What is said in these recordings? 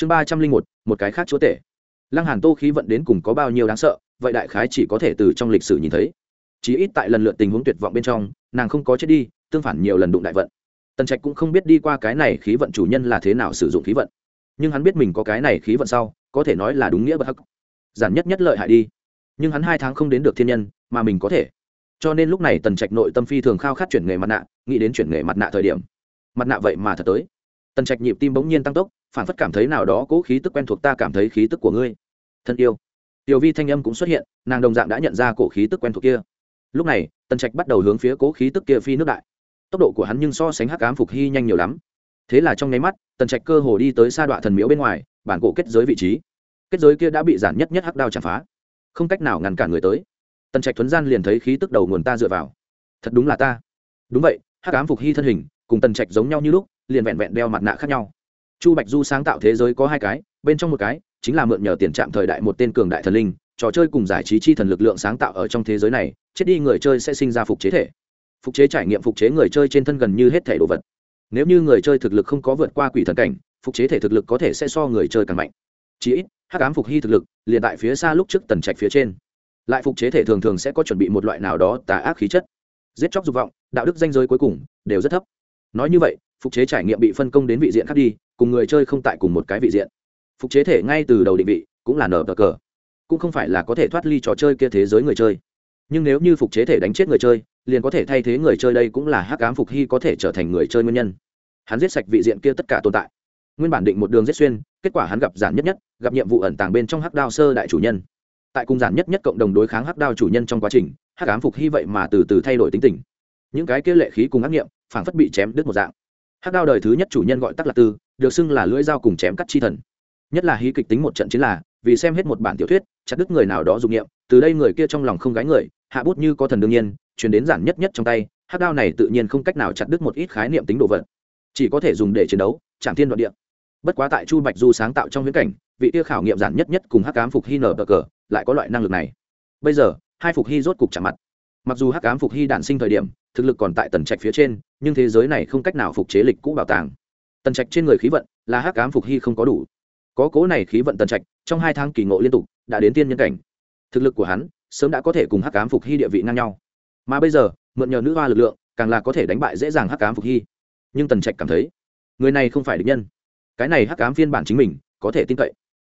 chương ba trăm linh một một cái khác chúa tể. Lăng hàn tô khí vận đến cùng có bao nhiêu đáng sợ, vậy đại khái chỉ có thể từ trong lịch sử nhìn thấy. Chỉ ít tại lần lượt tình huống tuyệt vọng bên trong, nàng không có chết đi, tương phản nhiều lần đụng đại vận. Tần trạch cũng không biết đi qua cái này khí vận chủ nhân là thế nào sử dụng khí vận. Nhưng hắn biết mình có cái này khí vận sau, có thể nói là đúng nghĩa bất hắc. Giản nhất nhất lợi hại đi. Nhưng hắn hai tháng không đến được thiên nhân, mà mình có thể. Cho nên lúc này tần trạch nội tâm phi thường khao khát chuyển nghề mặt nạ, nghĩ đến chuyển nghề mặt nạ thời điểm. Mặt nạ vậy mà thật tới. Tần trạch nhịp tim bỗng nhiên tăng tốc phản phất cảm thấy nào đó cố khí tức quen thuộc ta cảm thấy khí tức của ngươi. Thân yêu. Tiểu vi thanh âm cũng xuất hiện, nàng đồng dạng đã nhận ra cổ khí tức quen thuộc kia. Lúc này, tần trạch bắt đầu hướng phía cố khí tức kia phi nước đại. Tốc độ của hắn nhưng so sánh hắc ám phục hy nhanh nhiều lắm. Thế là trong nháy mắt, tần trạch cơ hồ đi tới sa đoạn thần miễu bên ngoài, bản cổ kết giới vị trí. Kết giới kia đã bị giản nhất nhất hắc đao chạm phá. Không cách nào ngăn cản người tới. Tần trạch thuấn gian liền thấy khí tức đầu nguồn ta dựa vào. Thật đúng là ta. Đúng vậy, hắc ám phục hy thân hình, cùng tần trạch giống nhau như lúc, liền vẹn vẹn đeo mặt nạ khác nhau chu bạch du sáng tạo thế giới có hai cái, bên trong một cái chính là mượn nhờ tiền trạm thời đại một tên cường đại thần linh, trò chơi cùng giải trí chi thần lực lượng sáng tạo ở trong thế giới này, chết đi người chơi sẽ sinh ra phục chế thể. Phục chế trải nghiệm phục chế người chơi trên thân gần như hết thể đồ vật. Nếu như người chơi thực lực không có vượt qua quỷ thần cảnh, phục chế thể thực lực có thể sẽ so người chơi càng mạnh. Chí ít, hắc ám phục hy thực lực, liền tại phía xa lúc trước tần trạch phía trên. Lại phục chế thể thường thường sẽ có chuẩn bị một loại nào đó tà ác khí chất. Giết chóc dục vọng, đạo đức danh giới cuối cùng, đều rất thấp. Nói như vậy phục chế trải nghiệm bị phân công đến vị diện khác đi, cùng người chơi không tại cùng một cái vị diện. Phục chế thể ngay từ đầu định vị, cũng là nở bờ cờ. Cũng không phải là có thể thoát ly trò chơi kia thế giới người chơi. Nhưng nếu như phục chế thể đánh chết người chơi, liền có thể thay thế người chơi đây cũng là hắc ám phục hy có thể trở thành người chơi nguyên nhân. Hắn giết sạch vị diện kia tất cả tồn tại. Nguyên bản định một đường giết xuyên, kết quả hắn gặp giản nhất nhất, gặp nhiệm vụ ẩn tàng bên trong hắc đao sơ đại chủ nhân. Tại cung giản nhất nhất cộng đồng đối kháng hắc đao chủ nhân trong quá trình, hắc ám phục hy vậy mà từ từ thay đổi tính tình. Những cái kia lệ khí cùng ác nghiệm, phảng phất bị chém đứt một dạng hắc đao đời thứ nhất chủ nhân gọi tắc lạc tư, được xưng là lưỡi dao cùng chém cắt chi thần. Nhất là hí kịch tính một trận chiến là, vì xem hết một bản tiểu thuyết, chặt đứt người nào đó dụng nghiệm từ đây người kia trong lòng không gái người, hạ bút như có thần đương nhiên chuyển đến giản nhất nhất trong tay, hắc đao này tự nhiên không cách nào chặt đứt một ít khái niệm tính đồ vật. Chỉ có thể dùng để chiến đấu chạm thiên đoạn địa. Bất quá tại chu bạch du sáng tạo trong viễn cảnh, vị tiêu khảo nghiệm giản nhất nhất cùng hắc ám phục hy nở bờ cờ, lại có loại năng lực này. Bây giờ, hai phục hy rốt cục chạm mặt mặc dù hắc ám phục hy đản sinh thời điểm, thực lực còn tại tần trạch phía trên, nhưng thế giới này không cách nào phục chế lịch cũ bảo tàng. Tần trạch trên người khí vận là hắc ám phục hy không có đủ. Có cố này khí vận tần trạch, trong hai tháng kỳ ngộ liên tục, đã đến tiên nhân cảnh. Thực lực của hắn sớm đã có thể cùng hắc ám phục hy địa vị ngang nhau. Mà bây giờ, mượn nhờ nữ hoa lực lượng, càng là có thể đánh bại dễ dàng hắc ám phục hy. Nhưng tần trạch cảm thấy, người này không phải địch nhân. Cái này hắc ám phiên bản chính mình, có thể tin cậy.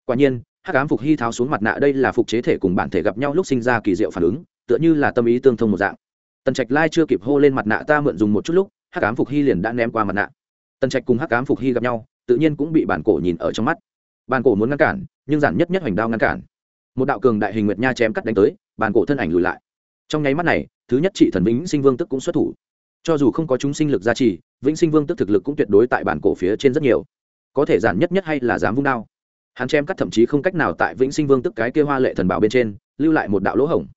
Quả nhiên, hắc ám phục hy tháo xuống mặt nạ đây là phục chế thể cùng bản thể gặp nhau lúc sinh ra kỳ diệu phản ứng tựa như là tâm ý tương thông một dạng. Tần trạch lai chưa kịp hô lên mặt nạ ta mượn dùng một chút lúc, hắc ám phục hy liền đã ném qua mặt nạ. Tần trạch cùng hắc ám phục hy gặp nhau, tự nhiên cũng bị bản cổ nhìn ở trong mắt. Bản cổ muốn ngăn cản, nhưng giản nhất nhất hoành đao ngăn cản. Một đạo cường đại hình nguyệt nha chém cắt đánh tới, bản cổ thân ảnh lùi lại. Trong nháy mắt này, thứ nhất trị thần vĩnh sinh vương tức cũng xuất thủ. Cho dù không có chúng sinh lực gia trì, vĩnh sinh vương tức thực lực cũng tuyệt đối tại bản cổ phía trên rất nhiều. Có thể giản nhất nhất hay là dám vung đao. Hắn chém cắt thậm chí không cách nào tại vĩnh sinh vương tức cái kia hoa lệ thần bảo bên trên, lưu lại một đạo lỗ hổng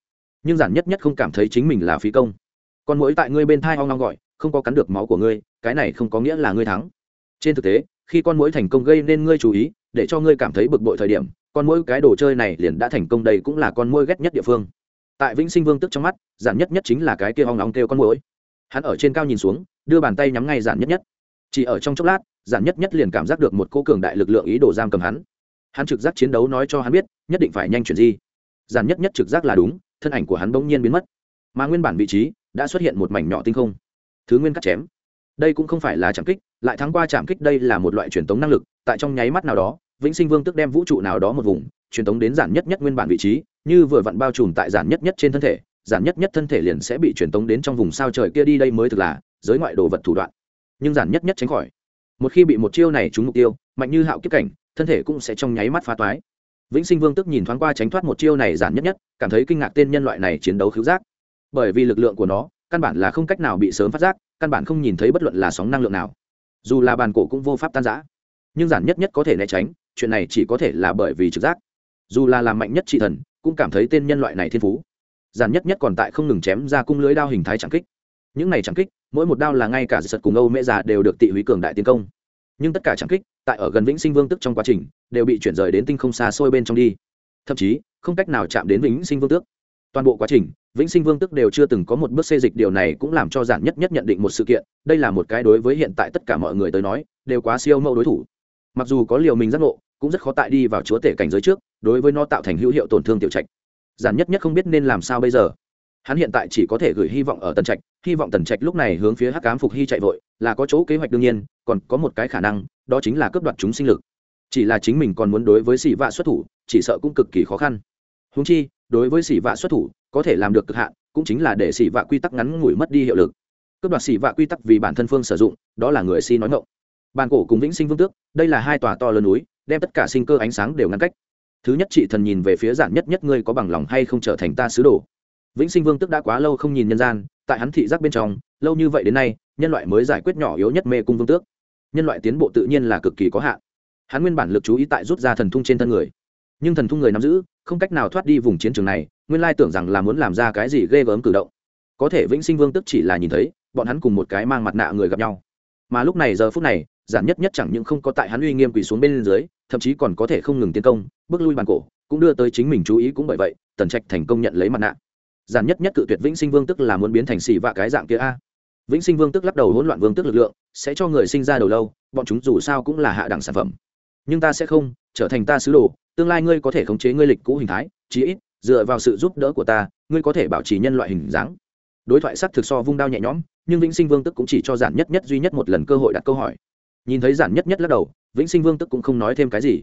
nhưng giản nhất nhất không cảm thấy chính mình là phí công. Còn mỗi tại ngươi bên thai hoang long gọi, không có cắn được máu của ngươi, cái này không có nghĩa là ngươi thắng. Trên thực tế, khi con mũi thành công gây nên ngươi chú ý, để cho ngươi cảm thấy bực bội thời điểm, con mũi cái đồ chơi này liền đã thành công đây cũng là con mũi ghét nhất địa phương. Tại vĩnh sinh vương tức trong mắt, giản nhất nhất chính là cái kia hoang nóng kêu con mũi hắn ở trên cao nhìn xuống, đưa bàn tay nhắm ngay giản nhất nhất. Chỉ ở trong chốc lát, giản nhất nhất liền cảm giác được một cô cường đại lực lượng ý đồ giam cầm hắn. Hắn trực giác chiến đấu nói cho hắn biết, nhất định phải nhanh chuyển di. Giản nhất nhất trực giác là đúng thân ảnh của hắn bỗng nhiên biến mất. Mà nguyên bản vị trí đã xuất hiện một mảnh nhỏ tinh không. Thứ nguyên cắt chém. Đây cũng không phải là trạm kích, lại thắng qua trạm kích đây là một loại truyền tống năng lực, tại trong nháy mắt nào đó, vĩnh sinh vương tức đem vũ trụ nào đó một vùng, truyền tống đến giản nhất nhất nguyên bản vị trí, như vừa vặn bao trùm tại giản nhất nhất trên thân thể, giản nhất nhất thân thể liền sẽ bị truyền tống đến trong vùng sao trời kia đi đây mới thực là giới ngoại đồ vật thủ đoạn. Nhưng giản nhất nhất tránh khỏi. Một khi bị một chiêu này trúng mục tiêu, mạnh như hạo kiếp cảnh, thân thể cũng sẽ trong nháy mắt phá toái vĩnh sinh vương tức nhìn thoáng qua tránh thoát một chiêu này giản nhất nhất, cảm thấy kinh ngạc tên nhân loại này chiến đấu khiếu giác. Bởi vì lực lượng của nó, căn bản là không cách nào bị sớm phát giác, căn bản không nhìn thấy bất luận là sóng năng lượng nào. Dù là bàn cổ cũng vô pháp tan giã nhưng giản nhất nhất có thể né tránh, chuyện này chỉ có thể là bởi vì trực giác. Dù là làm mạnh nhất trị thần, cũng cảm thấy tên nhân loại này thiên phú. Giản nhất nhất còn tại không ngừng chém ra cung lưới đao hình thái chẳng kích. Những này chẳng kích, mỗi một đao là ngay cả giật cùng âu mễ già đều được tị húy cường đại tiến công nhưng tất cả trạng kích tại ở gần vĩnh sinh vương tức trong quá trình đều bị chuyển rời đến tinh không xa xôi bên trong đi. Thậm chí, không cách nào chạm đến vĩnh sinh vương tước. Toàn bộ quá trình, vĩnh sinh vương tức đều chưa từng có một bước xê dịch điều này cũng làm cho giản nhất nhất nhận định một sự kiện, đây là một cái đối với hiện tại tất cả mọi người tới nói, đều quá siêu mẫu đối thủ. Mặc dù có liều mình giác ngộ, cũng rất khó tại đi vào chúa tể cảnh giới trước, đối với nó tạo thành hữu hiệu tổn thương tiểu trạch. Giản nhất nhất không biết nên làm sao bây giờ hắn hiện tại chỉ có thể gửi hy vọng ở tần trạch, hy vọng tần trạch lúc này hướng phía hắc cám phục hy chạy vội, là có chỗ kế hoạch đương nhiên, còn có một cái khả năng, đó chính là cướp đoạt chúng sinh lực. Chỉ là chính mình còn muốn đối với xỉ vạ xuất thủ, chỉ sợ cũng cực kỳ khó khăn. Húng chi, đối với xỉ vạ xuất thủ, có thể làm được cực hạn, cũng chính là để xỉ vạ quy tắc ngắn ngủi mất đi hiệu lực. Cướp đoạt xỉ vạ quy tắc vì bản thân phương sử dụng, đó là người si nói ngộng bàn cổ cùng vĩnh sinh vương tước, đây là hai tòa to lớn núi, đem tất cả sinh cơ ánh sáng đều ngăn cách. Thứ nhất chị thần nhìn về phía giản nhất nhất, ngươi có bằng lòng hay không trở thành ta sứ đồ? Vĩnh sinh vương tức đã quá lâu không nhìn nhân gian, tại hắn thị giác bên trong, lâu như vậy đến nay, nhân loại mới giải quyết nhỏ yếu nhất mê cung vương tước. Nhân loại tiến bộ tự nhiên là cực kỳ có hạn. Hắn nguyên bản lực chú ý tại rút ra thần thung trên thân người. Nhưng thần thung người nắm giữ, không cách nào thoát đi vùng chiến trường này, nguyên lai tưởng rằng là muốn làm ra cái gì ghê gớm cử động. Có thể vĩnh sinh vương tức chỉ là nhìn thấy, bọn hắn cùng một cái mang mặt nạ người gặp nhau. Mà lúc này giờ phút này, giản nhất nhất chẳng những không có tại hắn uy nghiêm quỳ xuống bên dưới, thậm chí còn có thể không ngừng tiến công, bước lui bàn cổ, cũng đưa tới chính mình chú ý cũng bởi vậy, tần trạch thành công nhận lấy mặt nạ giản nhất nhất cự tuyệt vĩnh sinh vương tức là muốn biến thành xì vạ cái dạng kia a. Vĩnh sinh vương tức lắc đầu hỗn loạn vương tức lực lượng, sẽ cho người sinh ra đầu lâu, bọn chúng dù sao cũng là hạ đẳng sản phẩm. Nhưng ta sẽ không, trở thành ta sứ đồ, tương lai ngươi có thể khống chế ngươi lịch cũ hình thái, chí ít, dựa vào sự giúp đỡ của ta, ngươi có thể bảo trì nhân loại hình dáng. Đối thoại sắc thực so vung đao nhẹ nhõm, nhưng vĩnh sinh vương tức cũng chỉ cho giản nhất nhất duy nhất một lần cơ hội đặt câu hỏi. Nhìn thấy giản nhất nhất lắc đầu, vĩnh sinh vương tức cũng không nói thêm cái gì.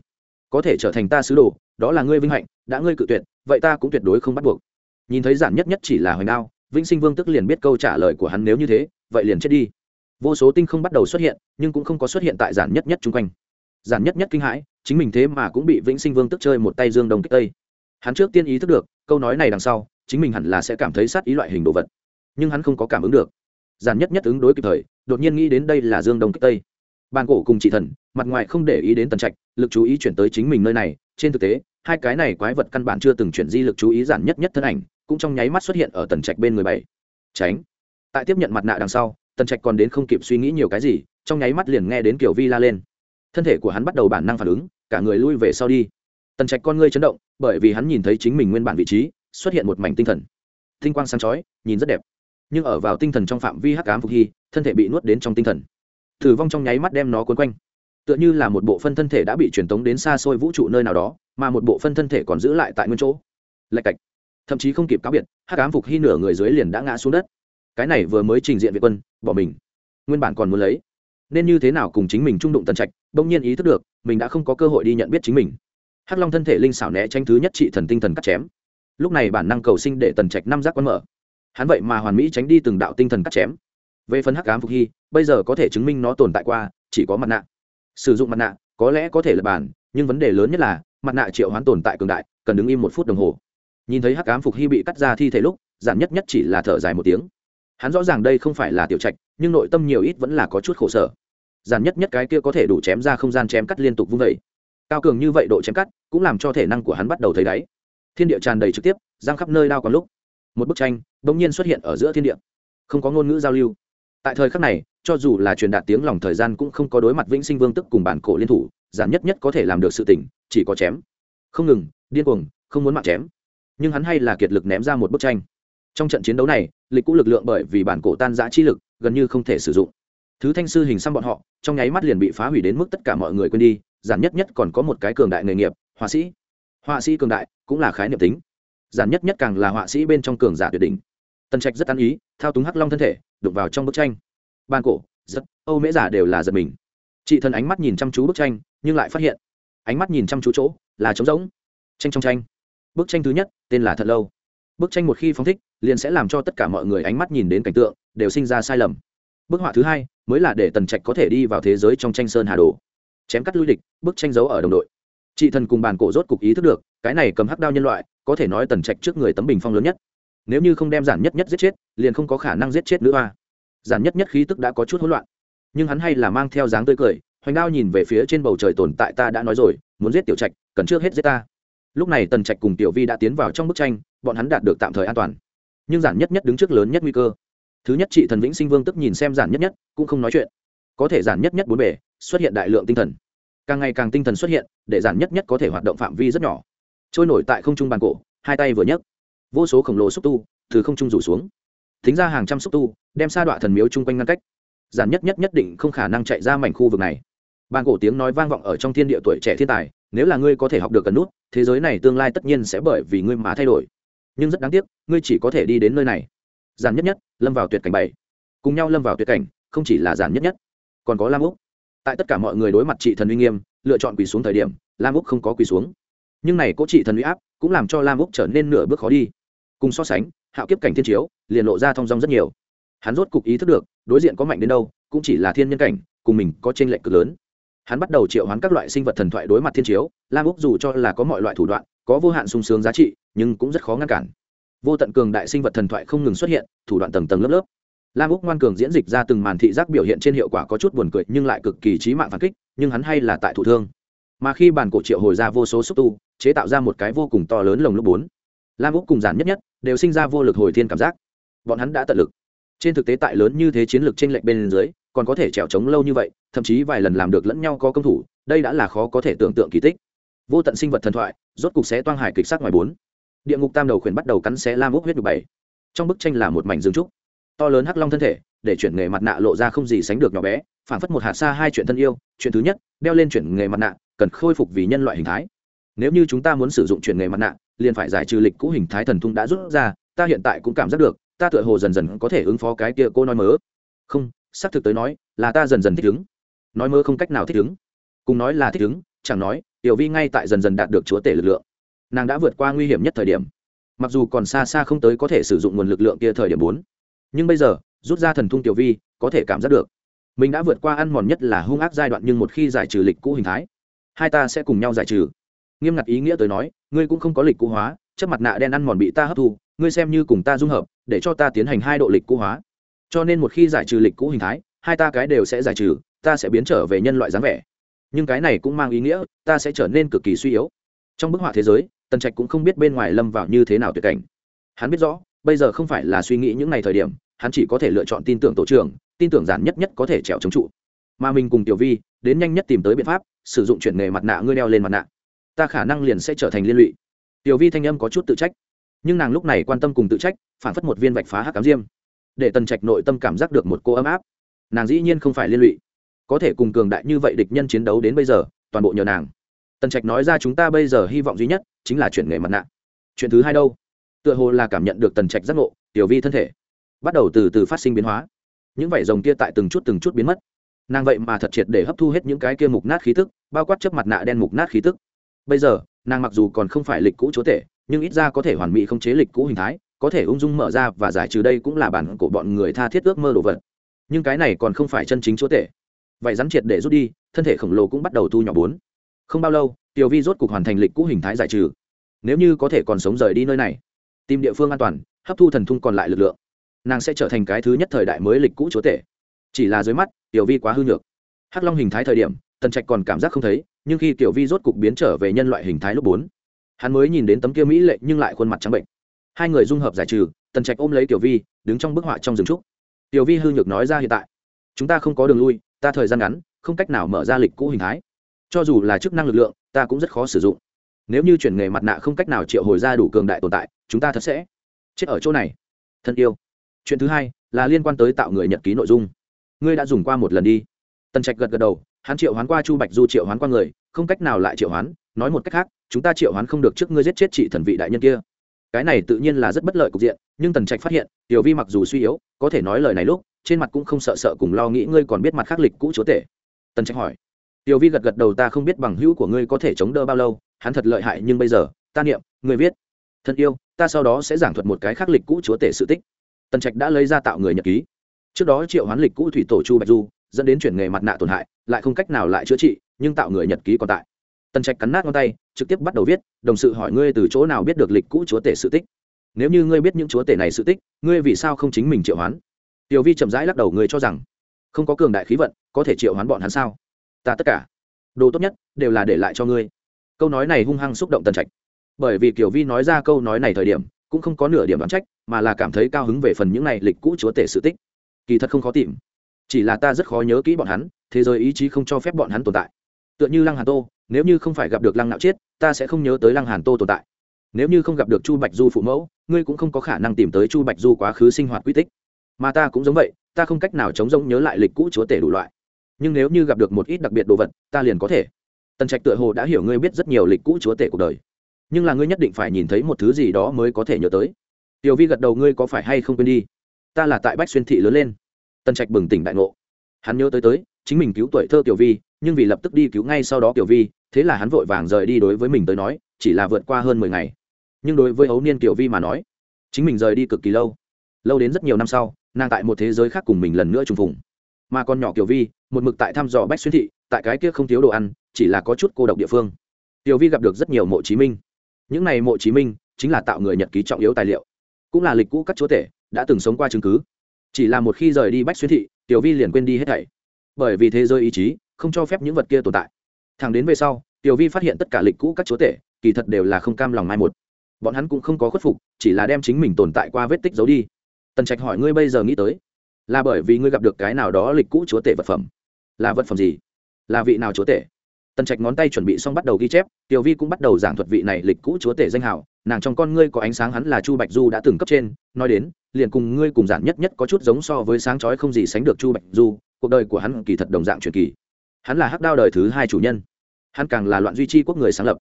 Có thể trở thành ta sứ đồ, đó là ngươi vinh hạnh, đã ngươi cự tuyệt, vậy ta cũng tuyệt đối không bắt buộc nhìn thấy giản nhất nhất chỉ là hoành đao, vĩnh sinh vương tức liền biết câu trả lời của hắn nếu như thế, vậy liền chết đi. Vô số tinh không bắt đầu xuất hiện, nhưng cũng không có xuất hiện tại giản nhất nhất chung quanh. Giản nhất nhất kinh hãi, chính mình thế mà cũng bị vĩnh sinh vương tức chơi một tay dương đông kích tây. Hắn trước tiên ý thức được, câu nói này đằng sau, chính mình hẳn là sẽ cảm thấy sát ý loại hình đồ vật. Nhưng hắn không có cảm ứng được. Giản nhất nhất ứng đối kịp thời, đột nhiên nghĩ đến đây là dương đông kích tây. Bàn cổ cùng chị thần, mặt ngoài không để ý đến tần trạch, lực chú ý chuyển tới chính mình nơi này. Trên thực tế, hai cái này quái vật căn bản chưa từng chuyển di lực chú ý giản nhất nhất thân ảnh cũng trong nháy mắt xuất hiện ở tần trạch bên người bảy. Tránh. Tại tiếp nhận mặt nạ đằng sau, tần trạch còn đến không kịp suy nghĩ nhiều cái gì, trong nháy mắt liền nghe đến kiểu vi la lên. Thân thể của hắn bắt đầu bản năng phản ứng, cả người lui về sau đi. Tần trạch con ngươi chấn động, bởi vì hắn nhìn thấy chính mình nguyên bản vị trí, xuất hiện một mảnh tinh thần. Tinh quang sáng chói, nhìn rất đẹp. Nhưng ở vào tinh thần trong phạm vi hắc ám phục hy, thân thể bị nuốt đến trong tinh thần. Thử vong trong nháy mắt đem nó cuốn quanh. Tựa như là một bộ phân thân thể đã bị truyền tống đến xa xôi vũ trụ nơi nào đó, mà một bộ phân thân thể còn giữ lại tại nguyên chỗ. Lạch cạch thậm chí không kịp cáo biệt hát cám phục hy nửa người dưới liền đã ngã xuống đất. Cái này vừa mới trình diện việt quân, bỏ mình. Nguyên bản còn muốn lấy. Nên như thế nào cùng chính mình trung đụng tần trạch, bỗng nhiên ý thức được, mình đã không có cơ hội đi nhận biết chính mình. Hắc long thân thể linh xảo né tranh thứ nhất trị thần tinh thần cắt chém. Lúc này bản năng cầu sinh để tần trạch năm giác quán mở. Hắn vậy mà hoàn mỹ tránh đi từng đạo tinh thần cắt chém. Về phần hắc ám phục hy, bây giờ có thể chứng minh nó tồn tại qua, chỉ có mặt nạ. Sử dụng mặt nạ, có lẽ có thể là bản, nhưng vấn đề lớn nhất là, mặt nạ triệu hoán tồn tại cường đại, cần đứng im một phút đồng hồ nhìn thấy hắc ám phục hy bị cắt ra thi thể lúc, giản nhất nhất chỉ là thở dài một tiếng. Hắn rõ ràng đây không phải là tiểu trạch, nhưng nội tâm nhiều ít vẫn là có chút khổ sở. Giản nhất nhất cái kia có thể đủ chém ra không gian chém cắt liên tục vung vẩy cao cường như vậy độ chém cắt, cũng làm cho thể năng của hắn bắt đầu thấy đáy. Thiên địa tràn đầy trực tiếp, giang khắp nơi đao còn lúc. Một bức tranh bỗng nhiên xuất hiện ở giữa thiên địa. Không có ngôn ngữ giao lưu. Tại thời khắc này, cho dù là truyền đạt tiếng lòng thời gian cũng không có đối mặt vĩnh sinh vương tức cùng bản cổ liên thủ, giản nhất nhất có thể làm được sự tỉnh chỉ có chém. Không ngừng, điên cuồng, không muốn mạng chém nhưng hắn hay là kiệt lực ném ra một bức tranh. Trong trận chiến đấu này, lịch cũ lực lượng bởi vì bản cổ tan giã chi lực, gần như không thể sử dụng. Thứ thanh sư hình xăm bọn họ, trong nháy mắt liền bị phá hủy đến mức tất cả mọi người quên đi, giản nhất nhất còn có một cái cường đại nghề nghiệp, họa sĩ. Họa sĩ cường đại cũng là khái niệm tính. Giản nhất nhất càng là họa sĩ bên trong cường giả tuyệt đỉnh. Tần trạch rất tán ý, thao túng hắc long thân thể đục vào trong bức tranh. Ban cổ rất âu mễ giả đều là giật mình. Chị thân ánh mắt nhìn chăm chú bức tranh, nhưng lại phát hiện, ánh mắt nhìn chăm chú chỗ là trống rỗng. Tranh trong tranh bức tranh thứ nhất, tên là thật lâu. Bức tranh một khi phóng thích, liền sẽ làm cho tất cả mọi người ánh mắt nhìn đến cảnh tượng, đều sinh ra sai lầm. Bức họa thứ hai, mới là để tần trạch có thể đi vào thế giới trong tranh sơn hà đồ. Chém cắt lui địch, bức tranh giấu ở đồng đội. Chị thần cùng bàn cổ rốt cục ý thức được, cái này cầm hắc đao nhân loại, có thể nói tần trạch trước người tấm bình phong lớn nhất. Nếu như không đem giản nhất nhất giết chết, liền không có khả năng giết chết nữ hoa. Giản nhất nhất khí tức đã có chút hỗn loạn. Nhưng hắn hay là mang theo dáng tươi cười, hoành đao nhìn về phía trên bầu trời tồn tại ta đã nói rồi, muốn giết tiểu trạch, cần trước hết giết ta lúc này tần trạch cùng tiểu vi đã tiến vào trong bức tranh, bọn hắn đạt được tạm thời an toàn. Nhưng giản nhất nhất đứng trước lớn nhất nguy cơ. Thứ nhất, chị thần vĩnh sinh vương tức nhìn xem giản nhất nhất, cũng không nói chuyện. Có thể giản nhất nhất bốn bề, xuất hiện đại lượng tinh thần. Càng ngày càng tinh thần xuất hiện, để giản nhất nhất có thể hoạt động phạm vi rất nhỏ. Trôi nổi tại không trung bàn cổ, hai tay vừa nhấc. Vô số khổng lồ xúc tu từ không trung rủ xuống. Thính ra hàng trăm xúc tu, đem sa đọa thần miếu chung quanh ngăn cách. Giản nhất nhất nhất định không khả năng chạy ra mảnh khu vực này. Bàn cổ tiếng nói vang vọng ở trong thiên địa tuổi trẻ thiên tài nếu là ngươi có thể học được cần nút, thế giới này tương lai tất nhiên sẽ bởi vì ngươi mà thay đổi. Nhưng rất đáng tiếc, ngươi chỉ có thể đi đến nơi này. Giản nhất nhất, lâm vào tuyệt cảnh bảy. Cùng nhau lâm vào tuyệt cảnh, không chỉ là giản nhất nhất, còn có lam úc. Tại tất cả mọi người đối mặt chị thần uy nghiêm, lựa chọn quỳ xuống thời điểm, lam úc không có quỳ xuống. Nhưng này có chị thần uy áp, cũng làm cho lam úc trở nên nửa bước khó đi. Cùng so sánh, hạo kiếp cảnh thiên chiếu, liền lộ ra thong dong rất nhiều. Hắn rốt cục ý thức được, đối diện có mạnh đến đâu, cũng chỉ là thiên nhân cảnh, cùng mình có tranh lệch cực lớn hắn bắt đầu triệu hoán các loại sinh vật thần thoại đối mặt thiên chiếu, lam úc dù cho là có mọi loại thủ đoạn, có vô hạn sung sướng giá trị, nhưng cũng rất khó ngăn cản. Vô tận cường đại sinh vật thần thoại không ngừng xuất hiện, thủ đoạn tầng tầng lớp lớp. Lam úc ngoan cường diễn dịch ra từng màn thị giác biểu hiện trên hiệu quả có chút buồn cười, nhưng lại cực kỳ trí mạng phản kích, nhưng hắn hay là tại thủ thương. Mà khi bản cổ triệu hồi ra vô số xúc tu, chế tạo ra một cái vô cùng to lớn lồng lúc bốn. Lam úc cùng giản nhất nhất đều sinh ra vô lực hồi thiên cảm giác. Bọn hắn đã tận lực. Trên thực tế tại lớn như thế chiến lược tranh lệch bên dưới còn có thể trèo trống lâu như vậy, thậm chí vài lần làm được lẫn nhau có công thủ, đây đã là khó có thể tưởng tượng kỳ tích. Vô tận sinh vật thần thoại, rốt cục sẽ toang hải kịch sắc ngoài bốn. Địa ngục tam đầu khuyển bắt đầu cắn xé lam úc huyết nhục bảy. Trong bức tranh là một mảnh dương trúc. To lớn hắc long thân thể, để chuyển nghề mặt nạ lộ ra không gì sánh được nhỏ bé phản phất một hạt xa hai chuyện thân yêu, chuyện thứ nhất, đeo lên chuyển nghề mặt nạ, cần khôi phục vì nhân loại hình thái. Nếu như chúng ta muốn sử dụng chuyển nghề mặt nạ, liền phải giải trừ lịch cũ hình thái thần thung đã rút ra, ta hiện tại cũng cảm giác được, ta tựa hồ dần dần có thể ứng phó cái kia cô nói mớ. Không xác thực tới nói, là ta dần dần thích ứng. Nói mơ không cách nào thích ứng. Cùng nói là thích ứng, chẳng nói, tiểu vi ngay tại dần dần đạt được chúa tể lực lượng. Nàng đã vượt qua nguy hiểm nhất thời điểm. Mặc dù còn xa xa không tới có thể sử dụng nguồn lực lượng kia thời điểm bốn. Nhưng bây giờ, rút ra thần thung tiểu vi, có thể cảm giác được. Mình đã vượt qua ăn mòn nhất là hung ác giai đoạn nhưng một khi giải trừ lịch cũ hình thái, hai ta sẽ cùng nhau giải trừ. Nghiêm ngặt ý nghĩa tới nói, ngươi cũng không có lịch cũ hóa chất mặt nạ đen ăn mòn bị ta hấp thu, ngươi xem như cùng ta dung hợp, để cho ta tiến hành hai độ lịch cũ hóa cho nên một khi giải trừ lịch cũ hình thái, hai ta cái đều sẽ giải trừ, ta sẽ biến trở về nhân loại dáng vẻ. Nhưng cái này cũng mang ý nghĩa, ta sẽ trở nên cực kỳ suy yếu. Trong bức họa thế giới, tần trạch cũng không biết bên ngoài lâm vào như thế nào tuyệt cảnh. Hắn biết rõ, bây giờ không phải là suy nghĩ những ngày thời điểm, hắn chỉ có thể lựa chọn tin tưởng tổ trưởng, tin tưởng giản nhất nhất có thể trèo chống trụ. Mà mình cùng tiểu vi, đến nhanh nhất tìm tới biện pháp, sử dụng chuyển nghề mặt nạ ngươi đeo lên mặt nạ. Ta khả năng liền sẽ trở thành liên lụy. Tiểu vi thanh âm có chút tự trách, nhưng nàng lúc này quan tâm cùng tự trách, phản phất một viên vạch phá hắc cám diêm để tần trạch nội tâm cảm giác được một cô ấm áp. Nàng dĩ nhiên không phải liên lụy. Có thể cùng cường đại như vậy địch nhân chiến đấu đến bây giờ, toàn bộ nhờ nàng. Tần trạch nói ra chúng ta bây giờ hy vọng duy nhất chính là chuyển nghề mặt nạ. Chuyện thứ hai đâu? Tựa hồ là cảm nhận được tần trạch giác ngộ, tiểu vi thân thể bắt đầu từ từ phát sinh biến hóa. Những vảy rồng kia tại từng chút từng chút biến mất. Nàng vậy mà thật triệt để hấp thu hết những cái kia mục nát khí tức, bao quát chấp mặt nạ đen mục nát khí tức. Bây giờ, nàng mặc dù còn không phải lịch cũ chúa tể, nhưng ít ra có thể hoàn mỹ không chế lịch cũ hình thái có thể ung dung mở ra và giải trừ đây cũng là bản của bọn người tha thiết ước mơ đồ vật. Nhưng cái này còn không phải chân chính chúa tể. Vậy rắn triệt để rút đi, thân thể khổng lồ cũng bắt đầu thu nhỏ bốn. Không bao lâu, tiểu vi rốt cục hoàn thành lịch cũ hình thái giải trừ. Nếu như có thể còn sống rời đi nơi này, tìm địa phương an toàn, hấp thu thần thung còn lại lực lượng, nàng sẽ trở thành cái thứ nhất thời đại mới lịch cũ chúa tể. Chỉ là dưới mắt, tiểu vi quá hư nhược. Hắc long hình thái thời điểm, tần trạch còn cảm giác không thấy, nhưng khi tiểu vi rốt cục biến trở về nhân loại hình thái lúc bốn, hắn mới nhìn đến tấm kia mỹ lệ nhưng lại khuôn mặt trắng bệnh hai người dung hợp giải trừ, tần trạch ôm lấy tiểu vi, đứng trong bức họa trong rừng trúc. Tiểu vi hư nhược nói ra hiện tại, chúng ta không có đường lui, ta thời gian ngắn, không cách nào mở ra lịch cũ hình thái. Cho dù là chức năng lực lượng, ta cũng rất khó sử dụng. Nếu như chuyển nghề mặt nạ không cách nào triệu hồi ra đủ cường đại tồn tại, chúng ta thật sẽ chết ở chỗ này. Thân yêu. Chuyện thứ hai là liên quan tới tạo người nhật ký nội dung. Ngươi đã dùng qua một lần đi. Tần trạch gật gật đầu, hắn triệu hoán qua chu bạch du, triệu hoán qua người, không cách nào lại triệu hoán. Nói một cách khác, chúng ta triệu hoán không được trước ngươi giết chết chị thần vị đại nhân kia cái này tự nhiên là rất bất lợi cục diện, nhưng tần trạch phát hiện, tiểu vi mặc dù suy yếu, có thể nói lời này lúc, trên mặt cũng không sợ sợ cùng lo nghĩ ngươi còn biết mặt khắc lịch cũ chúa tể. Tần trạch hỏi. Tiểu vi gật gật đầu, ta không biết bằng hữu của ngươi có thể chống đỡ bao lâu, hắn thật lợi hại nhưng bây giờ, ta niệm, ngươi viết. Thân yêu, ta sau đó sẽ giảng thuật một cái khắc lịch cũ chúa tể sự tích. Tần trạch đã lấy ra tạo người nhật ký. Trước đó triệu hoán lịch cũ thủy tổ chu bạch du, dẫn đến chuyển nghề mặt nạ tổn hại, lại không cách nào lại chữa trị, nhưng tạo người nhật ký còn tại tần trạch cắn nát ngón tay, trực tiếp bắt đầu viết, đồng sự hỏi ngươi từ chỗ nào biết được lịch cũ chúa tể sự tích. Nếu như ngươi biết những chúa tể này sự tích, ngươi vì sao không chính mình triệu hoán? Tiểu vi chậm rãi lắc đầu, ngươi cho rằng không có cường đại khí vận có thể triệu hoán bọn hắn sao? Ta tất cả đồ tốt nhất đều là để lại cho ngươi. Câu nói này hung hăng xúc động tần trạch. Bởi vì kiểu vi nói ra câu nói này thời điểm, cũng không có nửa điểm đoán trách, mà là cảm thấy cao hứng về phần những này lịch cũ chúa tể sự tích. Kỳ thật không khó tìm. Chỉ là ta rất khó nhớ kỹ bọn hắn, thế giới ý chí không cho phép bọn hắn tồn tại. Tựa như lăng Hà tô nếu như không phải gặp được lăng nạo chết, ta sẽ không nhớ tới lăng hàn tô tồn tại. Nếu như không gặp được chu bạch du phụ mẫu, ngươi cũng không có khả năng tìm tới chu bạch du quá khứ sinh hoạt quy tích. Mà ta cũng giống vậy, ta không cách nào chống rỗng nhớ lại lịch cũ chúa tể đủ loại. Nhưng nếu như gặp được một ít đặc biệt đồ vật, ta liền có thể. Tần trạch tựa hồ đã hiểu ngươi biết rất nhiều lịch cũ chúa tể cuộc đời. Nhưng là ngươi nhất định phải nhìn thấy một thứ gì đó mới có thể nhớ tới. Tiểu vi gật đầu, ngươi có phải hay không quên đi? Ta là tại bách xuyên thị lớn lên. Tần trạch bừng tỉnh đại ngộ. Hắn nhớ tới tới, chính mình cứu tuổi thơ tiểu vi, nhưng vì lập tức đi cứu ngay sau đó tiểu vi thế là hắn vội vàng rời đi đối với mình tới nói, chỉ là vượt qua hơn mười ngày. Nhưng đối với ấu niên kiều vi mà nói, chính mình rời đi cực kỳ lâu. Lâu đến rất nhiều năm sau, nàng tại một thế giới khác cùng mình lần nữa trùng phùng. Mà con nhỏ kiều vi, một mực tại thăm dò bách xuyên thị, tại cái kia không thiếu đồ ăn, chỉ là có chút cô độc địa phương. Tiểu vi gặp được rất nhiều mộ chí minh. Những này mộ chí minh chính là tạo người nhật ký trọng yếu tài liệu. Cũng là lịch cũ các chúa tể, đã từng sống qua chứng cứ. Chỉ là một khi rời đi bách xuyên thị tiểu vi liền quên đi hết thảy. Bởi vì thế giới ý chí, không cho phép những vật kia tồn tại thằng đến về sau, tiểu vi phát hiện tất cả lịch cũ các chúa tể, kỳ thật đều là không cam lòng mai một. Bọn hắn cũng không có khuất phục, chỉ là đem chính mình tồn tại qua vết tích giấu đi. Tần trạch hỏi ngươi bây giờ nghĩ tới, là bởi vì ngươi gặp được cái nào đó lịch cũ chúa tể vật phẩm? Là vật phẩm gì? Là vị nào chúa tể? Tần trạch ngón tay chuẩn bị xong bắt đầu ghi chép, tiểu vi cũng bắt đầu giảng thuật vị này lịch cũ chúa tể danh hào. Nàng trong con ngươi có ánh sáng hắn là chu bạch du đã từng cấp trên, nói đến, liền cùng ngươi cùng giản nhất nhất có chút giống so với sáng chói không gì sánh được chu bạch du, cuộc đời của hắn kỳ thật đồng dạng truyền kỳ. Hắn là hắc đao đời thứ hai chủ nhân hắn càng là loạn duy chi quốc người sáng lập.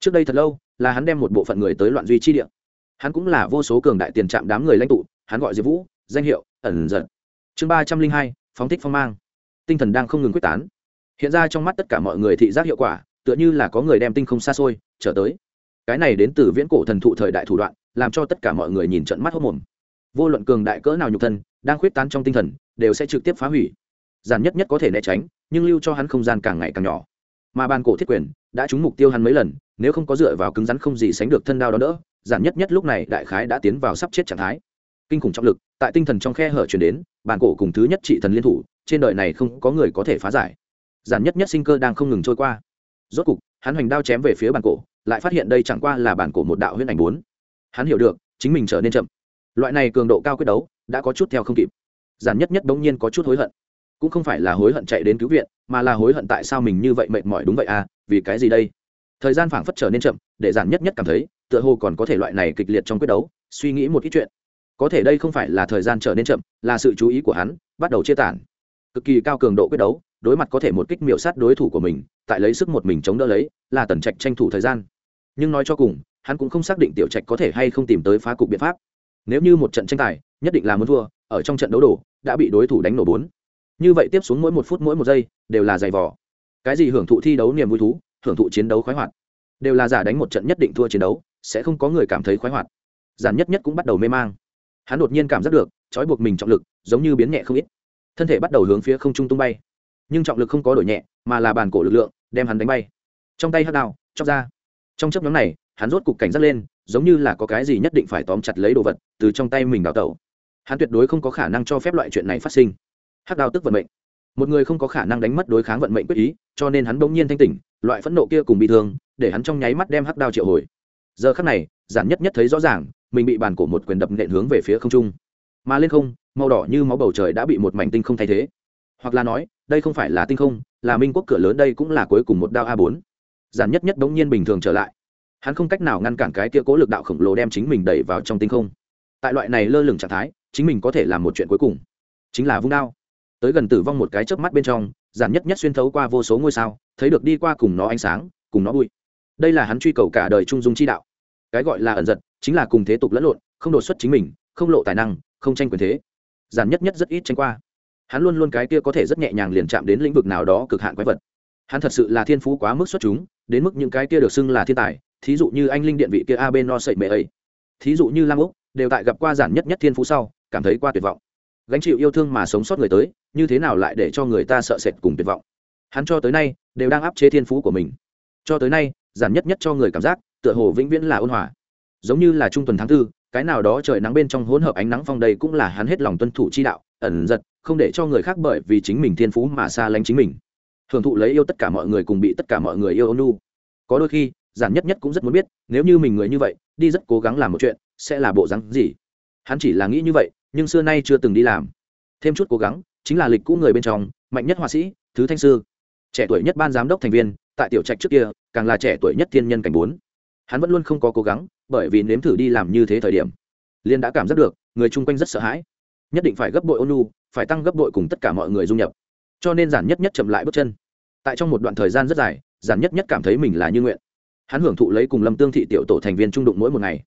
Trước đây thật lâu, là hắn đem một bộ phận người tới loạn duy chi địa. Hắn cũng là vô số cường đại tiền trạm đám người lãnh tụ, hắn gọi diệp vũ, danh hiệu ẩn giận chương ba trăm linh hai, phóng thích phong mang. Tinh thần đang không ngừng quyết tán. Hiện ra trong mắt tất cả mọi người thị giác hiệu quả, tựa như là có người đem tinh không xa xôi, trở tới. Cái này đến từ viễn cổ thần thụ thời đại thủ đoạn, làm cho tất cả mọi người nhìn trận mắt hốc mồm. Vô luận cường đại cỡ nào nhục thân, đang khuyết tán trong tinh thần, đều sẽ trực tiếp phá hủy. Giản nhất nhất có thể né tránh, nhưng lưu cho hắn không gian càng ngày càng nhỏ mà bàn cổ thiết quyền đã trúng mục tiêu hắn mấy lần, nếu không có dựa vào cứng rắn không gì sánh được thân đao đó đỡ, giản nhất nhất lúc này đại khái đã tiến vào sắp chết trạng thái. Kinh khủng trọng lực, tại tinh thần trong khe hở chuyển đến, bàn cổ cùng thứ nhất trị thần liên thủ, trên đời này không có người có thể phá giải. Giản nhất nhất sinh cơ đang không ngừng trôi qua. Rốt cục, hắn hoành đao chém về phía bàn cổ, lại phát hiện đây chẳng qua là bàn cổ một đạo huyễn ảnh bốn. Hắn hiểu được, chính mình trở nên chậm. Loại này cường độ cao quyết đấu, đã có chút theo không kịp. Giản nhất nhất bỗng nhiên có chút hối hận cũng không phải là hối hận chạy đến cứu viện, mà là hối hận tại sao mình như vậy mệt mỏi đúng vậy à vì cái gì đây? Thời gian phảng phất trở nên chậm, để giản nhất nhất cảm thấy, tựa hồ còn có thể loại này kịch liệt trong quyết đấu, suy nghĩ một ít chuyện. Có thể đây không phải là thời gian trở nên chậm, là sự chú ý của hắn, bắt đầu chia tản. Cực kỳ cao cường độ quyết đấu, đối mặt có thể một kích miểu sát đối thủ của mình, tại lấy sức một mình chống đỡ lấy, là tần trạch tranh thủ thời gian. Nhưng nói cho cùng, hắn cũng không xác định tiểu trạch có thể hay không tìm tới phá cục biện pháp. Nếu như một trận tranh tài, nhất định là muốn thua, ở trong trận đấu đổ, đã bị đối thủ đánh nổ bốn như vậy tiếp xuống mỗi một phút mỗi một giây đều là giày vò. Cái gì hưởng thụ thi đấu niềm vui thú, hưởng thụ chiến đấu khoái hoạt, đều là giả đánh một trận nhất định thua chiến đấu, sẽ không có người cảm thấy khoái hoạt. Giản nhất nhất cũng bắt đầu mê mang. Hắn đột nhiên cảm giác được, trói buộc mình trọng lực giống như biến nhẹ không ít. Thân thể bắt đầu hướng phía không trung tung bay. Nhưng trọng lực không có đổi nhẹ, mà là bàn cổ lực lượng, đem hắn đánh bay. Trong tay hắc đao, chóc ra. Trong chấp nhóm này, hắn rốt cục cảnh giác lên, giống như là có cái gì nhất định phải tóm chặt lấy đồ vật từ trong tay mình đào tẩu. Hắn tuyệt đối không có khả năng cho phép loại chuyện này phát sinh hắc đao tức vận mệnh. Một người không có khả năng đánh mất đối kháng vận mệnh quyết ý, cho nên hắn bỗng nhiên thanh tỉnh, loại phẫn nộ kia cùng bị thương, để hắn trong nháy mắt đem hắc đao triệu hồi. Giờ khắc này, giản nhất nhất thấy rõ ràng, mình bị bàn cổ một quyền đập nện hướng về phía không trung. Mà lên không, màu đỏ như máu bầu trời đã bị một mảnh tinh không thay thế. Hoặc là nói, đây không phải là tinh không, là minh quốc cửa lớn đây cũng là cuối cùng một đao a bốn. Giản nhất nhất bỗng nhiên bình thường trở lại. Hắn không cách nào ngăn cản cái kia cố lực đạo khổng lồ đem chính mình đẩy vào trong tinh không. Tại loại này lơ lửng trạng thái, chính mình có thể làm một chuyện cuối cùng, chính là vung đao tới gần tử vong một cái chớp mắt bên trong, giản nhất nhất xuyên thấu qua vô số ngôi sao, thấy được đi qua cùng nó ánh sáng, cùng nó bụi. Đây là hắn truy cầu cả đời trung dung chi đạo. Cái gọi là ẩn giật, chính là cùng thế tục lẫn lộn, không đột xuất chính mình, không lộ tài năng, không tranh quyền thế. Giản nhất nhất rất ít tranh qua. Hắn luôn luôn cái kia có thể rất nhẹ nhàng liền chạm đến lĩnh vực nào đó cực hạn quái vật. Hắn thật sự là thiên phú quá mức xuất chúng, đến mức những cái kia được xưng là thiên tài, thí dụ như anh linh điện vị kia a no sậy mẹ ấy thí dụ như lam úc, đều tại gặp qua giản nhất nhất thiên phú sau, cảm thấy qua tuyệt vọng. Gánh chịu yêu thương mà sống sót người tới như thế nào lại để cho người ta sợ sệt cùng tuyệt vọng? Hắn cho tới nay đều đang áp chế thiên phú của mình. Cho tới nay, giản nhất nhất cho người cảm giác, tựa hồ vĩnh viễn là ôn hòa. Giống như là trung tuần tháng tư, cái nào đó trời nắng bên trong hỗn hợp ánh nắng phong đây cũng là hắn hết lòng tuân thủ chi đạo, ẩn giật, không để cho người khác bởi vì chính mình thiên phú mà xa lánh chính mình. Hưởng thụ lấy yêu tất cả mọi người cùng bị tất cả mọi người yêu ôn nu có đôi khi, giản nhất nhất cũng rất muốn biết, nếu như mình người như vậy, đi rất cố gắng làm một chuyện, sẽ là bộ rắn gì? Hắn chỉ là nghĩ như vậy, nhưng xưa nay chưa từng đi làm. Thêm chút cố gắng chính là lịch cũ người bên trong, mạnh nhất họa sĩ, thứ thanh sư. Trẻ tuổi nhất ban giám đốc thành viên, tại tiểu trạch trước kia, càng là trẻ tuổi nhất thiên nhân cảnh bốn. Hắn vẫn luôn không có cố gắng, bởi vì nếm thử đi làm như thế thời điểm liên đã cảm giác được, người chung quanh rất sợ hãi. Nhất định phải gấp bội ônu phải tăng gấp bội cùng tất cả mọi người dung nhập. Cho nên giản nhất nhất chậm lại bước chân. Tại trong một đoạn thời gian rất dài, giản nhất nhất cảm thấy mình là như nguyện. Hắn hưởng thụ lấy cùng lâm tương thị tiểu tổ thành viên trung đụng mỗi một ngày.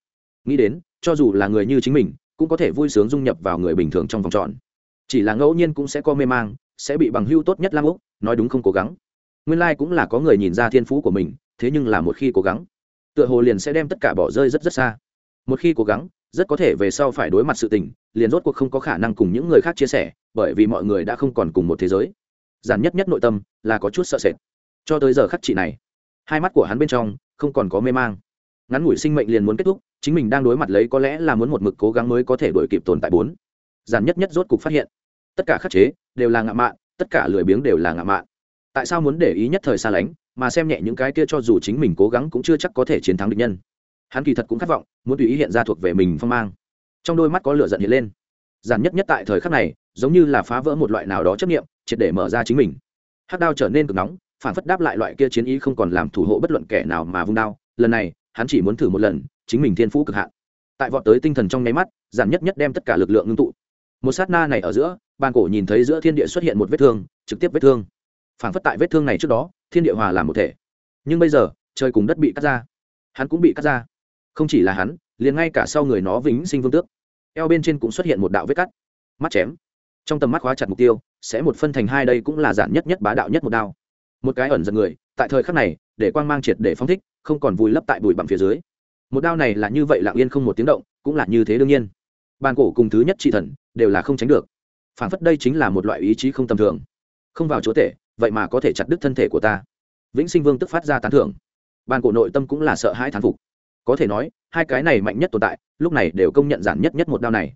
Nghĩ đến, cho dù là người như chính mình, cũng có thể vui sướng dung nhập vào người bình thường trong vòng tròn chỉ là ngẫu nhiên cũng sẽ có mê mang, sẽ bị bằng hưu tốt nhất lam úc, nói đúng không cố gắng. Nguyên lai、like、cũng là có người nhìn ra thiên phú của mình, thế nhưng là một khi cố gắng, tựa hồ liền sẽ đem tất cả bỏ rơi rất rất xa. Một khi cố gắng, rất có thể về sau phải đối mặt sự tình, liền rốt cuộc không có khả năng cùng những người khác chia sẻ, bởi vì mọi người đã không còn cùng một thế giới. Giản nhất nhất nội tâm là có chút sợ sệt. Cho tới giờ khắc chị này, hai mắt của hắn bên trong không còn có mê mang. Ngắn ngủi sinh mệnh liền muốn kết thúc, chính mình đang đối mặt lấy có lẽ là muốn một mực cố gắng mới có thể đổi kịp tồn tại bốn. Giản nhất nhất rốt cuộc phát hiện tất cả khắc chế đều là ngạ mạn, tất cả lười biếng đều là ngạ mạn. Tại sao muốn để ý nhất thời xa lánh, mà xem nhẹ những cái kia cho dù chính mình cố gắng cũng chưa chắc có thể chiến thắng địch nhân. Hắn kỳ thật cũng khát vọng, muốn tùy ý hiện ra thuộc về mình phong mang. Trong đôi mắt có lửa giận hiện lên. Giản nhất nhất tại thời khắc này, giống như là phá vỡ một loại nào đó chấp nghiệm triệt để mở ra chính mình. Hát đao trở nên cực nóng, phản phất đáp lại loại kia chiến ý không còn làm thủ hộ bất luận kẻ nào mà vung đao. Lần này, hắn chỉ muốn thử một lần, chính mình thiên phú cực hạn. Tại vọt tới tinh thần trong nháy mắt, giản nhất nhất đem tất cả lực lượng ngưng tụ một sát na này ở giữa ban cổ nhìn thấy giữa thiên địa xuất hiện một vết thương, trực tiếp vết thương. Phản phất tại vết thương này trước đó, thiên địa hòa làm một thể. Nhưng bây giờ, trời cùng đất bị cắt ra. Hắn cũng bị cắt ra. Không chỉ là hắn, liền ngay cả sau người nó vĩnh sinh vương tước. Eo bên trên cũng xuất hiện một đạo vết cắt. Mắt chém. Trong tầm mắt khóa chặt mục tiêu, sẽ một phân thành hai đây cũng là giản nhất nhất bá đạo nhất một đao. Một cái ẩn giật người, tại thời khắc này, để quang mang triệt để phong thích, không còn vùi lấp tại bụi bặm phía dưới. Một đao này là như vậy lặng yên không một tiếng động, cũng là như thế đương nhiên. Bàn cổ cùng thứ nhất trị thần đều là không tránh được. Phản phất đây chính là một loại ý chí không tầm thường. Không vào chúa tể, vậy mà có thể chặt đứt thân thể của ta. Vĩnh sinh vương tức phát ra tán thưởng. Bàn cổ nội tâm cũng là sợ hãi thán phục. Có thể nói, hai cái này mạnh nhất tồn tại, lúc này đều công nhận giản nhất nhất một đao này.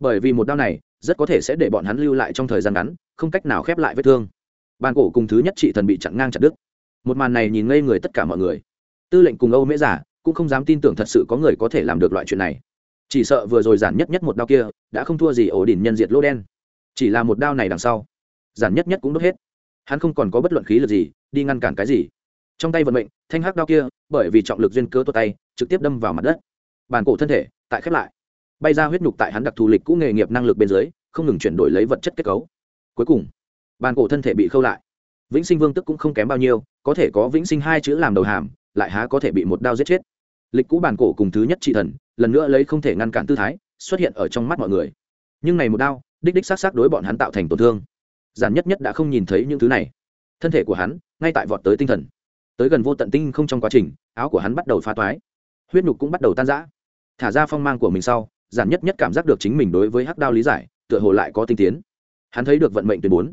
Bởi vì một đao này, rất có thể sẽ để bọn hắn lưu lại trong thời gian ngắn, không cách nào khép lại vết thương. Bàn cổ cùng thứ nhất trị thần bị chặn ngang chặt đứt. Một màn này nhìn ngây người tất cả mọi người. Tư lệnh cùng âu mễ giả cũng không dám tin tưởng thật sự có người có thể làm được loại chuyện này chỉ sợ vừa rồi giản nhất nhất một đao kia đã không thua gì ổ đỉnh nhân diệt lô đen. Chỉ là một đao này đằng sau, giản nhất nhất cũng đốt hết. Hắn không còn có bất luận khí lực gì, đi ngăn cản cái gì. Trong tay vận mệnh, thanh hắc đao kia, bởi vì trọng lực duyên cớ tuột tay, trực tiếp đâm vào mặt đất. Bàn cổ thân thể, tại khép lại. Bay ra huyết nhục tại hắn đặc thù lịch cũ nghề nghiệp năng lực bên dưới, không ngừng chuyển đổi lấy vật chất kết cấu. Cuối cùng, bàn cổ thân thể bị khâu lại. Vĩnh sinh vương tức cũng không kém bao nhiêu, có thể có vĩnh sinh hai chữ làm đầu hàm, lại há có thể bị một đao giết chết. Lịch cũ bàn cổ cùng thứ nhất trị thần lần nữa lấy không thể ngăn cản tư thái, xuất hiện ở trong mắt mọi người. Nhưng này một đao, đích đích s á đối bọn hắn tạo thành tổn thương. Giản nhất nhất đã không nhìn thấy những thứ này. Thân thể của hắn, ngay tại vọt tới tinh thần. Tới gần vô tận tinh không trong quá trình, áo của hắn bắt đầu pha toái. Huyết nhục cũng bắt đầu tan rã. Thả ra phong mang của mình sau, giản nhất nhất cảm giác được chính mình đối với hắc đao lý giải, tựa hồ lại có tinh tiến. Hắn thấy được vận mệnh tuyến bốn.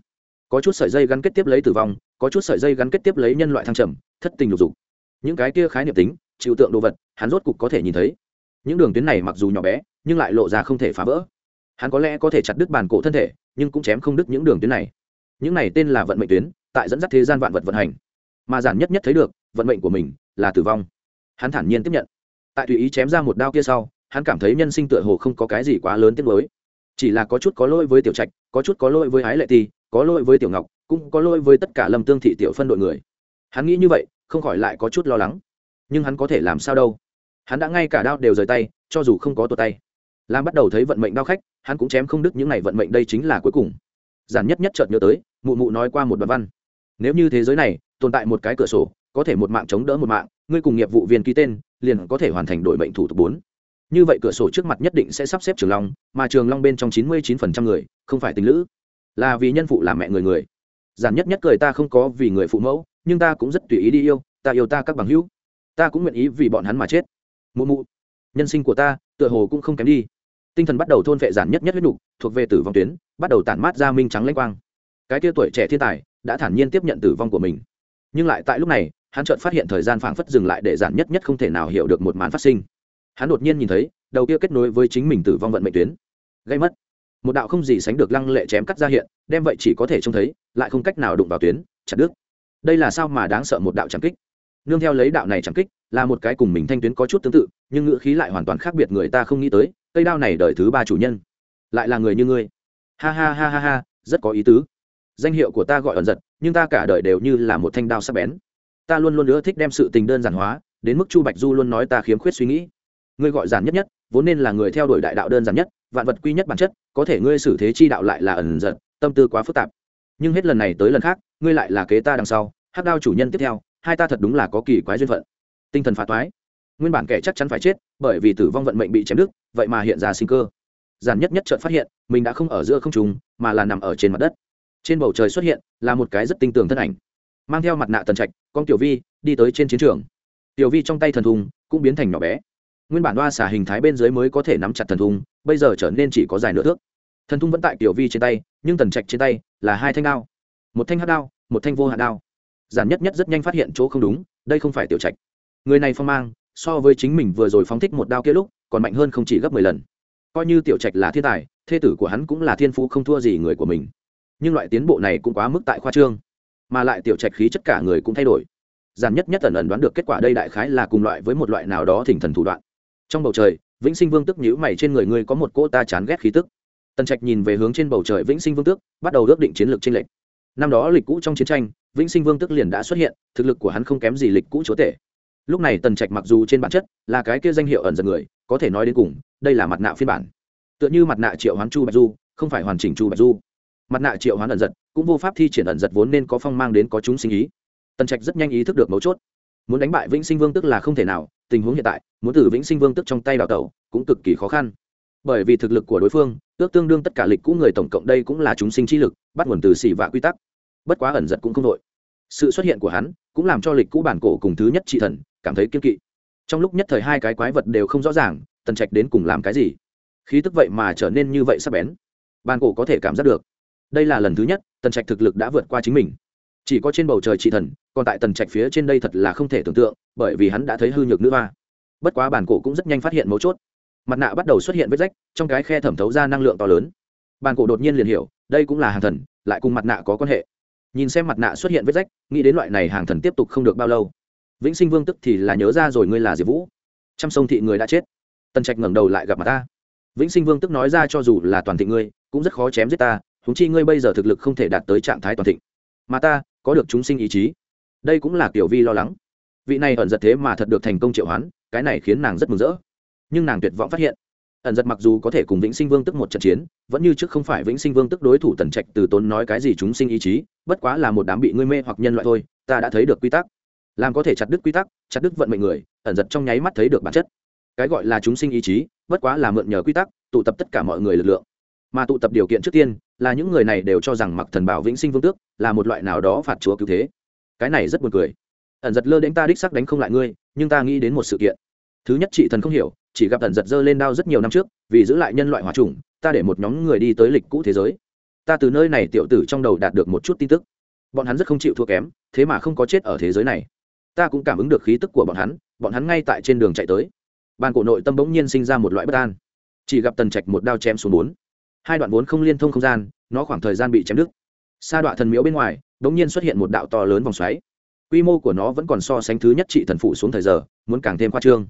Có chút sợi dây gắn kết tiếp lấy tử vong, có chút sợi dây gắn kết tiếp lấy nhân loại thăng trầm, thất tình lục dục. Những cái kia khái niệm tính chịu tượng đồ vật, hắn rốt cục có thể nhìn thấy những đường tuyến này mặc dù nhỏ bé, nhưng lại lộ ra không thể phá vỡ. Hắn có lẽ có thể chặt đứt bàn cổ thân thể, nhưng cũng chém không đứt những đường tuyến này. Những này tên là vận mệnh tuyến, tại dẫn dắt thế gian vạn vật vận hành. Mà giản nhất nhất thấy được, vận mệnh của mình là tử vong. Hắn thản nhiên tiếp nhận. Tại tùy ý chém ra một đao kia sau, hắn cảm thấy nhân sinh tựa hồ không có cái gì quá lớn tiếc lối chỉ là có chút có lỗi với tiểu trạch, có chút có lỗi với ái lệ ti, có lỗi với tiểu ngọc, cũng có lỗi với tất cả lâm tương thị tiểu phân đội người. Hắn nghĩ như vậy, không khỏi lại có chút lo lắng. Nhưng hắn có thể làm sao đâu? Hắn đã ngay cả đao đều rời tay, cho dù không có tuột tay. Lam bắt đầu thấy vận mệnh đao khách, hắn cũng chém không đứt những ngày vận mệnh đây chính là cuối cùng. Giản nhất nhất chợt nhớ tới, mụ mụ nói qua một đoạn văn. Nếu như thế giới này tồn tại một cái cửa sổ, có thể một mạng chống đỡ một mạng, ngươi cùng nghiệp vụ viên ký tên, liền có thể hoàn thành đổi mệnh thủ tục bốn. Như vậy cửa sổ trước mặt nhất định sẽ sắp xếp trường long, mà trường long bên trong chín mươi chín phần trăm người, không phải tình lữ. Là vì nhân phụ, là mẹ người người. Giản nhất nhất cười ta không có vì người phụ mẫu, nhưng ta cũng rất tùy ý đi yêu, ta yêu ta các bằng hữu. Ta cũng nguyện ý vì bọn hắn mà chết mụ mụ, nhân sinh của ta tựa hồ cũng không kém đi. Tinh thần bắt đầu thôn vệ giản nhất nhất huyết nục, thuộc về tử vong tuyến, bắt đầu tản mát ra minh trắng lanh quang. Cái tia tuổi trẻ thiên tài đã thản nhiên tiếp nhận tử vong của mình. Nhưng lại tại lúc này, hắn chợt phát hiện thời gian phảng phất dừng lại để giản nhất nhất không thể nào hiểu được một màn phát sinh. Hắn đột nhiên nhìn thấy, đầu kia kết nối với chính mình tử vong vận mệnh tuyến. Gây mất. Một đạo không gì sánh được lăng lệ chém cắt ra hiện, đem vậy chỉ có thể trông thấy, lại không cách nào đụng vào tuyến, chặt đứt. Đây là sao mà đáng sợ một đạo trảm kích? Nương theo lấy đạo này chẳng kích, là một cái cùng mình thanh tuyến có chút tương tự, nhưng ngữ khí lại hoàn toàn khác biệt người ta không nghĩ tới, cây đao này đời thứ ba chủ nhân. Lại là người như ngươi. Ha ha ha ha ha, rất có ý tứ. Danh hiệu của ta gọi ẩn giật, nhưng ta cả đời đều như là một thanh đao sắc bén. Ta luôn luôn nữa thích đem sự tình đơn giản hóa, đến mức chu bạch du luôn nói ta khiếm khuyết suy nghĩ. Ngươi gọi giản nhất nhất, vốn nên là người theo đuổi đại đạo đơn giản nhất, vạn vật quy nhất bản chất, có thể ngươi xử thế chi đạo lại là ẩn giật, tâm tư quá phức tạp. Nhưng hết lần này tới lần khác, ngươi lại là kế ta đằng sau, hắc đao chủ nhân tiếp theo hai ta thật đúng là có kỳ quái duyên phận. Tinh thần phá toái. Nguyên bản kẻ chắc chắn phải chết, bởi vì tử vong vận mệnh bị chém đứt, vậy mà hiện ra sinh cơ. Giản nhất nhất chợt phát hiện, mình đã không ở giữa không trùng mà là nằm ở trên mặt đất. Trên bầu trời xuất hiện, là một cái rất tinh tường thân ảnh. Mang theo mặt nạ tần trạch, con tiểu vi, đi tới trên chiến trường. Tiểu vi trong tay thần thùng cũng biến thành nhỏ bé. Nguyên bản đoa xả hình thái bên dưới mới có thể nắm chặt thần thùng, bây giờ trở nên chỉ có dài nửa thước. Thần thùng vẫn tại tiểu vi trên tay, nhưng tần trạch trên tay là hai thanh đao. Một thanh hát đao, một thanh vô hạ đao giản nhất nhất rất nhanh phát hiện chỗ không đúng, đây không phải tiểu trạch. Người này phong mang, so với chính mình vừa rồi phóng thích một đao kia lúc, còn mạnh hơn không chỉ gấp mười lần. Coi như tiểu trạch là thiên tài, thê tử của hắn cũng là thiên phú không thua gì người của mình. Nhưng loại tiến bộ này cũng quá mức tại khoa trương, mà lại tiểu trạch khí chất cả người cũng thay đổi. Giản nhất nhất ẩn ẩn đoán được kết quả đây đại khái là cùng loại với một loại nào đó thỉnh thần thủ đoạn. Trong bầu trời, vĩnh sinh vương tức nhữ mày trên người ngươi có một cô ta chán ghét khí tức. Tần trạch nhìn về hướng trên bầu trời vĩnh sinh vương tước, bắt đầu ước định chiến lược trên lệnh năm đó lịch cũ trong chiến tranh vĩnh sinh vương Tức liền đã xuất hiện, thực lực của hắn không kém gì lịch cũ chúa tể. Lúc này tần trạch mặc dù trên bản chất là cái kia danh hiệu ẩn giật người, có thể nói đến cùng, đây là mặt nạ phiên bản. Tựa như mặt nạ triệu hoán chu bạch du, không phải hoàn chỉnh chu bạch du. Mặt nạ triệu hoán ẩn giật cũng vô pháp thi triển ẩn giật vốn nên có phong mang đến có chúng sinh ý. Tần trạch rất nhanh ý thức được mấu chốt. Muốn đánh bại vĩnh sinh vương tức là không thể nào, tình huống hiện tại, muốn từ vĩnh sinh vương tức trong tay đào tẩu cũng cực kỳ khó khăn. Bởi vì thực lực của đối phương, ước tương đương tất cả lịch cũ người tổng cộng đây cũng là chúng sinh chi lực, bắt nguồn từ xỉ vạ quy tắc bất quá ẩn giật cũng không đội. Sự xuất hiện của hắn cũng làm cho lịch cũ bản cổ cùng thứ nhất trị thần cảm thấy kiên kỵ. Trong lúc nhất thời hai cái quái vật đều không rõ ràng, tần trạch đến cùng làm cái gì? Khí tức vậy mà trở nên như vậy sắp bén, bản cổ có thể cảm giác được. Đây là lần thứ nhất tần trạch thực lực đã vượt qua chính mình. Chỉ có trên bầu trời trị thần, còn tại tần trạch phía trên đây thật là không thể tưởng tượng, bởi vì hắn đã thấy hư nhược nữ hoa. Bất quá bản cổ cũng rất nhanh phát hiện mấu chốt. Mặt nạ bắt đầu xuất hiện vết rách, trong cái khe thẩm thấu ra năng lượng to lớn. Bản cổ đột nhiên liền hiểu, đây cũng là hàng thần, lại cùng mặt nạ có quan hệ nhìn xem mặt nạ xuất hiện vết rách, nghĩ đến loại này hàng thần tiếp tục không được bao lâu. Vĩnh sinh vương tức thì là nhớ ra rồi ngươi là diệp vũ. T sông thị người đã chết. Tần trạch ngẩng đầu lại gặp mặt ta. Vĩnh sinh vương tức nói ra cho dù là toàn thị ngươi, cũng rất khó chém giết ta húng chi ngươi bây giờ thực lực không thể đạt tới trạng thái toàn thịnh. Mà ta, có được chúng sinh ý chí. Đây cũng là kiểu vi lo lắng. Vị này ẩn giật thế mà thật được thành công triệu hoán, cái này khiến nàng rất mừng rỡ. Nhưng nàng tuyệt vọng phát hiện ẩn giật mặc dù có thể cùng vĩnh sinh vương tức một trận chiến, vẫn như trước không phải vĩnh sinh vương tức đối thủ tần trạch từ tốn nói cái gì chúng sinh ý chí, bất quá là một đám bị ngươi mê hoặc nhân loại thôi, ta đã thấy được quy tắc. Làm có thể chặt đứt quy tắc, chặt đứt vận mệnh người, ẩn giật trong nháy mắt thấy được bản chất. Cái gọi là chúng sinh ý chí, bất quá là mượn nhờ quy tắc, tụ tập tất cả mọi người lực lượng. Mà tụ tập điều kiện trước tiên, là những người này đều cho rằng mặc thần bảo vĩnh sinh vương tước là một loại nào đó phạt chúa cứu thế. Cái này rất buồn cười. Ẩn giật lơ đến ta đích sắc đánh không lại ngươi, nhưng ta nghĩ đến một sự kiện. Thứ nhất chị thần không hiểu chỉ gặp thần giật dơ lên đao rất nhiều năm trước, vì giữ lại nhân loại hòa trùng, ta để một nhóm người đi tới lịch cũ thế giới. Ta từ nơi này tiểu tử trong đầu đạt được một chút tin tức. Bọn hắn rất không chịu thua kém, thế mà không có chết ở thế giới này. Ta cũng cảm ứng được khí tức của bọn hắn bọn hắn ngay tại trên đường chạy tới. Bàn cổ nội tâm bỗng nhiên sinh ra một loại bất an. Chỉ gặp tần trạch một đao chém xuống bốn. Hai đoạn vốn không liên thông không gian, nó khoảng thời gian bị chém đứt. Sa đoạn thần miễu bên ngoài, bỗng nhiên xuất hiện một đạo to lớn vòng xoáy. Quy mô của nó vẫn còn so sánh thứ nhất trị thần phụ xuống thời giờ, muốn càng thêm khoa trương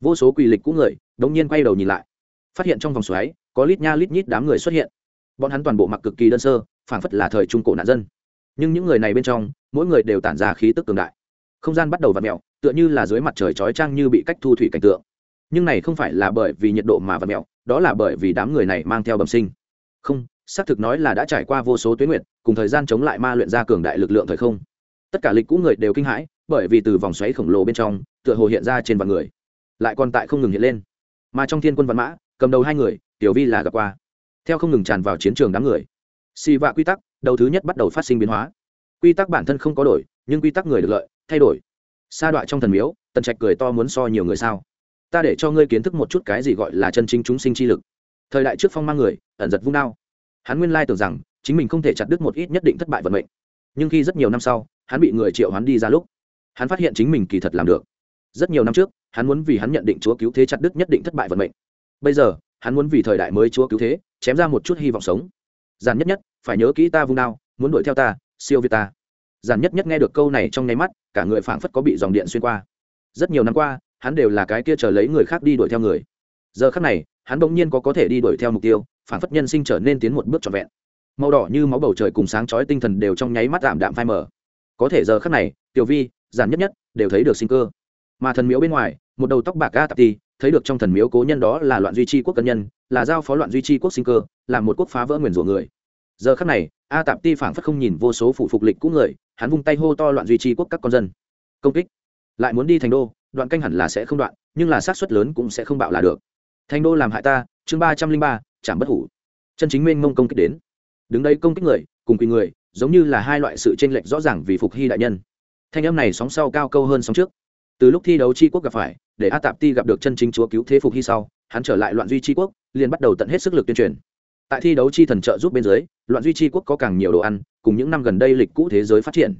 vô số quỷ lịch cũ người, đống nhiên quay đầu nhìn lại. Phát hiện trong vòng xoáy, có lít nha lít nhít đám người xuất hiện. Bọn hắn toàn bộ mặc cực kỳ đơn sơ, phảng phất là thời trung cổ nạn dân. Nhưng những người này bên trong, mỗi người đều tản ra khí tức cường đại. Không gian bắt đầu v mèo mẹo tựa như là dưới mặt trời chói trang như bị cách thu thủy cảnh tượng. Nhưng này không phải là bởi vì nhiệt độ mà v mèo mẹo đó là bởi vì đám người này mang theo bẩm sinh. Không, xác thực nói là đã trải qua vô số tuyến nguyện cùng thời gian chống lại ma luyện ra cường đại lực lượng thời không. Tất cả lịch cũ người đều kinh hãi, bởi vì từ vòng xoáy khổng lồ bên trong, tựa hồ hiện ra trên vạn người lại còn tại không ngừng hiện lên. Mà trong thiên quân văn mã, cầm đầu hai người, tiểu vi là gặp qua. Theo không ngừng tràn vào chiến trường đám người, xì vạ quy tắc, đầu thứ nhất bắt đầu phát sinh biến hóa. Quy tắc bản thân không có đổi, nhưng quy tắc người được lợi, thay đổi. Sa đoạn trong thần miếu, tần trạch cười to muốn so nhiều người sao. Ta để cho ngươi kiến thức một chút cái gì gọi là chân chính chúng sinh chi lực. Thời đại trước phong mang người, ẩn giật vung đao. Hắn nguyên lai tưởng rằng, chính mình không thể chặt đứt một ít nhất định thất bại vận mệnh. Nhưng khi rất nhiều năm sau, hắn bị người triệu hắn đi ra lúc, hắn phát hiện chính mình kỳ thật làm được rất nhiều năm trước, hắn muốn vì hắn nhận định chúa cứu thế chặt đứt nhất định thất bại vận mệnh. Bây giờ, hắn muốn vì thời đại mới chúa cứu thế, chém ra một chút hy vọng sống. Giản nhất nhất, phải nhớ kỹ ta vung đao, muốn đuổi theo ta, siêu việt ta. Giản nhất nhất nghe được câu này trong nháy mắt, cả người phảng phất có bị dòng điện xuyên qua. Rất nhiều năm qua, hắn đều là cái kia chờ lấy người khác đi đuổi theo người. Giờ khắc này, hắn bỗng nhiên có có thể đi đuổi theo mục tiêu, phảng phất nhân sinh trở nên tiến một bước trọn vẹn. Màu đỏ như máu bầu trời cùng sáng chói tinh thần đều trong nháy mắt giảm đạm phai mờ. Có thể giờ khắc này, tiểu vi, giản nhất nhất, đều thấy được sinh cơ mà thần miếu bên ngoài, một đầu tóc bạc ga tạp ti thấy được trong thần miếu cố nhân đó là loạn duy trì quốc cân nhân, là giao phó loạn duy trì quốc sinh cơ, là một quốc phá vỡ nguyền rủa người. Giờ khắc này a tạp ti phảng phất không nhìn vô số phụ phục lịch cũ người, hắn vung tay hô to loạn duy trì quốc các con dân. Công kích. Lại muốn đi thành đô, đoạn canh hẳn là sẽ không đoạn, nhưng là xác suất lớn cũng sẽ không bạo là được. Thành đô làm hại ta, chương ba trăm linh ba, chạm bất hủ. Chân chính mênh mông công kích đến. Đứng đây công kích người, cùng quỳ người, giống như là hai loại sự tranh lệch rõ ràng vì phục hy đại nhân. Thanh âm này sóng sau cao câu hơn sóng trước từ lúc thi đấu tri quốc gặp phải, để a tạp ti gặp được chân chính chúa cứu thế phục hy sau, hắn trở lại loạn duy tri quốc, liền bắt đầu tận hết sức lực tuyên truyền. Tại thi đấu chi thần trợ giúp bên dưới, loạn duy tri quốc có càng nhiều đồ ăn, cùng những năm gần đây lịch cũ thế giới phát triển.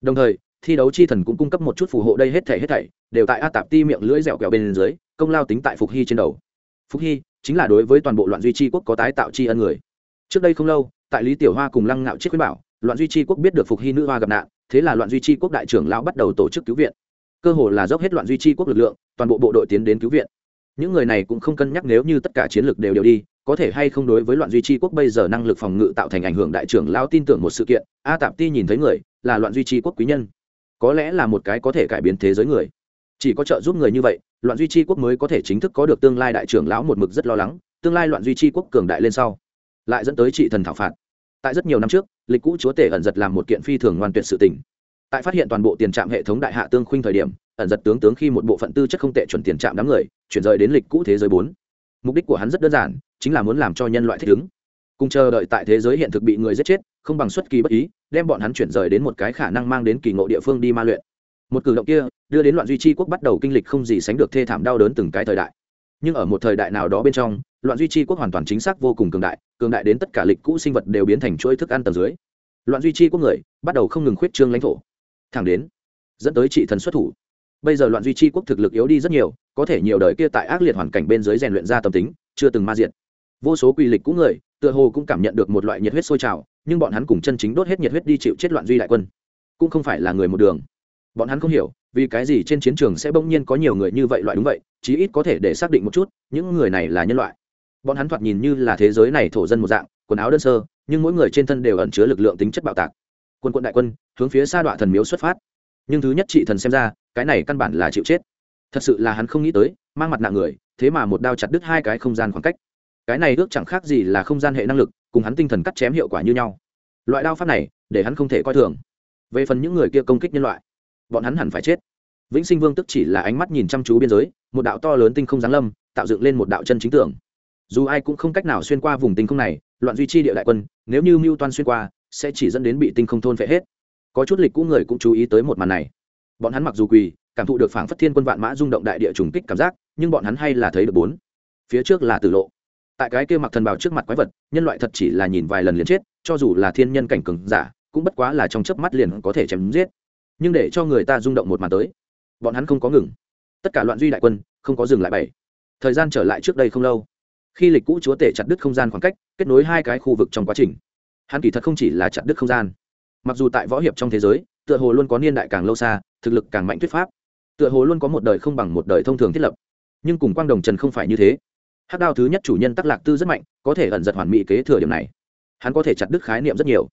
Đồng thời, thi đấu chi thần cũng cung cấp một chút phù hộ đây hết thảy hết thảy, đều tại a tạp ti miệng lưỡi dẻo kẹo bên dưới, công lao tính tại phục hy trên đầu. Phục hy chính là đối với toàn bộ loạn duy tri quốc có tái tạo tri ân người. Trước đây không lâu, tại lý tiểu hoa cùng lăng ngạo chiết khuyến bảo, loạn duy tri quốc biết được phục hy nữ hoa gặp nạn, thế là loạn duy tri quốc đại trưởng lão bắt đầu tổ chức cứu viện cơ hồ là dốc hết loạn duy trì quốc lực lượng, toàn bộ bộ đội tiến đến cứu viện. Những người này cũng không cân nhắc nếu như tất cả chiến lược đều đều đi, có thể hay không đối với loạn duy trì quốc bây giờ năng lực phòng ngự tạo thành ảnh hưởng đại trưởng lão tin tưởng một sự kiện, a tạp ti nhìn thấy người, là loạn duy trì quốc quý nhân. Có lẽ là một cái có thể cải biến thế giới người. Chỉ có trợ giúp người như vậy, loạn duy trì quốc mới có thể chính thức có được tương lai đại trưởng lão một mực rất lo lắng, tương lai loạn duy trì quốc cường đại lên sau, lại dẫn tới trị thần thảo phạt. Tại rất nhiều năm trước, lịch cũ chúa tể ẩn giật làm một kiện phi thường ngoan tuyệt sự tình tại phát hiện toàn bộ tiền trạm hệ thống đại hạ tương khuynh thời điểm, ẩn giật tướng tướng khi một bộ phận tư chất không tệ chuẩn tiền trạm đám người, chuyển rời đến lịch cũ thế giới bốn. Mục đích của hắn rất đơn giản, chính là muốn làm cho nhân loại thích ứng. Cùng chờ đợi tại thế giới hiện thực bị người giết chết, không bằng xuất kỳ bất ý, đem bọn hắn chuyển rời đến một cái khả năng mang đến kỳ ngộ địa phương đi ma luyện. Một cử động kia, đưa đến loạn duy trì quốc bắt đầu kinh lịch không gì sánh được thê thảm đau đớn từng cái thời đại. Nhưng ở một thời đại nào đó bên trong, loạn duy trì quốc hoàn toàn chính xác vô cùng cường đại cường đại đến tất cả lịch cũ sinh vật đều biến thành chuỗi thức ăn tầng dưới. Loạn duy trì quốc người, bắt đầu không ngừng khuyết trương lãnh thổ thẳng đến, dẫn tới trị thần xuất thủ. Bây giờ loạn duy chi quốc thực lực yếu đi rất nhiều, có thể nhiều đời kia tại ác liệt hoàn cảnh bên dưới rèn luyện ra tâm tính, chưa từng ma diện vô số quy lịch cũng người, tựa hồ cũng cảm nhận được một loại nhiệt huyết sôi trào, nhưng bọn hắn cùng chân chính đốt hết nhiệt huyết đi chịu chết loạn duy đại quân, cũng không phải là người một đường. Bọn hắn không hiểu, vì cái gì trên chiến trường sẽ bỗng nhiên có nhiều người như vậy loại đúng vậy, chí ít có thể để xác định một chút, những người này là nhân loại. Bọn hắn thoạt nhìn như là thế giới này thổ dân một dạng, quần áo đơn sơ, nhưng mỗi người trên thân đều ẩn chứa lực lượng tính chất bạo tạc quân quân đại quân, hướng phía xa đoạn thần miếu xuất phát. Nhưng thứ nhất trị thần xem ra, cái này căn bản là chịu chết. Thật sự là hắn không nghĩ tới, mang mặt nạ người, thế mà một đao chặt đứt hai cái không gian khoảng cách. Cái này ước chẳng khác gì là không gian hệ năng lực, cùng hắn tinh thần cắt chém hiệu quả như nhau. Loại đao pháp này, để hắn không thể coi thường. Về phần những người kia công kích nhân loại, bọn hắn hẳn phải chết. Vĩnh sinh vương tức chỉ là ánh mắt nhìn chăm chú biên giới, một đạo to lớn tinh không giáng lâm, tạo dựng lên một đạo chân chính tưởng. Dù ai cũng không cách nào xuyên qua vùng tinh không này, loạn duy trì địa đại quân, nếu như mưu toan xuyên qua sẽ chỉ dẫn đến bị tinh không thôn phệ hết. Có chút lịch cũ người cũng chú ý tới một màn này. Bọn hắn mặc dù quỳ, cảm thụ được phảng phất thiên quân vạn mã rung động đại địa trùng kích cảm giác, nhưng bọn hắn hay là thấy được bốn. Phía trước là tử lộ. Tại cái kia mặc thần bào trước mặt quái vật, nhân loại thật chỉ là nhìn vài lần liền chết, cho dù là thiên nhân cảnh cường giả, cũng bất quá là trong chớp mắt liền có thể chém giết. Nhưng để cho người ta rung động một màn tới, bọn hắn không có ngừng. Tất cả loạn duy đại quân, không có dừng lại bảy. Thời gian trở lại trước đây không lâu, khi lịch cũ chúa tể chặt đứt không gian khoảng cách, kết nối hai cái khu vực trong quá trình hắn kỳ thật không chỉ là chặt đứt không gian. Mặc dù tại võ hiệp trong thế giới, tựa hồ luôn có niên đại càng lâu xa, thực lực càng mạnh thuyết pháp, tựa hồ luôn có một đời không bằng một đời thông thường thiết lập. Nhưng cùng quang đồng trần không phải như thế. Hắc đao thứ nhất chủ nhân tắc lạc tư rất mạnh, có thể ẩn giật hoàn mỹ kế thừa điểm này. Hắn có thể chặt đứt khái niệm rất nhiều.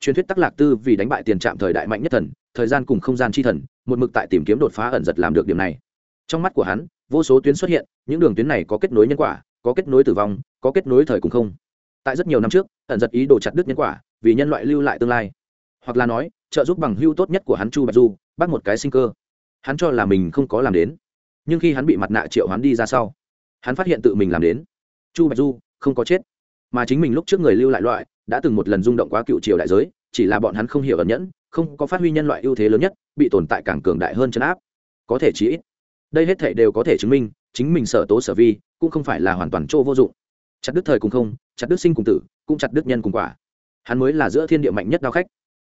Truyền thuyết tắc lạc tư vì đánh bại tiền trạm thời đại mạnh nhất thần, thời gian cùng không gian chi thần, một mực tại tìm kiếm đột phá ẩn giật làm được điểm này. Trong mắt của hắn, vô số tuyến xuất hiện, những đường tuyến này có kết nối nhân quả, có kết nối tử vong, có kết nối thời cùng không tại rất nhiều năm trước, ẩn giật ý đồ chặt đứt nhân quả, vì nhân loại lưu lại tương lai. Hoặc là nói, trợ giúp bằng hưu tốt nhất của hắn chu bạch du, bắt một cái sinh cơ. Hắn cho là mình không có làm đến. Nhưng khi hắn bị mặt nạ triệu hắn đi ra sau, hắn phát hiện tự mình làm đến. Chu bạch du, không có chết. Mà chính mình lúc trước người lưu lại loại, đã từng một lần rung động quá cựu triều đại giới, chỉ là bọn hắn không hiểu ẩn nhẫn, không có phát huy nhân loại ưu thế lớn nhất, bị tồn tại càng cường đại hơn chấn áp. Có thể chí ít, đây hết thể đều có thể chứng minh, chính mình sở tố sở vi, cũng không phải là hoàn toàn chỗ vô dụng. Chặt đứt thời cùng không chặt đứt sinh cùng tử cũng chặt đứt nhân cùng quả. Hắn mới là giữa thiên địa mạnh nhất đao khách.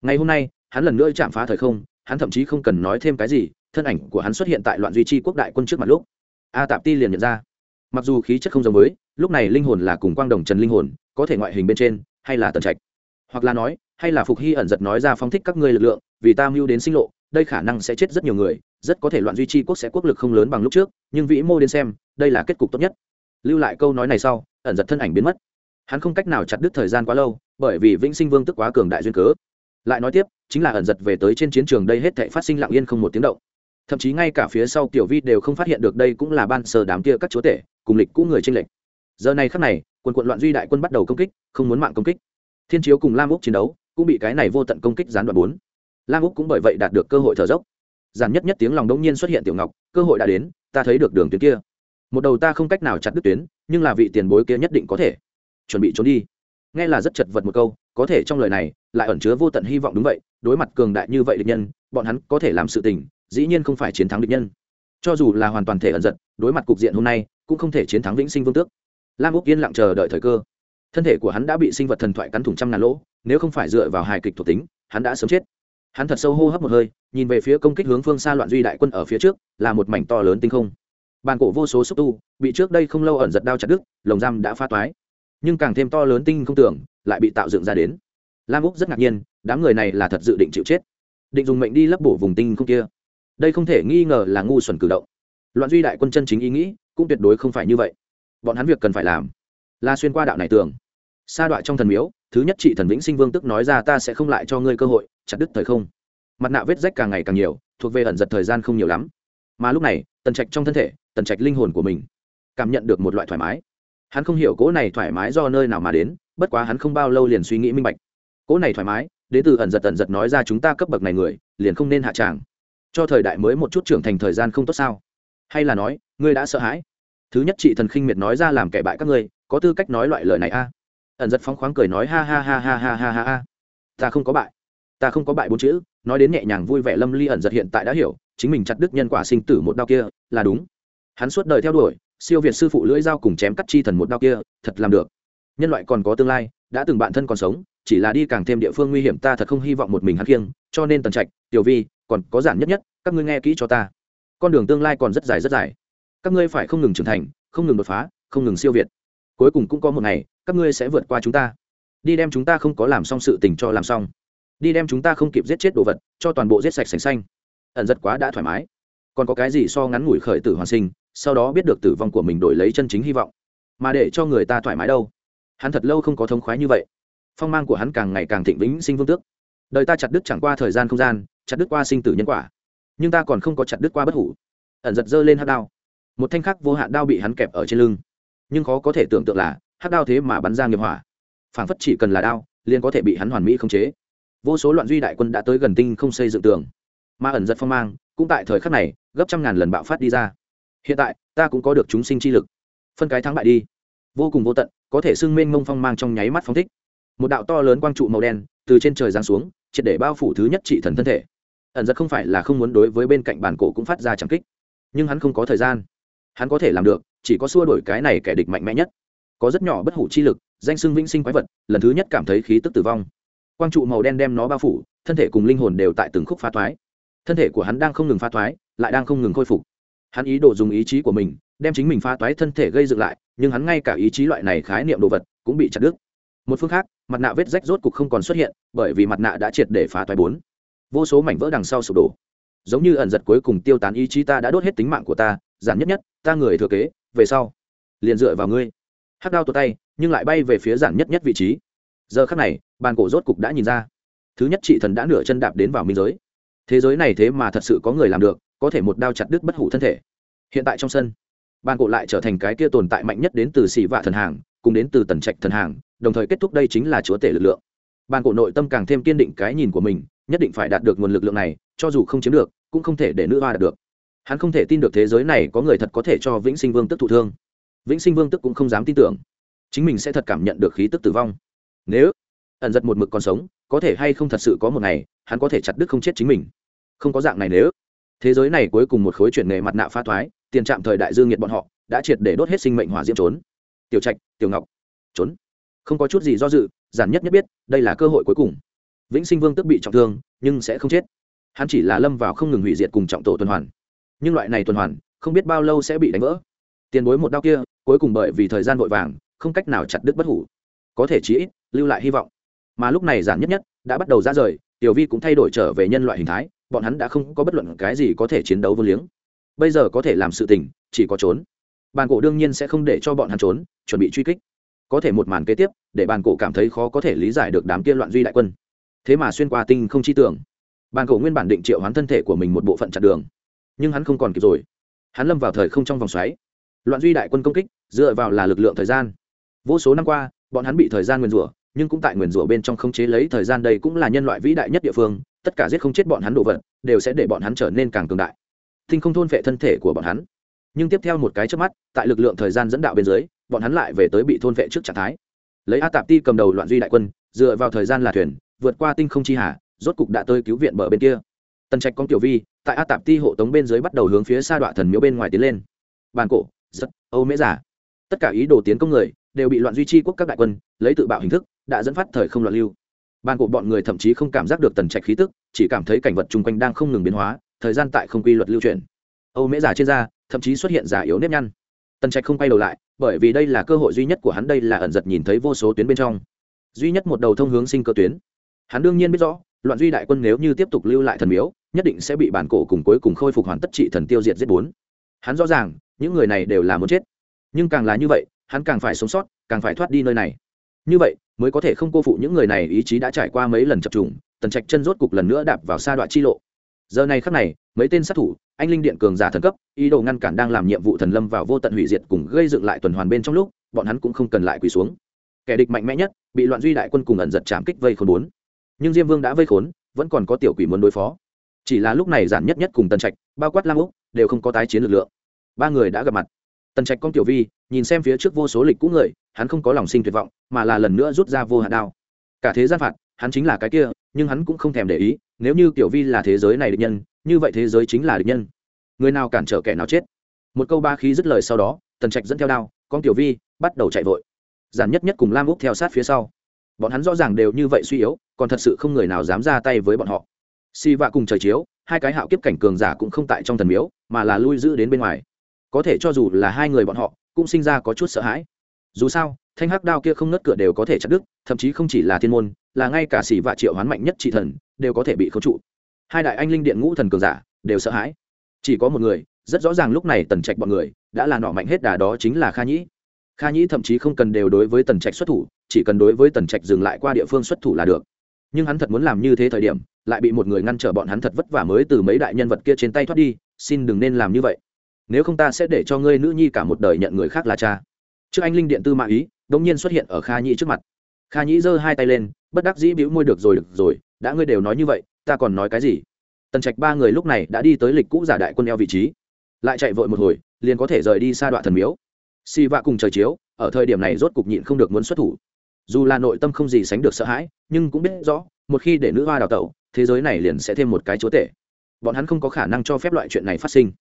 Ngày hôm nay hắn lần nữa chạm phá thời không hắn thậm chí không cần nói thêm cái gì thân ảnh của hắn xuất hiện tại loạn duy trì quốc đại quân trước mặt lúc. A tạp ti liền nhận ra. Mặc dù khí chất không giống mới, lúc này linh hồn là cùng quang đồng trần linh hồn có thể ngoại hình bên trên hay là tần trạch. Hoặc là nói hay là phục hy ẩn giật nói ra phong thích các ngươi lực lượng vì ta mưu đến sinh lộ đây khả năng sẽ chết rất nhiều người rất có thể loạn duy trì quốc sẽ quốc lực không lớn bằng lúc trước nhưng vĩ mô đến xem đây là kết cục tốt nhất. Lưu lại câu nói này sau ẩn giật thân ảnh biến mất hắn không cách nào chặt đứt thời gian quá lâu, bởi vì vĩnh sinh vương tức quá cường đại duyên cớ. Lại nói tiếp, chính là ẩn giật về tới trên chiến trường đây hết thảy phát sinh lặng yên không một tiếng động. Thậm chí ngay cả phía sau tiểu vi đều không phát hiện được đây cũng là ban sờ đám kia các chúa tể, cùng lịch cũ người trên lệnh giờ này khắc này, quân quận loạn duy đại quân bắt đầu công kích, không muốn mạng công kích. Thiên chiếu cùng lam úc chiến đấu cũng bị cái này vô tận công kích gián đoạn bốn. Lam úc cũng bởi vậy đạt được cơ hội thở dốc. Giản nhất nhất tiếng lòng đống nhiên xuất hiện tiểu ngọc, cơ hội đã đến, ta thấy được đường tuyến kia. Một đầu ta không cách nào chặt đứt tuyến, nhưng là vị tiền bối kia nhất định có thể chuẩn bị trốn đi. Nghe là rất chật vật một câu, có thể trong lời này lại ẩn chứa vô tận hy vọng đúng vậy, đối mặt cường đại như vậy địch nhân, bọn hắn có thể làm sự tình, dĩ nhiên không phải chiến thắng địch nhân. Cho dù là hoàn toàn thể ẩn giật, đối mặt cục diện hôm nay, cũng không thể chiến thắng vĩnh sinh vương tước. Lam úc yên lặng chờ đợi thời cơ. Thân thể của hắn đã bị sinh vật thần thoại cắn thủng trăm ngàn lỗ, nếu không phải dựa vào hài kịch thuộc tính, hắn đã sớm chết. Hắn thật sâu hô hấp một hơi, nhìn về phía công kích hướng phương xa loạn duy đại quân ở phía trước, là một mảnh to lớn tinh không. Bàn cổ vô số xúc tu, bị trước đây không lâu ẩn giật đao chặt đứt, lồng giam đã pha toái nhưng càng thêm to lớn tinh không tưởng lại bị tạo dựng ra đến. Lam úc rất ngạc nhiên, đám người này là thật dự định chịu chết. Định dùng mệnh đi lấp bổ vùng tinh không kia. Đây không thể nghi ngờ là ngu xuẩn cử động. Loạn duy đại quân chân chính ý nghĩ cũng tuyệt đối không phải như vậy. Bọn hắn việc cần phải làm là xuyên qua đạo này tường. Sa đoạn trong thần miếu, thứ nhất trị thần vĩnh sinh vương tức nói ra ta sẽ không lại cho ngươi cơ hội, chặt đứt thời không. Mặt nạ vết rách càng ngày càng nhiều, thuộc về ẩn giật thời gian không nhiều lắm. Mà lúc này, tần trạch trong thân thể, tần trạch linh hồn của mình cảm nhận được một loại thoải mái hắn không hiểu cỗ này thoải mái do nơi nào mà đến, bất quá hắn không bao lâu liền suy nghĩ minh bạch. Cỗ này thoải mái, đến từ ẩn giật ẩn giật nói ra chúng ta cấp bậc này người, liền không nên hạ tràng. Cho thời đại mới một chút trưởng thành thời gian không tốt sao? Hay là nói, ngươi đã sợ hãi? Thứ nhất chị thần khinh miệt nói ra làm kẻ bại các ngươi, có tư cách nói loại lời này a? Ẩn giật phóng khoáng cười nói ha ha ha ha ha ha ha ha. Ta không có bại. Ta không có bại bốn chữ, nói đến nhẹ nhàng vui vẻ lâm ly ẩn giật hiện tại đã hiểu, chính mình chặt đứt nhân quả sinh tử một đau kia, là đúng. Hắn suốt đời theo đuổi siêu việt sư phụ lưỡi dao cùng chém cắt chi thần một đao kia, thật làm được. Nhân loại còn có tương lai, đã từng bạn thân còn sống, chỉ là đi càng thêm địa phương nguy hiểm ta thật không hy vọng một mình hắn kiêng cho nên tần trạch, tiểu vi, còn có giản nhất nhất, các ngươi nghe kỹ cho ta. Con đường tương lai còn rất dài rất dài. Các ngươi phải không ngừng trưởng thành, không ngừng đột phá, không ngừng siêu việt. Cuối cùng cũng có một ngày, các ngươi sẽ vượt qua chúng ta. Đi đem chúng ta không có làm xong sự tình cho làm xong. Đi đem chúng ta không kịp giết chết đồ vật, cho toàn bộ giết sạch sành xanh. Ẩn giật quá đã thoải mái. Còn có cái gì so ngắn ngủi khởi tử hoàn sinh sau đó biết được tử vong của mình đổi lấy chân chính hy vọng, mà để cho người ta thoải mái đâu. Hắn thật lâu không có thống khoái như vậy. Phong mang của hắn càng ngày càng thịnh vĩnh sinh vương tước. Đời ta chặt đứt chẳng qua thời gian không gian, chặt đứt qua sinh tử nhân quả. Nhưng ta còn không có chặt đứt qua bất hủ. Ẩn giật giơ lên hát đao. Một thanh khắc vô hạn đao bị hắn kẹp ở trên lưng. Nhưng khó có thể tưởng tượng là hát đao thế mà bắn ra nghiệp hỏa. Phản phất chỉ cần là đao, liền có thể bị hắn hoàn mỹ khống chế. Vô số loạn duy đại quân đã tới gần tinh không xây dựng tường. Mà ẩn giật phong mang, cũng tại thời khắc này, gấp trăm ngàn lần bạo phát đi ra hiện tại, ta cũng có được chúng sinh chi lực. Phân cái thắng bại đi. Vô cùng vô tận, có thể xưng mênh mông phong mang trong nháy mắt phong thích. Một đạo to lớn quang trụ màu đen, từ trên trời giáng xuống, triệt để bao phủ thứ nhất trị thần thân thể. Ẩn giật không phải là không muốn đối với bên cạnh bản cổ cũng phát ra trầm kích. Nhưng hắn không có thời gian. Hắn có thể làm được, chỉ có xua đổi cái này kẻ địch mạnh mẽ nhất. Có rất nhỏ bất hủ chi lực, danh xưng vĩnh sinh quái vật, lần thứ nhất cảm thấy khí tức tử vong. Quang trụ màu đen đem nó bao phủ, thân thể cùng linh hồn đều tại từng khúc phá thoái. Thân thể của hắn đang không ngừng phá thoái, lại đang không ngừng khôi phục hắn ý đồ dùng ý chí của mình, đem chính mình phá toái thân thể gây dựng lại, nhưng hắn ngay cả ý chí loại này khái niệm đồ vật cũng bị chặt đứt. Một phương khác, mặt nạ vết rách rốt cục không còn xuất hiện, bởi vì mặt nạ đã triệt để phá toái bốn. Vô số mảnh vỡ đằng sau sụp đổ. Giống như ẩn giật cuối cùng tiêu tán ý chí ta đã đốt hết tính mạng của ta, giản nhất nhất, ta người thừa kế, về sau, liền dựa vào ngươi. Hắc đao tụt tay, nhưng lại bay về phía giản nhất nhất vị trí. Giờ khắc này, bàn cổ rốt cục đã nhìn ra. Thứ nhất chị thần đã nửa chân đạp đến vào minh giới. Thế giới này thế mà thật sự có người làm được có thể một đao chặt đứt bất hủ thân thể. Hiện tại trong sân, bàn cổ lại trở thành cái kia tồn tại mạnh nhất đến từ xỉ vạ thần hàng, cùng đến từ tần trạch thần hàng, đồng thời kết thúc đây chính là chúa tể lực lượng. Bàn cổ nội tâm càng thêm kiên định cái nhìn của mình, nhất định phải đạt được nguồn lực lượng này, cho dù không chiếm được, cũng không thể để nữ hoa đạt được. Hắn không thể tin được thế giới này có người thật có thể cho vĩnh sinh vương tức thụ thương. Vĩnh sinh vương tức cũng không dám tin tưởng. Chính mình sẽ thật cảm nhận được khí tức tử vong. Nếu ẩn giật một mực còn sống, có thể hay không thật sự có một ngày, hắn có thể chặt đứt không chết chính mình. Không có dạng này nếu thế giới này cuối cùng một khối chuyển nghề mặt nạ pha thoái, tiền trạm thời đại dương nhiệt bọn họ đã triệt để đốt hết sinh mệnh hỏa diễm trốn. Tiểu trạch, tiểu ngọc, trốn. Không có chút gì do dự, giản nhất nhất biết, đây là cơ hội cuối cùng. Vĩnh sinh vương tức bị trọng thương, nhưng sẽ không chết. Hắn chỉ là lâm vào không ngừng hủy diệt cùng trọng tổ tuần hoàn. Nhưng loại này tuần hoàn, không biết bao lâu sẽ bị đánh vỡ. Tiền bối một đau kia, cuối cùng bởi vì thời gian vội vàng, không cách nào chặt đứt bất hủ. Có thể chí ít, lưu lại hy vọng. Mà lúc này giản nhất nhất đã bắt đầu ra rời, tiểu vi cũng thay đổi trở về nhân loại hình thái bọn hắn đã không có bất luận cái gì có thể chiến đấu vô liếng. Bây giờ có thể làm sự tình, chỉ có trốn. Bàn cổ đương nhiên sẽ không để cho bọn hắn trốn, chuẩn bị truy kích. Có thể một màn kế tiếp, để bàn cổ cảm thấy khó có thể lý giải được đám kia loạn duy đại quân. Thế mà xuyên qua tinh không chi tưởng bàn cổ nguyên bản định triệu hoán thân thể của mình một bộ phận chặn đường. Nhưng hắn không còn kịp rồi. Hắn lâm vào thời không trong vòng xoáy. Loạn duy đại quân công kích, dựa vào là lực lượng thời gian. Vô số năm qua, bọn hắn bị thời gian nguyên rủa nhưng cũng tại nguyền rủa bên trong không chế lấy thời gian đây cũng là nhân loại vĩ đại nhất địa phương, tất cả giết không chết bọn hắn đồ vật, đều sẽ để bọn hắn trở nên càng cường đại. Thinh không thôn vệ thân thể của bọn hắn. Nhưng tiếp theo một cái trước mắt, tại lực lượng thời gian dẫn đạo bên dưới, bọn hắn lại về tới bị thôn vệ trước trạng thái. Lấy a tạp ti cầm đầu loạn duy đại quân, dựa vào thời gian là thuyền, vượt qua tinh không chi hà, rốt cục đã tới cứu viện bờ bên kia. Tần trạch con tiểu vi, tại a tạp ti hộ tống bên dưới bắt đầu hướng phía xa đoạn thần miếu bên ngoài tiến lên. Bàn cổ rất âu mễ giả. Tất cả ý đồ tiến công người, đều bị loạn duy trì quốc các đại quân, lấy tự bạo hình thức đã dẫn phát thời không loạn lưu. Ban cổ bọn người thậm chí không cảm giác được tần trạch khí tức, chỉ cảm thấy cảnh vật chung quanh đang không ngừng biến hóa, thời gian tại không quy luật lưu chuyển. Âu mễ giả trên da, thậm chí xuất hiện giả yếu nếp nhăn. Tần trạch không quay đầu lại, bởi vì đây là cơ hội duy nhất của hắn, đây là ẩn giật nhìn thấy vô số tuyến bên trong. Duy nhất một đầu thông hướng sinh cơ tuyến. Hắn đương nhiên biết rõ, loạn duy đại quân nếu như tiếp tục lưu lại thần miếu, nhất định sẽ bị bản cổ cùng cuối cùng khôi phục hoàn tất trị thần tiêu diệt giết bốn. Hắn rõ ràng, những người này đều là muốn chết. Nhưng càng là như vậy, hắn càng phải sống sót, càng phải thoát đi nơi này. Như vậy mới có thể không cô phụ những người này ý chí đã trải qua mấy lần chập trùng, tần trạch chân rốt cục lần nữa đạp vào sa đoạn chi lộ. Giờ này khắc này, mấy tên sát thủ, anh linh điện cường giả thần cấp, ý đồ ngăn cản đang làm nhiệm vụ thần lâm vào vô tận hủy diệt cùng gây dựng lại tuần hoàn bên trong lúc, bọn hắn cũng không cần lại quỳ xuống. Kẻ địch mạnh mẽ nhất, bị loạn duy đại quân cùng ẩn giật chạm kích vây khốn bốn. Nhưng diêm vương đã vây khốn, vẫn còn có tiểu quỷ muốn đối phó. Chỉ là lúc này giản nhất nhất cùng tần trạch, bao quát lam úc, đều không có tái chiến lực lượng. Ba người đã gặp mặt. Tần trạch con tiểu vi, nhìn xem phía trước vô số lịch cũ người, hắn không có lòng sinh tuyệt vọng mà là lần nữa rút ra vô hạn đao. Cả thế gian phạt, hắn chính là cái kia, nhưng hắn cũng không thèm để ý, nếu như tiểu vi là thế giới này địch nhân, như vậy thế giới chính là địch nhân. Người nào cản trở kẻ nào chết? Một câu ba khí dứt lời sau đó, tần trạch dẫn theo đao, con tiểu vi bắt đầu chạy vội. Giản nhất nhất cùng lam úc theo sát phía sau. Bọn hắn rõ ràng đều như vậy suy yếu, còn thật sự không người nào dám ra tay với bọn họ. Si vạ cùng trời chiếu, hai cái hạo kiếp cảnh cường giả cũng không tại trong thần miếu, mà là lui giữ đến bên ngoài. Có thể cho dù là hai người bọn họ, cũng sinh ra có chút sợ hãi. Dù sao thanh hắc đao kia không nứt cửa đều có thể chặt đứt, thậm chí không chỉ là thiên môn, là ngay cả xỉ vạ triệu hoán mạnh nhất trị thần, đều có thể bị khống trụ. Hai đại anh linh điện ngũ thần cường giả, đều sợ hãi. Chỉ có một người, rất rõ ràng lúc này tần trạch bọn người, đã là nọ mạnh hết đà đó chính là kha nhĩ. Kha nhĩ thậm chí không cần đều đối với tần trạch xuất thủ, chỉ cần đối với tần trạch dừng lại qua địa phương xuất thủ là được. Nhưng hắn thật muốn làm như thế thời điểm, lại bị một người ngăn trở bọn hắn thật vất vả mới từ mấy đại nhân vật kia trên tay thoát đi, xin đừng nên làm như vậy. Nếu không ta sẽ để cho ngươi nữ nhi cả một đời nhận người khác là cha. Trước anh linh điện tư mã ý đông nhiên xuất hiện ở kha nhĩ trước mặt. Kha nhĩ giơ hai tay lên, bất đắc dĩ bĩu môi được rồi được rồi, đã ngươi đều nói như vậy, ta còn nói cái gì? Tần trạch ba người lúc này đã đi tới lịch cũ giả đại quân eo vị trí. Lại chạy vội một hồi, liền có thể rời đi xa đoạn thần miếu. Si vạ cùng trời chiếu, ở thời điểm này rốt cục nhịn không được muốn xuất thủ. Dù là nội tâm không gì sánh được sợ hãi, nhưng cũng biết rõ, một khi để nữ hoa đào tẩu, thế giới này liền sẽ thêm một cái chúa tể. Bọn hắn không có khả năng cho phép loại chuyện này phát sinh.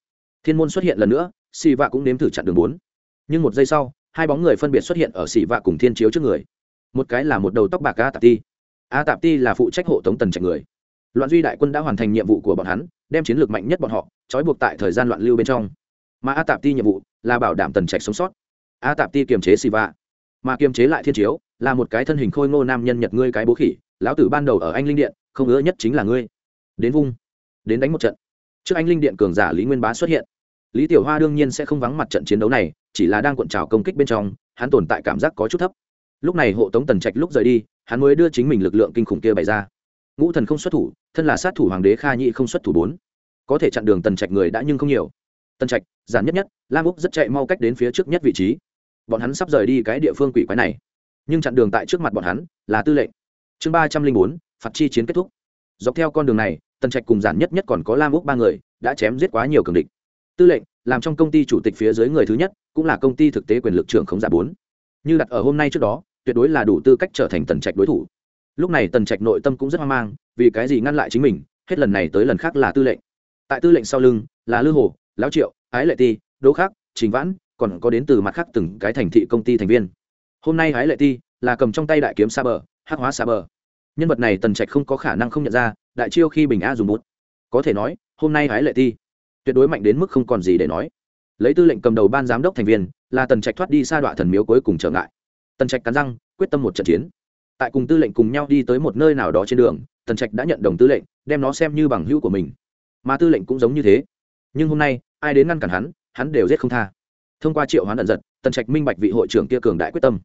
Thiên môn xuất hiện lần nữa, Si vạ cũng nếm thử chặn đường bốn. Nhưng một giây sau hai bóng người phân biệt xuất hiện ở xỉ vạ cùng thiên chiếu trước người. Một cái là một đầu tóc bạc a tạp ti. A tạp ti là phụ trách hộ tống tần trạch người. Loạn duy đại quân đã hoàn thành nhiệm vụ của bọn hắn, đem chiến lược mạnh nhất bọn họ trói buộc tại thời gian loạn lưu bên trong. Mà a tạp ti nhiệm vụ là bảo đảm tần trạch sống sót. A tạp ti kiềm chế xì vạ. Mà kiềm chế lại thiên chiếu là một cái thân hình khôi ngô nam nhân nhật ngươi cái bố khỉ, lão tử ban đầu ở anh linh điện, không ứa nhất chính là ngươi. Đến vung, đến đánh một trận. Trước anh linh điện cường giả lý nguyên bá xuất hiện lý tiểu hoa đương nhiên sẽ không vắng mặt trận chiến đấu này, chỉ là đang cuộn trào công kích bên trong, hắn tồn tại cảm giác có chút thấp. Lúc này hộ tống tần trạch lúc rời đi, hắn mới đưa chính mình lực lượng kinh khủng kia bày ra. Ngũ thần không xuất thủ, thân là sát thủ hoàng đế kha nhị không xuất thủ bốn. Có thể chặn đường tần trạch người đã nhưng không nhiều. Tần trạch, giản nhất nhất, lam úc rất chạy mau cách đến phía trước nhất vị trí. Bọn hắn sắp rời đi cái địa phương quỷ quái này. Nhưng chặn đường tại trước mặt bọn hắn là tư lệnh. Chương ba trăm linh bốn, phạt chi chiến kết thúc. Dọc theo con đường này, tần trạch cùng giản nhất nhất còn có lam úc ba người đã chém giết quá nhiều cường địch tư lệnh, làm trong công ty chủ tịch phía dưới người thứ nhất, cũng là công ty thực tế quyền lực trưởng không giả bốn. Như đặt ở hôm nay trước đó, tuyệt đối là đủ tư cách trở thành tần trạch đối thủ. Lúc này tần trạch nội tâm cũng rất hoang mang, vì cái gì ngăn lại chính mình, hết lần này tới lần khác là tư lệnh. Tại tư lệnh sau lưng, là lư hồ, lão triệu, ái lệ ti, đỗ khác trình vãn, còn có đến từ mặt khác từng cái thành thị công ty thành viên. Hôm nay ái lệ ti là cầm trong tay đại kiếm xa bờ, hắc hóa xa bờ. Nhân vật này tần trạch không có khả năng không nhận ra, đại chiêu khi bình a dùng bút. Có thể nói, hôm nay ái lệ ti tuyệt đối mạnh đến mức không còn gì để nói. Lấy tư lệnh cầm đầu ban giám đốc thành viên, là tần trạch thoát đi xa đoạn thần miếu cuối cùng trở ngại. Tần trạch cắn răng, quyết tâm một trận chiến. Tại cùng tư lệnh cùng nhau đi tới một nơi nào đó trên đường, tần trạch đã nhận đồng tư lệnh, đem nó xem như bằng hữu của mình. Mà tư lệnh cũng giống như thế. Nhưng hôm nay, ai đến ngăn cản hắn hắn đều giết không tha. Thông qua triệu hoán ẩn giật, tần trạch minh bạch vị hội trưởng kia cường đại quyết tâm.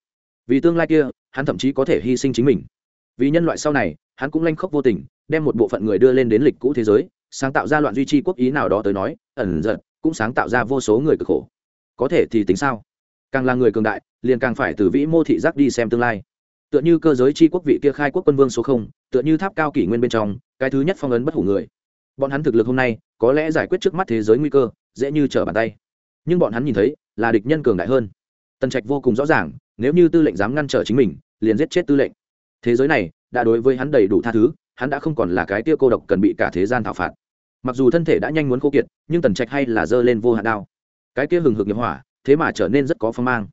Vì tương lai kia, hắn thậm chí có thể hy sinh chính mình. Vì nhân loại sau này, hắn cũng lanh khóc vô tình, đem một bộ phận người đưa lên đến lịch cũ thế giới sáng tạo ra loạn duy trì quốc ý nào đó tới nói, ẩn giật, cũng sáng tạo ra vô số người cực khổ. Có thể thì tính sao? Càng là người cường đại, liền càng phải từ vĩ mô thị giác đi xem tương lai. Tựa như cơ giới tri quốc vị kia khai quốc quân vương số không, tựa như tháp cao kỷ nguyên bên trong, cái thứ nhất phong ấn bất hủ người. Bọn hắn thực lực hôm nay, có lẽ giải quyết trước mắt thế giới nguy cơ, dễ như trở bàn tay. Nhưng bọn hắn nhìn thấy, là địch nhân cường đại hơn. Tần trạch vô cùng rõ ràng, nếu như tư lệnh dám ngăn trở chính mình, liền giết chết tư lệnh. Thế giới này, đã đối với hắn đầy đủ tha thứ, hắn đã không còn là cái tia cô độc cần bị cả thế gian thảo phạt mặc dù thân thể đã nhanh muốn khô kiệt, nhưng tần trạch hay là giơ lên vô hạn đao. Cái kia hừng hực nghiệp hỏa thế mà trở nên rất có phong mang.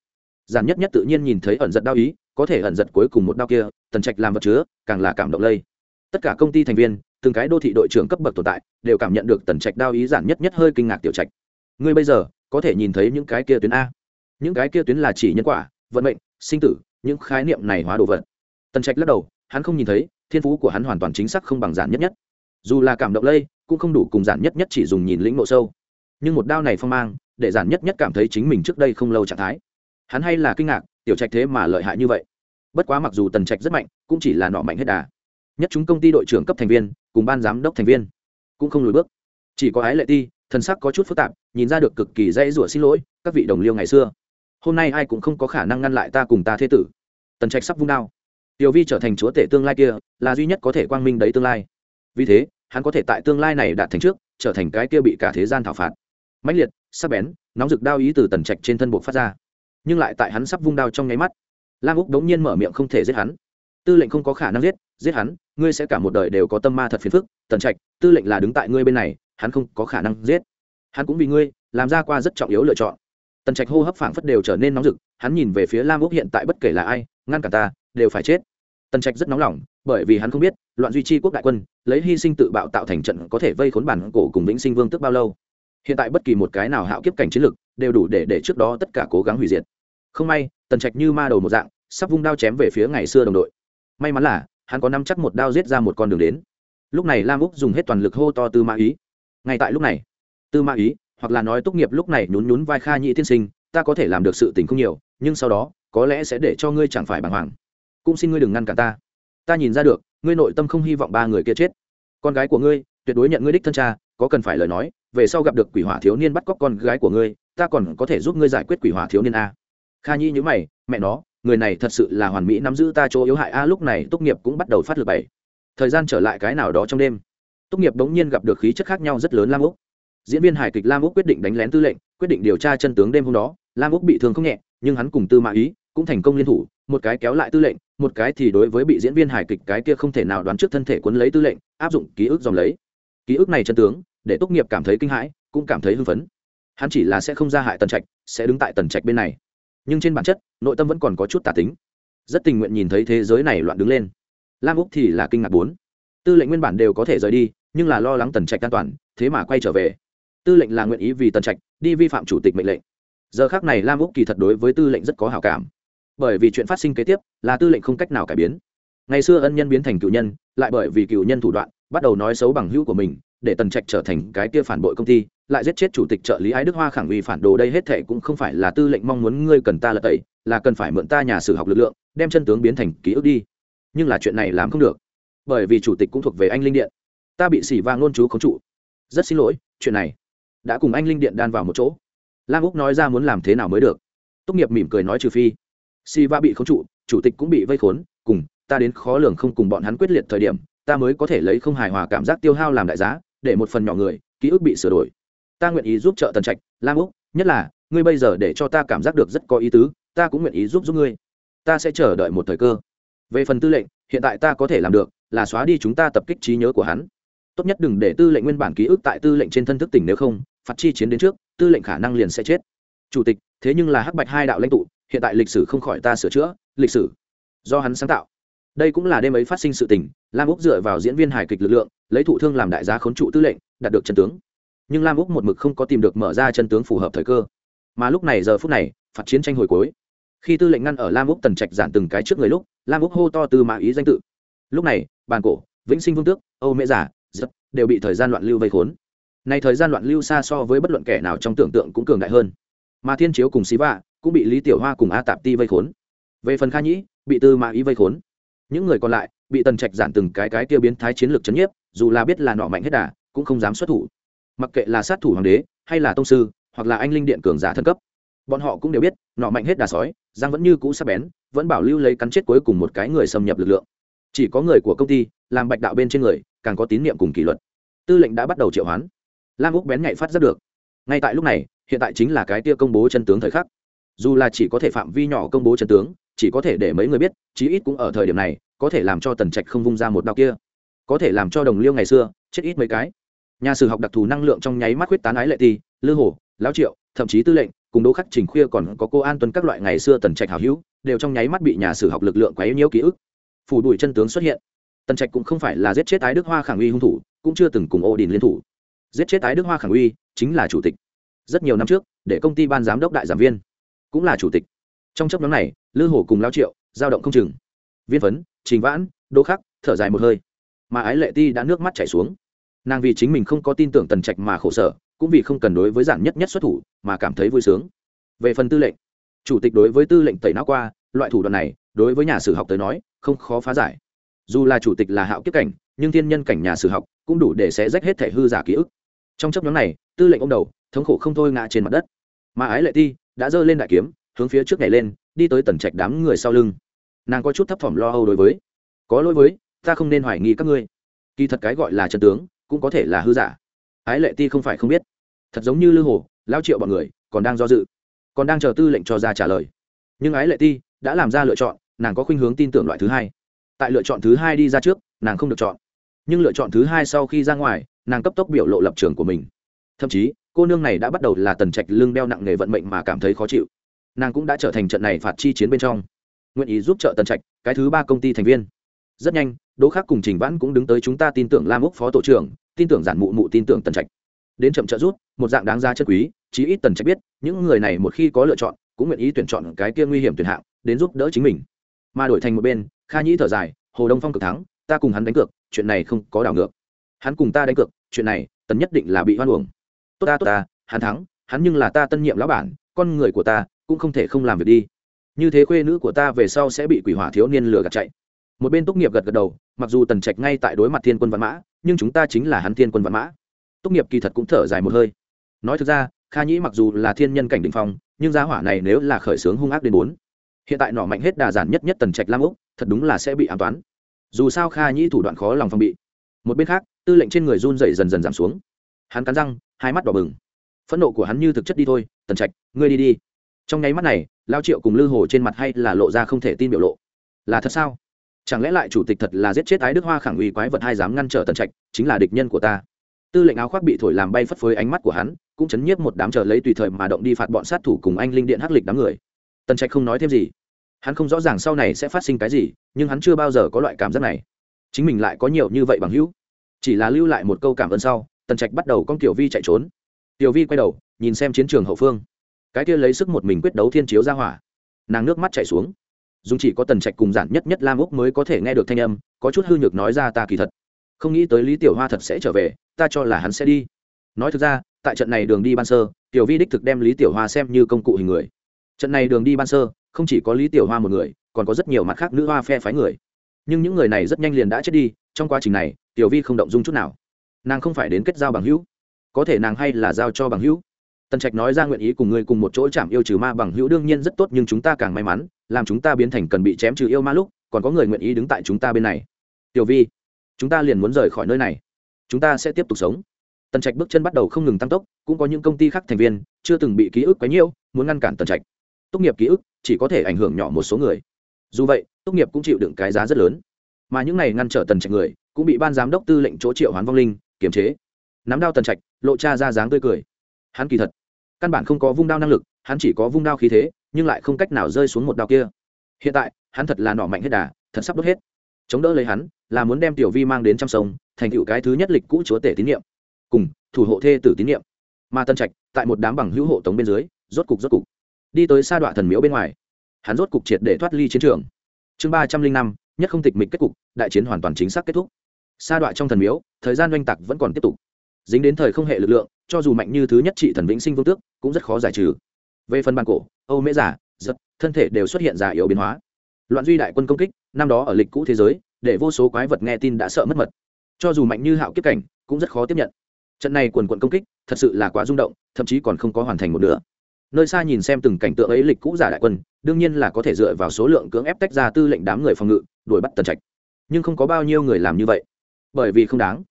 Giản nhất nhất tự nhiên nhìn thấy ẩn giật đao ý, có thể ẩn giật cuối cùng một đao kia, tần trạch làm vật chứa, càng là cảm động lây. Tất cả công ty thành viên, từng cái đô thị đội trưởng cấp bậc tồn tại, đều cảm nhận được tần trạch đao ý giản nhất nhất hơi kinh ngạc tiểu trạch. Ngươi bây giờ, có thể nhìn thấy những cái kia tuyến a. Những cái kia tuyến là chỉ nhân quả, vận mệnh, sinh tử, những khái niệm này hóa đồ vật. Tần trạch lắc đầu, hắn không nhìn thấy, thiên phú của hắn hoàn toàn chính xác không bằng giản nhất nhất dù là cảm động lây, cũng không đủ cùng giản nhất nhất chỉ dùng nhìn lĩnh nộ sâu. Nhưng một đao này phong mang, để giản nhất nhất cảm thấy chính mình trước đây không lâu trạng thái. Hắn hay là kinh ngạc, tiểu trạch thế mà lợi hại như vậy. Bất quá mặc dù tần trạch rất mạnh, cũng chỉ là nọ mạnh hết đà. Nhất chúng công ty đội trưởng cấp thành viên, cùng ban giám đốc thành viên, cũng không lùi bước. Chỉ có ái lệ ti thần sắc có chút phức tạp, nhìn ra được cực kỳ dễ rủa xin lỗi, các vị đồng liêu ngày xưa. Hôm nay ai cũng không có khả năng ngăn lại ta cùng ta thế tử. Tần trạch sắp vung đao. Tiểu vi trở thành chúa tể tương lai kia, là duy nhất có thể quang minh đấy tương lai vì thế, hắn có thể tại tương lai này đạt thành trước, trở thành cái kia bị cả thế gian thảo phạt. Mãnh liệt, sắc bén, nóng rực đao ý từ tần trạch trên thân buộc phát ra. Nhưng lại tại hắn sắp vung đao trong nháy mắt, lam úc đống nhiên mở miệng không thể giết hắn. Tư lệnh không có khả năng giết giết hắn, ngươi sẽ cả một đời đều có tâm ma thật phiền phức, tần trạch, tư lệnh là đứng tại ngươi bên này, hắn không có khả năng giết. Hắn cũng vì ngươi, làm ra qua rất trọng yếu lựa chọn. Tần trạch hô hấp phảng phất đều trở nên nóng rực, hắn nhìn về phía lam úc hiện tại bất kể là ai, ngăn cả ta, đều phải chết tần trạch rất nóng lòng, bởi vì hắn không biết, loạn duy trì quốc đại quân, lấy hy sinh tự bạo tạo thành trận có thể vây khốn bản cổ cùng vĩnh sinh vương tức bao lâu. Hiện tại bất kỳ một cái nào hạo kiếp cảnh chiến lực đều đủ để để trước đó tất cả cố gắng hủy diệt. Không may, tần trạch như ma đầu một dạng, sắp vung đao chém về phía ngày xưa đồng đội. May mắn là, hắn có năm chắc một đao giết ra một con đường đến. Lúc này lam úc dùng hết toàn lực hô to tư ma ý. Ngay tại lúc này, tư ma ý, hoặc là nói tốt nghiệp lúc này nhún nhún vai kha nhị tiên sinh, ta có thể làm được sự tình không nhiều, nhưng sau đó, có lẽ sẽ để cho ngươi chẳng phải bàng hoàng cũng xin ngươi đừng ngăn cản ta. Ta nhìn ra được, ngươi nội tâm không hy vọng ba người kia chết. Con gái của ngươi, tuyệt đối nhận ngươi đích thân cha, có cần phải lời nói, về sau gặp được quỷ hỏa thiếu niên bắt cóc con gái của ngươi, ta còn có thể giúp ngươi giải quyết quỷ hỏa thiếu niên a. Kha nhi nhữ mày, mẹ nó, người này thật sự là hoàn mỹ nắm giữ ta chỗ yếu hại a, lúc này tốt nghiệp cũng bắt đầu phát lực bảy thời gian trở lại cái nào đó trong đêm tốt nghiệp bỗng nhiên gặp được khí chất khác nhau rất lớn lam úc. Diễn viên hài kịch lam úc quyết định đánh lén tư lệnh, quyết định điều tra chân tướng đêm hôm đó. Lam úc bị thương không nhẹ, nhưng hắn cùng tư mã ý cũng thành công liên thủ, một cái kéo lại tư lệnh, một cái thì đối với bị diễn viên hài kịch cái kia không thể nào đoán trước thân thể quấn lấy tư lệnh, áp dụng ký ức dòng lấy. Ký ức này chân tướng, để tốt nghiệp cảm thấy kinh hãi, cũng cảm thấy hưng phấn. Hắn chỉ là sẽ không ra hại tần trạch, sẽ đứng tại tần trạch bên này. Nhưng trên bản chất, nội tâm vẫn còn có chút tả tính. Rất tình nguyện nhìn thấy thế giới này loạn đứng lên. Lam úc thì là kinh ngạc bốn. Tư lệnh nguyên bản đều có thể rời đi, nhưng là lo lắng tần trạch an toàn, thế mà quay trở về. Tư lệnh là nguyện ý vì tần trạch đi vi phạm chủ tịch mệnh lệnh. Giờ khác này lam úc kỳ thật đối với tư lệnh rất có hào cảm bởi vì chuyện phát sinh kế tiếp là tư lệnh không cách nào cải biến. Ngày xưa ân nhân biến thành cựu nhân, lại bởi vì cựu nhân thủ đoạn, bắt đầu nói xấu bằng hữu của mình, để tần trạch trở thành cái kia phản bội công ty, lại giết chết chủ tịch trợ lý ái đức hoa khẳng vì phản đồ đây hết thệ cũng không phải là tư lệnh mong muốn ngươi cần ta lật tẩy, là cần phải mượn ta nhà sử học lực lượng, đem chân tướng biến thành ký ức đi. Nhưng là chuyện này làm không được, bởi vì chủ tịch cũng thuộc về anh linh điện. Ta bị xỉ vang ngôn chú khống trụ. Rất xin lỗi, chuyện này đã cùng anh linh điện đan vào một chỗ. Lam úc nói ra muốn làm thế nào mới được. Tốt nghiệp mỉm cười nói trừ phi si va bị khống trụ, chủ tịch cũng bị vây khốn, cùng ta đến khó lường không cùng bọn hắn quyết liệt thời điểm, ta mới có thể lấy không hài hòa cảm giác tiêu hao làm đại giá, để một phần nhỏ người, ký ức bị sửa đổi. Ta nguyện ý giúp trợ tần trạch, lam úc, nhất là, ngươi bây giờ để cho ta cảm giác được rất có ý tứ, ta cũng nguyện ý giúp giúp ngươi. Ta sẽ chờ đợi một thời cơ. Về phần tư lệnh, hiện tại ta có thể làm được, là xóa đi chúng ta tập kích trí nhớ của hắn. Tốt nhất đừng để tư lệnh nguyên bản ký ức tại tư lệnh trên thân thức tỉnh nếu không, phạt chi chiến đến trước, tư lệnh khả năng liền sẽ chết. Chủ tịch, thế nhưng là hắc bạch hai đạo lãnh tụ hiện tại lịch sử không khỏi ta sửa chữa, lịch sử. Do hắn sáng tạo. Đây cũng là đêm ấy phát sinh sự tình, lam úc dựa vào diễn viên hài kịch lực lượng, lấy thụ thương làm đại giá khốn trụ tư lệnh, đạt được chân tướng. Nhưng lam úc một mực không có tìm được mở ra chân tướng phù hợp thời cơ. Mà lúc này giờ phút này, phạt chiến tranh hồi cuối. Khi tư lệnh ngăn ở lam úc tần trạch giản từng cái trước người lúc, lam úc hô to từ mã ý danh tự. Lúc này, bàn cổ, vĩnh sinh vương tước, âu mễ giả, giật, đều bị thời gian loạn lưu vây khốn. Nay thời gian loạn lưu xa so với bất luận kẻ nào trong tưởng tượng cũng cường đại hơn. Mà thiên chiếu cùng xí vạ cũng bị lý tiểu hoa cùng a tạp ti vây khốn. Về phần kha nhĩ, bị tư mã ý vây khốn. Những người còn lại, bị tần trạch giản từng cái cái tiêu biến thái chiến lược chấn nhiếp, dù là biết là nọ mạnh hết đà, cũng không dám xuất thủ. Mặc kệ là sát thủ hoàng đế, hay là tông sư, hoặc là anh linh điện cường giả thân cấp, bọn họ cũng đều biết, nọ mạnh hết đà sói, giang vẫn như cũ sắc bén, vẫn bảo lưu lấy cắn chết cuối cùng một cái người xâm nhập lực lượng. Chỉ có người của công ty, làm bạch đạo bên trên người, càng có tín nhiệm cùng kỷ luật. Tư lệnh đã bắt đầu triệu hoán. Lam úc bén nhạy phát rất được. Ngay tại lúc này, hiện tại chính là cái tia công bố chân tướng thời khắc dù là chỉ có thể phạm vi nhỏ công bố trận tướng, chỉ có thể để mấy người biết, chí ít cũng ở thời điểm này, có thể làm cho tần trạch không vung ra một đao kia. Có thể làm cho đồng liêu ngày xưa, chết ít mấy cái. Nhà sử học đặc thù năng lượng trong nháy mắt huyết tán ái lệ ti, lư hồ, lão triệu, thậm chí tư lệnh, cùng đỗ khắc trình khuya còn có cô an tuân các loại ngày xưa tần trạch hảo hữu, đều trong nháy mắt bị nhà sử học lực lượng quá yếu nhiễu ký ức. Phủ đuổi chân tướng xuất hiện. Tần trạch cũng không phải là giết chết ái đức hoa khẳng uy hung thủ, cũng chưa từng cùng ô đình liên thủ. Giết chết ái đức hoa khẳng uy chính là chủ tịch. Rất nhiều năm trước, để công ty ban giám đốc đại giảng viên cũng là chủ tịch. Trong chấp nhóm này, lư hổ cùng lao triệu giao động không chừng. Viên phấn, trình vãn, đỗ khắc thở dài một hơi. Mà ái lệ ti đã nước mắt chảy xuống. Nàng vì chính mình không có tin tưởng tần trạch mà khổ sở, cũng vì không cần đối với giản nhất nhất xuất thủ mà cảm thấy vui sướng. Về phần tư lệnh, chủ tịch đối với tư lệnh tẩy não qua, loại thủ đoạn này, đối với nhà sử học tới nói, không khó phá giải. Dù là chủ tịch là hạo kiếp cảnh, nhưng thiên nhân cảnh nhà sử học cũng đủ để sẽ rách hết thể hư giả ký ức. Trong chấp nhóm này, tư lệnh ông đầu, thống khổ không thôi ngã trên mặt đất. Mà ái lệ ti đã giơ lên đại kiếm, hướng phía trước nhảy lên, đi tới tần trạch đám người sau lưng. Nàng có chút thấp thỏm lo âu đối với, có lỗi với, ta không nên hoài nghi các ngươi. Kỳ thật cái gọi là chân tướng, cũng có thể là hư giả. Ái lệ ti không phải không biết. Thật giống như lư hồ, lao triệu bọn người, còn đang do dự, còn đang chờ tư lệnh cho ra trả lời. Nhưng ái lệ ti đã làm ra lựa chọn, nàng có khuynh hướng tin tưởng loại thứ hai. Tại lựa chọn thứ hai đi ra trước, nàng không được chọn. Nhưng lựa chọn thứ hai sau khi ra ngoài, nàng cấp tốc biểu lộ lập trường của mình. Thậm chí cô nương này đã bắt đầu là tần trạch lưng đeo nặng nghề vận mệnh mà cảm thấy khó chịu. Nàng cũng đã trở thành trận này phạt chi chiến bên trong. Nguyện ý giúp trợ tần trạch, cái thứ ba công ty thành viên. Rất nhanh, đỗ khác cùng trình vãn cũng đứng tới chúng ta tin tưởng lam úc phó tổ trưởng, tin tưởng giản mụ mụ tin tưởng tần trạch. Đến chậm trợ rút một dạng đáng ra chất quý, chí ít tần trạch biết, những người này một khi có lựa chọn, cũng nguyện ý tuyển chọn cái kia nguy hiểm tuyển hạng, đến giúp đỡ chính mình. Mà đổi thành một bên, kha nhĩ thở dài, hồ đông phong cực thắng, ta cùng hắn đánh cược, chuyện này không có đảo ngược. Hắn cùng ta đánh cược, chuyện này, tần nhất định là bị hoan uổng tốt ta tốt ta, hắn thắng, hắn nhưng là ta tân nhiệm lão bản, con người của ta cũng không thể không làm việc đi. Như thế khuê nữ của ta về sau sẽ bị quỷ hỏa thiếu niên lừa gạt chạy. Một bên tốt nghiệp gật gật đầu, mặc dù tần trạch ngay tại đối mặt thiên quân văn mã, nhưng chúng ta chính là hắn thiên quân văn mã. Tốt nghiệp kỳ thật cũng thở dài một hơi. Nói thực ra, kha nhĩ mặc dù là thiên nhân cảnh đình phong, nhưng giá hỏa này nếu là khởi xướng hung ác đến bốn, hiện tại nỏ mạnh hết đà giản nhất nhất tần trạch lam úc, thật đúng là sẽ bị an toán. Dù sao kha nhĩ thủ đoạn khó lòng phòng bị. Một bên khác, tư lệnh trên người run dậy dần dần giảm xuống. Hắn cắn răng hai mắt đỏ bừng. Phẫn nộ của hắn như thực chất đi thôi, tần trạch, ngươi đi đi. Trong nháy mắt này, lao triệu cùng lư hồ trên mặt hay là lộ ra không thể tin biểu lộ. Là thật sao? Chẳng lẽ lại chủ tịch thật là giết chết ái đức hoa khẳng uy quái vật hai dám ngăn trở tần trạch, chính là địch nhân của ta. Tư lệnh áo khoác bị thổi làm bay phất phới ánh mắt của hắn, cũng chấn nhiếp một đám chờ lấy tùy thời mà động đi phạt bọn sát thủ cùng anh linh điện hắc lịch đám người. Tần trạch không nói thêm gì. Hắn không rõ ràng sau này sẽ phát sinh cái gì, nhưng hắn chưa bao giờ có loại cảm giác này. Chính mình lại có nhiều như vậy bằng hữu. Chỉ là lưu lại một câu cảm ơn sau tần trạch bắt đầu con tiểu vi chạy trốn. Tiểu vi quay đầu, nhìn xem chiến trường hậu phương. Cái kia lấy sức một mình quyết đấu thiên chiếu ra hỏa. Nàng nước mắt chảy xuống. Dùng chỉ có tần trạch cùng giản nhất nhất lam úc mới có thể nghe được thanh âm, có chút hư nhược nói ra ta kỳ thật. Không nghĩ tới lý tiểu hoa thật sẽ trở về, ta cho là hắn sẽ đi. Nói thực ra, tại trận này đường đi ban sơ, tiểu vi đích thực đem lý tiểu hoa xem như công cụ hình người. Trận này đường đi ban sơ, không chỉ có lý tiểu hoa một người, còn có rất nhiều mặt khác nữ hoa phe phái người. Nhưng những người này rất nhanh liền đã chết đi, trong quá trình này, tiểu vi không động dung chút nào nàng không phải đến kết giao bằng hữu, có thể nàng hay là giao cho bằng hữu. Tần trạch nói ra nguyện ý cùng ngươi cùng một chỗ chạm yêu trừ ma bằng hữu đương nhiên rất tốt, nhưng chúng ta càng may mắn, làm chúng ta biến thành cần bị chém trừ yêu ma lúc, còn có người nguyện ý đứng tại chúng ta bên này. Tiểu vi, chúng ta liền muốn rời khỏi nơi này. Chúng ta sẽ tiếp tục sống. Tần trạch bước chân bắt đầu không ngừng tăng tốc, cũng có những công ty khác thành viên, chưa từng bị ký ức quấy nhiễu muốn ngăn cản tần trạch. Tốt nghiệp ký ức chỉ có thể ảnh hưởng nhỏ một số người. Dù vậy tốt nghiệp cũng chịu đựng cái giá rất lớn. Mà những này ngăn trở tần trạch người, cũng bị ban giám đốc tư lệnh chỗ triệu hoán vong linh kiềm chế. Nắm đao tần trạch, lộ cha ra dáng tươi cười. Hắn kỳ thật, căn bản không có vung đao năng lực, hắn chỉ có vung đao khí thế, nhưng lại không cách nào rơi xuống một đao kia. Hiện tại, hắn thật là nỏ mạnh hết đà, thật sắp đốt hết. Chống đỡ lấy hắn, là muốn đem tiểu vi mang đến trong sông, thành tựu cái thứ nhất lịch cũ chúa tể tín nhiệm cùng, thủ hộ thê tử tín nhiệm mà tân trạch, tại một đám bằng hữu hộ tống bên dưới, rốt cục rốt cục đi tới sa đoạn thần miếu bên ngoài. Hắn rốt cục triệt để thoát ly chiến trường. Chương ba trăm linh năm, nhất không tịch mịch kết cục, đại chiến hoàn toàn chính xác kết thúc sa đoạn trong thần miếu, thời gian oanh tạc vẫn còn tiếp tục. Dính đến thời không hệ lực lượng, cho dù mạnh như thứ nhất trị thần vĩnh sinh vương tước, cũng rất khó giải trừ. Về phần bàn cổ, âu mễ giả, giật, thân thể đều xuất hiện giả yếu biến hóa. Loạn duy đại quân công kích, năm đó ở lịch cũ thế giới, để vô số quái vật nghe tin đã sợ mất mật. Cho dù mạnh như hạo kiếp cảnh, cũng rất khó tiếp nhận. Trận này quần quận công kích, thật sự là quá rung động, thậm chí còn không có hoàn thành một nửa. Nơi xa nhìn xem từng cảnh tượng ấy lịch cũ giả đại quân, đương nhiên là có thể dựa vào số lượng cưỡng ép tách ra tư lệnh đám người phòng ngự, đuổi bắt tần trạch. Nhưng không có bao nhiêu người làm như vậy bởi vì không đáng.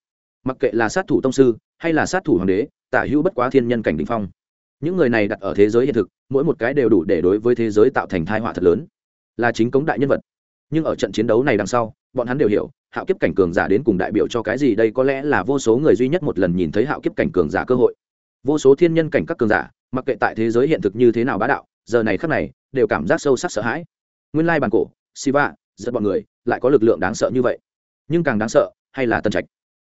Mặc kệ là sát thủ tông sư hay là sát thủ hoàng đế, tả hữu bất quá thiên nhân cảnh đ ỉ n h phong. Những người này đặt ở thế giới hiện thực, mỗi một cái đều đủ để đối với thế giới tạo thành thai họa thật lớn. Là chính cống đại nhân vật. Nhưng ở trận chiến đấu này đằng sau, bọn hắn đều hiểu, hạo kiếp cảnh cường giả đến cùng đại biểu cho cái gì đây có lẽ là vô số người duy nhất một lần nhìn thấy hạo kiếp cảnh cường giả cơ hội. Vô số thiên nhân cảnh các cường giả, mặc kệ tại thế giới hiện thực như thế nào bá đạo, giờ này khắc này, đều cảm giác sâu sắc sợ hãi. Nguyên lai bàn cổ, siva rất bọn người, lại có lực lượng đáng sợ như vậy. Nhưng càng đáng sợ hay là tần trạch?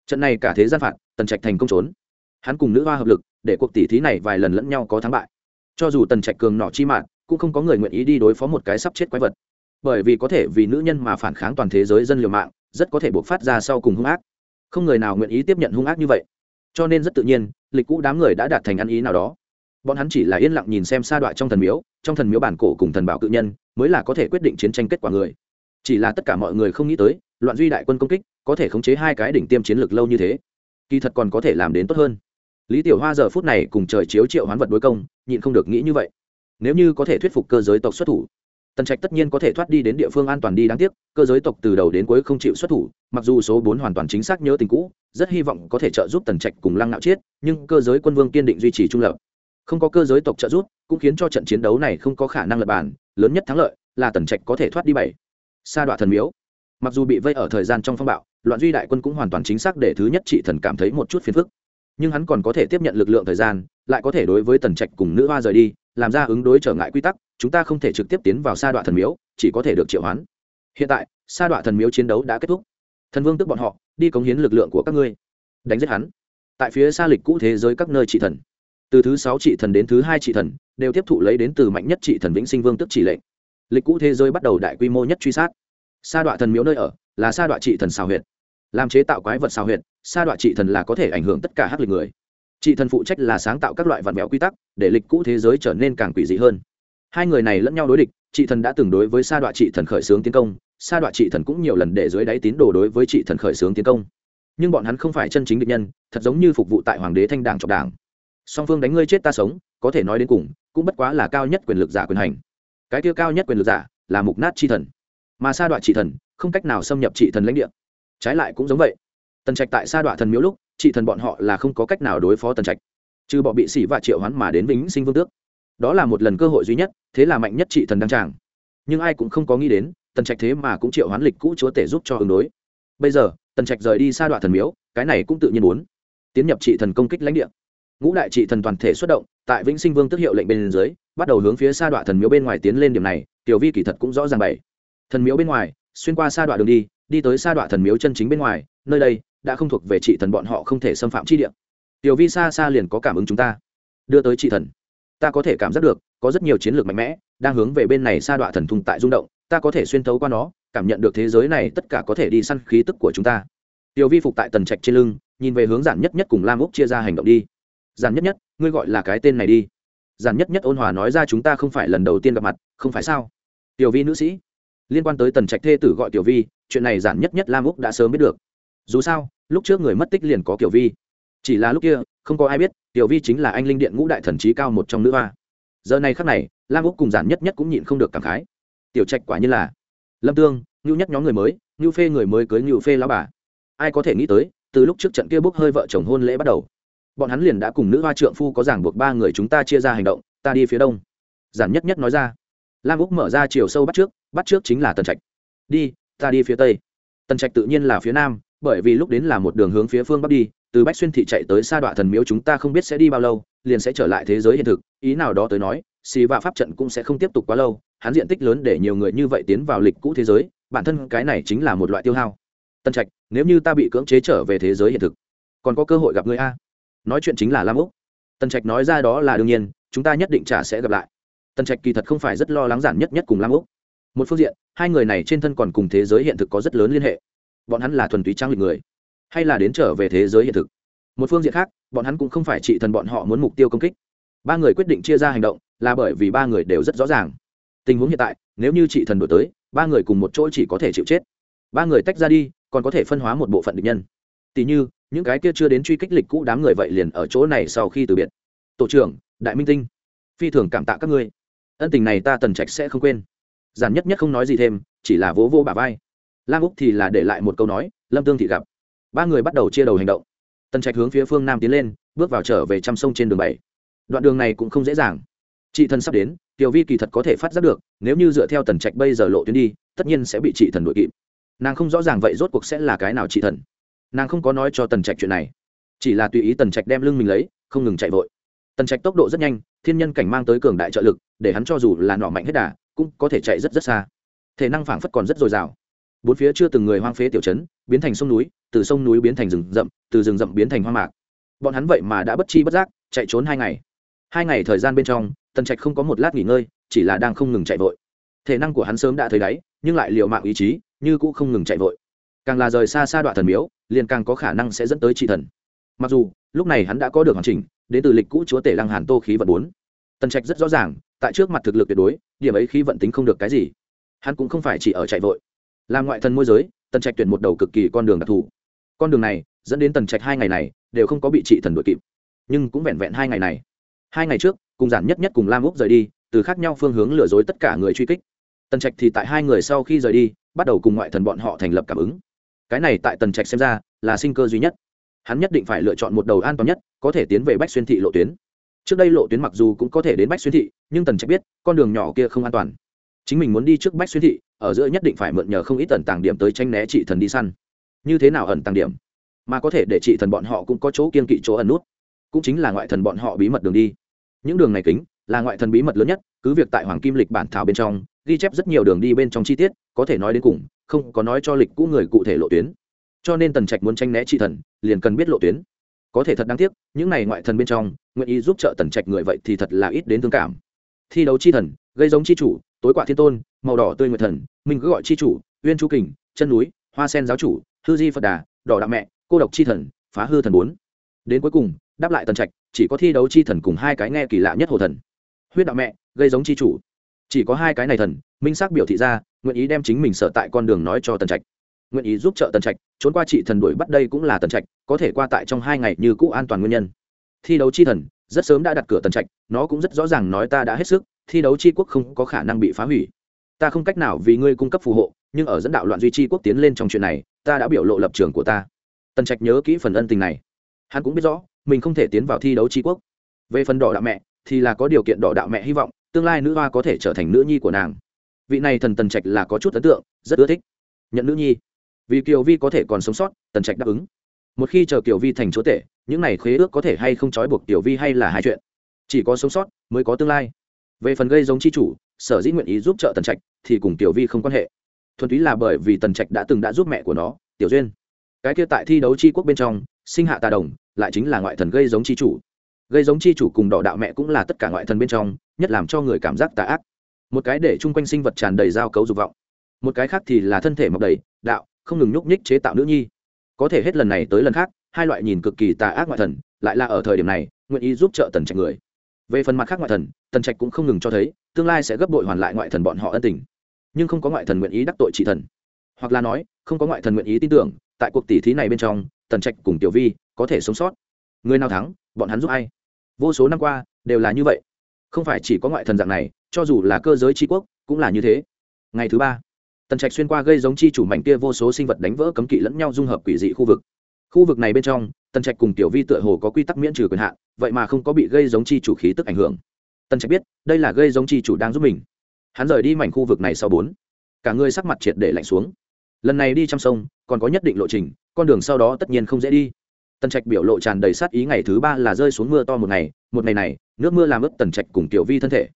Trận này cả thế gian phạt, tần trạch thành công trốn. Hắn cùng nữ hoa hợp lực, để cuộc tỷ thí này vài lần lẫn nhau có thắng bại. Cho dù tần trạch cường nọ chi mạng, cũng không có người nguyện ý đi đối phó một cái sắp chết quái vật. Bởi vì có thể vì nữ nhân mà phản kháng toàn thế giới dân liều mạng, rất có thể buộc phát ra sau cùng hung ác. Không người nào nguyện ý tiếp nhận hung ác như vậy. Cho nên rất tự nhiên, lịch cũ đám người đã đạt thành ăn ý nào đó. Bọn hắn chỉ là yên lặng nhìn xem sa đoạn trong thần miếu, trong thần miếu bản cổ cùng thần bảo cự nhân, mới là có thể quyết định chiến tranh kết quả người chỉ là tất cả mọi người không nghĩ tới, loạn duy đại quân công kích, có thể khống chế hai cái đỉnh tiêm chiến lược lâu như thế. Kỳ thật còn có thể làm đến tốt hơn. Lý tiểu hoa giờ phút này cùng trời chiếu triệu hoán vật đối công, nhịn không được nghĩ như vậy. Nếu như có thể thuyết phục cơ giới tộc xuất thủ, tần trạch tất nhiên có thể thoát đi đến địa phương an toàn đi đáng tiếc, cơ giới tộc từ đầu đến cuối không chịu xuất thủ, mặc dù số bốn hoàn toàn chính xác nhớ tình cũ, rất hy vọng có thể trợ giúp tần trạch cùng lăng nạo chiết, nhưng cơ giới quân vương kiên định duy trì trung lập. Không có cơ giới tộc trợ giúp, cũng khiến cho trận chiến đấu này không có khả năng lập bàn, lớn nhất thắng lợi là tần trạch có thể thoát đi bảy sa đọa thần miếu. Mặc dù bị vây ở thời gian trong phong bạo, loạn duy đại quân cũng hoàn toàn chính xác để thứ nhất trị thần cảm thấy một chút phiền phức. Nhưng hắn còn có thể tiếp nhận lực lượng thời gian, lại có thể đối với tần trạch cùng nữ hoa rời đi, làm ra ứng đối trở ngại quy tắc, chúng ta không thể trực tiếp tiến vào sa đoạn thần miếu, chỉ có thể được triệu hoán. Hiện tại, sa đoạn thần miếu chiến đấu đã kết thúc. Thần vương tức bọn họ, đi cống hiến lực lượng của các ngươi. Đánh giết hắn. Tại phía xa lịch cũ thế giới các nơi trị thần. Từ thứ sáu trị thần đến thứ hai trị thần, đều tiếp thụ lấy đến từ mạnh nhất trị thần vĩnh sinh vương tức chỉ lệnh lịch cũ thế giới bắt đầu đại quy mô nhất truy sát. Sa đọa thần miếu nơi ở là sa đọa trị thần xào huyệt. Làm chế tạo quái vật xào huyệt, sa đọa trị thần là có thể ảnh hưởng tất cả hắc lịch người. Trị thần phụ trách là sáng tạo các loại vật mẹo quy tắc để lịch cũ thế giới trở nên càng quỷ dị hơn. Hai người này lẫn nhau đối địch, trị thần đã từng đối với sa đọa trị thần khởi xướng tiến công, sa đọa trị thần cũng nhiều lần để dưới đáy tín đồ đối với trị thần khởi xướng tiến công. Nhưng bọn hắn không phải chân chính địch nhân, thật giống như phục vụ tại hoàng đế thanh đảng trọc đảng. Song phương đánh ngươi chết ta sống, có thể nói đến cùng, cũng bất quá là cao nhất quyền lực giả quyền hành cái tiêu cao nhất quyền lực giả là mục nát chi thần. Mà sa đoạn trị thần, không cách nào xâm nhập trị thần lãnh địa. Trái lại cũng giống vậy. Tần trạch tại sa đoạn thần miếu lúc trị thần bọn họ là không có cách nào đối phó tần trạch. Trừ bọn bị xỉ và triệu hoán mà đến vĩnh sinh vương tước. Đó là một lần cơ hội duy nhất, thế là mạnh nhất trị thần đăng tràng. Nhưng ai cũng không có nghĩ đến, tần trạch thế mà cũng triệu hoán lịch cũ chúa tể giúp cho ứng đối. Bây giờ, tần trạch rời đi sa đoạn thần miếu, cái này cũng tự nhiên muốn tiến nhập trị thần công kích lãnh địa ngũ đại trị thần toàn thể xuất động, tại vĩnh sinh vương tức hiệu lệnh bên dưới, bắt đầu hướng phía sa đoạn thần miếu bên ngoài tiến lên điểm này, tiểu vi kỳ thật cũng rõ ràng bày thần miếu bên ngoài, xuyên qua sa đoạn đường đi đi tới sa đoạn thần miếu chân chính bên ngoài, nơi đây đã không thuộc về trị thần bọn họ không thể xâm phạm chi địa. Tiểu vi xa xa liền có cảm ứng chúng ta. Đưa tới trị thần. Ta có thể cảm giác được, có rất nhiều chiến lược mạnh mẽ đang hướng về bên này sa đoạn thần thùng tại rung động, ta có thể xuyên thấu qua nó, cảm nhận được thế giới này tất cả có thể đi săn khí tức của chúng ta. Tiểu vi phục tại tần trạch trên lưng, nhìn về hướng giản nhất nhất cùng lam úc chia ra hành động đi giản nhất nhất, ngươi gọi là cái tên này đi. Giản nhất nhất ôn hòa nói ra chúng ta không phải lần đầu tiên gặp mặt, không phải sao? Tiểu vi nữ sĩ. Liên quan tới tần trạch thê tử gọi tiểu vi, chuyện này giản nhất nhất lam úc đã sớm biết được. Dù sao, lúc trước người mất tích liền có tiểu vi. Chỉ là lúc kia, không có ai biết, tiểu vi chính là anh linh điện ngũ đại thần trí cao một trong nữ hoa. Giờ này khắc này, lam úc cùng giản nhất nhất cũng nhịn không được cảm khái. Tiểu trạch quả như là lâm tương, ngưu nhất nhóm người mới, ngưu phê người mới cưới ngưu phê lao bà. Ai có thể nghĩ tới, từ lúc trước trận kia bốc hơi vợ chồng hôn lễ bắt đầu bọn hắn liền đã cùng nữ hoa trượng phu có giảng buộc ba người chúng ta chia ra hành động, ta đi phía đông. Giản nhất nhất nói ra. Lam úc mở ra chiều sâu bắt trước bắt trước chính là tần trạch. Đi, ta đi phía tây. Tần trạch tự nhiên là phía nam, bởi vì lúc đến là một đường hướng phía phương bắc đi, từ bách xuyên thị chạy tới sa đoạn thần miếu chúng ta không biết sẽ đi bao lâu, liền sẽ trở lại thế giới hiện thực. Ý nào đó tới nói, xì vạ pháp trận cũng sẽ không tiếp tục quá lâu, hắn diện tích lớn để nhiều người như vậy tiến vào lịch cũ thế giới, bản thân cái này chính là một loại tiêu hao. Tân trạch, nếu như ta bị cưỡng chế trở về thế giới hiện thực, còn có cơ hội gặp người a? Nói chuyện chính là lam úc. Tần trạch nói ra đó là đương nhiên, chúng ta nhất định trả sẽ gặp lại. Tần trạch kỳ thật không phải rất lo lắng giản nhất nhất cùng lam úc. Một phương diện, hai người này trên thân còn cùng thế giới hiện thực có rất lớn liên hệ. Bọn hắn là thuần túy trang lịch người, hay là đến trở về thế giới hiện thực. Một phương diện khác, bọn hắn cũng không phải trị thần bọn họ muốn mục tiêu công kích. Ba người quyết định chia ra hành động, là bởi vì ba người đều rất rõ ràng. Tình huống hiện tại, nếu như trị thần đổi tới, ba người cùng một chỗ chỉ có thể chịu chết. Ba người tách ra đi, còn có thể phân hóa một bộ phận địch nhân. Tỷ như những cái kia chưa đến truy kích lịch cũ đám người vậy liền ở chỗ này sau khi từ biệt. Tổ trưởng, đại minh tinh, phi thường cảm tạ các ngươi. Ân tình này ta tần trạch sẽ không quên. Giản nhất nhất không nói gì thêm, chỉ là vỗ vô bà vai. Lam úc thì là để lại một câu nói, lâm tương thị gặp. Ba người bắt đầu chia đầu hành động. Tần trạch hướng phía phương nam tiến lên, bước vào trở về trăm sông trên đường bảy. Đoạn đường này cũng không dễ dàng. Chị thần sắp đến, tiểu vi kỳ thật có thể phát giác được, nếu như dựa theo tần trạch bây giờ lộ tuyến đi, tất nhiên sẽ bị chị thần đuổi kịp. Nàng không rõ ràng vậy rốt cuộc sẽ là cái nào chị thần nàng không có nói cho tần trạch chuyện này, chỉ là tùy ý tần trạch đem lưng mình lấy, không ngừng chạy vội. Tần trạch tốc độ rất nhanh, thiên nhân cảnh mang tới cường đại trợ lực, để hắn cho dù là nọ mạnh hết đà, cũng có thể chạy rất rất xa. Thể năng phảng phất còn rất dồi dào. Bốn phía chưa từng người hoang phế tiểu trấn, biến thành sông núi, từ sông núi biến thành rừng rậm, từ rừng rậm biến thành hoang mạc. Bọn hắn vậy mà đã bất chi bất giác, chạy trốn hai ngày. Hai ngày thời gian bên trong, tần trạch không có một lát nghỉ ngơi, chỉ là đang không ngừng chạy vội. Thể năng của hắn sớm đã thấy đáy, nhưng lại liều mạng ý chí, như cũng không ngừng chạy vội. Càng là rời xa xa đoạn thần miếu liền càng có khả năng sẽ dẫn tới trị thần. Mặc dù, lúc này hắn đã có được hoàn chỉnh, đến từ lịch cũ chúa tể lăng hàn tô khí vận bốn. Tần trạch rất rõ ràng, tại trước mặt thực lực tuyệt đối, điểm ấy khí vận tính không được cái gì. Hắn cũng không phải chỉ ở chạy vội. Làm ngoại thần môi giới, tần trạch tuyển một đầu cực kỳ con đường đặc thù. Con đường này, dẫn đến tần trạch hai ngày này, đều không có bị trị thần đội kịp. Nhưng cũng vẹn vẹn hai ngày này. Hai ngày trước, cùng giản nhất nhất cùng lam úc rời đi, từ khác nhau phương hướng lừa dối tất cả người truy kích. Tần trạch thì tại hai người sau khi rời đi, bắt đầu cùng ngoại thần bọn họ thành lập cảm ứng cái này tại tần trạch xem ra là sinh cơ duy nhất. Hắn nhất định phải lựa chọn một đầu an toàn nhất, có thể tiến về bách xuyên thị lộ tuyến. Trước đây lộ tuyến mặc dù cũng có thể đến bách xuyên thị, nhưng tần trạch biết, con đường nhỏ kia không an toàn. Chính mình muốn đi trước bách xuyên thị, ở giữa nhất định phải mượn nhờ không ít tần tàng điểm tới tranh né trị thần đi săn. Như thế nào ẩn tàng điểm? Mà có thể để trị thần bọn họ cũng có chỗ kiên kỵ chỗ ẩn nút. Cũng chính là ngoại thần bọn họ bí mật đường đi. Những đường này kính, là ngoại thần bí mật lớn nhất, cứ việc tại hoàng kim lịch bản thảo bên trong, ghi chép rất nhiều đường đi bên trong chi tiết, có thể nói đến cùng không có nói cho lịch cũ người cụ thể lộ tuyến. Cho nên tần trạch muốn tranh né trị thần, liền cần biết lộ tuyến. Có thể thật đáng tiếc, những này ngoại thần bên trong, nguyện ý giúp trợ tần trạch người vậy thì thật là ít đến thương cảm. Thi đấu chi thần, gây giống chi chủ, tối quả thiên tôn, màu đỏ tươi nguyệt thần, mình cứ gọi chi chủ, uyên chu kình, chân núi, hoa sen giáo chủ, hư di phật đà, đỏ đạo mẹ, cô độc chi thần, phá hư thần bốn. Đến cuối cùng, đáp lại tần trạch, chỉ có thi đấu chi thần cùng hai cái nghe kỳ lạ nhất hồ thần. Huyết đạo mẹ, gây giống chi chủ chỉ có hai cái này thần, minh xác biểu thị ra, nguyện ý đem chính mình sở tại con đường nói cho tần trạch. Nguyện ý giúp trợ tần trạch, trốn qua chị thần đuổi bắt đây cũng là tần trạch, có thể qua tại trong hai ngày như cũ an toàn nguyên nhân. Thi đấu chi thần, rất sớm đã đặt cửa tần trạch, nó cũng rất rõ ràng nói ta đã hết sức, thi đấu chi quốc không có khả năng bị phá hủy. Ta không cách nào vì ngươi cung cấp phù hộ, nhưng ở dẫn đạo loạn duy chi quốc tiến lên trong chuyện này, ta đã biểu lộ lập trường của ta. Tần trạch nhớ kỹ phần ân tình này. Hắn cũng biết rõ, mình không thể tiến vào thi đấu chi quốc. Về phần đỏ đạo mẹ, thì là có điều kiện đỏ đạo mẹ hy vọng tương lai nữ hoa có thể trở thành nữ nhi của nàng. Vị này thần tần trạch là có chút ấn tượng, rất ưa thích. Nhận nữ nhi. Vì kiều vi có thể còn sống sót, tần trạch đáp ứng. Một khi chờ kiều vi thành chúa tể, những này khế ước có thể hay không trói buộc kiều vi hay là hai chuyện. Chỉ có sống sót mới có tương lai. Về phần gây giống chi chủ, sở dĩ nguyện ý giúp trợ tần trạch thì cùng tiểu vi không quan hệ. Thuần túy là bởi vì tần trạch đã từng đã giúp mẹ của nó, tiểu duyên. Cái kia tại thi đấu chi quốc bên trong, sinh hạ tà đồng, lại chính là ngoại thần gây giống chi chủ. Gây giống chi chủ cùng đỏ đạo mẹ cũng là tất cả ngoại thần bên trong nhất làm cho người cảm giác tà ác. Một cái để chung quanh sinh vật tràn đầy giao cấu dục vọng. Một cái khác thì là thân thể mọc đầy, đạo, không ngừng nhúc nhích chế tạo nữ nhi. Có thể hết lần này tới lần khác, hai loại nhìn cực kỳ tà ác ngoại thần, lại là ở thời điểm này, nguyện ý giúp trợ tần trạch người. Về phần mặt khác ngoại thần, tần trạch cũng không ngừng cho thấy, tương lai sẽ gấp bội hoàn lại ngoại thần bọn họ ân tình. Nhưng không có ngoại thần nguyện ý đắc tội trị thần. Hoặc là nói, không có ngoại thần nguyện ý tin tưởng, tại cuộc tỷ thí này bên trong, tần trạch cùng tiểu vi có thể sống sót. Người nào thắng, bọn hắn giúp ai? Vô số năm qua, đều là như vậy không phải chỉ có ngoại thần dạng này, cho dù là cơ giới tri quốc, cũng là như thế. Ngày thứ ba, tần trạch xuyên qua gây giống chi chủ mảnh kia vô số sinh vật đánh vỡ cấm kỵ lẫn nhau dung hợp quỷ dị khu vực. Khu vực này bên trong, tần trạch cùng tiểu vi tựa hồ có quy tắc miễn trừ quyền hạn, vậy mà không có bị gây giống chi chủ khí tức ảnh hưởng. Tần trạch biết, đây là gây giống chi chủ đang giúp mình. Hắn rời đi mảnh khu vực này sau bốn. Cả người sắc mặt triệt để lạnh xuống. Lần này đi trong sông, còn có nhất định lộ trình, con đường sau đó tất nhiên không dễ đi. Tần trạch biểu lộ tràn đầy sát ý ngày thứ ba là rơi xuống mưa to một ngày một ngày này nước mưa làm ướt tần trạch cùng tiểu vi thân thể.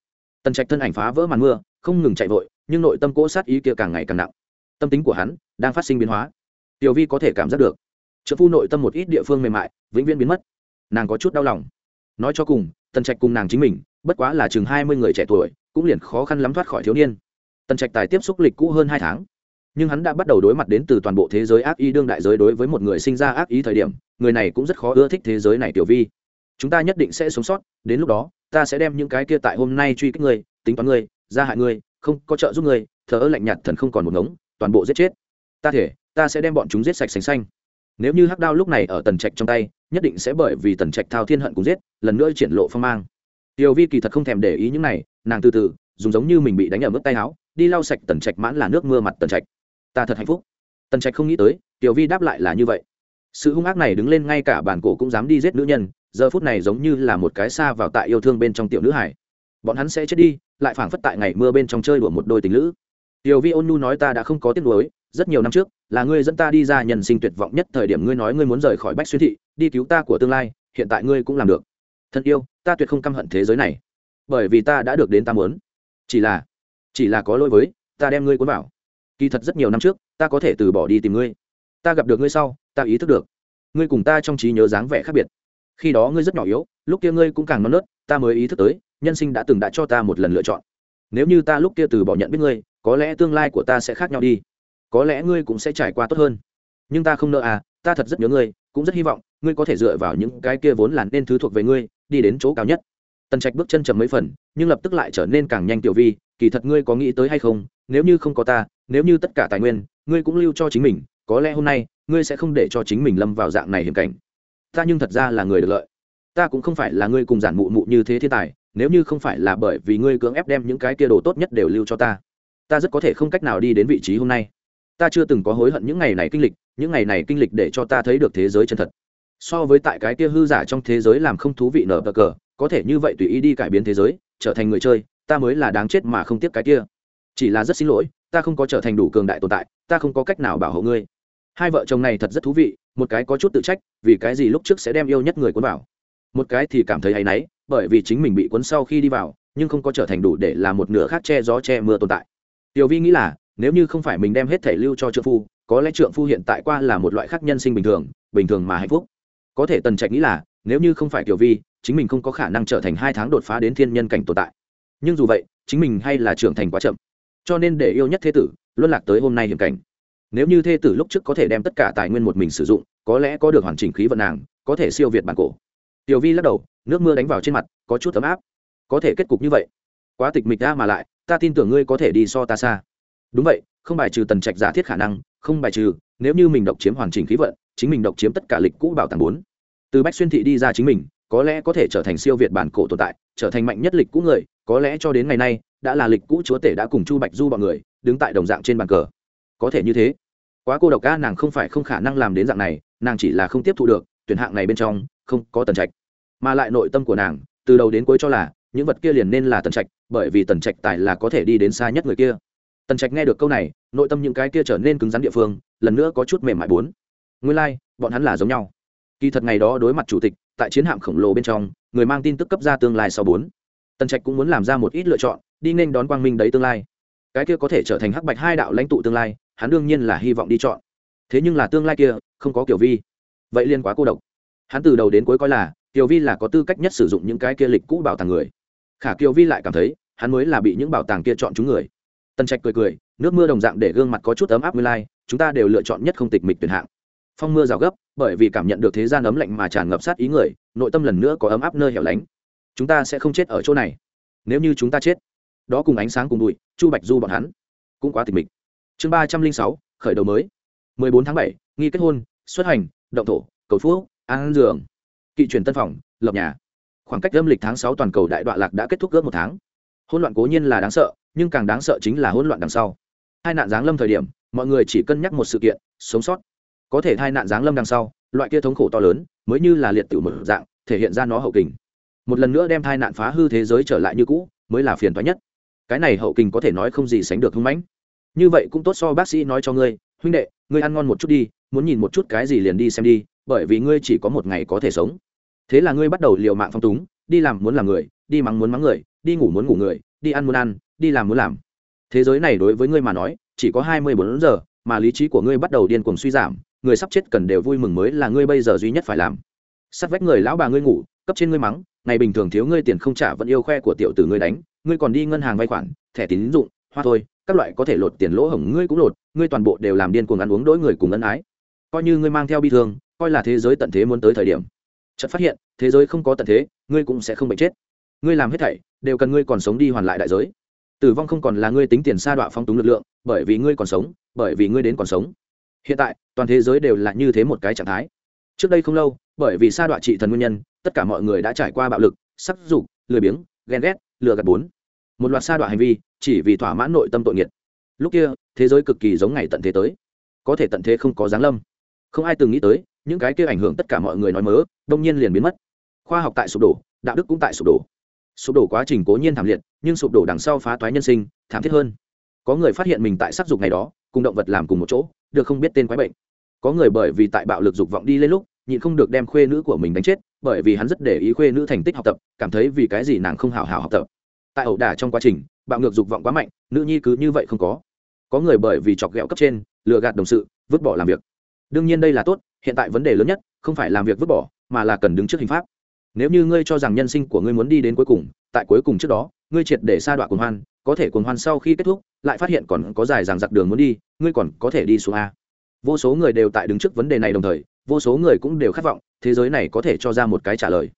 Tần trạch thân ảnh phá vỡ màn mưa, không ngừng chạy vội, nhưng nội tâm cỗ sát ý kia càng ngày càng nặng. Tâm tính của hắn đang phát sinh biến hóa. Tiểu vi có thể cảm giác được. Trợ phu nội tâm một ít địa phương mềm mại, vĩnh viễn biến mất. Nàng có chút đau lòng. Nói cho cùng, tần trạch cùng nàng chính mình, bất quá là chừng hai mươi người trẻ tuổi, cũng liền khó khăn lắm thoát khỏi thiếu niên. Tần trạch tài tiếp xúc lịch cũ hơn hai tháng. Nhưng hắn đã bắt đầu đối mặt đến từ toàn bộ thế giới ác ý đương đại giới đối với một người sinh ra ác ý thời điểm, người này cũng rất khó ưa thích thế giới này tiểu vi chúng ta nhất định sẽ sống sót, đến lúc đó, ta sẽ đem những cái kia tại hôm nay truy kích ngươi, tính toán ngươi, gia hại ngươi, không có trợ giúp ngươi, thờ ơ lạnh nhạt thần không còn một ngống, toàn bộ giết chết. Ta thể, ta sẽ đem bọn chúng giết sạch sành xanh. Nếu như hắc đao lúc này ở tần trạch trong tay, nhất định sẽ bởi vì tần trạch thao thiên hận cũng giết, lần nữa triển lộ phong mang. Tiểu vi kỳ thật không thèm để ý những này, nàng từ từ, dùng giống như mình bị đánh ở mức tay áo, đi lau sạch tần trạch mãn là nước mưa mặt tần trạch. Ta thật hạnh phúc. Tần trạch không nghĩ tới tiểu vi đáp lại là như vậy sự hung ác này đứng lên ngay cả bản cổ cũng dám đi giết nữ nhân, giờ phút này giống như là một cái xa vào tại yêu thương bên trong tiểu nữ hải. Bọn hắn sẽ chết đi, lại phảng phất tại ngày mưa bên trong chơi đùa một đôi tình lữ. Tiểu vi ôn nu nói ta đã không có tiếc nuối, rất nhiều năm trước, là ngươi dẫn ta đi ra nhân sinh tuyệt vọng nhất thời điểm ngươi nói ngươi muốn rời khỏi bách xuyên thị, đi cứu ta của tương lai, hiện tại ngươi cũng làm được. Thân yêu, ta tuyệt không căm hận thế giới này, bởi vì ta đã được đến ta muốn. Chỉ là chỉ là có lỗi với, ta đem ngươi cuốn vào. Kỳ thật rất nhiều năm trước, ta có thể từ bỏ đi tìm ngươi. Ta gặp được ngươi sau ta ý thức được. Ngươi cùng ta trong trí nhớ dáng vẻ khác biệt. Khi đó ngươi rất nhỏ yếu, lúc kia ngươi cũng càng non nớt, ta mới ý thức tới, nhân sinh đã từng đã cho ta một lần lựa chọn. Nếu như ta lúc kia từ bỏ nhận biết ngươi, có lẽ tương lai của ta sẽ khác nhau đi. Có lẽ ngươi cũng sẽ trải qua tốt hơn. Nhưng ta không nợ à ta thật rất nhớ ngươi, cũng rất hy vọng, ngươi có thể dựa vào những cái kia vốn là nên thứ thuộc về ngươi, đi đến chỗ cao nhất. Tần trạch bước chân chậm mấy phần, nhưng lập tức lại trở nên càng nhanh tiểu vi, kỳ thật ngươi có nghĩ tới hay không, nếu như không có ta, nếu như tất cả tài nguyên, ngươi cũng lưu cho chính mình, có lẽ hôm nay ngươi sẽ không để cho chính mình lâm vào dạng này hiểm cảnh. Ta nhưng thật ra là người được lợi. Ta cũng không phải là ngươi cùng giản mụ mụ như thế thiên tài, nếu như không phải là bởi vì ngươi cưỡng ép đem những cái kia đồ tốt nhất đều lưu cho ta ta rất có thể không cách nào đi đến vị trí hôm nay. Ta chưa từng có hối hận những ngày này kinh lịch, những ngày này kinh lịch để cho ta thấy được thế giới chân thật. So với tại cái kia hư giả trong thế giới làm không thú vị nở bờ cờ, có thể như vậy tùy ý đi cải biến thế giới, trở thành người chơi, ta mới là đáng chết mà không tiếc cái kia. Chỉ là rất xin lỗi, ta không có trở thành đủ cường đại tồn tại, ta không có cách nào bảo hộ ngươi hai vợ chồng này thật rất thú vị, một cái có chút tự trách, vì cái gì lúc trước sẽ đem yêu nhất người cuốn vào. Một cái thì cảm thấy hay náy, bởi vì chính mình bị cuốn sau khi đi vào, nhưng không có trở thành đủ để là một nửa khác che gió che mưa tồn tại. Tiểu vi nghĩ là, nếu như không phải mình đem hết thể lưu cho trượng phu, có lẽ trượng phu hiện tại qua là một loại khác nhân sinh bình thường bình thường mà hạnh phúc. Có thể tần trạch nghĩ là, nếu như không phải tiểu vi, chính mình không có khả năng trở thành hai tháng đột phá đến thiên nhân cảnh tồn tại. Nhưng dù vậy, chính mình hay là trưởng thành quá chậm. Cho nên để yêu nhất thế tử, luân lạc tới hôm nay hiểm cảnh nếu như thê tử lúc trước có thể đem tất cả tài nguyên một mình sử dụng, có lẽ có được hoàn chỉnh khí vận nàng, có thể siêu việt bản cổ. Tiểu vi lắc đầu, nước mưa đánh vào trên mặt, có chút ấm áp. Có thể kết cục như vậy. Quá tịch mịch ra mà lại, ta tin tưởng ngươi có thể đi so ta xa. Đúng vậy, không bài trừ tần trạch giả thiết khả năng, không bài trừ, nếu như mình độc chiếm hoàn chỉnh khí vận, chính mình độc chiếm tất cả lịch cũ bảo tàng bốn. Từ bách xuyên thị đi ra chính mình, có lẽ có thể trở thành siêu việt bản cổ tồn tại, trở thành mạnh nhất lịch cũ người, có lẽ cho đến ngày nay, đã là lịch cũ chúa tể đã cùng chu bạch du bọn người, đứng tại đồng dạng trên bàn cờ. Có thể như thế quá cô độc ca nàng không phải không khả năng làm đến dạng này nàng chỉ là không tiếp thu được tuyển hạng này bên trong không có tần trạch. Mà lại nội tâm của nàng từ đầu đến cuối cho là những vật kia liền nên là tần trạch bởi vì tần trạch tài là có thể đi đến xa nhất người kia. Tần trạch nghe được câu này nội tâm những cái kia trở nên cứng rắn địa phương lần nữa có chút mềm mại bốn. Nguyên lai、like, bọn hắn là giống nhau. Kỳ thật ngày đó đối mặt chủ tịch tại chiến hạm khổng lồ bên trong người mang tin tức cấp ra tương lai sau bốn. Tần trạch cũng muốn làm ra một ít lựa chọn đi nên đón quang minh đấy tương lai. Cái kia có thể trở thành hắc bạch hai đạo lãnh tụ tương lai hắn đương nhiên là hy vọng đi chọn. Thế nhưng là tương lai kia, không có kiểu vi. Vậy liên quá cô độc. Hắn từ đầu đến cuối coi là, kiều vi là có tư cách nhất sử dụng những cái kia lịch cũ bảo tàng người. Khả kiều vi lại cảm thấy, hắn mới là bị những bảo tàng kia chọn chúng người. Tần trạch cười cười, nước mưa đồng dạng để gương mặt có chút ấm áp nguyên lai, chúng ta đều lựa chọn nhất không tịch mịch tuyển hạng. Phong mưa rào gấp, bởi vì cảm nhận được thế gian ấm lạnh mà tràn ngập sát ý người, nội tâm lần nữa có ấm áp nơi hẻo lánh. Chúng ta sẽ không chết ở chỗ này. Nếu như chúng ta chết, đó cùng ánh sáng cùng bụi, chu bạch du bọn hắn cũng quá tịch mịch chương ba trăm linh sáu, khởi đầu mới. Mười bốn tháng bảy, nghi kết hôn, xuất hành, động thổ, cầu phú, an dường kỵ truyền tân phòng, lập nhà. Khoảng cách âm lịch tháng sáu toàn cầu đại đoạn lạc đã kết thúc ước một tháng. Hỗn loạn cố nhiên là đáng sợ, nhưng càng đáng sợ chính là hỗn loạn đằng sau. Hai nạn giáng lâm thời điểm, mọi người chỉ cân nhắc một sự kiện, sống sót. Có thể hai nạn giáng lâm đằng sau, loại kia thống khổ to lớn, mới như là liệt tử một dạng, thể hiện ra nó hậu kình. Một lần nữa đem thai nạn phá hư thế giới trở lại như cũ, mới là phiền toái nhất. Cái này hậu kình có thể nói không gì sánh được hung mãnh như vậy cũng tốt so bác sĩ nói cho ngươi, huynh đệ, ngươi ăn ngon một chút đi, muốn nhìn một chút cái gì liền đi xem đi, bởi vì ngươi chỉ có một ngày có thể sống. Thế là ngươi bắt đầu liều mạng phong túng, đi làm muốn làm người, đi mắng muốn mắng người, đi ngủ muốn ngủ người, đi ăn muốn ăn, đi làm muốn làm. Thế giới này đối với ngươi mà nói, chỉ có hai mươi bốn giờ, mà lý trí của ngươi bắt đầu điên cuồng suy giảm, người sắp chết cần đều vui mừng mới là ngươi bây giờ duy nhất phải làm. Sắt vách người lão bà ngươi ngủ, cấp trên ngươi mắng, ngày bình thường thiếu ngươi tiền không trả vẫn yêu khoe của tiểu tử ngươi đánh, ngươi còn đi ngân hàng vay khoản, thẻ tín dụng hoa thôi, các loại có thể lột tiền lỗ hổng ngươi cũng lột, ngươi toàn bộ đều làm điên cuồng ăn uống đỗi người cùng ân ái. Coi như ngươi mang theo bi thương, coi là thế giới tận thế muốn tới thời điểm. Chợt phát hiện, thế giới không có tận thế, ngươi cũng sẽ không bệnh chết. Ngươi làm hết thảy, đều cần ngươi còn sống đi hoàn lại đại giới. Tử vong không còn là ngươi tính tiền sa đọa phong túng lực lượng, bởi vì ngươi còn sống, bởi vì ngươi đến còn sống. Hiện tại, toàn thế giới đều là như thế một cái trạng thái. Trước đây không lâu, bởi vì sa đọa trị thần nguyên nhân, tất cả mọi người đã trải qua bạo lực, sắc dục, lười biếng, ghen ghét, lừa gạt bốn một loạt sa đoạn hành vi, chỉ vì thỏa mãn nội tâm tội nghiệt. Lúc kia, thế giới cực kỳ giống ngày tận thế tới. Có thể tận thế không có giáng lâm. Không ai từng nghĩ tới, những cái kia ảnh hưởng tất cả mọi người nói mớ, đông nhiên liền biến mất. Khoa học tại sụp đổ, đạo đức cũng tại sụp đổ. Sụp đổ quá trình cố nhiên thảm liệt, nhưng sụp đổ đằng sau phá toái nhân sinh, thảm thiết hơn. Có người phát hiện mình tại sắc dục ngày đó, cùng động vật làm cùng một chỗ, được không biết tên quái bệnh. Có người bởi vì tại bạo lực dục vọng đi lên lúc, nhịn không được đem khuê nữ của mình đánh chết, bởi vì hắn rất để ý khuê nữ thành tích học tập, cảm thấy vì cái gì nàng không hào hào học tập tại ẩu đả trong quá trình, bạo ngược dục vọng quá mạnh, nữ nhi cứ như vậy không có. Có người bởi vì chọc ghẹo cấp trên, lừa gạt đồng sự, vứt bỏ làm việc. Đương nhiên đây là tốt, hiện tại vấn đề lớn nhất, không phải làm việc vứt bỏ, mà là cần đứng trước hình pháp. Nếu như ngươi cho rằng nhân sinh của ngươi muốn đi đến cuối cùng, tại cuối cùng trước đó, ngươi triệt để sa đọa cuồng hoan, có thể cuồng hoan sau khi kết thúc, lại phát hiện còn có dài rằng giặc đường muốn đi, ngươi còn có thể đi xuống a. Vô số người đều tại đứng trước vấn đề này đồng thời, vô số người cũng đều khát vọng, thế giới này có thể cho ra một cái trả lời.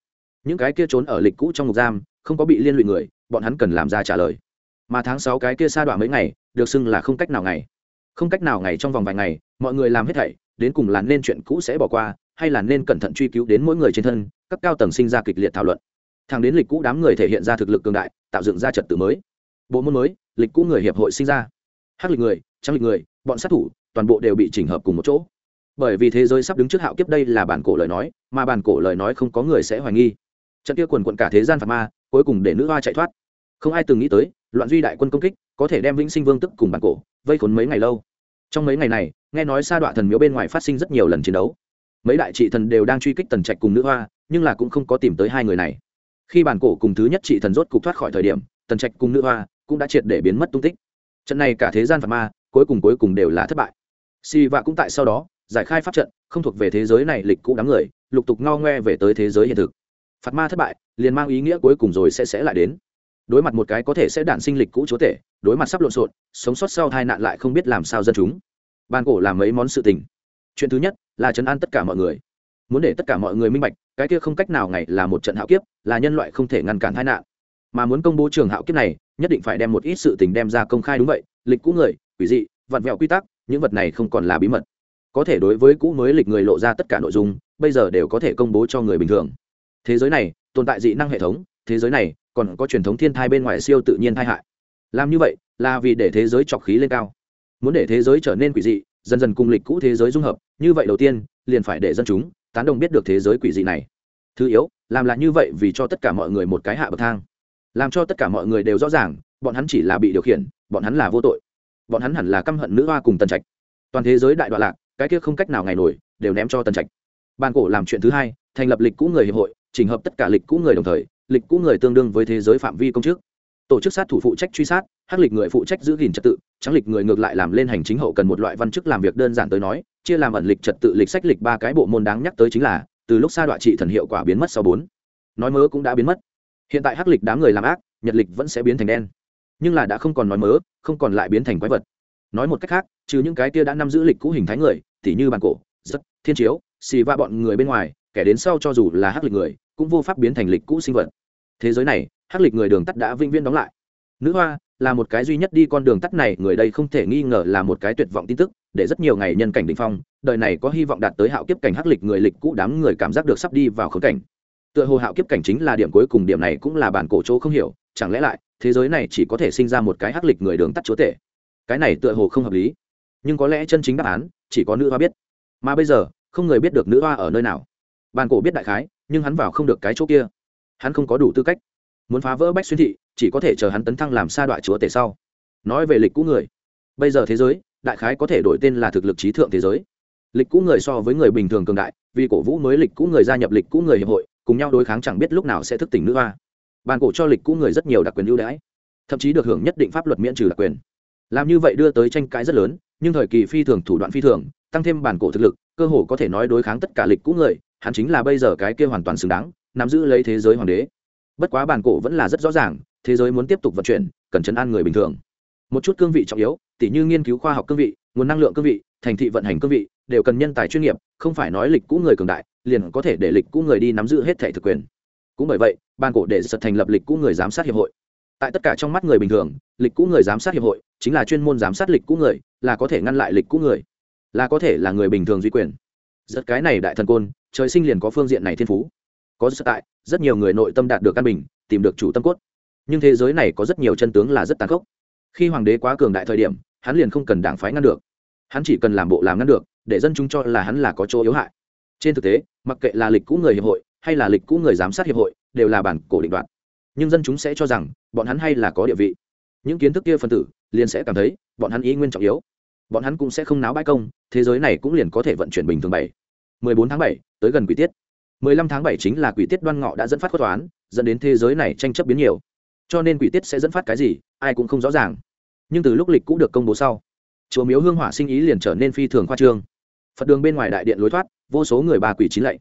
Những cái kia trốn ở lịch cũ trong ngục giam, không có bị liên lụy người bọn hắn cần làm ra trả lời. Mà tháng sáu cái kia sa đoạn mấy ngày, được xưng là không cách nào ngày. Không cách nào ngày trong vòng vài ngày, mọi người làm hết thảy, đến cùng là nên chuyện cũ sẽ bỏ qua, hay là nên cẩn thận truy cứu đến mỗi người trên thân, các cao tầng sinh ra kịch liệt thảo luận. Thằng đến lịch cũ đám người thể hiện ra thực lực cường đại, tạo dựng ra trật tự mới. Bộ môn mới, lịch cũ người hiệp hội sinh ra. Hắc lịch người, trắng lịch người, bọn sát thủ, toàn bộ đều bị chỉnh hợp cùng một chỗ. Bởi vì thế giới sắp đứng trước hạo kiếp đây là bản cổ lời nói, mà bản cổ lời nói không có người sẽ hoài nghi. Trận kia quần quận cả thế gian phạt ma cuối cùng để nữ hoa chạy thoát. Không ai từng nghĩ tới, loạn duy đại quân công kích có thể đem vĩnh sinh vương tức cùng bản cổ vây khốn mấy ngày lâu. Trong mấy ngày này, nghe nói sa đoạn thần miếu bên ngoài phát sinh rất nhiều lần chiến đấu. Mấy đại trị thần đều đang truy kích tần trạch cùng nữ hoa, nhưng là cũng không có tìm tới hai người này. Khi bản cổ cùng thứ nhất trị thần rốt cục thoát khỏi thời điểm, tần trạch cùng nữ hoa cũng đã triệt để biến mất tung tích. Trận này cả thế gian phạt ma, cuối cùng cuối cùng đều là thất bại. Si vạ cũng tại sau đó giải khai pháp trận, không thuộc về thế giới này lịch cũ đám người, lục tục ngao ngoe về tới thế giới hiện thực phạt ma thất bại, liền mang ý nghĩa cuối cùng rồi sẽ sẽ lại đến. Đối mặt một cái có thể sẽ đản sinh lịch cũ chúa tể, đối mặt sắp lộn xộn, sống sót sau tai nạn lại không biết làm sao dân chúng. Ban cổ làm mấy món sự tình. Chuyện thứ nhất là chấn an tất cả mọi người. Muốn để tất cả mọi người minh bạch, cái kia không cách nào ngày là một trận hạo kiếp, là nhân loại không thể ngăn cản tai nạn. Mà muốn công bố trường hạo kiếp này, nhất định phải đem một ít sự tình đem ra công khai đúng vậy, lịch cũ người, quỷ dị, vặn vẹo quy tắc, những vật này không còn là bí mật. Có thể đối với cũ mới lịch người lộ ra tất cả nội dung, bây giờ đều có thể công bố cho người bình thường thế giới này, tồn tại dị năng hệ thống, thế giới này, còn có truyền thống thiên thai bên ngoài siêu tự nhiên thai hại. Làm như vậy, là vì để thế giới trọc khí lên cao. Muốn để thế giới trở nên quỷ dị, dần dần cùng lịch cũ thế giới dung hợp, như vậy đầu tiên, liền phải để dân chúng, tán đồng biết được thế giới quỷ dị này. Thứ yếu, làm là như vậy vì cho tất cả mọi người một cái hạ bậc thang. Làm cho tất cả mọi người đều rõ ràng, bọn hắn chỉ là bị điều khiển, bọn hắn là vô tội. Bọn hắn hẳn là căm hận nữ hoa cùng tần trạch. Toàn thế giới đại đoạn lạc, cái kia không cách nào ngày nổi, đều ném cho tần trạch. Ban cổ làm chuyện thứ hai, thành lập lịch cũ người hiệp hội chỉnh hợp tất cả lịch cũ người đồng thời, lịch cũ người tương đương với thế giới phạm vi công chức. Tổ chức sát thủ phụ trách truy sát, hắc lịch người phụ trách giữ gìn trật tự, trắng lịch người ngược lại làm lên hành chính hậu cần một loại văn chức làm việc đơn giản tới nói, chia làm ẩn lịch trật tự lịch sách lịch ba cái bộ môn đáng nhắc tới chính là, từ lúc sa đoạn trị thần hiệu quả biến mất sau bốn. Nói mớ cũng đã biến mất. Hiện tại hắc lịch đám người làm ác, nhật lịch vẫn sẽ biến thành đen. Nhưng là đã không còn nói mớ, không còn lại biến thành quái vật. Nói một cách khác, trừ những cái kia đã nắm giữ lịch cũ hình thái người, tỉ như bàn cổ, rất, thiên chiếu, xì va bọn người bên ngoài, kẻ đến sau cho dù là hắc lịch người cũng vô pháp biến thành lịch cũ sinh vật. Thế giới này, hắc lịch người đường tắt đã vĩnh viễn đóng lại. Nữ hoa là một cái duy nhất đi con đường tắt này, người đây không thể nghi ngờ là một cái tuyệt vọng tin tức, để rất nhiều ngày nhân cảnh đỉnh phong, đời này có hy vọng đạt tới hạo kiếp cảnh hắc lịch người lịch cũ đám người cảm giác được sắp đi vào khống cảnh. Tựa hồ hạo kiếp cảnh chính là điểm cuối cùng, điểm này cũng là bản cổ chỗ không hiểu, chẳng lẽ lại, thế giới này chỉ có thể sinh ra một cái hắc lịch người đường tắt chúa tể? Cái này tựa hồ không hợp lý. Nhưng có lẽ chân chính đáp án, chỉ có nữ hoa biết. Mà bây giờ, không người biết được nữ hoa ở nơi nào. Bản cổ biết đại khái nhưng hắn vào không được cái chỗ kia. Hắn không có đủ tư cách. Muốn phá vỡ bách xuyên thị, chỉ có thể chờ hắn tấn thăng làm sa đoạn chúa tể sau. Nói về lịch cũ người, bây giờ thế giới, đại khái có thể đổi tên là thực lực trí thượng thế giới. Lịch cũ người so với người bình thường cường đại, vì cổ vũ mới lịch cũ người gia nhập lịch cũ người hiệp hội, cùng nhau đối kháng chẳng biết lúc nào sẽ thức tỉnh nữ hoa. Bàn cổ cho lịch cũ người rất nhiều đặc quyền ưu đãi, thậm chí được hưởng nhất định pháp luật miễn trừ đặc quyền. Làm như vậy đưa tới tranh cãi rất lớn, nhưng thời kỳ phi thường, thủ đoạn phi thường, tăng thêm bản cổ thực lực, cơ hồ có thể nói đối kháng tất cả lịch cũ người hắn chính là bây giờ cái kia hoàn toàn xứng đáng, nắm giữ lấy thế giới hoàng đế. Bất quá bản cổ vẫn là rất rõ ràng, thế giới muốn tiếp tục vận chuyển, cần chấn an người bình thường. Một chút cương vị trọng yếu, tỉ như nghiên cứu khoa học cương vị, nguồn năng lượng cương vị, thành thị vận hành cương vị, đều cần nhân tài chuyên nghiệp, không phải nói lịch cũ người cường đại, liền có thể để lịch cũ người đi nắm giữ hết thể thực quyền. Cũng bởi vậy ban cổ để sật thành lập lịch cũ người giám sát hiệp hội. Tại tất cả trong mắt người bình thường, lịch cũ người giám sát hiệp hội chính là chuyên môn giám sát lịch cũ người, là có thể ngăn lại lịch cũ người, là có thể là người bình thường duy quyền. Giật cái này đại thần côn trời sinh liền có phương diện này thiên phú. Có rất tại, rất nhiều người nội tâm đạt được căn bình, tìm được chủ tâm cốt. Nhưng thế giới này có rất nhiều chân tướng là rất tàn khốc. Khi hoàng đế quá cường đại thời điểm, hắn liền không cần đảng phái ngăn được. Hắn chỉ cần làm bộ làm ngăn được, để dân chúng cho là hắn là có chỗ yếu hại. Trên thực tế, mặc kệ là lịch cũ người hiệp hội, hay là lịch cũ người giám sát hiệp hội, đều là bản cổ định đoạt. Nhưng dân chúng sẽ cho rằng, bọn hắn hay là có địa vị. Những kiến thức kia phân tử, liền sẽ cảm thấy, bọn hắn ý nguyên trọng yếu. Bọn hắn cũng sẽ không náo bãi công, thế giới này cũng liền có thể vận chuyển bình thường bảy. 14 tháng 7, tới gần quỷ tiết. 15 tháng 7 chính là quỷ tiết đoan ngọ đã dẫn phát khuất toán dẫn đến thế giới này tranh chấp biến nhiều. Cho nên quỷ tiết sẽ dẫn phát cái gì ai cũng không rõ ràng. Nhưng từ lúc lịch cũ được công bố sau chùa miếu hương hỏa sinh ý liền trở nên phi thường khoa trương. Phật đường bên ngoài đại điện lối thoát vô số người bà quỷ chín lạy.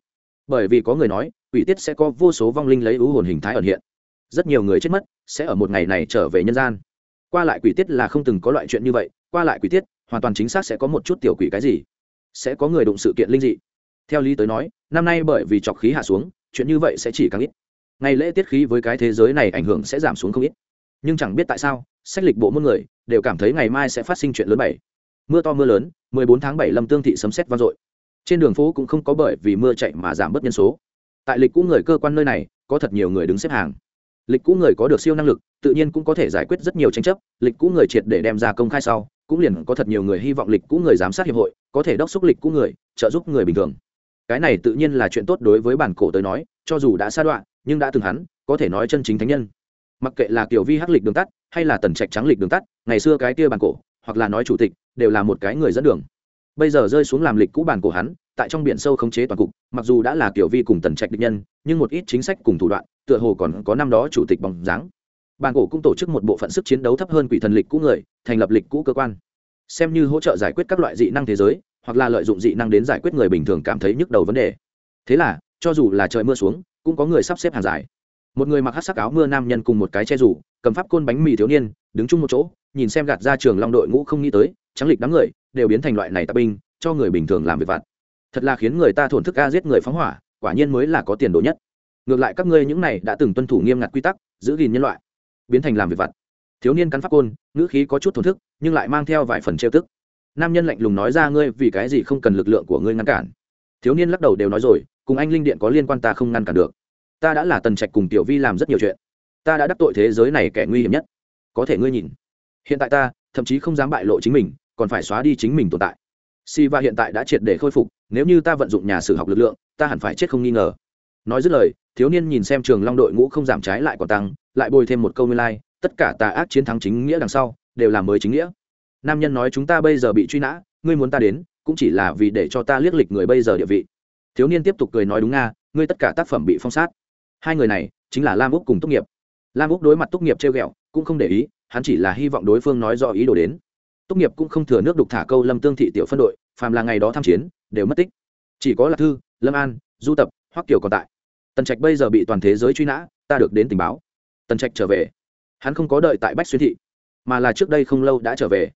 Bởi vì có người nói quỷ tiết sẽ có vô số vong linh lấy ưu hồn hình thái ẩn hiện. Rất nhiều người chết mất sẽ ở một ngày này trở về nhân gian. Qua lại quỷ tiết là không từng có loại chuyện như vậy qua lại quỷ tiết hoàn toàn chính xác sẽ có một chút tiểu quỷ cái gì. Sẽ có người đụng sự kiện linh dị theo lý tới nói, năm nay bởi vì trọc khí hạ xuống, chuyện như vậy sẽ chỉ càng ít. Ngày lễ tiết khí với cái thế giới này ảnh hưởng sẽ giảm xuống không ít. Nhưng chẳng biết tại sao, sách lịch bộ môn người đều cảm thấy ngày mai sẽ phát sinh chuyện lớn bảy. Mưa to mưa lớn 14 tháng 7 lâm tương thị sấm sét vang dội. Trên đường phố cũng không có bởi vì mưa chạy mà giảm bớt nhân số. Tại lịch cũ người cơ quan nơi này, có thật nhiều người đứng xếp hàng. Lịch cũ người có được siêu năng lực, tự nhiên cũng có thể giải quyết rất nhiều tranh chấp. Lịch cũ người triệt để đem ra công khai sau, cũng liền có thật nhiều người hy vọng lịch cũ người giám sát hiệp hội, có thể đốc xúc lịch cũ người, trợ giúp người bình thường cái này tự nhiên là chuyện tốt đối với bản cổ tới nói, cho dù đã xa đoạn nhưng đã từng hắn, có thể nói chân chính thánh nhân. Mặc kệ là kiểu vi hắc lịch đường tắt, hay là tần trạch trắng lịch đường tắt, ngày xưa cái kia bản cổ, hoặc là nói chủ tịch, đều là một cái người dẫn đường. Bây giờ rơi xuống làm lịch cũ bản cổ hắn, tại trong biển sâu khống chế toàn cục, mặc dù đã là kiểu vi cùng tần trạch địch nhân, nhưng một ít chính sách cùng thủ đoạn, tựa hồ còn có năm đó chủ tịch bóng dáng. Bản cổ cũng tổ chức một bộ phận sức chiến đấu thấp hơn quỷ thần lịch cũ người, thành lập lịch cũ cơ quan. Xem như hỗ trợ giải quyết các loại dị năng thế giới hoặc là lợi dụng dị năng đến giải quyết người bình thường cảm thấy nhức đầu vấn đề. Thế là, cho dù là trời mưa xuống, cũng có người sắp xếp hàng dài. Một người mặc hát sắc áo mưa nam nhân cùng một cái che rủ, cầm pháp côn bánh mì thiếu niên, đứng chung một chỗ, nhìn xem gạt ra trường long đội ngũ không nghĩ tới, trắng lịch đám người, đều biến thành loại này tạp binh, cho người bình thường làm việc vặt. Thật là khiến người ta thổn thức ca giết người phóng hỏa, quả nhiên mới là có tiền đồ nhất. Ngược lại các ngươi những này đã từng tuân thủ nghiêm ngặt quy tắc, giữ gìn nhân loại, biến thành làm việc vặt. Thiếu niên cắn pháp côn, ngữ khí có chút thổn thức, nhưng lại mang theo vài phần trêu tức nam nhân lạnh lùng nói ra ngươi vì cái gì không cần lực lượng của ngươi ngăn cản? Thiếu niên lắc đầu đều nói rồi cùng anh linh điện có liên quan ta không ngăn cản được. Ta đã là tần trạch cùng tiểu vi làm rất nhiều chuyện. Ta đã đắc tội thế giới này kẻ nguy hiểm nhất. Có thể ngươi nhìn. Hiện tại ta thậm chí không dám bại lộ chính mình còn phải xóa đi chính mình tồn tại. Si va hiện tại đã triệt để khôi phục nếu như ta vận dụng nhà sử học lực lượng ta hẳn phải chết không nghi ngờ. Nói dứt lời thiếu niên nhìn xem trường long đội ngũ không giảm trái lại còn tăng lại bồi thêm một câu nguyên lai、like, tất cả tà ác chiến thắng chính nghĩa đằng sau đều là mới chính nghĩa nam nhân nói chúng ta bây giờ bị truy nã, ngươi muốn ta đến, cũng chỉ là vì để cho ta liếc lịch người bây giờ địa vị. Thiếu niên tiếp tục cười nói đúng nga, ngươi tất cả tác phẩm bị phong sát. Hai người này, chính là lam úc cùng tốt nghiệp. Lam úc đối mặt tốt nghiệp treo g ẹ o cũng không để ý, hắn chỉ là hy vọng đối phương nói do ý đồ đến. Tốt nghiệp cũng không thừa nước đục thả câu lâm tương thị tiểu phân đội, phàm là ngày đó tham chiến, đều mất tích. Chỉ có lạc thư, lâm an, du tập, hoắc kiều còn tại. Tần trạch bây giờ bị toàn thế giới truy nã, ta được đến tình báo. Tần trạch trở về. Hắn không có đợi tại bách xuyên thị, mà là trước đây không lâu đã trở về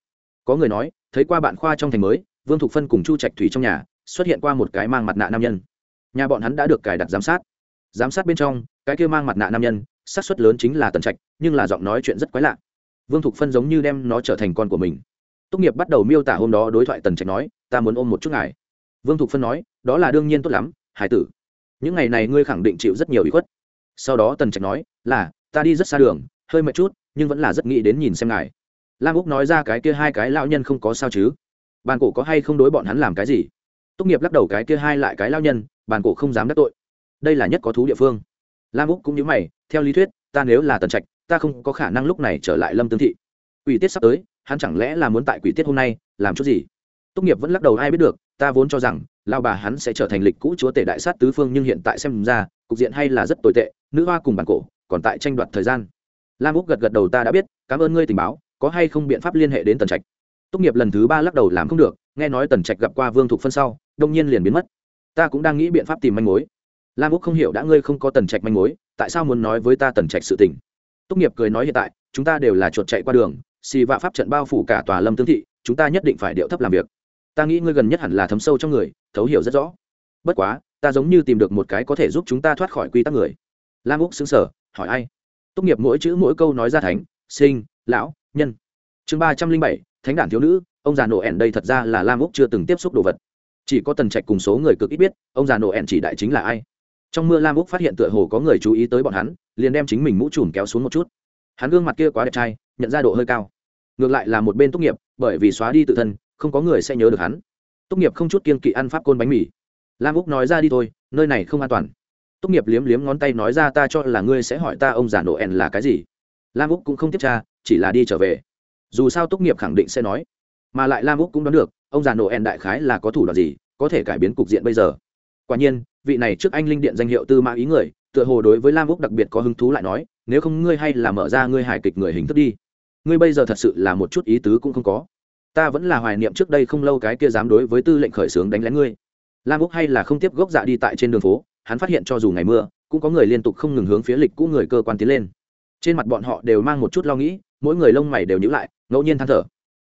có người nói, thấy qua bạn khoa trong thành mới, vương thục phân cùng chu trạch thủy trong nhà, xuất hiện qua một cái mang mặt nạ nam nhân. Nhà bọn hắn đã được cài đặt giám sát. Giám sát bên trong, cái kia mang mặt nạ nam nhân, xác suất lớn chính là tần trạch, nhưng là giọng nói chuyện rất quái lạ. Vương thục phân giống như đem nó trở thành con của mình. Tốt nghiệp bắt đầu miêu tả hôm đó đối thoại tần trạch nói, ta muốn ôm một chút ngài. Vương thục phân nói, đó là đương nhiên tốt lắm, hải tử. Những ngày này ngươi khẳng định chịu rất nhiều ý khuất. Sau đó tần trạch nói, là, ta đi rất xa đường, hơi mệt chút, nhưng vẫn là rất nghĩ đến nhìn xem ngài lam úc nói ra cái kia hai cái lão nhân không có sao chứ? Bàn cổ có hay không đối bọn hắn làm cái gì? Tốt nghiệp lắc đầu cái kia hai lại cái lão nhân, bàn cổ không dám đắc tội. Đây là nhất có thú địa phương. Lam úc cũng như mày, theo lý thuyết, ta nếu là tần trạch, ta không có khả năng lúc này trở lại lâm tương thị. Quỷ tiết sắp tới, hắn chẳng lẽ là muốn tại quỷ tiết hôm nay, làm chút gì? Tốt nghiệp vẫn lắc đầu, ai biết được, ta vốn cho rằng lao bà hắn sẽ trở thành lịch cũ chúa tể đại sát tứ phương nhưng hiện tại xem ra, cục diện hay là rất tồi tệ, nữ hoa cùng bàn cổ, còn tại tranh đoạt thời gian. Lam úc gật gật đầu, ta đã biết, cảm ơn ngươi tình báo có hay không biện pháp liên hệ đến tần trạch? Tốt nghiệp lần thứ ba lắc đầu làm không được, nghe nói tần trạch gặp qua vương thục phân sau, đông nhiên liền biến mất. Ta cũng đang nghĩ biện pháp tìm manh mối. Lam úc không hiểu đã ngươi không có tần trạch manh mối, tại sao muốn nói với ta tần trạch sự tình? Tốt nghiệp cười nói hiện tại, chúng ta đều là chuột chạy qua đường, xì vạ pháp trận bao phủ cả tòa lâm tương thị, chúng ta nhất định phải điệu thấp làm việc. Ta nghĩ ngươi gần nhất hẳn là thấm sâu trong người, thấu hiểu rất rõ. Bất quá, ta giống như tìm được một cái có thể giúp chúng ta thoát khỏi quy tắc người. Lam úc xứng sở hỏi ai? Tốt nghiệp mỗi chữ mỗi câu nói ra thánh, sinh, lão nhân. Chương ba trăm linh bảy, thánh đản thiếu nữ, ông già nổ ẻn đây thật ra là lam úc chưa từng tiếp xúc đồ vật. Chỉ có tần trạch cùng số người cực ít biết, ông già nổ ẻn chỉ đại chính là ai. Trong mưa lam úc phát hiện tựa hồ có người chú ý tới bọn hắn, liền đem chính mình mũ trùm kéo xuống một chút. Hắn gương mặt kia quá đẹp trai, nhận ra độ hơi cao. Ngược lại là một bên tốt nghiệp, bởi vì xóa đi tự thân, không có người sẽ nhớ được hắn. Tốt nghiệp không chút kiên kỵ ăn pháp côn bánh mì. Lam úc nói ra đi thôi, nơi này không an toàn. Tốt nghiệp liếm liếm ngón tay nói ra ta cho là ngươi sẽ hỏi ta ông già nổ ẻn là cái gì. Lam úc cũng không tiếp tra chỉ là đi trở về. Dù sao tốt nghiệp khẳng định sẽ nói, mà lại lam úc cũng đoán được, ông già nổ đại khái là có thủ đoạn gì, có thể cải biến cục diện bây giờ. Quả nhiên, vị này trước anh linh điện danh hiệu tư mã ý người, tựa hồ đối với lam úc đặc biệt có hứng thú lại nói, nếu không ngươi hay là mở ra ngươi hài kịch người hình thức đi. Ngươi bây giờ thật sự là một chút ý tứ cũng không có. Ta vẫn là hoài niệm trước đây không lâu cái kia dám đối với tư lệnh khởi xướng đánh lén ngươi. Lam úc hay là không tiếp gốc dạ đi tại trên đường phố, hắn phát hiện cho dù ngày mưa, cũng có người liên tục không ngừng hướng phía lịch cũ người cơ quan tiến lên. Trên mặt bọn họ đều mang một chút lo nghĩ mỗi người lông mày đều nhữ lại, ngẫu nhiên than thở.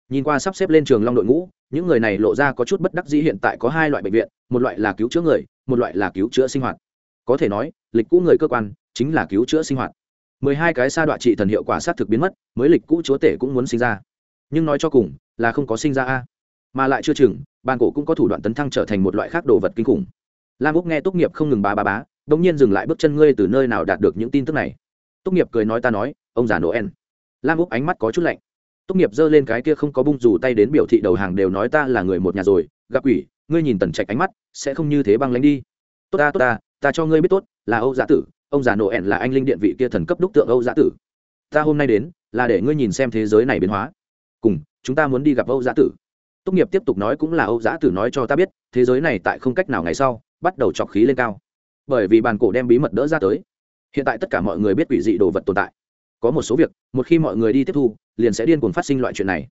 Nhìn qua sắp xếp lên trường long đội ngũ, những người này lộ ra có chút bất đắc dĩ hiện tại có hai loại bệnh viện, một loại là cứu chữa người, một loại là cứu chữa sinh hoạt. Có thể nói, lịch cũ người cơ quan chính là cứu chữa sinh hoạt. Mười hai cái sa đoạn trị thần hiệu quả sát thực biến mất, mới lịch cũ chúa tể cũng muốn sinh ra. Nhưng nói cho cùng, là không có sinh ra a. Mà lại chưa chừng, bàn cổ cũng có thủ đoạn tấn thăng trở thành một loại khác đồ vật kinh khủng. Lam úc nghe tốt nghiệp không ngừng bá bá bá đ ỗ n g nhiên dừng lại bước chân ngươi từ nơi nào đạt được những tin tức này. Tốt nghiệp cười nói ta nói, ông già noel lam úc ánh mắt có chút lạnh. Tốt nghiệp giơ lên cái kia không có bung dù tay đến biểu thị đầu hàng đều nói ta là người một nhà rồi, gặp ủy ngươi nhìn tần trạch ánh mắt, sẽ không như thế băng lánh đi. Tốt ta tốt ta ta cho ngươi biết tốt, là âu giả tử, ông già noel là anh linh điện vị kia thần cấp đúc tượng âu giả tử. Ta hôm nay đến, là để ngươi nhìn xem thế giới này biến hóa. Cùng, chúng ta muốn đi gặp âu giả tử. Tốt nghiệp tiếp tục nói cũng là âu giả tử nói cho ta biết, thế giới này tại không cách nào ngày sau, bắt đầu chọc khí lên cao. Bởi vì bàn cổ đem bí mật đỡ ra tới. Hiện tại tất cả mọi người biết quỷ dị đồ vật tồn tại có một số việc, một khi mọi người đi tiếp thu, liền sẽ điên cuồng phát sinh loại chuyện này.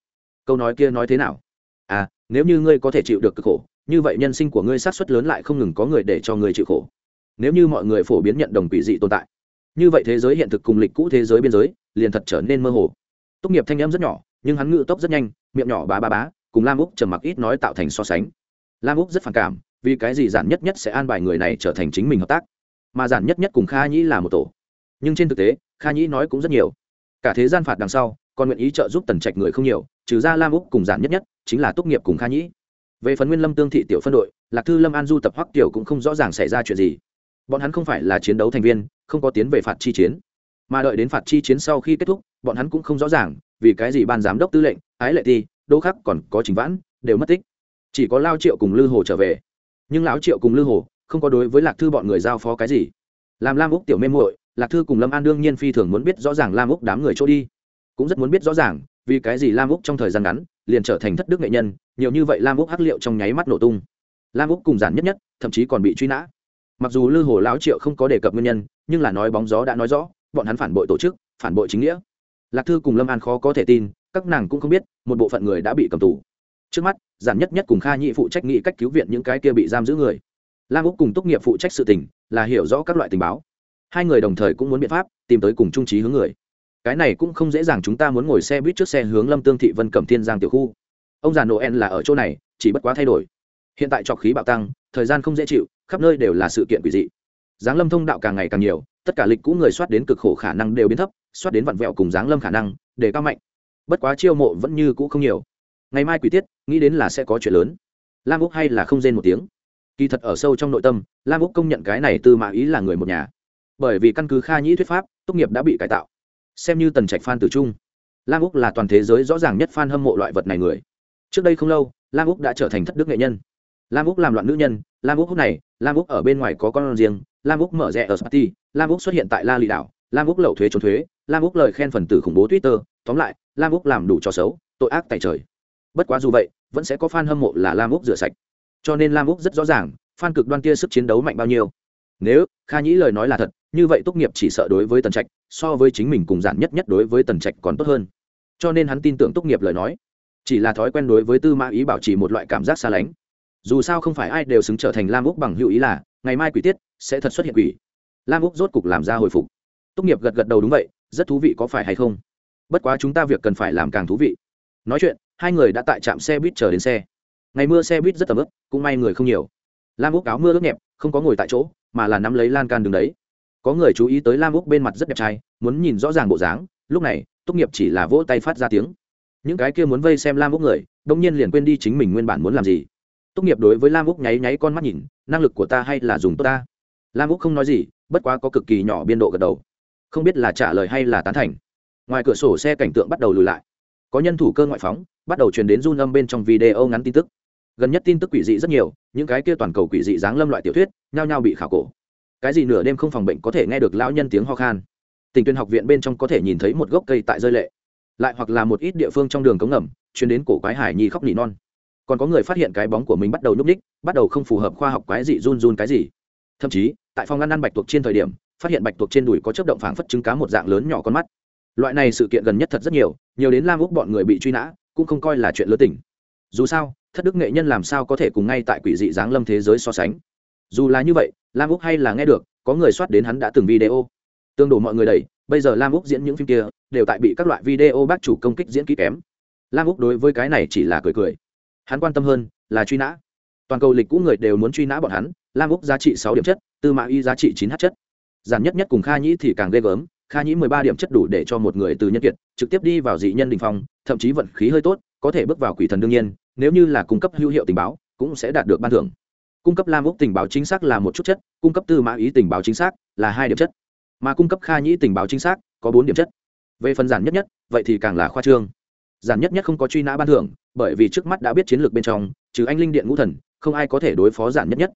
Câu nói kia nói thế nào? À nếu như ngươi có thể chịu được cực khổ, như vậy nhân sinh của ngươi sát xuất lớn lại không ngừng có người để cho ngươi chịu khổ. Nếu như mọi người phổ biến nhận đồng quỷ dị tồn tại, như vậy thế giới hiện thực cùng lịch cũ thế giới biên giới liền thật trở nên mơ hồ. Tốt nghiệp thanh em rất nhỏ, nhưng hắn ngự tốc rất nhanh, miệng nhỏ bá bá bá, cùng lam úc trầm mặc ít nói tạo thành so sánh. Lam úc rất phản cảm, vì cái gì giản nhất nhất sẽ an bài người này trở thành chính mình hợp tác? Mà giản nhất nhất cùng kha nhĩ là một tổ nhưng trên thực tế, kha nhĩ nói cũng rất nhiều. Cả thế gian phạt đằng sau, còn nguyện ý trợ giúp tần trạch người không nhiều, trừ ra lam úc cùng giản nhất nhất, chính là tốt nghiệp cùng kha nhĩ. Về phần nguyên lâm tương thị tiểu phân đội, lạc thư lâm an du tập hoắc tiểu cũng không rõ ràng xảy ra chuyện gì. Bọn hắn không phải là chiến đấu thành viên, không có tiến về phạt chi chiến. Mà đợi đến phạt chi chiến sau khi kết thúc, bọn hắn cũng không rõ ràng, vì cái gì ban giám đốc tư lệnh, ái lệ ti, Đô khắc còn có trình vãn, đều mất tích. Chỉ có lao triệu cùng lư hồ trở về. Nhưng lão triệu cùng lư hồ không có đối với lạc thư bọn người giao phó cái gì. Làm lam úc tiểu mê muội lạc thư cùng lâm an đương nhiên phi thường muốn biết rõ ràng lam úc đám người chỗ đi cũng rất muốn biết rõ ràng vì cái gì lam úc trong thời gian ngắn liền trở thành thất đức nghệ nhân nhiều như vậy lam úc hắc liệu trong nháy mắt nổ tung lam úc cùng giản nhất nhất thậm chí còn bị truy nã mặc dù lư hồ lão triệu không có đề cập nguyên nhân nhưng là nói bóng gió đã nói rõ bọn hắn phản bội tổ chức phản bội chính nghĩa lạc thư cùng lâm an khó có thể tin các nàng cũng không biết một bộ phận người đã bị cầm tù trước mắt giản nhất nhất cùng kha nhị phụ trách nghĩ cách cứu viện những cái kia bị giam giữ người lam úc cùng tốt nghiệp phụ trách sự tình là hiểu rõ các loại tình báo hai người đồng thời cũng muốn biện pháp, tìm tới cùng trung trí hướng người. Cái này cũng không dễ dàng chúng ta muốn ngồi xe buýt trước xe hướng lâm tương thị vân cẩm thiên giang tiểu khu. Ông già noel là ở chỗ này, chỉ bất quá thay đổi. Hiện tại trọc khí bạo tăng, thời gian không dễ chịu, khắp nơi đều là sự kiện quỷ dị. Giáng lâm thông đạo càng ngày càng nhiều, tất cả lịch cũ người soát đến cực khổ khả năng đều biến thấp, soát đến vặn vẹo cùng giáng lâm khả năng để cao mạnh. Bất quá chiêu mộ vẫn như cũ không nhiều. Ngày mai quỷ tiết, nghĩ đến là sẽ có chuyện lớn. Lam úc hay là không rên một tiếng. Kỳ thật ở sâu trong nội tâm, lam úc công nhận cái này tư mã ý là người một nhà bởi vì căn cứ kha nhĩ thuyết pháp tốt nghiệp đã bị cải tạo xem như tần trạch phan tử trung lam úc là toàn thế giới rõ ràng nhất f a n hâm mộ loại vật này người trước đây không lâu lam úc đã trở thành thất đức nghệ nhân lam úc làm loạn nữ nhân lam úc hút này lam úc ở bên ngoài có con riêng lam úc mở rẽ ở spati lam úc xuất hiện tại la lì đảo lam úc lậu thuế trốn thuế lam úc lời khen phần tử khủng bố twitter tóm lại lam úc làm đủ trò xấu tội ác tại trời bất quá dù vậy vẫn sẽ có f a n hâm mộ là lam úc rửa sạch cho nên lam úc rất rõ ràng f a n cực đoan kia sức chiến đấu mạnh bao nhiêu nếu kha nhĩ lời nói là thật như vậy tốt nghiệp chỉ sợ đối với tần trạch, so với chính mình cùng giản nhất nhất đối với tần trạch còn tốt hơn. Cho nên hắn tin tưởng tốt nghiệp lời nói. Chỉ là thói quen đối với tư mã ý bảo trì một loại cảm giác xa lánh. Dù sao không phải ai đều xứng trở thành lam úc bằng hữu ý là, ngày mai quỷ tiết sẽ thật xuất hiện quỷ. Lam úc rốt cục làm ra hồi phục. Tốt nghiệp gật gật đầu đúng vậy, rất thú vị có phải hay không? Bất quá chúng ta việc cần phải làm càng thú vị. Nói chuyện, hai người đã tại trạm xe buýt chờ đến xe. Ngày mưa xe buýt rất tầm ướp cũng may người không nhiều. Lam úc áo mưa ướt nhẹp, không có ngồi tại chỗ, mà là nắm lấy lan can đường đấy có người chú ý tới lam úc bên mặt rất đẹp trai, muốn nhìn rõ ràng bộ dáng, lúc này tốt nghiệp chỉ là vỗ tay phát ra tiếng. Những cái kia muốn vây xem lam úc người, đông nhiên liền quên đi chính mình nguyên bản muốn làm gì. Tốt nghiệp đối với lam úc nháy nháy con mắt nhìn, năng lực của ta hay là dùng tốt ta? Lam úc không nói gì, bất quá có cực kỳ nhỏ biên độ gật đầu. Không biết là trả lời hay là tán thành. Ngoài cửa sổ xe cảnh tượng bắt đầu lùi lại. Có nhân thủ cơ ngoại phóng, bắt đầu truyền đến run âm bên trong video ngắn tin tức. Gần nhất tin tức quỷ dị rất nhiều, những cái kia toàn cầu quỷ dị giáng lâm loại tiểu thuyết, nhao nhao bị khảo cổ cái gì nửa đêm không phòng bệnh có thể nghe được lão nhân tiếng ho khan. Tình tuyên học viện bên trong có thể nhìn thấy một gốc cây tại rơi lệ. Lại hoặc là một ít địa phương trong đường cống ngầm chuyến đến cổ quái hải nhi khóc nỉ non. Còn có người phát hiện cái bóng của mình bắt đầu nhúc ních bắt đầu không phù hợp khoa học quái dị run run cái gì. Thậm chí, tại phòng ngăn ăn bạch tuộc trên thời điểm, phát hiện bạch tuộc trên đùi có chất động phảng phất trứng cá một dạng lớn nhỏ con mắt. Loại này sự kiện gần nhất thật rất nhiều nhiều đến lam úc bọn người bị truy nã, cũng không coi là chuyện lứa tỉnh dù sao, thất đức nghệ nhân làm sao có thể cùng ngay tại quỷ dị giáng lâm thế giới so sánh? Dù là như vậy lam úc hay là nghe được, có người soát đến hắn đã từng video. Tương đổ mọi người đầy bây giờ lam úc diễn những phim kia, đều tại bị các loại video bác chủ công kích diễn kỹ kém. Lam úc đối với cái này chỉ là cười cười. Hắn quan tâm hơn là truy nã. Toàn cầu lịch cũ người đều muốn truy nã bọn hắn, lam úc giá trị sáu điểm chất, tư mã y giá trị chín h chất. Giản nhất nhất cùng kha nhĩ thì càng ghê gớm, kha nhĩ mười ba điểm chất đủ để cho một người từ nhân kiệt, trực tiếp đi vào dị nhân đình phong, thậm chí vận khí hơi tốt, có thể bước vào quỷ thần đương nhiên, nếu như là cung cấp hữu hiệu tình báo, cũng sẽ đạt được ban thưởng cung cấp lam úc tình báo chính xác là một chút chất, cung cấp tư mã ý tình báo chính xác là hai điểm chất. Mà cung cấp kha nhĩ tình báo chính xác có bốn điểm chất. Về phần giản nhất nhất, vậy thì càng là khoa trương. Giản nhất nhất không có truy nã ban thưởng, bởi vì trước mắt đã biết chiến lược bên trong, trừ anh linh điện ngũ thần, không ai có thể đối phó giản nhất nhất.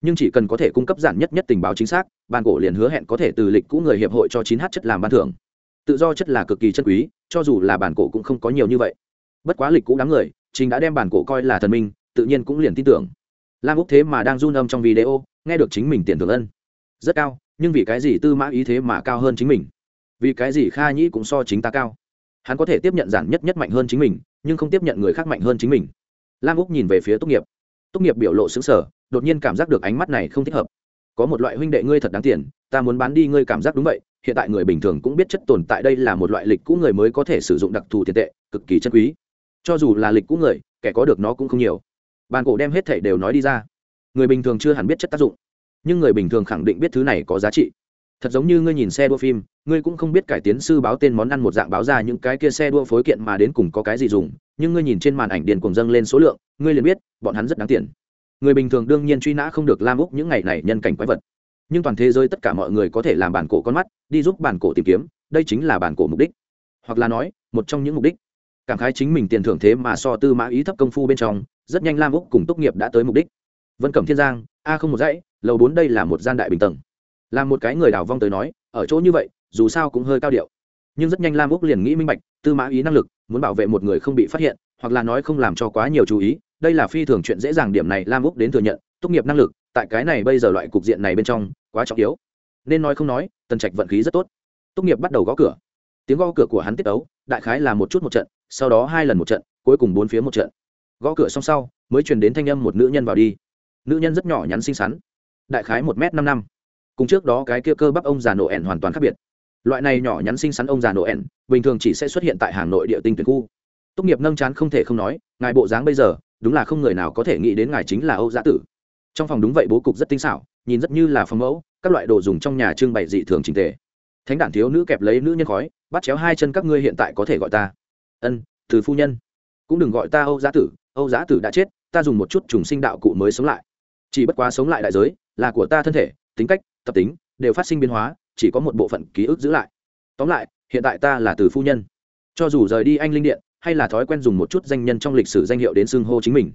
Nhưng chỉ cần có thể cung cấp giản nhất nhất tình báo chính xác ban cổ liền hứa hẹn có thể từ lịch cũ người hiệp hội cho chín h chất làm ban thưởng. Tự do chất là cực kỳ chân quý, cho dù là bản cổ cũng không có nhiều như vậy. Bất quá lịch cũ đám người, trình đã đem bản cổ coi là thần minh, tự nhiên cũng liền tin tưởng lam úc thế mà đang run âm trong video, nghe được chính mình tiền thưởng ân. Rất cao, nhưng vì cái gì tư mã ý thế mà cao hơn chính mình? Vì cái gì kha nhĩ cũng so chính ta cao? Hắn có thể tiếp nhận giản nhất nhất mạnh hơn chính mình, nhưng không tiếp nhận người khác mạnh hơn chính mình. Lam úc nhìn về phía tốt nghiệp. Tốt nghiệp biểu lộ xứng sở đột nhiên cảm giác được ánh mắt này không thích hợp. Có một loại huynh đệ ngươi thật đáng tiền, ta muốn bán đi ngươi cảm giác đúng vậy, hiện tại người bình thường cũng biết chất tồn tại đây là một loại lịch cũ người mới có thể sử dụng đặc thù tiền tệ, cực kỳ chân quý. Cho dù là lịch cũ người, kẻ có được nó cũng không nhiều bàn cổ đem hết thảy đều nói đi ra. Người bình thường chưa hẳn biết chất tác dụng, nhưng người bình thường khẳng định biết thứ này có giá trị. Thật giống như ngươi nhìn xe đua phim, ngươi cũng không biết cải tiến sư báo tên món ăn một dạng báo ra những cái kia xe đua phối kiện mà đến cùng có cái gì dùng, nhưng ngươi nhìn trên màn ảnh điền cùng dâng lên số lượng, ngươi liền biết, bọn hắn rất đáng tiền. Người bình thường đương nhiên truy nã không được lam úc những ngày này nhân cảnh quái vật. Nhưng toàn thế giới tất cả mọi người có thể làm bản cổ con mắt, đi giúp bản cổ tìm kiếm, đây chính là bản cổ mục đích. Hoặc là nói, một trong những mục đích cảm khái chính mình tiền thưởng thế mà so tư mã ý thấp công phu bên trong, rất nhanh lam úc cùng tốt nghiệp đã tới mục đích. Vân cẩm thiên giang, a không một dãy, lầu bốn đây là một gian đại bình tầng. Là một cái người đào vong tới nói, ở chỗ như vậy, dù sao cũng hơi cao điệu. Nhưng rất nhanh lam úc liền nghĩ minh bạch, tư mã ý năng lực, muốn bảo vệ một người không bị phát hiện, hoặc là nói không làm cho quá nhiều chú ý, đây là phi thường chuyện dễ dàng điểm này lam úc đến thừa nhận tốt nghiệp năng lực, tại cái này bây giờ loại cục diện này bên trong, quá trọng yếu. Nên nói không nói, tần trạch vận khí rất tốt. Tốt nghiệp bắt đầu gõ cửa. Tiếng gõ cửa của hắn tiết ấu đại khái là một chút một trận sau đó hai lần một trận, cuối cùng bốn phía một trận. Gõ cửa xong sau, mới truyền đến thanh âm một nữ nhân vào đi. Nữ nhân rất nhỏ nhắn xinh xắn, đại khái một m năm năm. Cùng trước đó cái kia cơ bắp ông già nổ ẻn hoàn toàn khác biệt. Loại này nhỏ nhắn xinh xắn ông già nổ ẻn bình thường chỉ sẽ xuất hiện tại hà nội địa tinh tuyển khu. Tốt nghiệp nâng chán không thể không nói, ngài bộ dáng bây giờ, đúng là không người nào có thể nghĩ đến ngài chính là âu giã tử. Trong phòng đúng vậy bố cục rất tinh xảo, nhìn rất như là phòng mẫu, các loại đồ dùng trong nhà trưng bày dị thường trình tề. Thánh đản thiếu nữ kẹp lấy nữ nhân khói, bắt chéo hai chân các ngươi hiện tại có thể gọi ta ân, từ phu nhân. Cũng đừng gọi ta âu Giá tử, âu Giá tử đã chết, ta dùng một chút trùng sinh đạo cụ mới sống lại. Chỉ bất quá sống lại đại giới, là của ta thân thể, tính cách, tập tính, đều phát sinh biến hóa, chỉ có một bộ phận ký ức giữ lại. Tóm lại, hiện tại ta là từ phu nhân. Cho dù rời đi anh linh điện, hay là thói quen dùng một chút danh nhân trong lịch sử danh hiệu đến xưng hô chính mình.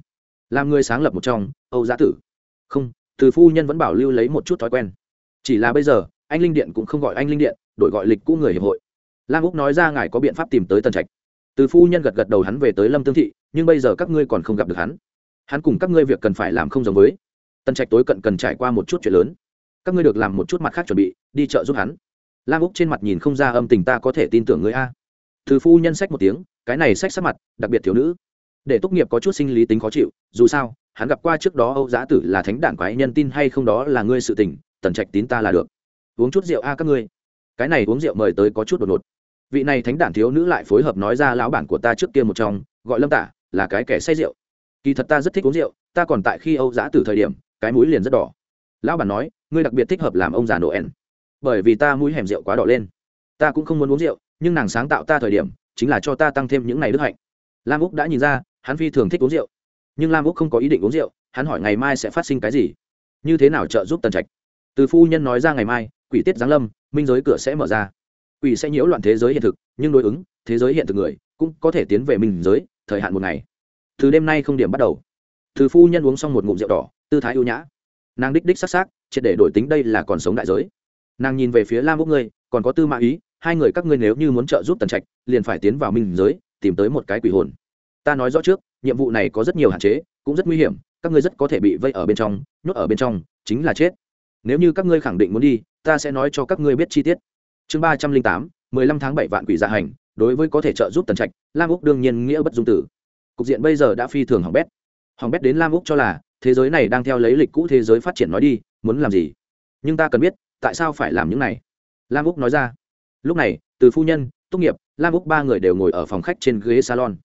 Làm người sáng lập một trong, âu giá tử. Không, từ phu nhân vẫn bảo lưu lấy một chút thói quen. Chỉ là bây giờ, anh linh điện cũng không gọi anh linh điện, đổi gọi lịch cũ người hiệp hội. Lam úc nói ra ngài có biện pháp tìm tới tần trạch từ phu nhân gật gật đầu hắn về tới lâm tương thị, nhưng bây giờ các ngươi còn không gặp được hắn. Hắn cùng các ngươi việc cần phải làm không giống với. Tần trạch tối cận cần trải qua một chút chuyện lớn. Các ngươi được làm một chút mặt khác chuẩn bị, đi chợ giúp hắn. Lam úc trên mặt nhìn không ra âm tình ta có thể tin tưởng ngươi a. Từ phu nhân sách một tiếng, cái này sách sắc mặt, đặc biệt thiếu nữ. Để tốt nghiệp có chút sinh lý tính khó chịu, dù sao, hắn gặp qua trước đó âu giá tử là thánh đảng quái nhân tin hay không đó là ngươi sự tình, tần trạch tín ta là được. Uống chút rượu a các ngươi. Cái này uống rượu mời tới có chút đột ngột vị này thánh đản thiếu nữ lại phối hợp nói ra lão bản của ta trước kia một trong, gọi lâm tả, là cái kẻ say rượu. Kỳ thật ta rất thích uống rượu, ta còn tại khi âu giã từ thời điểm, cái mũi liền rất đỏ. Lão bản nói, ngươi đặc biệt thích hợp làm ông già noel. Bởi vì ta mũi hẻm rượu quá đỏ lên. Ta cũng không muốn uống rượu, nhưng nàng sáng tạo ta thời điểm, chính là cho ta tăng thêm những ngày đức hạnh. Lam úc đã nhìn ra, hắn phi thường thích uống rượu. Nhưng lam úc không có ý định uống rượu, hắn hỏi ngày mai sẽ phát sinh cái gì? Như thế nào trợ giúp tần trạch? Từ phu nhân nói ra ngày mai, quỷ tiết giáng lâm, minh giới cửa sẽ mở ra quỷ sẽ nhiễu loạn thế giới hiện thực, nhưng đối ứng, thế giới hiện thực người, cũng có thể tiến về mình giới, thời hạn một ngày. Từ đêm nay không điểm bắt đầu. Từ phu nhân uống xong một ngụm rượu đỏ, tư thái ưu nhã. Nàng đích đích s á c s á c triệt để đổi tính đây là còn sống đại giới. Nàng nhìn về phía lam úc ngươi, còn có tư mã ý, hai người các ngươi nếu như muốn trợ giúp tần trạch, liền phải tiến vào minh giới, tìm tới một cái quỷ hồn. Ta nói rõ trước, nhiệm vụ này có rất nhiều hạn chế, cũng rất nguy hiểm, các ngươi rất có thể bị vây ở bên trong, nhốt ở bên trong, chính là chết. Nếu như các ngươi khẳng định muốn đi, ta sẽ nói cho các ngươi biết chi tiết chương ba trăm linh tám, mười lăm tháng bảy vạn quỷ dạ hành, đối với có thể trợ giúp tần trạch, lam úc đương nhiên nghĩa bất dung tử. Cục diện bây giờ đã phi thường hỏng bét. Hỏng bét đến lam úc cho là, thế giới này đang theo lấy lịch cũ thế giới phát triển nói đi, muốn làm gì? Nhưng ta cần biết, tại sao phải làm những này? Lam úc nói ra. Lúc này, từ phu nhân, tốt nghiệp, lam úc ba người đều ngồi ở phòng khách trên ghế salon.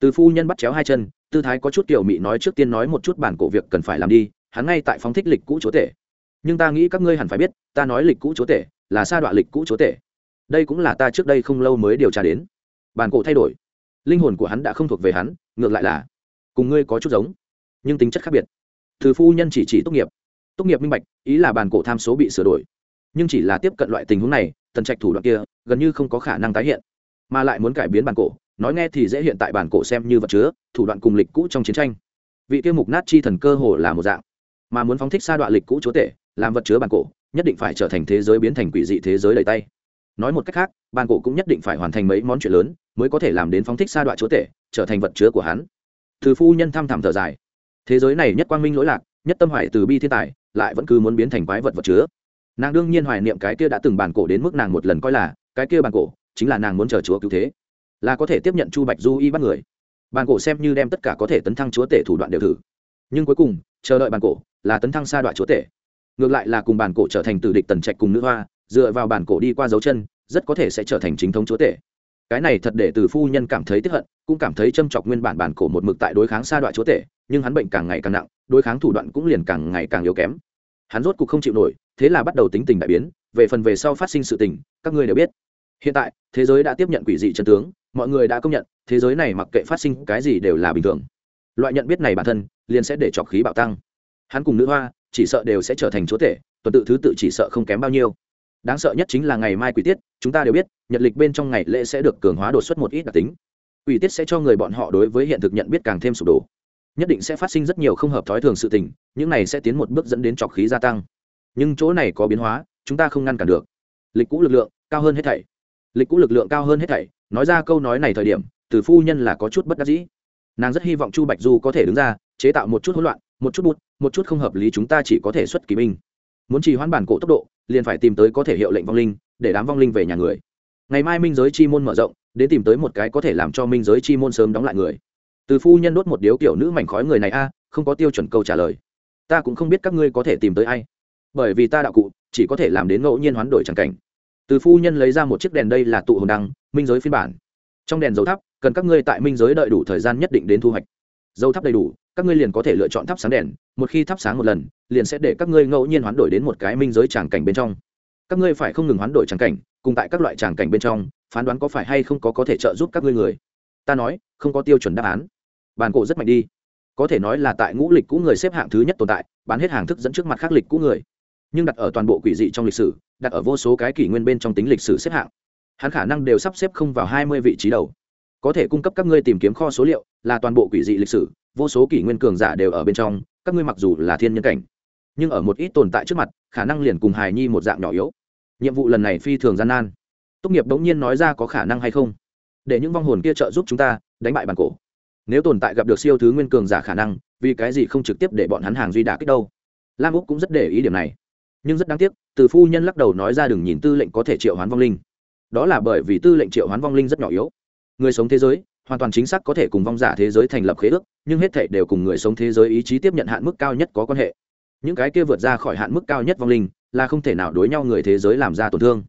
Từ phu nhân bắt chéo hai chân, tư thái có chút kiểu mị nói trước tiên nói một chút bản cổ việc cần phải làm đi, hắn ngay tại phóng thích lịch cũ chúa tể. Nhưng ta nghĩ các ngươi hẳn phải biết, ta nói lịch cũ chúa tể là sa đoạn lịch cũ chúa tể. Đây cũng là ta trước đây không lâu mới điều tra đến. Bản cổ thay đổi. Linh hồn của hắn đã không thuộc về hắn, ngược lại là cùng ngươi có chút giống, nhưng tính chất khác biệt. Từ phu nhân chỉ chỉ tốt nghiệp. Tốt nghiệp minh bạch, ý là bản cổ tham số bị sửa đổi. Nhưng chỉ là tiếp cận loại tình huống này tần trạch thủ đoạn kia gần như không có khả năng tái hiện. Mà lại muốn cải biến bản cổ, nói nghe thì dễ hiện tại bản cổ xem như vật chứa, thủ đoạn cùng lịch cũ trong chiến tranh. Vị tiêu mục nát chi thần cơ hồ là một dạng. Mà muốn phóng thích sa đoạn lịch cũ chúa tể, làm vật chứa bản cổ nhất định phải trở thành thế giới biến thành quỷ dị thế giới đầy tay. Nói một cách khác bản cổ cũng nhất định phải hoàn thành mấy món chuyện lớn mới có thể làm đến phóng thích sa đoạn chúa tể, trở thành vật chứa của hắn. Thư phu nhân thăm thẳm thở dài. Thế giới này nhất quang minh lỗi lạc, nhất tâm hoại từ bi thiên tài, lại vẫn cứ muốn biến thành quái vật vật chứa. Nàng đương nhiên hoài niệm cái kia đã từng bản cổ đến mức nàng một lần coi là, cái kia bản cổ chính là nàng muốn chờ chúa cứu thế. Là có thể tiếp nhận chu bạch du y bắt người. Bản cổ xem như đem tất cả có thể tấn thăng chúa tể thủ đoạn đều thử. Nhưng cuối cùng, chờ đợi bản cổ là tấn thăng sa đoạn chúa tể ngược lại là cùng bản cổ trở thành tử địch tần trạch cùng nữ hoa, dựa vào bản cổ đi qua dấu chân, rất có thể sẽ trở thành chính thống chúa tể. Cái này thật để từ phu nhân cảm thấy tiếp hận, cũng cảm thấy châm chọc nguyên bản bản cổ một mực tại đối kháng sa đoạn chúa tể, nhưng hắn bệnh càng ngày càng nặng, đối kháng thủ đoạn cũng liền càng ngày càng yếu kém. Hắn rốt cuộc không chịu nổi, thế là bắt đầu tính tình đại biến, về phần về sau phát sinh sự tình, các ngươi đều biết. Hiện tại, thế giới đã tiếp nhận quỷ dị chân tướng, mọi người đã công nhận, thế giới này mặc kệ phát sinh cái gì đều là bình thường. Loại nhận biết này bản thân, liền sẽ để trọc khí bạo tăng. Hắn cùng nữ hoa chỉ sợ đều sẽ trở thành chúa tể, tuần tự thứ tự chỉ sợ không kém bao nhiêu. Đáng sợ nhất chính là ngày mai quỷ tiết, chúng ta đều biết, nhật lịch bên trong ngày lễ sẽ được cường hóa đột xuất một ít đặc tính. Quỷ tiết sẽ cho người bọn họ đối với hiện thực nhận biết càng thêm sụp đổ. Nhất định sẽ phát sinh rất nhiều không hợp thói thường sự tình, những này sẽ tiến một bước dẫn đến trọc khí gia tăng. Nhưng chỗ này có biến hóa, chúng ta không ngăn cản được. Lịch cũ lực lượng, cao hơn hết thảy. Lịch cũ lực lượng cao hơn hết thảy, nói ra câu nói này thời điểm, từ phu nhân là có chút bất đắc dĩ. Nàng rất hy vọng chu bạch du có thể đứng ra chế tạo một chút hỗn loạn, một chút bút, một chút không hợp lý chúng ta chỉ có thể xuất kỳ binh. Muốn trì hoãn bản cổ tốc độ, liền phải tìm tới có thể hiệu lệnh vong linh, để đám vong linh về nhà người. Ngày mai minh giới chi môn mở rộng, đến tìm tới một cái có thể làm cho minh giới chi môn sớm đóng lại người. Từ phu nhân đốt một điếu kiểu nữ mảnh khói người này a, không có tiêu chuẩn câu trả lời. Ta cũng không biết các ngươi có thể tìm tới ai. Bởi vì ta đạo cụ, chỉ có thể làm đến ngẫu nhiên hoán đổi tràng cảnh. Từ phu nhân lấy ra một chiếc đèn đây là tụ hồn đăng, minh giới phiên bản. Trong đèn dầu thắp cần các ngươi tại minh giới đợi đủ thời gian nhất định đến thu hoạch. Dầu thắp đầy đủ các ngươi liền có thể lựa chọn thắp sáng đèn, một khi thắp sáng một lần, liền sẽ để các ngươi ngẫu nhiên hoán đổi đến một cái minh giới tràng cảnh bên trong. Các ngươi phải không ngừng hoán đổi tràng cảnh, cùng tại các loại tràng cảnh bên trong, phán đoán có phải hay không có có thể trợ giúp các ngươi người. Ta nói, không có tiêu chuẩn đáp án. Bàn cổ rất mạnh đi. Có thể nói là tại ngũ lịch cũ người xếp hạng thứ nhất tồn tại, bán hết hàng thức dẫn trước mặt khác lịch cũ người. Nhưng đặt ở toàn bộ quỷ dị trong lịch sử, đặt ở vô số cái kỷ nguyên bên trong tính lịch sử xếp hạng. Hắn khả năng đều sắp xếp không vào hai mươi vị trí đầu. Có thể cung cấp các ngươi tìm kiếm kho số liệu là toàn bộ quỷ dị lịch sử vô số kỷ nguyên cường giả đều ở bên trong, các ngươi mặc dù là thiên nhân cảnh, nhưng ở một ít tồn tại trước mặt, khả năng liền cùng hài nhi một dạng nhỏ yếu. Nhiệm vụ lần này phi thường gian nan. Tốt nghiệp bỗng nhiên nói ra có khả năng hay không? Để những vong hồn kia trợ giúp chúng ta, đánh bại bàn cổ. Nếu tồn tại gặp được siêu thứ nguyên cường giả khả năng, vì cái gì không trực tiếp để bọn hắn hàng duy đà kích đâu? Lam úc cũng rất để ý điểm này. Nhưng rất đáng tiếc, từ phu nhân lắc đầu nói ra đừng nhìn tư lệnh có thể triệu hoán vong linh. Đó là bởi vì tư lệnh triệu hoán vong linh rất nhỏ yếu. Người sống thế giới hoàn toàn chính xác có thể cùng vong giả thế giới thành lập khế ước, nhưng hết thể đều cùng người sống thế giới ý chí tiếp nhận hạn mức cao nhất có quan hệ. Những cái kia vượt ra khỏi hạn mức cao nhất vong linh, là không thể nào đối nhau người thế giới làm ra tổn thương.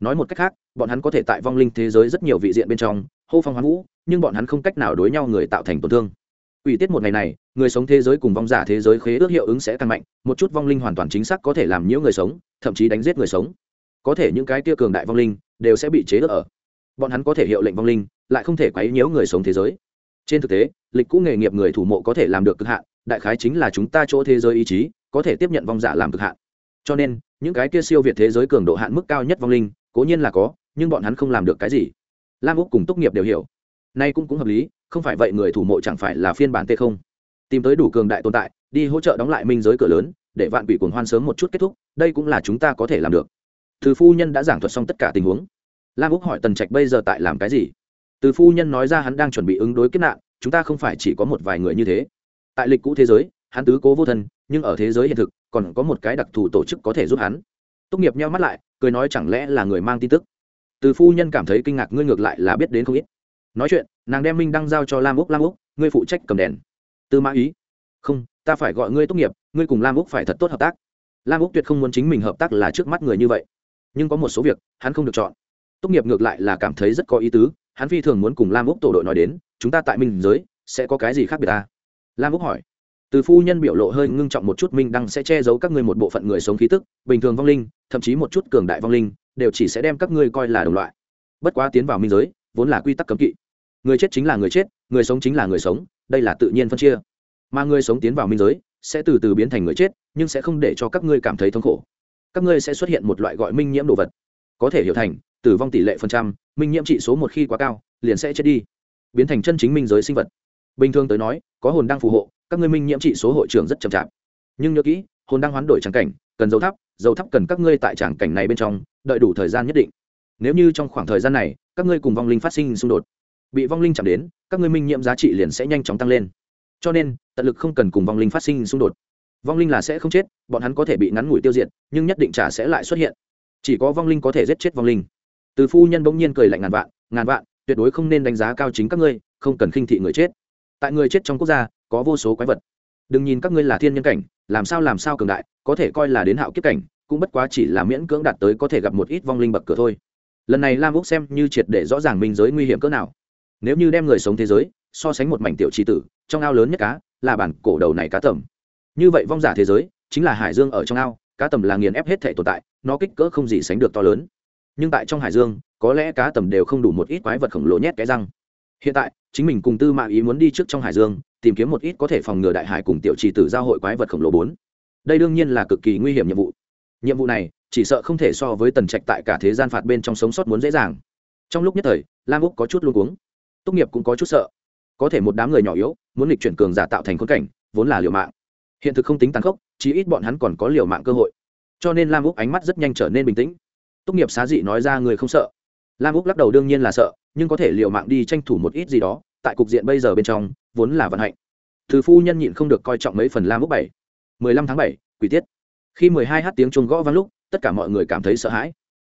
Nói một cách khác, bọn hắn có thể tại vong linh thế giới rất nhiều vị diện bên trong, hô phong hoán vũ, nhưng bọn hắn không cách nào đối nhau người tạo thành tổn thương. Ủy tiết một ngày này, người sống thế giới cùng vong giả thế giới khế ước hiệu ứng sẽ tăng mạnh, một chút vong linh hoàn toàn chính xác có thể làm nhiễu người sống, thậm chí đánh giết người sống. Có thể những cái kia cường đại vong linh, đều sẽ bị chế ước ở. Bọn hắn có thể hiệu lệnh vong linh lại không thể quấy nhiễu người sống thế giới. Trên thực tế, lịch cũ nghề nghiệp người thủ mộ có thể làm được cực hạn, đại khái chính là chúng ta chỗ thế giới ý chí, có thể tiếp nhận vong giả làm cực hạn. Cho nên, những cái kia siêu việt thế giới cường độ hạn mức cao nhất vong linh, cố nhiên là có, nhưng bọn hắn không làm được cái gì. Lam úc cùng tốt nghiệp đều hiểu. Nay cũng cũng hợp lý, không phải vậy người thủ mộ chẳng phải là phiên bản t không? Tìm tới đủ cường đại tồn tại, đi hỗ trợ đóng lại minh giới cửa lớn, để vạn quỷ cuồng hoan sớm một chút kết thúc, đây cũng là chúng ta có thể làm được. Thư phu nhân đã giảng thuật xong tất cả tình huống. Lam úc hỏi tần trạch bây giờ tại làm cái gì? Từ phu nhân nói ra hắn đang chuẩn bị ứng đối kiếp nạn, chúng ta không phải chỉ có một vài người như thế. Tại lịch cũ thế giới, hắn tứ cố vô thân, nhưng ở thế giới hiện thực, còn có một cái đặc thù tổ chức có thể giúp hắn. Tốt nghiệp nhau mắt lại, cười nói chẳng lẽ là người mang tin tức? Từ phu nhân cảm thấy kinh ngạc, ngươi ngược lại là biết đến không ít. Nói chuyện, nàng đem minh đăng giao cho lam úc lam úc, ngươi phụ trách cầm đèn. Tư mã ý. Không, ta phải gọi ngươi tốt nghiệp, ngươi cùng lam úc phải thật tốt hợp tác. Lam úc tuyệt không muốn chính mình hợp tác là trước mắt người như vậy. Nhưng có một số việc, hắn không được chọn. Tốt nghiệp ngược lại là cảm thấy rất có ý tứ hắn phi thường muốn cùng lam úc tổ đội nói đến, chúng ta tại minh giới, sẽ có cái gì khác biệt ta? Lam úc hỏi. Từ phu nhân biểu lộ hơi ngưng trọng một chút, minh đăng sẽ che giấu các ngươi một bộ phận người sống khí tức, bình thường vong linh, thậm chí một chút cường đại vong linh, đều chỉ sẽ đem các ngươi coi là đồng loại. Bất quá tiến vào minh giới, vốn là quy tắc cấm kỵ. Người chết chính là người chết, người sống chính là người sống, đây là tự nhiên phân chia. Mà người sống tiến vào minh giới, sẽ từ từ biến thành người chết, nhưng sẽ không để cho các ngươi cảm thấy thống khổ. Các ngươi sẽ xuất hiện một loại gọi minh nhiễm đồ vật. Có thể hiểu thành tử vong tỷ lệ phần trăm, minh nhiễm trị số một khi quá cao, liền sẽ chết đi. Biến thành chân chính minh giới sinh vật. Bình thường tới nói, có hồn đang phù hộ, các ngươi minh nhiễm trị số hội trưởng rất chậm chạp. Nhưng nhớ kỹ, hồn đang hoán đổi tràng cảnh, cần dấu thắp dấu thắp cần các ngươi tại tràng cảnh này bên trong, đợi đủ thời gian nhất định. Nếu như trong khoảng thời gian này, các ngươi cùng vong linh phát sinh xung đột, bị vong linh chạm đến, các ngươi minh nhiễm giá trị liền sẽ nhanh chóng tăng lên. Cho nên, tận lực không cần cùng vong linh phát sinh xung đột. Vong linh là sẽ không chết, bọn hắn có thể bị ngắn ngủi tiêu diệt, nhưng nhất định trả sẽ lại xuất hiện. Chỉ có vong linh có thể giết chết vong linh từ phu nhân bỗng nhiên cười lạnh ngàn vạn ngàn vạn, tuyệt đối không nên đánh giá cao chính các ngươi, không cần khinh thị người chết. Tại người chết trong quốc gia, có vô số quái vật. Đừng nhìn các ngươi là thiên nhân cảnh, làm sao làm sao cường đại, có thể coi là đến hạo kiếp cảnh, cũng bất quá chỉ là miễn cưỡng đạt tới có thể gặp một ít vong linh bậc cửa thôi. Lần này lam úc xem như triệt để rõ ràng minh giới nguy hiểm cỡ nào. Nếu như đem người sống thế giới, so sánh một mảnh tiểu tri tử, trong ao lớn nhất cá, là bản cổ đầu này cá tầm. Như vậy vong giả thế giới, chính là hải dương ở trong ao, cá tầm là nghiền ép hết thể tồn tại, nó kích cỡ không gì sánh được to lớn nhưng tại trong hải dương, có lẽ cá tầm đều không đủ một ít quái vật khổng lồ nhét cái răng. Hiện tại, chính mình cùng tư mạ ý muốn đi trước trong hải dương, tìm kiếm một ít có thể phòng ngừa đại hải cùng tiểu trì tử giao hội quái vật khổng lồ bốn. Đây đương nhiên là cực kỳ nguy hiểm nhiệm vụ. Nhiệm vụ này, chỉ sợ không thể so với tần trạch tại cả thế gian phạt bên trong sống sót muốn dễ dàng. Trong lúc nhất thời, lam úc có chút luôn cuống. Tốt nghiệp cũng có chút sợ. Có thể một đám người nhỏ yếu, muốn lịch chuyển cường giả tạo thành khốn cảnh, vốn là liều mạng. Hiện thực không tính tàn khốc, chí ít bọn hắn còn có liều mạng cơ hội. Cho nên lam úc ánh mắt rất nhanh trở nên bình tĩnh tốt nghiệp xá dị nói ra người không sợ. Lam úc lắc đầu đương nhiên là sợ, nhưng có thể liều mạng đi tranh thủ một ít gì đó, tại cục diện bây giờ bên trong, vốn là vận hạnh. Thứ phu nhân nhịn không được coi trọng mấy phần lam úc bảy. Mười lăm tháng bảy, quỷ tiết. Khi mười hai h tiếng chuông gõ vang lúc, tất cả mọi người cảm thấy sợ hãi.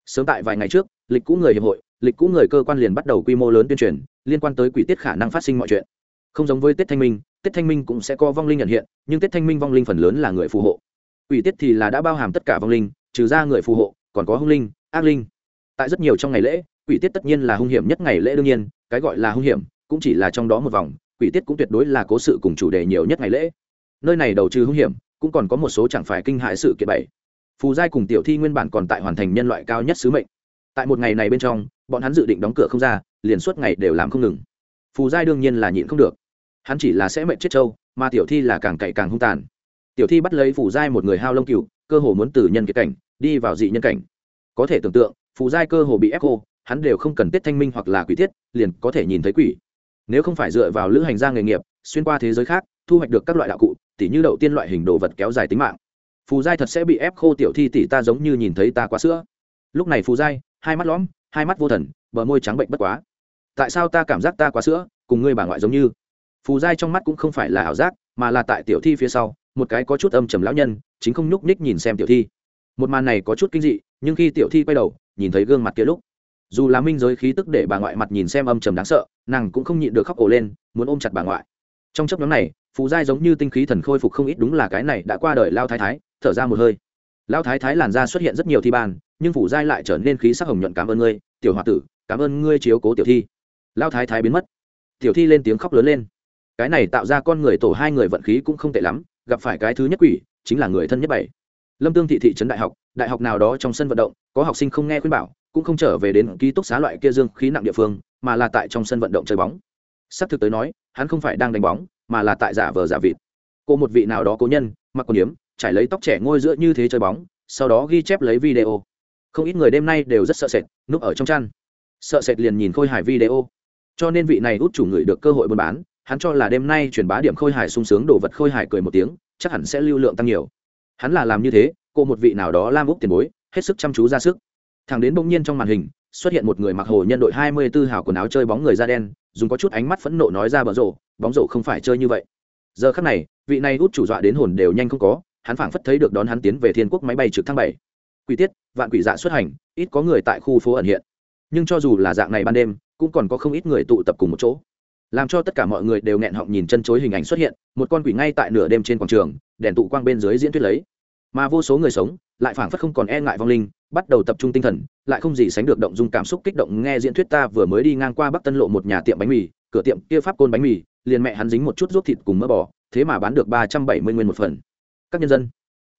Sớm tại vài ngày trước, lịch cũ người hiệp hội, lịch cũ người cơ quan liền bắt đầu quy mô lớn tuyên truyền, liên quan tới quỷ tiết khả năng phát sinh mọi chuyện. Không giống với tết thanh minh tết thanh minh cũng sẽ có vong linh nhận hiện, nhưng tết thanh minh vong linh phần lớn là người phù hộ. Quỷ tiết thì là đã bao hàm tất cả vong linh, trừ ra người phù hộ, còn có hung linh ác linh. Tại rất nhiều trong ngày lễ, quỷ tiết tất nhiên là hung hiểm nhất ngày lễ đương nhiên, cái gọi là hung hiểm cũng chỉ là trong đó một vòng, quỷ tiết cũng tuyệt đối là cố sự cùng chủ đề nhiều nhất ngày lễ. Nơi này đầu trừ hung hiểm, cũng còn có một số chẳng phải kinh hại sự kiện bảy. Phù giai cùng tiểu thi nguyên bản còn tại hoàn thành nhân loại cao nhất sứ mệnh. Tại một ngày này bên trong, bọn hắn dự định đóng cửa không ra, liền suốt ngày đều làm không ngừng. Phù giai đương nhiên là nhịn không được. Hắn chỉ là sẽ mệnh chết trâu, mà tiểu thi là càng cậy càng hung tàn. Tiểu thi bắt lấy phù giai một người hao lông cựu cơ hồ muốn từ nhân kiệt cảnh, đi vào dị nhân cảnh có thể tưởng tượng, phù giai cơ hồ bị ép khô, hắn đều không cần tiết thanh minh hoặc là quỷ tiết, liền có thể nhìn thấy quỷ. Nếu không phải dựa vào lữ hành gia nghề nghiệp, xuyên qua thế giới khác, thu hoạch được các loại đạo cụ, tỉ như đậu tiên loại hình đồ vật kéo dài tính mạng. Phù giai thật sẽ bị ép khô tiểu thi tỷ ta giống như nhìn thấy ta quá sữa. Lúc này phù giai, hai mắt lõm, hai mắt vô thần, bờ môi trắng bệnh bất quá. Tại sao ta cảm giác ta quá sữa, cùng ngươi bà ngoại giống như? Phù giai trong mắt cũng không phải là ảo giác, mà là tại tiểu thi phía sau, một cái có chút âm trầm lão nhân, chính không nhúc nhích nhìn xem tiểu thi. Một màn này có chút kinh dị nhưng khi tiểu thi quay đầu, nhìn thấy gương mặt kia lúc, dù là minh giới khí tức để bà ngoại mặt nhìn xem âm trầm đáng sợ, nàng cũng không nhịn được khóc ổ lên, muốn ôm chặt bà ngoại. Trong chấp nhóm này, phù giai giống như tinh khí thần khôi phục không ít đúng là cái này đã qua đời lao thái thái, thở ra một hơi. Lao thái thái làn da xuất hiện rất nhiều thi ban, nhưng phủ giai lại trở nên khí sắc hồng nhuận cảm ơn ngươi, tiểu h o a tử, cảm ơn ngươi chiếu cố tiểu thi. Lao thái thái biến mất. Tiểu thi lên tiếng khóc lớn lên. Cái này tạo ra con người tổ hai người vận khí cũng không tệ lắm, gặp phải cái thứ nhất quỷ, chính là người thân nhất bảy lâm tương thị thị trấn đại học đại học nào đó trong sân vận động, có học sinh không nghe khuyên bảo, cũng không trở về đến ký túc xá loại kia dương khí nặng địa phương, mà là tại trong sân vận động chơi bóng. S ắ c thực tới nói, hắn không phải đang đánh bóng, mà là tại giả vờ giả vịt. Cô một vị nào đó cố nhân, mặc quần yếm, trải lấy tóc trẻ ngôi giữa như thế chơi bóng, sau đó ghi chép lấy video. Không ít người đêm nay đều rất sợ sệt, núp ở trong chăn. Sợ sệt liền nhìn khôi hài video. Cho nên vị này út chủ người được cơ hội buôn bán, hắn cho là đêm nay truyền bá điểm khôi hài sung sướng đồ vật khôi hài cười một tiếng, chắc hẳn sẽ lưu lượng tăng nhiều hắn là làm như thế, cô một vị nào đó lam úc tiền bối, hết sức chăm chú ra sức. Thằng đến bỗng nhiên trong màn hình, xuất hiện một người mặc hồ nhân đội hai mươi 24 hào quần áo chơi bóng người da đen, dùng có chút ánh mắt phẫn nộ nói ra bờ rổ bóng rổ không phải chơi như vậy. Giờ khắc này, vị này út chủ dọa đến hồn đều nhanh không có, hắn phảng phất thấy được đón hắn tiến về thiên quốc máy bay trực thăng bảy. Quỷ tiết, vạn quỷ dạ xuất hành, ít có người tại khu phố ẩn hiện. Nhưng cho dù là dạng này ban đêm, cũng còn có không ít người tụ tập cùng một chỗ. Làm cho tất cả mọi người đều nghẹn họng nhìn chân chối hình ảnh xuất hiện, một con quỷ ngay tại nửa đêm trên quảng trường đèn tụ quang bên dưới diễn thuyết lấy. Mà vô số người sống, lại phảng phất không còn e ngại vong linh, bắt đầu tập trung tinh thần, lại không gì sánh được động dung cảm xúc kích động nghe diễn thuyết ta vừa mới đi ngang qua bắc tân lộ một nhà tiệm bánh mì, cửa tiệm kia pháp côn bánh mì, liền mẹ hắn dính một chút ruốc thịt cùng mỡ bò, thế mà bán được ba trăm bảy mươi nguyên một phần. Các nhân dân,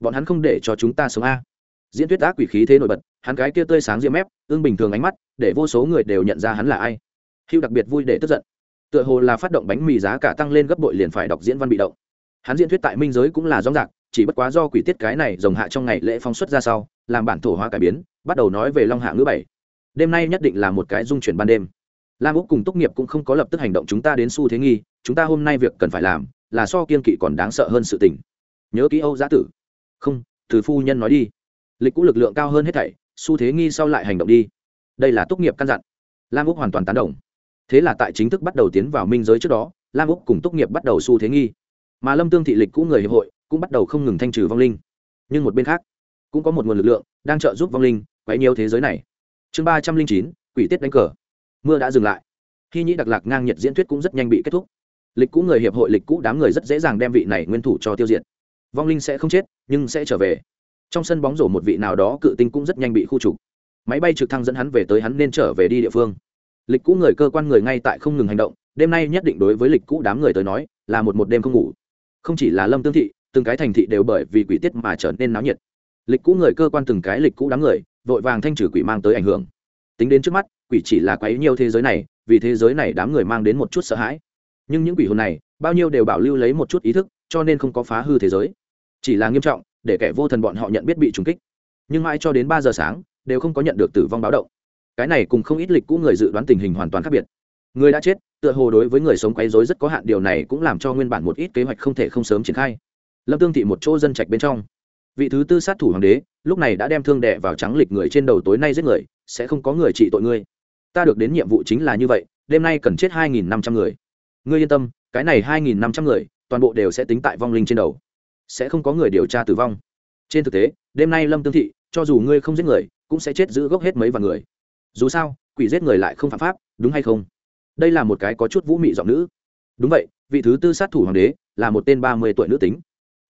bọn hắn không để cho chúng ta sống a. Diễn thuyết ác quỷ khí thế nổi bật, hắn cái kia tươi sáng diêm mép ương bình thường ánh mắt, để vô số người đều nhận ra hắn là ai. Hưu đặc biệt vui để tức giận. Tựa hồ là phát động bánh mì giá cả tăng lên gấp bội liền phải đọc diễn văn bị động hắn diễn thuyết tại minh giới cũng là rõ rạc chỉ bất quá do quỷ tiết cái này rồng hạ trong ngày lễ phóng xuất ra sau, làm bản thổ hóa cải biến, bắt đầu nói về long hạ ngữ bảy. Đêm nay nhất định là một cái dung chuyển ban đêm. Lam úc cùng tốt nghiệp cũng không có lập tức hành động chúng ta đến xu thế nghi, chúng ta hôm nay việc cần phải làm là so kiên kỵ còn đáng sợ hơn sự tình. Nhớ ký âu giá tử. Không, từ phu nhân nói đi. Lịch cũ lực lượng cao hơn hết thảy xu thế nghi sau lại hành động đi. Đây là tốt nghiệp căn dặn. Lam úc hoàn toàn tán đồng. Thế là tại chính thức bắt đầu tiến vào minh giới trước đó, lam úc cùng tốt nghiệp bắt đầu xu thế nghi mà lâm tương thị lịch cũ người hiệp hội, cũng bắt đầu không ngừng thanh trừ vong linh. Nhưng một bên khác, cũng có một nguồn lực lượng đang trợ giúp vong linh quấy nhiều thế giới này. Chương ba trăm linh chín, quỷ tiết đánh cờ. Mưa đã dừng lại. Khi nhĩ đặc lạc ngang nhiệt diễn thuyết cũng rất nhanh bị kết thúc. Lịch cũ người hiệp hội, lịch cũ đám người rất dễ dàng đem vị này nguyên thủ cho tiêu diệt. Vong linh sẽ không chết, nhưng sẽ trở về. Trong sân bóng rổ một vị nào đó cự tinh cũng rất nhanh bị khu trục. Máy bay trực thăng dẫn hắn về tới hắn nên trở về đi địa phương. Lịch cũ người cơ quan người ngay tại không ngừng hành động, đêm nay nhất định đối với lịch cũ đám người tới nói là một một đêm không ngủ không chỉ là lâm tương thị, từng cái thành thị đều bởi vì quỷ tiết mà trở nên náo nhiệt. Lịch cũ người cơ quan từng cái lịch cũ đám người, vội vàng thanh trừ quỷ mang tới ảnh hưởng. Tính đến trước mắt, quỷ chỉ là quấy nhiều thế giới này, vì thế giới này đám người mang đến một chút sợ hãi. Nhưng những quỷ hồn này, bao nhiêu đều bảo lưu lấy một chút ý thức, cho nên không có phá hư thế giới. Chỉ là nghiêm trọng, để kẻ vô thần bọn họ nhận biết bị trùng kích. Nhưng mãi cho đến ba giờ sáng, đều không có nhận được tử vong báo động. Cái này cùng không ít lịch cũ người dự đoán tình hình hoàn toàn khác biệt. Người đã chết tựa hồ đối với người sống quấy rối rất có hạn, điều này cũng làm cho nguyên bản một ít kế hoạch không thể không sớm triển khai. Lâm tương thị một chỗ dân trạch bên trong. Vị thứ tư sát thủ hoàng đế, lúc này đã đem thương đệ vào trắng lịch người trên đầu tối nay giết người, sẽ không có người trị tội ngươi. Ta được đến nhiệm vụ chính là như vậy, đêm nay cần chết hai nghìn năm trăm người. Ngươi yên tâm, cái này hai nghìn năm trăm người, toàn bộ đều sẽ tính tại vong linh trên đầu. Sẽ không có người điều tra tử vong. Trên thực tế, đêm nay lâm tương thị, cho dù ngươi không giết người, cũng sẽ chết giữ gốc hết mấy vạn người. Dù sao, quỷ giết người lại không phạm pháp, đúng hay không? Đây là một cái có chút vũ mị giọng nữ. Đúng vậy, vị thứ tư sát thủ hoàng đế là một tên ba mươi tuổi nữ tính.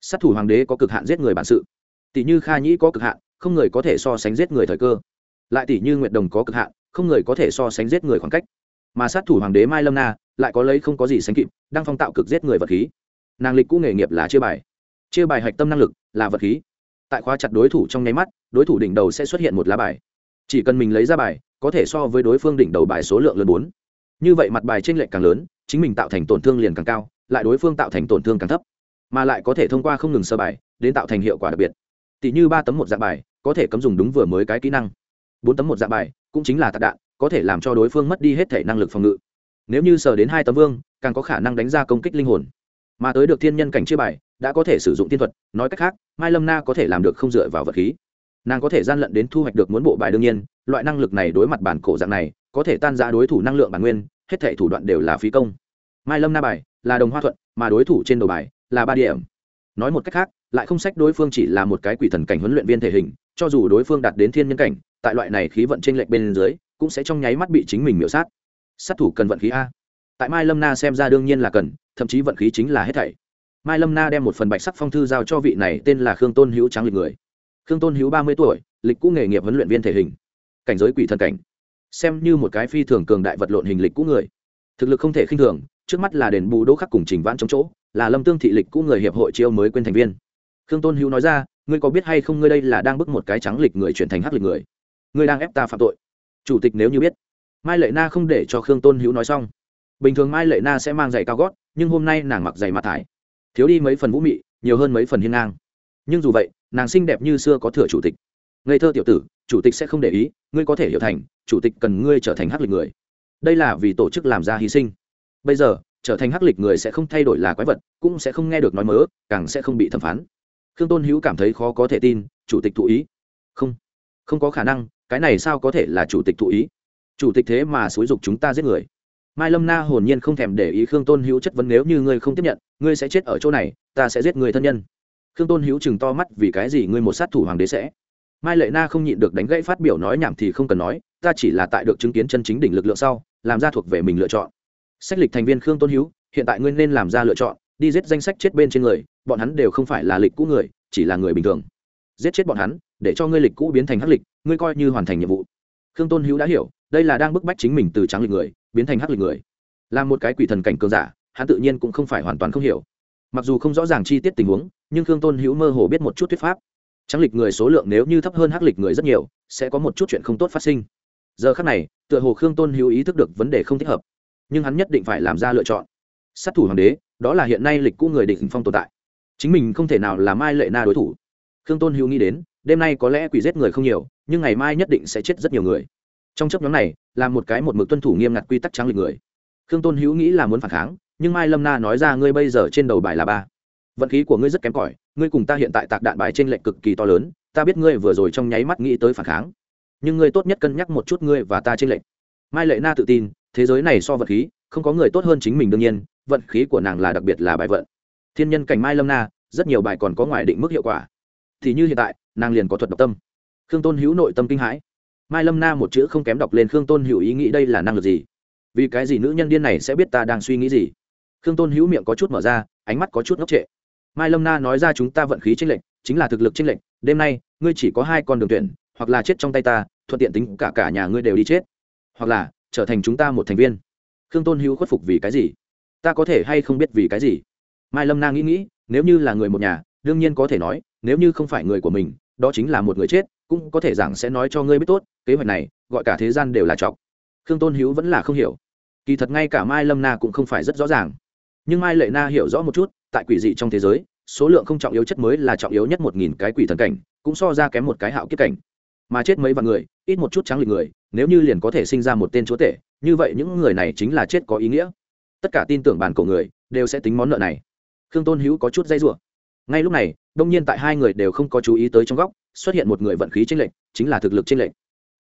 Sát thủ hoàng đế có cực hạn giết người bản sự. Tỷ như kha nhĩ có cực hạn, không người có thể so sánh giết người thời cơ. Lại tỷ như nguyệt đồng có cực hạn, không người có thể so sánh giết người khoảng cách. Mà sát thủ hoàng đế mai lâm na lại có lấy không có gì sánh kịp, đang phong tạo cực giết người vật khí. Nàng lịch cũ nghề nghiệp là chia bài. Chia bài hạch tâm năng lực là vật khí. Tại khóa chặt đối thủ trong nháy mắt, đối thủ đỉnh đầu sẽ xuất hiện một lá bài. Chỉ cần mình lấy ra bài, có thể so với đối phương đỉnh đầu bài số lượng lớn bốn như vậy mặt bài t r ê n lệch càng lớn, chính mình tạo thành tổn thương liền càng cao, lại đối phương tạo thành tổn thương càng thấp, mà lại có thể thông qua không ngừng sơ bài, đến tạo thành hiệu quả đặc biệt. Tỷ như ba tấm một dạng bài, có thể cấm dùng đúng vừa mới cái kỹ năng. Bốn tấm một dạng bài, cũng chính là tạc đạn, có thể làm cho đối phương mất đi hết thể năng lực phòng ngự. Nếu như sờ đến hai tấm vương, càng có khả năng đánh ra công kích linh hồn. Mà tới được thiên nhân cảnh chia bài, đã có thể sử dụng tiên thuật, nói cách khác, mai lâm na có thể làm được không dựa vào vật khí. Nàng có thể gian lận đến thu hoạch được muốn bộ bài đương nhiên, loại năng lực này đối mặt bản cổ dạng này, có thể tan ra đối thủ năng lượng bản nguyên hết thảy thủ đoạn đều là phí công. Mai lâm na bài là đồng hoa thuận, mà đối thủ trên đầu bài là ba điểm. Nói một cách khác, lại không sách đối phương chỉ là một cái quỷ thần cảnh huấn luyện viên thể hình, cho dù đối phương đạt đến thiên nhân cảnh, tại loại này khí vận trên lệch bên dưới, cũng sẽ trong nháy mắt bị chính mình miểu sát. Sát thủ cần vận khí a. Tại mai lâm na xem ra đương nhiên là cần, thậm chí vận khí chính là hết thảy. Mai lâm na đem một phần bạch sắc phong thư giao cho vị này tên là khương tôn hữu tráng lịch người. Khương tôn hữu ba mươi tuổi, lịch cũ nghề nghiệp huấn luyện viên thể hình. Cảnh giới quỷ thần cảnh xem như một cái phi thường cường đại vật lộn hình lịch cũ người. Thực lực không thể khinh thường, trước mắt là đền bù đỗ khắc cùng trình vãn chống chỗ, là lâm tương thị lịch cũ người hiệp hội chiêu mới quên thành viên. Khương tôn hữu nói ra, ngươi có biết hay không ngươi đây là đang bức một cái trắng lịch người chuyển thành hắc lịch người? Ngươi đang ép ta phạm tội. Chủ tịch nếu như biết. Mai lệ na không để cho khương tôn hữu nói xong. Bình thường mai lệ na sẽ mang giày cao gót, nhưng hôm nay nàng mặc giày mặt thải. Thiếu đi mấy phần vũ mị, nhiều hơn mấy phần hiên ngang. Nhưng dù vậy, nàng xinh đẹp như xưa có thừa chủ tịch ngây thơ tiểu tử, chủ tịch sẽ không để ý, ngươi có thể hiểu thành, chủ tịch cần ngươi trở thành hắc lịch người. Đây là vì tổ chức làm ra hy sinh. Bây giờ, trở thành hắc lịch người sẽ không thay đổi là quái vật, cũng sẽ không nghe được nói mớ, càng sẽ không bị thẩm phán. Khương tôn hữu cảm thấy khó có thể tin, chủ tịch thụ ý. Không không có khả năng, cái này sao có thể là chủ tịch thụ ý? Chủ tịch thế mà xúi dục chúng ta giết người. Mai lâm na hồn nhiên không thèm để ý khương tôn hữu chất vấn nếu như ngươi không tiếp nhận, ngươi sẽ chết ở chỗ này, ta sẽ giết người thân nhân. Khương tôn hữu chừng to mắt vì cái gì ngươi một sát thủ hoàng đế sẽ? Mai lệ na không nhịn được đánh gãy phát biểu nói nhảm thì không cần nói, ta chỉ là tại được chứng kiến chân chính đỉnh lực lượng sau, làm ra thuộc về mình lựa chọn. Sách lịch thành viên khương tôn hữu hiện tại ngươi nên làm ra lựa chọn, đi giết danh sách chết bên trên người, bọn hắn đều không phải là lịch cũ người, chỉ là người bình thường. Giết chết bọn hắn, để cho ngươi lịch cũ biến thành hắc lịch, ngươi coi như hoàn thành nhiệm vụ. Khương tôn hữu đã hiểu, đây là đang bức bách chính mình từ trắng lịch người, biến thành hắc lịch người. Là một cái quỷ thần cảnh cường giả, hắn tự nhiên cũng không phải hoàn toàn không hiểu. Mặc dù không rõ ràng chi tiết tình huống, nhưng khương tôn hữu mơ hồ biết một chút thuyết pháp trắng lịch người số lượng nếu như thấp hơn hắc lịch người rất nhiều, sẽ có một chút chuyện không tốt phát sinh. Giờ khác này, tựa hồ khương tôn hữu ý thức được vấn đề không thích hợp. Nhưng hắn nhất định phải làm ra lựa chọn. Sát thủ hoàng đế, đó là hiện nay lịch cũ người định phong tồn tại. Chính mình không thể nào là mai lệ na đối thủ. Khương tôn hữu nghĩ đến, đêm nay có lẽ quỷ giết người không nhiều, nhưng ngày mai nhất định sẽ chết rất nhiều người. Trong chấp nhóm này, là một cái một mực tuân thủ nghiêm ngặt quy tắc trắng lịch người. Khương tôn hữu nghĩ là muốn phản kháng, nhưng mai lâm na nói ra, ngươi bây giờ trên đầu bài là ba vận khí của ngươi rất kém cỏi, ngươi cùng ta hiện tại tạc đạn bài trên lệnh cực kỳ to lớn, ta biết ngươi vừa rồi trong nháy mắt nghĩ tới phản kháng. Nhưng ngươi tốt nhất cân nhắc một chút ngươi và ta trên lệnh mai lệ na tự tin, thế giới này so vận khí, không có người tốt hơn chính mình đương nhiên, vận khí của nàng là đặc biệt là bài vận. Thiên nhân cảnh mai lâm na, rất nhiều bài còn có ngoài định mức hiệu quả. Thì như hiện tại, nàng liền có thuật độc tâm. Khương tôn hữu nội tâm kinh hãi. Mai lâm na một chữ không kém đọc lên khương tôn hữu ý nghĩ đây là năng lực gì? Vì cái gì nữ nhân điên này sẽ biết ta đang suy nghĩ gì? Khương tôn hữu miệng có chút mở ra, ánh mắt có chút ngốc trệ mai lâm na nói ra chúng ta vận khí tranh lệnh chính là thực lực tranh lệnh đêm nay, ngươi chỉ có hai con đường tuyển, hoặc là chết trong tay ta, thuận tiện tính cả cả nhà ngươi đều đi chết. Hoặc là, trở thành chúng ta một thành viên. Khương tôn hữu khuất phục vì cái gì? Ta có thể hay không biết vì cái gì? Mai lâm na nghĩ nghĩ, nếu như là người một nhà, đương nhiên có thể nói, nếu như không phải người của mình, đó chính là một người chết, cũng có thể rằng sẽ nói cho ngươi biết tốt, kế hoạch này, gọi cả thế gian đều là chọc. Khương tôn hữu vẫn là không hiểu. Kỳ thật ngay cả mai lâm na cũng không phải rất rõ ràng. Nhưng mai lệ na hiểu rõ một chút tại quỷ dị trong thế giới, số lượng không trọng yếu chất mới là trọng yếu nhất một nghìn cái quỷ thần cảnh, cũng so ra kém một cái hạo kiếp cảnh. Mà chết mấy vạn người, ít một chút trắng lịch người, nếu như liền có thể sinh ra một tên chúa tể, như vậy những người này chính là chết có ý nghĩa. Tất cả tin tưởng bàn cổ người, đều sẽ tính món nợ này. Khương tôn hữu có chút dây rủa. Ngay lúc này, đông nhiên tại hai người đều không có chú ý tới trong góc, xuất hiện một người vận khí trên lệnh chính là thực lực trên lệnh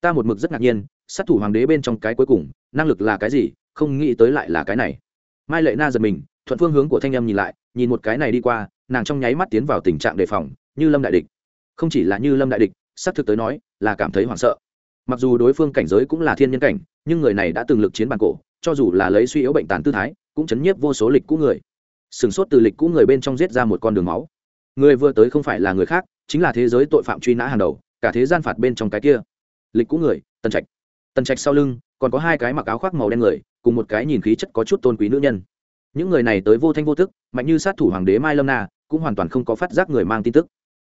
ta một mực rất ngạc nhiên, sát thủ hoàng đế bên trong cái cuối cùng, năng lực là cái gì, không nghĩ tới lại là cái này. Mai lệ na giật mình thuận phương hướng của thanh em nhìn lại, nhìn một cái này đi qua, nàng trong nháy mắt tiến vào tình trạng đề phòng, như lâm đại địch. Không chỉ là như lâm đại địch, xác thực tới nói, là cảm thấy hoảng sợ. Mặc dù đối phương cảnh giới cũng là thiên nhân cảnh, nhưng người này đã từng lực chiến bàn cổ, cho dù là lấy suy yếu bệnh tàn tư thái, cũng chấn nhiếp vô số lịch cũ người. Sửng sốt từ lịch cũ người bên trong giết ra một con đường máu. Người vừa tới không phải là người khác, chính là thế giới tội phạm truy nã hàng đầu, cả thế gian phạt bên trong cái kia. Lịch cũ người tân trạch. Tân trạch sau lưng, còn có hai cái mặc áo khoác màu đen người, cùng một cái nhìn khí chất có chút tôn quý nữ nhân những người này tới vô thanh vô tức, mạnh như sát thủ hoàng đế mai lâm na, cũng hoàn toàn không có phát giác người mang tin tức.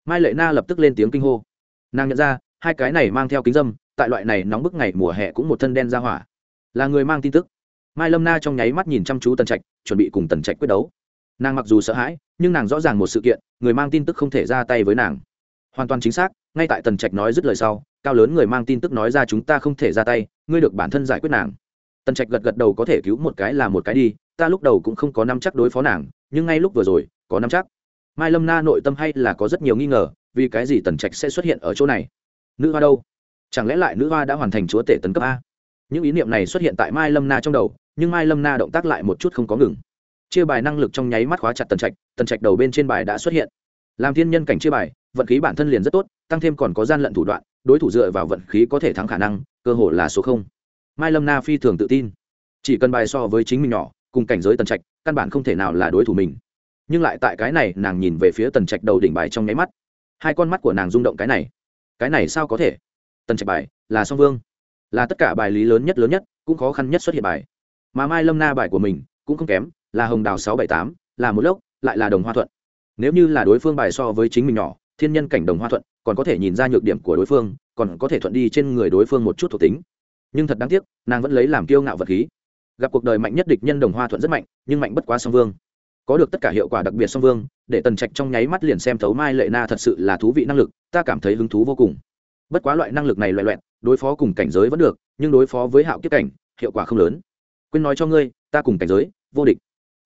Mai lệ na lập tức lên tiếng kinh hô. Nàng nhận ra, hai cái này mang theo kính dâm, tại loại này nóng bức ngày mùa hè cũng một thân đen ra hỏa. Là người mang tin tức. Mai lâm na trong nháy mắt nhìn chăm chú tần trạch, chuẩn bị cùng tần trạch quyết đấu. Nàng mặc dù sợ hãi, nhưng nàng rõ ràng một sự kiện, người mang tin tức không thể ra tay với nàng. Hoàn toàn chính xác, ngay tại tần trạch nói dứt lời sau, cao lớn người mang tin tức nói ra chúng ta không thể ra tay, ngươi được bản thân giải quyết nàng. Tần trạch gật gật đầu có thể cứu một cái là một cái đi ta lúc đầu cũng không có năm chắc đối phó nàng, nhưng ngay lúc vừa rồi, có năm chắc. Mai lâm na nội tâm hay là có rất nhiều nghi ngờ, vì cái gì tần trạch sẽ xuất hiện ở chỗ này? Nữ hoa đâu? Chẳng lẽ lại nữ hoa đã hoàn thành chúa tể tấn cấp a? Những ý niệm này xuất hiện tại mai lâm na trong đầu, nhưng mai lâm na động tác lại một chút không có ngừng. Chia bài năng lực trong nháy mắt khóa chặt tần trạch tần trạch đầu bên trên bài đã xuất hiện. Làm thiên nhân cảnh chia bài, vận khí bản thân liền rất tốt, tăng thêm còn có gian lận thủ đoạn, đối thủ dựa vào vận khí có thể thắng khả năng, cơ hội là số không. Mai lâm na phi thường tự tin. Chỉ cần bài so với chính mình nhỏ cùng cảnh giới tần trạch, căn bản không thể nào là đối thủ mình. Nhưng lại tại cái này, nàng nhìn về phía tần trạch đầu đỉnh bài trong nháy mắt. Hai con mắt của nàng rung động cái này. Cái này sao có thể? Tần trạch bài, là song vương. Là tất cả bài lý lớn nhất lớn nhất, cũng khó khăn nhất xuất hiện bài. Mà mai lâm na bài của mình, cũng không kém, là hồng đào sáu bảy tám, là một lốc, lại là đồng hoa thuận. Nếu như là đối phương bài so với chính mình nhỏ, thiên nhân cảnh đồng hoa thuận, còn có thể nhìn ra nhược điểm của đối phương, còn có thể thuận đi trên người đối phương một chút thuộc tính. Nhưng thật đáng tiếc, nàng vẫn lấy làm kiêu ngạo vật khí gặp cuộc đời mạnh nhất địch nhân đồng hoa thuận rất mạnh, nhưng mạnh bất quá song vương. Có được tất cả hiệu quả đặc biệt song vương, để tần trạch trong nháy mắt liền xem thấu mai lệ na thật sự là thú vị năng lực, ta cảm thấy hứng thú vô cùng. Bất quá loại năng lực này loại loẹn đối phó cùng cảnh giới vẫn được, nhưng đối phó với hạo kiếp cảnh, hiệu quả không lớn. Quên nói cho ngươi, ta cùng cảnh giới, vô địch.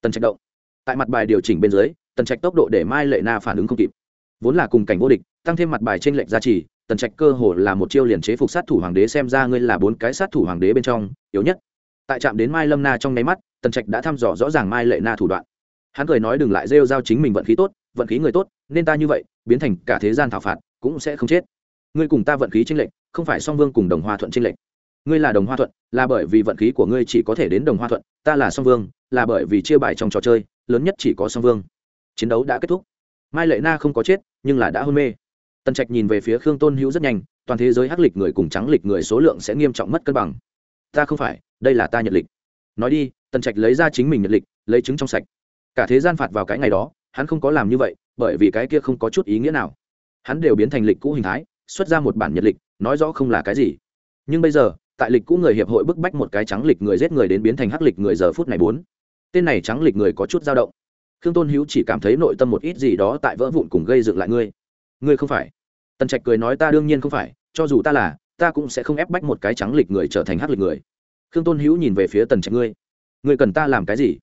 Tần trạch động. Tại mặt bài điều chỉnh bên dưới, tần trạch tốc độ để mai lệ na phản ứng không kịp. Vốn là cùng cảnh vô địch, tăng thêm mặt bài trên lệnh gia trì, tần trạch cơ hồ là một chiêu liền chế phục sát thủ hoàng đế xem ra ngươi là bốn cái sát thủ hoàng đế bên trong, yếu nhất tại trạm đến mai lâm na trong nháy mắt, tần trạch đã thăm dò rõ ràng mai lệ na thủ đoạn. Hắn cười nói đừng lại rêu giao chính mình vận khí tốt, vận khí người tốt, nên ta như vậy, biến thành cả thế gian thảo phạt, cũng sẽ không chết. Ngươi cùng ta vận khí tranh lệch, không phải song vương cùng đồng hoa thuận tranh lệch. Ngươi là đồng hoa thuận, là bởi vì vận khí của ngươi chỉ có thể đến đồng hoa thuận, ta là song vương, là bởi vì chia bài trong trò chơi, lớn nhất chỉ có song vương. Chiến đấu đã kết thúc. Mai lệ na không có chết, nhưng là đã hôn mê. Tần trạch nhìn về phía khương tôn hữu rất nhanh, toàn thế giới hắc lịch người cùng trắng lịch người số lượng sẽ nghiêm trọng mất cân bằng. Ta không phải đây là ta nhật lịch. Nói đi, tần trạch lấy ra chính mình nhật lịch, lấy chứng trong sạch. Cả thế gian phạt vào cái ngày đó, hắn không có làm như vậy, bởi vì cái kia không có chút ý nghĩa nào. Hắn đều biến thành lịch cũ hình thái, xuất ra một bản nhật lịch, nói rõ không là cái gì. Nhưng bây giờ, tại lịch cũ người hiệp hội bức bách một cái trắng lịch người giết người đến biến thành hắc lịch người giờ phút này bốn. Tên này trắng lịch người có chút dao động. Khương tôn hữu chỉ cảm thấy nội tâm một ít gì đó tại vỡ vụn cùng gây dựng lại ngươi. Ngươi không phải. Tần trạch cười nói ta đương nhiên không phải, cho dù ta là, ta cũng sẽ không ép bách một cái trắng lịch người trở thành hắc lịch người khương tôn hữu nhìn về phía tần trạch ngươi. Ngươi cần ta làm cái gì?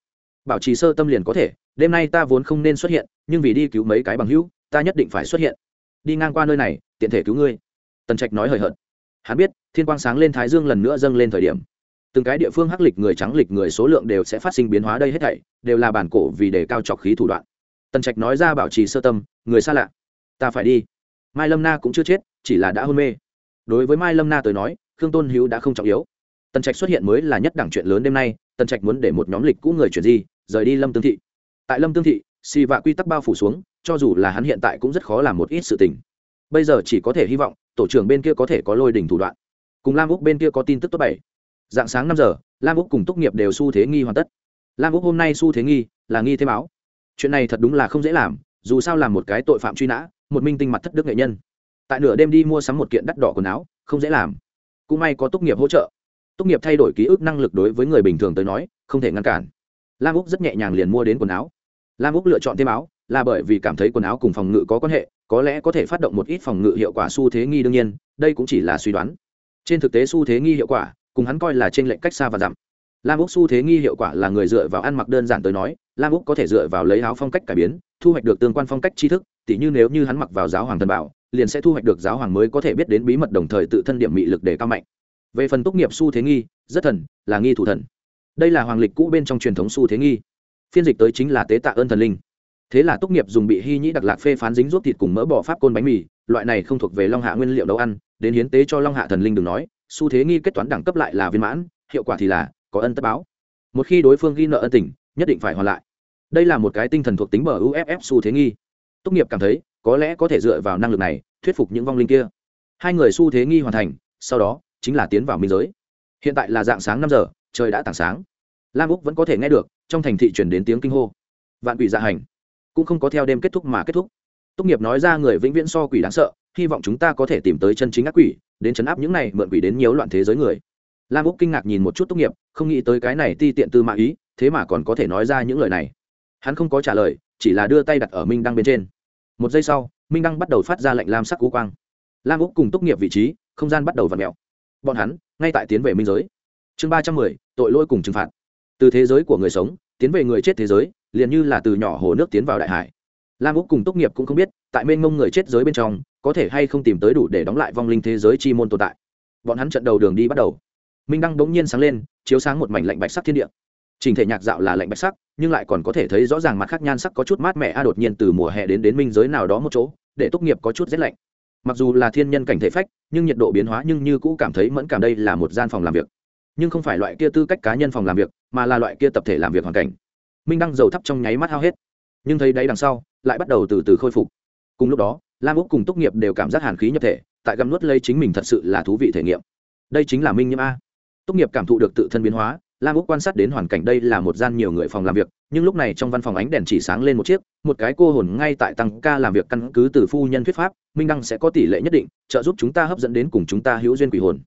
Bảo trì sơ tâm liền có thể, đêm nay ta vốn không nên xuất hiện, nhưng vì đi cứu mấy cái bằng hữu, ta nhất định phải xuất hiện. Đi ngang qua nơi này, tiện thể cứu ngươi. Tần trạch nói hời hợt. Hắn biết, thiên quang sáng lên thái dương lần nữa dâng lên thời điểm. Từng cái địa phương hắc lịch người, trắng lịch người số lượng đều sẽ phát sinh biến hóa đây hết thảy, đều là bản cổ vì đề cao trọc khí thủ đoạn. Tần trạch nói ra bảo trì sơ tâm, người xa lạ. Ta phải đi. Mai lâm na cũng chưa chết, chỉ là đã hôn mê. Đối với mai lâm na tới nói, khương tôn hữu đã không trọng yếu tần trạch xuất hiện mới là nhất đẳng chuyện lớn đêm nay, tần trạch muốn để một nhóm lịch cũ người chuyển di, rời đi lâm tương thị. Tại lâm tương thị xì vạ quy tắc bao phủ xuống, cho dù là hắn hiện tại cũng rất khó làm một ít sự tình. Bây giờ chỉ có thể hy vọng, tổ trưởng bên kia có thể có lôi đỉnh thủ đoạn. Cùng lam úc bên kia có tin tức tốt bảy. Dạng sáng năm giờ, lam úc cùng tốt nghiệp đều xu thế nghi hoàn tất. Lam úc hôm nay xu thế nghi là nghi thêm áo. Chuyện này thật đúng là không dễ làm, dù sao là một cái tội phạm truy nã, một minh tinh mặt thất đức nghệ nhân. Tại nửa đêm đi mua sắm một kiện đắt đỏ quần áo, không dễ làm. Cũng may có tốt nghiệp hỗ trợ tốt nghiệp thay đổi ký ức năng lực đối với người bình thường tới nói, không thể ngăn cản. Lam úc rất nhẹ nhàng liền mua đến quần áo. Lam úc lựa chọn thêm áo, là bởi vì cảm thấy quần áo cùng phòng ngự có quan hệ, có lẽ có thể phát động một ít phòng ngự hiệu quả xu thế nghi đương nhiên, đây cũng chỉ là suy đoán. Trên thực tế xu thế nghi hiệu quả, cùng hắn coi là trên lệnh cách xa và dặm lam úc xu thế nghi hiệu quả là người dựa vào ăn mặc đơn giản tới nói, lam úc có thể dựa vào lấy áo phong cách cải biến, thu hoạch được tương quan phong cách tri thức, tỉ như nếu như hắn mặc vào giáo hoàng thần bảo, liền sẽ thu hoạch được giáo hoàng mới có thể biết đến bí mật đồng thời tự thân điểm mị lực để cao mạnh về phần tốt nghiệp xu thế nghi, rất thần, là nghi thủ thần. Đây là hoàng lịch cũ bên trong truyền thống xu thế nghi. Phiên dịch tới chính là tế tạ ơn thần linh. Thế là tốt nghiệp dùng bị hy nhĩ đặc lạc phê phán dính ruốc thịt cùng mỡ bỏ pháp côn bánh mì, loại này không thuộc về long hạ nguyên liệu nấu ăn, đến hiến tế cho long hạ thần linh đừng nói, xu thế nghi kết toán đẳng cấp lại là viên mãn, hiệu quả thì là có ân tất báo. Một khi đối phương ghi nợ ân tình, nhất định phải hoàn lại. Đây là một cái tinh thần thuộc tính bờ uff xu thế nghi. Tốt nghiệp cảm thấy, có lẽ có thể dựa vào năng lực này, thuyết phục những vong linh kia. Hai người xu thế nghi hoàn thành, sau đó chính là tiến vào minh giới. Hiện tại là dạng sáng năm giờ, trời đã tảng sáng. Lam úc vẫn có thể nghe được, trong thành thị chuyển đến tiếng kinh hô. Vạn quỷ dạ hành. Cũng không có theo đêm kết thúc mà kết thúc. Tốt nghiệp nói ra người vĩnh viễn so quỷ đáng sợ, hy vọng chúng ta có thể tìm tới chân chính ác quỷ, đến chấn áp những này mượn quỷ đến nhiều loạn thế giới người. Lam úc kinh ngạc nhìn một chút tốt nghiệp, không nghĩ tới cái này ti tiện tư mã ý, thế mà còn có thể nói ra những lời này. Hắn không có trả lời, chỉ là đưa tay đặt ở minh đăng bên trên. Một giây sau, minh đăng bắt đầu phát ra lệnh lam sắc cú quang. Lam úc cùng tốt nghiệp vị trí, không gian bắt đầu v ặ mẹo bọn hắn ngay tại tiến về minh giới. Chương ba trăm mười, tội lỗi cùng trừng phạt. Từ thế giới của người sống, tiến về người chết thế giới, liền như là từ nhỏ hồ nước tiến vào đại hải. Lam úc cùng tốt nghiệp cũng không biết, tại mênh mông người chết giới bên trong, có thể hay không tìm tới đủ để đóng lại vong linh thế giới chi môn tồn tại. Bọn hắn trận đầu đường đi bắt đầu. Minh đăng bỗng nhiên sáng lên, chiếu sáng một mảnh lạnh bạch sắc thiên địa. Trình thể nhạc dạo là lạnh bạch sắc, nhưng lại còn có thể thấy rõ ràng mặt khác nhan sắc có chút mát mẻ, a, đột nhiên từ mùa hè đến đến minh giới nào đó một chỗ, để tốt nghiệp có chút rét lạnh. Mặc dù là thiên nhân cảnh thể phách nhưng nhiệt độ biến hóa nhưng như cũ cảm thấy mẫn cảm đây là một gian phòng làm việc. Nhưng không phải loại kia tư cách cá nhân phòng làm việc, mà là loại kia tập thể làm việc hoàn cảnh. Minh đăng dầu thắp trong nháy mắt hao hết. Nhưng thấy đáy đằng sau, lại bắt đầu từ từ khôi phục. Cùng lúc đó, lam úc cùng tốt nghiệp đều cảm giác hàn khí nhập thể, tại găm nuốt lây chính mình thật sự là thú vị thể nghiệm. Đây chính là minh nhiễm a. Tốt nghiệp cảm thụ được tự thân biến hóa lam úc quan sát đến hoàn cảnh đây là một gian nhiều người phòng làm việc, nhưng lúc này trong văn phòng ánh đèn chỉ sáng lên một chiếc, một cái cô hồn ngay tại tăng ca làm việc căn cứ từ phu nhân thuyết pháp, minh đăng sẽ có tỷ lệ nhất định, trợ giúp chúng ta hấp dẫn đến cùng chúng ta hữu duyên quỷ hồn.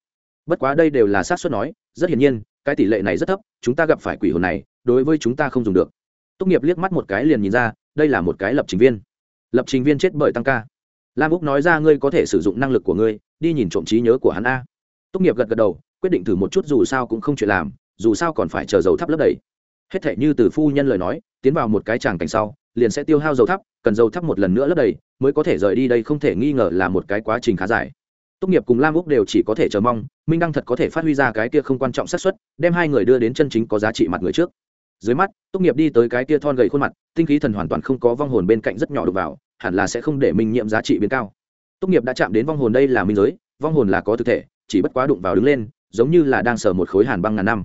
Bất quá đây đều là sát xuất nói, rất hiển nhiên, cái tỷ lệ này rất thấp, chúng ta gặp phải quỷ hồn này, đối với chúng ta không dùng được. Tốt nghiệp liếc mắt một cái liền nhìn ra, đây là một cái lập trình viên. Lập trình viên chết bởi tăng ca. Lam úc nói ra, ngươi có thể sử dụng năng lực của ngươi, đi nhìn trộm trí nhớ của hắn a. Tốt nghiệp gật gật đầu, quyết định thử một chút dù sao cũng không chuyện làm dù sao còn phải chờ dầu thắp lấp đầy. Hết thể như từ phu nhân lời nói, tiến vào một cái tràng cảnh sau, liền sẽ tiêu hao dầu thắp, cần dầu thắp một lần nữa lấp đầy, mới có thể rời đi đây không thể nghi ngờ là một cái quá trình khá dài. Tốt nghiệp cùng lam úc đều chỉ có thể chờ mong, minh đăng thật có thể phát huy ra cái kia không quan trọng xác suất, đem hai người đưa đến chân chính có giá trị mặt người trước. Dưới mắt tốt nghiệp đi tới cái kia thon gầy khuôn mặt, tinh khí thần hoàn toàn không có vong hồn bên cạnh rất nhỏ đục vào, hẳn là sẽ không để minh nhiễm giá trị biến cao. Tốt nghiệp đã chạm đến vong hồn đây là minh giới, vong hồn là có thực thể, chỉ bất quá đụng vào đứng lên, giống như là đang sờ một khối hàn băng ngàn năm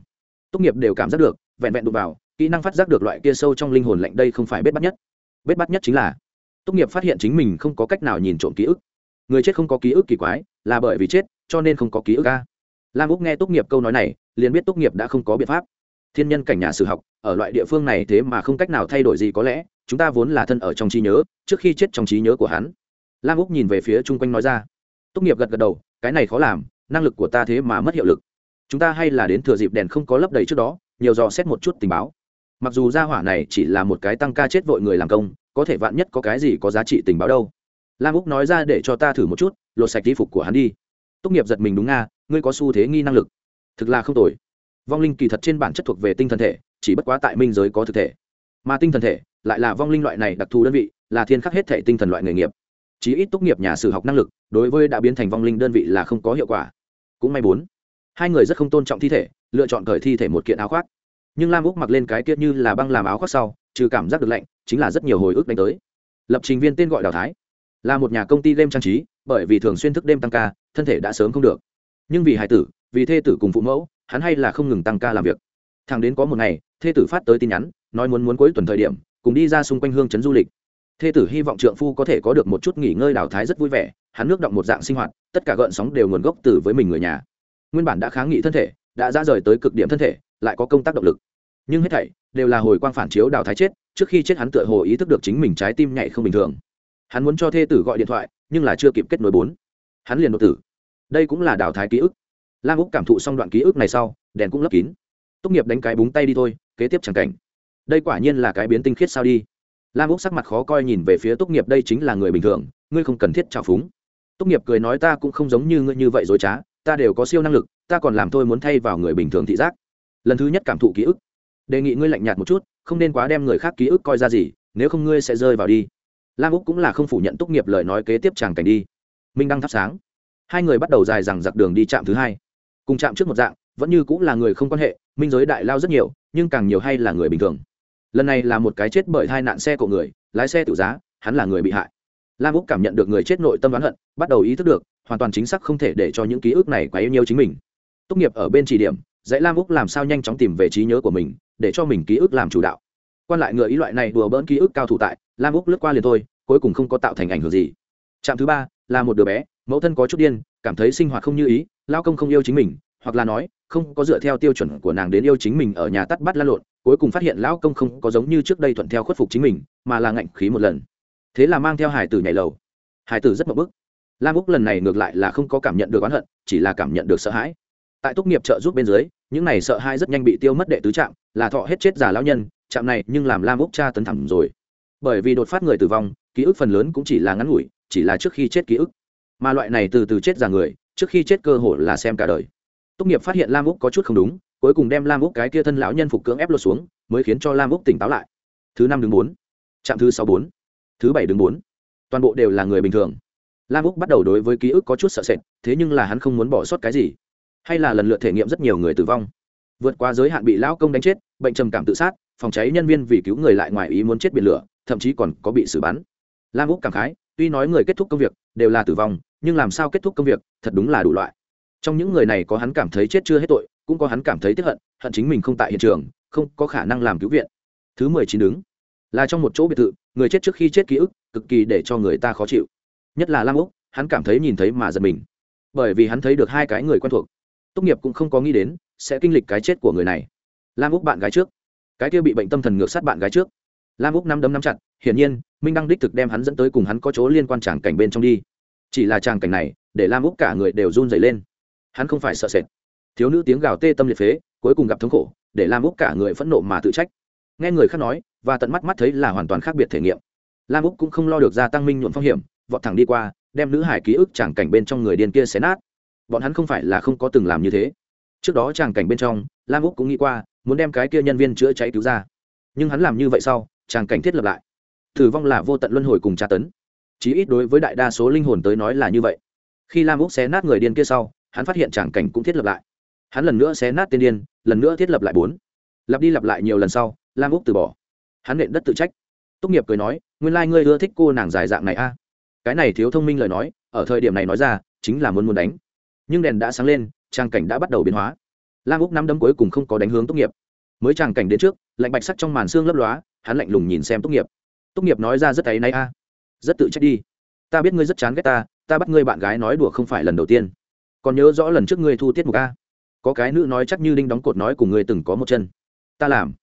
tốt nghiệp đều cảm giác được, vẹn vẹn đụng vào, kỹ năng phát giác được loại kia sâu trong linh hồn lạnh đây không phải bết bắt nhất. Bết bắt nhất chính là, tốt nghiệp phát hiện chính mình không có cách nào nhìn trộm ký ức. Người chết không có ký ức kỳ quái, là bởi vì chết, cho nên không có ký ức ca lam úc nghe tốt nghiệp câu nói này, liền biết tốt nghiệp đã không có biện pháp. Thiên nhân cảnh nhà sử học, ở loại địa phương này thế mà không cách nào thay đổi gì có lẽ, chúng ta vốn là thân ở trong trí nhớ, trước khi chết trong trí nhớ của hắn. Lam úc nhìn về phía chung quanh nói ra. Tốt nghiệp gật gật đầu, cái này khó làm, năng lực của ta thế mà mất hiệu lực chúng ta hay là đến thừa dịp đèn không có lấp đầy trước đó, nhiều dò xét một chút tình báo. Mặc dù gia hỏa này chỉ là một cái tăng ca chết vội người làm công, có thể vạn nhất có cái gì có giá trị tình báo đâu. Lam úc nói ra để cho ta thử một chút, lột sạch y phục của hắn đi. Tốt nghiệp giật mình đúng nga, ngươi có xu thế nghi năng lực. Thực là không tồi. Vong linh kỳ thật trên bản chất thuộc về tinh thần thể, chỉ bất quá tại minh giới có thực thể. Mà tinh thần thể lại là vong linh loại này đặc thù đơn vị, là thiên khắc hết thể tinh thần loại nghề nghiệp. Chí ít tốt nghiệp nhà sử học năng lực, đối với đã biến thành vong linh đơn vị là không có hiệu quả. Cũng may bốn hai người rất không tôn trọng thi thể, lựa chọn cởi thi thể một kiện áo khoác. Nhưng lam úc mặc lên cái kia như là băng làm áo khoác sau, trừ cảm giác được lạnh, chính là rất nhiều hồi ức đánh tới. Lập trình viên tên gọi đào thái. Là một nhà công ty game trang trí, bởi vì thường xuyên thức đêm tăng ca, thân thể đã sớm không được. Nhưng vì hải tử, vì thê tử cùng phụ mẫu, hắn hay là không ngừng tăng ca làm việc. Thằng đến có một ngày, thê tử phát tới tin nhắn, nói muốn muốn cuối tuần thời điểm, cùng đi ra xung quanh hương trấn du lịch. Thê tử hy vọng trượng phu có thể có được một chút nghỉ ngơi, đào thái rất vui vẻ, hắn nước động một dạng sinh hoạt, tất cả gợn sóng đều nguồn gốc từ với mình người nhà nguyên bản đã kháng nghị thân thể, đã ra rời tới cực điểm thân thể, lại có công tác động lực. Nhưng hết thảy đều là hồi quang phản chiếu đào thái chết, trước khi chết hắn tựa hồ ý thức được chính mình trái tim nhảy không bình thường. Hắn muốn cho thê tử gọi điện thoại, nhưng là chưa kịp kết nối bốn. Hắn liền đột tử. Đây cũng là đào thái ký ức. Lam úc cảm thụ xong đoạn ký ức này sau, đèn cũng lấp kín. Tốt nghiệp đánh cái búng tay đi thôi, kế tiếp chẳng cảnh. Đây quả nhiên là cái biến tinh khiết sao đi. Lam úc sắc mặt khó coi nhìn về phía tốt nghiệp, đây chính là người bình thường, ngươi không cần thiết trào phúng. Tốt nghiệp cười nói ta cũng không giống như ngươi như vậy dối trá ta đều có siêu năng lực, ta còn làm thôi muốn thay vào người bình thường thị giác. Lần thứ nhất cảm thụ ký ức. Đề nghị ngươi lạnh nhạt một chút, không nên quá đem người khác ký ức coi ra gì, nếu không ngươi sẽ rơi vào đi. Lam úc cũng là không phủ nhận tốt nghiệp lời nói kế tiếp chàng cảnh đi. Minh đăng thắp sáng. Hai người bắt đầu dài rằng giặc đường đi trạm thứ hai. Cùng chạm trước một dạng, vẫn như cũng là người không quan hệ, minh giới đại lao rất nhiều, nhưng càng nhiều hay là người bình thường. Lần này là một cái chết bởi hai nạn xe của người, lái xe tự giá, hắn là người bị hại. Lam úc cảm nhận được người chết nội tâm đoán hận, bắt đầu ý thức được hoàn toàn chính xác không thể để cho những ký ức này quá yêu nhiều chính mình. Tốt nghiệp ở bên chỉ điểm dạy lam úc làm sao nhanh chóng tìm về trí nhớ của mình, để cho mình ký ức làm chủ đạo. Quan lại ngựa ý loại này đùa bỡn ký ức cao thủ tại, lam úc lướt qua liền thôi, cuối cùng không có tạo thành ảnh hưởng gì. Trạm thứ ba, là một đứa bé, mẫu thân có chút điên, cảm thấy sinh hoạt không như ý, lao công không yêu chính mình, hoặc là nói, không có dựa theo tiêu chuẩn của nàng đến yêu chính mình ở nhà tắt bắt la lộn, cuối cùng phát hiện lão công không có giống như trước đây thuận theo khuất phục chính mình, mà là ngạnh khí một lần. Thế là mang theo hải tử nhảy lầu. Hải tử rất mập bức lam úc lần này ngược lại là không có cảm nhận được oán hận, chỉ là cảm nhận được sợ hãi. Tại tốt nghiệp trợ giúp bên dưới, những này sợ hãi rất nhanh bị tiêu mất đệ tứ trạm, là thọ hết chết già lão nhân, trạm này nhưng làm lam úc cha tấn thẳng rồi. Bởi vì đột phát người tử vong, ký ức phần lớn cũng chỉ là ngắn ngủi, chỉ là trước khi chết ký ức. Mà loại này từ từ chết già người, trước khi chết cơ hội là xem cả đời. Tốt nghiệp phát hiện lam úc có chút không đúng, cuối cùng đem lam úc cái kia thân lão nhân phục cưỡng ép lột xuống, mới khiến cho lam úc tỉnh táo lại. Thứ năm đứng bốn, trạm thứ sáu bốn, thứ bảy đứng bốn. Toàn bộ đều là người bình thường lam úc bắt đầu đối với ký ức có chút sợ sệt, thế nhưng là hắn không muốn bỏ sót cái gì. Hay là lần lượt thể nghiệm rất nhiều người tử vong. Vượt qua giới hạn bị lão công đánh chết, bệnh trầm cảm tự sát, phòng cháy nhân viên vì cứu người lại ngoài ý muốn chết biển lửa, thậm chí còn có bị xử bắn. Lam úc cảm khái, tuy nói người kết thúc công việc đều là tử vong, nhưng làm sao kết thúc công việc, thật đúng là đủ loại. Trong những người này có hắn cảm thấy chết chưa hết tội, cũng có hắn cảm thấy tiếp hận hận chính mình không tại hiện trường, không có khả năng làm cứu viện. Thứ mười chín đứng. Là trong một chỗ biệt thự, người chết trước khi chết ký ức, cực kỳ để cho người ta khó chịu nhất là lam úc, hắn cảm thấy nhìn thấy mà giật mình. Bởi vì hắn thấy được hai cái người quen thuộc. Tốt nghiệp cũng không có nghĩ đến sẽ kinh lịch cái chết của người này. Lam úc bạn gái trước. Cái kia bị bệnh tâm thần ngược sát bạn gái trước. Lam úc năm đấm năm chặt, hiển nhiên, minh đăng đích thực đem hắn dẫn tới cùng hắn có chỗ liên quan tràng cảnh bên trong đi. Chỉ là tràng cảnh này, để lam úc cả người đều run dày lên. Hắn không phải sợ sệt. Thiếu nữ tiếng gào tê tâm liệt phế, cuối cùng gặp thống khổ, để lam úc cả người phẫn nộ mà tự trách. Nghe người khác nói, và tận mắt mắt thấy là hoàn toàn khác biệt thể nghiệm. Lam úc cũng không lo được gia tăng minh nhuộm phong hiểm vọt thẳng đi qua, đem nữ hải ký ức chàng cảnh bên trong người điên kia xé nát. Bọn hắn không phải là không có từng làm như thế. Trước đó chàng cảnh bên trong, lam úc cũng nghĩ qua, muốn đem cái kia nhân viên chữa cháy cứu ra. Nhưng hắn làm như vậy sau chàng cảnh thiết lập lại. Thử vong là vô tận luân hồi cùng tra tấn. Chí ít đối với đại đa số linh hồn tới nói là như vậy. Khi lam úc xé nát người điên kia sau, hắn phát hiện chàng cảnh cũng thiết lập lại. Hắn lần nữa xé nát tên điên, lần nữa thiết lập lại bốn. Lặp đi lặp lại nhiều lần sau, lam úc từ bỏ. Hắn nện đất tự trách. Tốt nghiệp cười nói, nguyên lai、like、ngươi ưa thích cô nàng dài dạng này a cái này thiếu thông minh lời nói, ở thời điểm này nói ra, chính là muốn muốn đánh. Nhưng đèn đã sáng lên, trang cảnh đã bắt đầu biến hóa. Lam úc năm đấm cuối cùng không có đánh hướng tốt nghiệp. Mới trang cảnh đến trước, lạnh bạch sắc trong màn xương lấp lóa, hắn lạnh lùng nhìn xem tốt nghiệp. Tốt nghiệp nói ra rất áy náy a. Rất tự trách đi. Ta biết ngươi rất chán ghét ta ta bắt ngươi bạn gái nói đùa không phải lần đầu tiên. Còn nhớ rõ lần trước ngươi thu tiết mục a? Có cái nữ nói chắc như đinh đóng cột nói cùng ngươi từng có một chân. Ta làm.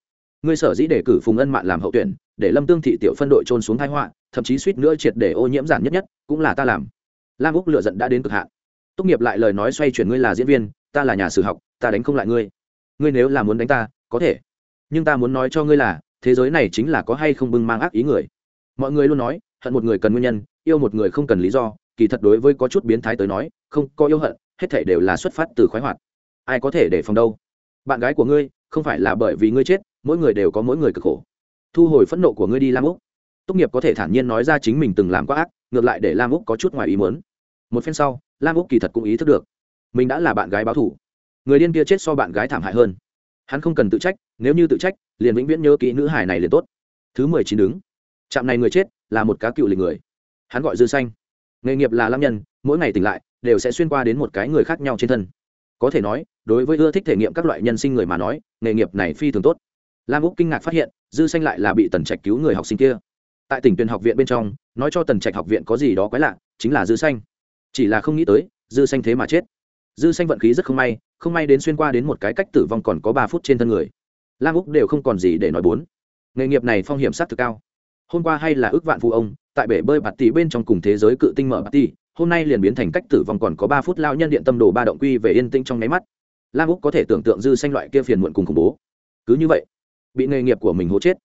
Ngươi sở dĩ để cử phùng ân mạn làm hậu tuyển, để lâm tương thị tiểu phân đội trôn xuống thái họa thậm chí suýt nữa triệt để ô nhiễm giản nhất nhất, cũng là ta làm. Lam úc lựa giận đã đến cực hạn. Tốt nghiệp lại lời nói xoay chuyển ngươi là diễn viên, ta là nhà sử học, ta đánh không lại ngươi. Ngươi nếu là muốn đánh ta, có thể. Nhưng ta muốn nói cho ngươi là, thế giới này chính là có hay không bưng mang ác ý người. Mọi người luôn nói, hận một người cần nguyên nhân, yêu một người không cần lý do, kỳ thật đối với có chút biến thái tới nói, không có yêu hận, hết thể đều là xuất phát từ khoái hoạt. Ai có thể để phòng đâu? Bạn gái của ngươi, không phải là bởi vì ngươi chết, mỗi người đều có mỗi người cực khổ. Thu hồi phẫn nộ của ngươi đi, lam úc tốt nghiệp có thể thản nhiên nói ra chính mình từng làm quá ác, ngược lại để lam úc có chút ngoài ý muốn. Một phen sau, lam úc kỳ thật cũng ý thức được, mình đã là bạn gái báo thủ người điên kia chết so bạn gái thảm hại hơn. Hắn không cần tự trách, nếu như tự trách, liền vĩnh viễn nhớ kỹ nữ hải này liền tốt. Thứ mười chín đứng. Trạm này người chết là một cá cựu lịch người. Hắn gọi dư xanh. Nghề nghiệp là lam nhân, mỗi ngày tỉnh lại, đều sẽ xuyên qua đến một cái người khác nhau trên thân. Có thể nói, đối với ưa thích thể nghiệm các loại nhân sinh người mà nói, nghề nghiệp này phi thường tốt. Lam úc kinh ngạc phát hiện, dư xanh lại là bị tần trạch cứu người học sinh kia tại tỉnh tuyển học viện bên trong, nói cho tần trạch học viện có gì đó quái lạ, chính là dư xanh. Chỉ là không nghĩ tới, dư xanh thế mà chết. Dư xanh vận khí rất không may không may đến xuyên qua đến một cái cách tử vong còn có ba phút trên thân người. Lam úc đều không còn gì để nói bốn. Nghề nghiệp này phong hiểm sát thực cao. Hôm qua hay là ước vạn phụ ông, tại bể bơi bạt tỷ bên trong cùng thế giới cự tinh mở bạt tỷ hôm nay liền biến thành cách tử vong còn có ba phút lao nhân điện tâm đồ ba động quy về yên tĩnh trong nháy mắt. Lam úc có thể tưởng tượng dư xanh loại kia phiền muộn cùng khủng bố. Cứ như vậy, bị nghề nghiệp của mình hố chết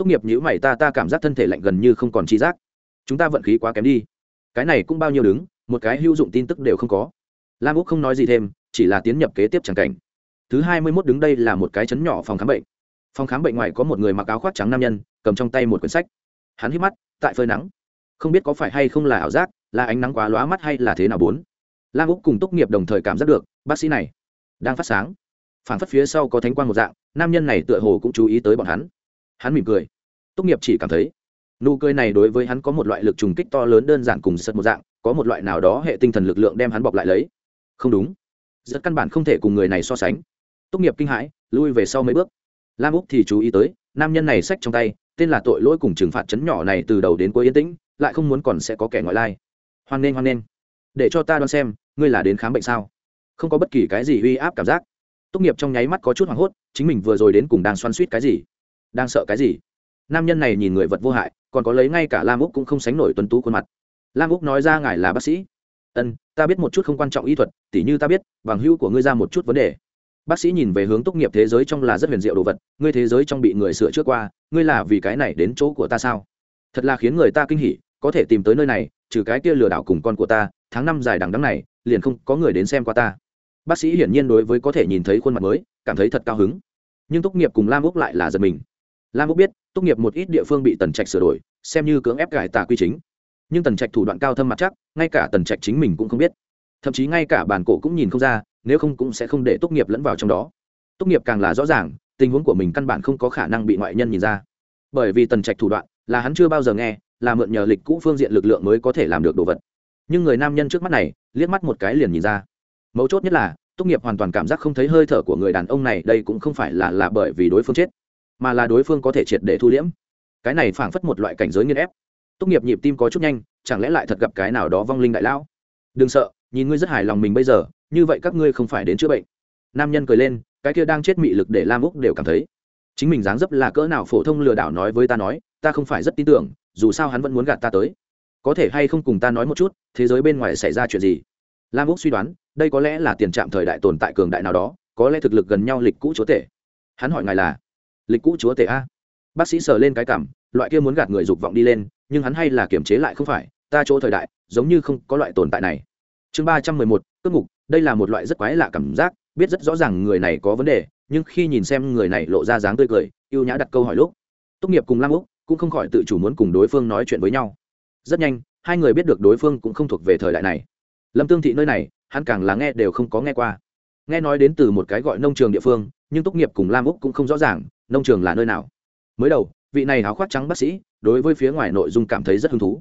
tốt nghiệp nhữ mày ta ta cảm giác thân thể lạnh gần như không còn chi giác. Chúng ta vận khí quá kém đi. Cái này cũng bao nhiêu đứng, một cái hữu dụng tin tức đều không có. Lam úc không nói gì thêm, chỉ là tiến nhập kế tiếp tràng cảnh. Thứ hai mươi mốt đứng đây là một cái chấn nhỏ phòng khám bệnh. Phòng khám bệnh ngoài có một người mặc áo khoác trắng nam nhân, cầm trong tay một quyển sách. Hắn hít mắt, tại phơi nắng. Không biết có phải hay không là ảo giác, là ánh nắng quá lóa mắt hay là thế nào bốn. Lam úc cùng tốt nghiệp đồng thời cảm giác được, bác sĩ này đang phát sáng. Phản phất phía sau có thánh quang một dạng, nam nhân này tựa hồ cũng chú ý tới bọn hắn hắn mỉm cười. Tốt nghiệp chỉ cảm thấy, nụ cười này đối với hắn có một loại lực trùng kích to lớn đơn giản cùng sật một dạng, có một loại nào đó hệ tinh thần lực lượng đem hắn bọc lại lấy. Không đúng. Rất căn bản không thể cùng người này so sánh. Tốt nghiệp kinh hãi, lui về sau mấy bước. Lam úc thì chú ý tới, nam nhân này xách trong tay, tên là tội lỗi cùng trừng phạt chấn nhỏ này từ đầu đến cuối yên tĩnh, lại không muốn còn sẽ có kẻ ngoại lai. Hoan nghênh hoan nghênh. Để cho ta đoán xem, ngươi là đến khám bệnh sao? Không có bất kỳ cái gì uy áp cảm giác. Tốt nghiệp trong nháy mắt có chút hoảng hốt, chính mình vừa rồi đến cùng đang xoan suýt cái gì? Đang sợ cái gì? Nam nhân này nhìn người vật vô hại, còn có lấy ngay cả lam úc cũng không sánh nổi tuân tú khuôn mặt. Lam úc nói ra ngài là bác sĩ. Ân, ta biết một chút không quan trọng y thuật, tỉ như ta biết, bằng hữu của ngươi ra một chút vấn đề. Bác sĩ nhìn về hướng tốt nghiệp thế giới trong là rất huyền diệu đồ vật, ngươi thế giới trong bị người sửa trước qua, ngươi là vì cái này đến chỗ của ta sao? Thật là khiến người ta kinh hỉ, có thể tìm tới nơi này, trừ cái kia lừa đảo cùng con của ta, tháng năm dài đằng đắng này, liền không có người đến xem qua ta. Bác sĩ hiển nhiên đối với có thể nhìn thấy khuôn mặt mới, cảm thấy thật cao hứng. Nhưng tốt nghiệp cùng lam úc lại là giật mình lam úc biết, tốt nghiệp một ít địa phương bị tần trạch sửa đổi, xem như cưỡng ép cải tà quy chính. Nhưng tần trạch thủ đoạn cao thâm mặt chắc, ngay cả tần trạch chính mình cũng không biết. Thậm chí ngay cả bản cổ cũng nhìn không ra, nếu không cũng sẽ không để tốt nghiệp lẫn vào trong đó. Tốt nghiệp càng là rõ ràng, tình huống của mình căn bản không có khả năng bị ngoại nhân nhìn ra. Bởi vì tần trạch thủ đoạn, là hắn chưa bao giờ nghe, là mượn nhờ lịch cũ phương diện lực lượng mới có thể làm được đồ vật. Nhưng người nam nhân trước mắt này, liếc mắt một cái liền nhìn ra. Mấu chốt nhất là, tốt nghiệp hoàn toàn cảm giác không thấy hơi thở của người đàn ông này, đây cũng không phải là là bởi vì đối phương chết mà là đối phương có thể triệt để thu liễm. Cái này phảng phất một loại cảnh giới nghiên ép. Tốt nghiệp nhịp tim có chút nhanh, chẳng lẽ lại thật gặp cái nào đó vong linh đại lão? Đừng sợ, nhìn ngươi rất hài lòng mình bây giờ, như vậy các ngươi không phải đến chữa bệnh. Nam nhân cười lên, cái kia đang chết mị lực để lam úc đều cảm thấy. Chính mình dáng dấp là cỡ nào phổ thông lừa đảo nói với ta nói, ta không phải rất tin tưởng, dù sao hắn vẫn muốn gạt ta tới. Có thể hay không cùng ta nói một chút, thế giới bên ngoài xảy ra chuyện gì? Lam úc suy đoán, đây có lẽ là tiền trạm thời đại tồn tại cường đại nào đó, có lẽ thực lực gần nhau lịch cũ chúa tể. Hắn hỏi ngài là lịch cũ chúa tể a. Bác sĩ sờ lên cái cảm, loại kia muốn gạt người dục vọng đi lên, nhưng hắn hay là kiềm chế lại không phải, ta chỗ thời đại, giống như không có loại tồn tại này. Chương ba trăm mười một cước ngục, đây là một loại rất quái lạ cảm giác, biết rất rõ ràng người này có vấn đề, nhưng khi nhìn xem người này lộ ra dáng tươi cười y ê u nhã đặt câu hỏi lúc tốt nghiệp cùng lam úc cũng không khỏi tự chủ muốn cùng đối phương nói chuyện với nhau. Rất nhanh, hai người biết được đối phương cũng không thuộc về thời đại này. Lâm tương thị nơi này, hắn càng là nghe đều không có nghe qua. Nghe nói đến từ một cái gọi nông trường địa phương, nhưng tốt nghiệp cùng lam úc cũng không rõ ràng nông trường là nơi nào? Mới đầu, vị này áo khoác trắng bác sĩ đối với phía ngoài nội dung cảm thấy rất hứng thú.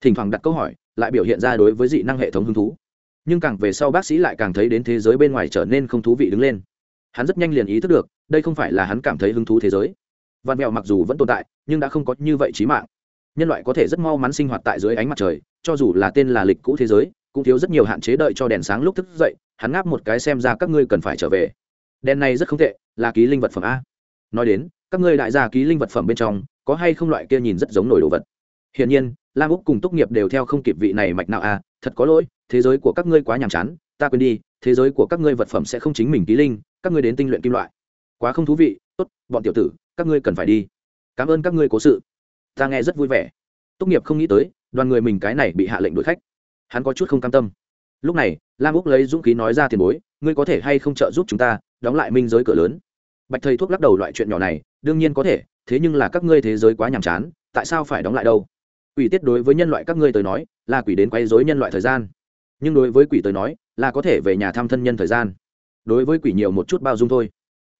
Thỉnh thoảng đặt câu hỏi, lại biểu hiện ra đối với dị năng hệ thống hứng thú. Nhưng càng về sau bác sĩ lại càng thấy đến thế giới bên ngoài trở nên không thú vị đứng lên. Hắn rất nhanh liền ý thức được, đây không phải là hắn cảm thấy hứng thú thế giới. Vạn mẹo mặc dù vẫn tồn tại, nhưng đã không có như vậy trí mạng. Nhân loại có thể rất mau mắn sinh hoạt tại dưới ánh mặt trời, cho dù là tên là lịch cũ thế giới, cũng thiếu rất nhiều hạn chế đợi cho đèn sáng lúc thức dậy, hắn ngáp một cái xem ra các ngươi cần phải trở về. Đèn này rất không tệ, là ký linh vật phẩm a nói đến, các ngươi đại gia ký linh vật phẩm bên trong, có hay không loại kia nhìn rất giống nổi đồ vật? Hiển nhiên, lam úc cùng tốt nghiệp đều theo không kịp vị này mạch nào a thật có lỗi, thế giới của các ngươi quá nhàm chán, ta quên đi, thế giới của các ngươi vật phẩm sẽ không chính mình ký linh, các ngươi đến tinh luyện kim loại. Quá không thú vị, tốt, bọn tiểu tử, các ngươi cần phải đi. Cảm ơn các ngươi cố sự. Ta nghe rất vui vẻ. Tốt nghiệp không nghĩ tới, đoàn người mình cái này bị hạ lệnh đuổi khách. Hắn có chút không cam tâm. Lúc này, lam úc lấy dũng khí nói ra tiền bối, ngươi có thể hay không trợ giúp chúng ta, đóng lại minh giới cửa lớn? Bạch thầy thuốc lắc đầu loại chuyện nhỏ này, đương nhiên có thể, thế nhưng là các ngươi thế giới quá nhàm chán, tại sao phải đóng lại đâu? Quỷ tiết đối với nhân loại các ngươi tới nói, là quỷ đến quay dối nhân loại thời gian. Nhưng đối với quỷ tới nói, là có thể về nhà thăm thân nhân thời gian. Đối với quỷ nhiều một chút bao dung thôi.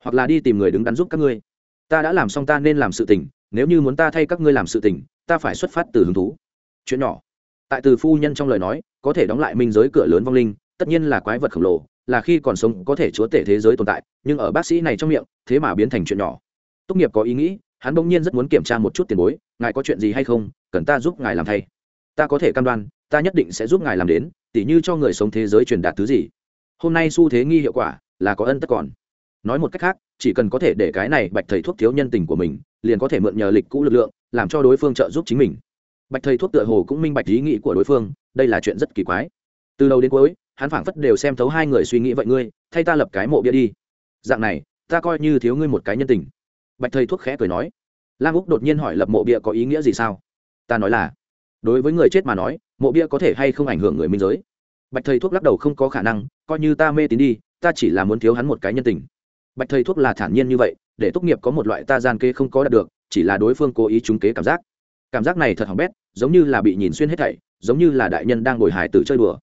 Hoặc là đi tìm người đứng đắn giúp các ngươi. Ta đã làm xong ta nên làm sự tình, nếu như muốn ta thay các ngươi làm sự tình, ta phải xuất phát từ hứng thú. Chuyện nhỏ. Tại từ phu nhân trong lời nói, có thể đóng lại minh giới cửa lớn vong linh, tất nhiên là quái vật khổng lồ là khi còn sống có thể chúa tể thế giới tồn tại, nhưng ở bác sĩ này trong miệng, thế mà biến thành chuyện nhỏ. Tốt nghiệp có ý nghĩ, hắn bỗng nhiên rất muốn kiểm tra một chút tiền bối, ngài có chuyện gì hay không? Cần ta giúp ngài làm thay. Ta có thể cam đoan, ta nhất định sẽ giúp ngài làm đến, tỉ như cho người sống thế giới truyền đạt thứ gì. Hôm nay xu thế nghi hiệu quả, là có ân tất còn. Nói một cách khác, chỉ cần có thể để cái này bạch thầy thuốc thiếu nhân tình của mình, liền có thể mượn nhờ lịch cũ lực lượng, làm cho đối phương trợ giúp chính mình. Bạch thầy thuốc tựa hồ cũng minh bạch ý nghĩ của đối phương, đây là chuyện rất kỳ quái. Từ đầu đến cuối hắn phảng phất đều xem thấu hai người suy nghĩ vậy ngươi, thay ta lập cái mộ bia đi. Dạng này, ta coi như thiếu ngươi một cái nhân tình. Bạch thầy thuốc khẽ cười nói. Lam úc đột nhiên hỏi lập mộ bia có ý nghĩa gì sao? Ta nói là, đối với người chết mà nói, mộ bia có thể hay không ảnh hưởng người minh giới? Bạch thầy thuốc lắc đầu không có khả năng, coi như ta mê tín đi, ta chỉ là muốn thiếu hắn một cái nhân tình. Bạch thầy thuốc là thản nhiên như vậy, để tốt nghiệp có một loại ta gian kê không có đạt được, chỉ là đối phương cố ý trúng kế cảm giác. Cảm giác này thật hỏng bét, giống như là bị nhìn xuyên hết thảy, giống như là đại nhân đang ngồi hài tử chơi đùa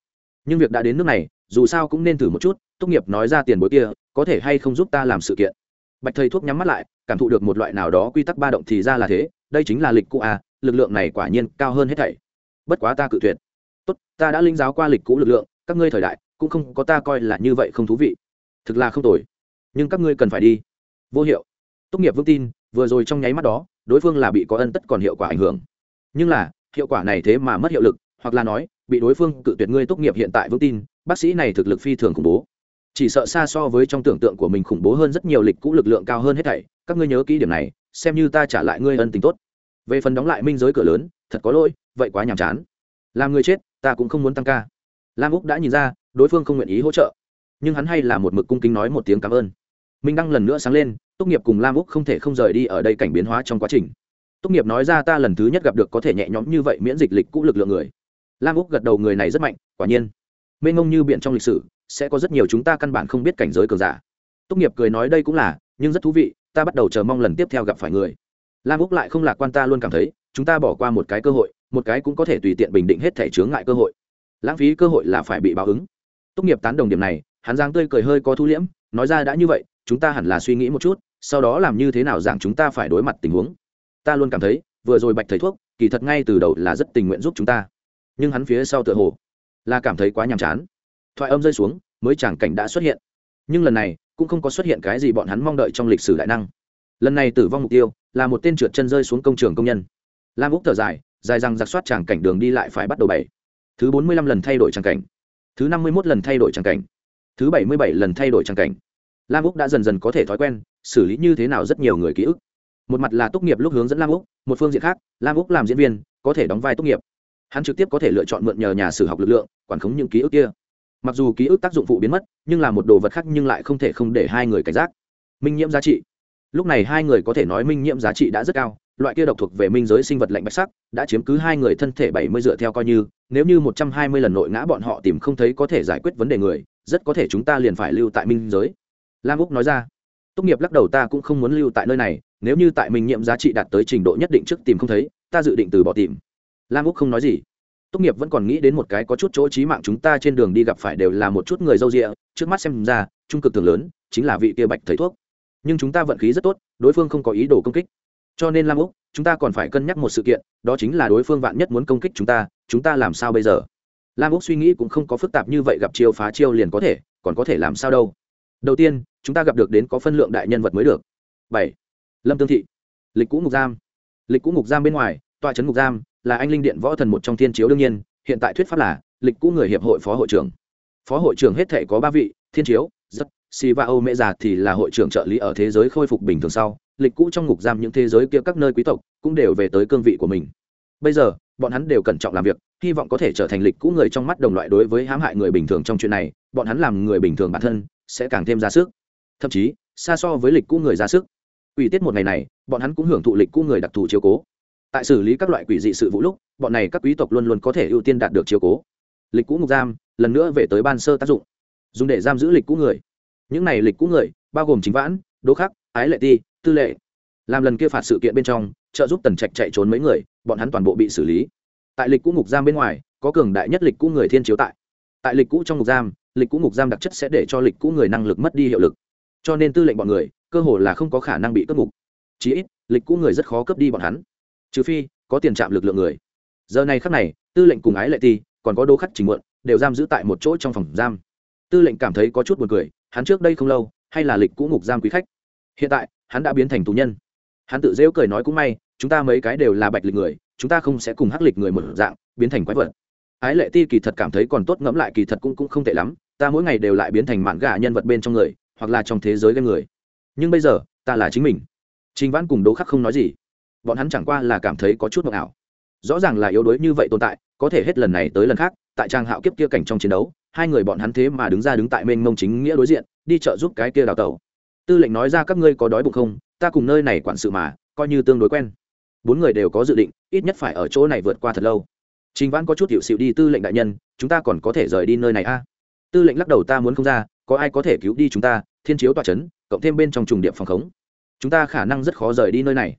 nhưng việc đã đến nước này, dù sao cũng nên thử một chút tốt nghiệp nói ra tiền bối kia, có thể hay không giúp ta làm sự kiện. Bạch thầy thuốc nhắm mắt lại, cảm thụ được một loại nào đó quy tắc ba động thì ra là thế, đây chính là lịch cũ à lực lượng này quả nhiên cao hơn hết thảy. Bất quá ta cự tuyệt. Tốt, ta đã linh giáo qua lịch cũ lực lượng, các ngươi thời đại, cũng không có ta coi là như vậy không thú vị. Thực là không tồi. Nhưng các ngươi cần phải đi. Vô hiệu. Tốt nghiệp vững tin, vừa rồi trong nháy mắt đó, đối phương là bị có ân tất còn hiệu quả ảnh hưởng. Nhưng là, hiệu quả này thế mà mất hiệu lực, hoặc là nói bị đối phương cự tuyệt ngươi tốt nghiệp hiện tại vững tin, bác sĩ này thực lực phi thường khủng bố. Chỉ sợ xa so với trong tưởng tượng của mình khủng bố hơn rất nhiều lịch cũ lực lượng cao hơn hết thảy, các ngươi nhớ kỹ điểm này, xem như ta trả lại ngươi ân tình tốt. Về phần đóng lại minh giới cửa lớn, thật có lỗi, vậy quá nhàm chán. Làm người chết, ta cũng không muốn tăng ca. Lam úc đã nhìn ra, đối phương không nguyện ý hỗ trợ. Nhưng hắn hay là một mực cung kính nói một tiếng cảm ơn. Minh đăng lần nữa sáng lên, tốt nghiệp cùng lam úc không thể không rời đi ở đây cảnh biến hóa trong quá trình. Tốt nghiệp nói ra ta lần thứ nhất gặp được có thể nhẹ nhõm như vậy miễn dịch lịch cũ lực lượng người lam úc gật đầu, người này rất mạnh, quả nhiên. Mênh ngông như biện trong lịch sử, sẽ có rất nhiều chúng ta căn bản không biết cảnh giới cường giả. Tốt nghiệp cười nói đây cũng là, nhưng rất thú vị, ta bắt đầu chờ mong lần tiếp theo gặp phải người. Lam úc lại không lạc quan ta luôn cảm thấy, chúng ta bỏ qua một cái cơ hội, một cái cũng có thể tùy tiện bình định hết thể chướng ngại cơ hội. Lãng phí cơ hội là phải bị báo ứng. Tốt nghiệp tán đồng điểm này, hắn giang tươi cười hơi có thu liễm, nói ra đã như vậy, chúng ta hẳn là suy nghĩ một chút, sau đó làm như thế nào rằng chúng ta phải đối mặt tình huống. Ta luôn cảm thấy, vừa rồi bạch thầy thuốc, kỳ thật ngay từ đầu là rất tình nguyện giúp chúng ta nhưng hắn phía sau tựa hồ là cảm thấy quá nhàm chán. Thoại âm rơi xuống, mới chẳng cảnh đã xuất hiện. Nhưng lần này, cũng không có xuất hiện cái gì bọn hắn mong đợi trong lịch sử đại năng. Lần này tử vong mục tiêu là một tên trượt chân rơi xuống công trường công nhân. Lam úc thở dài dài rằng giặc soát tràng cảnh đường đi lại phải bắt đầu bảy. Thứ bốn mươi lăm lần thay đổi tràng cảnh. Thứ năm mươi mốt lần thay đổi tràng cảnh. Thứ bảy mươi bảy lần thay đổi tràng cảnh. Lam úc đã dần dần có thể thói quen xử lý như thế nào rất nhiều người ký ức. Một mặt là tốt nghiệp lúc hướng dẫn lam úc, một phương diện khác, lam úc làm diễn viên, có thể đóng vai tốt nghiệp hắn trực tiếp có thể lựa chọn mượn nhờ nhà sử học lực lượng, quản khống những ký ức kia. Mặc dù ký ức tác dụng phụ biến mất, nhưng là một đồ vật khác nhưng lại không thể không để hai người cảnh giác. Minh nhiễm giá trị. Lúc này hai người có thể nói minh nhiễm giá trị đã rất cao, loại kia độc thuộc về minh giới sinh vật lạnh bạch sắc, đã chiếm cứ hai người thân thể bảy mươi dựa theo coi như, nếu như một trăm hai mươi lần nội ngã bọn họ tìm không thấy có thể giải quyết vấn đề người, rất có thể chúng ta liền phải lưu tại minh giới. Lam úc nói ra. Tốt nghiệp lắc đầu ta cũng không muốn lưu tại nơi này, nếu như tại Minh nhiễm giá trị đạt tới trình độ nhất định trước tìm không thấy, ta dự định từ bỏ tìm lam úc không nói gì. Tốt nghiệp vẫn còn nghĩ đến một cái có chút chỗ trí mạng chúng ta trên đường đi gặp phải đều là một chút người dâu rịa trước mắt xem ra, trung cực thường lớn, chính là vị kia bạch thầy thuốc. Nhưng chúng ta vận khí rất tốt, đối phương không có ý đồ công kích. Cho nên lam úc, chúng ta còn phải cân nhắc một sự kiện, đó chính là đối phương vạn nhất muốn công kích chúng ta chúng ta làm sao bây giờ? Lam úc suy nghĩ cũng không có phức tạp như vậy gặp chiêu phá chiêu liền có thể, còn có thể làm sao đâu? Đầu tiên, chúng ta gặp được đến có phân lượng đại nhân vật mới được. Bảy, lâm tương thị. Lịch cũ ngục giam. Lịch cũ ngục giam bên ngoài, tòa trấn ngục giam là anh linh điện võ thần một trong thiên chiếu đương nhiên, hiện tại thuyết pháp là, lịch cũ người hiệp hội phó hội trưởng. Phó hội trưởng hết thể có ba vị, thiên chiếu rất si va âu mễ già thì là hội trưởng trợ lý ở thế giới khôi phục bình thường sau, lịch cũ trong ngục giam những thế giới kia các nơi quý tộc cũng đều về tới cương vị của mình. Bây giờ, bọn hắn đều cẩn trọng làm việc, hy vọng có thể trở thành lịch cũ người trong mắt đồng loại đối với hãm hại người bình thường trong chuyện này, bọn hắn làm người bình thường bản thân, sẽ càng thêm ra sức. Thậm chí, xa so với lịch cũ người ra sức. Ủy tiết một ngày này, bọn hắn cũng hưởng thụ lịch cũ người đặc thù chiếu cố tại xử lý các loại quỷ dị sự vụ lúc, bọn này các quý tộc luôn luôn có thể ưu tiên đạt được chiếu cố. Lịch cũ ngục giam, lần nữa về tới ban sơ tác dụng. Dùng để giam giữ lịch cũ người. Những này lịch cũ người, bao gồm chính vãn, đỗ khắc, ái lệ ti, tư lệ. Làm lần kia phạt sự kiện bên trong, trợ giúp tần trạch chạy trốn mấy người, bọn hắn toàn bộ bị xử lý. Tại lịch cũ ngục giam bên ngoài, có cường đại nhất lịch cũ người thiên chiếu tại. Tại lịch cũ trong ngục giam, lịch cũ ngục giam đặc chất sẽ để cho lịch cũ người năng lực mất đi hiệu lực. Cho nên tư lệnh bọn người, cơ hồ là không có khả năng bị cướp ngục. Chí ít, lịch cũ người rất khó cướp đi bọn hắn trừ phi có tiền trạm lực lượng người. Giờ này khắc này tư lệnh cùng ái lệ ti còn có đô khắc trình muộn đều giam giữ tại một chỗ trong phòng giam. Tư lệnh cảm thấy có chút buồn cười hắn trước đây không lâu hay là lịch cũ ngục giam quý khách. Hiện tại hắn đã biến thành tù nhân. Hắn tự dễu cười nói cũng may chúng ta mấy cái đều là bạch lịch người chúng ta không sẽ cùng hắc lịch người một dạng biến thành quái vật. Ái lệ ti kỳ thật cảm thấy còn tốt ngẫm lại kỳ thật cũng, cũng không tệ lắm ta mỗi ngày đều lại biến thành mạn gà nhân vật bên trong người hoặc là trong thế giới game người. Nhưng bây giờ ta là chính mình. Trình vãn cùng đố khắc không nói gì bọn hắn chẳng qua là cảm thấy có chút mộng ảo. Rõ ràng là yếu đuối như vậy tồn tại, có thể hết lần này tới lần khác, tại trang hạo kiếp kia cảnh trong chiến đấu, hai người bọn hắn thế mà đứng ra đứng tại mênh mông chính nghĩa đối diện, đi trợ giúp cái kia đào tẩu. Tư lệnh nói ra các ngươi có đói bụng không, ta cùng nơi này quản sự mà, coi như tương đối quen. Bốn người đều có dự định, ít nhất phải ở chỗ này vượt qua thật lâu. Trình vãn có chút hiệu xịu đi tư lệnh đại nhân, chúng ta còn có thể rời đi nơi này a? À? tư lệnh lắc đầu, ta muốn không ra, có ai có thể cứu đi chúng ta, thiên chiếu tòa c h ấ n cộng thêm bên trong trùng điệp phòng khống. Chúng ta khả năng rất khó rời đi nơi này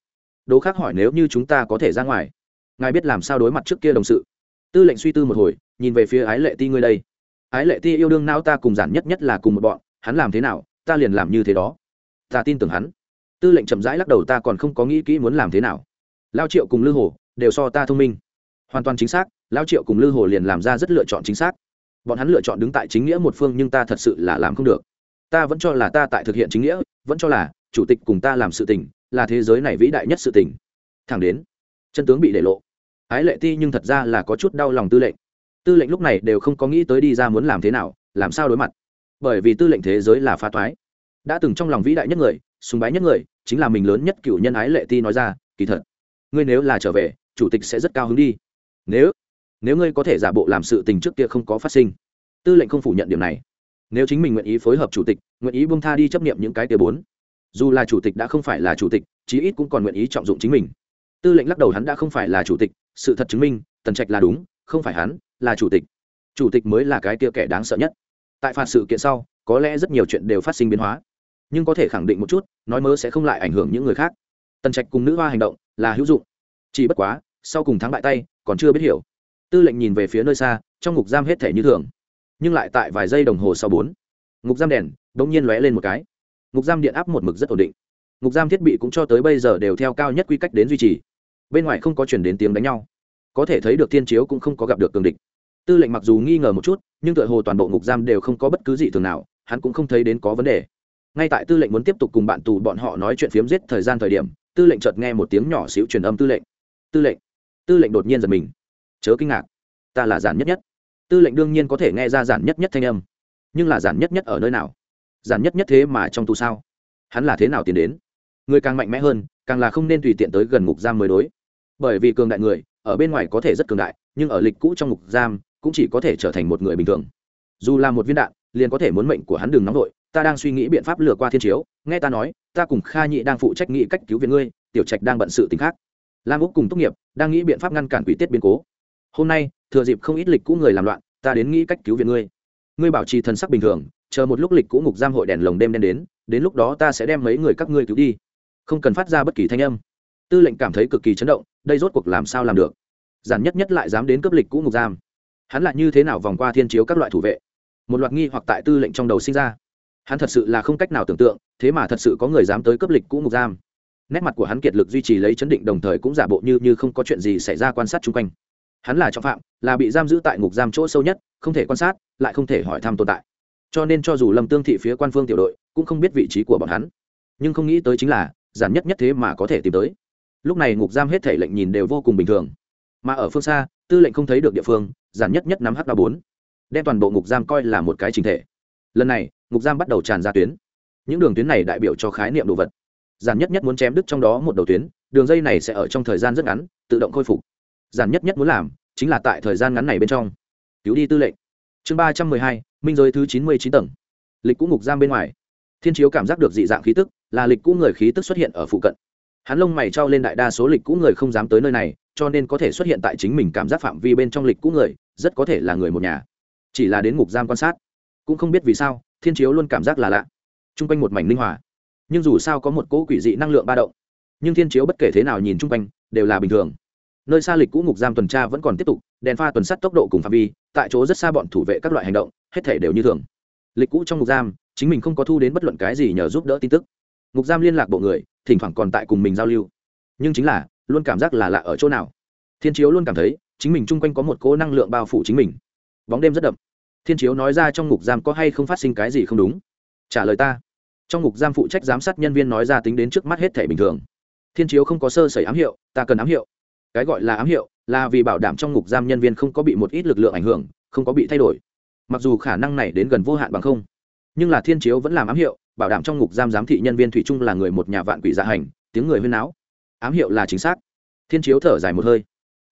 đố khác hỏi nếu như chúng ta có thể ra ngoài, ngài biết làm sao đối mặt trước kia đồng sự? Tư lệnh suy tư một hồi, nhìn về phía ái lệ ti ngươi đây. Ái lệ ti yêu đương nao ta cùng giản nhất nhất là cùng một bọn, hắn làm thế nào, ta liền làm như thế đó. Ta tin tưởng hắn. Tư lệnh chậm rãi lắc đầu ta còn không có nghĩ kỹ muốn làm thế nào. Lao triệu cùng lư hồ đều so ta thông minh. Hoàn toàn chính xác, lao triệu cùng lư hồ liền làm ra rất lựa chọn chính xác. Bọn hắn lựa chọn đứng tại chính nghĩa một phương nhưng ta thật sự là làm không được. Ta vẫn cho là ta tại thực hiện chính nghĩa, vẫn cho là chủ tịch cùng ta làm sự tình là thế giới này vĩ đại nhất sự tình. Thẳng đến, chân tướng bị để lộ. Ái lệ ti nhưng thật ra là có chút đau lòng tư lệnh. Tư lệnh lúc này đều không có nghĩ tới đi ra muốn làm thế nào, làm sao đối mặt. Bởi vì tư lệnh thế giới là phá toái. Đã từng trong lòng vĩ đại nhất người, sùng bái nhất người, chính là mình lớn nhất cựu nhân ái lệ ti nói ra, kỳ thật, ngươi nếu là trở về, chủ tịch sẽ rất cao hứng đi. Nếu nếu ngươi có thể giả bộ làm sự tình trước kia không có phát sinh. Tư lệnh không phủ nhận điểm này. Nếu chính mình nguyện ý phối hợp chủ tịch, nguyện ý bông tha đi chấp nghiệm những cái tia bốn dù là chủ tịch đã không phải là chủ tịch, chí ít cũng còn nguyện ý trọng dụng chính mình. Tư lệnh lắc đầu hắn đã không phải là chủ tịch, sự thật chứng minh, tần trạch là đúng, không phải hắn, là chủ tịch. Chủ tịch mới là cái tia kẻ đáng sợ nhất. Tại phạt sự kiện sau, có lẽ rất nhiều chuyện đều phát sinh biến hóa. Nhưng có thể khẳng định một chút, nói mớ sẽ không lại ảnh hưởng những người khác. Tần trạch cùng nữ hoa hành động là hữu dụng. Chỉ bất quá, sau cùng thắng bại tay, còn chưa biết hiểu. Tư lệnh nhìn về phía nơi xa, trong ngục giam hết thể như thường. Nhưng lại tại vài giây đồng hồ sau bốn, ngục giam đèn đ ỗ n g nhiên lóe lên một cái ngục giam điện áp một mực rất ổn định. Ngục giam thiết bị cũng cho tới bây giờ đều theo cao nhất quy cách đến duy trì. Bên ngoài không có chuyển đến tiếng đánh nhau. Có thể thấy được tiên chiếu cũng không có gặp được cường địch. Tư lệnh mặc dù nghi ngờ một chút, nhưng tựa hồ toàn bộ ngục giam đều không có bất cứ gì thường nào, hắn cũng không thấy đến có vấn đề. Ngay tại tư lệnh muốn tiếp tục cùng bạn tù bọn họ nói chuyện phiếm giết thời gian thời điểm, tư lệnh chợt nghe một tiếng nhỏ xíu truyền âm tư lệnh. Tư lệnh. Tư lệnh đột nhiên giật mình. Chớ kinh ngạc. Ta là giản nhất nhất. Tư lệnh đương nhiên có thể nghe ra giản nhất nhất thanh âm. Nhưng là giản nhất nhất ở nơi nào? Giản nhất nhất thế mà trong tù sao? Hắn là thế nào tiến đến? Người càng mạnh mẽ hơn, càng là không nên tùy tiện tới gần ngục giam mới đối. Bởi vì cường đại người, ở bên ngoài có thể rất cường đại, nhưng ở lịch cũ trong ngục giam, cũng chỉ có thể trở thành một người bình thường. Dù là một viên đạn, liền có thể muốn mệnh của hắn đừng nóng vội, ta đang suy nghĩ biện pháp lừa qua thiên chiếu, nghe ta nói, ta cùng kha nhị đang phụ trách nghĩ cách cứu viện ngươi, tiểu trạch đang bận sự t khác. Lam úc cùng tốt nghiệp đang nghĩ biện pháp ngăn cản quỷ tiết biến cố. Hôm nay, thừa dịp không ít lịch cũ người làm loạn, ta đến nghĩ cách cứu viện ngươi. Ngươi bảo trì thần sắc bình thường chờ một lúc lịch cũ ngục giam hội đèn lồng đêm đen đến đến lúc đó ta sẽ đem mấy người các ngươi cứu đi. Không cần phát ra bất kỳ thanh âm. Tư lệnh cảm thấy cực kỳ chấn động, đây rốt cuộc làm sao làm được? Giản nhất nhất lại dám đến cấp lịch cũ ngục giam. Hắn lại như thế nào vòng qua thiên chiếu các loại thủ vệ? Một loạt nghi hoặc tại tư lệnh trong đầu sinh ra. Hắn thật sự là không cách nào tưởng tượng, thế mà thật sự có người dám tới cấp lịch cũ ngục giam. Nét mặt của hắn kiệt lực duy trì lấy chấn định đồng thời cũng giả bộ như như không có chuyện gì xảy ra quan sát chung quanh. Hắn là trọng phạm, là bị giam giữ tại ngục giam chỗ sâu nhất, không thể quan sát, lại không thể hỏi thăm tồn tại cho nên cho dù lâm tương thị phía quan phương tiểu đội cũng không biết vị trí của bọn hắn. Nhưng không nghĩ tới chính là, giản nhất nhất thế mà có thể tìm tới. Lúc này ngục giam hết thể lệnh nhìn đều vô cùng bình thường. Mà ở phương xa, tư lệnh không thấy được địa phương, giản nhất nhất nắm h ba bốn. Đem toàn bộ ngục giam coi là một cái trình thể. Lần này, ngục giam bắt đầu tràn ra tuyến. Những đường tuyến này đại biểu cho khái niệm đồ vật. Giản nhất nhất muốn chém đứt trong đó một đầu tuyến, đường dây này sẽ ở trong thời gian rất ngắn, tự động khôi phục. Giản nhất nhất muốn làm, chính là tại thời gian ngắn này bên trong. Cứu đi tư lệnh. Chương ba trăm mười hai minh giới thứ chín mươi chín tầng. Lịch cũ ngục giam bên ngoài. Thiên chiếu cảm giác được dị dạng khí tức, là lịch cũ người khí tức xuất hiện ở phụ cận. Hắn lông mày trao lên đại đa số lịch cũ người không dám tới nơi này, cho nên có thể xuất hiện tại chính mình cảm giác phạm vi bên trong lịch cũ người, rất có thể là người một nhà. Chỉ là đến ngục giam quan sát, cũng không biết vì sao, thiên chiếu luôn cảm giác là lạ. T r u n g quanh một mảnh linh hòa. Nhưng dù sao có một cỗ quỷ dị năng lượng ba động, nhưng thiên chiếu bất kể thế nào nhìn chung quanh, đều là bình thường nơi xa lịch cũ ngục giam tuần tra vẫn còn tiếp tục, đèn pha tuần sắt tốc độ cùng phạm vi, tại chỗ rất xa bọn thủ vệ các loại hành động, hết thể đều như thường. Lịch cũ trong ngục giam, chính mình không có thu đến bất luận cái gì nhờ giúp đỡ tin tức. Ngục giam liên lạc bộ người, thỉnh thoảng còn tại cùng mình giao lưu. Nhưng chính là, luôn cảm giác là lạ ở chỗ nào. Thiên chiếu luôn cảm thấy, chính mình chung quanh có một cỗ năng lượng bao phủ chính mình. Bóng đêm rất đậm. Thiên chiếu nói ra trong ngục giam có hay không phát sinh cái gì không đúng. Trả lời ta. Trong ngục giam phụ trách giám sát nhân viên nói ra tính đến trước mắt hết thể bình thường. Thiên chiếu không có sơ sẩy ám hiệu, ta cần ám hiệu cái gọi là ám hiệu, là vì bảo đảm trong ngục giam nhân viên không có bị một ít lực lượng ảnh hưởng, không có bị thay đổi. Mặc dù khả năng này đến gần vô hạn bằng không, nhưng là thiên chiếu vẫn làm ám hiệu, bảo đảm trong ngục giam giám thị nhân viên thủy chung là người một nhà vạn quỷ dạ hành, tiếng người huyên náo. Ám hiệu là chính xác. Thiên chiếu thở dài một hơi.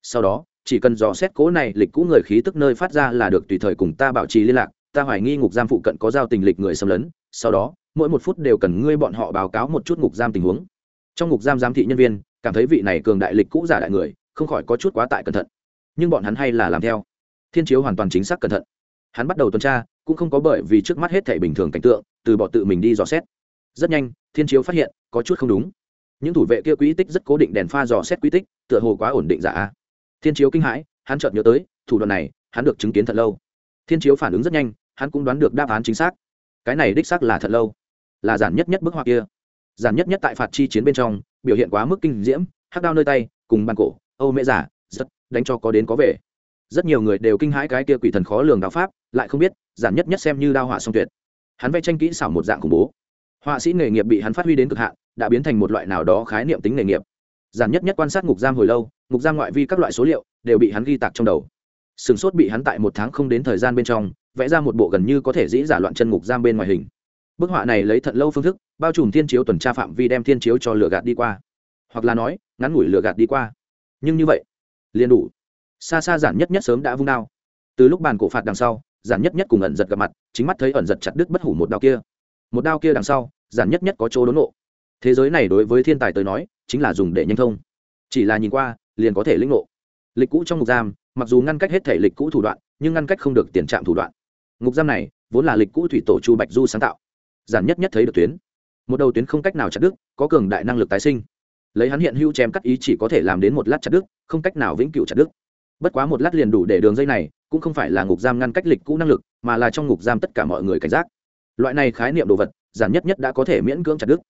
Sau đó, chỉ cần dò xét cố này, lịch cũ người khí tức nơi phát ra là được tùy thời cùng ta bảo trì liên lạc, ta hoài nghi ngục giam phụ cận có giao tình lịch người xâm lấn, sau đó, mỗi một phút đều cần ngươi bọn họ báo cáo một chút ngục giam tình huống. Trong ngục giam giám thị nhân viên cảm thấy vị này cường đại lịch cũ giả đại người, không khỏi có chút quá tại cẩn thận. Nhưng bọn hắn hay là làm theo. Thiên chiếu hoàn toàn chính xác cẩn thận. Hắn bắt đầu tuần tra, cũng không có bởi vì trước mắt hết thể bình thường cảnh tượng, từ bỏ tự mình đi dò xét. Rất nhanh, thiên chiếu phát hiện, có chút không đúng. Những thủ vệ kia quỹ tích rất cố định đèn pha dò xét quỹ tích, tựa hồ quá ổn định giả. Thiên chiếu kinh hãi, hắn chợt nhớ tới, thủ đoạn này, hắn được chứng kiến thật lâu. Thiên chiếu phản ứng rất nhanh, hắn cũng đoán được đáp án chính xác. Cái này đích xác là thật lâu. Là giản nhất nhất bức họa kia. Giản nhất nhất tại phạt chi chiến bên trong biểu hiện quá mức kinh diễm, hắc đao nơi tay, cùng bàn cổ, âu mễ giả rất đánh cho có đến có về. Rất nhiều người đều kinh hãi cái kia quỷ thần khó lường đạo pháp, lại không biết, giản nhất nhất xem như đao họa song tuyệt. Hắn vẽ tranh kỹ xảo một dạng khủng bố. Họa sĩ nghề nghiệp bị hắn phát huy đến cực hạn, đã biến thành một loại nào đó khái niệm tính nghề nghiệp. Giản nhất nhất quan sát ngục giam hồi lâu, ngục giam ngoại vi các loại số liệu, đều bị hắn ghi tạc trong đầu. Sừng sốt bị hắn tại một tháng không đến thời gian bên trong, vẽ ra một bộ gần như có thể dĩ giả loạn chân ngục giam bên ngoài hình bức họa này lấy thận lâu phương thức, bao trùm thiên chiếu tuần tra phạm vi đem thiên chiếu cho lửa gạt đi qua. Hoặc là nói, ngắn ngủi lửa gạt đi qua. Nhưng như vậy, liền đủ. Xa xa giản nhất nhất sớm đã vung đao. Từ lúc bàn cổ phạt đằng sau, giản nhất nhất cùng ẩn giật gặp mặt, chính mắt thấy ẩn giật chặt đứt bất hủ một đao kia. Một đao kia đằng sau, giản nhất nhất có chỗ đốn nộ. Thế giới này đối với thiên tài tới nói, chính là dùng để nhanh thông. Chỉ là nhìn qua, liền có thể lĩnh ngộ. Lịch cũ trong ngục giam, mặc dù ngăn cách hết thể lịch cũ thủ đoạn, nhưng ngăn cách không được tiền trạm thủ đoạn. Ngục giam này, vốn là lịch cũ thủy tổ chu bạch du sáng tạo giản nhất nhất thấy được tuyến. Một đầu tuyến không cách nào chặt đứt, có cường đại năng lực tái sinh. Lấy hắn hiện hữu chém cắt ý chỉ có thể làm đến một lát chặt đứt, không cách nào vĩnh cửu chặt đứt. Bất quá một lát liền đủ để đường dây này, cũng không phải là ngục giam ngăn cách lịch cũ năng lực, mà là trong ngục giam tất cả mọi người cảnh giác. Loại này khái niệm đồ vật, giản nhất nhất đã có thể miễn cưỡng chặt đứt.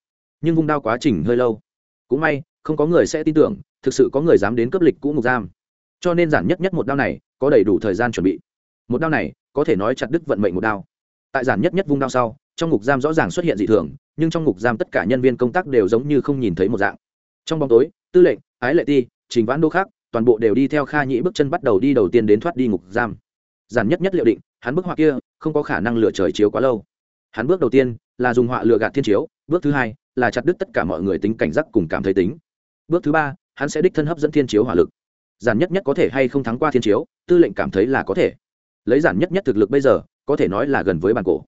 Nhưng vung đao quá trình hơi lâu. Cũng may, không có người sẽ tin tưởng, thực sự có người dám đến cướp lịch cũ ngục giam. Cho nên giản nhất nhất một đao này, có đầy đủ thời gian chuẩn bị. Một đao này, có thể nói chặt đứt vận mệnh một đao. Tại giản nhất nhất vung đao sau trong ngục giam rõ ràng xuất hiện dị thường, nhưng trong ngục giam tất cả nhân viên công tác đều giống như không nhìn thấy một dạng. Trong bóng tối, tư lệnh, ái lệ ti, trình vãn đô khác, toàn bộ đều đi theo kha nhĩ bước chân bắt đầu đi đầu tiên đến thoát đi ngục giam. Giản nhất nhất liệu định, hắn bức họa kia, không có khả năng lửa trời chiếu quá lâu. Hắn bước đầu tiên, là dùng họa lựa gạt thiên chiếu, bước thứ hai, là chặt đứt tất cả mọi người tính cảnh giác cùng cảm thấy tính. Bước thứ ba, hắn sẽ đích thân hấp dẫn thiên chiếu hỏa lực. Giản nhất nhất có thể hay không thắng qua thiên chiếu, tư lệnh cảm thấy là có thể. Lấy giản nhất nhất thực lực bây giờ, có thể nói là gần với bàn cổ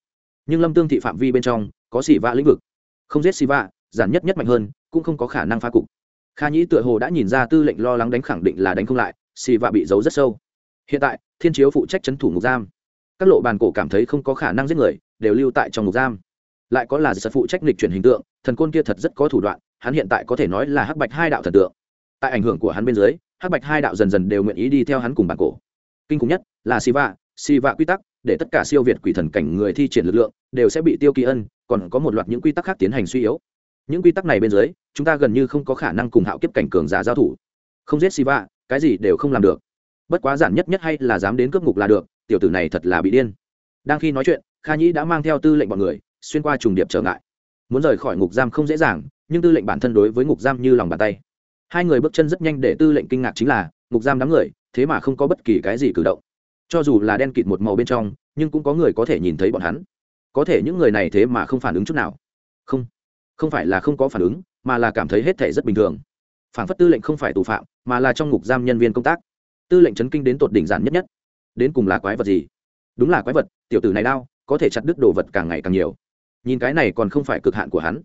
nhưng lâm tương thị phạm vi bên trong có xì vạ lĩnh vực không giết xì vạ giản nhất nhất mạnh hơn cũng không có khả năng phá cục kha nhĩ tựa hồ đã nhìn ra tư lệnh lo lắng đánh khẳng định là đánh không lại xì vạ bị giấu rất sâu hiện tại thiên chiếu phụ trách c h ấ n thủ ngục giam các lộ bàn cổ cảm thấy không có khả năng giết người đều lưu tại trong ngục giam lại có là giật phụ trách lịch chuyển hình tượng thần côn kia thật rất có thủ đoạn hắn hiện tại có thể nói là hắc bạch hai đạo thần tượng tại ảnh hưởng của hắn bên dưới hắc bạch hai đạo dần dần đều nguyện ý đi theo hắn cùng bàn cổ kinh khủng nhất là siva vạ quy tắc để tất cả siêu việt quỷ thần cảnh người thi triển lực lượng đều sẽ bị tiêu kỳ ân, còn có một loạt những quy tắc khác tiến hành suy yếu. Những quy tắc này bên dưới, chúng ta gần như không có khả năng cùng hạo kiếp cảnh cường giả giao thủ. Không giết siva, cái gì đều không làm được. Bất quá giản nhất nhất hay là dám đến cướp ngục là được, tiểu tử này thật là bị điên. Đang khi nói chuyện, kha nhĩ đã mang theo tư lệnh bọn người, xuyên qua trùng điệp trở ngại. Muốn rời khỏi ngục giam không dễ dàng, nhưng tư lệnh bản thân đối với ngục giam như lòng bàn tay. Hai người bước chân rất nhanh để tư lệnh kinh ngạc chính là, ngục giam đám người, thế mà không có bất kỳ cái gì cử động cho dù là đen kịt một màu bên trong, nhưng cũng có người có thể nhìn thấy bọn hắn. Có thể những người này thế mà không phản ứng chút nào. Không không phải là không có phản ứng, mà là cảm thấy hết thể rất bình thường. Phản phất tư lệnh không phải tù phạm, mà là trong ngục giam nhân viên công tác. Tư lệnh chấn kinh đến tột đỉnh giản nhất nhất. Đến cùng là quái vật gì? Đúng là quái vật, tiểu tử này đau, có thể chặt đứt đồ vật càng ngày càng nhiều. Nhìn cái này còn không phải cực hạn của hắn.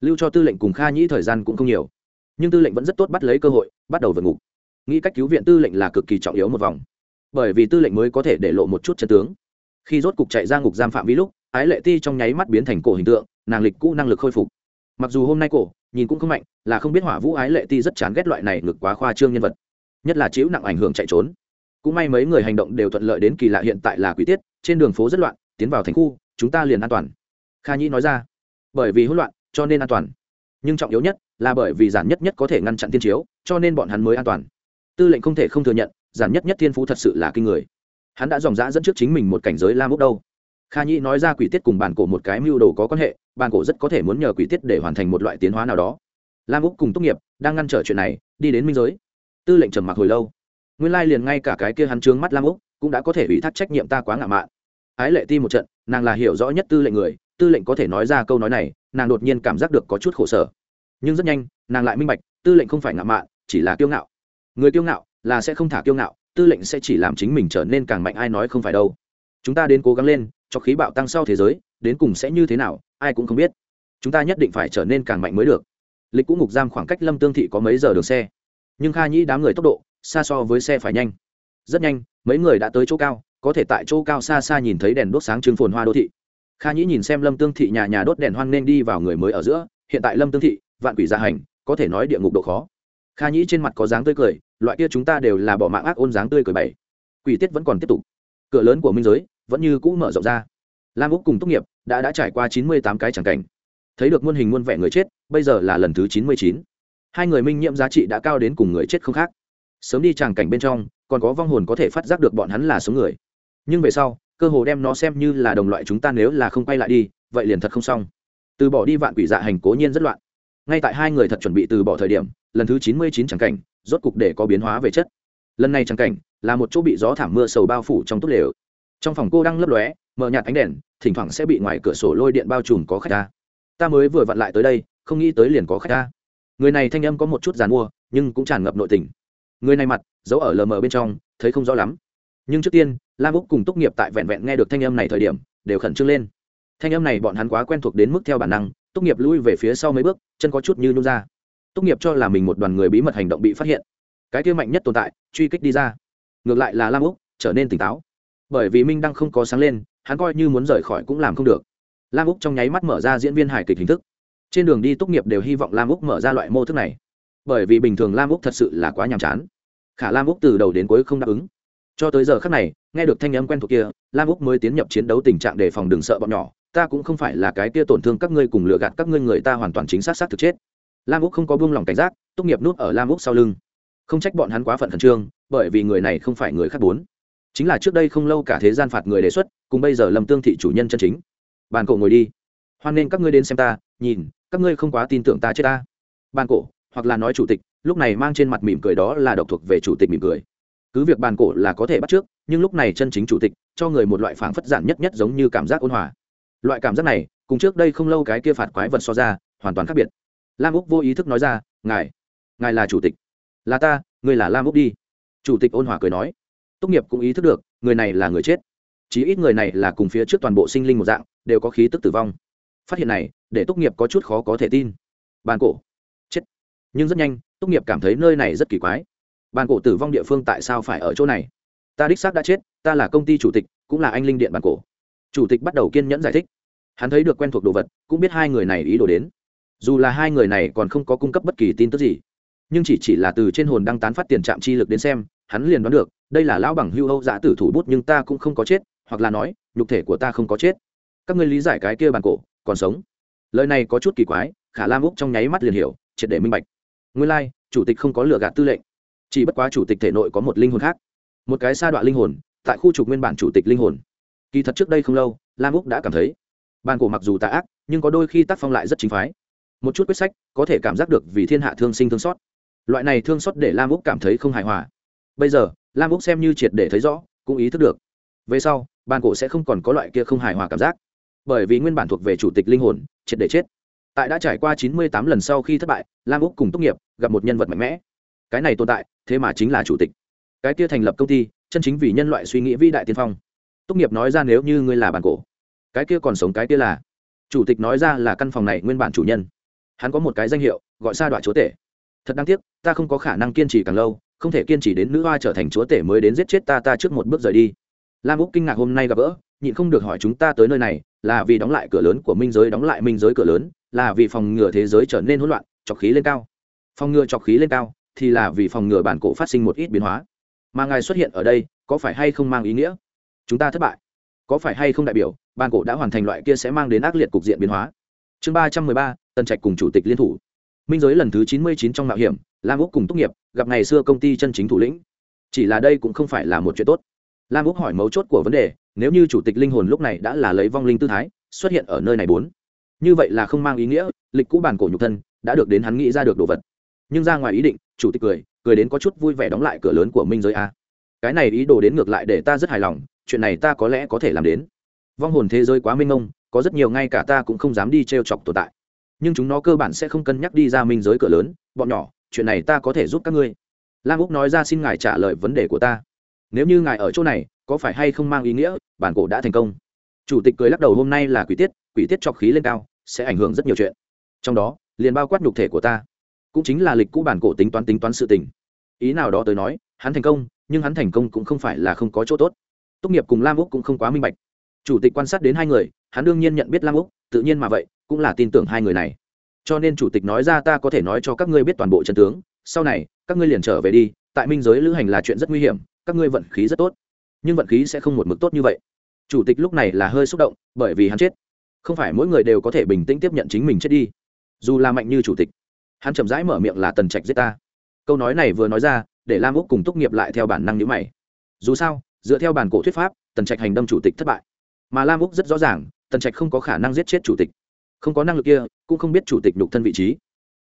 Lưu cho tư lệnh cùng kha nhĩ thời gian cũng không nhiều. Nhưng tư lệnh vẫn rất tốt bắt lấy cơ hội, bắt đầu vượt ngục. Nghĩ cách cứu viện tư lệnh là cực kỳ trọng yếu một vòng bởi vì tư lệnh mới có thể để lộ một chút chân tướng. Khi rốt cục chạy ra ngục giam phạm vi lúc, ái lệ ti trong nháy mắt biến thành cổ hình tượng, nàng lịch cũ năng lực khôi phục. Mặc dù hôm nay cổ, nhìn cũng không mạnh, là không biết hỏa vũ ái lệ ti rất chán ghét loại này ngực quá khoa trương nhân vật. Nhất là chịu nặng ảnh hưởng chạy trốn. Cũng may mấy người hành động đều thuận lợi đến kỳ lạ hiện tại là quỷ tiết, trên đường phố rất loạn, tiến vào thành khu, chúng ta liền an toàn. Kha nhi nói ra. Bởi vì hỗn loạn, cho nên an toàn. Nhưng trọng yếu nhất là bởi vì giản nhất nhất có thể ngăn chặn tiên chiếu, cho nên bọn hắn mới an toàn. Tư lệnh không thể không thừa nhận giản nhất nhất thiên phú thật sự là kinh người. Hắn đã dòng dã dẫn trước chính mình một cảnh giới lam úc đâu. Kha nhĩ nói ra quỷ tiết cùng bản cổ một cái mưu đồ có quan hệ, bản cổ rất có thể muốn nhờ quỷ tiết để hoàn thành một loại tiến hóa nào đó. Lam úc cùng tốt nghiệp đang ngăn trở chuyện này, đi đến minh giới. Tư lệnh trầm mặc hồi lâu. Nguyên lai liền ngay cả cái kia hắn trướng mắt lam úc cũng đã có thể ủy thác trách nhiệm ta quá ngạo mạn. Ái lệ ti một trận, nàng là hiểu rõ nhất tư lệnh người, tư lệnh có thể nói ra câu nói này, nàng đột nhiên cảm giác được có chút khổ sở. Nhưng rất nhanh, nàng lại minh bạch, tư lệnh không phải ngạo mạn, chỉ là kiêu ngạo. Người kiêu ngạo là sẽ không thả kiêu ngạo, tư lệnh sẽ chỉ làm chính mình trở nên càng mạnh, ai nói không phải đâu. Chúng ta đến cố gắng lên, cho khí bạo tăng sau thế giới, đến cùng sẽ như thế nào, ai cũng không biết. Chúng ta nhất định phải trở nên càng mạnh mới được. Lịch cũ ngục giam khoảng cách lâm tương thị có mấy giờ đường xe? Nhưng kha nhĩ đám người tốc độ, xa so với xe phải nhanh. Rất nhanh, mấy người đã tới chỗ cao, có thể tại chỗ cao xa xa nhìn thấy đèn đốt sáng trưng phồn hoa đô thị. Kha nhĩ nhìn xem lâm tương thị nhà nhà đốt đèn hoang nên đi vào người mới ở giữa, hiện tại lâm tương thị, vạn quỷ gia hành, có thể nói địa ngục độ khó. Kha nhĩ trên mặt có dáng tươi cười loại kia chúng ta đều là bỏ mạng ác ôn dáng tươi cười bảy quỷ tiết vẫn còn tiếp tục. Cửa lớn của minh giới vẫn như cũ mở rộng ra. Lam úc cùng tốt nghiệp đã đã trải qua chín mươi tám cái chẳng cảnh. Thấy được muôn hình muôn vẻ người chết, bây giờ là lần thứ chín mươi chín. Hai người minh nhiễm giá trị đã cao đến cùng người chết không khác. Sớm đi tràng cảnh bên trong, còn có vong hồn có thể phát giác được bọn hắn là số người. Nhưng về sau, cơ hồ đem nó xem như là đồng loại chúng ta nếu là không quay lại đi, vậy liền thật không xong. Từ bỏ đi vạn quỷ dạ hành cố nhiên rất loạn. Ngay tại hai người thật chuẩn bị từ bỏ thời điểm, lần thứ chín mươi chín tràng cảnh rốt cục để có biến hóa về chất. Lần này tràng cảnh, là một chỗ bị gió thảm mưa sầu bao phủ trong túp lều. Trong phòng cô đang lấp lóe, mở nhạt ánh đèn, thỉnh thoảng sẽ bị ngoài cửa sổ lôi điện bao trùm có khách ta. Ta mới vừa vặn lại tới đây, không nghĩ tới liền có khách ta. Người này thanh âm có một chút giàn mua, nhưng cũng tràn ngập nội tình. Người này mặt, giấu ở lờ mờ bên trong, thấy không rõ lắm. Nhưng trước tiên, lam úc cùng tốt nghiệp tại vẹn vẹn nghe được thanh âm này thời điểm, đều khẩn trương lên. Thanh âm này bọn hắn quá quen thuộc đến mức theo bản năng tốt nghiệp lui về phía sau mấy bước, chân có chút như nhung ra tốt nghiệp cho là mình một đoàn người bí mật hành động bị phát hiện. Cái kia mạnh nhất tồn tại, truy kích đi ra. Ngược lại là lam úc, trở nên tỉnh táo. Bởi vì minh đang không có sáng lên, hắn coi như muốn rời khỏi cũng làm không được. Lam úc trong nháy mắt mở ra diễn viên hài kịch hình thức. Trên đường đi tốt nghiệp đều hy vọng lam úc mở ra loại mô thức này. Bởi vì bình thường lam úc thật sự là quá nhàm chán. Khả lam úc từ đầu đến cuối không đáp ứng. Cho tới giờ khác này, nghe được thanh âm quen thuộc kia, lam úc mới tiến nhập chiến đấu tình trạng đề phòng đừng sợ bọn nhỏ. Ta cũng không phải là cái kia tổn thương các ngươi cùng lừa gạt các ngươi người, ta hoàn toàn chính xác xác thực chết lam úc không có buông lỏng cảnh giác tốt nghiệp nút ở lam úc sau lưng. Không trách bọn hắn quá phận khẩn trương, bởi vì người này không phải người khác bốn. Chính là trước đây không lâu cả thế gian phạt người đề xuất, cùng bây giờ lầm tương thị chủ nhân chân chính. Bàn cổ ngồi đi. Hoan nên các ngươi đến xem ta, nhìn, các ngươi không quá tin tưởng ta chết ta. Bàn cổ, hoặc là nói chủ tịch, lúc này mang trên mặt mỉm cười đó là độc thuộc về chủ tịch mỉm cười. Cứ việc bàn cổ là có thể bắt trước, nhưng lúc này chân chính chủ tịch, cho người một loại phảng phất giản nhất nhất giống như cảm giác ôn hòa. Loại cảm giác này, cùng trước đây không lâu cái kia phạt quái vật so ra, hoàn toàn khác biệt lam úc vô ý thức nói ra, ngài ngài là chủ tịch. Là ta người là lam úc đi. Chủ tịch ôn hòa cười nói. Tốt nghiệp cũng ý thức được, người này là người chết. Chí ít người này là cùng phía trước toàn bộ sinh linh một dạng, đều có khí tức tử vong. Phát hiện này, để tốt nghiệp có chút khó có thể tin. Bàn cổ. Chết. Nhưng rất nhanh tốt nghiệp cảm thấy nơi này rất kỳ quái. Bàn cổ tử vong địa phương tại sao phải ở chỗ này? Ta đích xác đã chết, ta là công ty chủ tịch, cũng là anh linh điện bàn cổ. Chủ tịch bắt đầu kiên nhẫn giải thích. Hắn thấy được quen thuộc đồ vật, cũng biết hai người này ý đồ đến dù là hai người này còn không có cung cấp bất kỳ tin tức gì nhưng chỉ chỉ là từ trên hồn đang tán phát tiền trạm chi lực đến xem hắn liền đoán được đây là lão bằng hưu âu giã tử thủ bút nhưng ta cũng không có chết hoặc là nói nhục thể của ta không có chết. Các ngươi lý giải cái kia bàn cổ còn sống. Lời này có chút kỳ quái khả lam úc trong nháy mắt liền hiểu triệt để minh bạch. Nguyên lai、like, chủ tịch không có lựa gạt tư lệnh. Chỉ bất quá chủ tịch thể nội có một linh hồn khác. Một cái sa đoạn linh hồn tại khu trục nguyên bản chủ tịch linh hồn. Kỳ thật trước đây không lâu lam úc đã cảm thấy bàn cổ mặc dù tạ ác nhưng có đôi khi tác phong lại rất chính phái một chút quyết sách, có thể cảm giác được vì thiên hạ thương sinh thương xót. Loại này thương xót để lam úc cảm thấy không hài hòa. Bây giờ, lam úc xem như triệt để thấy rõ, cũng ý thức được. Về sau, bàn cổ sẽ không còn có loại kia không hài hòa cảm giác. Bởi vì nguyên bản thuộc về chủ tịch linh hồn, triệt để chết. Tại đã trải qua chín mươi tám lần sau khi thất bại, lam úc cùng tốt nghiệp gặp một nhân vật mạnh mẽ. Cái này tồn tại, thế mà chính là chủ tịch. Cái kia thành lập công ty, chân chính vì nhân loại suy nghĩ vĩ đại tiên phong. Tốt nghiệp nói ra nếu như ngươi là bàn cổ, cái kia còn sống cái kia là. Chủ tịch nói ra là căn phòng này nguyên bản chủ nhân hắn có một cái danh hiệu, gọi sa đoạn chúa tể. Thật đáng tiếc, ta không có khả năng kiên trì càng lâu, không thể kiên trì đến nữ hoa trở thành chúa tể mới đến giết chết ta ta trước một bước rời đi. Lam úc kinh ngạc hôm nay gặp gỡ, nhịn không được hỏi chúng ta tới nơi này, là vì đóng lại cửa lớn của minh giới, đóng lại minh giới cửa lớn, là vì phòng ngừa thế giới trở nên hỗn loạn, chọc khí lên cao. Phòng ngừa chọc khí lên cao, thì là vì phòng ngừa bản cổ phát sinh một ít biến hóa. Mà ngài xuất hiện ở đây, có phải hay không mang ý nghĩa? Chúng ta thất bại. Có phải hay không đại biểu, bản cổ đã hoàn thành loại kia sẽ mang đến ác liệt cục diện biến hóa? Chương ba trăm mười ba, tần trạch cùng chủ tịch liên thủ. Minh giới lần thứ chín mươi chín trong mạo hiểm, lam úc cùng tốt nghiệp, gặp ngày xưa công ty chân chính thủ lĩnh. Chỉ là đây cũng không phải là một chuyện tốt. Lam úc hỏi mấu chốt của vấn đề, nếu như chủ tịch linh hồn lúc này đã là lấy vong linh tư thái, xuất hiện ở nơi này bốn. Như vậy là không mang ý nghĩa, lịch cũ bản cổ nhục thân, đã được đến hắn nghĩ ra được đồ vật. Nhưng ra ngoài ý định, chủ tịch cười cười đến có chút vui vẻ đóng lại cửa lớn của minh giới a. Cái này ý đồ đến ngược lại để ta rất hài lòng, chuyện này ta có lẽ có thể làm đến. Vong hồn thế giới quá minh ông có rất nhiều ngay cả ta cũng không dám đi t r e o chọc tồn tại. Nhưng chúng nó cơ bản sẽ không cân nhắc đi ra minh giới cửa lớn. Bọn nhỏ, chuyện này ta có thể giúp các ngươi. Lam úc nói ra xin ngài trả lời vấn đề của ta. Nếu như ngài ở chỗ này, có phải hay không mang ý nghĩa, bản cổ đã thành công? Chủ tịch cười lắc đầu, hôm nay là quỷ tiết quỷ tiết chọc khí lên cao, sẽ ảnh hưởng rất nhiều chuyện. Trong đó, liền bao quát nhục thể của ta, cũng chính là lịch cũ bản cổ tính toán tính toán sự tình. Ý nào đó tới nói, hắn thành công, nhưng hắn thành công cũng không phải là không có chỗ tốt. Tốt nghiệp cùng lam úc cũng không quá minh bạch. Chủ tịch quan sát đến hai người hắn đương nhiên nhận biết lam úc, tự nhiên mà vậy, cũng là tin tưởng hai người này. Cho nên chủ tịch nói ra ta có thể nói cho các ngươi biết toàn bộ chân tướng, sau này, các ngươi liền trở về đi, tại minh giới lữ hành là chuyện rất nguy hiểm, các ngươi vận khí rất tốt. Nhưng vận khí sẽ không một mực tốt như vậy. Chủ tịch lúc này là hơi xúc động, bởi vì hắn chết. Không phải mỗi người đều có thể bình tĩnh tiếp nhận chính mình chết đi. Dù là mạnh như chủ tịch, hắn chậm rãi mở miệng là tần trạch giết ta. Câu nói này vừa nói ra, để lam úc cùng tốt nghiệp lại theo bản năng nhữ mày. Dù sao, dựa theo bản cổ thuyết pháp, tần trạch hành đâm chủ tịch thất bại. Mà lam úc rất rõ ràng tần trạch không có khả năng giết chết chủ tịch. Không có năng lực kia, cũng không biết chủ tịch nhục thân vị trí.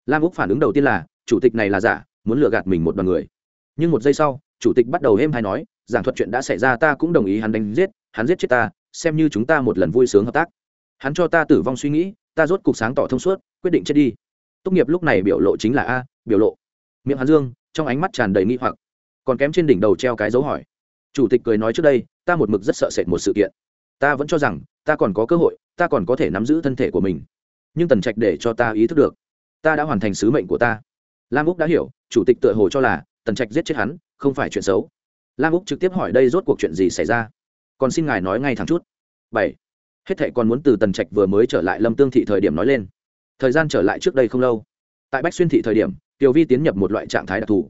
Lam úc phản ứng đầu tiên là, chủ tịch này là giả, muốn lừa gạt mình một đoàn người. Nhưng một giây sau, chủ tịch bắt đầu êm hay nói, giảng thuật chuyện đã xảy ra ta cũng đồng ý hắn đánh giết, hắn giết chết ta, xem như chúng ta một lần vui sướng hợp tác. Hắn cho ta tử vong suy nghĩ, ta rốt cục sáng tỏ thông suốt, quyết định chết đi. Tốt nghiệp lúc này biểu lộ chính là a, biểu lộ. Miệng hắn dương, trong ánh mắt tràn đầy nghi hoặc. Còn kém trên đỉnh đầu treo cái dấu hỏi. Chủ tịch cười nói trước đây, ta một mực rất sợ sệt một sự kiện ta vẫn cho rằng, ta còn có cơ hội, ta còn có thể nắm giữ thân thể của mình. Nhưng tần trạch để cho ta ý thức được, ta đã hoàn thành sứ mệnh của ta. Lam úc đã hiểu, chủ tịch tựa hồ cho là tần trạch giết chết hắn, không phải chuyện xấu. Lam úc trực tiếp hỏi đây rốt cuộc chuyện gì xảy ra? Còn xin ngài nói ngay thẳng chút. Bảy. Hết thệ còn muốn từ tần trạch vừa mới trở lại lâm tương thị thời điểm nói lên. Thời gian trở lại trước đây không lâu. Tại bách xuyên thị thời điểm tiểu vi tiến nhập một loại trạng thái đặc thù.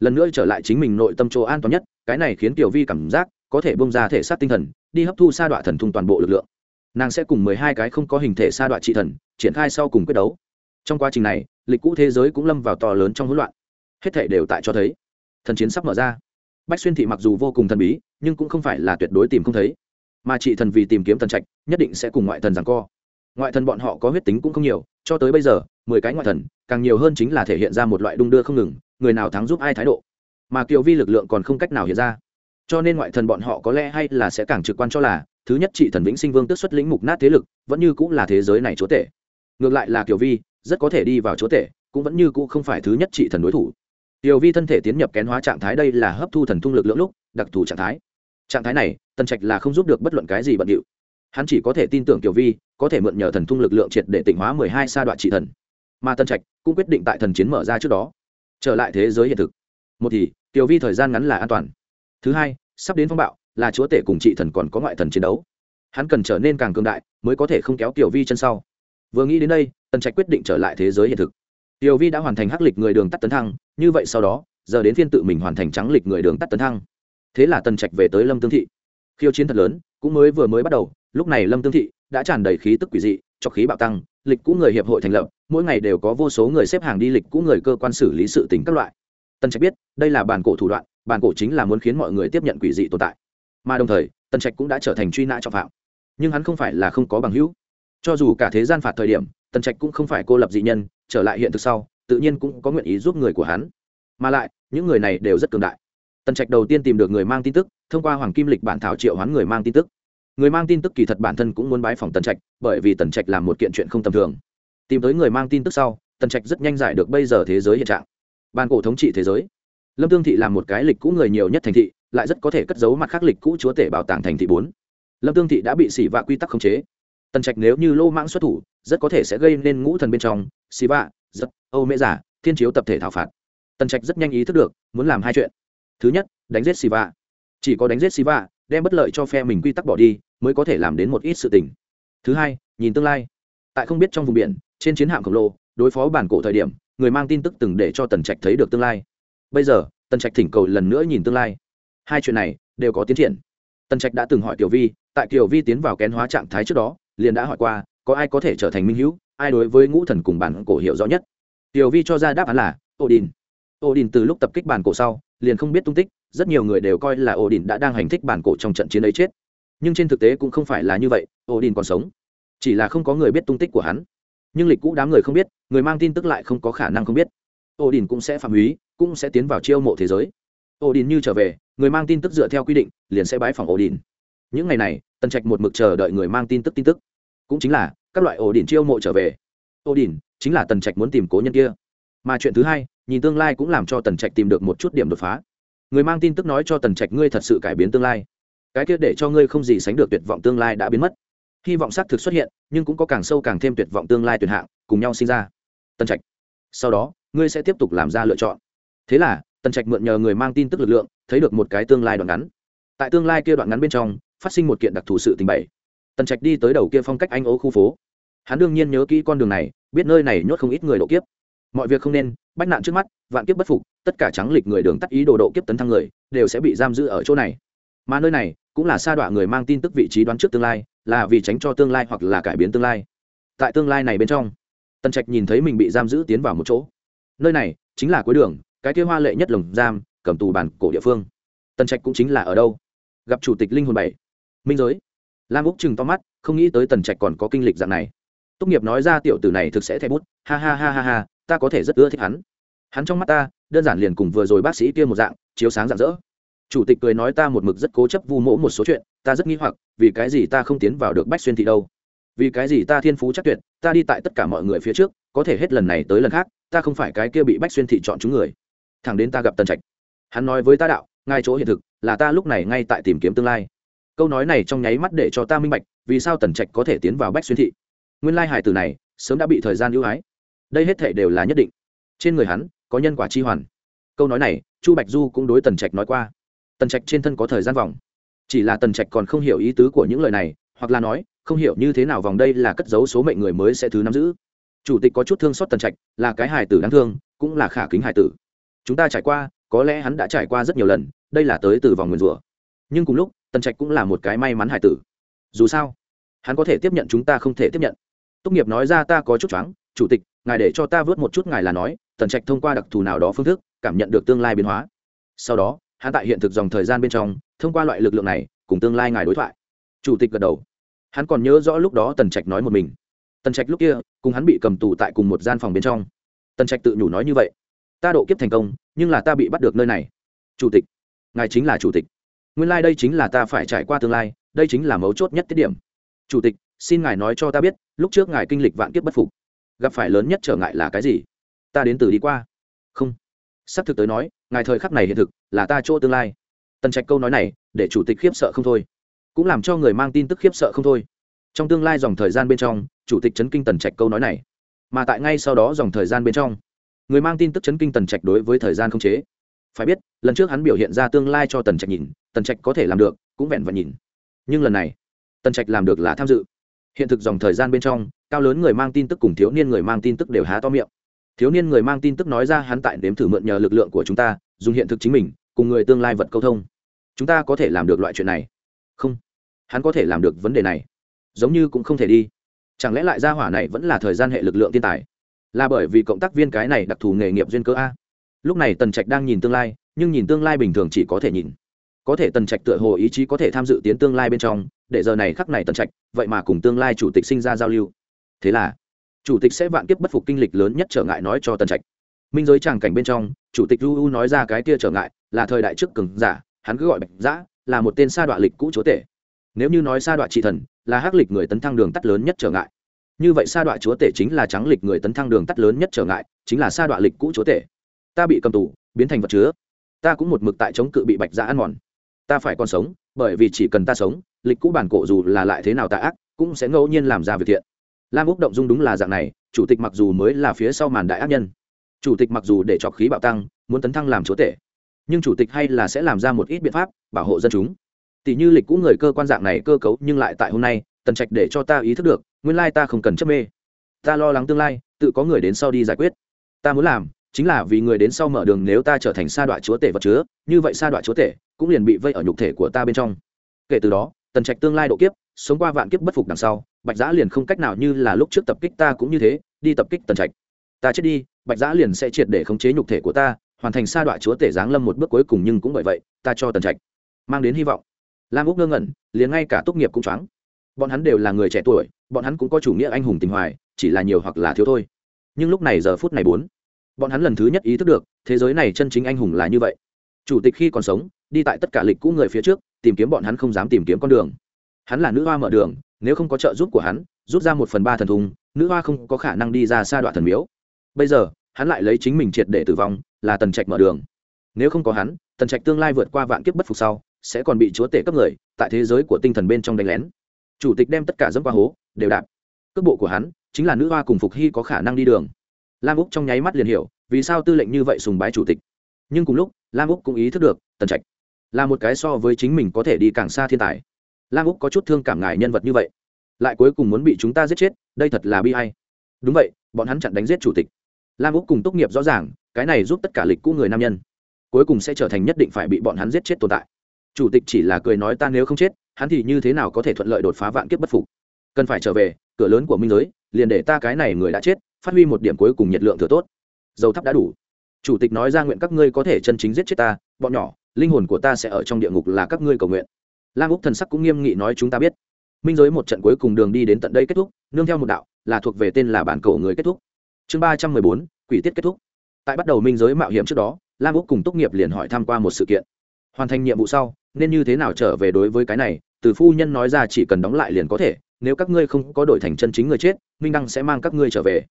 Lần nữa trở lại chính mình nội tâm chỗ an toàn nhất, cái này khiến tiểu vi cảm giác có thể bông ra thể xác tinh thần, đi hấp thu sa đoạn thần thung toàn bộ lực lượng. Nàng sẽ cùng mười hai cái không có hình thể sa đoạn trị thần, triển khai sau cùng quyết đấu. Trong quá trình này, lịch cũ thế giới cũng lâm vào to lớn trong hỗn loạn. Hết thể đều tại cho thấy. Thần chiến sắp mở ra. Bách xuyên thị mặc dù vô cùng thần bí, nhưng cũng không phải là tuyệt đối tìm không thấy. Mà chị thần vì tìm kiếm thần trạch, nhất định sẽ cùng ngoại thần rằng co. Ngoại thần bọn họ có huyết tính cũng không nhiều, cho tới bây giờ, mười cái ngoại thần, càng nhiều hơn chính là thể hiện ra một loại đung đưa không ngừng, người nào thắng giúp ai thái độ. Mà kiều vi lực lượng còn không cách nào hiện ra cho nên ngoại thần bọn họ có lẽ hay là sẽ càng trực quan cho là, thứ nhất chị thần vĩnh sinh vương tức xuất lĩnh mục nát thế lực, vẫn như cũng là thế giới này chúa tể. Ngược lại là kiều vi, rất có thể đi vào chúa tể, cũng vẫn như cũ không phải thứ nhất trị thần đối thủ. Kiều vi thân thể tiến nhập kén hóa trạng thái đây là hấp thu thần thung lực lượng lúc, đặc thù trạng thái. Trạng thái này, tần trạch là không giúp được bất luận cái gì bận điệu. Hắn chỉ có thể tin tưởng kiều vi, có thể mượn nhờ thần thung lực lượng triệt để tỉnh hóa mười hai sa đoạn trị thần. Mà tân trạch cũng quyết định tại thần chiến mở ra trước đó. Trở lại thế giới hiện thực. Một thì tiểu vi thời gian ngắn là an toàn thứ hai, sắp đến phong bạo, là chúa tể cùng trị thần còn có ngoại thần chiến đấu. Hắn cần trở nên càng cường đại, mới có thể không kéo tiểu vi chân sau. Vừa nghĩ đến đây, tần trạch quyết định trở lại thế giới hiện thực. Tiểu vi đã hoàn thành hắc lịch người đường tắt tấn thăng, như vậy sau đó, giờ đến phiên tự mình hoàn thành trắng lịch người đường tắt tấn thăng. Thế là tần trạch về tới lâm tương thị. Khiêu chiến thật lớn, cũng mới vừa mới bắt đầu, lúc này lâm tương thị đã tràn đầy khí tức quỷ dị, cho khí bạo tăng, lịch cũ người hiệp hội thành lập, mỗi ngày đều có vô số người xếp hàng đi lịch cũ người cơ quan xử lý sự tính các loại. Tần trạch biết, đây là bản cổ thủ đoạn bản cổ chính là muốn khiến mọi người tiếp nhận quỷ dị tồn tại. Mà đồng thời, tần trạch cũng đã trở thành truy nã trọng phạm. Nhưng hắn không phải là không có bằng hữu. Cho dù cả thế gian phạt thời điểm, tần trạch cũng không phải cô lập dị nhân, trở lại hiện thực sau, tự nhiên cũng có nguyện ý giúp người của hắn. Mà lại, những người này đều rất cường đại. Tần trạch đầu tiên tìm được người mang tin tức, thông qua hoàng kim lịch bản thảo triệu hoán người mang tin tức. Người mang tin tức kỳ thật bản thân cũng muốn bái phòng tần trạch, bởi vì tần trạch làm một kiện chuyện không tầm thường. Tìm tới người mang tin tức sau, tần trạch rất nhanh giải được bây giờ thế giới hiện trạng. Ban cổ thống trị thế giới lâm tương thị là một cái lịch cũ người nhiều nhất thành thị, lại rất có thể cất giấu mặt khác lịch cũ chúa tể bảo tàng thành thị bốn. Lâm tương thị đã bị xỉ vạ quy tắc khống chế. Tần trạch nếu như lô mãng xuất thủ, rất có thể sẽ gây nên ngũ thần bên trong xỉ vạ rất âu mễ giả, thiên chiếu tập thể thảo phạt. Tần trạch rất nhanh ý thức được, muốn làm hai chuyện. Thứ nhất, đánh giết xỉ vạ. Chỉ có đánh giết xỉ vạ, đem bất lợi cho phe mình quy tắc bỏ đi, mới có thể làm đến một ít sự tình. Thứ hai, nhìn tương lai. Tại không biết trong vùng biển, trên chiến hạm khổng lồ, đối phó bản cổ thời điểm, người mang tin tức từng để cho tần trạch thấy được tương lai bây giờ, tần trạch thỉnh cầu lần nữa nhìn tương lai. Hai chuyện này đều có tiến triển. Tần trạch đã từng hỏi Tiểu vi, tại Tiểu vi tiến vào kén hóa trạng thái trước đó, liền đã hỏi qua, có ai có thể trở thành minh hữu, ai đối với ngũ thần cùng bản cổ hiểu rõ nhất? Tiểu vi cho ra đáp án là ổ đình ổ đình từ lúc tập kích bản cổ sau, liền không biết tung tích, rất nhiều người đều coi là ổ đình đã đang hành thích bản cổ trong trận chiến ấy chết. Nhưng trên thực tế cũng không phải là như vậy ổ đình còn sống. Chỉ là không có người biết tung tích của hắn. Nhưng lịch cũ đám người không biết, người mang tin tức lại không có khả năng không biết ổ đình cũng sẽ phạm húy cũng sẽ tiến vào chiêu mộ thế giới. Ổ đình như trở về, người mang tin tức dựa theo quy định, liền sẽ bái phòng ổ đình những ngày này, tần trạch một mực chờ đợi người mang tin tức tin tức. Cũng chính là, các loại ổ đình chiêu mộ trở về. Ổ đình chính là tần trạch muốn tìm cố nhân kia. Mà chuyện thứ hai, nhìn tương lai cũng làm cho tần trạch tìm được một chút điểm đột phá. Người mang tin tức nói cho tần trạch ngươi thật sự cải biến tương lai. Cái kia để cho ngươi không gì sánh được tuyệt vọng tương lai đã biến mất. Hy vọng xác thực xuất hiện, nhưng cũng có càng sâu càng thêm tuyệt vọng tương lai tuyệt hạng, cùng nhau sinh ra. Tần trạch. Sau đó ngươi sẽ tiếp tục làm ra lựa chọn. Thế là, tần trạch mượn nhờ người mang tin tức lực lượng, thấy được một cái tương lai đoạn ngắn. Tại tương lai kia đoạn ngắn bên trong, phát sinh một kiện đặc thù sự tình bảy. Tần trạch đi tới đầu kia phong cách anh ố khu phố. Hắn đương nhiên nhớ kỹ con đường này, biết nơi này nhốt không ít người độ kiếp. Mọi việc không nên, bách nạn trước mắt, vạn kiếp bất phục, tất cả trắng lịch người đường tắt ý đồ độ kiếp tấn thăng người, đều sẽ bị giam giữ ở chỗ này. Mà nơi này, cũng là sa đọa người mang tin tức vị trí đoán trước tương lai, là vì tránh cho tương lai hoặc là cải biến tương lai. Tại tương lai này bên trong, tần trạch nhìn thấy mình bị giam giữ tiến vào một chỗ nơi này chính là cuối đường, cái kia hoa lệ nhất lồng giam, cầm tù bản cổ địa phương. Tần trạch cũng chính là ở đâu? Gặp chủ tịch linh hồn bảy. Minh giới. Lam úc chừng to mắt, không nghĩ tới tần trạch còn có kinh lịch dạng này. Tốt nghiệp nói ra tiểu tử này thực sẽ thay bút, ha ha ha ha ha, ta có thể rất ưa thích hắn. Hắn trong mắt ta, đơn giản liền cùng vừa rồi bác sĩ kia một dạng, chiếu sáng rạng rỡ. Chủ tịch cười nói ta một mực rất cố chấp vu mỗ một số chuyện, ta rất nghi hoặc, vì cái gì ta không tiến vào được bách xuyên thị đâu? Vì cái gì ta thiên phú chắc tuyệt, ta đi tại tất cả mọi người phía trước, có thể hết lần này tới lần khác ta không phải cái kia bị bách xuyên thị chọn chúng người. Thẳng đến ta gặp tần trạch. Hắn nói với ta đạo ngay chỗ hiện thực, là ta lúc này ngay tại tìm kiếm tương lai. Câu nói này trong nháy mắt để cho ta minh bạch, vì sao tần trạch có thể tiến vào bách xuyên thị. Nguyên lai hải tử này, sớm đã bị thời gian ưu ái. Đây hết thể đều là nhất định. Trên người hắn, có nhân quả chi hoàn. Câu nói này, chu bạch du cũng đối tần trạch nói qua. Tần trạch trên thân có thời gian vòng. Chỉ là tần trạch còn không hiểu ý tứ của những lời này, hoặc là nói, không hiểu như thế nào vòng đây là cất dấu số mệnh người mới sẽ thứ nắm giữ chủ tịch có chút thương xót tần trạch, là cái hài tử đáng thương, cũng là khả kính hài tử. Chúng ta trải qua, có lẽ hắn đã trải qua rất nhiều lần, đây là tới từ vòng nguyền rủa. Nhưng cùng lúc, tần trạch cũng là một cái may mắn hài tử. Dù sao, hắn có thể tiếp nhận chúng ta không thể tiếp nhận. Tốt nghiệp nói ra ta có chút choáng, chủ tịch, ngài để cho ta vớt một chút ngài là nói, tần trạch thông qua đặc thù nào đó phương thức, cảm nhận được tương lai biến hóa. Sau đó, hắn tại hiện thực dòng thời gian bên trong, thông qua loại lực lượng này, cùng tương lai ngài đối thoại. Chủ tịch gật đầu. Hắn còn nhớ rõ lúc đó tần trạch nói một mình tần trạch lúc kia, cùng hắn bị cầm tù tại cùng một gian phòng bên trong. Tần trạch tự nhủ nói như vậy, ta độ kiếp thành công, nhưng là ta bị bắt được nơi này. Chủ tịch, ngài chính là chủ tịch. Nguyên lai、like、đây chính là ta phải trải qua tương lai, đây chính là mấu chốt nhất tiết điểm. Chủ tịch, xin ngài nói cho ta biết, lúc trước ngài kinh lịch vạn kiếp bất phục, gặp phải lớn nhất trở ngại là cái gì? Ta đến từ đi qua. Không. Sắp thực tới nói, ngài thời khắc này hiện thực là ta chỗ tương lai. Tần trạch câu nói này, để chủ tịch khiếp sợ không thôi. Cũng làm cho người mang tin tức khiếp sợ không thôi trong tương lai dòng thời gian bên trong, chủ tịch chấn kinh tần trạch câu nói này. Mà tại ngay sau đó dòng thời gian bên trong, người mang tin tức chấn kinh tần trạch đối với thời gian không chế. Phải biết, lần trước hắn biểu hiện ra tương lai cho tần trạch nhìn, tần trạch có thể làm được, cũng vẹn vẹn nhìn. Nhưng lần này, tần trạch làm được là tham dự. Hiện thực dòng thời gian bên trong, cao lớn người mang tin tức cùng thiếu niên người mang tin tức đều há to miệng. Thiếu niên người mang tin tức nói ra hắn tại đếm thử mượn nhờ lực lượng của chúng ta, dùng hiện thực chính mình, cùng người tương lai vật câu thông. Chúng ta có thể làm được loại chuyện này? Không. Hắn có thể làm được vấn đề này giống như cũng không thể đi. Chẳng lẽ lại ra hỏa này vẫn là thời gian hệ lực lượng thiên tài? Là bởi vì cộng tác viên cái này đặc thù nghề nghiệp duyên cơ a? Lúc này tần trạch đang nhìn tương lai, nhưng nhìn tương lai bình thường chỉ có thể nhìn. Có thể tần trạch tựa hồ ý chí có thể tham dự tiến tương lai bên trong, để giờ này khắc này tần trạch, vậy mà cùng tương lai chủ tịch sinh ra giao lưu. Thế là, chủ tịch sẽ vạn kiếp bất phục kinh lịch lớn nhất trở ngại nói cho tần trạch. Minh giới tràng cảnh bên trong, chủ tịch uu nói ra cái kia trở ngại là thời đại trước cường giả, hắn cứ gọi bạch giã, là một tên sa đọa lịch cũ chúa tể nếu như nói sa đoạn trị thần, là hắc lịch người tấn thăng đường tắt lớn nhất trở ngại. Như vậy sa đoạn chúa tể chính là trắng lịch người tấn thăng đường tắt lớn nhất trở ngại, chính là sa đoạn lịch cũ chúa tể. Ta bị cầm tù, biến thành vật chứa. Ta cũng một mực tại chống cự bị bạch giã ăn mòn. Ta phải còn sống, bởi vì chỉ cần ta sống, lịch cũ bản cổ dù là lại thế nào tạ ác, cũng sẽ ngẫu nhiên làm ra việc thiện. Lam úc động dung đúng là dạng này, chủ tịch mặc dù mới là phía sau màn đại ác nhân. Chủ tịch mặc dù để trọc khí bạo tăng, muốn tấn thăng làm chúa tể. Nhưng chủ tịch hay là sẽ làm ra một ít biện pháp, bảo hộ dân chúng tỷ như lịch cũ người cơ quan dạng này cơ cấu, nhưng lại tại hôm nay, tần trạch để cho ta ý thức được, nguyên lai ta không cần chấp mê. Ta lo lắng tương lai, tự có người đến sau đi giải quyết. Ta muốn làm, chính là vì người đến sau mở đường nếu ta trở thành sa đoạn chúa tể vật chứa, như vậy sa đoạn chúa tể cũng liền bị vây ở nhục thể của ta bên trong. Kể từ đó, tần trạch tương lai độ kiếp, sống qua vạn kiếp bất phục đằng sau, bạch giã liền không cách nào như là lúc trước tập kích ta cũng như thế, đi tập kích tần trạch. Ta chết đi, bạch giã liền sẽ triệt để khống chế nhục thể của ta, hoàn thành sa đoạn chúa tể giáng lâm một bước cuối cùng nhưng cũng bởi vậy, ta cho tần trạch mang đến hy vọng lam úc ngơ ngẩn, liền ngay cả tốt nghiệp cũng choáng. Bọn hắn đều là người trẻ tuổi, bọn hắn cũng có chủ nghĩa anh hùng tình hoài, chỉ là nhiều hoặc là thiếu thôi. Nhưng lúc này giờ phút này bốn, bọn hắn lần thứ nhất ý thức được, thế giới này chân chính anh hùng là như vậy. Chủ tịch khi còn sống, đi tại tất cả lịch cũ người phía trước, tìm kiếm bọn hắn không dám tìm kiếm con đường. Hắn là nữ hoa mở đường, nếu không có trợ giúp của hắn, rút ra một phần ba thần thùng, nữ hoa không có khả năng đi ra xa đoạn thần miếu. Bây giờ, hắn lại lấy chính mình triệt để tử vong, là tần trạch mở đường. Nếu không có hắn, tần trạch tương lai vượt qua vạn kiếp bất phục sau sẽ còn bị chúa tể cấp người, tại thế giới của tinh thần bên trong đánh lén. Chủ tịch đem tất cả dẫm qua hố, đều đạp. Cước bộ của hắn, chính là nữ hoa cùng phục hy có khả năng đi đường. Lam úc trong nháy mắt liền hiểu, vì sao tư lệnh như vậy sùng bái chủ tịch. Nhưng cùng lúc, lam úc cũng ý thức được, tần trạch là một cái so với chính mình có thể đi càng xa thiên tài. Lam úc có chút thương cảm ngại nhân vật như vậy, lại cuối cùng muốn bị chúng ta giết chết, đây thật là bi hay đúng vậy, bọn hắn chặn đánh giết chủ tịch. Lam úc cùng tốt nghiệp rõ ràng, cái này giúp tất cả lịch cũ người nam nhân, cuối cùng sẽ trở thành nhất định phải bị bọn hắn giết chết tồn tại chủ tịch chỉ là cười nói ta nếu không chết, hắn thì như thế nào có thể thuận lợi đột phá vạn kiếp bất phục? Cần phải trở về, cửa lớn của minh giới, liền để ta cái này người đã chết, phát huy một điểm cuối cùng nhiệt lượng thừa tốt. Dầu thắp đã đủ. Chủ tịch nói ra nguyện các ngươi có thể chân chính giết chết ta, bọn nhỏ, linh hồn của ta sẽ ở trong địa ngục là các ngươi cầu nguyện. Lam úc thần sắc cũng nghiêm nghị nói chúng ta biết. Minh giới một trận cuối cùng đường đi đến tận đây kết thúc, nương theo một đạo, là thuộc về tên là bản cầu người kết thúc. Chương ba trăm mười bốn, quỷ tiết kết thúc. Tại bắt đầu minh giới mạo hiểm trước đó, lam úc cùng tốt nghiệp liền hỏi tham q u a một sự kiện hoàn thành nhiệm vụ sau, nên như thế nào trở về đối với cái này, từ phu nhân nói ra chỉ cần đóng lại liền có thể, nếu các ngươi không có đổi thành chân chính người chết, minh đăng sẽ mang các ngươi trở về.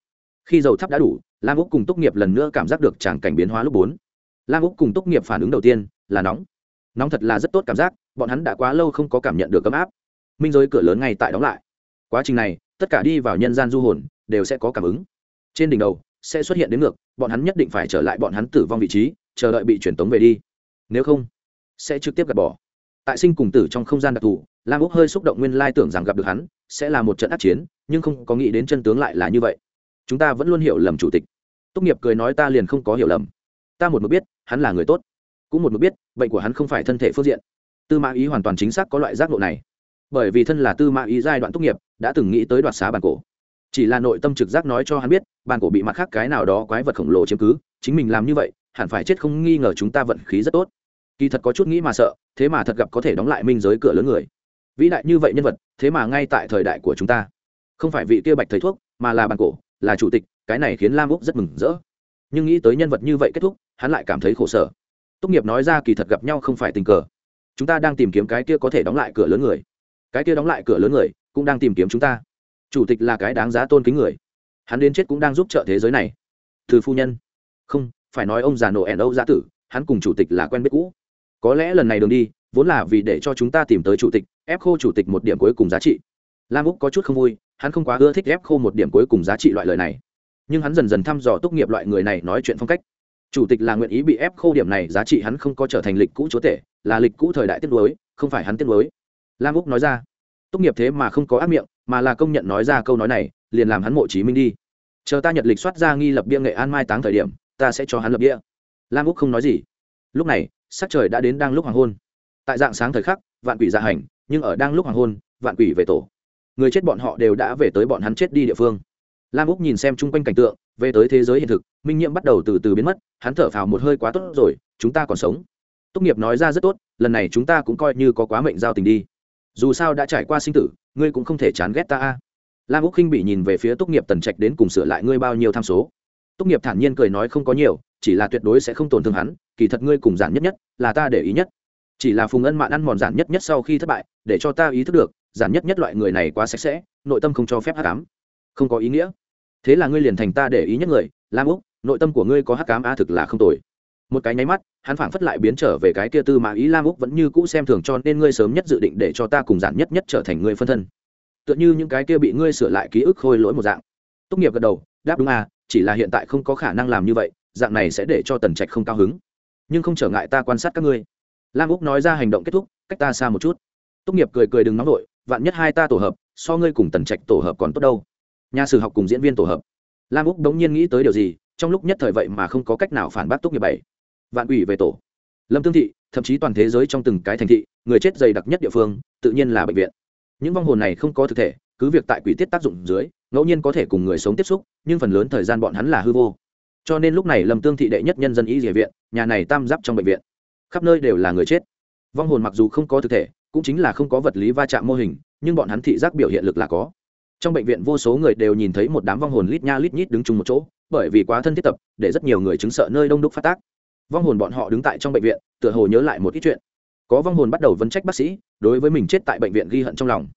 Khi dầu thắp đã đủ, lam úc cùng tốt nghiệp lần nữa cảm giác được tràng cảnh biến hóa lúc bốn. Lam úc cùng tốt nghiệp phản ứng đầu tiên là nóng. Nóng thật là rất tốt cảm giác, bọn hắn đã quá lâu không có cảm nhận được ấm áp. Minh giới cửa lớn ngay tại đóng lại. Quá trình này, tất cả đi vào nhân gian du hồn, đều sẽ có cảm ứng. Trên đỉnh đầu, sẽ xuất hiện đến ngược, bọn hắn nhất định phải trở lại bọn hắn tử vong vị trí, chờ đợi bị truyền tống về đi. Nếu không sẽ trực tiếp gạt bỏ. Tại sinh cùng tử trong không gian đặc thù, lam úc hơi xúc động nguyên lai tưởng rằng gặp được hắn sẽ là một trận ác chiến, nhưng không có nghĩ đến chân tướng lại là như vậy. Chúng ta vẫn luôn hiểu lầm chủ tịch. Tốt nghiệp cười nói ta liền không có hiểu lầm. Ta một mực biết, hắn là người tốt. Cũng một mực biết, bệnh của hắn không phải thân thể phương diện. Tư mã ý hoàn toàn chính xác có loại giác ngộ này. Bởi vì thân là tư mã ý giai đoạn tốt nghiệp, đã từng nghĩ tới đoạt xá bàn cổ. Chỉ là nội tâm trực giác nói cho hắn biết bàn cổ bị mặt khác cái nào đó quái vật khổng lồ chiếm cứ, chính mình làm như vậy, hẳn phải chết không nghi ngờ chúng ta vận khí rất tốt kỳ thật có chút nghĩ mà sợ, thế mà thật gặp có thể đóng lại minh giới cửa lớn người. Vĩ đại như vậy nhân vật, thế mà ngay tại thời đại của chúng ta. Không phải vị kia bạch thầy thuốc, mà là bàn cổ, là chủ tịch, cái này khiến lam úc rất mừng rỡ. Nhưng nghĩ tới nhân vật như vậy kết thúc, hắn lại cảm thấy khổ sở. Tốt nghiệp nói ra kỳ thật gặp nhau không phải tình cờ. Chúng ta đang tìm kiếm cái kia có thể đóng lại cửa lớn người. Cái kia đóng lại cửa lớn người, cũng đang tìm kiếm chúng ta. Chủ tịch là cái đáng giá tôn kính người. Hắn đến chết cũng đang giúp trợ thế giới này. Từ phu nhân. Không, phải nói ông già nổ ẻn âu gia tử, hắn cùng chủ tịch là quen biết cũ có lẽ lần này đường đi, vốn là vì để cho chúng ta tìm tới chủ tịch, ép khô chủ tịch một điểm cuối cùng giá trị. Lam úc có chút không vui, hắn không quá ưa thích ép khô một điểm cuối cùng giá trị loại lời này. Nhưng hắn dần dần thăm dò tốt nghiệp loại người này nói chuyện phong cách. Chủ tịch là nguyện ý bị ép khô điểm này, giá trị hắn không có trở thành lịch cũ chúa tể, là lịch cũ thời đại tiết đối không phải hắn tiết đối lam úc nói ra. Tốt nghiệp thế mà không có ác miệng, mà là công nhận nói ra câu nói này, liền làm hắn mộ chí minh đi. Chờ ta nhật lịch soát ra nghi lập bia nghệ an mai táng thời điểm, ta sẽ cho hắn lập bia. Lam úc không nói gì lúc này, sắc trời đã đến đang lúc hoàng hôn. Tại dạng sáng thời khắc, vạn quỷ dạ hành, nhưng ở đang lúc hoàng hôn, vạn quỷ về tổ. Người chết bọn họ đều đã về tới bọn hắn chết đi địa phương. Lam úc nhìn xem chung quanh cảnh tượng, về tới thế giới hiện thực, minh nhiễm bắt đầu từ từ biến mất, hắn thở phào một hơi quá tốt rồi, chúng ta còn sống. Tốt nghiệp nói ra rất tốt, lần này chúng ta cũng coi như có quá mệnh giao tình đi. Dù sao đã trải qua sinh tử, ngươi cũng không thể chán ghét ta a. Lam úc khinh bị nhìn về phía tốt nghiệp tần trạch đến cùng sửa lại ngươi bao nhiêu tham số. Tốt nghiệp thản nhiên cười nói không có nhiều chỉ là tuyệt đối sẽ không tổn thương hắn, kỳ thật ngươi cùng giản nhất nhất là ta để ý nhất. Chỉ là phùng ân mạn ăn mòn giản nhất nhất sau khi thất bại, để cho ta ý thức được, giản nhất nhất loại người này quá sạch sẽ, nội tâm không cho phép hát cám không có ý nghĩa. Thế là ngươi liền thành ta để ý nhất người, lam úc, nội tâm của ngươi có hát cám a thực là không tồi. Một cái nháy mắt, hắn phảng phất lại biến trở về cái kia tư mà ý, lam úc vẫn như cũ xem thường cho nên ngươi sớm nhất dự định để cho ta cùng giản nhất nhất trở thành ngươi phân thân. Tựa như những cái kia bị ngươi sửa lại ký ức khôi lỗi một dạng. Tốt nghiệp gật đầu, đáp đúng à chỉ là hiện tại không có khả năng làm như vậy dạng này sẽ để cho tần trạch không cao hứng. Nhưng không trở ngại ta quan sát các ngươi. Lam úc nói ra hành động kết thúc, cách ta xa một chút. Tốt nghiệp cười cười đừng nóng vội, vạn nhất hai ta tổ hợp, so ngươi cùng tần trạch tổ hợp còn tốt đâu. Nhà sử học cùng diễn viên tổ hợp. Lam úc đống nhiên nghĩ tới điều gì, trong lúc nhất thời vậy mà không có cách nào phản bác tốt nghiệp bảy. Vạn ủy về tổ. Lâm tương thị, thậm chí toàn thế giới trong từng cái thành thị, người chết dày đặc nhất địa phương, tự nhiên là bệnh viện. Những vong hồn này không có thực thể, cứ việc tại quỷ tiết tác dụng dưới, ngẫu nhiên có thể cùng người sống tiếp xúc, nhưng phần lớn thời gian bọn hắn là hư vô cho nên lúc này lâm tương thị đệ nhất nhân dân y địa viện, nhà này tam giáp trong bệnh viện. Khắp nơi đều là người chết. Vong hồn mặc dù không có thực thể, cũng chính là không có vật lý va chạm mô hình, nhưng bọn hắn thị giác biểu hiện lực là có. Trong bệnh viện vô số người đều nhìn thấy một đám vong hồn lít nha lít nhít đứng chung một chỗ, bởi vì quá thân thiết tập, để rất nhiều người chứng sợ nơi đông đúc phát tác. Vong hồn bọn họ đứng tại trong bệnh viện, tựa hồ nhớ lại một ít chuyện. Có vong hồn bắt đầu vấn trách bác sĩ, đối với mình chết tại bệnh viện ghi hận trong lòng.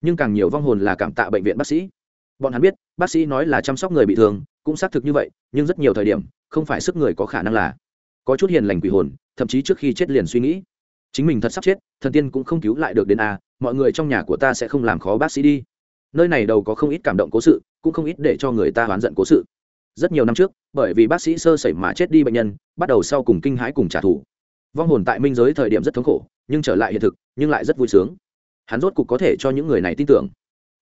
Nhưng càng nhiều vong hồn là cảm tạ bệnh viện bác sĩ. Bọn hắn biết, bác sĩ nói là chăm sóc người bị thương cũng xác thực như vậy, nhưng rất nhiều thời điểm, không phải sức người có khả năng là. Có chút hiền lành quỷ hồn, thậm chí trước khi chết liền suy nghĩ. Chính mình thật sắp chết, thần tiên cũng không cứu lại được đến a, mọi người trong nhà của ta sẽ không làm khó bác sĩ đi. Nơi này đầu có không ít cảm động cố sự, cũng không ít để cho người ta oán giận cố sự. Rất nhiều năm trước, bởi vì bác sĩ sơ sẩy mà chết đi bệnh nhân, bắt đầu sau cùng kinh hãi cùng trả thù. Vong hồn tại minh giới thời điểm rất thống khổ, nhưng trở lại hiện thực, nhưng lại rất vui sướng. Hắn rốt cục có thể cho những người này tin tưởng.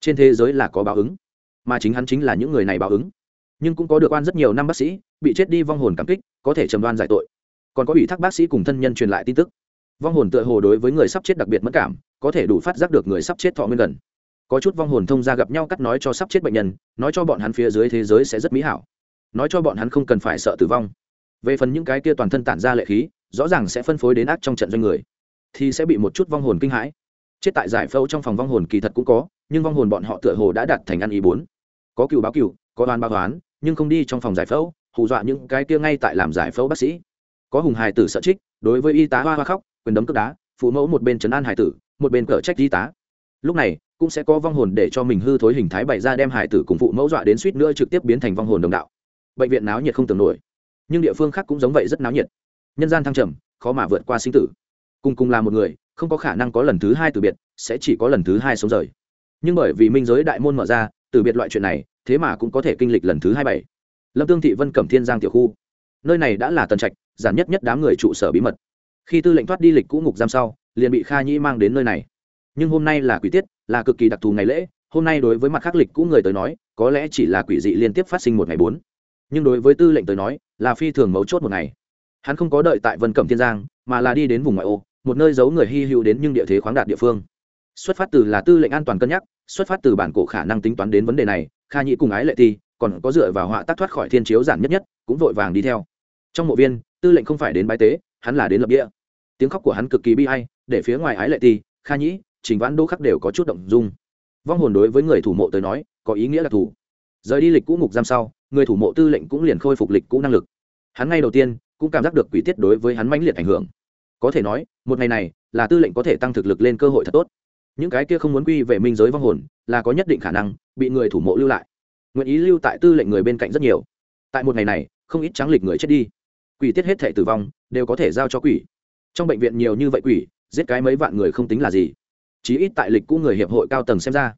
Trên thế giới là có báo ứng, mà chính hắn chính là những người này báo ứng nhưng cũng có được oan rất nhiều năm bác sĩ, bị chết đi vong hồn cảm kích, có thể trầm đoan giải tội. Còn có ủy thác bác sĩ cùng thân nhân truyền lại tin tức. Vong hồn tựa hồ đối với người sắp chết đặc biệt mất cảm, có thể đủ phát giác được người sắp chết thọ nguyên gần. Có chút vong hồn thông ra gặp nhau cắt nói cho sắp chết bệnh nhân, nói cho bọn hắn phía dưới thế giới sẽ rất mỹ hảo. Nói cho bọn hắn không cần phải sợ tử vong. Về phần những cái kia toàn thân tản ra lệ khí, rõ ràng sẽ phân phối đến ác trong trận doanh người, thì sẽ bị một chút vong hồn kinh hãi. Chết tại giải phẫu trong phòng vong hồn kỳ thật cũng có, nhưng vong hồn bọn họ tựa hồ đã đặt thành ăn ý bốn. Có cựu báo cựu có oan báo toán nhưng không đi trong phòng giải phẫu, hù dọa những cái kia ngay tại làm giải phẫu bác sĩ. Có hùng hài tử sợ trích, đối với y tá hoa hoa khóc, quyền đấm cướp đá, phụ mẫu một bên trấn an hài tử, một bên cở trách y tá. Lúc này, cũng sẽ có vong hồn để cho mình hư thối hình thái bày ra đem hài tử cùng phụ mẫu dọa đến suýt nữa trực tiếp biến thành vong hồn đồng đạo. Bệnh viện náo nhiệt không tưởng nổi. Nhưng địa phương khác cũng giống vậy rất náo nhiệt. Nhân gian thăng trầm, khó mà vượt qua sinh tử. Cùng cùng là một người, không có khả năng có lần thứ hai từ biệt, sẽ chỉ có lần thứ hai sống rời. Nhưng bởi vì minh giới đại môn mở ra, từ biệt loại chuyện này thế mà cũng có thể kinh lịch lần thứ hai bảy. Lâm tương thị vân cẩm thiên giang tiểu khu. Nơi này đã là tần trạch, giản nhất nhất đám người trụ sở bí mật. Khi tư lệnh thoát đi lịch cũ ngục giam sau, liền bị kha nhĩ mang đến nơi này. Nhưng hôm nay là quỷ tiết, là cực kỳ đặc thù ngày lễ, hôm nay đối với mặt khác lịch cũ người tới nói, có lẽ chỉ là quỷ dị liên tiếp phát sinh một ngày bốn. Nhưng đối với tư lệnh tới nói, là phi thường mấu chốt một ngày. Hắn không có đợi tại vân cẩm thiên giang, mà là đi đến vùng ngoại ô, một nơi giấu người hy hữu đến nhưng địa thế khoáng đạt địa phương. Xuất phát từ là tư lệnh an toàn cân nhắc, xuất phát từ bản cổ khả năng tính toán đến vấn đề này kha nhĩ cùng ái lệ thi còn có dựa vào họa tác thoát khỏi thiên chiếu giản nhất nhất, cũng vội vàng đi theo. Trong mộ viên, tư lệnh không phải đến bái tế, hắn là đến lập địa. Tiếng khóc của hắn cực kỳ bi hay để phía ngoài ái lệ thi kha nhĩ, trình vãn đô khắc đều có chút động dung. Vong hồn đối với người thủ mộ tới nói, có ý nghĩa là thủ rời đi lịch cũ ngục giam sau, người thủ mộ tư lệnh cũng liền khôi phục lịch cũ năng lực. Hắn ngay đầu tiên cũng cảm giác được quỷ tiết đối với hắn mãnh liệt ảnh hưởng. Có thể nói, một ngày này là tư lệnh có thể tăng thực lực lên cơ hội thật tốt những cái kia không muốn quy về minh giới vong hồn, là có nhất định khả năng bị người thủ mộ lưu lại. Nguyện ý lưu tại tư lệnh người bên cạnh rất nhiều. Tại một ngày này, không ít trắng lịch người chết đi. Quỷ tiết hết thể tử vong đều có thể giao cho quỷ. Trong bệnh viện nhiều như vậy quỷ, giết cái mấy vạn người không tính là gì. Chí ít tại lịch cũ người hiệp hội cao tầng xem ra.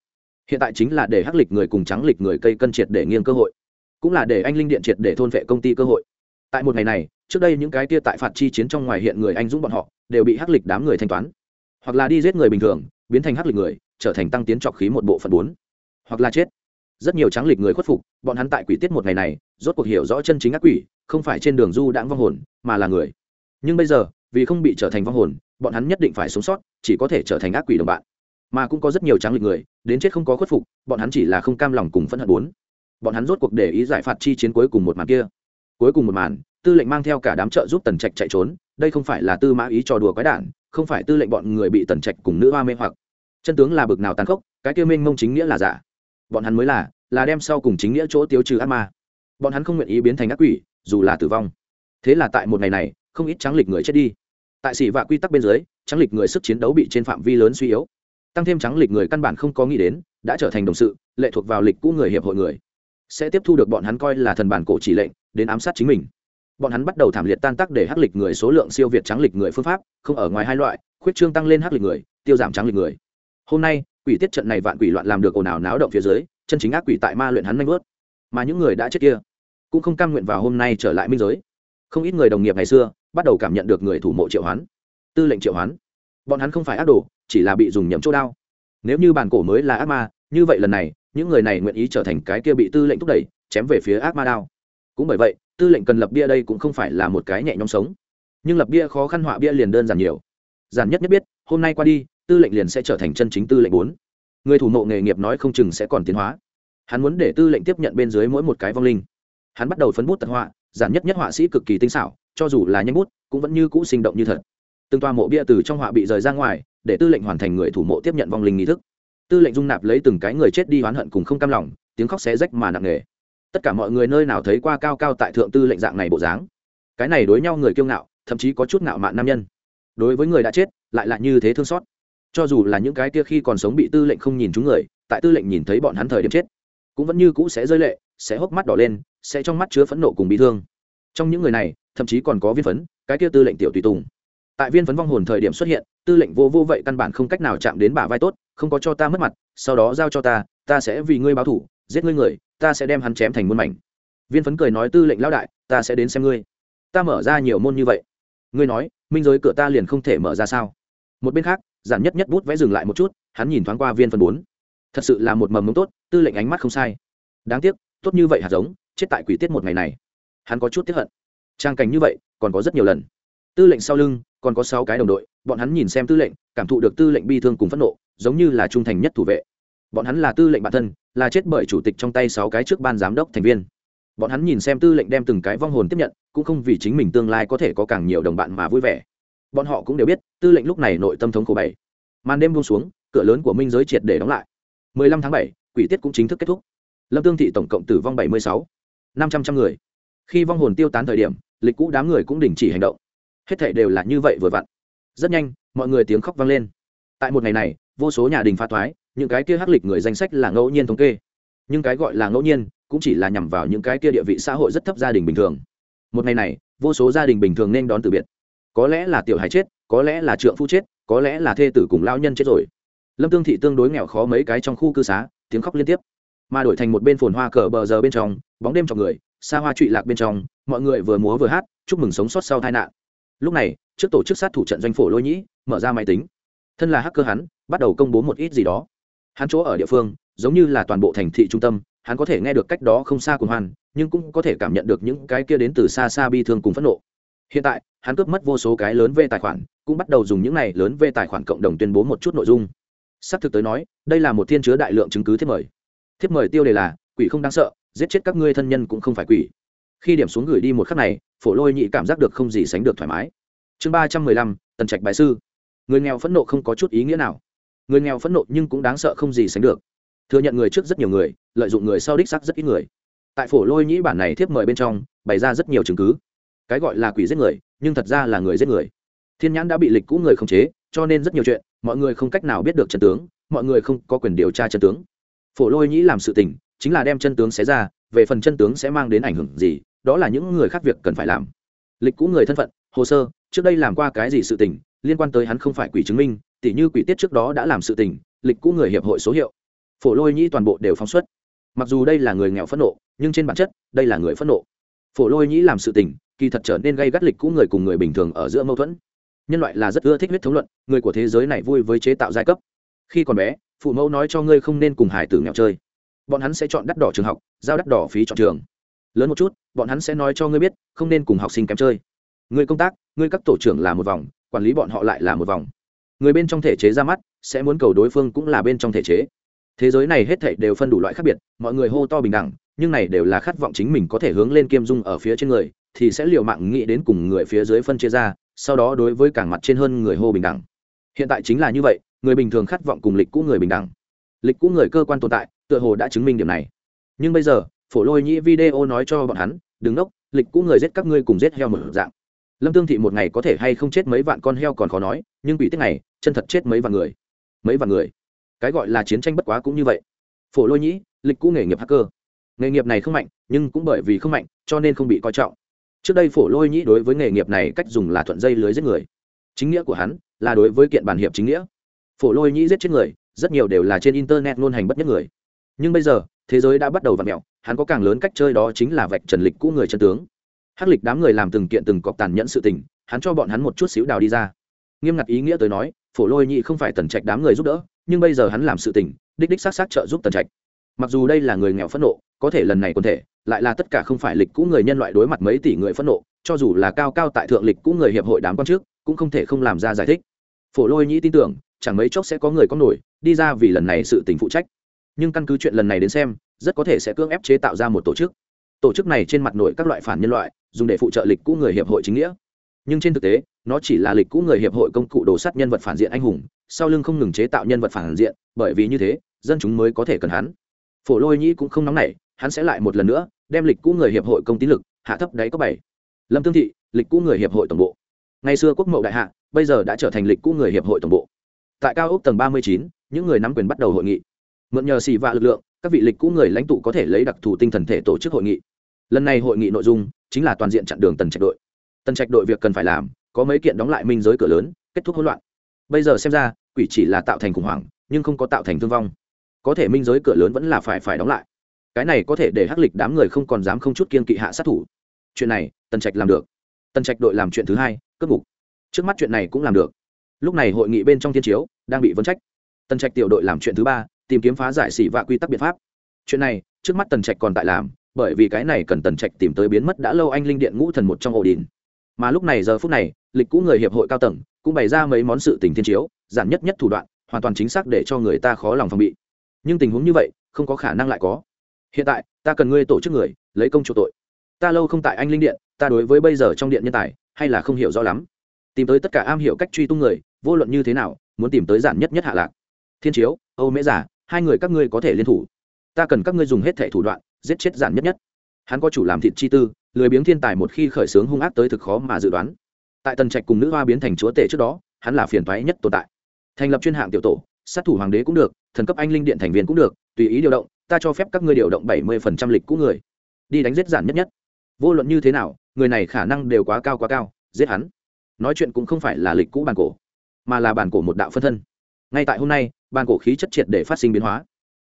Hiện tại chính là để hắc lịch người cùng trắng lịch người cây cân triệt để nghiêng cơ hội. Cũng là để anh linh điện triệt để thôn vệ công ty cơ hội. Tại một ngày này, trước đây những cái kia tại phạt chi chiến trong ngoài hiện người anh dũng bọn họ, đều bị hắc lịch đám người thanh toán. Hoặc là đi giết người bình thường biến thành hắc lịch người, trở thành tăng tiến trọc khí một bộ phận bốn. Hoặc là chết. Rất nhiều tráng lịch người khuất phục, bọn hắn tại quỷ tiết một ngày này, rốt cuộc hiểu rõ chân chính ác quỷ, không phải trên đường du đãng vong hồn, mà là người. Nhưng bây giờ, vì không bị trở thành vong hồn, bọn hắn nhất định phải sống sót, chỉ có thể trở thành ác quỷ đồng bạn. Mà cũng có rất nhiều tráng lịch người, đến chết không có khuất phục, bọn hắn chỉ là không cam lòng cùng phẫn hận bốn. Bọn hắn rốt cuộc để ý giải phạt chi chiến cuối cùng một màn kia. Cuối cùng một màn, tư lệnh mang theo cả đám trợ giúp tần trạch chạy trốn, đây không phải là tư mã ý trò đùa quái đản không phải tư lệnh bọn người bị tần trạch cùng nữ hoa mê hoặc. Chân tướng là bực nào tàn khốc, cái kia minh mông chính nghĩa là giả. Bọn hắn mới là là đem sau cùng chính nghĩa chỗ tiêu trừ ác ma. Bọn hắn không nguyện ý biến thành ác quỷ, dù là tử vong. Thế là tại một ngày này, không ít trắng lịch người chết đi. Tại xỉ vạ quy tắc bên dưới trắng lịch người sức chiến đấu bị trên phạm vi lớn suy yếu. Tăng thêm trắng lịch người căn bản không có nghĩ đến, đã trở thành đồng sự, lệ thuộc vào lịch cũ người hiệp hội người. Sẽ tiếp thu được bọn hắn coi là thần bản cổ chỉ lệnh, đến ám sát chính mình bọn hắn bắt đầu thảm liệt tan tác để hắc lịch người số lượng siêu việt trắng lịch người phương pháp, không ở ngoài hai loại, khuyết trương tăng lên hắc lịch người, tiêu giảm trắng lịch người. Hôm nay, quỷ tiết trận này vạn quỷ loạn làm được ồn ào náo động phía dưới, chân chính ác quỷ tại ma luyện hắn nanh vớt mà những người đã chết kia, cũng không cam nguyện vào hôm nay trở lại minh giới. Không ít người đồng nghiệp ngày xưa, bắt đầu cảm nhận được người thủ mộ triệu hoán, tư lệnh triệu hoán. Bọn hắn không phải ác đồ, chỉ là bị dùng nhầm chỗ đao. Nếu như bản cổ mới là ác ma, như vậy lần này, những người này nguyện ý trở thành cái kia bị tư lệnh thúc đẩy, chém về phía ác ma đao. Cũng bởi vậy tư lệnh cần lập bia đây cũng không phải là một cái nhẹ nhõm sống. Nhưng lập bia khó khăn họa bia liền đơn giản nhiều. Giản nhất nhất biết, hôm nay qua đi, tư lệnh liền sẽ trở thành chân chính tư lệnh bốn. Người thủ mộ nghề nghiệp nói không chừng sẽ còn tiến hóa. Hắn muốn để tư lệnh tiếp nhận bên dưới mỗi một cái vong linh. Hắn bắt đầu phấn bút tật họa, giản nhất nhất họa sĩ cực kỳ tinh xảo, cho dù là nhanh bút, cũng vẫn như cũ sinh động như thật. Từng toa mộ bia từ trong họa bị rời ra ngoài, để tư lệnh hoàn thành người thủ mộ tiếp nhận vong linh nghi thức. Tư lệnh dung nạp lấy từng cái người chết đi oán hận cùng không cam lòng, tiếng khóc xé rách mà nặng nề tất cả mọi người nơi nào thấy qua cao cao tại thượng tư lệnh dạng này bộ dáng? Cái này đối nhau người kiêu ngạo, thậm chí có chút ngạo mạn nam nhân. Đối với người đã chết, lại là như thế thương xót. Cho dù là những cái kia khi còn sống bị tư lệnh không nhìn chúng người, tại tư lệnh nhìn thấy bọn hắn thời điểm chết, cũng vẫn như cũ sẽ rơi lệ, sẽ hốc mắt đỏ lên, sẽ trong mắt chứa phẫn nộ cùng bị thương. Trong những người này, thậm chí còn có viên phấn, cái kia tư lệnh tiểu tùy tùng. Tại viên phấn vong hồn thời điểm xuất hiện, tư lệnh vô vô vậy căn bản không cách nào chạm đến bả vai tốt, không có cho ta mất mặt, sau đó giao cho ta ta sẽ vì ngươi báo thủ, giết ngươi người ta sẽ đem hắn chém thành muôn mảnh. Viên phấn cười nói tư lệnh lão đại, ta sẽ đến xem ngươi. Ta mở ra nhiều môn như vậy. Ngươi nói, minh giới cửa ta liền không thể mở ra sao? Một bên khác, giản nhất nhất bút vẽ dừng lại một chút, hắn nhìn thoáng qua viên phân bốn. Thật sự là một mầm mống tốt, tư lệnh ánh mắt không sai. Đáng tiếc, tốt như vậy hạt giống, chết tại quỷ tiết một ngày này. Hắn có chút tiếp hận. Trang cảnh như vậy, còn có rất nhiều lần. Tư lệnh sau lưng, còn có sáu cái đồng đội, bọn hắn nhìn xem tư lệnh, cảm thụ được tư lệnh bi thương cùng phẫn nộ, giống như là trung thành nhất thủ vệ bọn hắn là tư lệnh bản thân là chết bởi chủ tịch trong tay sáu cái trước ban giám đốc thành viên. Bọn hắn nhìn xem tư lệnh đem từng cái vong hồn tiếp nhận cũng không vì chính mình tương lai có thể có càng nhiều đồng bạn mà vui vẻ. Bọn họ cũng đều biết tư lệnh lúc này nội tâm thống khổ bảy. Màn đêm buông xuống cửa lớn của minh giới triệt để đóng lại. 15 tháng 7, quỷ tiết cũng chính thức kết thúc. Lâm tương thị tổng cộng tử vong 76, 500 trăm người. Khi vong hồn tiêu tán thời điểm lịch cũ đám người cũng đình chỉ hành động. Hết thảy đều là như vậy vừa vặn. Rất nhanh mọi người tiếng khóc vang lên. Tại một ngày này vô số nhà đình phá thoái những cái kia hắc lịch người danh sách là ngẫu nhiên thống kê. Nhưng cái gọi là ngẫu nhiên cũng chỉ là nhằm vào những cái kia địa vị xã hội rất thấp gia đình bình thường. Một ngày này, vô số gia đình bình thường nên đón từ biệt. Có lẽ là tiểu hài chết, có lẽ là trượng phu chết, có lẽ là thê tử cùng lao nhân chết rồi. Lâm tương thị tương đối nghèo khó mấy cái trong khu cư xá, tiếng khóc liên tiếp. Mà đổi thành một bên phồn hoa cờ bờ giờ bên trong, bóng đêm cho người, xa hoa trụy lạc bên trong, mọi người vừa múa vừa hát, chúc mừng sống sót sau tai nạn. Lúc này, trước tổ chức sát thủ trận doanh phổ lôi nhĩ, mở ra máy tính. Thân là hacker hắn, bắt đầu công bố một ít gì đó hắn chỗ ở địa phương, giống như là toàn bộ thành thị trung tâm, hắn có thể nghe được cách đó không xa cùng hoan, nhưng cũng có thể cảm nhận được những cái kia đến từ xa xa bi thương cùng phẫn nộ. Hiện tại, hắn cướp mất vô số cái lớn về tài khoản, cũng bắt đầu dùng những này lớn về tài khoản cộng đồng tuyên bố một chút nội dung. Xác thực tới nói, đây là một thiên chứa đại lượng chứng cứ thiếp mời. Thiếp mời tiêu đề là, quỷ không đáng sợ, giết chết các ngươi thân nhân cũng không phải quỷ. Khi điểm xuống gửi đi một khắc này, phổ lôi nhị cảm giác được không gì sánh được thoải mái. Chương ba trăm mười lăm, tần trạch bài sư. Người nghèo phẫn nộ không có chút ý nghĩa nào người nghèo phẫn nộ nhưng cũng đáng sợ không gì sánh được. Thừa nhận người trước rất nhiều người, lợi dụng người sau đích sắc rất ít người. Tại phổ lôi nhĩ bản này thiếp mời bên trong, bày ra rất nhiều chứng cứ. Cái gọi là quỷ giết người, nhưng thật ra là người giết người. Thiên nhãn đã bị lịch cũ người khống chế, cho nên rất nhiều chuyện, mọi người không cách nào biết được chân tướng, mọi người không có quyền điều tra chân tướng. Phổ lôi nhĩ làm sự tình, chính là đem chân tướng xé ra, về phần chân tướng sẽ mang đến ảnh hưởng gì, đó là những người khác việc cần phải làm. Lịch cũ người thân phận, hồ sơ, trước đây làm qua cái gì sự tình, liên quan tới hắn không phải quỷ chứng minh tỉ như quỷ tiết trước đó đã làm sự tình, lịch cũ người hiệp hội số hiệu. Phổ lôi nhĩ toàn bộ đều phóng xuất. Mặc dù đây là người nghèo phẫn nộ, nhưng trên bản chất, đây là người phẫn nộ. Phổ lôi nhĩ làm sự tình, kỳ thật trở nên gây gắt lịch cũ người cùng người bình thường ở giữa mâu thuẫn. Nhân loại là rất ưa thích huyết thống luận, người của thế giới này vui với chế tạo giai cấp. Khi còn bé, phụ mẫu nói cho ngươi không nên cùng hải tử nghèo chơi. Bọn hắn sẽ chọn đắt đỏ trường học, giao đắt đỏ phí chọn trường. Lớn một chút, bọn hắn sẽ nói cho ngươi biết, không nên cùng học sinh kém chơi. Người công tác, ngươi các tổ trưởng là một vòng, quản lý bọn họ lại là một vòng người bên trong thể chế ra mắt, sẽ muốn cầu đối phương cũng là bên trong thể chế. Thế giới này hết thảy đều phân đủ loại khác biệt, mọi người hô to bình đẳng, nhưng này đều là khát vọng chính mình có thể hướng lên kiêm dung ở phía trên người, thì sẽ liều mạng nghĩ đến cùng người phía dưới phân chia ra, sau đó đối với càng mặt trên hơn người hô bình đẳng. Hiện tại chính là như vậy, người bình thường khát vọng cùng lịch cũ người bình đẳng. Lịch cũ người cơ quan tồn tại, tựa hồ đã chứng minh điểm này. Nhưng bây giờ, phổ lôi nhĩ video nói cho bọn hắn, đừng đốc lịch cũ người giết các ngươi cùng giết heo một dạng. Lâm tương thị một ngày có thể hay không chết mấy vạn con heo còn khó nói, nhưng bị tiết này chân thật chết mấy vạn người. Mấy vạn người? Cái gọi là chiến tranh bất quá cũng như vậy. Phổ lôi nhĩ, lịch cũ nghề nghiệp hacker. Nghề nghiệp này không mạnh, nhưng cũng bởi vì không mạnh, cho nên không bị coi trọng. Trước đây phổ lôi nhĩ đối với nghề nghiệp này cách dùng là thuận dây lưới giết người. Chính nghĩa của hắn là đối với kiện bản hiệp chính nghĩa. Phổ lôi nhĩ giết chết người, rất nhiều đều là trên internet luôn hành bất nhất người. Nhưng bây giờ, thế giới đã bắt đầu v ặ mẹo hắn có càng lớn cách chơi đó chính là vạch trần lịch cũ người chân tướng. Hắc lịch đám người làm từng kiện từng cọc tàn nhẫn sự tình, hắn cho bọn hắn một chút xíu đào đi ra. Nghiêm ngặt ý nghĩa tới nói phổ lôi nhị không phải tần trạch đám người giúp đỡ, nhưng bây giờ hắn làm sự tình, đích đích s á t s á t trợ giúp tần trạch. Mặc dù đây là người nghèo phẫn nộ, có thể lần này quần thể, lại là tất cả không phải lịch cũ người nhân loại đối mặt mấy tỷ người phẫn nộ, cho dù là cao cao tại thượng lịch cũ người hiệp hội đám quan trước, cũng không thể không làm ra giải thích. Phổ lôi nhĩ tin tưởng, chẳng mấy chốc sẽ có người có nổi, đi ra vì lần này sự tình phụ trách. Nhưng căn cứ chuyện lần này đến xem, rất có thể sẽ cưỡng ép chế tạo ra một tổ chức. Tổ chức này trên mặt nội các loại phản nhân loại, dùng để phụ trợ lịch cũ người hiệp hội chính nghĩa nhưng trên thực tế, nó chỉ là lịch cũ người hiệp hội công cụ đồ sắt nhân vật phản diện anh hùng, sau lưng không ngừng chế tạo nhân vật phản diện, bởi vì như thế, dân chúng mới có thể cần hắn. Phổ lôi nhĩ cũng không nóng nảy, hắn sẽ lại một lần nữa, đem lịch cũ người hiệp hội công tín lực, hạ thấp đáy có bảy. Lâm tương thị, lịch cũ người hiệp hội tổng bộ. Ngày xưa quốc mậu đại hạ, bây giờ đã trở thành lịch cũ người hiệp hội tổng bộ. Tại cao ốc tầng ba mươi chín, những người nắm quyền bắt đầu hội nghị. Mượn nhờ xì vạ lực lượng, các vị lịch cũ người lãnh tụ có thể lấy đặc thù tinh thần thể tổ chức hội nghị. Lần này hội nghị nội dung chính là toàn diện chặn đường tần trạch đội tần trạch đội việc cần phải làm, có mấy kiện đóng lại minh giới cửa lớn, kết thúc hỗn loạn. Bây giờ xem ra, quỷ chỉ là tạo thành khủng hoảng, nhưng không có tạo thành thương vong. Có thể minh giới cửa lớn vẫn là phải phải đóng lại. Cái này có thể để hắc lịch đám người không còn dám không chút kiên kỵ hạ sát thủ. Chuyện này, tần trạch làm được. Tần trạch đội làm chuyện thứ hai, cướp ngục. Trước mắt chuyện này cũng làm được. Lúc này hội nghị bên trong thiên chiếu, đang bị vấn trách. Tần trạch tiểu đội làm chuyện thứ ba, tìm kiếm phá giải xỉ và quy tắc biện pháp. Chuyện này, trước mắt tần trạch còn tại làm, bởi vì cái này cần tần trạch tìm tới biến mất đã lâu anh linh điện ngũ thần một trong ổ đình mà lúc này giờ phút này, lịch cũ người hiệp hội cao tầng cũng bày ra mấy món sự tình thiên chiếu, giản nhất nhất thủ đoạn, hoàn toàn chính xác để cho người ta khó lòng phòng bị. Nhưng tình huống như vậy, không có khả năng lại có. Hiện tại, ta cần ngươi tổ chức người, lấy công chủ tội. Ta lâu không tại anh linh điện, ta đối với bây giờ trong điện nhân tài, hay là không hiểu rõ lắm. Tìm tới tất cả am hiểu cách truy tung người, vô luận như thế nào, muốn tìm tới giản nhất nhất hạ lạc. Thiên chiếu, âu mễ giả hai người các ngươi có thể liên thủ. Ta cần các ngươi dùng hết thẻ thủ đoạn, giết chết giản nhất nhất. Hắn có chủ làm thịt chi tư lười biếng thiên tài một khi khởi xướng hung ác tới thực khó mà dự đoán. Tại tần trạch cùng nữ hoa biến thành chúa tể trước đó, hắn là phiền toái nhất tồn tại. Thành lập chuyên hạng tiểu tổ, sát thủ hoàng đế cũng được, thần cấp anh linh điện thành viên cũng được, tùy ý điều động, ta cho phép các ngươi điều động bảy mươi phần trăm lịch cũ người. Đi đánh giết giản nhất nhất. Vô luận như thế nào, người này khả năng đều quá cao quá cao, giết hắn. Nói chuyện cũng không phải là lịch cũ bản cổ, mà là bản cổ một đạo phân thân. Ngay tại hôm nay, bản cổ khí chất triệt để phát sinh biến hóa.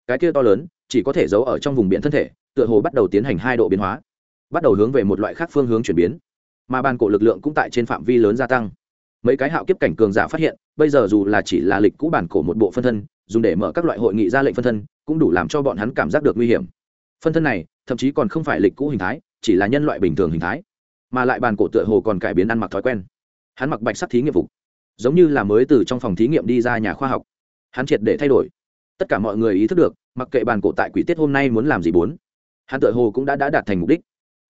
Cái kia to lớn, chỉ có thể giấu ở trong vùng biển thân thể, tựa hồ bắt đầu tiến hành hai độ biến hóa bắt đầu hướng về một loại khác phương hướng chuyển biến. Mà bàn cổ lực lượng cũng tại trên phạm vi lớn gia tăng. Mấy cái hạo kiếp cảnh cường giả phát hiện bây giờ dù là chỉ là lịch cũ bản cổ một bộ phân thân dùng để mở các loại hội nghị ra lệnh phân thân cũng đủ làm cho bọn hắn cảm giác được nguy hiểm. Phân thân này thậm chí còn không phải lịch cũ hình thái chỉ là nhân loại bình thường hình thái. Mà lại bàn cổ tựa hồ còn cải biến ăn mặc thói quen. Hắn mặc bạch sắc thí nghiệm phục giống như là mới từ trong phòng thí nghiệm đi ra nhà khoa học. Hắn triệt để thay đổi. Tất cả mọi người ý thức được mặc kệ bàn cổ tại quỷ tiết hôm nay muốn làm gì bốn hắn tựa hồ cũng đã, đã đạt thành mục đích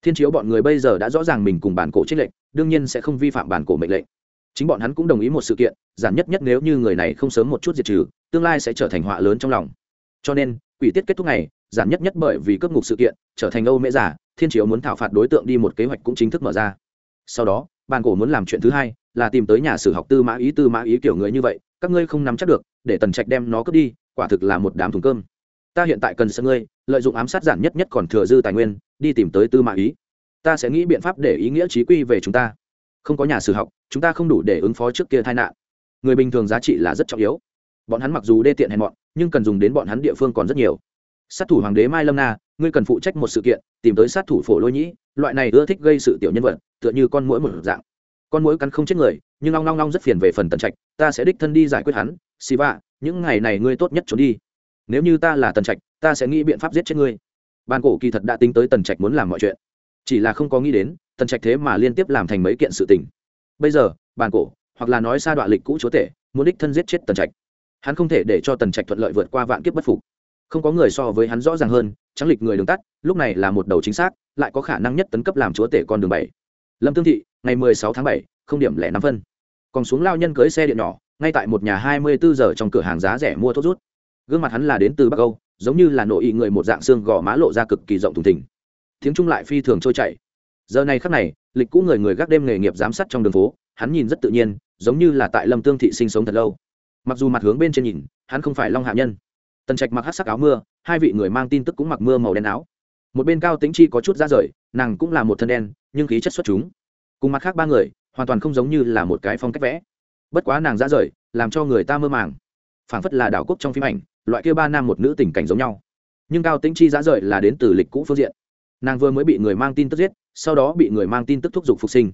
thiên chiếu bọn người bây giờ đã rõ ràng mình cùng bản cổ trích lệnh đương nhiên sẽ không vi phạm bản cổ mệnh lệnh. Chính bọn hắn cũng đồng ý một sự kiện, giản nhất nhất nếu như người này không sớm một chút diệt trừ, tương lai sẽ trở thành họa lớn trong lòng. Cho nên, quỷ tiết kết thúc này giản nhất nhất bởi vì cướp ngục sự kiện, trở thành âu mễ giả, thiên chiếu muốn thảo phạt đối tượng đi một kế hoạch cũng chính thức mở ra. Sau đó, bản cổ muốn làm chuyện thứ hai, là tìm tới nhà sử học tư mã ý, tư mã ý kiểu người như vậy, các ngươi không nắm chắc được, để tần trạch đem nó cướp đi, quả thực là một đám thùng cơm ta hiện tại cần sợ ngươi, lợi dụng ám sát giản nhất nhất còn thừa dư tài nguyên, đi tìm tới tư mã ý. Ta sẽ nghĩ biện pháp để ý nghĩa trí quy về chúng ta. Không có nhà sử học, chúng ta không đủ để ứng phó trước kia tai nạn. Người bình thường giá trị là rất trọng yếu. Bọn hắn mặc dù đê tiện hèn mọn, nhưng cần dùng đến bọn hắn địa phương còn rất nhiều. Sát thủ hoàng đế mai lâm na, ngươi cần phụ trách một sự kiện, tìm tới sát thủ phổ lôi nhĩ, loại này ưa thích gây sự tiểu nhân vật, tựa như con mũi một dạng. Con mũi cắn không chết người, nhưng long long long rất phiền về phần tần trạch, ta sẽ đích thân đi giải quyết hắn. Xì vạ những ngày này ngươi tốt nhất trốn đi nếu như ta là tần trạch, ta sẽ nghĩ biện pháp giết chết ngươi. Ban cổ kỳ thật đã tính tới tần trạch muốn làm mọi chuyện. Chỉ là không có nghĩ đến, tần trạch thế mà liên tiếp làm thành mấy kiện sự tình. Bây giờ, bàn cổ, hoặc là nói xa đoạn lịch cũ chúa tể, muốn đích thân giết chết tần trạch. Hắn không thể để cho tần trạch thuận lợi vượt qua vạn kiếp bất phục. Không có người so với hắn rõ ràng hơn, trắng lịch người đường tắt, lúc này là một đầu chính xác, lại có khả năng nhất tấn cấp làm chúa tể con đường bảy. Lâm tương thị, ngày mười sáu tháng bảy, không điểm lẻ năm phân. Còn xuống lao nhân cưới xe điện nhỏ, ngay tại một nhà hai mươi bốn giờ trong cửa hàng giá rẻ mua thuốc rút gương mặt hắn là đến từ bắc âu, giống như là nội ý người một dạng xương gò má lộ ra cực kỳ rộng thùng thình. Tiếng trung lại phi thường trôi chảy. Giờ này khắc này, lịch cũ người người gác đêm nghề nghiệp giám sát trong đường phố, hắn nhìn rất tự nhiên, giống như là tại lâm tương thị sinh sống thật lâu. Mặc dù mặt hướng bên trên nhìn, hắn không phải long hạ nhân. Tần trạch mặc hát sắc áo mưa, hai vị người mang tin tức cũng mặc mưa màu đen áo. Một bên cao tính chi có chút ra rời, nàng cũng là một thân đen, nhưng khí chất xuất chúng. Cùng mặt khác ba người, hoàn toàn không giống như là một cái phong cách vẽ. Bất quá nàng ra rời, làm cho người ta mơ màng. Phảng phất là đảo quốc trong phim ảnh loại kia ba nam một nữ tình cảnh giống nhau. Nhưng cao tĩnh chi ra rời là đến từ lịch cũ phương diện. Nàng vừa mới bị người mang tin tức giết, sau đó bị người mang tin tức thúc giục phục sinh.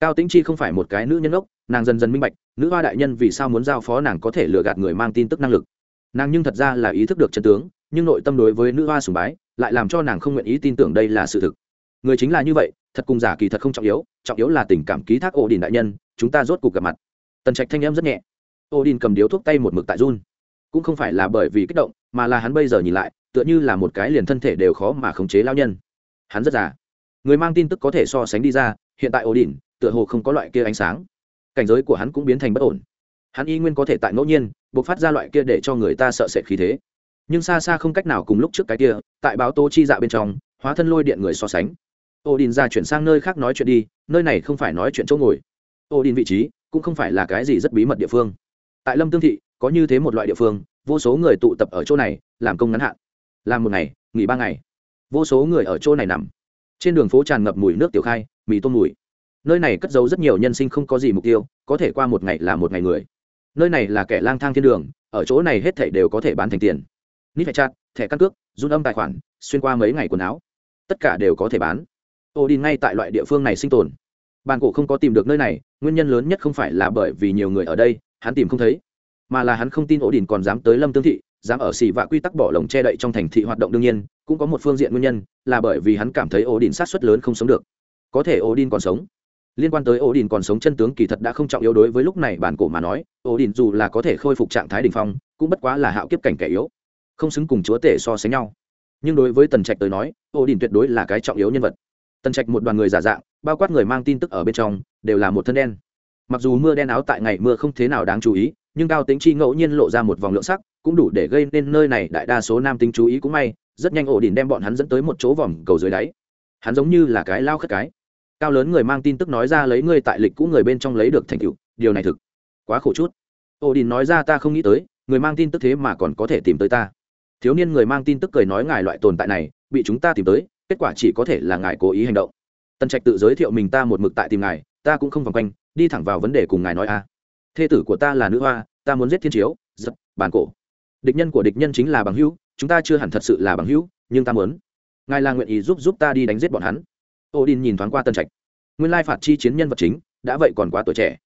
Cao tĩnh chi không phải một cái nữ nhân ốc nàng dần dần minh bạch, nữ hoa đại nhân vì sao muốn giao phó nàng có thể lừa gạt người mang tin tức năng lực. Nàng nhưng thật ra là ý thức được chân tướng, nhưng nội tâm đối với nữ hoa sùng bái, lại làm cho nàng không nguyện ý tin tưởng đây là sự thực. Người chính là như vậy, thật cùng giả kỳ thật không trọng yếu trọng yếu là tình cảm ký thác ổ đình đại nhân, chúng ta rốt cuộc gặp mặt. Tần trạch thanh em rất nhẹ. Ổ đình cầm điếu thuốc tay một mực tại run cũng không phải là bởi vì kích động, mà là hắn bây giờ nhìn lại, tựa như là một cái liền thân thể đều khó mà khống chế lao nhân. Hắn rất già. Người mang tin tức có thể so sánh đi ra, hiện tại ổ đỉnh tựa hồ không có loại kia ánh sáng. Cảnh giới của hắn cũng biến thành bất ổn. Hắn y nguyên có thể tại ngẫu nhiên, buộc phát ra loại kia để cho người ta sợ sệt khí thế. Nhưng xa xa không cách nào cùng lúc trước cái kia, tại báo tố chi dạ bên trong, hóa thân lôi điện người so sánh. Ô đình ra chuyển sang nơi khác nói chuyện đi, nơi này không phải nói chuyện chỗ ngồi. Ô đình vị trí cũng không phải là cái gì rất bí mật địa phương. Tại lâm tương thị có như thế một loại địa phương, vô số người tụ tập ở chỗ này, làm công ngắn hạn. Làm một ngày, nghỉ ba ngày. Vô số người ở chỗ này nằm. Trên đường phố tràn ngập mùi nước tiểu khai, mì tôm mùi. Nơi này cất giấu rất nhiều nhân sinh không có gì mục tiêu, có thể qua một ngày là một ngày người. Nơi này là kẻ lang thang thiên đường, ở chỗ này hết thảy đều có thể bán thành tiền. Nít phải chặt, thẻ căn cước, run âm tài khoản, xuyên qua mấy ngày quần áo. Tất cả đều có thể bán. Ô đi ngay tại loại địa phương này sinh tồn. Bàn cổ không có tìm được nơi này, nguyên nhân lớn nhất không phải là bởi vì nhiều người ở đây, hắn tìm không thấy mà là hắn không tin ổ đình còn dám tới lâm tương thị, dám ở xỉ vạ quy tắc bỏ lồng che đậy trong thành thị hoạt động đương nhiên, cũng có một phương diện nguyên nhân, là bởi vì hắn cảm thấy ổ đình sát xuất lớn không sống được. Có thể ổ đình còn sống. Liên quan tới ổ đình còn sống chân tướng kỳ thật đã không trọng yếu đối với lúc này bản cổ mà nói, ổ đình dù là có thể khôi phục trạng thái đ ỉ n h phong, cũng bất quá là hạo kiếp cảnh kẻ yếu. Không xứng cùng chúa tể so sánh nhau. Nhưng đối với tần trạch tới nói, ổ đình tuyệt đối là cái trọng yếu nhân vật. Tần trạch một đoàn người giả dạng, bao quát người mang tin tức ở bên trong, đều là một thân đen mặc dù mưa đen áo tại ngày mưa không thế nào đáng chú ý, nhưng cao tính chi ngẫu nhiên lộ ra một vòng lượng sắc, cũng đủ để gây nên nơi này đại đa số nam tính chú ý cũng may, rất nhanh ổ đỉnh đem bọn hắn dẫn tới một chỗ vòng cầu dưới đáy. Hắn giống như là cái lao khất cái. Cao lớn người mang tin tức nói ra lấy ngươi tại lịch cũ người bên trong lấy được thành tựu, điều này thực quá khổ chút. Ổ đỉnh nói ra ta không nghĩ tới, người mang tin tức thế mà còn có thể tìm tới ta. Thiếu niên người mang tin tức cười nói ngài loại tồn tại này, bị chúng ta tìm tới, kết quả chỉ có thể là ngài cố ý hành động. Tân trạch tự giới thiệu mình ta một mực tại tìm ngài, ta cũng không vòng quanh đi thẳng vào vấn đề cùng ngài nói a. Thê tử của ta là nữ hoa, ta muốn giết thiên chiếu, giật bàn cổ. Địch nhân của địch nhân chính là bằng hữu, chúng ta chưa hẳn thật sự là bằng hữu, nhưng ta muốn. Ngài là nguyện ý giúp giúp ta đi đánh giết bọn hắn. Odin nhìn thoáng qua tân trạch. Nguyên lai phạt chi chiến nhân vật chính, đã vậy còn quá tuổi trẻ.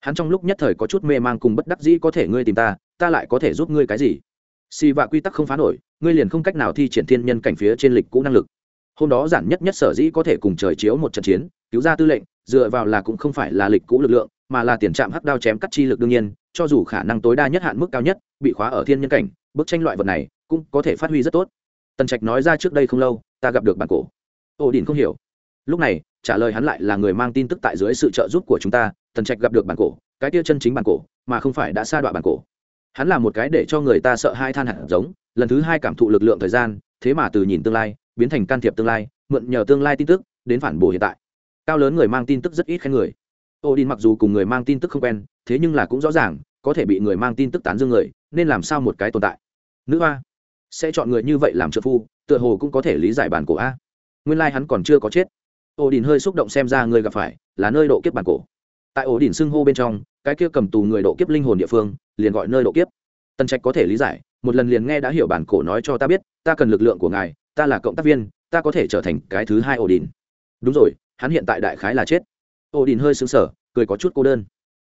Hắn trong lúc nhất thời có chút mê mang cùng bất đắc dĩ có thể ngươi tìm ta ta lại có thể giúp ngươi cái gì? Xì vạ quy tắc không phá nổi, ngươi liền không cách nào thi triển thiên nhân cảnh phía trên lịch cũ năng lực. Hôm đó giản nhất nhất sở dĩ có thể cùng trời chiếu một trận chiến, cứu ra tư lệnh dựa vào là cũng không phải là lịch cũ lực lượng, mà là tiền trạm hắc đao chém cắt chi lực đương nhiên, cho dù khả năng tối đa nhất hạn mức cao nhất, bị khóa ở thiên nhân cảnh, bức tranh loại vật này cũng có thể phát huy rất tốt. Tần trạch nói ra trước đây không lâu, ta gặp được bản cổ. Ổ đỉnh không hiểu. Lúc này, trả lời hắn lại là người mang tin tức tại dưới sự trợ giúp của chúng ta, tần trạch gặp được bản cổ, cái tia chân chính bản cổ, mà không phải đã sa đoạn bản cổ. Hắn là một cái để cho người ta sợ hai than hạt giống, lần thứ hai cảm thụ lực lượng thời gian, thế mà từ nhìn tương lai, biến thành can thiệp tương lai, mượn nhờ tương lai tin tức, đến phản bổ hiện tại cao lớn người mang tin tức rất ít khen người. Odin mặc dù cùng người mang tin tức không quen, thế nhưng là cũng rõ ràng, có thể bị người mang tin tức tán dương người, nên làm sao một cái tồn tại? Nữ hoa, sẽ chọn người như vậy làm trợ phu, tựa hồ cũng có thể lý giải bản cổ a. Nguyên lai hắn còn chưa có chết. Ô đình hơi xúc động xem ra người gặp phải là nơi độ kiếp bản cổ. Tại ổ đình xưng hô bên trong, cái kia cầm tù người độ kiếp linh hồn địa phương, liền gọi nơi độ kiếp. Tần trạch có thể lý giải, một lần liền nghe đã hiểu bản cổ nói cho ta biết, ta cần lực lượng của ngài, ta là cộng tác viên, ta có thể trở thành cái thứ hai ổ đình đúng rồi hắn hiện tại đại khái là chết. Ô đình hơi xứng sở cười có chút cô đơn.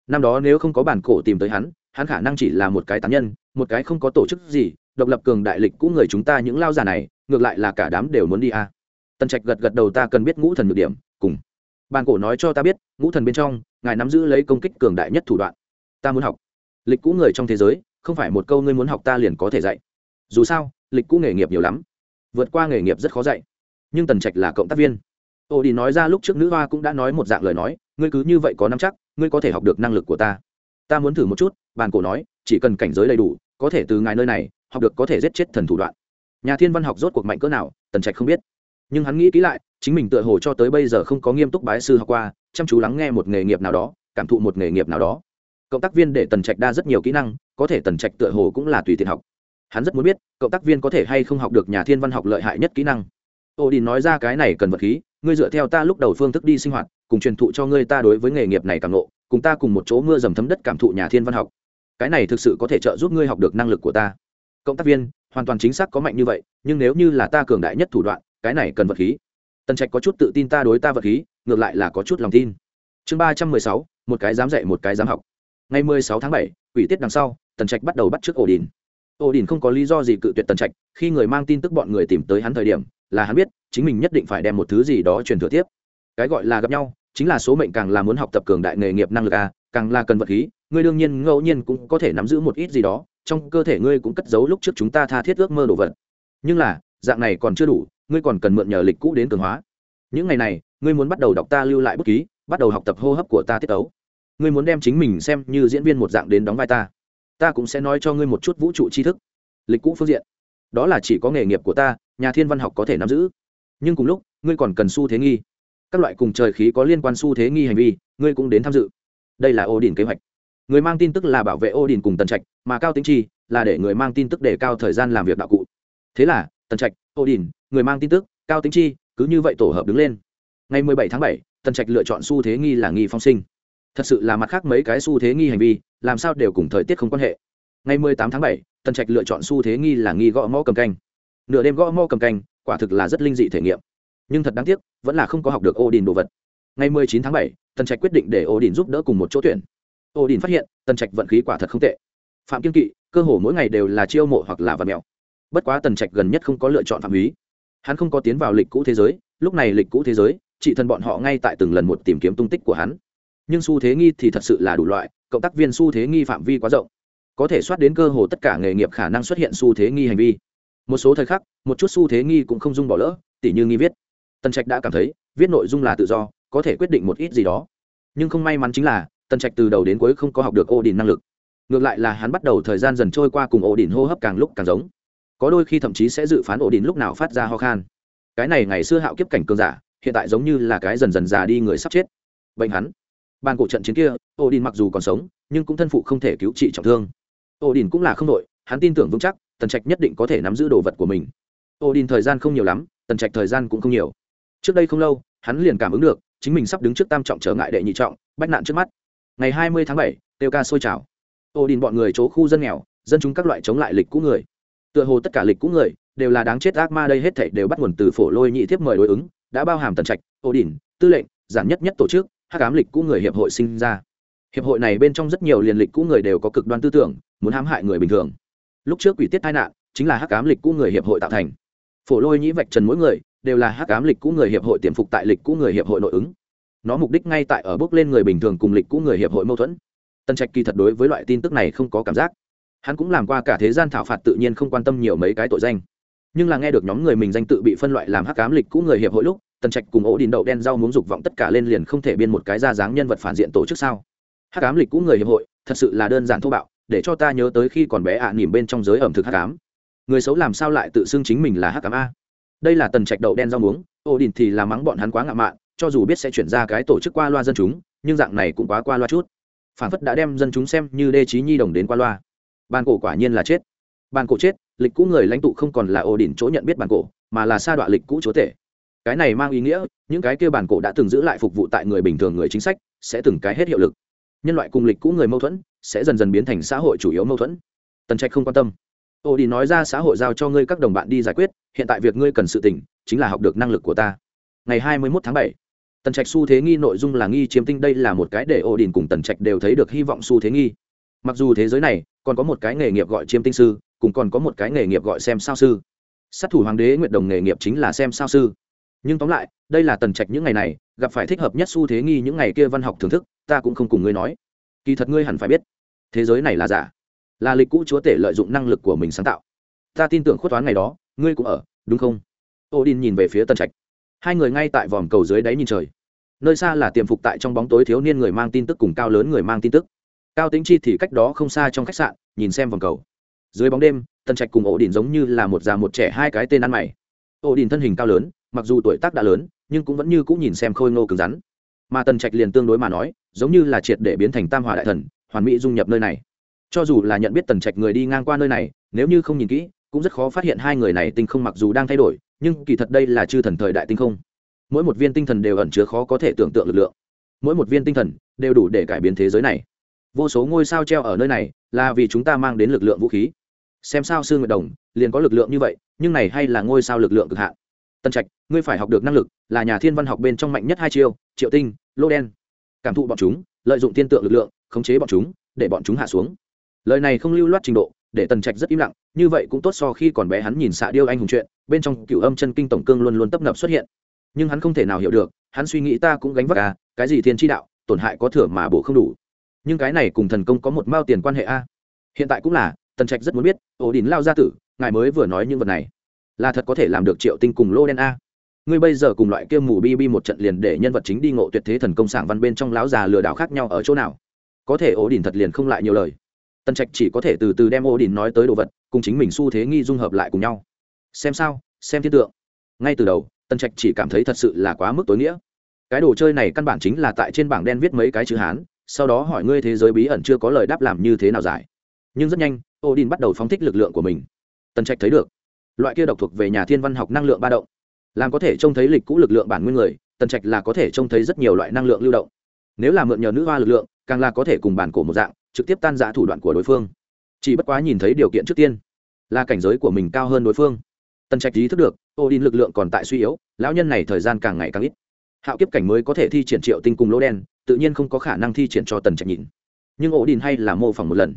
Năm đó nếu không có bản cổ tìm tới hắn hắn khả năng chỉ là một cái tán nhân, một cái không có tổ chức gì, độc lập cường đại lịch cũ người chúng ta những lao già này, ngược lại là cả đám đều muốn đi a. À. tần trạch gật gật đầu, ta cần biết ngũ thần nhược điểm, cùng. Bàn cổ nói cho ta biết, ngũ thần bên trong, ngài nắm giữ lấy công kích cường đại nhất thủ đoạn. Ta muốn học. Lịch cũ người trong thế giới, không phải một câu ngươi muốn học ta liền có thể dạy. Dù sao, lịch cũ nghề nghiệp nhiều lắm. Vượt qua nghề nghiệp rất khó dạy. Nhưng tần trạch là cộng tác viên ô đi nói ra lúc trước nữ hoa cũng đã nói một dạng lời nói, ngươi cứ như vậy có năm chắc, ngươi có thể học được năng lực của ta. Ta muốn thử một chút. Bàn cổ nói, chỉ cần cảnh giới đầy đủ, có thể từ ngài nơi này, học được có thể giết chết thần thủ đoạn. Nhà thiên văn học rốt cuộc mạnh cỡ nào, tần trạch không biết. Nhưng hắn nghĩ kỹ lại, chính mình tựa hồ cho tới bây giờ không có nghiêm túc bái sư học qua, chăm chú lắng nghe một nghề nghiệp nào đó, cảm thụ một nghề nghiệp nào đó. Cộng tác viên để tần trạch đa rất nhiều kỹ năng, có thể tần trạch tựa hồ cũng là tùy tiện học. Hắn rất muốn biết, cộng tác viên có thể hay không học được nhà thiên văn học lợi hại nhất kỹ năng. Ô đi nói ra cái này cần vật khí ngươi dựa theo ta lúc đầu phương thức đi sinh hoạt, cùng truyền thụ cho ngươi ta đối với nghề nghiệp này càng lộ cùng ta cùng một chỗ mưa dầm thấm đất cảm thụ nhà thiên văn học. Cái này thực sự có thể trợ giúp ngươi học được năng lực của ta. Cộng tác viên, hoàn toàn chính xác có mạnh như vậy, nhưng nếu như là ta cường đại nhất thủ đoạn, cái này cần vật khí. Tần trạch có chút tự tin ta đối ta vật khí, ngược lại là có chút lòng tin. Chương ba trăm mười sáu, một cái dám dạy, một cái dám học. Ngày mười sáu tháng bảy ủy tiết đằng sau, tần trạch bắt đầu bắt t r ư ớ c ổ đình ổ đình không có lý do gì cự tuyệt tần trạch, khi người mang tin tức bọn người tìm tới hắn thời điểm là hắn biết, chính mình nhất định phải đem một thứ gì đó truyền thừa tiếp. Cái gọi là gặp nhau, chính là số mệnh càng là muốn học tập cường đại nghề nghiệp năng lực a, càng là cần vật khí, ngươi đương nhiên ngẫu nhiên cũng có thể nắm giữ một ít gì đó, trong cơ thể ngươi cũng cất giấu lúc trước chúng ta tha thiết ước mơ đồ vật. Nhưng là, dạng này còn chưa đủ, ngươi còn cần mượn nhờ lịch cũ đến cường hóa. Những ngày này, ngươi muốn bắt đầu đọc ta lưu lại bút ký, bắt đầu học tập hô hấp của ta tiết tấu. Ngươi muốn đem chính mình xem như diễn viên một dạng đến đóng vai ta. Ta cũng sẽ nói cho ngươi một chút vũ trụ tri thức. Lịch cũ phương diện đó là chỉ có nghề nghiệp của ta, nhà thiên văn học có thể nắm giữ. Nhưng cùng lúc, ngươi còn cần xu thế nghi. Các loại cùng trời khí có liên quan xu thế nghi hành vi, ngươi cũng đến tham dự. Đây là ô đình kế hoạch. Người mang tin tức là bảo vệ ô đình cùng tần trạch, mà cao tính chi là để người mang tin tức để cao thời gian làm việc đạo cụ. Thế là, tần trạch ô đình người mang tin tức, cao tính chi cứ như vậy tổ hợp đứng lên. Ngày mười bảy tháng bảy, tần trạch lựa chọn xu thế nghi là nghi phong sinh. Thật sự là mặt khác mấy cái xu thế nghi hành vi, làm sao đều cùng thời tiết không quan hệ. Ngày mười tám tháng bảy tần trạch lựa chọn xu thế nghi là nghi gõ mõ cầm canh. Nửa đêm gõ mõ cầm canh, quả thực là rất linh dị thể nghiệm. Nhưng thật đáng tiếc, vẫn là không có học được ô đình đồ vật. Ngày mười chín tháng bảy, tần trạch quyết định để ô đình giúp đỡ cùng một chỗ tuyển. Ô đình phát hiện, tần trạch vận khí quả thật không tệ. Phạm kiên kỵ, cơ hồ mỗi ngày đều là chiêu mộ hoặc là vật mèo. Bất quá tần trạch gần nhất không có lựa chọn phạm húy hắn không có tiến vào lịch cũ thế giới, lúc này lịch cũ thế giới, chị thân bọn họ ngay tại từng lần một tìm kiếm tung tích của hắn. Nhưng xu thế nghi thì thật sự là đủ loại, cộng tác viên xu thế nghi phạm vi quá rộng có thể soát đến cơ hồ tất cả nghề nghiệp khả năng xuất hiện xu thế nghi hành vi. Một số thời khắc, một chút xu thế nghi cũng không dung bỏ lỡ, tỉ như nghi viết. Tần trạch đã cảm thấy, viết nội dung là tự do, có thể quyết định một ít gì đó. Nhưng không may mắn chính là, tần trạch từ đầu đến cuối không có học được ô đình năng lực. Ngược lại là hắn bắt đầu thời gian dần trôi qua cùng ổ đỉnh hô hấp càng lúc càng giống. Có đôi khi thậm chí sẽ dự phán ổ đỉnh lúc nào phát ra ho khan. Cái này ngày xưa hạo kiếp cảnh cường giả, hiện tại giống như là cái dần dần già đi người sắp chết. Bệnh hắn. Ban cổ trận chiến kia ổ đỉnh mặc dù còn sống, nhưng cũng thân phụ không thể cứu trị trọng thương ổ đỉnh cũng là không đội, hắn tin tưởng vững chắc, tần trạch nhất định có thể nắm giữ đồ vật của mình. Ổ đỉnh thời gian không nhiều lắm, tần trạch thời gian cũng không nhiều. Trước đây không lâu, hắn liền cảm ứng được, chính mình sắp đứng trước tam trọng trở ngại đệ nhị trọng, bách nạn trước mắt. Ngày hai mươi tháng bảy, tiêu ca sôi trào. Ô đình bọn người chỗ khu dân nghèo, dân chúng các loại chống lại lịch cũ người. Tựa hồ tất cả lịch cũ người đều là đáng chết ác ma đây hết thảy đều bắt nguồn từ phổ lôi nhị thiếp mời đối ứng, đã bao hàm tần trạch ô đình tư lệnh, giản nhất nhất tổ chức, hắc ám lịch cũ người hiệp hội sinh ra. Hiệp hội này bên trong rất nhiều liền lịch cũ người đều có cực đoan tư tưởng muốn hãm hại người bình thường. Lúc trước quỷ tiết tai nạn chính là hắc ám lịch cũ người hiệp hội tạo thành. Phổ lôi nhĩ vạch trần mỗi người đều là hắc ám lịch cũ người hiệp hội tiềm phục tại lịch cũ người hiệp hội nội ứng. Nó mục đích ngay tại ở bước lên người bình thường cùng lịch cũ người hiệp hội mâu thuẫn. Tân trạch kỳ thật đối với loại tin tức này không có cảm giác. Hắn cũng làm qua cả thế gian thảo phạt tự nhiên không quan tâm nhiều mấy cái tội danh. Nhưng là nghe được nhóm người mình danh tự bị phân loại làm hắc cám lịch cũ người hiệp hội lúc, tần trạch cùng ổ đình đậu đen rau muốn dục vọng tất cả lên liền không thể biên một cái ra dáng nhân vật phản diện tổ chức sao? Hắc cám lịch cũ người hiệp hội thật sự là đơn giản thô bạo để cho ta nhớ tới khi còn bé ạ à nỉm bên trong giới ẩm thực hắc cám người xấu làm sao lại tự xưng chính mình là hắc cám a? Đây là tần trạch đậu đen rau muống, ô đình thì là mắng bọn hắn quá ngạo mạn, cho dù biết sẽ chuyển ra cái tổ chức qua loa dân chúng, nhưng dạng này cũng quá qua loa chút. Phản phất đã đem dân chúng xem như đê trí nhi đồng đến qua loa. Bàn cổ quả nhiên là chết. Bàn cổ chết, lịch cũ người lãnh tụ không còn là ổ đỉnh chỗ nhận biết bàn cổ, mà là sa đọa lịch cũ chúa tể. Cái này mang ý nghĩa, những cái kêu bàn cổ đã từng giữ lại phục vụ tại người bình thường người chính sách, sẽ từng cái hết hiệu lực. Nhân loại cùng lịch cũ người mâu thuẫn sẽ dần dần biến thành xã hội chủ yếu mâu thuẫn. Tần trạch không quan tâm. Ô đi nói ra xã hội giao cho ngươi các đồng bạn đi giải quyết, hiện tại việc ngươi cần sự tỉnh, chính là học được năng lực của ta. Ngày hai mươi mốt tháng bảy, tần trạch xu thế nghi nội dung là nghi chiếm tinh đây là một cái để ô đình cùng tần trạch đều thấy được hy vọng xu thế nghi. Mặc dù thế giới này còn có một cái nghề nghiệp gọi chiêm tinh sư cùng còn có một cái nghề nghiệp gọi xem sao sư. Sát thủ hoàng đế nguyện đồng nghề nghiệp chính là xem sao sư. Nhưng tóm lại, đây là tần trạch những ngày này gặp phải thích hợp nhất xu thế nghi những ngày kia văn học thưởng thức, ta cũng không cùng ngươi nói kỳ thật ngươi hẳn phải biết, thế giới này là giả, là lịch cũ chúa tể lợi dụng năng lực của mình sáng tạo. Ta tin tưởng khuất toán ngày đó, ngươi cũng ở, đúng không? Ô đin nhìn về phía tân trạch. Hai người ngay tại vòm cầu dưới đáy nhìn trời. Nơi xa là tiềm phục tại trong bóng tối thiếu niên người mang tin tức cùng cao lớn người mang tin tức. Cao tính chi thì cách đó không xa trong khách sạn, nhìn xem vòng cầu. Dưới bóng đêm tân trạch cùng ổ đình giống như là một già một trẻ hai cái tên ăn mày. Ổ đình thân hình cao lớn, mặc dù tuổi tác đã lớn, nhưng cũng vẫn như cũng nhìn xem khôi ngô cứng rắn. Mà tân trạch liền tương đối mà nói giống như là triệt để biến thành tam hòa đại thần, hoàn mỹ dung nhập nơi này. Cho dù là nhận biết tần trạch người đi ngang qua nơi này, nếu như không nhìn kỹ, cũng rất khó phát hiện hai người này tinh không mặc dù đang thay đổi, nhưng kỳ thật đây là chư thần thời đại tinh không. Mỗi một viên tinh thần đều ẩn chứa khó có thể tưởng tượng lực lượng. Mỗi một viên tinh thần đều đủ để cải biến thế giới này. Vô số ngôi sao treo ở nơi này là vì chúng ta mang đến lực lượng vũ khí. Xem sao sư nguyệt đồng liền có lực lượng như vậy, nhưng này hay là ngôi sao lực lượng cực hạn. Tân trạch, ngươi phải học được năng lực là nhà thiên văn học bên trong mạnh nhất hai chiêu, triệu tinh, lô đen cảm thụ bọn chúng, lợi dụng tiên tượng lực lượng, khống chế bọn chúng, để bọn chúng hạ xuống. Lời này không lưu loát trình độ, để tần trạch rất im lặng, như vậy cũng tốt so khi còn bé hắn nhìn xạ điêu anh hùng chuyện, bên trong cựu âm chân kinh tổng cương luôn luôn tấp nập xuất hiện. Nhưng hắn không thể nào hiểu được, hắn suy nghĩ ta cũng gánh vác à cái gì thiên tri đạo, tổn hại có thừa mà bổ không đủ. Nhưng cái này cùng thần công có một mao tiền quan hệ a hiện tại cũng là, tần trạch rất muốn biết ổ đỉnh lao gia tử, ngài mới vừa nói những vật này, là thật có thể làm được triệu tinh cùng lô đen a ngươi bây giờ cùng loại kia mù bi bi một trận liền để nhân vật chính đi ngộ tuyệt thế thần công sảng văn bên trong lão già lừa đảo khác nhau ở chỗ nào? Có thể ổ đỉnh thật liền không lại nhiều lời. Tần trạch chỉ có thể từ từ đem ổ đỉnh nói tới đồ vật, cùng chính mình xu thế nghi dung hợp lại cùng nhau. Xem sao, xem thiên tượng. Ngay từ đầu, tần trạch chỉ cảm thấy thật sự là quá mức tối nghĩa. Cái đồ chơi này căn bản chính là tại trên bảng đen viết mấy cái chữ hán, sau đó hỏi ngươi thế giới bí ẩn chưa có lời đáp làm như thế nào giải. Nhưng rất nhanh odin bắt đầu phóng thích lực lượng của mình. Tần trạch thấy được, loại kia độc thuộc về nhà thiên văn học năng lượng ba động làm có thể trông thấy lịch cũ lực lượng bản nguyên người, tần trạch là có thể trông thấy rất nhiều loại năng lượng lưu động. Nếu là mượn nhờ nữ hoa lực lượng, càng là có thể cùng bản cổ một dạng, trực tiếp tan giã thủ đoạn của đối phương. Chỉ bất quá nhìn thấy điều kiện trước tiên, là cảnh giới của mình cao hơn đối phương. Tần trạch ý thức được, odin lực lượng còn tại suy yếu, lão nhân này thời gian càng ngày càng ít. Hạo kiếp cảnh mới có thể thi triển triệu tinh cùng lỗ đen, tự nhiên không có khả năng thi triển cho tần trạch nhìn. Nhưng ổ đình hay là mô phỏng một lần.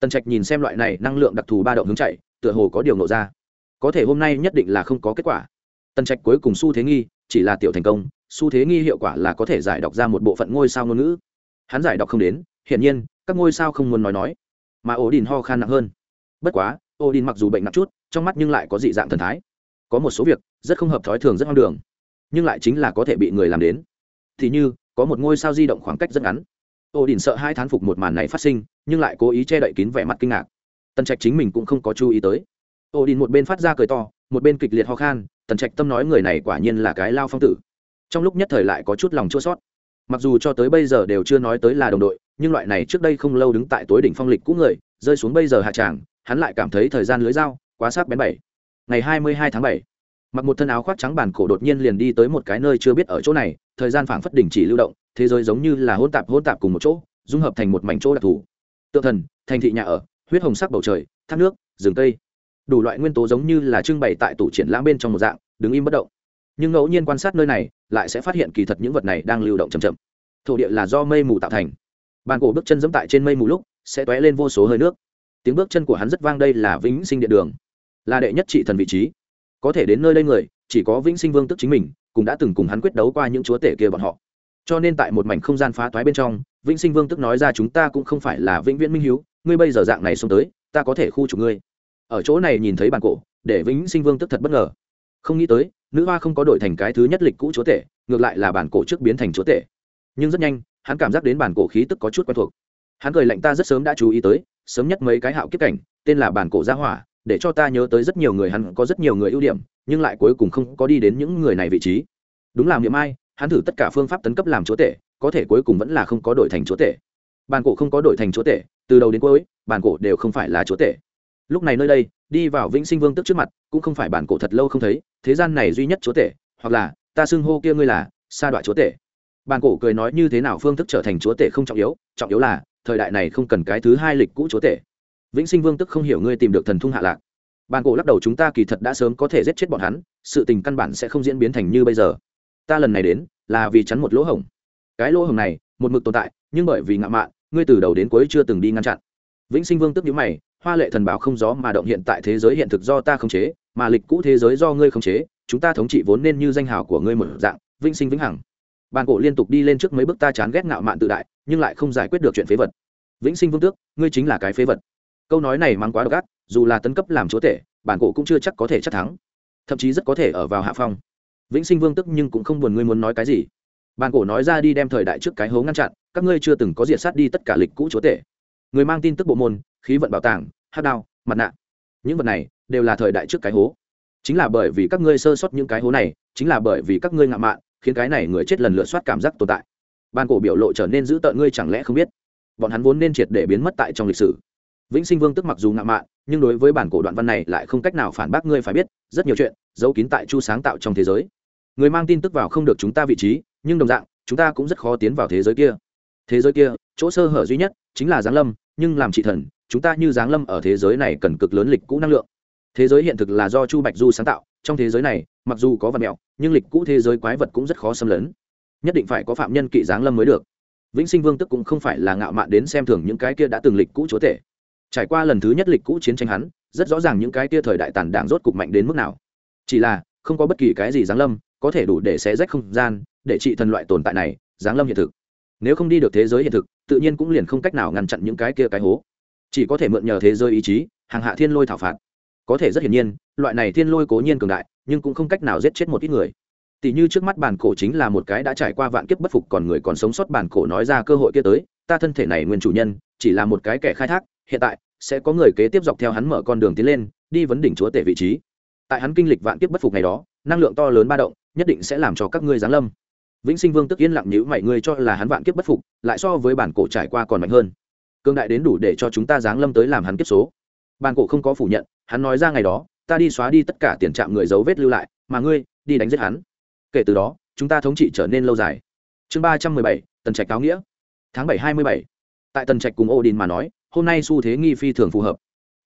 Tần trạch nhìn xem loại này năng lượng đặc thù ba động hướng chạy, tựa hồ có điều nộ ra. Có thể hôm nay nhất định là không có kết quả tần trạch cuối cùng xu thế nghi, chỉ là tiểu thành công xu thế nghi hiệu quả là có thể giải đọc ra một bộ phận ngôi sao ngôn ngữ. Hắn giải đọc không đến, hiển nhiên, các ngôi sao không muốn nói nói. Mà ổ đình ho khan nặng hơn. Bất quá ổ đình mặc dù bệnh nặng chút, trong mắt nhưng lại có dị dạng thần thái. Có một số việc, rất không hợp thói thường rất hoang đường, nhưng lại chính là có thể bị người làm đến. Thì như, có một ngôi sao di động khoảng cách rất ngắn. Ổ đình sợ hai thán phục một màn này phát sinh, nhưng lại cố ý che đậy kín vẻ mặt kinh ngạc. Tần trạch chính mình cũng không có chú ý tới. Ổ đình một bên phát ra cười to một bên kịch liệt ho khan, tần trạch tâm nói người này quả nhiên là cái lao phong tử. Trong lúc nhất thời lại có chút lòng chua sót mặc dù cho tới bây giờ đều chưa nói tới là đồng đội, nhưng loại này trước đây không lâu đứng tại tối đỉnh phong lịch cũ người, rơi xuống bây giờ hạ tràng, hắn lại cảm thấy thời gian lưới dao, quá sắc bén bảy. Ngày hai mươi hai tháng bảy, mặc một thân áo khoác trắng bàn cổ đột nhiên liền đi tới một cái nơi chưa biết ở chỗ này, thời gian phảng phất đỉnh chỉ lưu động, thế giới giống như là hỗn tạp hỗn tạp cùng một chỗ, dung hợp thành một mảnh chỗ đặc thù. Tượng thần, thành thị nhà ở, huyết hồng sắc bầu trời, thác nước, rừng cây đủ loại nguyên tố giống như là trưng bày tại tủ triển lãm bên trong một dạng, đứng im bất động. Nhưng ngẫu nhiên quan sát nơi này, lại sẽ phát hiện kỳ thật những vật này đang lưu động chậm chậm. Thổ địa là do mây mù tạo thành. Bàn cổ bước chân dẫm tại trên mây mù lúc, sẽ tóe lên vô số hơi nước. Tiếng bước chân của hắn rất vang đây là vĩnh sinh điện đường. Là đệ nhất trị thần vị trí. Có thể đến nơi đây người, chỉ có vĩnh sinh vương tức chính mình, cũng đã từng cùng hắn quyết đấu qua những chúa tể kia bọn họ. Cho nên tại một mảnh không gian phá toái bên trong, vĩnh sinh vương tức nói ra chúng ta cũng không phải là vĩnh viễn minh hiếu, ngươi bây giờ dạng này xông tới, ta có thể khu chủ ngươi ở chỗ này nhìn thấy bàn cổ, để vĩnh sinh vương tức thật bất ngờ. Không nghĩ tới, nữ hoa không có đổi thành cái thứ nhất lịch cũ chúa tể, ngược lại là bản cổ trước biến thành chúa tể. Nhưng rất nhanh, hắn cảm giác đến bản cổ khí tức có chút quen thuộc. Hắn cười lạnh ta rất sớm đã chú ý tới, sớm nhất mấy cái hạo kiếp cảnh, tên là bản cổ gia hỏa, để cho ta nhớ tới rất nhiều người, hắn có rất nhiều người ưu điểm, nhưng lại cuối cùng không có đi đến những người này vị trí. Đúng là miệng ai, hắn thử tất cả phương pháp tấn cấp làm chúa tể, có thể cuối cùng vẫn là không có đổi thành chúa tể. Bản cổ không có đổi thành chúa tể, từ đầu đến cuối, bản cổ đều không phải là chúa tể lúc này nơi đây, đi vào vĩnh sinh vương tức trước mặt, cũng không phải bản cổ thật lâu không thấy, thế gian này duy nhất chúa tể, hoặc là, ta xưng hô kia ngươi là, sa đoạn chúa tể. Bản cổ cười nói như thế nào phương thức trở thành chúa tể không trọng yếu trọng yếu là, thời đại này không cần cái thứ hai lịch cũ chúa tể. Vĩnh sinh vương tức không hiểu ngươi tìm được thần thung hạ lạc. Bản cổ lắc đầu chúng ta kỳ thật đã sớm có thể giết chết bọn hắn, sự tình căn bản sẽ không diễn biến thành như bây giờ. Ta lần này đến, là vì chắn một lỗ hổng. Cái lỗ hổng này, một mực tồn tại, nhưng bởi vì ngạo mạn, ngươi từ đầu đến cuối chưa từng đi ngăn chặn. Vĩnh sinh vương tức nhíu mày hoa lệ thần bảo không gió mà động hiện tại thế giới hiện thực do ta khống chế, mà lịch cũ thế giới do ngươi khống chế, chúng ta thống trị vốn nên như danh hào của ngươi một dạng, vĩnh sinh vĩnh hằng. Bàn cổ liên tục đi lên trước mấy bước ta chán ghét ngạo mạn tự đại, nhưng lại không giải quyết được chuyện phế vật. Vĩnh sinh vương tước, ngươi chính là cái phế vật. Câu nói này mang quá độc ác, dù là tấn cấp làm chúa tể, bản cổ cũng chưa chắc có thể chắc thắng. Thậm chí rất có thể ở vào hạ phong. Vĩnh sinh vương tức nhưng cũng không buồn ngươi muốn nói cái gì. Bản cổ nói ra đi đem thời đại trước cái hố ngăn chặn, các ngươi chưa từng có diệt sát đi tất cả lịch cũ chúa tể. Người mang tin tức bộ môn khí vận bảo tàng, hát đao, mặt nạ. Những vật này đều là thời đại trước cái hố. Chính là bởi vì các ngươi sơ sót những cái hố này, chính là bởi vì các ngươi ngạo mạn, khiến cái này người chết lần lượt soát cảm giác tồn tại. Ban cổ biểu lộ trở nên giữ tợn, ngươi chẳng lẽ không biết? Bọn hắn vốn nên triệt để biến mất tại trong lịch sử. Vĩnh sinh vương tức mặc dù ngạo mạn, nhưng đối với bản cổ đoạn văn này lại không cách nào phản bác, ngươi phải biết, rất nhiều chuyện giấu kín tại chu sáng tạo trong thế giới. Người mang tin tức vào không được chúng ta vị trí, nhưng đồng dạng, chúng ta cũng rất khó tiến vào thế giới kia. Thế giới kia, chỗ sơ hở duy nhất chính là giáng lâm, nhưng làm trị thần chúng ta như giáng lâm ở thế giới này cần cực lớn lịch cũ năng lượng. Thế giới hiện thực là do chu bạch du sáng tạo, trong thế giới này, mặc dù có vật mẹo, nhưng lịch cũ thế giới quái vật cũng rất khó xâm lấn. Nhất định phải có phạm nhân kỵ giáng lâm mới được. Vĩnh sinh vương tức cũng không phải là ngạo mạn đến xem thường những cái kia đã từng lịch cũ chúa tể. Trải qua lần thứ nhất lịch cũ chiến tranh hắn, rất rõ ràng những cái kia thời đại tàn đảng rốt cục mạnh đến mức nào. Chỉ là, không có bất kỳ cái gì giáng lâm, có thể đủ để xé rách không gian, để trị thần loại tồn tại này, giáng lâm hiện thực. Nếu không đi được thế giới hiện thực, tự nhiên cũng liền không cách nào ngăn chặn những cái kia cái hố chỉ có thể mượn nhờ thế giới ý chí, hàng hạ thiên lôi thảo phạt. Có thể rất hiển nhiên, loại này thiên lôi cố nhiên cường đại, nhưng cũng không cách nào giết chết một ít người. Tỷ như trước mắt bản cổ chính là một cái đã trải qua vạn kiếp bất phục còn người còn sống sót bản cổ nói ra cơ hội kia tới, ta thân thể này nguyên chủ nhân, chỉ là một cái kẻ khai thác, hiện tại, sẽ có người kế tiếp dọc theo hắn mở con đường tiến lên, đi vấn đỉnh chúa tể vị trí. Tại hắn kinh lịch vạn kiếp bất phục ngày đó, năng lượng to lớn ba động, nhất định sẽ làm cho các ngươi giáng lâm. Vĩnh sinh vương tức yên lặng nhữ mảy ngươi cho là hắn vạn kiếp bất phục, lại so với bản cổ trải qua còn mạnh hơn cương đại đến đủ để cho chúng ta giáng lâm tới làm hắn kiếp số. Bàn cổ không có phủ nhận, hắn nói ra ngày đó, ta đi xóa đi tất cả tiền trạm người dấu vết lưu lại, mà ngươi, đi đánh giết hắn. Kể từ đó, chúng ta thống trị trở nên lâu dài. Chương ba trăm mười bảy, tần trạch cáo nghĩa. Tháng bảy hai mươi bảy. Tại tần trạch cùng ô đình mà nói, hôm nay xu thế nghi phi thường phù hợp.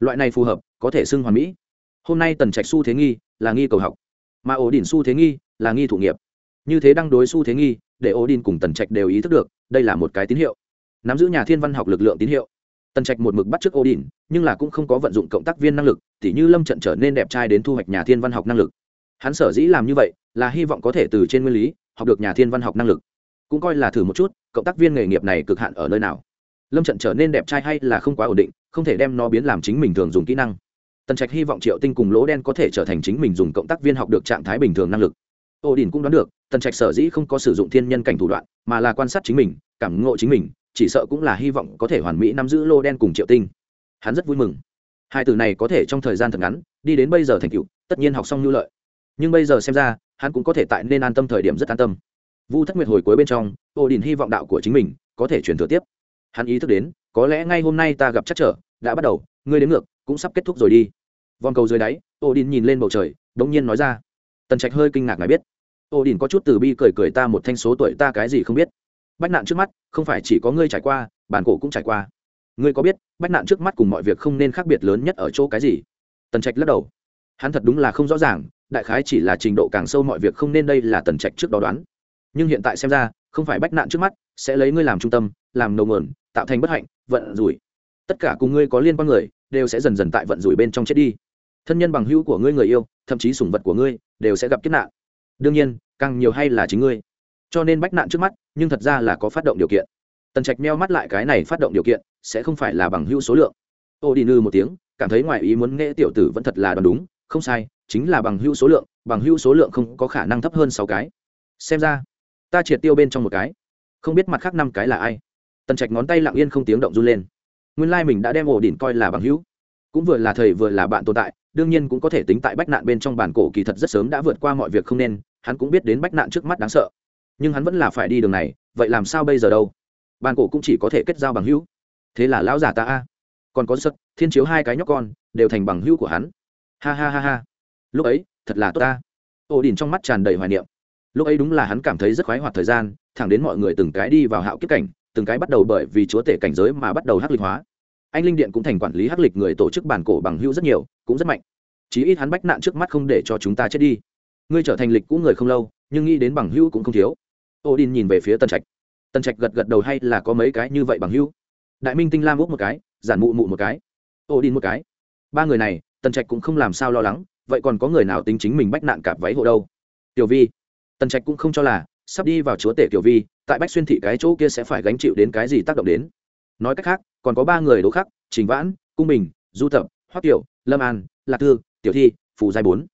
Loại này phù hợp, có thể xưng hoàn mỹ. Hôm nay tần trạch xu thế nghi, là nghi cầu học. Mà ổ đỉnh xu thế nghi, là nghi thụ nghiệp. Như thế đang đối xu thế nghi, để ổ đỉnh cùng tần trạch đều ý thức được, đây là một cái tín hiệu nắm giữ nhà thiên văn học lực lượng tín hiệu. Tần trạch một mực bắt trước ổ đỉnh nhưng là cũng không có vận dụng cộng tác viên năng lực, tỉ như lâm trận trở nên đẹp trai đến thu hoạch nhà thiên văn học năng lực. Hắn sở dĩ làm như vậy, là hy vọng có thể từ trên nguyên lý, học được nhà thiên văn học năng lực. Cũng coi là thử một chút, cộng tác viên nghề nghiệp này cực hạn ở nơi nào. Lâm trận trở nên đẹp trai hay là không quá ổn định, không thể đem nó biến làm chính mình thường dùng kỹ năng. Tần trạch hy vọng triệu tinh cùng lỗ đen có thể trở thành chính mình dùng cộng tác viên học được trạng thái bình thường năng lực. Ô đình cũng đoán được, tần trạch sở dĩ không có sử dụng thiên nhân cảnh thủ đoạn, mà là quan sát chính mình, cảm ngộ chính mình chỉ sợ cũng là hy vọng có thể hoàn mỹ nắm giữ lô đen cùng triệu tinh. Hắn rất vui mừng. Hai từ này có thể trong thời gian thật ngắn, đi đến bây giờ thành cựu tất nhiên học xong nhu lợi. Nhưng bây giờ xem ra, hắn cũng có thể tại nên an tâm thời điểm rất an tâm. Vu thất nguyệt hồi cuối bên trong ô đình hy vọng đạo của chính mình có thể truyền thừa tiếp. Hắn ý thức đến, có lẽ ngay hôm nay ta gặp chắc trở, đã bắt đầu, ngươi đến ngược, cũng sắp kết thúc rồi đi. Vòng cầu dưới đáy ô đình nhìn lên bầu trời đ ỗ n g nhiên nói ra. Tần trạch hơi kinh ngạc ngài biết. Ô đình có chút từ bi cười cười ta một thanh số tuổi ta cái gì không biết bách nạn trước mắt, không phải chỉ có ngươi trải qua, bản cổ cũng trải qua. Ngươi có biết, bách nạn trước mắt cùng mọi việc không nên khác biệt lớn nhất ở chỗ cái gì? Tần trạch lắc đầu. Hắn thật đúng là không rõ ràng, đại khái chỉ là trình độ càng sâu mọi việc không nên đây là tần trạch trước đó đoán. Nhưng hiện tại xem ra, không phải bách nạn trước mắt, sẽ lấy ngươi làm trung tâm, làm nồng mườn tạo thành bất hạnh, vận rủi. Tất cả cùng ngươi có liên quan người, đều sẽ dần dần tại vận rủi bên trong chết đi. Thân nhân bằng hữu của ngươi người yêu, thậm chí sủng vật của ngươi, đều sẽ gặp kiếp nạn. Đương nhiên, càng nhiều hay là chính ngươi cho nên bách nạn trước mắt, nhưng thật ra là có phát động điều kiện. Tần trạch meo mắt lại cái này phát động điều kiện, sẽ không phải là bằng hữu số lượng. Ô đi nư một tiếng, cảm thấy ngoài ý muốn nghe tiểu tử vẫn thật là đoán đúng, không sai, chính là bằng hữu số lượng, bằng hữu số lượng không có khả năng thấp hơn sáu cái. Xem ra, ta triệt tiêu bên trong một cái. Không biết mặt khác năm cái là ai. Tần trạch ngón tay lặng yên không tiếng động run lên. Nguyên lai、like、mình đã đem ổ đỉnh coi là bằng hữu. Cũng vừa là thầy vừa là bạn tồn tại, đương nhiên cũng có thể tính tại bách nạn bên trong bản cổ kỳ thật rất sớm đã vượt qua mọi việc không nên, hắn cũng biết đến bách nạn trước mắt đáng sợ nhưng hắn vẫn là phải đi đường này, vậy làm sao bây giờ đâu? Bàn cổ cũng chỉ có thể kết giao bằng hữu. Thế là lão giả ta a. Còn có sật, thiên chiếu hai cái nhóc con, đều thành bằng hữu của hắn. Ha ha ha ha. Lúc ấy, thật là tốt ta. Ổ đỉnh trong mắt tràn đầy hoài niệm. Lúc ấy đúng là hắn cảm thấy rất khoái hoạt thời gian, thẳng đến mọi người từng cái đi vào hạo kiếp cảnh, từng cái bắt đầu bởi vì chúa tể cảnh giới mà bắt đầu hắc lịch hóa. Anh linh điện cũng thành quản lý hắc lịch người tổ chức bản cổ bằng hữu rất nhiều, cũng rất mạnh. Chí ít hắn bách nạn trước mắt không để cho chúng ta chết đi. Ngươi trở thành lịch cũ người không lâu, nhưng nghĩ đến bằng hữu cũng không thiếu ô đin nhìn về phía tân trạch. Tân trạch gật gật đầu hay là có mấy cái như vậy bằng hữu? Đại minh tinh lam úc một cái, giản mụ mụ một cái ô đin một cái. Ba người này tân trạch cũng không làm sao lo lắng, vậy còn có người nào tính chính mình bách nạn cạp váy hộ đâu? Tiểu vi. Tân trạch cũng không cho là, sắp đi vào chúa tể tiểu vi, tại bách xuyên thị cái chỗ kia sẽ phải gánh chịu đến cái gì tác động đến. Nói cách khác, còn có ba người đỗ khắc, trình vãn, cung bình, du tập, hoắc tiểu lâm an, lạc thư, tiểu thi, phù giai bốn.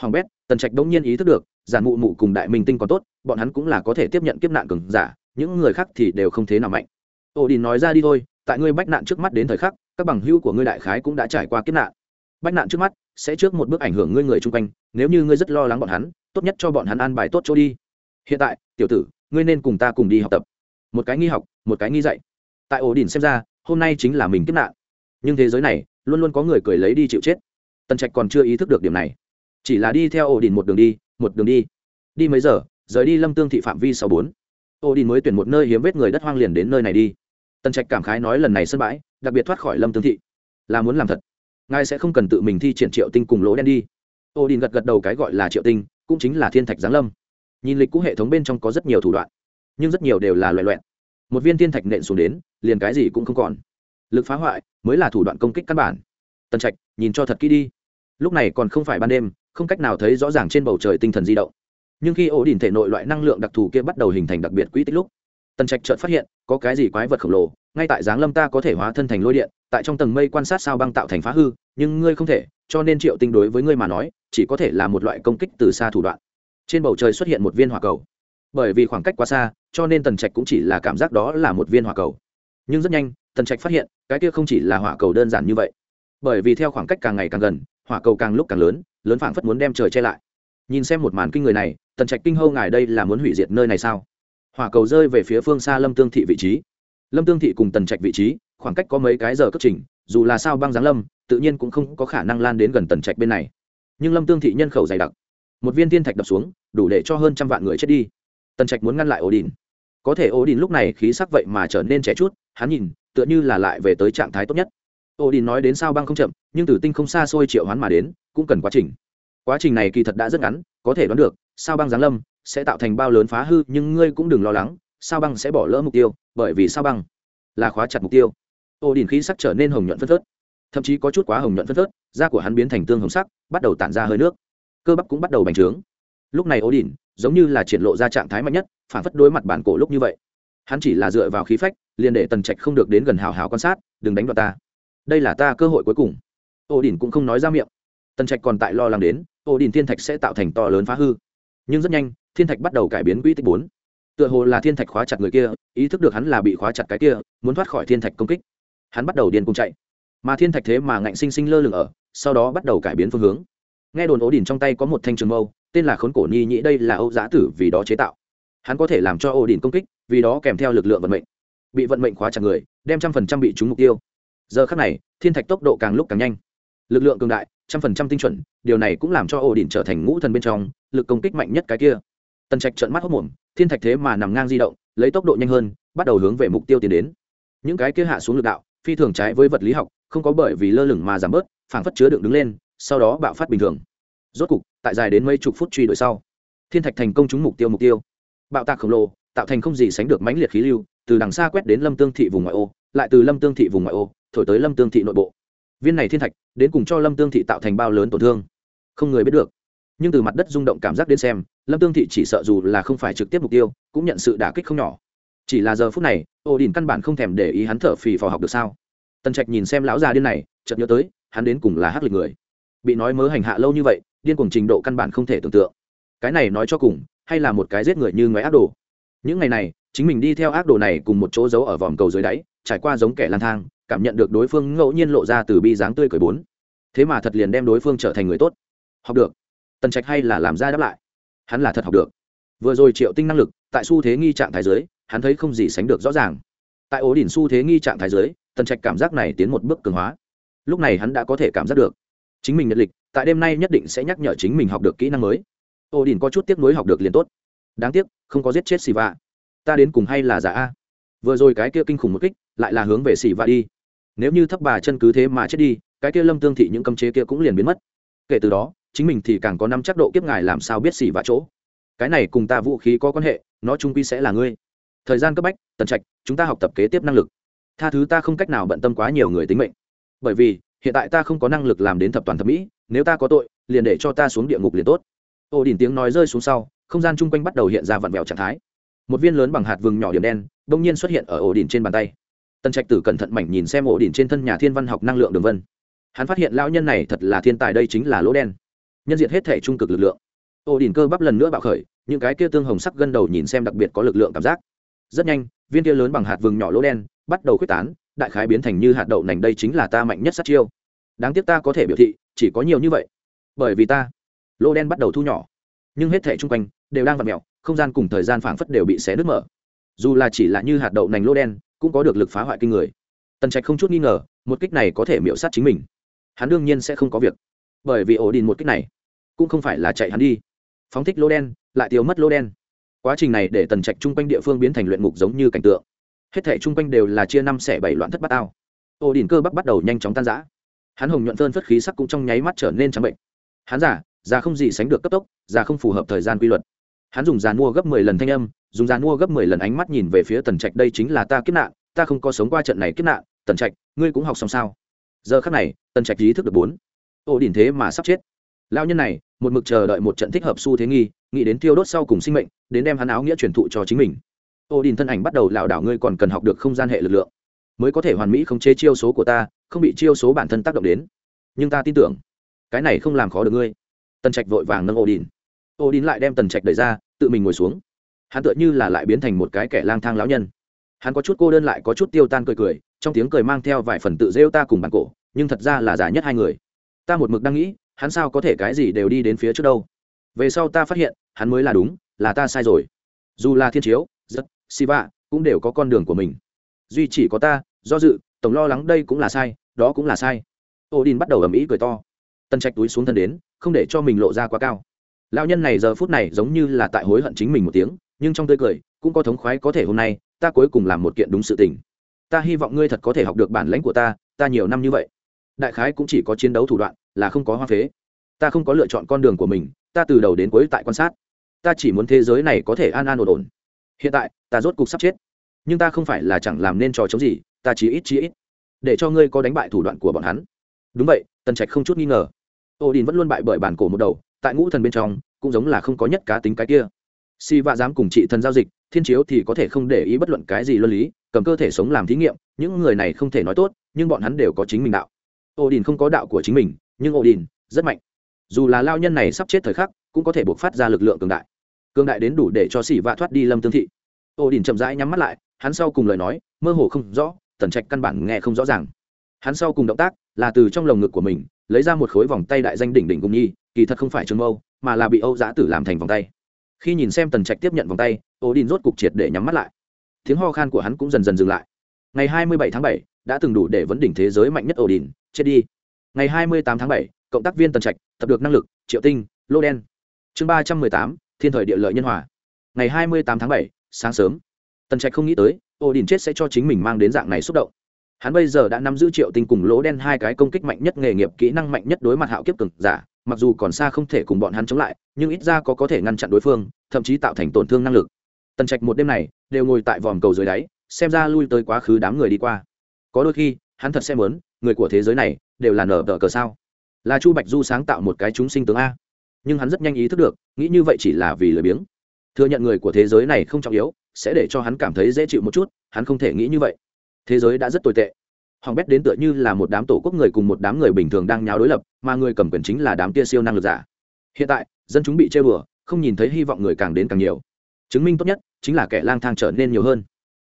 Hoàng bét, tần trạch đông nhiên ý thức được giản mụ mụ cùng đại minh tinh còn tốt, bọn hắn cũng là có thể tiếp nhận kiếp nạn cường giả, những người khác thì đều không thế nào mạnh. Ô đình nói ra đi thôi, tại ngươi bách nạn trước mắt đến thời khắc, các bằng hữu của ngươi đại khái cũng đã trải qua kiếp nạn. Bách nạn trước mắt sẽ trước một bước ảnh hưởng ngươi người chung quanh, nếu như ngươi rất lo lắng bọn hắn, tốt nhất cho bọn hắn an bài tốt chỗ đi. Hiện tại, tiểu tử, ngươi nên cùng ta cùng đi học tập. Một cái nghi học, một cái nghi dạy. Tại ổ đỉnh xem ra, hôm nay chính là mình kiếp nạn. Nhưng thế giới này, luôn luôn có người cười lấy đi chịu chết. Tần trạch còn chưa ý thức được điểm này. Chỉ là đi theo ổ đỉnh một đường đi một đường đi. Đi mấy giờ? Rời đi lâm tương thị phạm vi sáu bốn. Ô đi mới tuyển một nơi hiếm vết người đất hoang liền đến nơi này đi. Tần trạch cảm khái nói lần này sân bãi, đặc biệt thoát khỏi lâm tương thị. Là muốn làm thật. Ngài sẽ không cần tự mình thi triển triệu tinh cùng lỗ đen đi. Ô đi gật gật đầu cái gọi là triệu tinh, cũng chính là thiên thạch giáng lâm. Nhìn lịch cũ hệ thống bên trong có rất nhiều thủ đoạn, nhưng rất nhiều đều là loại loẹn một viên thiên thạch nện xuống đến, liền cái gì cũng không còn. Lực phá hoại mới là thủ đoạn công kích căn bản. Tần trạch, nhìn cho thật kỹ đi. Lúc này còn không phải ban đêm không cách nào thấy rõ ràng trên bầu trời tinh thần di động. Nhưng khi ổ đỉnh thể nội loại năng lượng đặc thù kia bắt đầu hình thành đặc biệt quỹ tích lúc, tần trạch chợt phát hiện, có cái gì quái vật khổng lồ, ngay tại giáng lâm ta có thể hóa thân thành lôi điện, tại trong tầng mây quan sát sao băng tạo thành phá hư, nhưng ngươi không thể, cho nên triệu tinh đối với ngươi mà nói, chỉ có thể là một loại công kích từ xa thủ đoạn. Trên bầu trời xuất hiện một viên hỏa cầu. Bởi vì khoảng cách quá xa, cho nên tần trạch cũng chỉ là cảm giác đó là một viên hỏa cầu. Nhưng rất nhanh, tần trạch phát hiện, cái kia không chỉ là hỏa cầu đơn giản như vậy. Bởi vì theo khoảng cách càng ngày càng gần, hỏa cầu càng lúc càng lớn lớn phảng phất muốn đem trời che lại. Nhìn xem một màn kinh người này, tần trạch kinh hâu ngài đây là muốn hủy diệt nơi này sao? Hỏa cầu rơi về phía phương xa lâm tương thị vị trí. Lâm tương thị cùng tần trạch vị trí, khoảng cách có mấy cái giờ cất trình, dù là sao băng giáng lâm, tự nhiên cũng không có khả năng lan đến gần tần trạch bên này. Nhưng lâm tương thị nhân khẩu dày đặc. Một viên thiên thạch đập xuống, đủ để cho hơn trăm vạn người chết đi. Tần trạch muốn ngăn lại ổ đình có thể ổ đình lúc này khí sắc vậy mà trở nên trẻ chút, hắn nhìn, tựa như là lại về tới trạng thái tốt nhất ô đi nói đến sao băng không chậm, nhưng tử tinh không xa xôi triệu hoán mà đến, cũng cần quá trình. Quá trình này kỳ thật đã rất ngắn, có thể đoán được, sao băng giáng lâm sẽ tạo thành bao lớn phá hư, nhưng ngươi cũng đừng lo lắng, sao băng sẽ bỏ lỡ mục tiêu, bởi vì sao băng là khóa chặt mục tiêu. Ô đình khí sắc trở nên hồng nhuận phân phớt, thậm chí có chút quá hồng nhuận phân phớt, da của hắn biến thành tương hồng sắc, bắt đầu tản ra hơi nước. Cơ bắp cũng bắt đầu bành trướng. Lúc này Ô đình giống như là triển lộ ra trạng thái mạnh nhất, phản phất đối mặt bản cổ lúc như vậy. Hắn chỉ là dựa vào khí phách, liền để tần trạch không được đến gần hào hào quan sát, đừng đánh vào ta đây là ta cơ hội cuối cùng. Ô đình cũng không nói ra miệng. Tần trạch còn tại lo lắng đến, ô đình thiên thạch sẽ tạo thành to lớn phá hư. Nhưng rất nhanh, thiên thạch bắt đầu cải biến quỹ tích bốn. Tựa hồ là thiên thạch khóa chặt người kia, ý thức được hắn là bị khóa chặt cái kia, muốn thoát khỏi thiên thạch công kích. Hắn bắt đầu điên cùng chạy. Mà thiên thạch thế mà ngạnh sinh sinh lơ lửng ở, sau đó bắt đầu cải biến phương hướng. Nghe đồn ố đình trong tay có một thanh trường mâu, tên là khốn cổ Nhi nhĩ, đây là âu giã tử vì đó chế tạo. Hắn có thể làm cho ổ đình công kích, vì đó kèm theo lực lượng vận mệnh. Bị vận mệnh khóa chặt người, đem trăm phần trăm bị trúng mục tiêu giờ khắc này, thiên thạch tốc độ càng lúc càng nhanh. Lực lượng cường đại, trăm phần trăm tinh chuẩn, điều này cũng làm cho ổ đỉnh trở thành ngũ thần bên trong, lực công kích mạnh nhất cái kia. Tần trạch trợn mắt hốc mồm, thiên thạch thế mà nằm ngang di động, lấy tốc độ nhanh hơn, bắt đầu hướng về mục tiêu tiến đến. Những cái kia hạ xuống lực đạo, phi thường trái với vật lý học, không có bởi vì lơ lửng mà giảm bớt, phảng phất chứa đựng đứng lên, sau đó bạo phát bình thường. Rốt cục, tại dài đến mấy chục phút truy đuổi sau, thiên thạch thành công trúng mục tiêu mục tiêu. Bạo tạc khổng lồ, tạo thành không gì sánh được mãnh liệt khí lưu, từ đằng xa quét đến lâm tương thị vùng ngoại ô, lại từ lâm tương thị vùng ngoại ô thổi tới lâm tương thị nội bộ. Viên này thiên thạch, đến cùng cho lâm tương thị tạo thành bao lớn tổn thương. Không người biết được. Nhưng từ mặt đất rung động cảm giác đến xem, lâm tương thị chỉ sợ dù là không phải trực tiếp mục tiêu, cũng nhận sự đả kích không nhỏ. Chỉ là giờ phút này, ô đình căn bản không thèm để ý hắn thở phì phò học được sao. Tần trạch nhìn xem lão già điên này, chợt nhớ tới, hắn đến cùng là hắc lịch người. Bị nói mớ hành hạ lâu như vậy, điên cuồng trình độ căn bản không thể tưởng tượng. Cái này nói cho cùng, hay là một cái giết người như ngoái ác đồ. Những ngày này, chính mình đi theo ác đồ này cùng một chỗ giấu ở vòm cầu dưới đáy, trải qua giống kẻ lang thang cảm nhận được đối phương ngẫu nhiên lộ ra từ bi dáng tươi cười bốn. Thế mà thật liền đem đối phương trở thành người tốt. Học được. Tần trạch hay là làm ra đáp lại. Hắn là thật học được. Vừa rồi triệu tinh năng lực, tại xu thế nghi trạng thái giới hắn thấy không gì sánh được rõ ràng. Tại ố đỉnh xu thế nghi trạng thái giới tần trạch cảm giác này tiến một bước cường hóa. Lúc này hắn đã có thể cảm giác được. Chính mình nhật lịch, tại đêm nay nhất định sẽ nhắc nhở chính mình học được kỹ năng mới. Ô đình có chút tiếc nuối học được liền tốt. Đáng tiếc, không có giết chết xì vạ. Ta đến cùng hay là giả a? Vừa rồi cái kia kinh khủng một kích, lại là hướng về xì vạ đi nếu như thấp bà chân cứ thế mà chết đi, cái kia lâm tương thị những cấm chế kia cũng liền biến mất. Kể từ đó, chính mình thì càng có năm chắc độ kiếp ngài làm sao biết xỉ vạ chỗ. Cái này cùng ta vũ khí có quan hệ, nó trung quy sẽ là ngươi. Thời gian cấp bách, tần trạch, chúng ta học tập kế tiếp năng lực. Tha thứ ta không cách nào bận tâm quá nhiều người tính mệnh. Bởi vì, hiện tại ta không có năng lực làm đến thập toàn thập mỹ, nếu ta có tội, liền để cho ta xuống địa ngục liền tốt. Ô đình tiếng nói rơi xuống sau, không gian chung quanh bắt đầu hiện ra vặn vẹo trạng thái. Một viên lớn bằng hạt vừng nhỏ điểm đen, bỗng nhiên xuất hiện ở ổ đỉnh trên bàn tay tần trạch tử cẩn thận mảnh nhìn xem ổ đỉnh trên thân nhà thiên văn học năng lượng đường vân. Hắn phát hiện lão nhân này thật là thiên tài, đây chính là lỗ đen. Nhân diện hết thể trung cực lực lượng. Ổ đỉnh cơ bắp lần nữa bạo khởi, những cái kia tương hồng sắc gân đầu nhìn xem đặc biệt có lực lượng cảm giác. Rất nhanh, viên kia lớn bằng hạt vừng nhỏ lỗ đen bắt đầu khuếch tán, đại khái biến thành như hạt đậu nành, đây chính là ta mạnh nhất sát chiêu. Đáng tiếc ta có thể biểu thị, chỉ có nhiều như vậy. Bởi vì ta, lỗ đen bắt đầu thu nhỏ. Nhưng hết thể chung quanh đều đang vặn mẹo không gian cùng thời gian phảng phất đều bị xé nứt mở. Dù là chỉ là như hạt đậu nành lỗ đen cũng có được lực phá hoại kinh người. Tần trạch không chút nghi ngờ, một kích này có thể miễu sát chính mình. Hắn đương nhiên sẽ không có việc, bởi vì ổ đình một kích này cũng không phải là chạy hắn đi. Phóng thích lô đen, lại tiêu mất lô đen. Quá trình này để tần trạch chung quanh địa phương biến thành luyện ngục giống như cảnh tượng. Hết thể chung quanh đều là chia năm xẻ bảy loạn thất bát ao. Ổ đình cơ bắc bắt đầu nhanh chóng tan giã hắn hồng nhuận phơn phất khí sắc cũng trong nháy mắt trở nên trắng bệnh. Hắn giả già không gì sánh được cấp tốc già không phù hợp thời gian quy luật. Hắn dùng giàn mua gấp mười lần thanh âm dùng dàn mua gấp mười lần ánh mắt nhìn về phía tần trạch, đây chính là ta kiếp nạn, ta không có sống qua trận này kiếp nạn, tần trạch, ngươi cũng học xong sao? Giờ khắc này, tần trạch ý thức được bốn. Ổ đỉnh thế mà sắp chết. Lao nhân này, một mực chờ đợi một trận thích hợp xu thế nghi, nghĩ đến tiêu đốt sau cùng sinh mệnh, đến đem hắn áo nghĩa truyền thụ cho chính mình. Ổ đỉnh thân ảnh bắt đầu lảo đảo, ngươi còn cần học được không gian hệ lực lượng, mới có thể hoàn mỹ khống chế chiêu số của ta, không bị chiêu số bản thân tác động đến. Nhưng ta tin tưởng, cái này không làm khó được ngươi. Tần trạch vội vàng nâng ổ đỉnh ổ đỉnh lại đem tần trạch đẩy ra, tự mình ngồi xuống hắn tựa như là lại biến thành một cái kẻ lang thang lão nhân. Hắn có chút cô đơn lại có chút tiêu tan cười cười, trong tiếng cười mang theo vài phần tự rêu ta cùng bàn cổ, nhưng thật ra là giả nhất hai người. Ta một mực đang nghĩ, hắn sao có thể cái gì đều đi đến phía trước đâu. Về sau ta phát hiện, hắn mới là đúng, là ta sai rồi. Dù là thiên chiếu rất siva, cũng đều có con đường của mình. Duy chỉ có ta, do dự, tổng lo lắng đây cũng là sai, đó cũng là sai. Odin bắt đầu ầm ĩ cười to. Tân trạch túi xuống thân đến, không để cho mình lộ ra quá cao. Lão nhân này giờ phút này giống như là tại hối hận chính mình một tiếng nhưng trong tươi cười, cũng có thống khoái có thể hôm nay, ta cuối cùng làm một kiện đúng sự tình. Ta hy vọng ngươi thật có thể học được bản lãnh của ta ta nhiều năm như vậy. Đại khái cũng chỉ có chiến đấu thủ đoạn, là không có hoa phế. Ta không có lựa chọn con đường của mình, ta từ đầu đến cuối tại quan sát. Ta chỉ muốn thế giới này có thể an an ổn ổn. Hiện tại, ta rốt cục sắp chết. Nhưng ta không phải là chẳng làm nên trò chống gì, ta chỉ ít chỉ ít. Để cho ngươi có đánh bại thủ đoạn của bọn hắn. Đúng vậy, tần trạch không chút nghi ngờ. Ô đình vẫn luôn bại bởi bản cổ một đầu, tại ngũ thần bên trong, cũng giống là không có nhất cá tính cái kia si va dám cùng chị thần giao dịch, thiên chiếu thì có thể không để ý bất luận cái gì luân lý, cầm cơ thể sống làm thí nghiệm, những người này không thể nói tốt, nhưng bọn hắn đều có chính mình đạo. Ô đình không có đạo của chính mình, nhưng ô đình rất mạnh. Dù là lao nhân này sắp chết thời khắc, cũng có thể buộc phát ra lực lượng cường đại. Cường đại đến đủ để cho xỉ vạ thoát đi lâm tương thị. Ô đình chậm rãi nhắm mắt lại, hắn sau cùng lời nói, mơ hồ không rõ, tần trạch căn bản nghe không rõ ràng. Hắn sau cùng động tác là từ trong lồng ngực của mình, lấy ra một khối vòng tay đại danh đỉnh đỉnh cùng nhi, kỳ thật không phải trường mâu, mà là bị âu giã tử làm thành vòng tay khi nhìn xem tần trạch tiếp nhận vòng tay ô đình rốt cục triệt để nhắm mắt lại. Tiếng ho khan của hắn cũng dần dần dừng lại. Ngày hai mươi bảy tháng bảy, đã từng đủ để vấn đỉnh thế giới mạnh nhất ổ đình chết đi. Ngày hai mươi tám tháng bảy, cộng tác viên tần trạch tập được năng lực triệu tinh, lô đen. Chương ba trăm mười tám, thiên thời địa lợi nhân hòa. Ngày hai mươi tám tháng bảy, sáng sớm. Tần trạch không nghĩ tới ổ đình chết sẽ cho chính mình mang đến dạng này xúc động. Hắn bây giờ đã nắm giữ triệu tinh cùng lỗ đen hai cái công kích mạnh nhất nghề nghiệp, kỹ năng mạnh nhất đối mặt hạo kiếp cực giả mặc dù còn xa không thể cùng bọn hắn chống lại, nhưng ít ra có có thể ngăn chặn đối phương, thậm chí tạo thành tổn thương năng lực. Tần trạch một đêm này đều ngồi tại vòm cầu dưới đáy, xem ra lui tới quá khứ đám người đi qua. Có đôi khi, hắn thật xem lớn người của thế giới này đều là nở tờ cờ sao? Là chu bạch du sáng tạo một cái chúng sinh tướng a. Nhưng hắn rất nhanh ý thức được, nghĩ như vậy chỉ là vì lười biếng. Thừa nhận người của thế giới này không trọng yếu, sẽ để cho hắn cảm thấy dễ chịu một chút, hắn không thể nghĩ như vậy. Thế giới đã rất tồi tệ hoàng bét đến tựa như là một đám tổ quốc người cùng một đám người bình thường đang nháo đối lập, mà người cầm quyền chính là đám tia siêu năng lực giả. Hiện tại, dân chúng bị chơi bừa, không nhìn thấy hy vọng người càng đến càng nhiều. Chứng minh tốt nhất chính là kẻ lang thang trở nên nhiều hơn.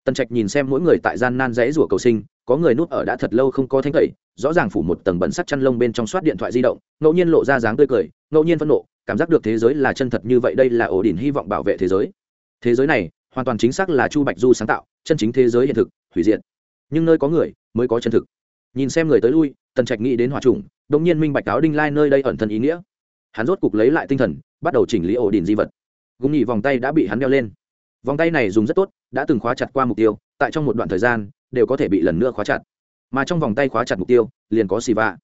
Tần trạch nhìn xem mỗi người tại gian nan rẽ rủa cầu sinh, có người nuốt ở đã thật lâu không có thanh tẩy, rõ ràng phủ một tầng bẩn sắt chăn lông bên trong soát điện thoại di động, ngẫu nhiên lộ ra dáng tươi cười, ngẫu nhiên phẫn nộ, cảm giác được thế giới là chân thật như vậy, đây là ổ đỉnh hy vọng bảo vệ thế giới. Thế giới này hoàn toàn chính xác là chu bạch du sáng tạo, chân chính thế giới hiện thực, hủy diệt. Nhưng nơi có người mới có chân thực. Nhìn xem người tới lui, tần trạch nghĩ đến hòa trùng đ nhiên minh bạch Cáo đinh lai nơi đây ẩn thân ý nghĩa. Hắn rốt cục lấy lại tinh thần, bắt đầu chỉnh lý ổ điển di vật. Gùng nhị vòng tay đã bị hắn đeo lên. Vòng tay này dùng rất tốt, đã từng khóa chặt qua mục tiêu, tại trong một đoạn thời gian, đều có thể bị lần nữa khóa chặt. Mà trong vòng tay khóa chặt mục tiêu, liền có xì va.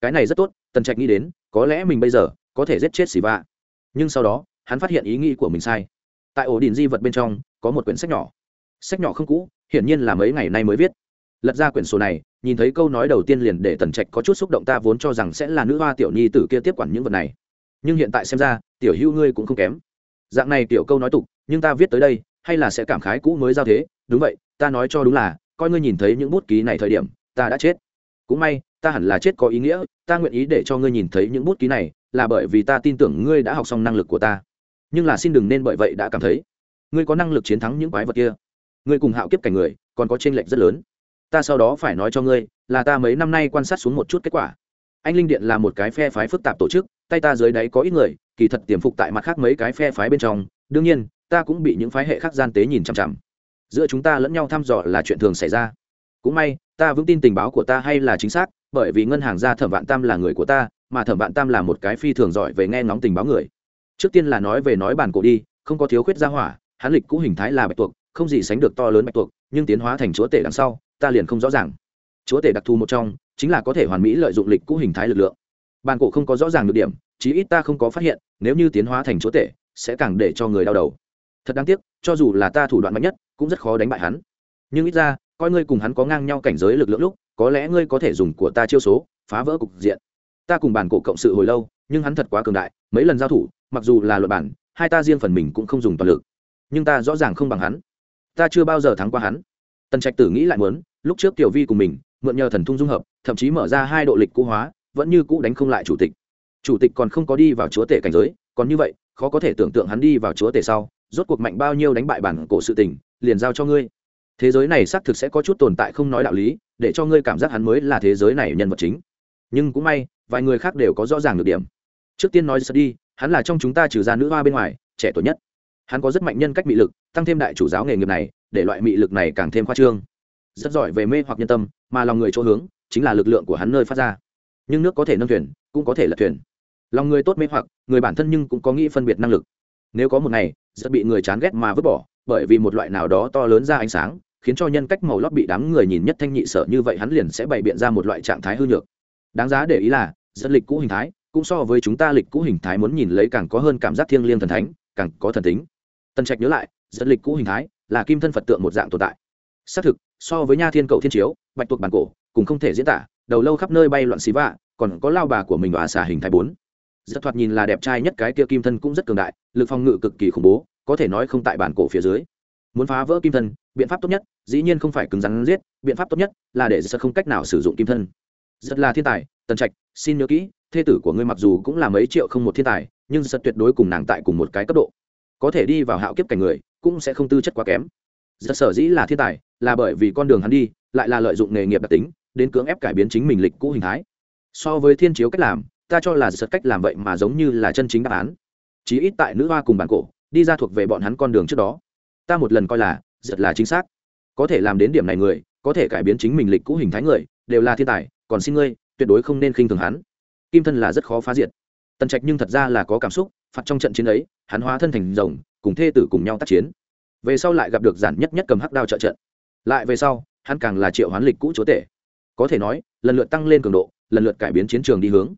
Cái này rất tốt, tần trạch nghĩ đến, có lẽ mình bây giờ có thể giết chết xì va. Nhưng sau đó, hắn phát hiện ý nghĩ của mình sai. Tại ổ đình di vật bên trong, có một quyển sách nhỏ. Sách nhỏ không cũ, hiển nhiên là mấy ngày nay mới viết lật ra quyển sổ này, nhìn thấy câu nói đầu tiên liền để tần trạch có chút xúc động, ta vốn cho rằng sẽ là nữ hoa tiểu nhi tử kia tiếp quản những vật này. Nhưng hiện tại xem ra, tiểu hữu ngươi cũng không kém. Dạng này tiểu câu nói tục, nhưng ta viết tới đây, hay là sẽ cảm khái cũ mới giao thế? Đúng vậy, ta nói cho đúng là, coi ngươi nhìn thấy những bút ký này thời điểm, ta đã chết. Cũng may, ta hẳn là chết có ý nghĩa, ta nguyện ý để cho ngươi nhìn thấy những bút ký này, là bởi vì ta tin tưởng ngươi đã học xong năng lực của ta. Nhưng là xin đừng nên bởi vậy đã cảm thấy, ngươi có năng lực chiến thắng những quái vật kia. Ngươi cùng hạo kiếp cảnh người, còn có tranh lệch rất lớn ta sau đó phải nói cho ngươi, là ta mấy năm nay quan sát xuống một chút kết quả. Anh linh điện là một cái phe phái phức tạp tổ chức, tay ta dưới đáy có ít người, kỳ thật tiềm phục tại mặt khác mấy cái phe phái bên trong. Đương nhiên, ta cũng bị những phái hệ khác gian tế nhìn chằm chằm. Giữa chúng ta lẫn nhau thăm dò là chuyện thường xảy ra. Cũng may, ta vững tin tình báo của ta hay là chính xác, bởi vì ngân hàng gia thẩm vạn tam là người của ta, mà thẩm vạn tam là một cái phi thường giỏi về nghe ngóng tình báo người. Trước tiên là nói về nói bản cổ đi, không có thiếu khuyết gia hỏa hán lịch cũ hình thái là bạch tuộc, không gì sánh được to lớn bạch tuộc, nhưng tiến hóa thành chúa tể đằng sau ta liền không rõ ràng. Chúa tể đặc thù một trong, chính là có thể hoàn mỹ lợi dụng lịch cũ hình thái lực lượng. Bản cổ không có rõ ràng được điểm, chí ít ta không có phát hiện, nếu như tiến hóa thành chúa tể, sẽ càng để cho người đau đầu. Thật đáng tiếc, cho dù là ta thủ đoạn mạnh nhất, cũng rất khó đánh bại hắn. Nhưng ít ra, coi ngươi cùng hắn có ngang nhau cảnh giới lực lượng lúc, có lẽ ngươi có thể dùng của ta chiêu số, phá vỡ cục diện. Ta cùng bản cổ cộng sự hồi lâu, nhưng hắn thật quá cường đại, mấy lần giao thủ, mặc dù là luật bản, hai ta riêng phần mình cũng không dùng toàn lực. Nhưng ta rõ ràng không bằng hắn. Ta chưa bao giờ thắng qua hắn. Tần trạch tử nghĩ lại muốn lúc trước tiểu vi cùng mình, mượn nhờ thần thung dung hợp, thậm chí mở ra hai độ lịch cũ hóa, vẫn như cũ đánh không lại chủ tịch. Chủ tịch còn không có đi vào chúa tể cảnh giới, còn như vậy, khó có thể tưởng tượng hắn đi vào chúa tể sau, rốt cuộc mạnh bao nhiêu đánh bại bản cổ sự tình, liền giao cho ngươi. Thế giới này xác thực sẽ có chút tồn tại không nói đạo lý, để cho ngươi cảm giác hắn mới là thế giới này nhân vật chính. Nhưng cũng may, vài người khác đều có rõ ràng được điểm. Trước tiên nói sơ đi, hắn là trong chúng ta trừ ra nữ hoa bên ngoài, trẻ tuổi nhất. Hắn có rất mạnh nhân cách mị lực, tăng thêm đại chủ giáo nghề nghiệp này, để loại mị lực này càng thêm khoa trương rất giỏi về mê hoặc nhân tâm, mà lòng người chỗ hướng chính là lực lượng của hắn nơi phát ra. Nhưng nước có thể nâng thuyền, cũng có thể là thuyền. Lòng người tốt mê hoặc, người bản thân nhưng cũng có nghĩ phân biệt năng lực. Nếu có một ngày, rất bị người chán ghét mà vứt bỏ, bởi vì một loại nào đó to lớn ra ánh sáng, khiến cho nhân cách màu lót bị đám người nhìn nhất thanh nhị sở như vậy hắn liền sẽ bày biện ra một loại trạng thái hư nhược. Đáng giá để ý là, rất lịch cũ hình thái, cũng so với chúng ta lịch cũ hình thái muốn nhìn lấy càng có hơn cảm giác thiêng liêng thần thánh, càng có thần tính. Tần trạch nhớ lại, rất lịch cũ hình thái là kim thân phật tượng một dạng tồn tại. Xác thực so với nha thiên cầu thiên chiếu, bạch tuộc bản cổ, cùng không thể diễn tả, đầu lâu khắp nơi bay loạn xí vạ, còn có lao bà của mình và xả hình thái bốn. Rất thoạt nhìn là đẹp trai nhất cái kia kim thân cũng rất cường đại, lực phòng ngự cực kỳ khủng bố, có thể nói không tại bản cổ phía dưới. Muốn phá vỡ kim thân, biện pháp tốt nhất, dĩ nhiên không phải cứng rắn giết, biện pháp tốt nhất là để rất không cách nào sử dụng kim thân. Rất là thiên tài, tần trạch, xin nhớ kỹ, thê tử của ngươi mặc dù cũng là mấy triệu không một thiên tài, nhưng rất tuyệt đối cùng nàng tại cùng một cái cấp độ. Có thể đi vào hạo kiếp cảnh người, cũng sẽ không tư chất quá kém. Rất sở dĩ là thiên tài là bởi vì con đường hắn đi, lại là lợi dụng nghề nghiệp đặc tính, đến cưỡng ép cải biến chính mình lịch cũ hình thái. So với thiên chiếu cách làm, ta cho là giật cách làm vậy mà giống như là chân chính đáp án. Chí ít tại nữ hoa cùng bản cổ, đi ra thuộc về bọn hắn con đường trước đó. Ta một lần coi là giật là chính xác. Có thể làm đến điểm này người, có thể cải biến chính mình lịch cũ hình thái người, đều là thiên tài, còn xin ngươi, tuyệt đối không nên khinh thường hắn. Kim thân là rất khó phá diệt. Tần trạch nhưng thật ra là có cảm xúc, phạt trong trận chiến ấy, hắn hóa thân thành rồng, cùng thê tử cùng nhau tác chiến. Về sau lại gặp được giản nhất nhất cầm hắc đao trợ trận lại về sau, hắn càng là triệu hoán lịch cũ chúa tể. Có thể nói, lần lượt tăng lên cường độ, lần lượt cải biến chiến trường đi hướng.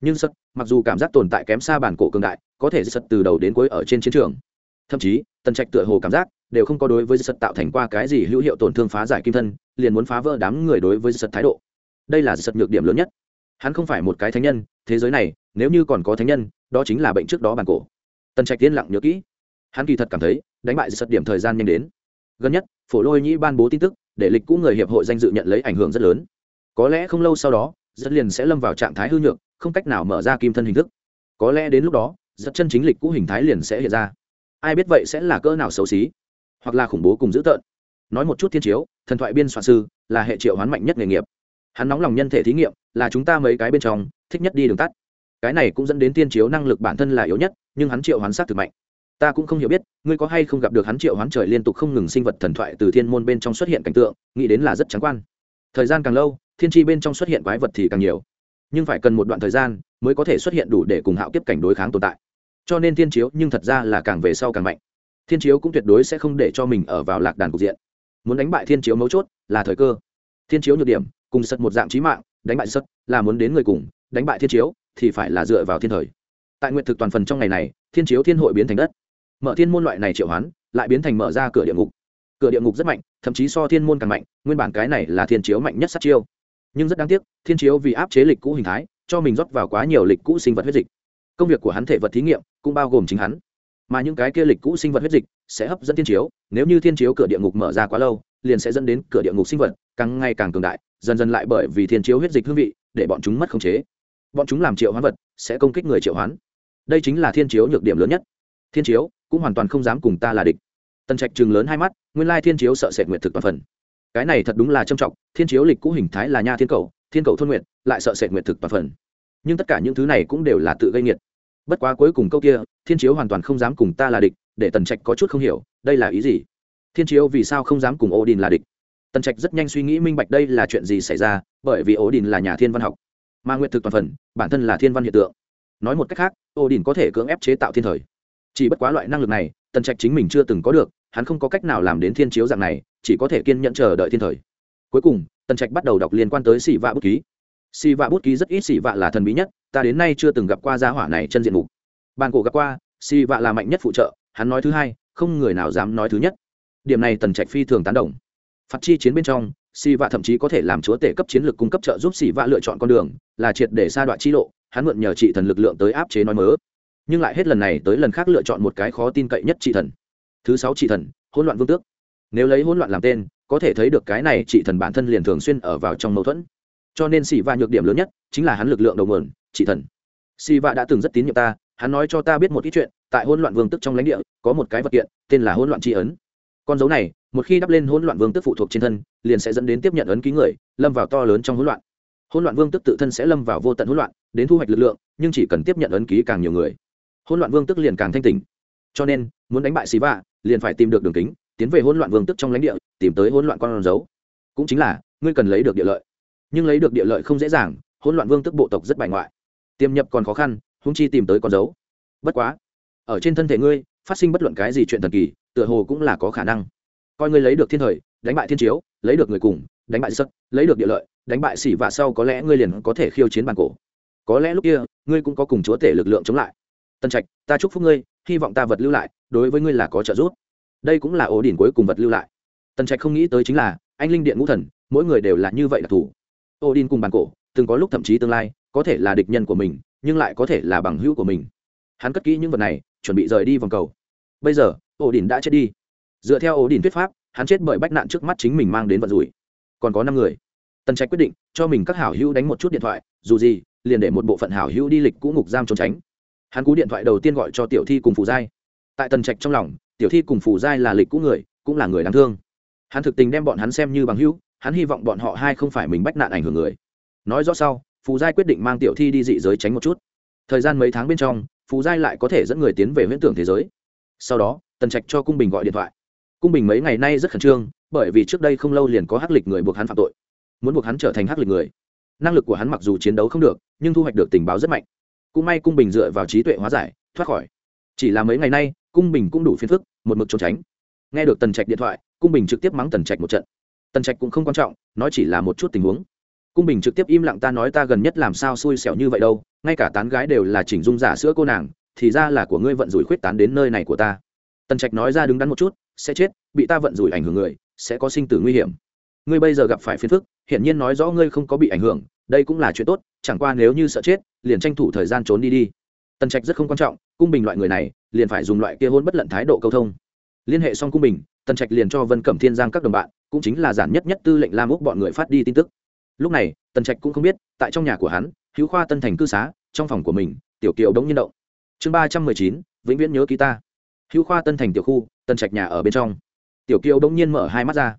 Nhưng sật, mặc dù cảm giác tồn tại kém xa bản cổ cường đại, có thể sật từ đầu đến cuối ở trên chiến trường. Thậm chí, tần trạch tựa hồ cảm giác, đều không có đối với sật tạo thành qua cái gì hữu hiệu tổn thương phá giải kim thân, liền muốn phá vỡ đám người đối với sật thái độ. Đây là sật nhược điểm lớn nhất. Hắn không phải một cái thánh nhân, thế giới này, nếu như còn có thánh nhân, đó chính là bệnh trước đó bản cổ. Tần trạch yên lặng nhớ kỹ. Hắn kỳ thật cảm thấy, đánh bại sật điểm thời gian nhanh đến gần nhất, phổ lôi nhĩ ban bố tin tức, để lịch cũ người hiệp hội danh dự nhận lấy ảnh hưởng rất lớn. Có lẽ không lâu sau đó, rất liền sẽ lâm vào trạng thái hư nhược, không cách nào mở ra kim thân hình thức. Có lẽ đến lúc đó, rất chân chính lịch cũ hình thái liền sẽ hiện ra. Ai biết vậy sẽ là cỡ nào xấu xí, hoặc là khủng bố cùng dữ tợn. Nói một chút thiên chiếu, thần thoại biên soạn sư, là hệ triệu hoán mạnh nhất nghề nghiệp. Hắn nóng lòng nhân thể thí nghiệm, là chúng ta mấy cái bên trong, thích nhất đi đường tắt. Cái này cũng dẫn đến tiên chiếu năng lực bản thân là yếu nhất, nhưng hắn triệu hoán sát thực mạnh ta cũng không hiểu biết, ngươi có hay không gặp được hắn triệu hoán trời liên tục không ngừng sinh vật thần thoại từ thiên môn bên trong xuất hiện cảnh tượng, nghĩ đến là rất trắng quan. Thời gian càng lâu, thiên tri bên trong xuất hiện quái vật thì càng nhiều. Nhưng phải cần một đoạn thời gian mới có thể xuất hiện đủ để cùng hạo kiếp cảnh đối kháng tồn tại. Cho nên thiên chiếu nhưng thật ra là càng về sau càng mạnh. Thiên chiếu cũng tuyệt đối sẽ không để cho mình ở vào lạc đàn cục diện. Muốn đánh bại thiên chiếu mấu chốt là thời cơ. Thiên chiếu nhược điểm, cùng sật một dạng trí mạng, đánh bại sật là muốn đến người cùng, đánh bại thiên chiếu thì phải là dựa vào thiên thời. Tại nguyện thực toàn phần trong ngày này, thiên chiếu thiên hội biến thành đất mở thiên môn loại này triệu hoán, lại biến thành mở ra cửa địa ngục. Cửa địa ngục rất mạnh, thậm chí so thiên môn càng mạnh, nguyên bản cái này là thiên chiếu mạnh nhất sát chiêu. Nhưng rất đáng tiếc, thiên chiếu vì áp chế lịch cũ hình thái, cho mình rót vào quá nhiều lịch cũ sinh vật huyết dịch. Công việc của hắn thể vật thí nghiệm cũng bao gồm chính hắn. Mà những cái kia lịch cũ sinh vật huyết dịch sẽ hấp dẫn thiên chiếu, nếu như thiên chiếu cửa địa ngục mở ra quá lâu, liền sẽ dẫn đến cửa địa ngục sinh vật càng ngày càng cường đại, dần dần lại bởi vì thiên chiếu huyết dịch hương vị để bọn chúng mất khống chế. Bọn chúng làm triệu hoán vật sẽ công kích người triệu hoán. Đây chính là thiên chiếu nhược điểm lớn nhất. Thiên chiếu cũng hoàn toàn không dám cùng ta là địch. Tần trạch chừng lớn hai mắt, nguyên lai thiên chiếu sợ sệt nguyện thực toàn phần. Cái này thật đúng là trâm trọng, thiên chiếu lịch cũ hình thái là nha thiên cầu thiên cầu thôn nguyện lại sợ sệt nguyện thực toàn phần. Nhưng tất cả những thứ này cũng đều là tự gây nghiệt. Bất quá cuối cùng câu kia, thiên chiếu hoàn toàn không dám cùng ta là địch, để tần trạch có chút không hiểu, đây là ý gì? Thiên chiếu vì sao không dám cùng ô đình là địch? Tần trạch rất nhanh suy nghĩ minh bạch đây là chuyện gì xảy ra, bởi vì ô đình là nhà thiên văn học, mà nguyện thực toàn phần, bản thân là thiên văn hiện tượng. Nói một cách khác ô đình có thể cưỡng ép chế tạo thiên thời chỉ bất quá loại năng lực này, tần trạch chính mình chưa từng có được, hắn không có cách nào làm đến thiên chiếu dạng này, chỉ có thể kiên nhẫn chờ đợi thiên thời. Cuối cùng, tần trạch bắt đầu đọc liên quan tới xì vạ bút ký. Xì vạ bút ký rất ít xì vạ là thần bí nhất, ta đến nay chưa từng gặp qua gia hỏa này chân diện mục. Bàn cổ gặp qua xì vạ là mạnh nhất phụ trợ, hắn nói thứ hai, không người nào dám nói thứ nhất. Điểm này tần trạch phi thường tán đồng. Phạt chi chiến bên trong xì vạ thậm chí có thể làm chúa tể cấp chiến lược cung cấp trợ giúp xì vạ lựa chọn con đường, là triệt để sa đoạn chi lộ, hắn mượn nhờ trị thần lực lượng tới áp chế nói mớ nhưng lại hết lần này tới lần khác lựa chọn một cái khó tin cậy nhất trị thần. Thứ sáu trị thần, hỗn loạn vương tước. Nếu lấy hỗn loạn làm tên, có thể thấy được cái này trị thần bản thân liền thường xuyên ở vào trong mâu thuẫn. Cho nên xì va nhược điểm lớn nhất chính là hắn lực lượng đầu nguồn, trị thần. Xì va đã từng rất tín nhiệm ta, hắn nói cho ta biết một ít chuyện, tại hỗn loạn vương tức trong lãnh địa, có một cái vật kiện, tên là hỗn loạn tri ấn. Con dấu này, một khi đắp lên hỗn loạn vương tức phụ thuộc trên thân, liền sẽ dẫn đến tiếp nhận ấn ký người, lâm vào to lớn trong hỗn loạn. Hỗn loạn vương tức tự thân sẽ lâm vào vô tận hỗn loạn, đến thu hoạch lực lượng, nhưng chỉ cần tiếp nhận ấn ký càng nhiều người hỗn loạn vương tức liền càng thanh tỉnh. Cho nên, muốn đánh bại xì vạ, liền phải tìm được đường kính, tiến về hỗn loạn vương tức trong lãnh địa, tìm tới hỗn loạn con dấu. Cũng chính là, ngươi cần lấy được địa lợi. Nhưng lấy được địa lợi không dễ dàng, hỗn loạn vương tức bộ tộc rất bài ngoại. Tiêm nhập còn khó khăn húng chi tìm tới con dấu. Bất quá, ở trên thân thể ngươi, phát sinh bất luận cái gì chuyện thần kỳ, tựa hồ cũng là có khả năng. Coi ngươi lấy được thiên thời, đánh bại thiên chiếu, lấy được người cùng, đánh bại sất lấy được địa lợi, đánh bại xỉ và sau có lẽ ngươi liền có thể khiêu chiến bàn cổ. Có lẽ lúc kia, ngươi cũng có cùng chúa tể lực lượng chống lại tân trạch, ta chúc phúc ngươi, hy vọng ta vật lưu lại, đối với ngươi là có trợ giúp. Đây cũng là ổ đỉnh cuối cùng vật lưu lại. Tân trạch không nghĩ tới chính là, anh linh điện ngũ thần, mỗi người đều là như vậy đặc thù ổ đỉnh cùng bàn cổ, từng có lúc thậm chí tương lai, có thể là địch nhân của mình, nhưng lại có thể là bằng hữu của mình. Hắn cất kỹ những vật này, chuẩn bị rời đi vòng cầu. Bây giờ, ổ đỉnh đã chết đi. Dựa theo ổ đỉnh thuyết pháp, hắn chết bởi bách nạn trước mắt chính mình mang đến vận rủi. Còn có năm người. Tần trạch quyết định cho mình các hảo hữu đánh một chút điện thoại, dù gì, liền để một bộ phận hảo hữu đi lịch cũ ngục giam trốn tránh hắn cú điện thoại đầu tiên gọi cho tiểu thi cùng phù giai. Tại tần trạch trong lòng, tiểu thi cùng phù giai là lịch cũ người, cũng là người đáng thương. Hắn thực tình đem bọn hắn xem như bằng hữu, hắn hy vọng bọn họ hai không phải mình bách nạn ảnh hưởng người. Nói rõ sau, phù giai quyết định mang tiểu thi đi dị giới tránh một chút. Thời gian mấy tháng bên trong, phù giai lại có thể dẫn người tiến về huyễn tưởng thế giới. Sau đó, tần trạch cho cung bình gọi điện thoại. Cung bình mấy ngày nay rất khẩn trương, bởi vì trước đây không lâu liền có hắc lịch người buộc hắn phạm tội. Muốn buộc hắn trở thành hắc lịch người. Năng lực của hắn mặc dù chiến đấu không được, nhưng thu hoạch được tình báo rất mạnh cũng may cung bình dựa vào trí tuệ hóa giải, thoát khỏi. Chỉ là mấy ngày nay, cung bình cũng đủ phiền phức, một mực trốn tránh. Nghe được tần trạch điện thoại, cung bình trực tiếp mắng tần trạch một trận. Tần trạch cũng không quan trọng, nói chỉ là một chút tình huống. Cung bình trực tiếp im lặng ta nói ta gần nhất làm sao xui xẻo như vậy đâu, ngay cả tán gái đều là chỉnh dung giả sữa cô nàng, thì ra là của ngươi vận rủi khuyết tán đến nơi này của ta. Tần trạch nói ra đứng đắn một chút, sẽ chết, bị ta vận rủi ảnh hưởng người, sẽ có sinh tử nguy hiểm. Ngươi bây giờ gặp phải phiền phức, hiển nhiên nói rõ ngươi không có bị ảnh hưởng, đây cũng là chuyện tốt, chẳng qua nếu như sợ chết liền tranh thủ thời gian trốn đi đi. Tần trạch rất không quan trọng, cung bình loại người này, liền phải dùng loại kia hôn bất lận thái độ câu thông. Liên hệ xong cung bình, tần trạch liền cho vân cẩm thiên giang các đồng bạn, cũng chính là giản nhất nhất tư lệnh lam úc bọn người phát đi tin tức. Lúc này, tần trạch cũng không biết, tại trong nhà của hắn, hữu khoa tân thành cư xá, trong phòng của mình, tiểu kiều đống nhiên động. Chương ba trăm mười chín, vĩnh viễn nhớ ký ta. Hữu khoa tân thành tiểu khu, tần trạch nhà ở bên trong. Tiểu kiều đống nhiên mở hai mắt ra.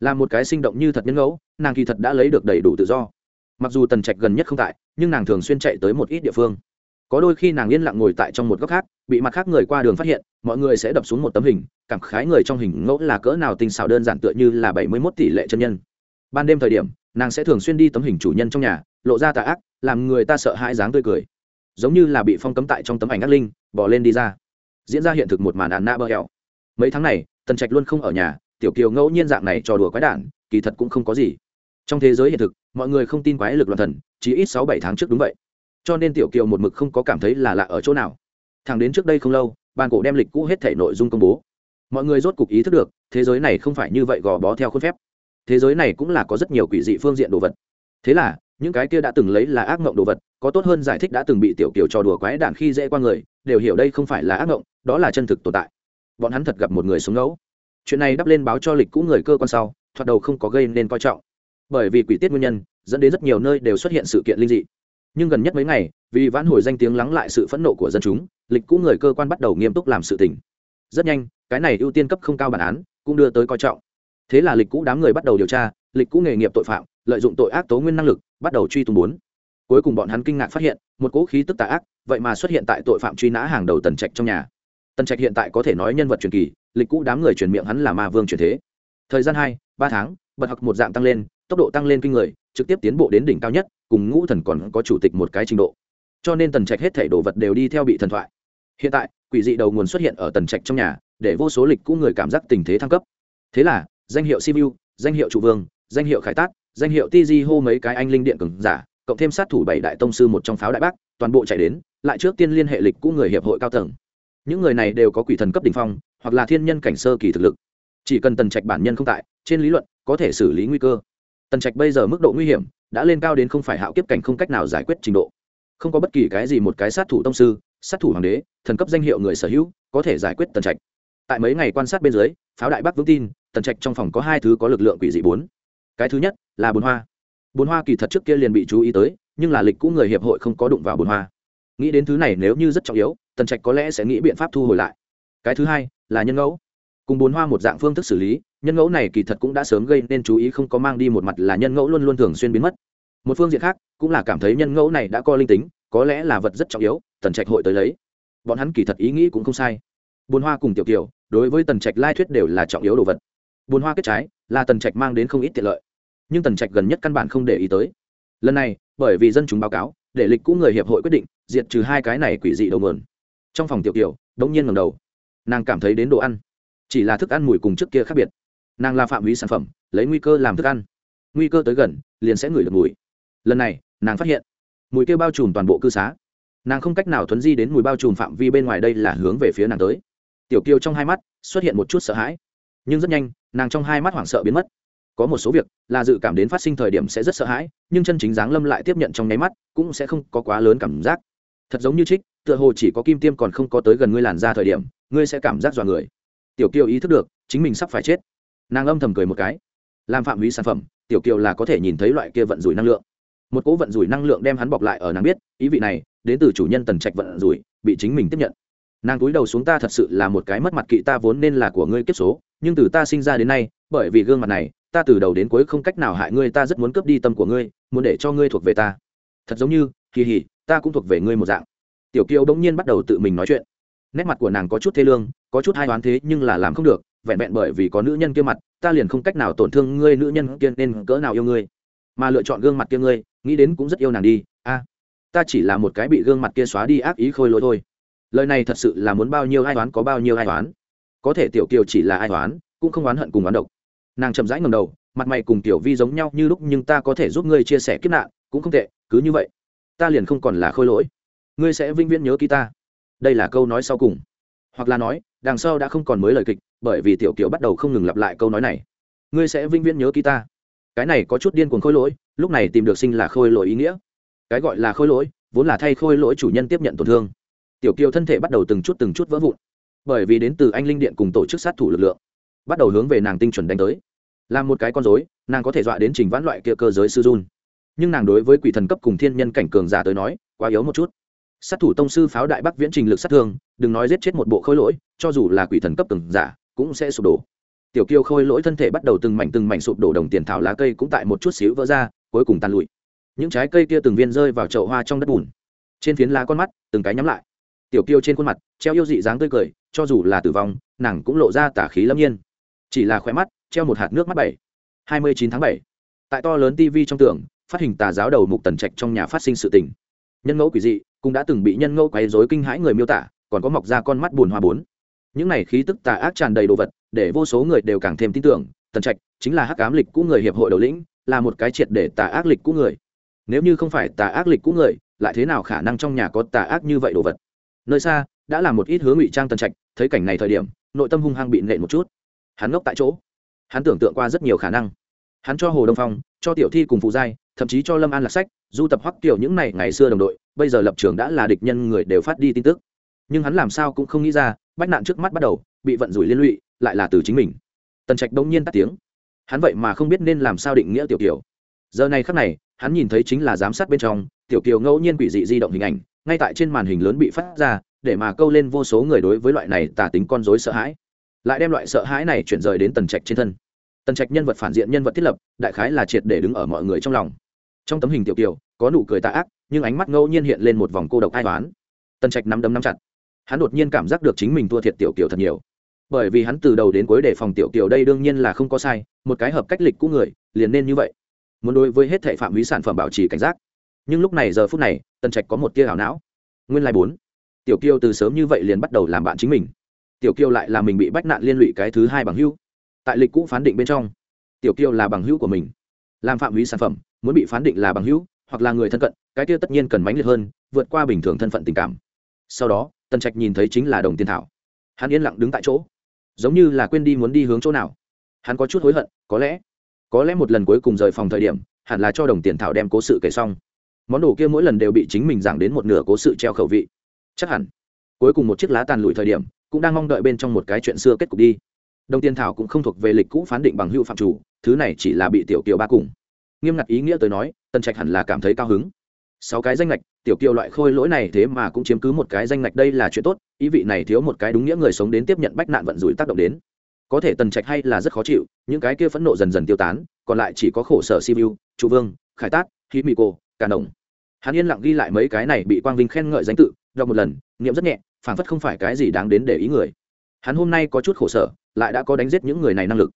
Là một cái sinh động như thật nhân ngẫu, nàng kỳ thật đã lấy được đầy đủ tự do mặc dù tần trạch gần nhất không tại, nhưng nàng thường xuyên chạy tới một ít địa phương. Có đôi khi nàng yên lặng ngồi tại trong một góc khác, bị mặt khác người qua đường phát hiện, mọi người sẽ đập xuống một tấm hình, cảm khái người trong hình ngẫu là cỡ nào tinh xảo đơn giản tựa như là bảy mươi mốt tỷ lệ chân nhân. Ban đêm thời điểm, nàng sẽ thường xuyên đi tấm hình chủ nhân trong nhà, lộ ra tà ác, làm người ta sợ hãi dáng tươi cười. Giống như là bị phong cấm tại trong tấm ảnh ác linh, bỏ lên đi ra. Diễn ra hiện thực một màn ạn na bơ hẹo. Mấy tháng này, tần trạch luôn không ở nhà, tiểu kiều ngẫu nhiên dạng này trò đùa quái đản, kỳ thật cũng không có gì. Trong thế giới hiện thực mọi người không tin quái lực loạn thần, chỉ ít sáu bảy tháng trước đúng vậy. Cho nên tiểu kiều một mực không có cảm thấy là lạ ở chỗ nào. Thằng đến trước đây không lâu, bàn cổ đem lịch cũ hết thể nội dung công bố. Mọi người rốt cục ý thức được, thế giới này không phải như vậy gò bó theo khuôn phép. Thế giới này cũng là có rất nhiều quỷ dị phương diện đồ vật. Thế là, những cái kia đã từng lấy là ác mộng đồ vật, có tốt hơn giải thích đã từng bị tiểu kiều trò đùa quái đản khi dễ qua người, đều hiểu đây không phải là ác mộng, đó là chân thực tồn tại. Bọn hắn thật gặp một người sống ngẫu. Chuyện này đắp lên báo cho lịch cũ người cơ quan sau, thoạt đầu không có gây nên coi trọng bởi vì quỷ tiết nguyên nhân, dẫn đến rất nhiều nơi đều xuất hiện sự kiện linh dị. Nhưng gần nhất mấy ngày, vì vãn hồi danh tiếng lắng lại sự phẫn nộ của dân chúng, lịch cũ người cơ quan bắt đầu nghiêm túc làm sự tình. Rất nhanh, cái này ưu tiên cấp không cao bản án, cũng đưa tới coi trọng. Thế là lịch cũ đám người bắt đầu điều tra, lịch cũ nghề nghiệp tội phạm, lợi dụng tội ác tố nguyên năng lực, bắt đầu truy tung bốn. Cuối cùng bọn hắn kinh ngạc phát hiện, một cỗ khí tức tà ác, vậy mà xuất hiện tại tội phạm truy nã hàng đầu tần trạch trong nhà. Tần trạch hiện tại có thể nói nhân vật truyền kỳ, lịch cũ đám người truyền miệng hắn là ma vương truyền thế. Thời gian hai, ba tháng, bật học một dạng tăng lên tốc độ tăng lên kinh người, trực tiếp tiến bộ đến đỉnh cao nhất, cùng ngũ thần còn có chủ tịch một cái trình độ. Cho nên tần trạch hết thảy đồ vật đều đi theo bị thần thoại. Hiện tại, quỷ dị đầu nguồn xuất hiện ở tần trạch trong nhà, để vô số lịch cũ người cảm giác tình thế thăng cấp. Thế là, danh hiệu simu danh hiệu trụ vương, danh hiệu khải tác danh hiệu ti di hô mấy cái anh linh điện cường giả, cộng thêm sát thủ bảy đại tông sư một trong pháo đại bác, toàn bộ chạy đến, lại trước tiên liên hệ lịch cũ người hiệp hội cao tầng. Những người này đều có quỷ thần cấp đ ỉ n h phong, hoặc là thiên nhân cảnh sơ kỳ thực lực. Chỉ cần tần trạch bản nhân không tại, trên lý luận, có thể xử lý nguy cơ tần trạch bây giờ mức độ nguy hiểm đã lên cao đến không phải hạo kiếp cảnh không cách nào giải quyết trình độ. Không có bất kỳ cái gì một cái sát thủ tông sư, sát thủ hoàng đế, thần cấp danh hiệu người sở hữu, có thể giải quyết tần trạch. Tại mấy ngày quan sát bên dưới, pháo đại bắc vững tin, tần trạch trong phòng có hai thứ có lực lượng quỷ dị bốn. Cái thứ nhất là bồn hoa. Bồn hoa kỳ thật trước kia liền bị chú ý tới, nhưng là lịch cũ người hiệp hội không có đụng vào bồn hoa. Nghĩ đến thứ này nếu như rất trọng yếu, tần trạch có lẽ sẽ nghĩ biện pháp thu hồi lại. Cái thứ hai là nhân ngẫu cùng bốn hoa một dạng phương thức xử lý, nhân ngẫu này kỳ thật cũng đã sớm gây nên chú ý không có mang đi một mặt là nhân ngẫu luôn luôn thường xuyên biến mất. Một phương diện khác, cũng là cảm thấy nhân ngẫu này đã có linh tính, có lẽ là vật rất trọng yếu, tần trạch hội tới lấy. Bọn hắn kỳ thật ý nghĩ cũng không sai. Bồn hoa cùng tiểu kiều, đối với tần trạch lai thuyết đều là trọng yếu đồ vật. Bồn hoa kết trái, là tần trạch mang đến không ít tiện lợi. Nhưng tần trạch gần nhất căn bản không để ý tới. Lần này, bởi vì dân chúng báo cáo, để lịch cũ người hiệp hội quyết định, diệt trừ hai cái này quỷ dị đầu mườn trong phòng tiểu kiều, đống nhiên ngầm đầu. Nàng cảm thấy đến đồ ăn chỉ là thức ăn mùi cùng trước kia khác biệt. Nàng là phạm hủy sản phẩm, lấy nguy cơ làm thức ăn. Nguy cơ tới gần, liền sẽ ngửi được mùi. Lần này, nàng phát hiện, mùi kia bao trùm toàn bộ cư xá. Nàng không cách nào thuấn di đến mùi bao trùm phạm vi bên ngoài đây là hướng về phía nàng tới. Tiểu kiều trong hai mắt xuất hiện một chút sợ hãi. Nhưng rất nhanh, nàng trong hai mắt hoảng sợ biến mất. Có một số việc là dự cảm đến phát sinh thời điểm sẽ rất sợ hãi, nhưng chân chính dáng lâm lại tiếp nhận trong nháy mắt cũng sẽ không có quá lớn cảm giác. Thật giống như trích, tựa hồ chỉ có kim tiêm còn không có tới gần ngươi làn ra thời điểm, ngươi sẽ cảm giác dọa người tiểu kiều ý thức được, chính mình sắp phải chết. Nàng âm thầm cười một cái. Làm phạm hủy sản phẩm, tiểu kiều là có thể nhìn thấy loại kia vận rủi năng lượng. Một cỗ vận rủi năng lượng đem hắn bọc lại ở nàng biết, ý vị này, đến từ chủ nhân tần trạch vận rủi, bị chính mình tiếp nhận. Nàng cúi đầu xuống ta thật sự là một cái mất mặt kỵ, ta vốn nên là của ngươi kiếp số, nhưng từ ta sinh ra đến nay, bởi vì gương mặt này, ta từ đầu đến cuối không cách nào hại ngươi, ta rất muốn cướp đi tâm của ngươi, muốn để cho ngươi thuộc về ta. Thật giống như, kỳ hỉ, ta cũng thuộc về ngươi một dạng. Tiểu kiều bỗng nhiên bắt đầu tự mình nói chuyện nét mặt của nàng có chút thê lương có chút hai đoán thế nhưng là làm không được vẹn vẹn bởi vì có nữ nhân kia mặt ta liền không cách nào tổn thương ngươi nữ nhân kia nên cỡ nào yêu ngươi. Mà lựa chọn gương mặt kia ngươi nghĩ đến cũng rất yêu nàng đi a. Ta chỉ là một cái bị gương mặt kia xóa đi ác ý khôi lỗi thôi. Lời này thật sự là muốn bao nhiêu ai đoán có bao nhiêu ai đoán, có thể tiểu kiều chỉ là ai đoán, cũng không oán hận cùng oán độc. Nàng chậm rãi ngầm đầu mặt mày cùng tiểu vi giống nhau như lúc nhưng ta có thể giúp ngươi chia sẻ kiếp nạn cũng không tệ cứ như vậy. Ta liền không còn là khôi lỗi. Ngươi sẽ vĩnh viễn nhớ ký ta đây là câu nói sau cùng. Hoặc là nói, đằng sau đã không còn mới lời kịch, bởi vì tiểu kiều bắt đầu không ngừng lặp lại câu nói này. Ngươi sẽ vĩnh viễn nhớ ký ta. Cái này có chút điên cuồng khôi lỗi, lúc này tìm được sinh là khôi lỗi ý nghĩa. Cái gọi là khôi lỗi, vốn là thay khôi lỗi chủ nhân tiếp nhận tổn thương. Tiểu kiều thân thể bắt đầu từng chút từng chút vỡ vụn. Bởi vì đến từ anh linh điện cùng tổ chức sát thủ lực lượng, bắt đầu hướng về nàng tinh chuẩn đánh tới. Làm một cái con dối nàng có thể dọa đến trình vãn loại kia cơ giới sư dun nhưng nàng đối với quỷ thần cấp cùng thiên nhân cảnh cường giả tới nói, quá yếu một chút sát thủ tông sư pháo đại bắc viễn trình lực sát thương, đừng nói giết chết một bộ khôi lỗi, cho dù là quỷ thần cấp từng giả, cũng sẽ sụp đổ. Tiểu kiêu khôi lỗi thân thể bắt đầu từng mảnh từng mảnh sụp đổ, đồng tiền thảo lá cây cũng tại một chút xíu vỡ ra, cuối cùng tàn lụi. Những trái cây kia từng viên rơi vào chậu hoa trong đất bùn. Trên phiến lá con mắt, từng cái nhắm lại. Tiểu kiêu trên khuôn mặt, treo yêu dị dáng tươi cười, cho dù là tử vong, nàng cũng lộ ra tả khí lâm nhiên. Chỉ là khỏe mắt, treo một hạt nước mắt bảy. Hai mươi chín tháng bảy. Tại to lớn tv trong tường, phát hình tà giáo đầu mục tần trạch trong nhà phát sinh sự tình nhân ngẫu quỷ dị, cũng đã từng bị nhân ngẫu quấy rối kinh hãi người miêu tả, còn có mọc ra con mắt buồn hoa bốn. Những này khí tức tà ác tràn đầy đồ vật, để vô số người đều càng thêm tin tưởng, tần trạch chính là hắc ám lịch cũ người hiệp hội đầu lĩnh, là một cái triệt để tà ác lịch cũ người. Nếu như không phải tà ác lịch cũ người, lại thế nào khả năng trong nhà có tà ác như vậy đồ vật? Nơi xa, đã là một ít hướng ngụy trang tần trạch, thấy cảnh này thời điểm, nội tâm hung hăng bị nện một chút. Hắn ngốc tại chỗ. Hắn tưởng tượng qua rất nhiều khả năng hắn cho hồ đông phong, cho tiểu thi cùng phụ giai, thậm chí cho lâm an lạc sách, du tập hoắc tiểu những này ngày xưa đồng đội, bây giờ lập trường đã là địch nhân người đều phát đi tin tức. Nhưng hắn làm sao cũng không nghĩ ra, bách nạn trước mắt bắt đầu, bị vận rủi liên lụy, lại là từ chính mình. Tần trạch đông nhiên tắt tiếng. Hắn vậy mà không biết nên làm sao định nghĩa tiểu kiều. Giờ này khắc này, hắn nhìn thấy chính là giám sát bên trong, tiểu kiều ngẫu nhiên quỷ dị di động hình ảnh, ngay tại trên màn hình lớn bị phát ra, để mà câu lên vô số người đối với loại này tả tính con dối sợ hãi. Lại đem loại sợ hãi này chuyển rời đến tần trạch trên thân tần trạch nhân vật phản diện nhân vật thiết lập, đại khái là triệt để đứng ở mọi người trong lòng. Trong tấm hình tiểu kiều, có nụ cười tạ ác, nhưng ánh mắt ngẫu nhiên hiện lên một vòng cô độc ai toán tần trạch nắm đấm nắm chặt. Hắn đột nhiên cảm giác được chính mình thua thiệt tiểu kiều thật nhiều. Bởi vì hắn từ đầu đến cuối để phòng tiểu kiều đây đương nhiên là không có sai, một cái hợp cách lịch cũ người, liền nên như vậy. Muốn đối với hết thệ phạm vi sản phẩm bảo trì cảnh giác. Nhưng lúc này giờ phút này, tần trạch có một tia ảo não. Nguyên lai bốn. Tiểu kiều từ sớm như vậy liền bắt đầu làm bạn chính mình. Tiểu kiều lại là mình bị bách nạn liên lụy cái thứ hai bằng hữu tại lịch cũ phán định bên trong. Tiểu kiều là bằng hữu của mình. Làm phạm vi sản phẩm, muốn bị phán định là bằng hữu, hoặc là người thân cận, cái kia tất nhiên cần mãnh liệt hơn, vượt qua bình thường thân phận tình cảm. Sau đó, tần trạch nhìn thấy chính là đồng tiền thảo. Hắn yên lặng đứng tại chỗ. Giống như là quên đi muốn đi hướng chỗ nào. Hắn có chút hối hận, có lẽ có lẽ một lần cuối cùng rời phòng thời điểm, hẳn là cho đồng tiền thảo đem cố sự kể xong. Món đồ kia mỗi lần đều bị chính mình giảng đến một nửa cố sự treo khẩu vị. Chắc hẳn, cuối cùng một chiếc lá tàn lụi thời điểm, cũng đang mong đợi bên trong một cái chuyện xưa kết cục đi đồng tiền thảo cũng không thuộc về lịch cũ phán định bằng hữu phạm chủ, thứ này chỉ là bị tiểu kiều ba cùng. Nghiêm ngặt ý nghĩa tới nói tân trạch hẳn là cảm thấy cao hứng. Sáu cái danh lệch tiểu kiều loại khôi lỗi này thế mà cũng chiếm cứ một cái danh lệch đây là chuyện tốt, ý vị này thiếu một cái đúng nghĩa người sống đến tiếp nhận bách nạn vận rủi tác động đến. Có thể tần trạch hay là rất khó chịu, những cái kia phẫn nộ dần dần tiêu tán, còn lại chỉ có khổ sở siêu chu vương, khải tát khí mì cô cả đồng hắn yên lặng ghi lại mấy cái này bị quang vinh khen ngợi danh tự, đọc một lần, nghiệm rất nhẹ phản phất không phải cái gì đáng đến để ý người. Hắn hôm nay có chút khổ sở lại đã có đánh giết những người này năng lực.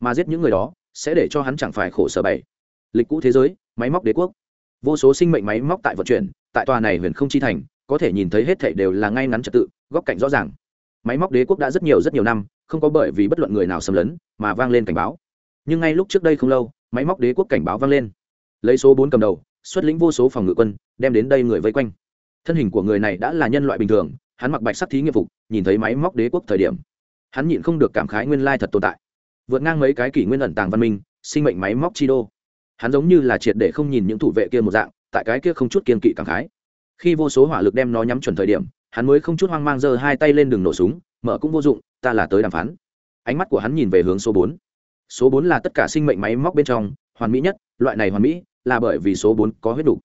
Mà giết những người đó sẽ để cho hắn chẳng phải khổ sở bảy. Lịch cũ thế giới, máy móc đế quốc. Vô số sinh mệnh máy móc tại vận chuyển, tại tòa này huyền không chi thành, có thể nhìn thấy hết thảy đều là ngay ngắn trật tự, góc cạnh rõ ràng. Máy móc đế quốc đã rất nhiều rất nhiều năm, không có bởi vì bất luận người nào xâm lấn mà vang lên cảnh báo. Nhưng ngay lúc trước đây không lâu, máy móc đế quốc cảnh báo vang lên. Lấy số bốn cầm đầu, xuất lĩnh vô số phòng ngự quân, đem đến đây người vây quanh. Thân hình của người này đã là nhân loại bình thường, hắn mặc bạch sắc thí nghiệp phục, nhìn thấy máy móc đế quốc thời điểm hắn nhịn không được cảm khái nguyên lai thật tồn tại. Vượt ngang mấy cái kỷ nguyên ẩn tàng văn minh, sinh mệnh máy móc chi đô. Hắn giống như là triệt để không nhìn những thủ vệ kia một dạng, tại cái kia không chút kiên kỵ cảm khái. Khi vô số hỏa lực đem nó nhắm chuẩn thời điểm, hắn mới không chút hoang mang giơ hai tay lên đường nổ súng, mở cũng vô dụng, ta là tới đàm phán. Ánh mắt của hắn nhìn về hướng số bốn. Số bốn là tất cả sinh mệnh máy móc bên trong, hoàn mỹ nhất, loại này hoàn mỹ là bởi vì số bốn có huyết đục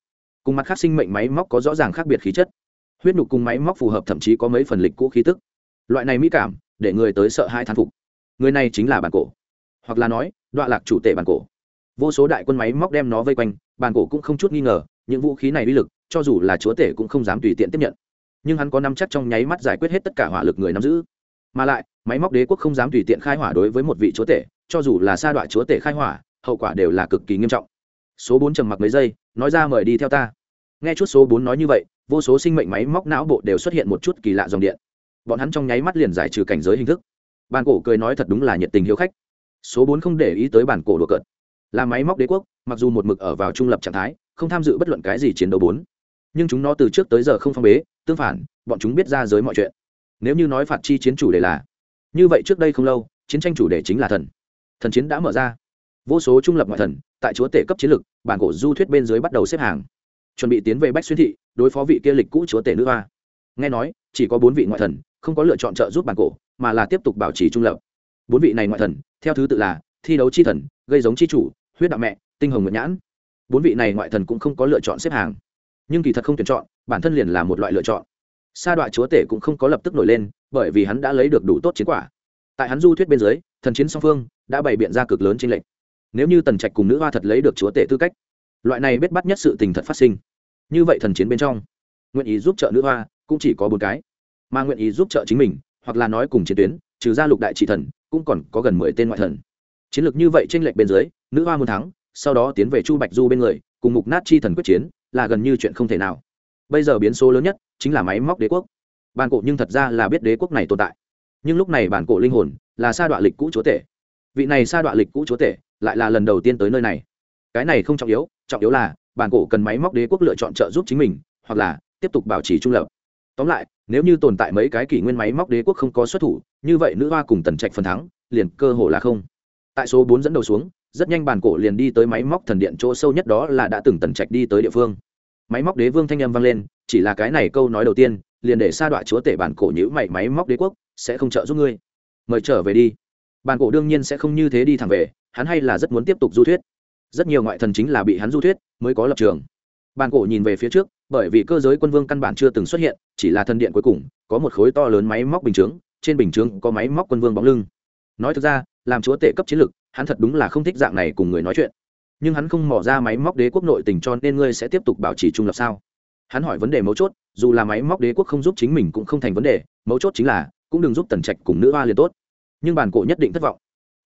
cùng mặt khác sinh mệnh máy móc có rõ ràng khác biệt khí chất. Huyết đục cùng máy móc phù hợp thậm chí có mấy phần lịch cũ khí tức. Loại này mỹ cảm để người tới sợ hai thán phục. Người này chính là bản cổ. Hoặc là nói đoạn lạc chủ tệ bản cổ. Vô số đại quân máy móc đem nó vây quanh, bản cổ cũng không chút nghi ngờ, những vũ khí này uy lực, cho dù là chúa tể cũng không dám tùy tiện tiếp nhận. Nhưng hắn có năm chắc trong nháy mắt giải quyết hết tất cả hỏa lực người nắm giữ. Mà lại, máy móc đế quốc không dám tùy tiện khai hỏa đối với một vị chúa tể, cho dù là sa đoạn chúa tể khai hỏa, hậu quả đều là cực kỳ nghiêm trọng. Số bốn trầm mặc mấy giây, nói ra mời đi theo ta. Nghe chút số bốn nói như vậy, vô số sinh mệnh máy móc não bộ đều xuất hiện một chút kỳ lạ dòng điện bọn hắn trong nháy mắt liền giải trừ cảnh giới hình thức. Bàn cổ cười nói thật đúng là nhiệt tình hiếu khách. Số bốn không để ý tới bản cổ đùa cợt. Là máy móc đế quốc mặc dù một mực ở vào trung lập trạng thái không tham dự bất luận cái gì chiến đấu bốn. Nhưng chúng nó từ trước tới giờ không phong bế tương phản bọn chúng biết ra giới mọi chuyện. Nếu như nói phạt chi chiến chủ đề là như vậy trước đây không lâu chiến tranh chủ đề chính là thần. Thần chiến đã mở ra. Vô số trung lập ngoại thần tại chúa tể cấp chiến lực, bản cổ du thuyết bên dưới bắt đầu xếp hàng. Chuẩn bị tiến về bách xuyên thị đối phó vị kia lịch cũ chúa tể nữ hoa. Nghe nói chỉ có bốn vị ngoại thần không có lựa chọn trợ giúp bản cổ, mà là tiếp tục bảo trì trung lập. Bốn vị này ngoại thần, theo thứ tự là thi đấu chi thần, gây giống chi chủ, huyết đạo mẹ, tinh hồng ngự nhãn. Bốn vị này ngoại thần cũng không có lựa chọn xếp hàng. Nhưng kỳ thật không tuyển chọn, bản thân liền là một loại lựa chọn. Sa đoạn chúa tể cũng không có lập tức nổi lên, bởi vì hắn đã lấy được đủ tốt chiến quả. Tại hắn du thuyết bên dưới, thần chiến song phương đã bày biện ra cực lớn trên lệnh nếu như tần trạch cùng nữ hoa thật lấy được chúa tể tư cách, loại này biết bắt nhất sự tình thật phát sinh. Như vậy thần chiến bên trong, nguyện ý giúp trợ nữ hoa cũng chỉ có bốn cái mà nguyện ý giúp trợ chính mình, hoặc là nói cùng chiến tuyến, trừ ra lục đại trị thần, cũng còn có gần mười tên ngoại thần. Chiến lược như vậy trên lệnh bên dưới, nữ hoa muốn thắng, sau đó tiến về chu bạch du bên người, cùng mục nát chi thần quyết chiến, là gần như chuyện không thể nào. Bây giờ biến số lớn nhất chính là máy móc đế quốc. Bản cổ nhưng thật ra là biết đế quốc này tồn tại. Nhưng lúc này bản cổ linh hồn là sa đoạn lịch cũ chúa tể. Vị này sa đoạn lịch cũ chúa tể lại là lần đầu tiên tới nơi này. Cái này không trọng yếu trọng yếu là bản cổ cần máy móc đế quốc lựa chọn trợ giúp chính mình, hoặc là tiếp tục bảo trì trung lập. Tóm lại nếu như tồn tại mấy cái kỷ nguyên máy móc đế quốc không có xuất thủ, như vậy nữ hoa cùng tần trạch phần thắng, liền cơ hồ là không. Tại số bốn dẫn đầu xuống, rất nhanh bàn cổ liền đi tới máy móc thần điện chỗ sâu nhất đó là đã từng tần trạch đi tới địa phương. Máy móc đế vương thanh âm vang lên, chỉ là cái này câu nói đầu tiên, liền để sa đọa chúa tể bản cổ nhữ mày, máy móc đế quốc sẽ không trợ giúp ngươi. Mời trở về đi. Bản cổ đương nhiên sẽ không như thế đi thẳng về, hắn hay là rất muốn tiếp tục du thuyết. Rất nhiều ngoại thần chính là bị hắn du thuyết mới có lập trường. Bản cổ nhìn về phía trước bởi vì cơ giới quân vương căn bản chưa từng xuất hiện, chỉ là thần điện cuối cùng, có một khối to lớn máy móc bình chướng, trên bình chướng có máy móc quân vương bóng lưng. Nói thực ra, làm chúa tể cấp chiến lược, hắn thật đúng là không thích dạng này cùng người nói chuyện. Nhưng hắn không mỏ ra máy móc đế quốc nội tình cho nên ngươi sẽ tiếp tục bảo trì trung lập sao? Hắn hỏi vấn đề mấu chốt, dù là máy móc đế quốc không giúp chính mình cũng không thành vấn đề, mấu chốt chính là, cũng đừng giúp tần trạch cùng nữ hoa liền tốt. Nhưng bản cổ nhất định thất vọng.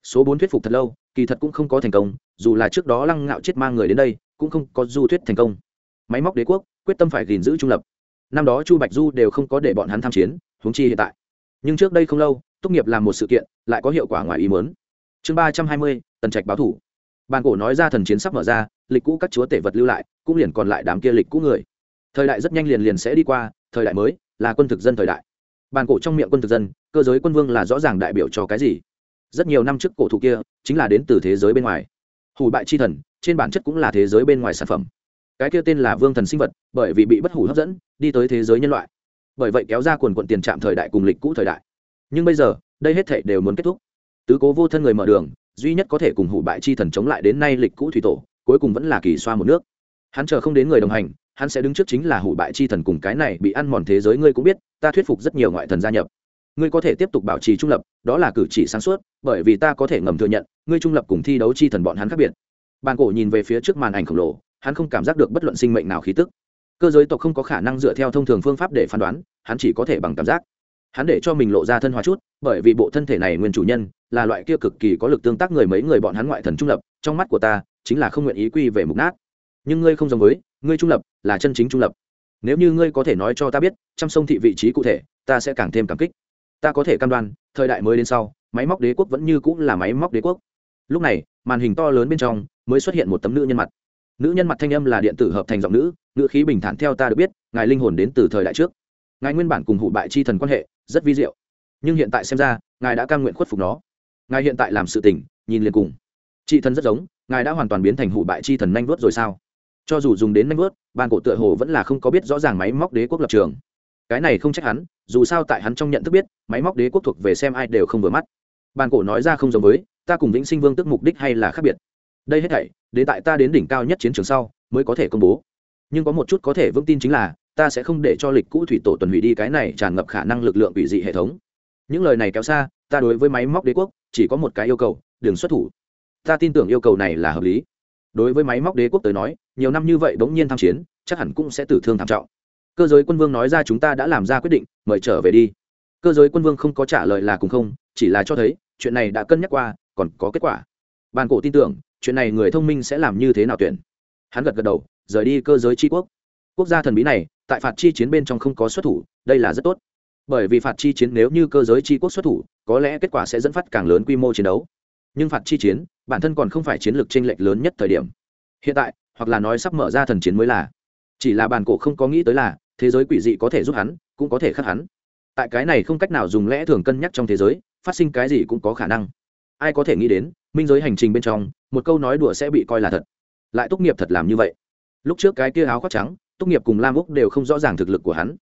Số bốn thuyết phục thật lâu, kỳ thật cũng không có thành công, dù là trước đó lăng ngạo chết mang người đến đây, cũng không có du thuyết thành công. Máy móc đế quốc quyết tâm phải gìn giữ trung lập. Năm đó chu bạch du đều không có để bọn hắn tham chiến, huống chi hiện tại. Nhưng trước đây không lâu tốt nghiệp làm một sự kiện, lại có hiệu quả ngoài ý mớn chương ba trăm hai mươi, tần trạch báo thủ. Bàn cổ nói ra thần chiến sắp mở ra, lịch cũ các chúa tể vật lưu lại, cũng liền còn lại đám kia lịch cũ người. Thời đại rất nhanh liền liền sẽ đi qua, thời đại mới, là quân thực dân thời đại. Bàn cổ trong miệng quân thực dân, cơ giới quân vương là rõ ràng đại biểu cho cái gì? Rất nhiều năm trước cổ thụ kia, chính là đến từ thế giới bên ngoài. Hủ bại chi thần, trên bản chất cũng là thế giới bên ngoài sản phẩm cái kia tên là vương thần sinh vật, bởi vì bị bất hủ hấp dẫn, đi tới thế giới nhân loại. Bởi vậy kéo ra quần quận tiền trạm thời đại cùng lịch cũ thời đại. Nhưng bây giờ, đây hết thể đều muốn kết thúc. Tứ cố vô thân người mở đường, duy nhất có thể cùng hủ bại chi thần chống lại đến nay lịch cũ thủy tổ, cuối cùng vẫn là kỳ xoa một nước. Hắn chờ không đến người đồng hành, hắn sẽ đứng trước chính là hủ bại chi thần cùng cái này bị ăn mòn thế giới ngươi cũng biết, ta thuyết phục rất nhiều ngoại thần gia nhập. Ngươi có thể tiếp tục bảo trì trung lập, đó là cử chỉ sáng suốt, bởi vì ta có thể ngầm thừa nhận, ngươi trung lập cùng thi đấu chi thần bọn hắn khác biệt. Bàn cổ nhìn về phía trước màn ảnh khổng lồ hắn không cảm giác được bất luận sinh mệnh nào khí tức. Cơ giới tộc không có khả năng dựa theo thông thường phương pháp để phán đoán, hắn chỉ có thể bằng cảm giác. Hắn để cho mình lộ ra thân hóa chút, bởi vì bộ thân thể này nguyên chủ nhân, là loại kia cực kỳ có lực tương tác người mấy người bọn hắn ngoại thần trung lập, trong mắt của ta, chính là không nguyện ý quy về mục nát. Nhưng ngươi không giống với, ngươi trung lập, là chân chính trung lập. Nếu như ngươi có thể nói cho ta biết, trăm sông thị vị trí cụ thể, ta sẽ càng thêm cảm kích. Ta có thể cam đoan, thời đại mới đến sau, máy móc đế quốc vẫn như cũng là máy móc đế quốc. Lúc này, màn hình to lớn bên trong, mới xuất hiện một tấm nữ nhân mặt nữ nhân mặt thanh âm là điện tử hợp thành giọng nữ, ngữ khí bình thản theo ta được biết, ngài linh hồn đến từ thời đại trước. Ngài nguyên bản cùng hụ bại chi thần quan hệ, rất vi diệu. Nhưng hiện tại xem ra, ngài đã cam nguyện khuất phục nó. Ngài hiện tại làm sự tình, nhìn liền cùng. Chị thần rất giống, ngài đã hoàn toàn biến thành hụ bại chi thần nanh vớt rồi sao? Cho dù dùng đến nanh vớt ban cổ tựa hồ vẫn là không có biết rõ ràng máy móc đế quốc lập trường. Cái này không trách hắn, dù sao tại hắn trong nhận thức biết, máy móc đế quốc thuộc về xem ai đều không vừa mắt. Ban cổ nói ra không giống với, ta cùng vĩnh sinh vương tức mục đích hay là khác biệt đây hết thảy, đến tại ta đến đỉnh cao nhất chiến trường sau, mới có thể công bố. Nhưng có một chút có thể vững tin chính là, ta sẽ không để cho lịch cũ thủy tổ tuần hủy đi cái này tràn ngập khả năng lực lượng ủy dị hệ thống. Những lời này kéo xa, ta đối với máy móc đế quốc, chỉ có một cái yêu cầu, đừng xuất thủ. Ta tin tưởng yêu cầu này là hợp lý. Đối với máy móc đế quốc tới nói, nhiều năm như vậy bỗng nhiên tham chiến, chắc hẳn cũng sẽ tử thương thảm trọng. Cơ giới quân vương nói ra chúng ta đã làm ra quyết định, mời trở về đi. Cơ giới quân vương không có trả lời là cùng không, chỉ là cho thấy, chuyện này đã cân nhắc qua, còn có kết quả. Bàn cổ tin tưởng chuyện này người thông minh sẽ làm như thế nào tuyển? Hắn gật gật đầu, rời đi cơ giới tri quốc. Quốc gia thần bí này, tại phạt chi chiến bên trong không có xuất thủ, đây là rất tốt. Bởi vì phạt chi chiến nếu như cơ giới tri quốc xuất thủ, có lẽ kết quả sẽ dẫn phát càng lớn quy mô chiến đấu. Nhưng phạt chi chiến, bản thân còn không phải chiến lược tranh lệch lớn nhất thời điểm. Hiện tại, hoặc là nói sắp mở ra thần chiến mới là. Chỉ là bàn cổ không có nghĩ tới là, thế giới quỷ dị có thể giúp hắn, cũng có thể khắc hắn. Tại cái này không cách nào dùng lẽ thường cân nhắc trong thế giới, phát sinh cái gì cũng có khả năng ai có thể nghĩ đến, minh giới hành trình bên trong, một câu nói đùa sẽ bị coi là thật. Lại tốt nghiệp thật làm như vậy. Lúc trước cái kia áo khoác trắng tốt nghiệp cùng lam úc đều không rõ ràng thực lực của hắn.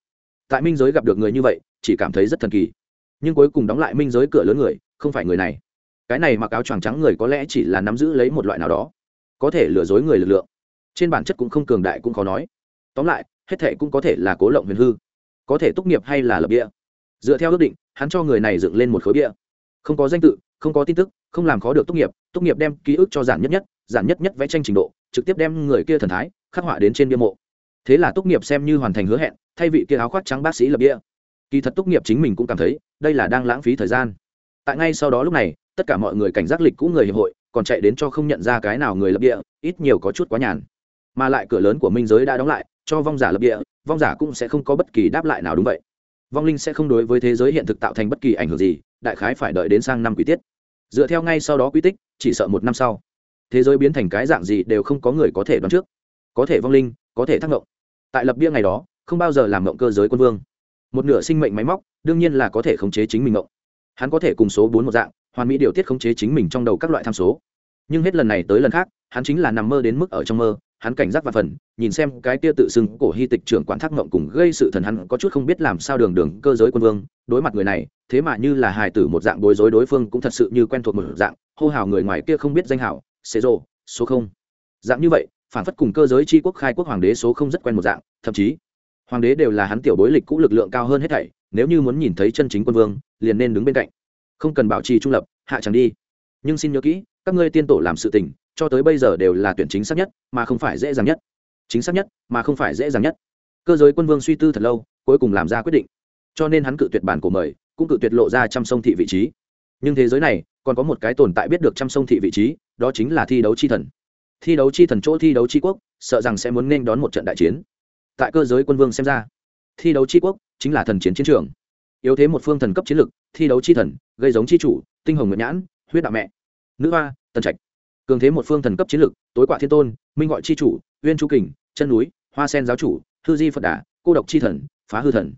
Tại minh giới gặp được người như vậy, chỉ cảm thấy rất thần kỳ. Nhưng cuối cùng đóng lại minh giới cửa lớn người, không phải người này. Cái này mặc áo choàng trắng người có lẽ chỉ là nắm giữ lấy một loại nào đó. Có thể lừa dối người lực lượng. Trên bản chất cũng không cường đại cũng khó nói. Tóm lại, hết thệ cũng có thể là cố lộng huyền hư. Có thể tốt nghiệp hay là lập địa. Dựa theo ước định, hắn cho người này dựng lên một khối địa không có danh tự không có tin tức, không làm khó được tốt nghiệp tốt nghiệp đem ký ức cho giản nhất nhất, giản nhất nhất vẽ tranh trình độ, trực tiếp đem người kia thần thái, khắc họa đến trên bia mộ. Thế là tốt nghiệp xem như hoàn thành hứa hẹn, thay vị kia áo khoác trắng bác sĩ lập bia. Kỳ thật tốt nghiệp chính mình cũng cảm thấy, đây là đang lãng phí thời gian. Tại ngay sau đó lúc này, tất cả mọi người cảnh giác lịch cũ người hiệp hội, còn chạy đến cho không nhận ra cái nào người lập địa ít nhiều có chút quá nhàn. Mà lại cửa lớn của minh giới đã đóng lại, cho vong giả lập địa vong giả cũng sẽ không có bất kỳ đáp lại nào đúng vậy. Vong linh sẽ không đối với thế giới hiện thực tạo thành bất kỳ ảnh hưởng gì đại khái phải đợi đến sang năm quý tiết. Dựa theo ngay sau đó quy tích, chỉ sợ một năm sau. Thế giới biến thành cái dạng gì đều không có người có thể đoán trước. Có thể vong linh, có thể thác ngộng. Tại lập bia ngày đó, không bao giờ làm ngộng cơ giới quân vương. Một nửa sinh mệnh máy móc, đương nhiên là có thể khống chế chính mình ngộng. Hắn có thể cùng số bốn một dạng, hoàn mỹ điều tiết khống chế chính mình trong đầu các loại tham số. Nhưng hết lần này tới lần khác, hắn chính là nằm mơ đến mức ở trong mơ hắn cảnh giác và phần, nhìn xem cái kia tự xưng cổ hy tịch trưởng quản thác ngộng cùng gây sự thần hắn có chút không biết làm sao đường đường cơ giới quân vương, đối mặt người này, thế mà như là hài tử một dạng bối rối đối phương cũng thật sự như quen thuộc một dạng, hô hào người ngoài kia không biết danh hảo xế rồ số không. Dạng như vậy, phản phất cùng cơ giới tri quốc khai quốc hoàng đế số không rất quen một dạng, thậm chí, hoàng đế đều là hắn tiểu bối lịch cũ lực lượng cao hơn hết thảy, nếu như muốn nhìn thấy chân chính quân vương, liền nên đứng bên cạnh. Không cần bảo trì trung lập, hạ chẳng đi. Nhưng xin nhớ kỹ, các ngươi tiên tổ làm sự tình cho tới bây giờ đều là tuyển chính xác nhất, mà không phải dễ dàng nhất. Chính xác nhất, mà không phải dễ dàng nhất. Cơ giới quân vương suy tư thật lâu, cuối cùng làm ra quyết định. Cho nên hắn cự tuyệt bản của mời, cũng cự tuyệt lộ ra trăm sông thị vị trí. Nhưng thế giới này, còn có một cái tồn tại biết được trăm sông thị vị trí, đó chính là thi đấu chi thần. Thi đấu chi thần chỗ thi đấu chi quốc, sợ rằng sẽ muốn nên đón một trận đại chiến. Tại cơ giới quân vương xem ra, thi đấu chi quốc chính là thần chiến chiến trường. Yếu thế một phương thần cấp chiến lực, thi đấu chi thần, gây giống chi chủ, tinh hồng nguyện nhãn, huyết đạo mẹ, nữ hoa tân trạch cường thế một phương thần cấp chiến lực tối quả thiên tôn, minh gọi chi chủ, uyên chu kình, chân núi, hoa sen giáo chủ, hư di phật đà, cô độc chi thần, phá hư thần.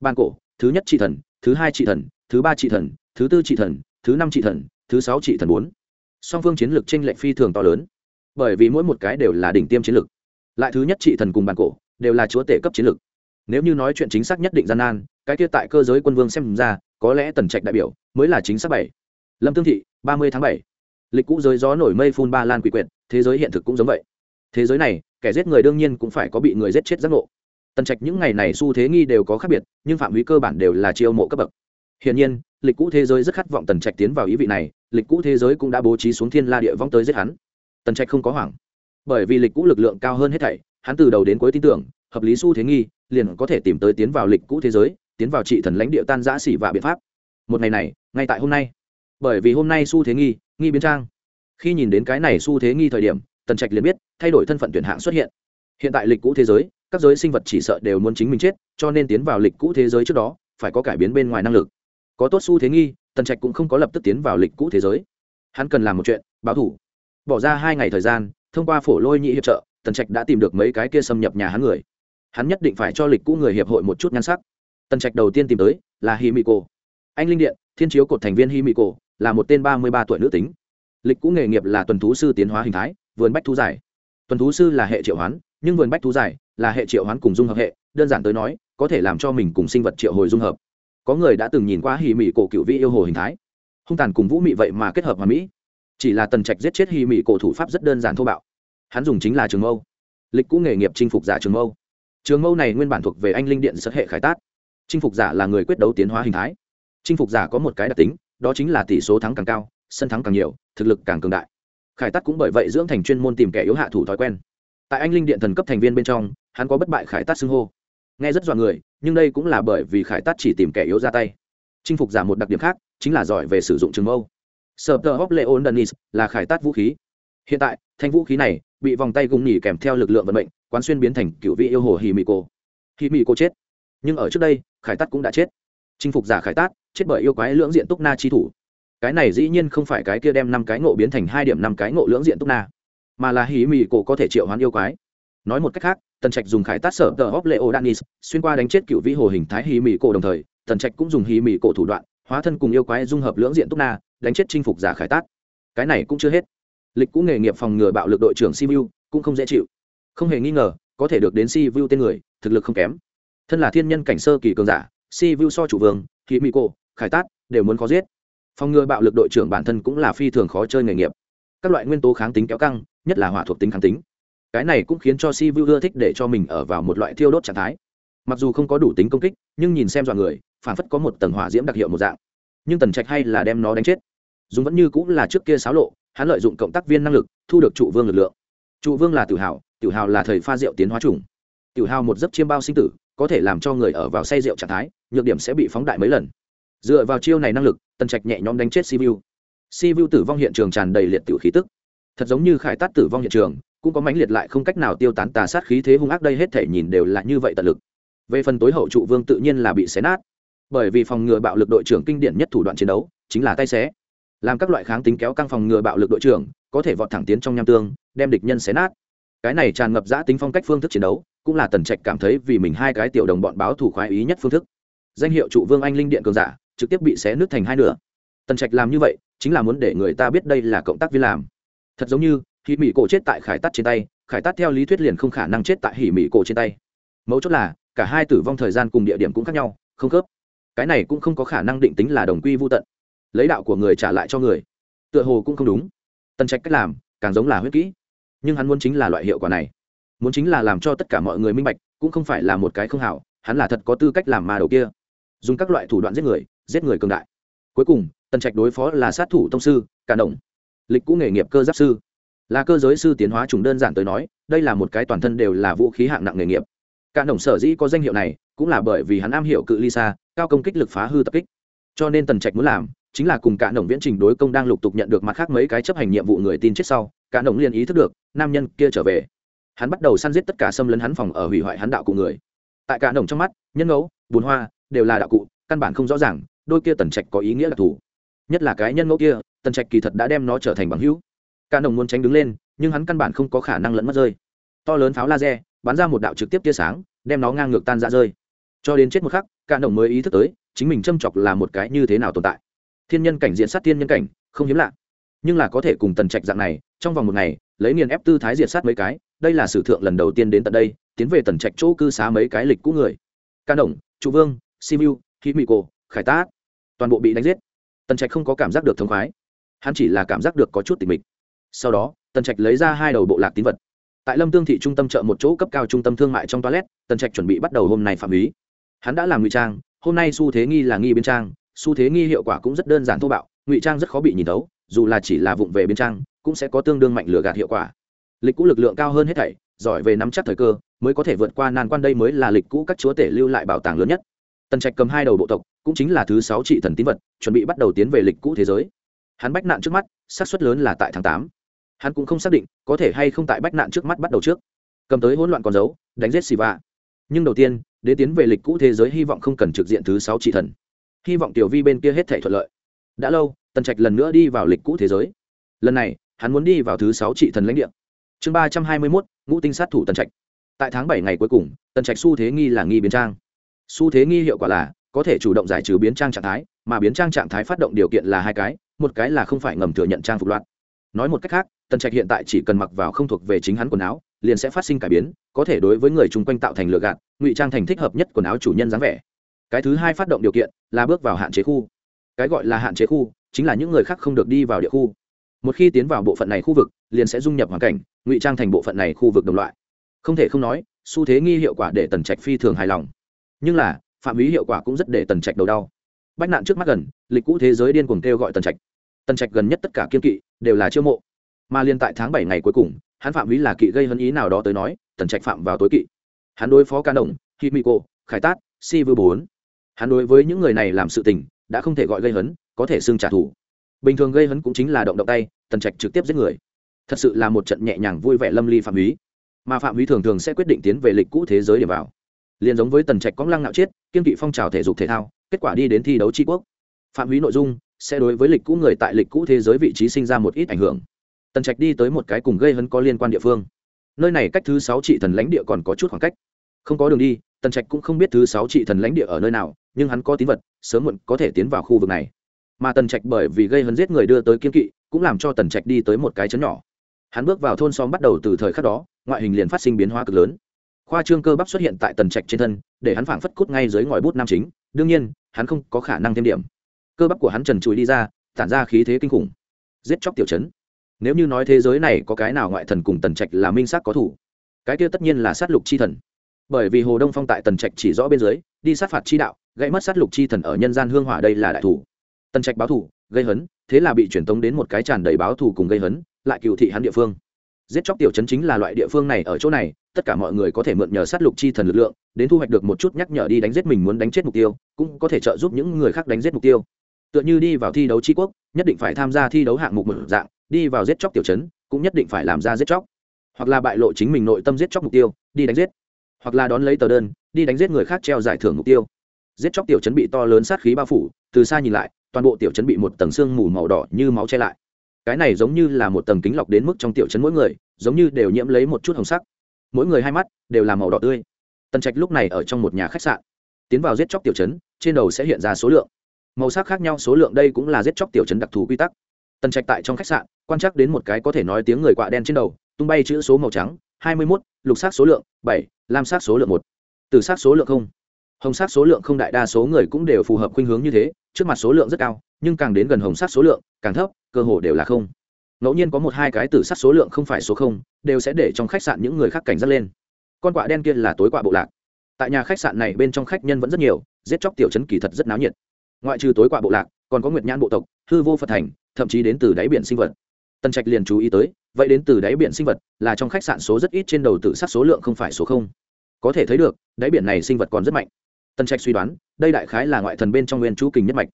Ban cổ, thứ nhất chi thần, thứ hai chi thần, thứ ba chi thần, thứ tư chi thần, thứ năm chi thần, thứ sáu chi thần bốn. Song phương chiến lược tranh lệch phi thường to lớn. Bởi vì mỗi một cái đều là đỉnh tiêm chiến lược. Lại thứ nhất trị thần cùng bàn cổ, đều là chúa tể cấp chiến lược. Nếu như nói chuyện chính xác nhất định gian nan, cái kia tại cơ giới quân vương xem ra, có lẽ tần trạch đại biểu mới là chính xác bảy. Lâm tương thị, ba mươi tháng bảy lịch cũ giới gió nổi mây phun ba lan quỷ quyệt, thế giới hiện thực cũng giống vậy. Thế giới này, kẻ giết người đương nhiên cũng phải có bị người giết chết giác ngộ. Tần trạch những ngày này xu thế nghi đều có khác biệt, nhưng phạm vi cơ bản đều là chiêu mộ cấp bậc. Hiển nhiên, lịch cũ thế giới rất khát vọng tần trạch tiến vào ý vị này, lịch cũ thế giới cũng đã bố trí xuống thiên la địa vong tới giết hắn. Tần trạch không có hoảng. Bởi vì lịch cũ lực lượng cao hơn hết thảy, hắn từ đầu đến cuối tin tưởng, hợp lý xu thế nghi, liền có thể tìm tới tiến vào lịch cũ thế giới, tiến vào trị thần lãnh địa tan giã xỉ và biện pháp. Một ngày này, ngay tại hôm nay. Bởi vì hôm nay xu thế nghi nghi biến trang. Khi nhìn đến cái này xu thế nghi thời điểm, tần trạch liền biết, thay đổi thân phận tuyển hạng xuất hiện. Hiện tại lịch cũ thế giới, các giới sinh vật chỉ sợ đều muốn chính mình chết, cho nên tiến vào lịch cũ thế giới trước đó, phải có cải biến bên ngoài năng lực. Có tốt xu thế nghi, tần trạch cũng không có lập tức tiến vào lịch cũ thế giới. Hắn cần làm một chuyện, báo thủ. Bỏ ra hai ngày thời gian, thông qua phổ lôi nhị hiệp trợ, tần trạch đã tìm được mấy cái kia xâm nhập nhà hắn người. Hắn nhất định phải cho lịch cũ người hiệp hội một chút nhan sắc. Tần trạch đầu tiên tìm tới là hi mỹ cô anh linh điện, thiên chiếu cột thành viên hi mỹ cô là một tên ba mươi ba tuổi nữ tính. Lịch cũ nghề nghiệp là tuần thú sư tiến hóa hình thái, vườn bách thú giải tuần thú sư là hệ triệu hoán, nhưng vườn bách thú giải là hệ triệu hoán cùng dung hợp hệ, đơn giản tới nói, có thể làm cho mình cùng sinh vật triệu hồi dung hợp. Có người đã từng nhìn qua hì mị cổ cựu vị yêu hồ hình thái. Hung tàn cùng vũ mị vậy mà kết hợp hòa mỹ. Chỉ là tần trạch giết chết hì mị cổ thủ pháp rất đơn giản thô bạo. Hắn dùng chính là trường mâu. Lịch cũ nghề nghiệp chinh phục giả trường mâu. Trường mâu này nguyên bản thuộc về anh linh điện sở hệ khải tát. Chinh phục giả là người quyết đấu tiến hóa hình thái. Chinh phục giả có một cái đặc tính đó chính là tỷ số thắng càng cao, sân thắng càng nhiều, thực lực càng cường đại. Khải Tắc cũng bởi vậy dưỡng thành chuyên môn tìm kẻ yếu hạ thủ thói quen. Tại anh linh điện thần cấp thành viên bên trong, hắn có bất bại khải tát xưng hô. Nghe rất dọa người, nhưng đây cũng là bởi vì khải tát chỉ tìm kẻ yếu ra tay. Chinh phục giả một đặc điểm khác, chính là giỏi về sử dụng trường mâu. Sờ tờ hóc lệ ôn dennis là khải tát vũ khí. Hiện tại, thanh vũ khí này bị vòng tay gùng nhỉ kèm theo lực lượng vận mệnh, quán xuyên biến thành cựu vị yêu hồ hì mì cô hì mì cô chết. Nhưng ở trước đây, khải tát cũng đã chết. Chinh phục giả khải tát chết bởi yêu quái lưỡng diện túc na chi thủ. Cái này dĩ nhiên không phải cái kia đem năm cái ngộ biến thành hai điểm năm cái ngộ lưỡng diện túc na, mà là hí mì cổ có thể triệu hoán yêu quái. Nói một cách khác, tần trạch dùng khải tát sở tờ hóc lệ ô danis xuyên qua đánh chết cựu vĩ hồ hình thái hí mì cổ đồng thời, tần trạch cũng dùng hí mì cổ thủ đoạn, hóa thân cùng yêu quái dung hợp lưỡng diện túc na, đánh chết chinh phục giả khải tát. Cái này cũng chưa hết. Lịch cũ nghề nghiệp phòng ngừa bạo lực đội trưởng sivu cũng không dễ chịu. Không hề nghi ngờ, có thể được đến sivu tên người, thực lực không kém. Thân là thiên nhân cảnh sơ kỳ cường giả sivu so chủ vương hí mì cổ khải tát, đều muốn khó giết. Phòng ngừa bạo lực đội trưởng bản thân cũng là phi thường khó chơi nghề nghiệp. Các loại nguyên tố kháng tính kéo căng, nhất là hỏa thuộc tính kháng tính. Cái này cũng khiến cho si vu ưa thích để cho mình ở vào một loại thiêu đốt trạng thái. Mặc dù không có đủ tính công kích, nhưng nhìn xem dọa người, phản phất có một tầng hỏa diễm đặc hiệu một dạng. Nhưng tần trạch hay là đem nó đánh chết. Dùng vẫn như cũng là trước kia xáo lộ, hắn lợi dụng cộng tác viên năng lực, thu được trụ vương lực lượng. Trụ vương là tự hào tự hào là thời pha rượu tiến hóa trùng tự hào một giấc chiêm bao sinh tử, có thể làm cho người ở vào say rượu trạng thái, nhược điểm sẽ bị phóng đại mấy lần dựa vào chiêu này năng lực, tần trạch nhẹ nhõm đánh chết si vu si vu tử vong hiện trường tràn đầy liệt tiểu khí tức. Thật giống như khải tát tử vong hiện trường, cũng có mãnh liệt lại không cách nào tiêu tán tà sát khí thế hung ác đây hết thể nhìn đều là như vậy tận lực. Về phần tối hậu trụ vương tự nhiên là bị xé nát. Bởi vì phòng ngừa bạo lực đội trưởng kinh điển nhất thủ đoạn chiến đấu, chính là tay xé. Làm các loại kháng tính kéo căng phòng ngừa bạo lực đội trưởng, có thể vọt thẳng tiến trong nham tương, đem địch nhân xé nát. Cái này tràn ngập giã tính phong cách phương thức chiến đấu, cũng là tần trạch cảm thấy vì mình hai cái tiểu đồng bọn báo thủ khoái ý nhất phương thức. Danh hiệu trụ vương anh linh điện cường giả trực tiếp bị xé nứt thành hai nửa. Tần trạch làm như vậy, chính là muốn để người ta biết đây là cộng tác viên làm. Thật giống như, hỉ mỹ cổ chết tại khải tắt trên tay, khải tắt theo lý thuyết liền không khả năng chết tại hỉ mỹ cổ trên tay. Mấu chốt là, cả hai tử vong thời gian cùng địa điểm cũng khác nhau, không khớp. Cái này cũng không có khả năng định tính là đồng quy vô tận. Lấy đạo của người trả lại cho người, tựa hồ cũng không đúng. Tần trạch cách làm, càng giống là huyết kỹ. Nhưng hắn muốn chính là loại hiệu quả này. Muốn chính là làm cho tất cả mọi người minh bạch, cũng không phải là một cái không hảo, hắn là thật có tư cách làm mà đầu kia dùng các loại thủ đoạn giết người giết người cường đại. Cuối cùng, tần trạch đối phó là sát thủ thông sư, cả đồng. Lịch cũ nghề nghiệp cơ giáp sư. Là cơ giới sư tiến hóa trùng đơn giản tới nói, đây là một cái toàn thân đều là vũ khí hạng nặng nghề nghiệp. Cả đồng sở dĩ có danh hiệu này, cũng là bởi vì hắn am hiểu cự ly xa, cao công kích lực phá hư tập kích. Cho nên tần trạch muốn làm, chính là cùng cả đồng viễn trình đối công đang lục tục nhận được mặt khác mấy cái chấp hành nhiệm vụ người tin chết sau, cả đồng liền ý thức được, nam nhân kia trở về. Hắn bắt đầu săn giết tất cả xâm lấn hắn phòng ở hủy hoại hắn đạo của người. Tại cả đồng trong mắt, nhân ngẫu, bùn hoa đều là đạo cụ, căn bản không rõ ràng, đôi kia tần trạch có ý nghĩa là thủ nhất là cái nhân ngẫu kia, tần trạch kỳ thật đã đem nó trở thành bằng hữu. Cả đồng muốn tránh đứng lên, nhưng hắn căn bản không có khả năng lẫn mất rơi. To lớn pháo laser, bắn ra một đạo trực tiếp tia sáng, đem nó ngang ngược tan ra rơi. Cho đến chết một khắc, cả đồng mới ý thức tới, chính mình châm chọc là một cái như thế nào tồn tại. Thiên nhân cảnh diện sát thiên nhân cảnh, không hiếm lạ. Nhưng là có thể cùng tần trạch dạng này, trong vòng một ngày, lấy niên ép tư thái diệt sát mấy cái, đây là sử thượng lần đầu tiên đến tận đây, tiến về tần trạch chỗ cư xá mấy cái lịch cũ người. Ca đồng trụ vương simu khí mỹ cổ khải tát. Toàn bộ bị đánh giết. Tần trạch không có cảm giác được thống khoái. Hắn chỉ là cảm giác được có chút tỉ mịch. Sau đó, tần trạch lấy ra hai đầu bộ lạc tín vật. Tại lâm tương thị trung tâm chợ một chỗ cấp cao trung tâm thương mại trong toilet, tần trạch chuẩn bị bắt đầu hôm nay phạm ý hắn đã làm ngụy trang, hôm nay xu thế nghi là nghi biên trang, xu thế nghi hiệu quả cũng rất đơn giản thô bạo, ngụy trang rất khó bị nhìn thấu, dù là chỉ là vụng về biên trang, cũng sẽ có tương đương mạnh lửa gạt hiệu quả. Lịch cũ lực lượng cao hơn hết thảy, giỏi về nắm chắc thời cơ, mới có thể vượt qua nan quan đây mới là lịch cũ các chúa tể lưu lại bảo tàng lớn nhất tần trạch cầm hai đầu bộ tộc, cũng chính là thứ sáu trị thần tín vật, chuẩn bị bắt đầu tiến về lịch cũ thế giới. Hắn bách nạn trước mắt, xác suất lớn là tại tháng tám. Hắn cũng không xác định, có thể hay không tại bách nạn trước mắt bắt đầu trước. Cầm tới hỗn loạn con dấu, đánh giết xì vạ nhưng đầu tiên đến tiến về lịch cũ thế giới hy vọng không cần trực diện thứ sáu trị thần. Hy vọng tiểu vi bên kia hết thể thuận lợi. Đã lâu, tần trạch lần nữa đi vào lịch cũ thế giới. Lần này, hắn muốn đi vào thứ sáu trị thần lãnh địa. Chương ba trăm hai mươi mốt, ngũ tinh sát thủ tần trạch. Tại tháng bảy ngày cuối cùng, tần trạch xu thế nghi là nghi biến trang xu thế nghi hiệu quả là, có thể chủ động giải trừ biến trang trạng thái, mà biến trang trạng thái phát động điều kiện là hai cái, một cái là không phải ngầm thừa nhận trang phục loạt nói một cách khác, tần trạch hiện tại chỉ cần mặc vào không thuộc về chính hắn quần áo, liền sẽ phát sinh cải biến, có thể đối với người chung quanh tạo thành lựa gạt, ngụy trang thành thích hợp nhất quần áo chủ nhân dáng vẻ. Cái thứ hai phát động điều kiện là bước vào hạn chế khu. Cái gọi là hạn chế khu chính là những người khác không được đi vào địa khu. Một khi tiến vào bộ phận này khu vực, liền sẽ dung nhập hoàn cảnh, ngụy trang thành bộ phận này khu vực đồng loại. Không thể không nói, xu thế nghi hiệu quả để tần trạch phi thường hài lòng nhưng là, phạm ý hiệu quả cũng rất để tần trạch đầu đau. Bách nạn trước mắt gần, lịch cũ thế giới điên cuồng kêu gọi tần trạch. Tần trạch gần nhất tất cả kiên kỵ, đều là chiêu mộ. Mà liên tại tháng bảy ngày cuối cùng, hắn phạm ý là kỵ gây hấn ý nào đó tới nói, tần trạch phạm vào tối kỵ. Hắn đối phó can đồng khi mỹ cô khải tát si vư bốn. Hắn đối với những người này làm sự tình, đã không thể gọi gây hấn, có thể xưng trả thù. Bình thường gây hấn cũng chính là động động tay, tần trạch trực tiếp giết người. Thật sự là một trận nhẹ nhàng vui vẻ lâm ly phạm ý mà phạm ý thường thường sẽ quyết định tiến về lịch cũ thế giới để vào liền giống với tần trạch cóng lăng nạo chết kiên kỵ phong trào thể dục thể thao, kết quả đi đến thi đấu tri quốc. Phạm hủy nội dung, sẽ đối với lịch cũ người tại lịch cũ thế giới vị trí sinh ra một ít ảnh hưởng. Tần trạch đi tới một cái cùng gây hấn có liên quan địa phương. Nơi này cách thứ sáu trị thần lãnh địa còn có chút khoảng cách. Không có đường đi, tần trạch cũng không biết thứ sáu trị thần lãnh địa ở nơi nào, nhưng hắn có tín vật, sớm muộn có thể tiến vào khu vực này. Mà tần trạch bởi vì gây hấn giết người đưa tới kiên kỵ, cũng làm cho tần trạch đi tới một cái chấn nhỏ. Hắn bước vào thôn xóm bắt đầu từ thời khắc đó, ngoại hình liền phát sinh biến hóa cực lớn khoa trương cơ bắp xuất hiện tại tần trạch trên thân, để hắn phảng phất cút ngay dưới ngòi bút nam chính. Đương nhiên, hắn không có khả năng thêm điểm. Cơ bắp của hắn trần trụi đi ra, tản ra khí thế kinh khủng. Giết chóc tiểu chấn. Nếu như nói thế giới này có cái nào ngoại thần cùng tần trạch là minh sát có thủ, cái kia tất nhiên là sát lục chi thần. Bởi vì hồ đông phong tại tần trạch chỉ rõ bên dưới, đi sát phạt chi đạo gây mất sát lục chi thần ở nhân gian hương hỏa đây là đại thủ. Tần trạch báo thủ, gây hấn, thế là bị truyền tống đến một cái tràn đầy báo thủ cùng gây hấn, lại cựu thị hắn địa phương giết chóc tiểu chấn chính là loại địa phương này ở chỗ này, tất cả mọi người có thể mượn nhờ sát lục chi thần lực lượng, đến thu hoạch được một chút nhắc nhở đi đánh giết mình muốn đánh chết mục tiêu, cũng có thể trợ giúp những người khác đánh giết mục tiêu. Tựa như đi vào thi đấu tri quốc, nhất định phải tham gia thi đấu hạng mục một dạng, đi vào giết chóc tiểu chấn cũng nhất định phải làm ra giết chóc. Hoặc là bại lộ chính mình nội tâm giết chóc mục tiêu, đi đánh giết. Hoặc là đón lấy tờ đơn, đi đánh giết người khác treo giải thưởng mục tiêu. Giết chóc tiểu chấn bị to lớn sát khí bao phủ, từ xa nhìn lại, toàn bộ tiểu chấn bị một tầng xương mù màu đỏ như máu che lại cái này giống như là một tầng kính lọc đến mức trong tiểu chấn mỗi người, giống như đều nhiễm lấy một chút hồng sắc. Mỗi người hai mắt đều là màu đỏ tươi. Tần trạch lúc này ở trong một nhà khách sạn, tiến vào giết chóc tiểu chấn trên đầu sẽ hiện ra số lượng. Màu sắc khác nhau số lượng đây cũng là giết chóc tiểu chấn đặc thù quy tắc. Tần trạch tại trong khách sạn, quan trắc đến một cái có thể nói tiếng người quạ đen trên đầu, tung bay chữ số màu trắng, hai mươi mốt, lục sắc số lượng, bảy, lam sắc số lượng một. Từ sắc số lượng không, hồng sắc số lượng không đại đa số người cũng đều phù hợp khuynh hướng như thế, trước mặt số lượng rất cao, nhưng càng đến gần hồng sắc số lượng, càng thấp cơ hồ đều là không. Ngẫu nhiên có một hai cái tử sát số lượng không phải số không, đều sẽ để trong khách sạn những người khác cảnh giác lên. Con quạ đen kia là tối quạ bộ lạc. Tại nhà khách sạn này bên trong khách nhân vẫn rất nhiều, giết chóc tiểu chấn kỳ thật rất náo nhiệt. Ngoại trừ tối quạ bộ lạc, còn có nguyệt nhãn bộ tộc, hư vô phật thành, thậm chí đến từ đáy biển sinh vật. Tân trạch liền chú ý tới, vậy đến từ đáy biển sinh vật, là trong khách sạn số rất ít trên đầu tự sát số lượng không phải số không. Có thể thấy được, đáy biển này sinh vật còn rất mạnh. Tân trạch suy đoán, đây đại khái là ngoại thần bên trong nguyên chú kình nhất mạch.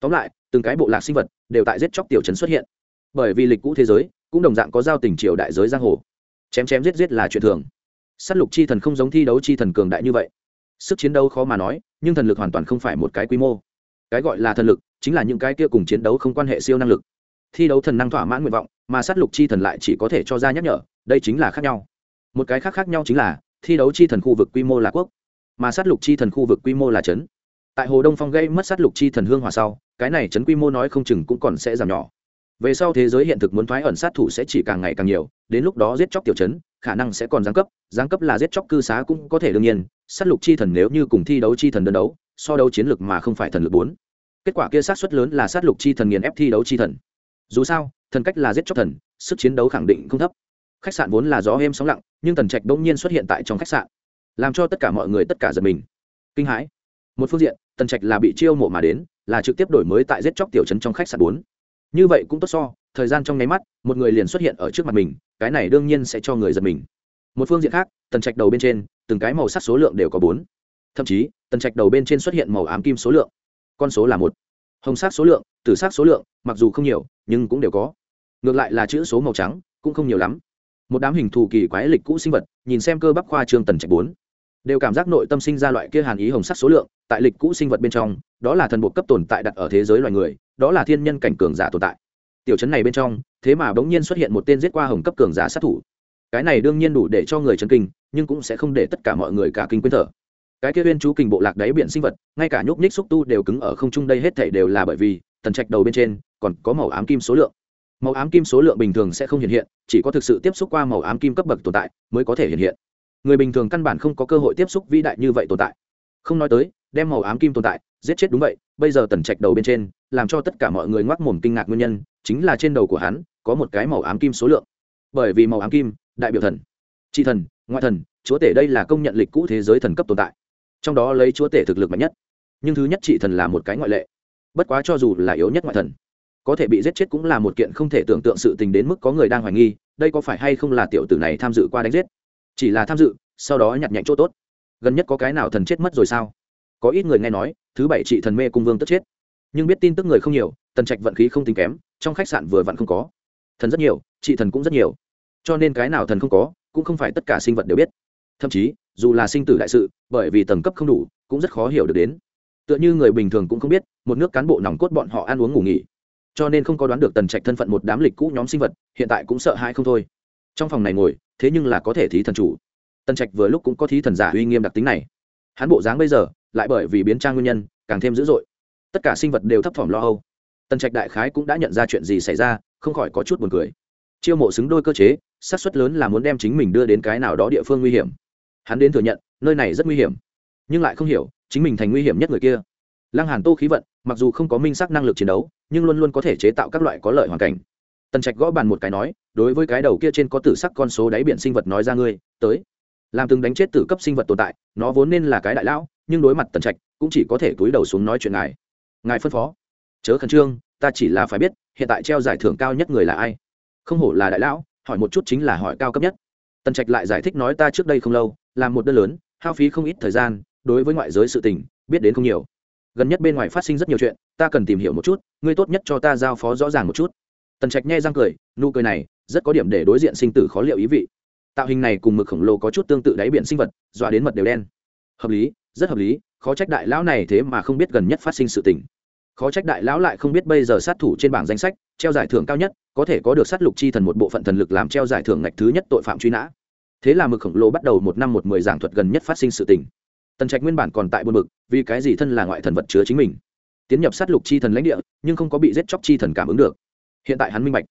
Tóm lại từng cái bộ lạc sinh vật đều tại giết chóc tiểu trấn xuất hiện. Bởi vì lịch cũ thế giới, cũng đồng dạng có giao tình triều đại giới giang hồ. Chém chém giết giết là chuyện thường. S á t lục chi thần không giống thi đấu chi thần cường đại như vậy. Sức chiến đấu khó mà nói, nhưng thần lực hoàn toàn không phải một cái quy mô. Cái gọi là thần lực, chính là những cái kia cùng chiến đấu không quan hệ siêu năng lực. Thi đấu thần năng thỏa mãn nguyện vọng, mà sát lục chi thần lại chỉ có thể cho ra nhắc nhở, đây chính là khác nhau. Một cái khác khác nhau chính là, thi đấu chi thần khu vực quy mô là quốc, mà sát lục chi thần khu vực quy mô là trấn. Tại hồ đông phong gây mất sát lục chi thần hương hòa sau cái này chấn quy mô nói không chừng cũng còn sẽ giảm nhỏ. Về sau thế giới hiện thực muốn thoái ẩn sát thủ sẽ chỉ càng ngày càng nhiều, đến lúc đó giết chóc tiểu chấn, khả năng sẽ còn giáng cấp giáng cấp là giết chóc cư xá cũng có thể đương nhiên, sát lục chi thần nếu như cùng thi đấu chi thần đơn đấu, so đấu chiến lực mà không phải thần lực bốn. Kết quả kia sát xuất lớn là sát lục chi thần nghiền ép thi đấu chi thần. Dù sao, thần cách là giết chóc thần, sức chiến đấu khẳng định không thấp. Khách sạn vốn là gió êm sóng lặng, nhưng tần trạch đông nhiên xuất hiện tại trong khách sạn, làm cho tất cả mọi người tất cả giật mình. Kinh hãi. Một phương diện, tần trạch là bị chiêu mộ mà đến là trực tiếp đổi mới tại giết chóc tiểu trấn trong khách sạn bốn. Như vậy cũng tốt so, thời gian trong nháy mắt, một người liền xuất hiện ở trước mặt mình, cái này đương nhiên sẽ cho người giật mình. Một phương diện khác, tần trạch đầu bên trên, từng cái màu sắc số lượng đều có bốn. Thậm chí, tần trạch đầu bên trên xuất hiện màu ám kim số lượng. Con số là một. Hồng sắc số lượng, tử sắc số lượng, mặc dù không nhiều, nhưng cũng đều có. Ngược lại là chữ số màu trắng, cũng không nhiều lắm. Một đám hình thù kỳ quái lịch cũ sinh vật, nhìn xem cơ bắp khoa trương tần trạch bốn đều cảm giác nội tâm sinh ra loại kia hàn ý hồng sắc số lượng, tại lịch cũ sinh vật bên trong, đó là thần bộ cấp tồn tại đặt ở thế giới loài người, đó là thiên nhân cảnh cường giả tồn tại. Tiểu chấn này bên trong, thế mà bỗng nhiên xuất hiện một tên giết qua hồng cấp cường giả sát thủ. Cái này đương nhiên đủ để cho người chấn kinh, nhưng cũng sẽ không để tất cả mọi người cả kinh quên thở. Cái kia viên chú kình bộ lạc đáy biển sinh vật, ngay cả nhúc ních xúc tu đều cứng ở không trung đây hết thảy đều là bởi vì tần trạch đầu bên trên, còn có màu ám kim số lượng. Màu ám kim số lượng bình thường sẽ không hiện hiện, chỉ có thực sự tiếp xúc qua màu ám kim cấp bậc tồn tại mới có thể hiện hiện người bình thường căn bản không có cơ hội tiếp xúc vĩ đại như vậy tồn tại. Không nói tới, đem màu ám kim tồn tại, giết chết đúng vậy, bây giờ tần trạch đầu bên trên, làm cho tất cả mọi người ngoác mồm kinh ngạc nguyên nhân, chính là trên đầu của hắn, có một cái màu ám kim số lượng. Bởi vì màu ám kim, đại biểu thần trị thần, ngoại thần, chúa tể đây là công nhận lịch cũ thế giới thần cấp tồn tại. Trong đó lấy chúa tể thực lực mạnh nhất. Nhưng thứ nhất trị thần là một cái ngoại lệ. Bất quá cho dù là yếu nhất ngoại thần, có thể bị giết chết cũng là một kiện không thể tưởng tượng sự tình đến mức có người đang hoài nghi, đây có phải hay không là tiểu tử này tham dự qua đánh giết? Chỉ là tham dự, sau đó nhặt nhạnh chỗ tốt. Gần nhất có cái nào thần chết mất rồi sao? Có ít người nghe nói, thứ bảy chị thần mê cung vương tất chết. Nhưng biết tin tức người không nhiều, tần trạch vận khí không tính kém, trong khách sạn vừa vặn không có. Thần rất nhiều, chị thần cũng rất nhiều. Cho nên cái nào thần không có, cũng không phải tất cả sinh vật đều biết. Thậm chí, dù là sinh tử đại sự, bởi vì tầng cấp không đủ, cũng rất khó hiểu được đến. Tựa như người bình thường cũng không biết, một nước cán bộ nòng cốt bọn họ ăn uống ngủ nghỉ. Cho nên không có đoán được tần trạch thân phận một đám lịch cũ nhóm sinh vật, hiện tại cũng sợ hãi không thôi trong phòng này ngồi, thế nhưng là có thể thí thần chủ. Tân trạch vừa lúc cũng có thí thần giả uy nghiêm đặc tính này. Hắn bộ dáng bây giờ, lại bởi vì biến trang nguyên nhân, càng thêm dữ dội. Tất cả sinh vật đều thấp thỏm lo âu. Tân trạch đại khái cũng đã nhận ra chuyện gì xảy ra, không khỏi có chút buồn cười. Chiêu mộ xứng đôi cơ chế, xác suất lớn là muốn đem chính mình đưa đến cái nào đó địa phương nguy hiểm. Hắn đến thừa nhận, nơi này rất nguy hiểm. Nhưng lại không hiểu, chính mình thành nguy hiểm nhất người kia. Lăng hàn tô khí vận, mặc dù không có minh sắc năng lực chiến đấu, nhưng luôn luôn có thể chế tạo các loại có lợi hoàn cảnh tần trạch gõ bàn một cái nói, đối với cái đầu kia trên có tử sắc con số đáy biển sinh vật nói ra ngươi, tới. Làm từng đánh chết tử cấp sinh vật tồn tại, nó vốn nên là cái đại lão, nhưng đối mặt tần trạch, cũng chỉ có thể túi đầu xuống nói chuyện ngài. Ngài phân phó. Chớ khẩn trương, ta chỉ là phải biết, hiện tại treo giải thưởng cao nhất người là ai. Không hổ là đại lão, hỏi một chút chính là hỏi cao cấp nhất. Tần trạch lại giải thích nói ta trước đây không lâu, làm một đơn lớn, hao phí không ít thời gian, đối với ngoại giới sự tình, biết đến không nhiều. Gần nhất bên ngoài phát sinh rất nhiều chuyện, ta cần tìm hiểu một chút, ngươi tốt nhất cho ta giao phó rõ ràng một chút tần trạch nhai răng cười, nụ cười này rất có điểm để đối diện sinh tử khó liệu ý vị. Tạo hình này cùng mực khổng lồ có chút tương tự đáy biển sinh vật, dọa đến mật đều đen. Hợp lý, rất hợp lý, khó trách đại lão này thế mà không biết gần nhất phát sinh sự tình. Khó trách đại lão lại không biết bây giờ sát thủ trên bảng danh sách, treo giải thưởng cao nhất, có thể có được sát lục chi thần một bộ phận thần lực làm treo giải thưởng ngạch thứ nhất tội phạm truy nã. Thế là mực khổng lồ bắt đầu một năm một mười giảng thuật gần nhất phát sinh sự tình. Tần trạch nguyên bản còn tại buôn mực vì cái gì thân là ngoại thần vật chứa chính mình? Tiến nhập sát lục chi thần lãnh địa, nhưng không có bị giết chóc chi thần cảm ứng được hiện tại hắn minh bạch.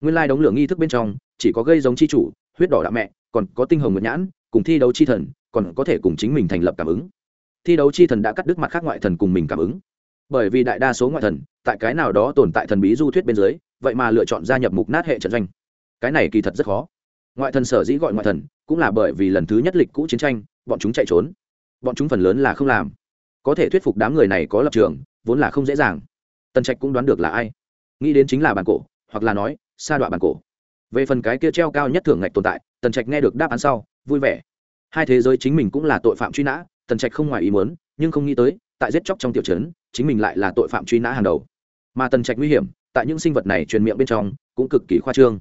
Nguyên lai đóng lửa nghi thức bên trong chỉ có gây giống chi chủ, huyết đỏ đạo mẹ, còn có tinh hồng nguyệt nhãn, cùng thi đấu chi thần, còn có thể cùng chính mình thành lập cảm ứng. Thi đấu chi thần đã cắt đứt mặt khác ngoại thần cùng mình cảm ứng. Bởi vì đại đa số ngoại thần, tại cái nào đó tồn tại thần bí du thuyết bên dưới, vậy mà lựa chọn gia nhập mục nát hệ trận doanh. Cái này kỳ thật rất khó. Ngoại thần sở dĩ gọi ngoại thần, cũng là bởi vì lần thứ nhất lịch cũ chiến tranh, bọn chúng chạy trốn. Bọn chúng phần lớn là không làm. Có thể thuyết phục đám người này có lập trường, vốn là không dễ dàng. Tần trạch cũng đoán được là ai nghĩ đến chính là bản cổ, hoặc là nói, sa đọa bản cổ. Về phần cái kia treo cao nhất thưởng ngạch tồn tại, tần trạch nghe được đáp án sau, vui vẻ. Hai thế giới chính mình cũng là tội phạm truy nã, tần trạch không ngoài ý muốn, nhưng không nghĩ tới, tại giết chóc trong tiểu trấn, chính mình lại là tội phạm truy nã hàng đầu. Mà tần trạch nguy hiểm, tại những sinh vật này truyền miệng bên trong, cũng cực kỳ khoa trương.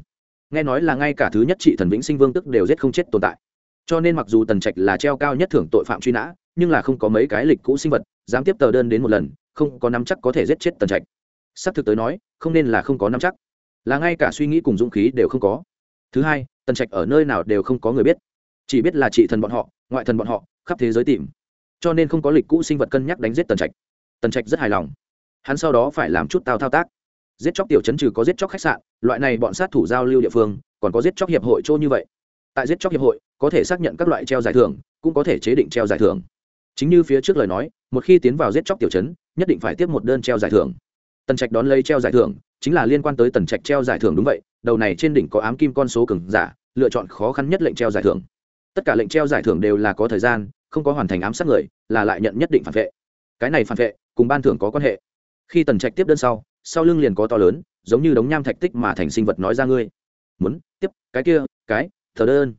Nghe nói là ngay cả thứ nhất trị thần vĩnh sinh vương tức đều giết không chết tồn tại. Cho nên mặc dù tần trạch là treo cao nhất thưởng tội phạm truy nã, nhưng là không có mấy cái lịch cũ sinh vật, dám tiếp tờ đơn đến một lần, không có nắm chắc có thể giết chết tần trạch sắp thực tới nói, không nên là không có nắm chắc. Là ngay cả suy nghĩ cùng dũng khí đều không có. Thứ hai, tần trạch ở nơi nào đều không có người biết. Chỉ biết là chị thần bọn họ, ngoại thần bọn họ, khắp thế giới tìm. Cho nên không có lịch cũ sinh vật cân nhắc đánh giết tần trạch. Tần trạch rất hài lòng. Hắn sau đó phải làm chút tao thao tác. Giết chóc tiểu chấn trừ có giết chóc khách sạn, loại này bọn sát thủ giao lưu địa phương, còn có giết chóc hiệp hội chỗ như vậy. Tại giết chóc hiệp hội, có thể xác nhận các loại treo giải thưởng, cũng có thể chế định treo giải thưởng. Chính như phía trước lời nói, một khi tiến vào giết chóc tiểu chấn nhất định phải tiếp một đơn treo giải thưởng tần trạch đón lấy treo giải thưởng, chính là liên quan tới tần trạch treo giải thưởng đúng vậy, đầu này trên đỉnh có ám kim con số cường giả, lựa chọn khó khăn nhất lệnh treo giải thưởng. Tất cả lệnh treo giải thưởng đều là có thời gian, không có hoàn thành ám sát người, là lại nhận nhất định phản vệ. Cái này phản vệ, cùng ban thưởng có quan hệ. Khi tần trạch tiếp đơn sau sau lưng liền có to lớn, giống như đống nham thạch tích mà thành sinh vật nói ra ngươi. Muốn, tiếp, cái kia, cái, thờ đơn.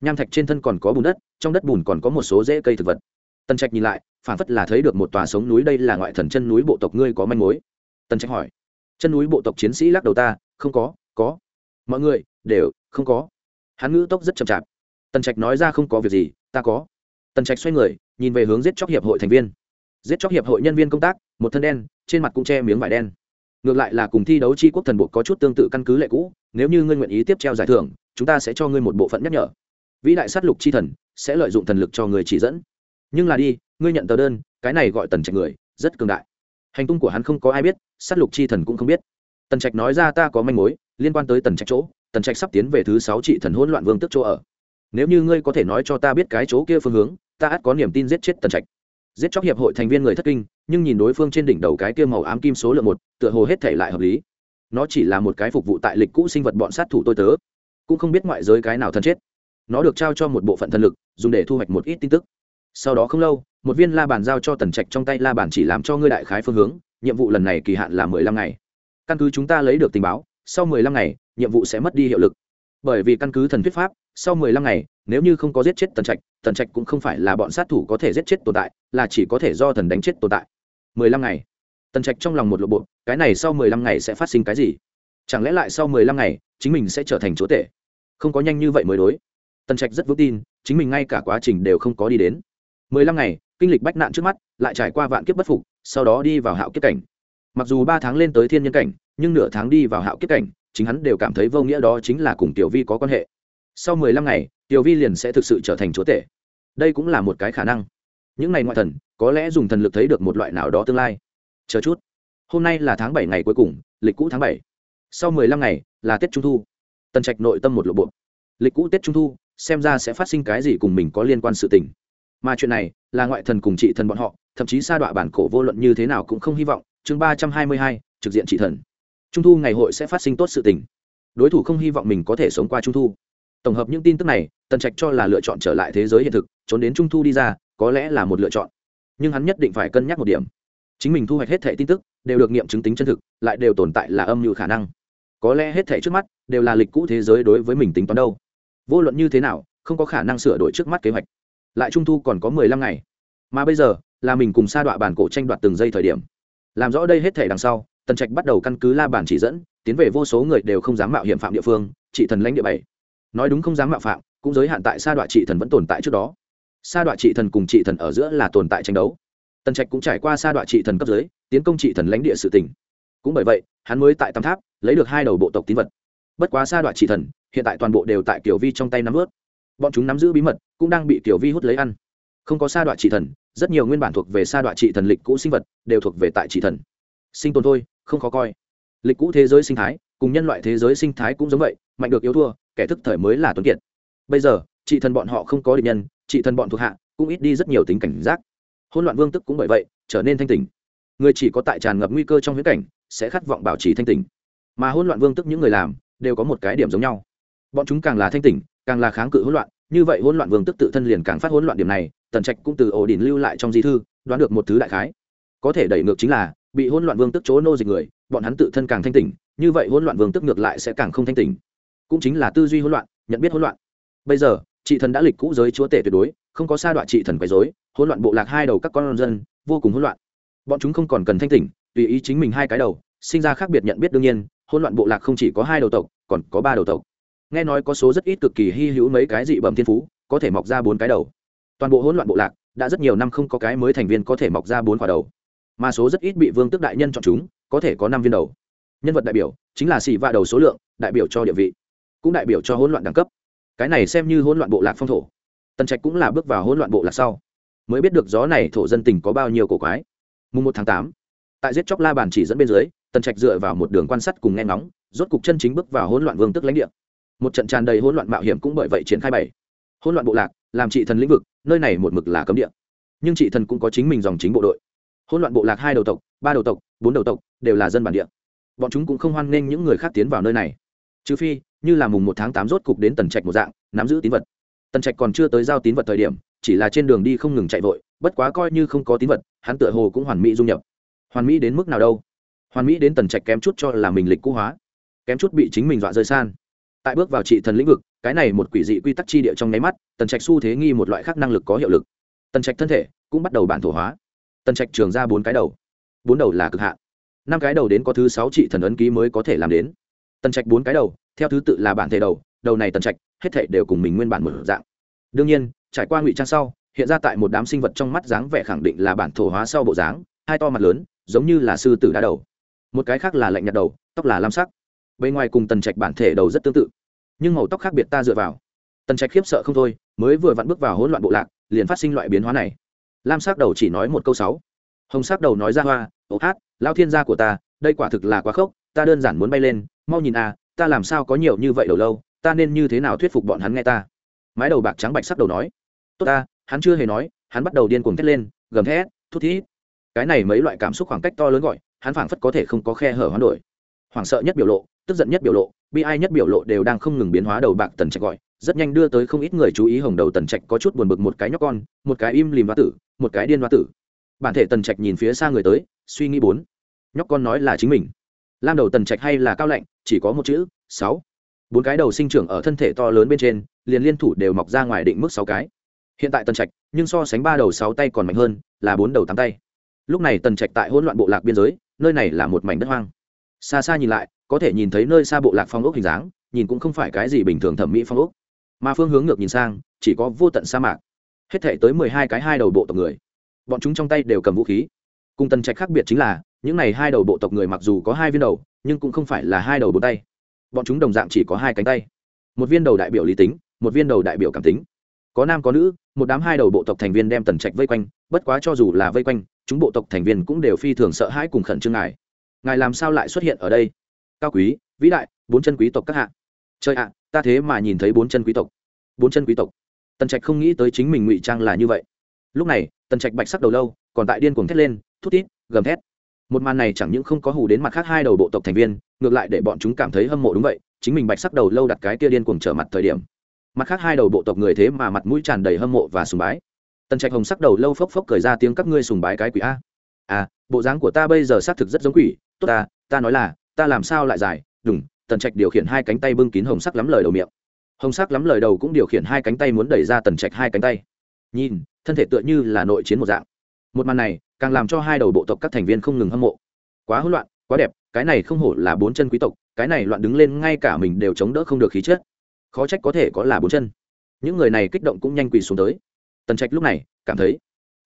Nham thạch trên thân còn có bùn đất, trong đất bùn còn có một số rễ cây thực vật. Tần trạch nhìn lại, phản phất là thấy được một tòa sống núi đây là ngoại thần chân núi bộ tộc ngươi có manh mối tần trạch hỏi. Chân núi bộ tộc chiến sĩ lắc đầu ta, không có có. Mọi người, đều, không có. Hắn ngữ tốc rất chậm chạp. Tần trạch nói ra không có việc gì, ta có. Tần trạch xoay người, nhìn về hướng giết chóc hiệp hội thành viên. Giết chóc hiệp hội nhân viên công tác, một thân đen, trên mặt cũng che miếng vải đen. Ngược lại là cùng thi đấu chi quốc thần bộ có chút tương tự căn cứ lệ cũ, nếu như ngươi nguyện ý tiếp treo giải thưởng, chúng ta sẽ cho ngươi một bộ phận nhắc nhở. Vĩ đại sát lục chi thần, sẽ lợi dụng thần lực cho người chỉ dẫn. Nhưng là đi, ngươi nhận tờ đơn, cái này gọi tần trạch người, rất cường đại. Hành tung của hắn không có ai biết sát lục chi thần cũng không biết. Tần trạch nói ra ta có manh mối, liên quan tới tần trạch chỗ, tần trạch sắp tiến về thứ sáu trị thần hỗn loạn vương tức chỗ ở. Nếu như ngươi có thể nói cho ta biết cái chỗ kia phương hướng, ta ắt có niềm tin giết chết tần trạch. Giết chóc hiệp hội thành viên người thất kinh, nhưng nhìn đối phương trên đỉnh đầu cái kia màu ám kim số lượng một, tựa hồ hết thể lại hợp lý. Nó chỉ là một cái phục vụ tại lịch cũ sinh vật bọn sát thủ tôi tớ, cũng không biết ngoại giới cái nào thân chết. Nó được trao cho một bộ phận thần lực, dùng để thu hoạch một ít tin tức. Sau đó không lâu, một viên la bàn giao cho tần trạch trong tay, la bàn chỉ làm cho ngươi đại khái phương hướng nhiệm vụ lần này kỳ hạn là mười lăm ngày. Căn cứ chúng ta lấy được tình báo, sau mười lăm ngày, nhiệm vụ sẽ mất đi hiệu lực. Bởi vì căn cứ thần thuyết pháp, sau mười lăm ngày, nếu như không có giết chết tần trạch tần trạch cũng không phải là bọn sát thủ có thể giết chết tồn tại, là chỉ có thể do thần đánh chết tồn tại. mười lăm ngày. Tần trạch trong lòng một lộ bộ, cái này sau mười lăm ngày sẽ phát sinh cái gì? Chẳng lẽ lại sau mười lăm ngày, chính mình sẽ trở thành chúa tể? Không có nhanh như vậy mới đối. Tần trạch rất vững tin, chính mình ngay cả quá trình đều không có đi đến. mười lăm ngày kinh lịch bách nạn trước mắt, lại trải qua vạn kiếp bất phục, sau đó đi vào hạo kiếp cảnh. Mặc dù ba tháng lên tới thiên nhân cảnh, nhưng nửa tháng đi vào hạo kiếp cảnh, chính hắn đều cảm thấy vô nghĩa đó chính là cùng tiểu vi có quan hệ. Sau mười lăm ngày, tiểu vi liền sẽ thực sự trở thành chúa tể. Đây cũng là một cái khả năng. Những ngày ngoại thần, có lẽ dùng thần lực thấy được một loại nào đó tương lai. Chờ chút. Hôm nay là tháng bảy ngày cuối cùng, lịch cũ tháng bảy. Sau mười lăm ngày, là tết trung thu. Tần trạch nội tâm một lộ bộ. Lịch cũ tết trung thu, xem ra sẽ phát sinh cái gì cùng mình có liên quan sự tình. Mà chuyện này là ngoại thần cùng trị thần bọn họ, thậm chí sa đọa bản cổ vô luận như thế nào cũng không hy vọng. Chương ba trăm hai mươi hai, trực diện trị thần. Trung thu ngày hội sẽ phát sinh tốt sự tình. Đối thủ không hy vọng mình có thể sống qua trung thu. Tổng hợp những tin tức này, tần trạch cho là lựa chọn trở lại thế giới hiện thực, trốn đến trung thu đi ra, có lẽ là một lựa chọn. Nhưng hắn nhất định phải cân nhắc một điểm. Chính mình thu hoạch hết thẻ tin tức, đều được nghiệm chứng tính chân thực, lại đều tồn tại là âm như khả năng. Có lẽ hết thẻ trước mắt, đều là lịch cũ thế giới đối với mình tính toán đâu. Vô luận như thế nào, không có khả năng sửa đổi trước mắt kế hoạch lại trung thu còn có mười lăm ngày. Mà bây giờ, là mình cùng sa đọa bản cổ tranh đoạt từng giây thời điểm. Làm rõ đây hết thể đằng sau, tần trạch bắt đầu căn cứ la bản chỉ dẫn, tiến về vô số người đều không dám mạo hiểm phạm địa phương, trị thần lãnh địa bảy. Nói đúng không dám mạo phạm, cũng giới hạn tại sa Đoạn trị thần vẫn tồn tại trước đó. Sa Đoạn trị thần cùng trị thần ở giữa là tồn tại tranh đấu. Tần trạch cũng trải qua sa Đoạn trị thần cấp dưới, tiến công trị thần lãnh địa sự tỉnh cũng bởi vậy, hắn mới tại tam tháp, lấy được hai đầu bộ tộc tín vật. Bất quá sa đoạn trị thần, hiện tại toàn bộ đều tại kiểu vi trong tay nắm ướt. Bọn chúng nắm giữ bí mật cũng đang bị kiểu vi hút lấy ăn. Không có sa đoạn chỉ thần, rất nhiều nguyên bản thuộc về sa đoạn trị thần lịch cũ sinh vật đều thuộc về tại trị thần. Sinh tồn thôi, không khó coi. Lịch cũ thế giới sinh thái, cùng nhân loại thế giới sinh thái cũng giống vậy, mạnh được yếu thua, kẻ thức thời mới là tuấn kiệt. Bây giờ, trị thần bọn họ không có địch nhân, trị thần bọn thuộc hạ cũng ít đi rất nhiều tính cảnh giác. Hỗn loạn vương tức cũng bởi vậy trở nên thanh tỉnh. Người chỉ có tại tràn ngập nguy cơ trong huyễn cảnh sẽ khát vọng bảo trì thanh tỉnh. Mà hỗn loạn vương tức những người làm đều có một cái điểm giống nhau. Bọn chúng càng là thanh tỉnh, càng là kháng cự hỗn loạn như vậy hỗn loạn vương tức tự thân liền càng phát hỗn loạn điểm này, tần trạch cũng từ ổ đỉnh lưu lại trong di thư, đoán được một thứ đại khái. Có thể đẩy ngược chính là, bị hỗn loạn vương tức chỗ nô dịch người, bọn hắn tự thân càng thanh tỉnh, như vậy hỗn loạn vương tức ngược lại sẽ càng không thanh tỉnh. Cũng chính là tư duy hỗn loạn, nhận biết hỗn loạn. Bây giờ chị thần đã lịch cũ giới chúa tể tuyệt đối, không có sa đoạn chị thần quấy dối hỗn loạn bộ lạc hai đầu các con dân, vô cùng hỗn loạn. Bọn chúng không còn cần thanh tỉnh, tùy ý chính mình hai cái đầu, sinh ra khác biệt nhận biết đương nhiên, hỗn loạn bộ lạc không chỉ có hai đầu tộc, còn có ba đầu tộc nghe nói có số rất ít cực kỳ hy hữu mấy cái dị bẩm thiên phú, có thể mọc ra bốn cái đầu. Toàn bộ hỗn loạn bộ lạc, đã rất nhiều năm không có cái mới thành viên có thể mọc ra bốn quả đầu. Mà số rất ít bị vương tước đại nhân chọn chúng, có thể có năm viên đầu. Nhân vật đại biểu chính là xì va đầu số lượng, đại biểu cho địa vị, cũng đại biểu cho hỗn loạn đẳng cấp. Cái này xem như hỗn loạn bộ lạc phong thổ. Tần trạch cũng là bước vào hỗn loạn bộ lạc sau, mới biết được gió này thổ dân tình có bao nhiêu cổ quái. Mùng một tháng tám, tại giết chóc la bàn chỉ dẫn bên dưới, tần trạch dựa vào một đường quan sát cùng nghe ngóng, rốt cục chân chính bước vào hỗn loạn vương tức lãnh địa một trận tràn đầy hỗn loạn mạo hiểm cũng bởi vậy triển khai bảy. Hỗn loạn bộ lạc, làm trị thần lĩnh vực, nơi này một mực là cấm địa. Nhưng trị thần cũng có chính mình dòng chính bộ đội. Hỗn loạn bộ lạc hai đầu tộc, ba đầu tộc, bốn đầu tộc đều là dân bản địa. Bọn chúng cũng không hoan nghênh những người khác tiến vào nơi này. Trừ phi, như là mùng một tháng tám rốt cục đến tần trạch một dạng, nắm giữ tín vật. Tần trạch còn chưa tới giao tín vật thời điểm, chỉ là trên đường đi không ngừng chạy vội, bất quá coi như không có tín vật, hắn tựa hồ cũng hoàn mỹ dung nhập. Hoàn mỹ đến mức nào đâu? Hoàn mỹ đến tần trạch kém chút cho là mình lịch cũ hóa, kém chút bị chính mình dọa rơi san tại bước vào trị thần lĩnh vực, cái này một quỷ dị quy tắc chi địa trong nháy mắt, tần trạch xu thế nghi một loại khác năng lực có hiệu lực. Tần trạch thân thể cũng bắt đầu bản thổ hóa. Tần trạch trường ra bốn cái đầu. Bốn đầu là cực hạn. Năm cái đầu đến có thứ sáu trị thần ấn ký mới có thể làm đến. Tần trạch bốn cái đầu, theo thứ tự là bản thể đầu đầu này tần trạch, hết thể đều cùng mình nguyên bản một dạng. Đương nhiên, trải qua ngụy trang sau, hiện ra tại một đám sinh vật trong mắt dáng vẻ khẳng định là bản thổ hóa sau bộ dáng, hai to mặt lớn, giống như là sư tử đá đầu. Một cái khác là lạnh nhạt đầu, tóc là lam sắc bên ngoài cùng tần trạch bản thể đầu rất tương tự, nhưng màu tóc khác biệt ta dựa vào. Tần trạch khiếp sợ không thôi, mới vừa vặn bước vào hỗn loạn bộ lạc, liền phát sinh loại biến hóa này. Lam sắc đầu chỉ nói một câu sáu. Hồng sắc đầu nói ra hoa ồ hát lao thiên gia của ta, đây quả thực là quá khốc, ta đơn giản muốn bay lên, mau nhìn à ta làm sao có nhiều như vậy đầu lâu, ta nên như thế nào thuyết phục bọn hắn nghe ta? Mái đầu bạc trắng bạch sắc đầu nói. Tốt ta, hắn chưa hề nói, hắn bắt đầu điên cuồng thét lên, gầm thét, thút thít. Cái này mấy loại cảm xúc khoảng cách to lớn gọi, hắn phảng phất có thể không có khe hở hoán đổi. Hoảng sợ nhất biểu lộ tức giận nhất biểu lộ, bi ai nhất biểu lộ đều đang không ngừng biến hóa đầu bạc tần trạch gọi, rất nhanh đưa tới không ít người chú ý hồng đầu tần trạch có chút buồn bực một cái nhóc con, một cái im lìm hoa tử, một cái điên hoa tử. Bản thể tần trạch nhìn phía xa người tới, suy nghĩ bốn. Nhóc con nói là chính mình. Lam đầu tần trạch hay là cao lạnh, chỉ có một chữ, sáu. Bốn cái đầu sinh trưởng ở thân thể to lớn bên trên, liền liên thủ đều mọc ra ngoài định mức sáu cái. Hiện tại tần trạch, nhưng so sánh ba đầu sáu tay còn mạnh hơn, là bốn đầu tám tay. Lúc này tần trạch tại hỗn loạn bộ lạc biên giới, nơi này là một mảnh đất hoang. Xa xa nhìn lại có thể nhìn thấy nơi xa bộ lạc phong ốc hình dáng, nhìn cũng không phải cái gì bình thường thẩm mỹ phong ốc. Mà phương hướng ngược nhìn sang, chỉ có vô tận sa mạc. Hết thể tới mười hai cái hai đầu bộ tộc người. Bọn chúng trong tay đều cầm vũ khí. Cùng tần trạch khác biệt chính là, những này hai đầu bộ tộc người mặc dù có hai viên đầu, nhưng cũng không phải là hai đầu bốn tay. Bọn chúng đồng dạng chỉ có hai cánh tay. Một viên đầu đại biểu lý tính, một viên đầu đại biểu cảm tính. Có nam có nữ, một đám hai đầu bộ tộc thành viên đem tần trạch vây quanh, bất quá cho dù là vây quanh, chúng bộ tộc thành viên cũng đều phi thường sợ hãi cùng khẩn trương ngài. Ngài làm sao lại xuất hiện ở đây? Cao quý, vĩ đại, bốn chân quý tộc các hạ. Trời ạ, ta thế mà nhìn thấy bốn chân quý tộc. Bốn chân quý tộc. Tần trạch không nghĩ tới chính mình ngụy trang là như vậy. Lúc này, tần trạch bạch sắc đầu lâu, còn tại điên cuồng thét lên, thút tít gầm thét. Một màn này chẳng những không có hù đến mặt khác hai đầu bộ tộc thành viên, ngược lại để bọn chúng cảm thấy hâm mộ đúng vậy, chính mình bạch sắc đầu lâu đặt cái kia điên cuồng trở mặt thời điểm. Mặt khác hai đầu bộ tộc người thế mà mặt mũi tràn đầy hâm mộ và sùng bái. Tần trạch hồng sắc đầu lâu phốc phốc cười ra tiếng các ngươi sùng bái cái quỷ a. À bộ dáng của ta bây giờ xác thực rất giống quỷ, tốt ta ta nói là ta làm sao lại dài? Đúng tần trạch điều khiển hai cánh tay bưng kín hồng sắc lắm lời đầu miệng. Hồng sắc lắm lời đầu cũng điều khiển hai cánh tay muốn đẩy ra tần trạch hai cánh tay. Nhìn, thân thể tựa như là nội chiến một dạng. Một màn này, càng làm cho hai đầu bộ tộc các thành viên không ngừng hâm mộ. Quá hỗn loạn, quá đẹp, cái này không hổ là bốn chân quý tộc, cái này loạn đứng lên ngay cả mình đều chống đỡ không được khí chết khó trách có thể có là bốn chân. Những người này kích động cũng nhanh quỳ xuống tới. Tần trạch lúc này cảm thấy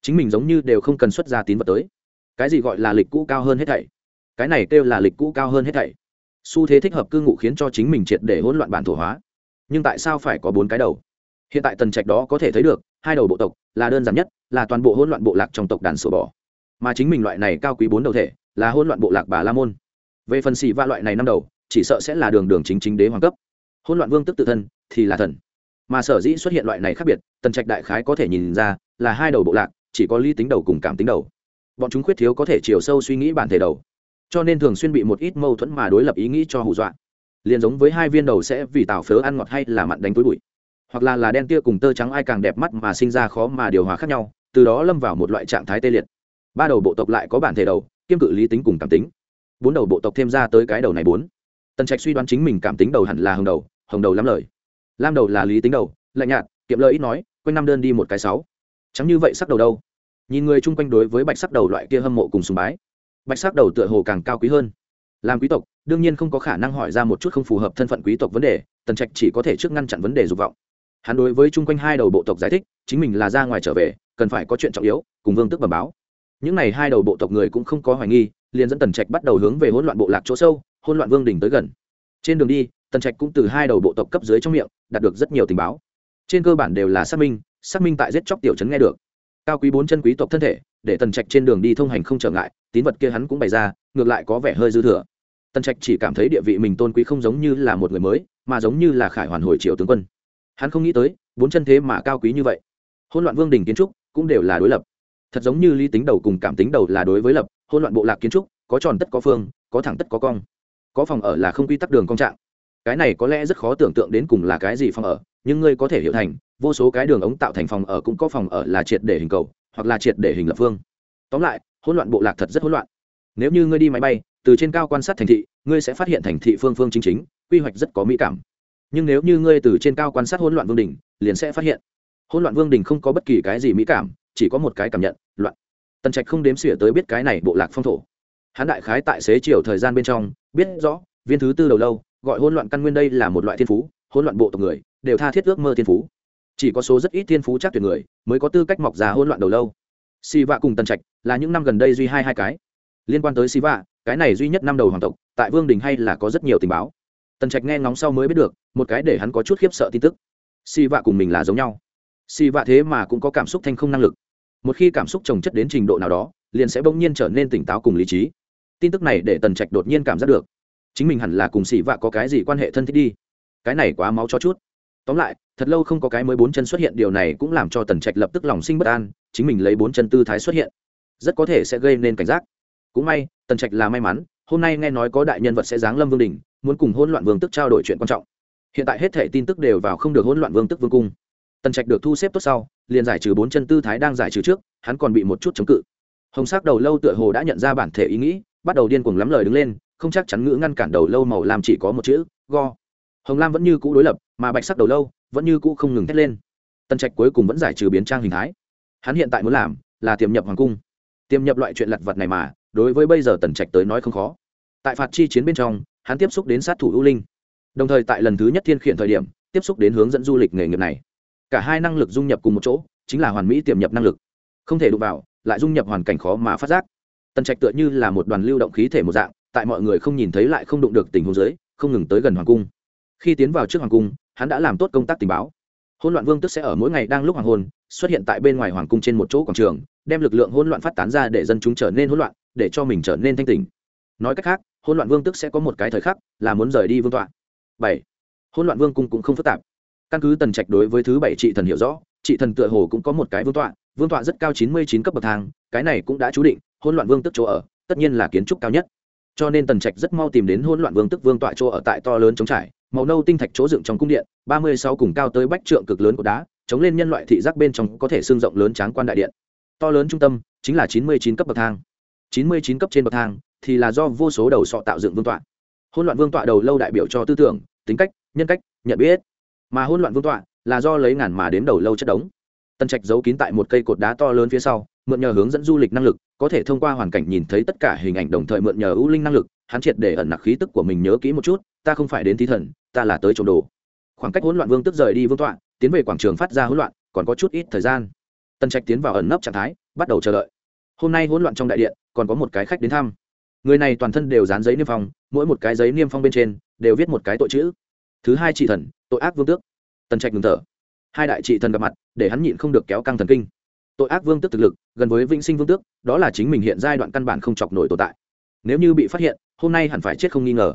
chính mình giống như đều không cần xuất ra tín vật tới. Cái gì gọi là lịch cũ cao hơn hết thảy? Cái này kêu là lịch cũ cao hơn hết thảy. Xu thế thích hợp cư ngụ khiến cho chính mình triệt để hỗn loạn bản thổ hóa. Nhưng tại sao phải có bốn cái đầu? Hiện tại tần trạch đó có thể thấy được, hai đầu bộ tộc là đơn giản nhất, là toàn bộ hỗn loạn bộ lạc trong tộc đàn sổ bỏ mà chính mình loại này cao quý bốn đầu thể là hỗn loạn bộ lạc bà la môn. Về phần xì va loại này năm đầu, chỉ sợ sẽ là đường đường chính chính đế hoàng cấp. Hỗn loạn vương tức tự thân thì là thần. Mà sở dĩ xuất hiện loại này khác biệt, tần trạch đại khái có thể nhìn ra là hai đầu bộ lạc chỉ có lý tính đầu cùng cảm tính đầu. Bọn chúng khuyết thiếu có thể chiều sâu suy nghĩ bản thể đầu cho nên thường xuyên bị một ít mâu thuẫn mà đối lập ý nghĩ cho hù dọa. Liền giống với hai viên đầu sẽ vì tào phớ ăn ngọt hay là mặn đánh túi bụi. Hoặc là là đen tia cùng tơ trắng ai càng đẹp mắt mà sinh ra khó mà điều hòa khác nhau, từ đó lâm vào một loại trạng thái tê liệt. Ba đầu bộ tộc lại có bản thể đầu, kiêm cự lý tính cùng cảm tính. Bốn đầu bộ tộc thêm ra tới cái đầu này bốn. Tần trạch suy đoán chính mình cảm tính đầu hẳn là hồng đầu hồng đầu lắm lời. Lam đầu là lý tính đầu, lạnh nhạt, kiệm lợi ít nói, quanh năm đơn đi một cái sáu. Chẳng như vậy sắc đầu đâu. Nhìn người chung quanh đối với bạch sắc đầu loại kia hâm mộ cùng sùng bái bạch sắc đầu tựa hồ càng cao quý hơn. Làm quý tộc, đương nhiên không có khả năng hỏi ra một chút không phù hợp thân phận quý tộc vấn đề, tần trạch chỉ có thể trước ngăn chặn vấn đề dục vọng. Hắn đối với chung quanh hai đầu bộ tộc giải thích, chính mình là ra ngoài trở về, cần phải có chuyện trọng yếu, cùng vương tức bẩm báo. Những n à y hai đầu bộ tộc người cũng không có hoài nghi, liền dẫn tần trạch bắt đầu hướng về hỗn loạn bộ lạc chỗ sâu, hỗn loạn vương đỉnh tới gần. Trên đường đi, tần trạch cũng từ hai đầu bộ tộc cấp dưới trong miệng, đạt được rất nhiều tình báo. Trên cơ bản đều là xác minh xác minh tại giết chóc tiểu trấn nghe được. Cao quý bốn chân quý tộc thân thể, để tần trạch trên đường đi thông hành không trở ngại tín vật kia hắn cũng bày ra, ngược lại có vẻ hơi dư thừa. Tần trạch chỉ cảm thấy địa vị mình tôn quý không giống như là một người mới, mà giống như là khải hoàn hồi triều tướng quân. Hắn không nghĩ tới, bốn chân thế mà cao quý như vậy. Hôn loạn vương đình kiến trúc cũng đều là đối lập. Thật giống như lý tính đầu cùng cảm tính đầu là đối với lập hôn loạn bộ lạc kiến trúc, có tròn tất có phương, có thẳng tất có cong. Có phòng ở là không quy tắc đường cong trạng. Cái này có lẽ rất khó tưởng tượng đến cùng là cái gì phòng ở, nhưng ngươi có thể hiểu thành, vô số cái đường ống tạo thành phòng ở cũng có phòng ở là triệt để hình cầu, hoặc là triệt để hình lập phương tóm lại, hỗn loạn bộ lạc thật rất hỗn loạn. Nếu như ngươi đi máy bay, từ trên cao quan sát thành thị, ngươi sẽ phát hiện thành thị phương phương chính chính, quy hoạch rất có mỹ cảm. Nhưng nếu như ngươi từ trên cao quan sát hỗn loạn vương đình liền sẽ phát hiện, hỗn loạn vương đình không có bất kỳ cái gì mỹ cảm, chỉ có một cái cảm nhận, loạn. Tần trạch không đếm xỉa tới biết cái này bộ lạc phong thổ. Hắn đại khái tại xế chiều thời gian bên trong, biết rõ, viên thứ tư đầu lâu, gọi hỗn loạn căn nguyên đây là một loại thiên phú, hỗn loạn bộ tộc người, đều tha thiết ước mơ thiên phú. Chỉ có số rất ít thiên phú chắc tuyệt người, mới có tư cách mọc già hỗn loạn đầu lâu si vạ cùng tần trạch là những năm gần đây duy hai hai cái. Liên quan tới si vạ, cái này duy nhất năm đầu hoàng tộc, tại vương đình hay là có rất nhiều tình báo. Tần trạch nghe ngóng sau mới biết được, một cái để hắn có chút khiếp sợ tin tức. Si vạ cùng mình là giống nhau. Si vạ thế mà cũng có cảm xúc thanh không năng lực. Một khi cảm xúc trồng chất đến trình độ nào đó, liền sẽ bỗng nhiên trở nên tỉnh táo cùng lý trí. Tin tức này để tần trạch đột nhiên cảm giác được. Chính mình hẳn là cùng xỉ vạ có cái gì quan hệ thân thích đi. Cái này quá máu cho chút tóm lại, thật lâu không có cái mới bốn chân xuất hiện, điều này cũng làm cho tần trạch lập tức lòng sinh bất an, chính mình lấy bốn chân tư thái xuất hiện, rất có thể sẽ gây nên cảnh giác. Cũng may, tần trạch là may mắn, hôm nay nghe nói có đại nhân vật sẽ giáng lâm vương đình muốn cùng hỗn loạn vương tức trao đổi chuyện quan trọng. Hiện tại hết thể tin tức đều vào không được hỗn loạn vương tức vương cung. Tần trạch được thu xếp tốt sau, liền giải trừ bốn chân tư thái đang giải trừ trước, hắn còn bị một chút chống cự. Hồng sắc đầu lâu tựa hồ đã nhận ra bản thể ý nghĩ, bắt đầu điên cuồng lắm lời đứng lên, không chắc chắn ngữ ngăn cản đầu lâu màu làm chỉ có một chữ, go hồng lam vẫn như cũ đối lập mà bạch sắc đầu lâu vẫn như cũ không ngừng thét lên. Tần trạch cuối cùng vẫn giải trừ biến trang hình thái. Hắn hiện tại muốn làm là tiềm nhập hoàng cung. Tiềm nhập loại chuyện lặt vặt này mà đối với bây giờ tần trạch tới nói không khó. Tại phạt chi chiến bên trong hắn tiếp xúc đến sát thủ ưu linh. Đồng thời tại lần thứ nhất thiên khiển thời điểm tiếp xúc đến hướng dẫn du lịch nghề nghiệp này. Cả hai năng lực dung nhập cùng một chỗ chính là hoàn mỹ tiềm nhập năng lực. Không thể đụng vào lại dung nhập hoàn cảnh khó mà phát giác. Tần trạch tựa như là một đoàn lưu động khí thể một dạng tại mọi người không nhìn thấy lại không đụng được tình huống giới, không ngừng tới gần hoàng cung khi tiến vào trước hoàng cung, hắn đã làm tốt công tác tình báo. Hôn loạn vương tức sẽ ở mỗi ngày đang lúc hoàng hôn, xuất hiện tại bên ngoài hoàng cung trên một chỗ quảng trường, đem lực lượng hỗn loạn phát tán ra để dân chúng trở nên hỗn loạn, để cho mình trở nên thanh tỉnh. Nói cách khác, hỗn loạn vương tức sẽ có một cái thời khắc là muốn rời đi vương tọa. Bảy, hỗn loạn vương cung cũng không phức tạp. Căn cứ tần trạch đối với thứ bảy trị thần hiểu rõ, trị thần tựa hồ cũng có một cái vương tọa vương tọa rất cao chín mươi chín cấp bậc thang, cái này cũng đã chú định, hỗn loạn vương tức chỗ ở, tất nhiên là kiến trúc cao nhất. Cho nên tần trạch rất mau tìm đến hỗn loạn vương tức vương tọa chỗ ở tại to lớn chống trải màu nâu tinh thạch chỗ dựng trong cung điện, ba mươi sáu cùng cao tới bách trượng cực lớn của đá, chống lên nhân loại thị giác bên trong có thể xương rộng lớn tráng quan đại điện. To lớn trung tâm chính là chín mươi chín cấp bậc thang. chín mươi chín cấp trên bậc thang thì là do vô số đầu sọ tạo dựng vương tọa. Hỗn loạn vương tọa đầu lâu đại biểu cho tư tưởng, tính cách, nhân cách, nhận biết. Mà hỗn loạn vương tọa là do lấy ngàn mà đến đầu lâu chất đống. Tân trạch giấu kín tại một cây cột đá to lớn phía sau, mượn nhờ hướng dẫn du lịch năng lực, có thể thông qua hoàn cảnh nhìn thấy tất cả hình ảnh đồng thời mượn nhờ ưu linh năng lực hắn triệt để ẩn nặc khí tức của mình nhớ kỹ một chút, ta không phải đến thí thần, ta là tới trộm đồ. Khoảng cách hỗn loạn vương tức rời đi vương tọa, tiến về quảng trường phát ra hỗn loạn, còn có chút ít thời gian. Tân trạch tiến vào ẩn nấp trạng thái, bắt đầu chờ đợi. Hôm nay hỗn loạn trong đại điện, còn có một cái khách đến thăm. Người này toàn thân đều dán giấy niêm phong, mỗi một cái giấy niêm phong bên trên đều viết một cái tội chữ. Thứ hai trị thần, tội ác vương tước. Tần trạch ngừng thở. Hai đại trị thần gặp mặt, để hắn nhịn không được kéo căng thần kinh. Tội ác vương tước thực lực, gần với vĩnh sinh vương tước, đó là chính mình hiện giai đoạn căn bản không chọc nổi tồn tại. Nếu như bị phát hiện hôm nay hẳn phải chết không nghi ngờ.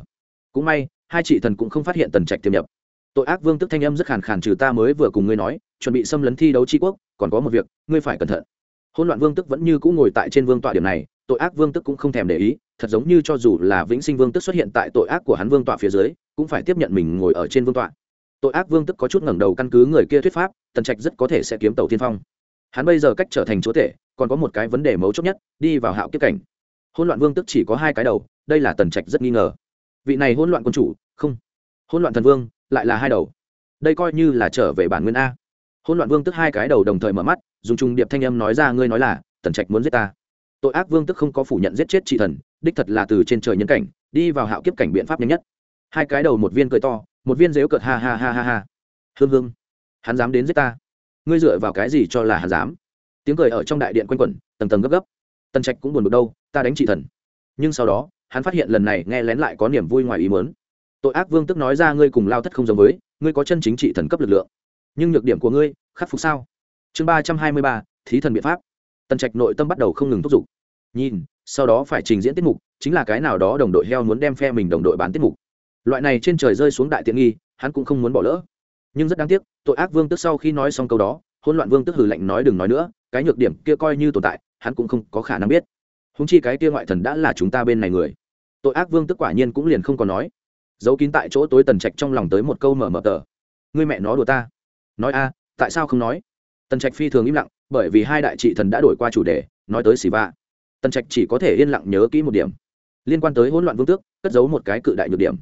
Cũng may, hai chị thần cũng không phát hiện tần trạch tiềm nhập. Tội ác vương tức thanh âm rất khàn khàn trừ ta mới vừa cùng ngươi nói, chuẩn bị xâm lấn thi đấu tri quốc, còn có một việc, ngươi phải cẩn thận. Hôn loạn vương tức vẫn như cũng ngồi tại trên vương tọa điểm này, tội ác vương tức cũng không thèm để ý, thật giống như cho dù là vĩnh sinh vương tức xuất hiện tại tội ác của hắn vương tọa phía dưới, cũng phải tiếp nhận mình ngồi ở trên vương tọa. Tội ác vương tức có chút ngẩng đầu căn cứ người kia thuyết pháp, tần trạch rất có thể sẽ kiếm tàu tiên phong. Hắn bây giờ cách trở thành chúa tể, còn có một cái vấn đề mấu chốt nhất, đi vào hạo kiếp cảnh. Hôn loạn vương tức chỉ có hai cái đầu đây là tần trạch rất nghi ngờ. Vị này hôn loạn quân chủ, không. Hôn loạn thần vương, lại là hai đầu. Đây coi như là trở về bản nguyên a. Hôn loạn vương tức hai cái đầu đồng thời mở mắt, dùng trung điệp thanh âm nói ra ngươi nói là, tần trạch muốn giết ta. Tội ác vương tức không có phủ nhận giết chết chị thần, đích thật là từ trên trời nhân cảnh, đi vào hạo kiếp cảnh biện pháp nhanh nhất. Hai cái đầu một viên cười to, một viên dếu cợt ha ha ha ha ha. Hương hương. Hắn dám đến giết ta. Ngươi dựa vào cái gì cho là hắn dám? Tiếng cười ở trong đại điện quanh quẩn, tầng tầng gấp gấp. Tần trạch cũng buồn bực đâu, ta đánh chị thần. Nhưng sau đó hắn phát hiện lần này nghe lén lại có niềm vui ngoài ý mớn tội ác vương tức nói ra ngươi cùng lao thất không giống với, ngươi có chân chính trị thần cấp lực lượng. Nhưng nhược điểm của ngươi, khắc phục sao? Chương ba trăm hai mươi ba, thí thần biện pháp. Tần trạch nội tâm bắt đầu không ngừng thúc giục. Nhìn, sau đó phải trình diễn tiết mục, chính là cái nào đó đồng đội heo muốn đem phe mình đồng đội bán tiết mục. Loại này trên trời rơi xuống đại tiện nghi, hắn cũng không muốn bỏ lỡ. Nhưng rất đáng tiếc, tội ác vương tức sau khi nói xong câu đó hôn loạn vương tức hử lạnh nói đừng nói nữa, cái nhược điểm kia coi như tồn tại, hắn cũng không có khả năng biết húng chi cái kia ngoại thần đã là chúng ta bên này người. Tội ác vương tức quả nhiên cũng liền không còn nói. Giấu kín tại chỗ tối tần trạch trong lòng tới một câu mở mở tờ. Ngươi mẹ nó đùa ta. Nói a, tại sao không nói? Tần trạch phi thường im lặng, bởi vì hai đại trị thần đã đổi qua chủ đề, nói tới xì va. Tần trạch chỉ có thể yên lặng nhớ kỹ một điểm. Liên quan tới hỗn loạn vương tước, cất giấu một cái cự đại nhược điểm.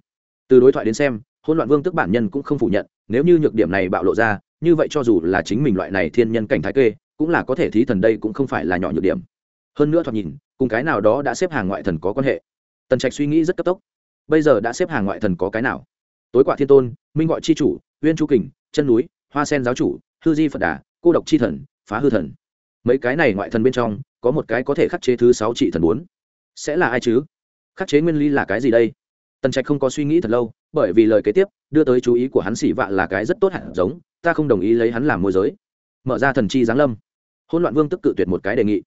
Từ đối thoại đến xem, hỗn loạn vương tước bản nhân cũng không phủ nhận, nếu như nhược điểm này bạo lộ ra, như vậy cho dù là chính mình loại này thiên nhân cảnh thái kê, cũng là có thể thí thần đây cũng không phải là nhỏ nhược điểm hơn nữa thoạt nhìn, cùng cái nào đó đã xếp hàng ngoại thần có quan hệ. Tần trạch suy nghĩ rất cấp tốc. Bây giờ đã xếp hàng ngoại thần có cái nào? Tối quả thiên tôn, minh gọi c h i chủ, uyên chu kình, chân núi, hoa sen giáo chủ, hư di phật đà, cô độc c h i thần, phá hư thần. Mấy cái này ngoại thần bên trong, có một cái có thể khắc chế thứ sáu trị thần bốn. Sẽ là ai chứ? Khắc chế nguyên lý là cái gì đây? Tần trạch không có suy nghĩ thật lâu, bởi vì lời kế tiếp, đưa tới chú ý của hắn xỉ vạ là cái rất tốt hẳn giống, ta không đồng ý lấy hắn làm môi giới. Mở ra thần chi giáng lâm. Hôn loạn vương tức cự tuyệt một cái đề nghị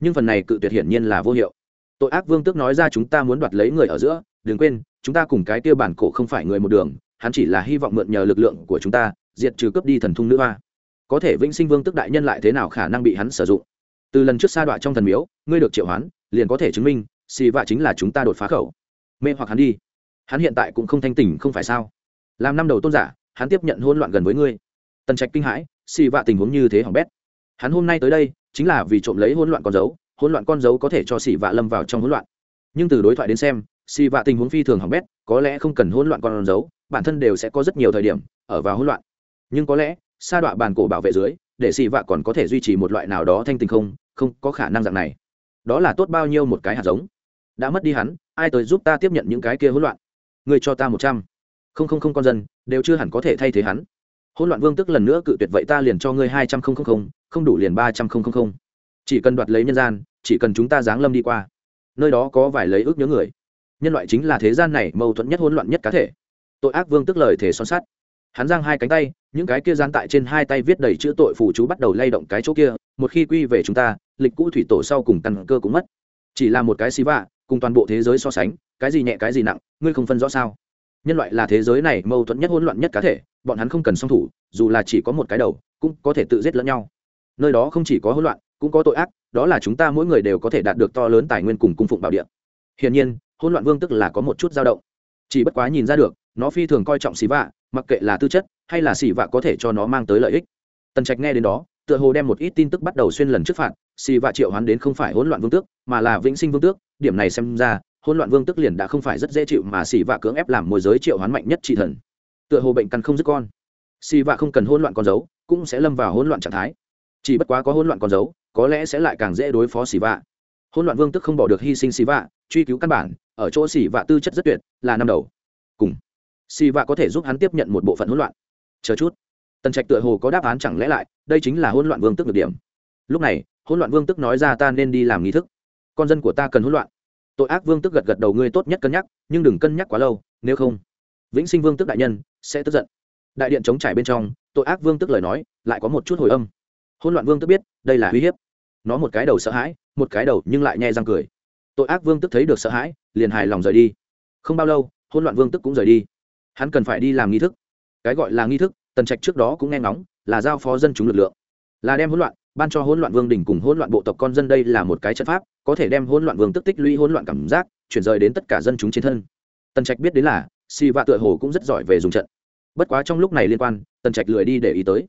nhưng phần này cự tuyệt hiển nhiên là vô hiệu. Tội ác vương tước nói ra chúng ta muốn đoạt lấy người ở giữa, đừng quên, chúng ta cùng cái tiêu bản cổ không phải người một đường, hắn chỉ là hy vọng mượn nhờ lực lượng của chúng ta, diệt trừ cướp đi thần thung nữ hoa. Có thể vĩnh sinh vương tức đại nhân lại thế nào khả năng bị hắn sử dụng? Từ lần trước sa đọa trong thần miếu, ngươi được triệu hoán, liền có thể chứng minh, xì vạ chính là chúng ta đột phá khẩu. Mê hoặc hắn đi. Hắn hiện tại cũng không thanh tỉnh không phải sao? Làm năm đầu tôn giả, hắn tiếp nhận hôn loạn gần với ngươi. Tần trạch kinh hãi, xì vạ tình huống như thế hỏng bét. Hắn hôm nay tới đây chính là vì trộm lấy hỗn loạn con dấu, hỗn loạn con dấu có thể cho xỉ vạ lâm vào trong hỗn loạn. Nhưng từ đối thoại đến xem xỉ vạ tình huống phi thường hỏng bét, có lẽ không cần hỗn loạn con dấu, bản thân đều sẽ có rất nhiều thời điểm ở vào hỗn loạn. Nhưng có lẽ, sa đọa bàn cổ bảo vệ dưới, để xỉ vạ còn có thể duy trì một loại nào đó thanh tình không không có khả năng dạng này. Đó là tốt bao nhiêu một cái hạt giống. Đã mất đi hắn, ai tới giúp ta tiếp nhận những cái kia hỗn loạn? Người cho ta một trăm. Không không không con dân, đều chưa hẳn có thể thay thế hắn hỗn loạn vương tức lần nữa cự tuyệt vậy ta liền cho ngươi hai trăm không không không không đủ liền ba trăm không không không. Chỉ cần đoạt lấy nhân gian, chỉ cần chúng ta giáng lâm đi qua. Nơi đó có vài lấy ước nhớ người. Nhân loại chính là thế gian này mâu thuẫn nhất hỗn loạn nhất cá thể. Tội ác vương tức lời thể son sát hắn giang hai cánh tay, những cái kia gian tại trên hai tay viết đầy chữ tội phù chú bắt đầu lay động cái chỗ kia, một khi quy về chúng ta, lịch cũ thủy tổ sau cùng căn cơ cũng mất. Chỉ là một cái xí vạ, cùng toàn bộ thế giới so sánh, cái gì nhẹ cái gì nặng, ngươi không phân rõ sao? Nhân loại là thế giới này mâu thuẫn nhất hỗn loạn nhất cá thể bọn hắn không cần song thủ, dù là chỉ có một cái đầu, cũng có thể tự giết lẫn nhau. Nơi đó không chỉ có hỗn loạn, cũng có tội ác, đó là chúng ta mỗi người đều có thể đạt được to lớn tài nguyên cùng cung phụng bảo địa. Hiển nhiên, hỗn loạn vương tức là có một chút dao động. Chỉ bất quá nhìn ra được, nó phi thường coi trọng xì vạ, mặc kệ là tư chất, hay là xì vạ có thể cho nó mang tới lợi ích. Tần trạch nghe đến đó, tựa hồ đem một ít tin tức bắt đầu xuyên lần trước phạt, xì vạ triệu hoán đến không phải hỗn loạn vương tước, mà là vĩnh sinh vương tước, điểm này xem ra, hỗn loạn vương tức liền đã không phải rất dễ chịu mà xì vạ cưỡng ép làm môi giới triệu hoán mạnh nhất trị thần tựa hồ bệnh căn không dứt con. Xì vạ không cần hỗn loạn con dấu, cũng sẽ lâm vào hỗn loạn trạng thái. Chỉ bất quá có hỗn loạn con dấu, có lẽ sẽ lại càng dễ đối phó xì vạ. Hỗn loạn vương tức không bỏ được hy sinh xì vạ, truy cứu căn bản, ở chỗ xì vạ tư chất rất tuyệt, là năm đầu. Cùng, xì vạ có thể giúp hắn tiếp nhận một bộ phận hỗn loạn. Chờ chút. Tần trạch tựa hồ có đáp án chẳng lẽ lại, đây chính là hỗn loạn vương tức được điểm. Lúc này, hỗn loạn vương tức nói ra ta nên đi làm nghi thức. Con dân của ta cần hỗn loạn. Tội ác vương tức gật gật đầu, ngươi tốt nhất cân nhắc, nhưng đừng cân nhắc quá lâu, nếu không vĩnh sinh vương tức đại nhân, sẽ tức giận. Đại điện chống trải bên trong, tội ác vương tức lời nói, lại có một chút hồi âm. Hôn loạn vương tức biết, đây là uy hiếp. Nó một cái đầu sợ hãi, một cái đầu nhưng lại nhẹ răng cười. Tội ác vương tức thấy được sợ hãi, liền hài lòng rời đi. Không bao lâu hôn loạn vương tức cũng rời đi. Hắn cần phải đi làm nghi thức. Cái gọi là nghi thức, tần trạch trước đó cũng nghe ngóng, là giao phó dân chúng lực lượng. Là đem hỗn loạn, ban cho hỗn loạn vương đình cùng hỗn loạn bộ tộc con dân đây là một cái trận pháp, có thể đem hỗn loạn vương tức tích lũy hỗn loạn cảm giác, chuyển rời đến tất cả dân chúng trên thân. Tần trạch biết đến là si vạ tựa hồ cũng rất giỏi về dùng trận. Bất quá trong lúc này liên quan, tần trạch lười đi để ý tới.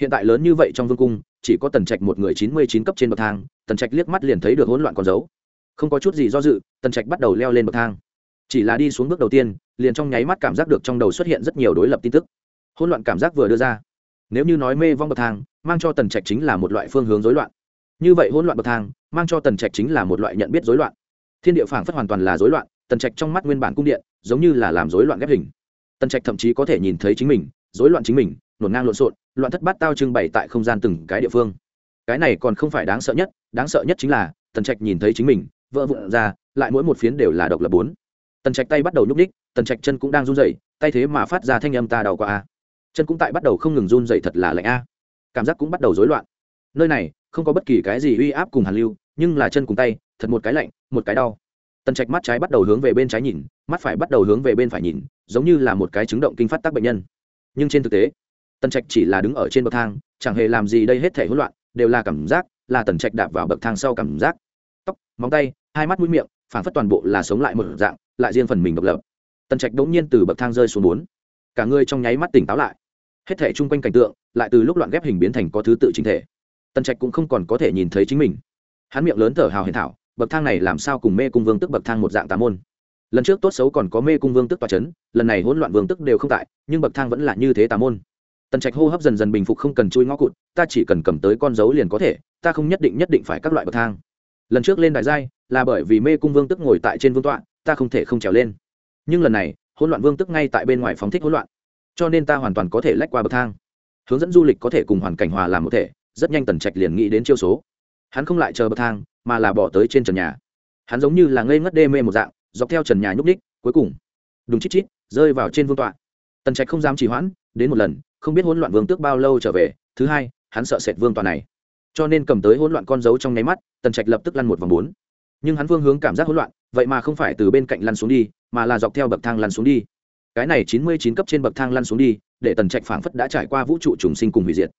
Hiện tại lớn như vậy trong vương cung, chỉ có tần trạch một người chín mươi chín cấp trên bậc thang, tần trạch liếc mắt liền thấy được hỗn loạn con dấu. Không có chút gì do dự, tần trạch bắt đầu leo lên bậc thang. Chỉ là đi xuống bước đầu tiên, liền trong nháy mắt cảm giác được trong đầu xuất hiện rất nhiều đối lập tin tức. Hỗn loạn cảm giác vừa đưa ra. Nếu như nói mê vong bậc thang, mang cho tần trạch chính là một loại phương hướng rối loạn. Như vậy hỗn loạn bậc thang, mang cho tần trạch chính là một loại nhận biết rối loạn. Thiên địa phảng phất hoàn toàn là rối loạn tần trạch trong mắt nguyên bản cung điện, giống như là làm rối loạn ghép hình. Tần trạch thậm chí có thể nhìn thấy chính mình, rối loạn chính mình nổn ngang lộn xộn, loạn thất bát tao trưng bày tại không gian từng cái địa phương. Cái này còn không phải đáng sợ nhất, đáng sợ nhất chính là, tần trạch nhìn thấy chính mình, vỡ vụn ra, lại mỗi một phiến đều là độc lập bốn. Tần trạch tay bắt đầu nhúc ních tần trạch chân cũng đang run dậy tay thế mà phát ra thanh âm ta đau qua a. Chân cũng tại bắt đầu không ngừng run dậy thật là lạnh a. Cảm giác cũng bắt đầu rối loạn. Nơi này, không có bất kỳ cái gì uy áp cùng hàn lưu, nhưng là chân cùng tay, thật một cái lạnh, một cái đau tần trạch mắt trái bắt đầu hướng về bên trái nhìn, mắt phải bắt đầu hướng về bên phải nhìn, giống như là một cái chứng động kinh phát tác bệnh nhân. Nhưng trên thực tế, tần trạch chỉ là đứng ở trên bậc thang, chẳng hề làm gì đây hết thể hỗn loạn, đều là cảm giác, là tần trạch đạp vào bậc thang sau cảm giác. Tóc, móng tay, hai mắt mũi miệng phản phất toàn bộ là sống lại một dạng, lại riêng phần mình độc lập. Tần trạch đống nhiên từ bậc thang rơi xuống bốn. Cả người trong nháy mắt tỉnh táo lại. Hết thể chung quanh cảnh tượng, lại từ lúc loạn ghép hình biến thành có thứ tự chính thể. Tần trạch cũng không còn có thể nhìn thấy chính mình. Hắn miệng lớn thở hào hiền thảo bậc thang này làm sao cùng mê cung vương tức bậc thang một dạng tà môn? Lần trước tốt xấu còn có mê cung vương tức tòa c h ấ n lần này hỗn loạn vương tức đều không tại, nhưng bậc thang vẫn là như thế tà môn. Tần trạch hô hấp dần dần bình phục không cần chui ngõ cụt, ta chỉ cần cầm tới con dấu liền có thể, ta không nhất định nhất định phải các loại bậc thang. Lần trước lên đại giai, là bởi vì mê cung vương tức ngồi tại trên vương tọa, ta không thể không trèo lên. Nhưng lần này, hỗn loạn vương tức ngay tại bên ngoài phóng thích hỗn loạn, cho nên ta hoàn toàn có thể lách qua bậc thang. Hướng dẫn du lịch có thể cùng hoàn cảnh hòa làm một thể, rất nhanh tần trạch liền nghĩ đến chiêu số. Hắn không lại chờ bậc thang mà là bỏ tới trên trần nhà. Hắn giống như là ngây ngất đê mê một dạng, dọc theo trần nhà nhúc ních cuối cùng đúng chít chít, rơi vào trên vương tọa. Tần trạch không dám trì hoãn, đến một lần, không biết hỗn loạn vương tước bao lâu trở về, thứ hai, hắn sợ sệt vương tọa này. Cho nên cầm tới hỗn loạn con dấu trong nháy mắt, tần trạch lập tức lăn một vòng bốn. Nhưng hắn vương hướng cảm giác hỗn loạn, vậy mà không phải từ bên cạnh lăn xuống đi, mà là dọc theo bậc thang lăn xuống đi. Cái này chín mươi chín cấp trên bậc thang lăn xuống đi, để tần trạch phảng phất đã trải qua vũ trụ trùng sinh cùng hủy diệt.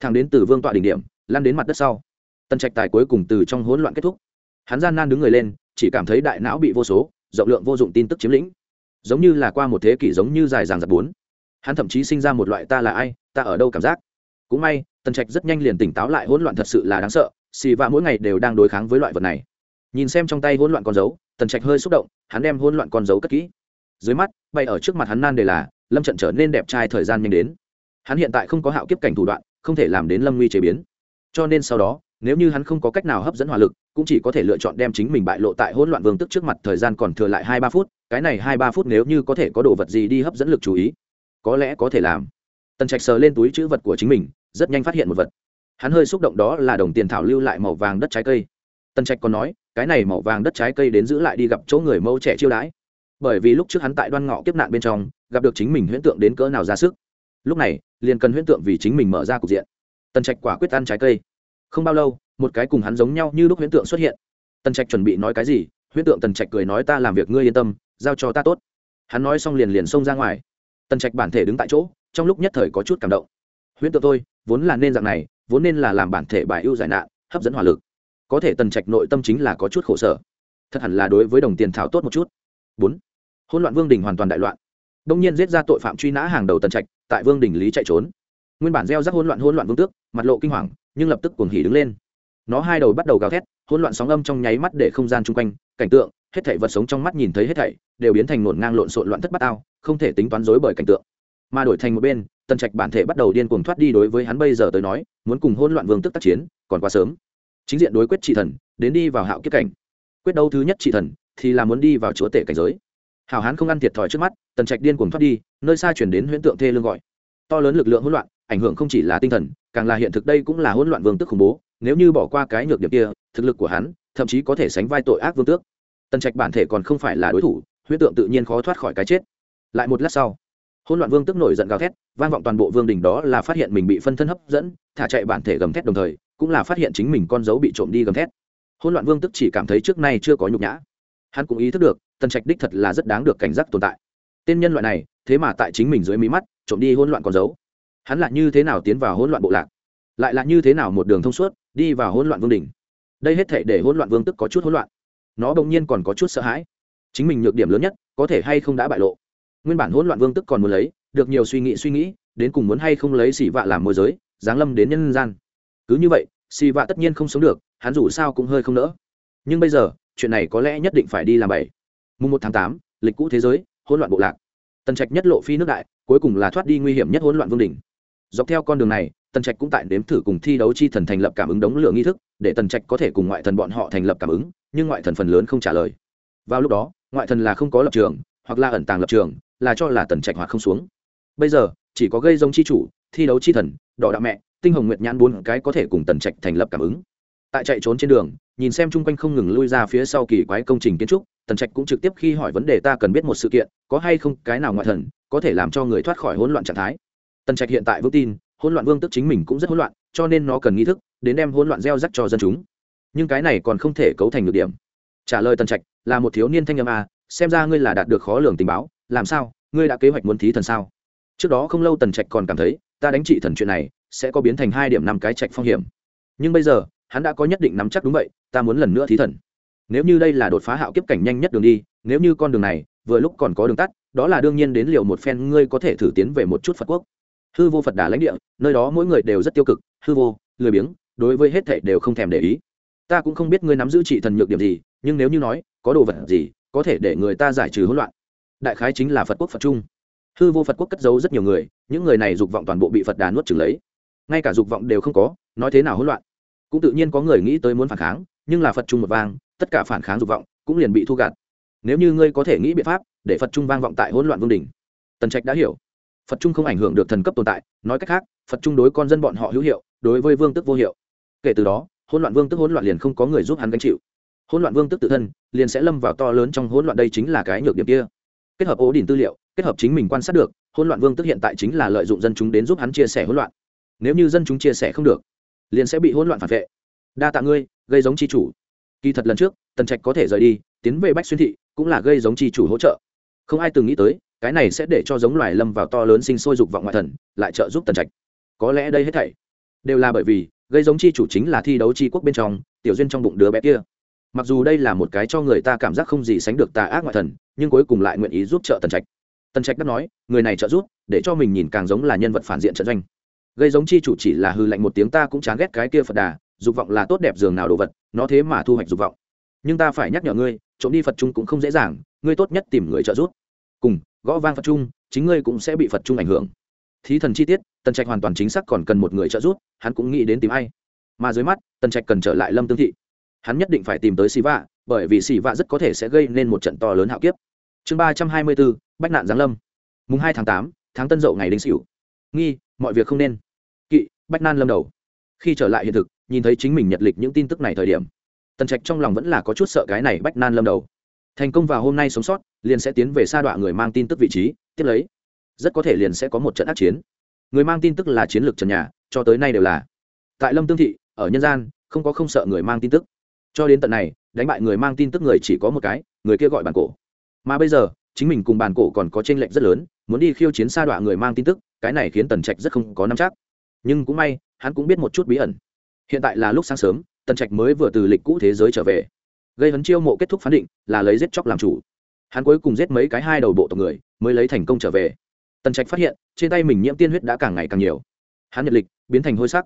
Thang đến từ vương tọa đỉnh điểm, lăn đến mặt đất sau tần trạch tài cuối cùng từ trong hỗn loạn kết thúc. Hắn gian nan đứng người lên, chỉ cảm thấy đại não bị vô số, rộng lượng vô dụng tin tức chiếm lĩnh. Giống như là qua một thế kỷ giống như dài dàng giặc bốn. Hắn thậm chí sinh ra một loại ta là ai, ta ở đâu cảm giác. Cũng may, tần trạch rất nhanh liền tỉnh táo lại, hỗn loạn thật sự là đáng sợ, xì vạ mỗi ngày đều đang đối kháng với loại vật này. Nhìn xem trong tay hỗn loạn con dấu, tần trạch hơi xúc động, hắn đem hỗn loạn con dấu cất kỹ. Dưới mắt, bay ở trước mặt hắn nan đề là, lâm trận trở nên đẹp trai thời gian nhanh đến. Hắn hiện tại không có hạo kiếp cảnh thủ đoạn, không thể làm đến lâm nguy chế biến. Cho nên sau đó nếu như hắn không có cách nào hấp dẫn hỏa lực, cũng chỉ có thể lựa chọn đem chính mình bại lộ tại hỗn loạn vương tức trước mặt thời gian còn thừa lại hai ba phút, cái này hai ba phút nếu như có thể có đồ vật gì đi hấp dẫn lực chú ý, có lẽ có thể làm. Tần trạch sờ lên túi chữ vật của chính mình, rất nhanh phát hiện một vật. Hắn hơi xúc động đó là đồng tiền thảo lưu lại màu vàng đất trái cây. Tần trạch còn nói, cái này màu vàng đất trái cây đến giữ lại đi gặp chỗ người mẫu trẻ chiêu đãi. Bởi vì lúc trước hắn tại đoan ngọ kiếp nạn bên trong, gặp được chính mình huyễn tượng đến cỡ nào ra sức. Lúc này, liền cần huyễn tượng vì chính mình mở ra cục diện. Tần trạch quả quyết ăn trái cây không bao lâu, một cái cùng hắn giống nhau như lúc huyễn tượng xuất hiện. Tần trạch chuẩn bị nói cái gì? Huyễn tượng tần trạch cười nói ta làm việc ngươi yên tâm, giao cho ta tốt. Hắn nói xong liền liền xông ra ngoài. Tần trạch bản thể đứng tại chỗ, trong lúc nhất thời có chút cảm động. Huyễn tượng tôi, vốn là nên dạng này, vốn nên là làm bản thể bài ưu giải nạn, hấp dẫn hỏa lực. Có thể tần trạch nội tâm chính là có chút khổ sở. Thật hẳn là đối với đồng tiền thảo tốt một chút. Bốn. Hỗn loạn vương đình hoàn toàn đại loạn. Đông nhiên giết ra tội phạm truy nã hàng đầu tần trạch, tại vương đình lý chạy trốn. Nguyên bản gieo rắc hỗn loạn hỗn loạn vương tước, mặt lộ kinh hoàng nhưng lập tức cuồng hỉ đứng lên. Nó hai đầu bắt đầu gào thét, hỗn loạn sóng âm trong nháy mắt để không gian chung quanh, cảnh tượng, hết thảy vật sống trong mắt nhìn thấy hết thảy, đều biến thành nổn ngang lộn xộn loạn thất bát ao, không thể tính toán dối bởi cảnh tượng. Mà đổi thành một bên, tần trạch bản thể bắt đầu điên cuồng thoát đi đối với hắn bây giờ tới nói, muốn cùng hỗn loạn vương tức tác chiến, còn quá sớm. Chính diện đối quyết trị thần, đến đi vào hạo kiếp cảnh. Quyết đấu thứ nhất trị thần, thì là muốn đi vào chúa tể cảnh giới. Hảo hán không ăn thiệt thòi trước mắt, tần trạch điên cuồng thoát đi, nơi xa chuyển đến huyễn tượng thê lương gọi. To lớn lực lượng hỗn loạn, ảnh hưởng không chỉ là tinh thần càng là hiện thực đây cũng là hỗn loạn vương tước khủng bố, nếu như bỏ qua cái nhược điểm kia, thực lực của hắn, thậm chí có thể sánh vai tội ác vương tước. Tần trạch bản thể còn không phải là đối thủ, huyết tượng tự nhiên khó thoát khỏi cái chết. Lại một lát sau, hỗn loạn vương tức nổi giận gào thét, vang vọng toàn bộ vương đình đó là phát hiện mình bị phân thân hấp dẫn, thả chạy bản thể gầm thét đồng thời, cũng là phát hiện chính mình con dấu bị trộm đi gầm thét. Hỗn loạn vương tức chỉ cảm thấy trước nay chưa có nhục nhã. Hắn cũng ý thức được, tần trạch đích thật là rất đáng được cảnh giác tồn tại. Tên nhân loại này, thế mà tại chính mình dưới mí mắt, trộm đi hỗn loạn con dấu hắn là như thế nào tiến vào hỗn loạn bộ lạc? Lại là như thế nào một đường thông suốt đi vào hỗn loạn vương đình đây hết thể để hỗn loạn vương tức có chút hỗn loạn. Nó bỗng nhiên còn có chút sợ hãi. Chính mình nhược điểm lớn nhất, có thể hay không đã bại lộ. Nguyên bản hỗn loạn vương tức còn muốn lấy, được nhiều suy nghĩ suy nghĩ, đến cùng muốn hay không lấy xỉ vạ làm môi giới, giáng lâm đến nhân gian. Cứ như vậy, xỉ vạ tất nhiên không sống được, hắn dù sao cũng hơi không nỡ. Nhưng bây giờ, chuyện này có lẽ nhất định phải đi làm bảy mùng một tháng tám, lịch cũ thế giới, hỗn loạn bộ lạc. Tần trạch nhất lộ phi nước đại, cuối cùng là thoát đi nguy hiểm nhất hỗn loạn vương đỉnh dọc theo con đường này, tần trạch cũng tại nếm thử cùng thi đấu chi thần thành lập cảm ứng đống lửa nghi thức, để tần trạch có thể cùng ngoại thần bọn họ thành lập cảm ứng, nhưng ngoại thần phần lớn không trả lời. Vào lúc đó, ngoại thần là không có lập trường, hoặc là ẩn tàng lập trường, là cho là tần trạch hoặc không xuống. Bây giờ, chỉ có gây giống chi chủ, thi đấu chi thần, đỏ đạo mẹ, tinh hồng nguyệt nhãn bốn cái có thể cùng tần trạch thành lập cảm ứng. Tại chạy trốn trên đường, nhìn xem chung quanh không ngừng lui ra phía sau kỳ quái công trình kiến trúc, tần trạch cũng trực tiếp khi hỏi vấn đề ta cần biết một sự kiện, có hay không cái nào ngoại thần có thể làm cho người thoát khỏi hỗn loạn trạng thái tần trạch hiện tại vững tin, hỗn loạn vương tức chính mình cũng rất hỗn loạn, cho nên nó cần nghi thức đến đem hỗn loạn gieo rắc cho dân chúng. Nhưng cái này còn không thể cấu thành được điểm. Trả lời tần trạch, là một thiếu niên thanh âm a, xem ra ngươi là đạt được khó lường tình báo, làm sao, ngươi đã kế hoạch muốn thí thần sao? Trước đó không lâu tần trạch còn cảm thấy, ta đánh trị thần chuyện này sẽ có biến thành hai điểm năm cái trạch phong hiểm. Nhưng bây giờ, hắn đã có nhất định nắm chắc đúng vậy, ta muốn lần nữa thí thần. Nếu như đây là đột phá hạo kiếp cảnh nhanh nhất đường đi, nếu như con đường này vừa lúc còn có đường tắt, đó là đương nhiên đến liều một phen ngươi có thể thử tiến về một chút phật quốc hư vô phật đà lãnh địa, nơi đó mỗi người đều rất tiêu cực, hư vô, lười biếng, đối với hết thảy đều không thèm để ý. Ta cũng không biết ngươi nắm giữ trị thần nhược điểm gì, nhưng nếu như nói, có đồ vật gì, có thể để người ta giải trừ hỗn loạn. Đại khái chính là phật quốc phật trung. Hư vô phật quốc cất giấu rất nhiều người, những người này dục vọng toàn bộ bị phật đà nuốt trừng lấy. Ngay cả dục vọng đều không có, nói thế nào hỗn loạn. Cũng tự nhiên có người nghĩ tới muốn phản kháng, nhưng là phật trung một vang, tất cả phản kháng dục vọng cũng liền bị thu gạt. Nếu như ngươi có thể nghĩ biện pháp để phật trung vang vọng tại hỗn loạn vương đình tần trạch đã hiểu phật trung không ảnh hưởng được thần cấp tồn tại, nói cách khác, phật trung đối con dân bọn họ hữu hiệu, đối với vương tức vô hiệu. Kể từ đó, hỗn loạn vương tức hỗn loạn liền không có người giúp hắn gánh chịu. Hỗn loạn vương tức tự thân, liền sẽ lâm vào to lớn trong hỗn loạn đây chính là cái nhược điểm kia. Kết hợp ố đỉnh tư liệu, kết hợp chính mình quan sát được, hỗn loạn vương tức hiện tại chính là lợi dụng dân chúng đến giúp hắn chia sẻ hỗn loạn. Nếu như dân chúng chia sẻ không được, liền sẽ bị hỗn loạn phản vệ. Đa tạ ngươi, gây giống chi chủ. Kỳ thật lần trước, tần trạch có thể rời đi, tiến về bách xuyên thị, cũng là gây giống chi chủ hỗ trợ. Không ai từng nghĩ tới cái này sẽ để cho giống loài lâm vào to lớn sinh sôi dục vọng ngoại thần, lại trợ giúp tần trạch. Có lẽ đây hết thảy đều là bởi vì, gây giống chi chủ chính là thi đấu chi quốc bên trong, tiểu duyên trong bụng đứa bé kia. Mặc dù đây là một cái cho người ta cảm giác không gì sánh được tà ác ngoại thần, nhưng cuối cùng lại nguyện ý giúp trợ tần trạch. Tần trạch đáp nói, người này trợ giúp, để cho mình nhìn càng giống là nhân vật phản diện trận doanh. Gây giống chi chủ chỉ là hư lạnh một tiếng ta cũng chán ghét cái kia phật đà, dục vọng là tốt đẹp dường nào đồ vật, nó thế mà thu hoạch dục vọng. Nhưng ta phải nhắc nhở ngươi, trộm đi phật trung cũng không dễ dàng, ngươi tốt nhất tìm người trợ giúp. Cùng gõ vang phật trung, chính ngươi cũng sẽ bị phật trung ảnh hưởng. Thí thần chi tiết, tần trạch hoàn toàn chính xác còn cần một người trợ giúp, hắn cũng nghĩ đến tìm ai. Mà dưới mắt, tần trạch cần trở lại lâm tương thị. Hắn nhất định phải tìm tới xì vạ, bởi vì xì vạ rất có thể sẽ gây nên một trận to lớn hạo kiếp. Chương ba trăm hai mươi bốn, bách nạn giáng lâm. Mùng hai tháng tám, tháng tân dậu ngày đính xỉu nghi, mọi việc không nên. Kỵ, bách nan lâm đầu. Khi trở lại hiện thực, nhìn thấy chính mình nhật lịch những tin tức này thời điểm, tần trạch trong lòng vẫn là có chút sợ cái này bách nan lâm đầu thành công vào hôm nay sống sót, liền sẽ tiến về sa đọa người mang tin tức vị trí, tiếp lấy, rất có thể liền sẽ có một trận ác chiến. Người mang tin tức là chiến lược trần nhà, cho tới nay đều là. Tại lâm tương thị, ở nhân gian, không có không sợ người mang tin tức. Cho đến tận này, đánh bại người mang tin tức người chỉ có một cái, người kia gọi bản cổ. Mà bây giờ, chính mình cùng bản cổ còn có tranh lệch rất lớn, muốn đi khiêu chiến sa đọa người mang tin tức, cái này khiến tần trạch rất không có nắm chắc. Nhưng cũng may, hắn cũng biết một chút bí ẩn. Hiện tại là lúc sáng sớm, tần trạch mới vừa từ lịch cũ thế giới trở về gây hấn chiêu mộ kết thúc phán định, là lấy giết chóc làm chủ. Hắn cuối cùng giết mấy cái hai đầu bộ tộc người, mới lấy thành công trở về. Tần trạch phát hiện, trên tay mình nhiễm tiên huyết đã càng ngày càng nhiều. Hắn nhật lịch, biến thành hôi sắc.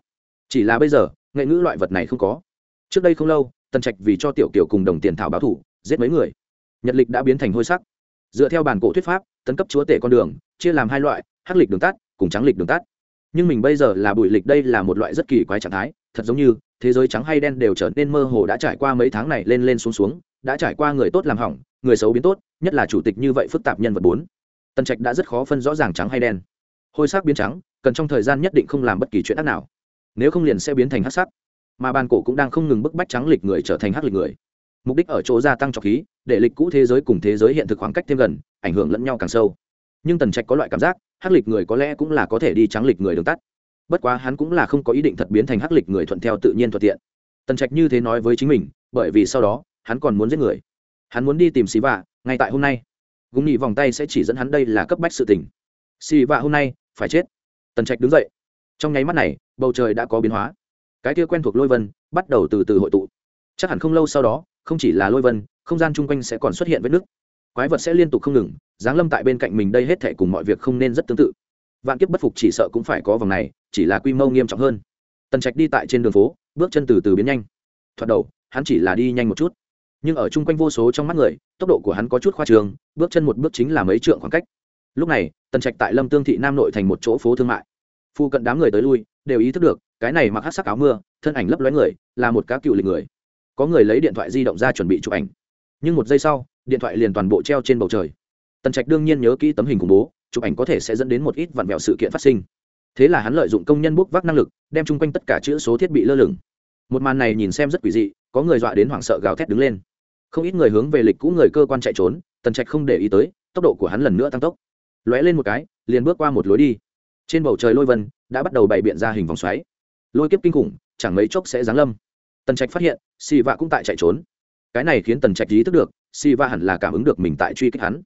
Chỉ là bây giờ, nghệ ngữ loại vật này không có. Trước đây không lâu, tần trạch vì cho tiểu kiểu cùng đồng tiền thảo báo thủ, giết mấy người. Nhật lịch đã biến thành hôi sắc. Dựa theo bản cổ thuyết pháp, tấn cấp chúa tể con đường, chia làm hai loại, hắc lịch đường tắt, cùng trắng lịch đường tắt. Nhưng mình bây giờ là bụi lịch đây là một loại rất kỳ quái trạng thái, thật giống như thế giới trắng hay đen đều trở nên mơ hồ đã trải qua mấy tháng này lên lên xuống xuống, đã trải qua người tốt làm hỏng, người xấu biến tốt, nhất là chủ tịch như vậy phức tạp nhân vật bốn. Tần trạch đã rất khó phân rõ ràng trắng hay đen. Hôi sắc biến trắng, cần trong thời gian nhất định không làm bất kỳ chuyện ác nào. Nếu không liền sẽ biến thành hắc sắc. Mà bàn cổ cũng đang không ngừng bức bách trắng lịch người trở thành hắc lịch người. Mục đích ở chỗ gia tăng trọc khí, để lịch cũ thế giới cùng thế giới hiện thực khoảng cách thêm gần, ảnh hưởng lẫn nhau càng sâu. Nhưng tần trạch có loại cảm giác, hắc lịch người có lẽ cũng là có thể đi trắng lịch người đường tắt bất quá hắn cũng là không có ý định thật biến thành hắc lịch người thuận theo tự nhiên thuận tiện. Tần trạch như thế nói với chính mình, bởi vì sau đó, hắn còn muốn giết người. Hắn muốn đi tìm xì vạ, ngay tại hôm nay. Gúng nhị vòng tay sẽ chỉ dẫn hắn đây là cấp bách sự tình. Xì vạ hôm nay, phải chết. Tần trạch đứng dậy. Trong nháy mắt này, bầu trời đã có biến hóa. Cái kia quen thuộc lôi vân, bắt đầu từ từ hội tụ. Chắc hẳn không lâu sau đó, không chỉ là lôi vân, không gian chung quanh sẽ còn xuất hiện vết nứt. Quái vật sẽ liên tục không ngừng, giáng lâm tại bên cạnh mình đây hết thể cùng mọi việc không nên rất tương tự vạn kiếp bất phục chỉ sợ cũng phải có vòng này, chỉ là quy mô nghiêm trọng hơn. Tần trạch đi tại trên đường phố, bước chân từ từ biến nhanh. Thoạt đầu, hắn chỉ là đi nhanh một chút. Nhưng ở chung quanh vô số trong mắt người, tốc độ của hắn có chút khoa trường bước chân một bước chính là mấy trượng khoảng cách. Lúc này, tần trạch tại lâm tương thị nam nội thành một chỗ phố thương mại. Phu cận đám người tới lui, đều ý thức được, cái này mặc hát sắc áo mưa, thân ảnh lấp lóe người, là một cá cựu lịch người. Có người lấy điện thoại di động ra chuẩn bị chụp ảnh. Nhưng một giây sau, điện thoại liền toàn bộ treo trên bầu trời. Tần trạch đương nhiên nhớ kỹ tấm hình khủng bố chụp ảnh có thể sẽ dẫn đến một ít vặn vẹo sự kiện phát sinh. Thế là hắn lợi dụng công nhân bốc vác năng lực, đem chung quanh tất cả chữ số thiết bị lơ lửng. Một màn này nhìn xem rất quỷ dị, có người dọa đến hoảng sợ gào thét đứng lên. Không ít người hướng về lịch cũ người cơ quan chạy trốn, tần trạch không để ý tới, tốc độ của hắn lần nữa tăng tốc. Lóe lên một cái, liền bước qua một lối đi. Trên bầu trời lôi vân đã bắt đầu bày biện ra hình vòng xoáy. Lôi kiếp kinh khủng, chẳng mấy chốc sẽ giáng lâm. Tần trạch phát hiện, xì vạ cũng tại chạy trốn. Cái này khiến tần trạch ý thức được, xì vạ hẳn là cảm ứng được mình tại truy kích hắn.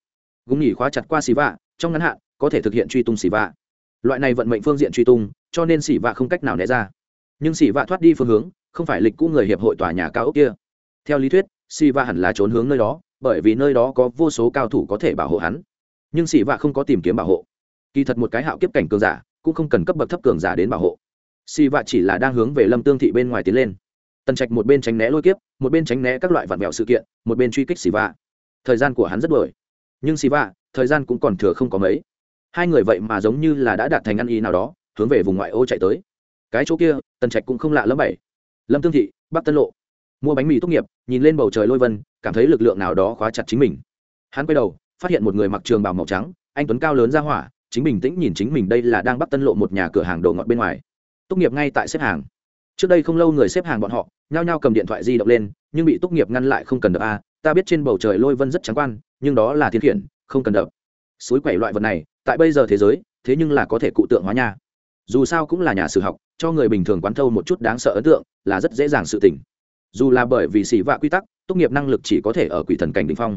Gúng nhỉ khóa chặt qua xì vạ trong ngắn hạn, có thể thực hiện truy tung xỉ vạ. Loại này vận mệnh phương diện truy tung, cho nên xỉ vạ không cách nào né ra. Nhưng xỉ vạ thoát đi phương hướng, không phải lịch cũ người hiệp hội tòa nhà cao ốc kia. Theo lý thuyết, xỉ vạ hẳn là trốn hướng nơi đó, bởi vì nơi đó có vô số cao thủ có thể bảo hộ hắn. Nhưng xỉ vạ không có tìm kiếm bảo hộ. Kỳ thật một cái hạo kiếp cảnh cường giả, cũng không cần cấp bậc thấp cường giả đến bảo hộ. Xỉ vạ chỉ là đang hướng về lâm tương thị bên ngoài tiến lên. Tần trạch một bên tránh né lôi kiếp, một bên tránh né các loại vạn mẹo sự kiện, một bên truy kích xỉ vạ. Thời gian của hắn rất đổi nhưng xỉ vạ thời gian cũng còn thừa không có mấy. Hai người vậy mà giống như là đã đạt thành ăn ý nào đó, hướng về vùng ngoại ô chạy tới. Cái chỗ kia, tần trạch cũng không lạ lắm bảy. Lâm tương thị, bắc tân lộ. Mua bánh mì tốt nghiệp, nhìn lên bầu trời lôi vân, cảm thấy lực lượng nào đó khóa chặt chính mình. Hắn quay đầu, phát hiện một người mặc trường bào màu trắng, anh tuấn cao lớn ra hỏa, chính bình tĩnh nhìn chính mình đây là đang bắc tân lộ một nhà cửa hàng đồ ngọt bên ngoài. Tốt nghiệp ngay tại xếp hàng. Trước đây không lâu người xếp hàng bọn họ, nhao nhao cầm điện thoại di động lên, nhưng bị tốt nghiệp ngăn lại không cần được a, ta biết trên bầu trời lôi vân rất trắng quan, nhưng đó là thiên khiển không cần đập. Suối quẩy loại vật này, tại bây giờ thế giới, thế nhưng là có thể cụ tượng hóa nha. Dù sao cũng là nhà sử học, cho người bình thường quán thâu một chút đáng sợ ấn tượng là rất dễ dàng sự tỉnh dù là bởi vì xỉ vạ quy tắc, tốt nghiệp năng lực chỉ có thể ở quỷ thần cảnh đ ỉ n h phong.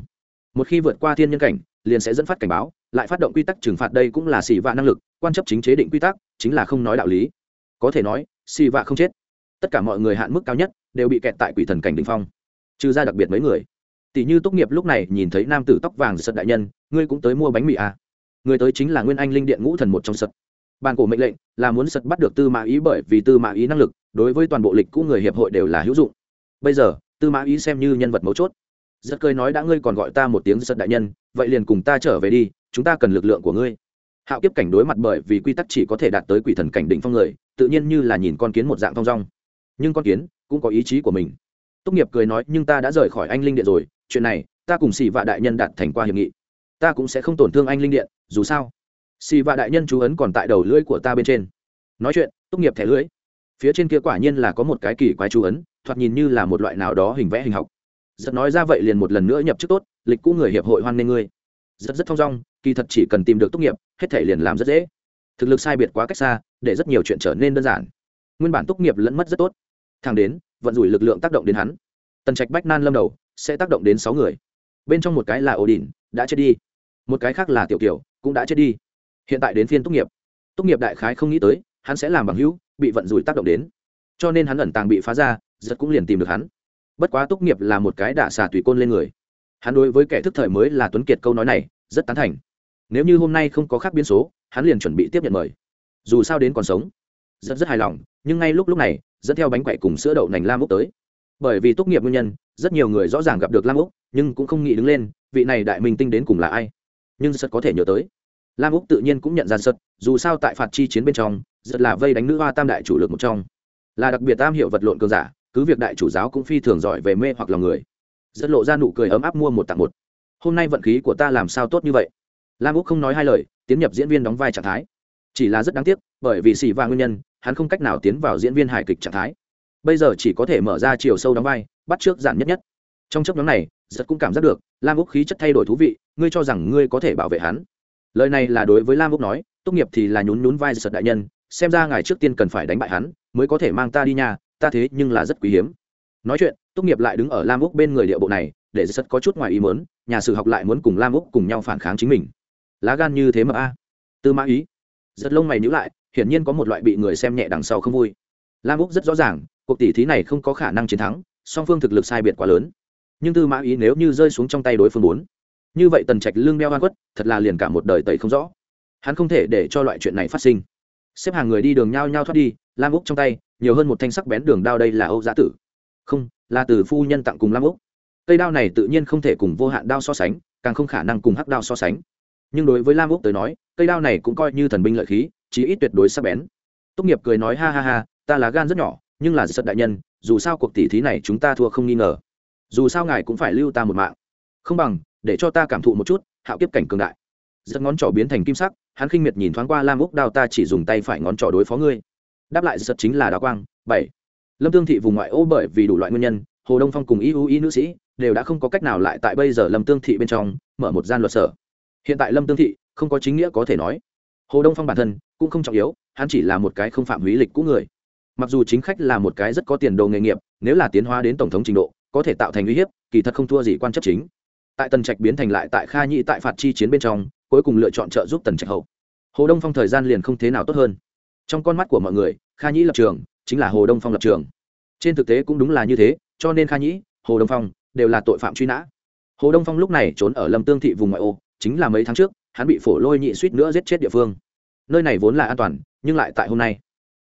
Một khi vượt qua thiên nhân cảnh, liền sẽ dẫn phát cảnh báo, lại phát động quy tắc trừng phạt đây cũng là xỉ vạ năng lực, quan chấp chính chế định quy tắc, chính là không nói đạo lý. Có thể nói xỉ vạ không chết. Tất cả mọi người hạn mức cao nhất đều bị kẹt tại quỷ thần cảnh đ ỉ n h phong. Trừ ra đặc biệt mấy người. Tỷ như tốt nghiệp lúc này nhìn thấy nam tử tóc vàng sật đại nhân ngươi cũng tới mua bánh mì à. người tới chính là nguyên anh linh điện ngũ thần một trong sật. Bàn cổ mệnh lệnh là muốn sật bắt được tư mã ý bởi vì tư mã ý năng lực, đối với toàn bộ lịch cũ người hiệp hội đều là hữu dụng. Bây giờ, tư mã ý xem như nhân vật mấu chốt. Rất cười nói đã ngươi còn gọi ta một tiếng giật đại nhân, vậy liền cùng ta trở về đi, chúng ta cần lực lượng của ngươi. Hạo kiếp cảnh đối mặt bởi vì quy tắc chỉ có thể đạt tới quỷ thần cảnh đỉnh phong người, tự nhiên như là nhìn con kiến một dạng thong dong. Nhưng con kiến cũng có ý chí của mình. Tốt nghiệp cười nói, nhưng ta đã rời khỏi anh linh điện rồi, chuyện này ta cùng xì vạ đại nhân đạt thành qua hiệp nghị ta cũng sẽ không tổn thương anh linh điện, dù sao. Xì vạ đại nhân chú ấn còn tại đầu lưỡi của ta bên trên. Nói chuyện tốt nghiệp thẻ lưỡi. Phía trên kia quả nhiên là có một cái kỳ quái chú ấn, thoạt nhìn như là một loại nào đó hình vẽ hình học. Rất nói ra vậy liền một lần nữa nhập chức tốt, lịch cũ người hiệp hội hoan nghênh ngươi. Rất rất thong dong, kỳ thật chỉ cần tìm được tốt nghiệp, hết thể liền làm rất dễ. Thực lực sai biệt quá cách xa, để rất nhiều chuyện trở nên đơn giản. Nguyên bản tốt nghiệp lẫn mất rất tốt. Thang đến, vận rủi lực lượng tác động đến hắn. Tần trạch bách nan lâm đầu, sẽ tác động đến sáu người. Bên trong một cái là ổ đỉnh đã chết đi một cái khác là tiểu kiểu, cũng đã chết đi. Hiện tại đến phiên tốt nghiệp. Tốt nghiệp đại khái không nghĩ tới, hắn sẽ làm bằng hữu, bị vận rủi tác động đến. Cho nên hắn ẩn tàng bị phá ra, giật cũng liền tìm được hắn. Bất quá tốt nghiệp là một cái đả xà tùy côn lên người. Hắn đối với kẻ thức thời mới là tuấn kiệt câu nói này, rất tán thành. Nếu như hôm nay không có khác biến số, hắn liền chuẩn bị tiếp nhận mời. Dù sao đến còn sống. Rất rất hài lòng, nhưng ngay lúc lúc này, dẫn theo bánh quậy cùng sữa đậu nành lam úc tới. Bởi vì tốt nghiệp nguyên nhân, rất nhiều người rõ ràng gặp được lam úc, nhưng cũng không nghĩ đứng lên, vị này đại minh tinh đến cùng là ai? Nhưng sật có thể nhớ tới. Lam úc tự nhiên cũng nhận ra sật dù sao tại phạt chi chiến bên trong rất là vây đánh nữ hoa tam đại chủ lực một trong. Là đặc biệt tam hiệu vật lộn cường giả, cứ việc đại chủ giáo cũng phi thường giỏi về mê hoặc lòng người. Rất lộ ra nụ cười ấm áp mua một tặng một. Hôm nay vận khí của ta làm sao tốt như vậy? Lam úc không nói hai lời, tiến nhập diễn viên đóng vai trạng thái. Chỉ là rất đáng tiếc, bởi vì xì và nguyên nhân, hắn không cách nào tiến vào diễn viên hài kịch trạng thái. Bây giờ chỉ có thể mở ra chiều sâu đóng vai, bắt trước giản nhất nhất. Trong chấp nhóm này giật cũng cảm giác được, lam úc khí chất thay đổi thú vị, ngươi cho rằng ngươi có thể bảo vệ hắn. Lời này là đối với lam úc nói tốt nghiệp thì là nhún nhún vai giật đại nhân, xem ra ngài trước tiên cần phải đánh bại hắn, mới có thể mang ta đi nhà, ta thế nhưng là rất quý hiếm. Nói chuyện tốt nghiệp lại đứng ở lam úc bên người địa bộ này, để giật có chút ngoài ý mớn nhà sử học lại muốn cùng lam úc cùng nhau phản kháng chính mình. Lá gan như thế mà a. Tư mã ý. Giật lông mày nhữ lại, hiển nhiên có một loại bị người xem nhẹ đằng sau không vui. Lam úc rất rõ ràng, cuộc tỷ thí này không có khả năng chiến thắng, song phương thực lực sai biệt quá lớn nhưng tư mã ý nếu như rơi xuống trong tay đối phương bốn, như vậy tần trạch lương đeo hoa quất thật là liền cả một đời tẩy không rõ. Hắn không thể để cho loại chuyện này phát sinh. Xếp hàng người đi đường nhao nhao thoát đi, lam úc trong tay, nhiều hơn một thanh sắc bén đường đao đây là âu giã tử. Không, là từ phu nhân tặng cùng lam úc. Cây đao này tự nhiên không thể cùng vô hạn đao so sánh, càng không khả năng cùng hắc đao so sánh. Nhưng đối với lam úc tới nói, cây đao này cũng coi như thần binh lợi khí, chí ít tuyệt đối sắc bén. Tốt nghiệp cười nói, ha ha ha, ta là gan rất nhỏ, nhưng là sật đại nhân, dù sao cuộc tỷ thí này chúng ta thua không nghi ngờ dù sao ngài cũng phải lưu ta một mạng. Không bằng, để cho ta cảm thụ một chút, hạo kiếp cảnh cường đại. Giật ngón trỏ biến thành kim sắc, hắn khinh miệt nhìn thoáng qua lam úc đao, ta chỉ dùng tay phải ngón trỏ đối phó ngươi. Đáp lại giật chính là đào quang, bảy. Lâm tương thị vùng ngoại ô bởi vì đủ loại nguyên nhân, hồ đông phong cùng y u y nữ sĩ đều đã không có cách nào lại tại bây giờ lâm tương thị bên trong, mở một gian luật sở. Hiện tại lâm tương thị không có chính nghĩa có thể nói. Hồ đông phong bản thân cũng không trọng yếu, hắn chỉ là một cái không phạm húy lịch cũ người. Mặc dù chính khách là một cái rất có tiền đồ nghề nghiệp, nếu là tiến hóa đến tổng thống trình độ có thể tạo thành uy hiếp, kỳ thật không thua gì quan chấp chính. Tại tần trạch biến thành lại tại kha nhĩ tại phạt chi chiến bên trong, cuối cùng lựa chọn trợ giúp tần trạch hậu. Hồ đông phong thời gian liền không thế nào tốt hơn. Trong con mắt của mọi người, kha nhĩ lập trường chính là hồ đông phong lập trường. Trên thực tế cũng đúng là như thế, cho nên kha nhĩ, hồ đông phong đều là tội phạm truy nã. Hồ đông phong lúc này trốn ở lâm tương thị vùng ngoại ô, chính là mấy tháng trước, hắn bị phổ lôi nhị suýt nữa giết chết địa phương. Nơi này vốn là an toàn, nhưng lại tại hôm nay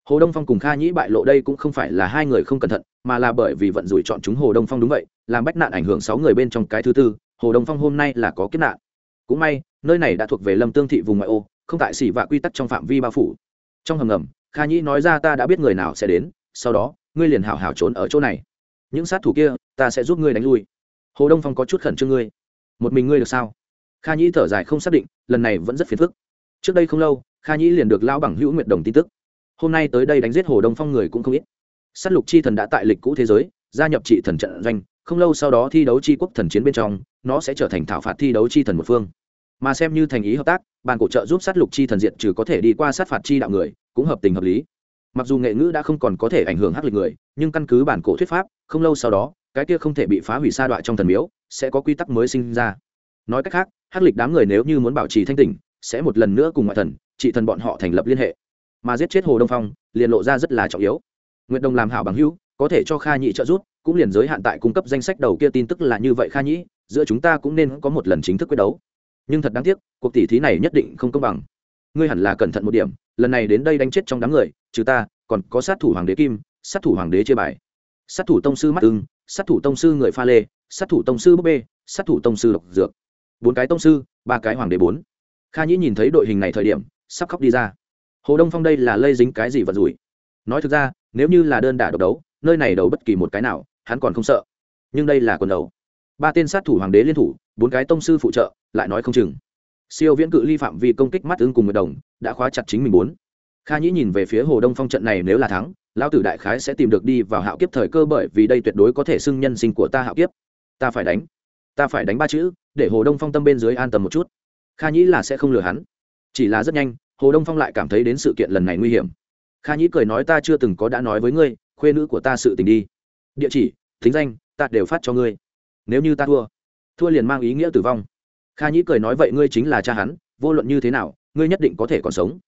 hồ đông phong cùng kha nhĩ bại lộ đây cũng không phải là hai người không cẩn thận, mà là bởi vì vận rủi chọn chúng hồ đông phong đúng vậy, làm bách nạn ảnh hưởng sáu người bên trong cái thứ tư, hồ đông phong hôm nay là có kiếp nạn. Cũng may, nơi này đã thuộc về lâm tương thị vùng ngoại ô, không tại xỉ vạ quy tắc trong phạm vi bao phủ. Trong hầm ngầm, kha nhĩ nói ra ta đã biết người nào sẽ đến, sau đó, ngươi liền hảo hảo trốn ở chỗ này. Những sát thủ kia, ta sẽ giúp ngươi đánh lui. Hồ đông phong có chút khẩn trương ngươi. Một mình ngươi được sao? Kha nhĩ thở dài không xác định, lần này vẫn rất phiền phức. Trước đây không lâu, kha nhĩ liền được lao bằng hữu nguyệt đồng tin tức hôm nay tới đây đánh giết hồ đông phong người cũng không ít. S á t lục chi thần đã tại lịch cũ thế giới, gia nhập trị thần trận doanh, không lâu sau đó thi đấu chi quốc thần chiến bên trong, nó sẽ trở thành thảo phạt thi đấu chi thần một phương. Mà xem như thành ý hợp tác, bàn cổ trợ giúp sát lục chi thần diện trừ có thể đi qua sát phạt chi đạo người, cũng hợp tình hợp lý. Mặc dù nghệ ngữ đã không còn có thể ảnh hưởng hắc lịch người, nhưng căn cứ bản cổ thuyết pháp, không lâu sau đó, cái kia không thể bị phá hủy sa đoạn trong thần miếu, sẽ có quy tắc mới sinh ra. Nói cách khác, hắc lịch đám người nếu như muốn bảo trì thanh tỉnh, sẽ một lần nữa cùng ngoại thần, trị thần bọn họ thành lập liên hệ mà giết chết hồ đông phong, liền lộ ra rất là trọng yếu. Nguyệt đồng làm hảo bằng hữu, có thể cho kha nhị trợ giúp, cũng liền giới hạn tại cung cấp danh sách đầu kia tin tức là như vậy kha nhị giữa chúng ta cũng nên có một lần chính thức quyết đấu. Nhưng thật đáng tiếc, cuộc tỷ thí này nhất định không công bằng. Ngươi hẳn là cẩn thận một điểm, lần này đến đây đánh chết trong đám người, trừ ta, còn có sát thủ hoàng đế kim, sát thủ hoàng đế chia bài, sát thủ tông sư mắt ưng, sát thủ tông sư người pha lê, sát thủ tông sư búp bê, sát thủ tông sư độc dược. Bốn cái tông sư, ba cái hoàng đế bốn. Kha nhĩ nhìn thấy đội hình này thời điểm, sắp khóc đi ra hồ đông phong đây là lây dính cái gì vật rủi? Nói thực ra, nếu như là đơn đả độc đấu, nơi này đầu bất kỳ một cái nào, hắn còn không sợ. Nhưng đây là quần đầu. Ba tên sát thủ hoàng đế liên thủ, bốn cái tông sư phụ trợ, lại nói không chừng. Siêu viễn cự ly phạm vi công kích mắt ứng cùng người đồng, đã khóa chặt chính mình bốn. Kha nhĩ nhìn về phía hồ đông phong trận này nếu là thắng, lão tử đại khái sẽ tìm được đi vào hạo kiếp thời cơ bởi vì đây tuyệt đối có thể xưng nhân sinh của ta hạo kiếp. Ta phải đánh. Ta phải đánh ba chữ, để hồ đông phong tâm bên dưới an tâm một chút. Kha nhĩ là sẽ không lừa hắn. Chỉ là rất nhanh hồ đông phong lại cảm thấy đến sự kiện lần này nguy hiểm. Kha nhĩ cười nói, ta chưa từng có đã nói với ngươi, khuê nữ của ta sự tình đi. Địa chỉ, thính danh, ta đều phát cho ngươi. Nếu như ta thua thua liền mang ý nghĩa tử vong. Kha nhĩ cười nói, vậy ngươi chính là cha hắn, vô luận như thế nào, ngươi nhất định có thể còn sống.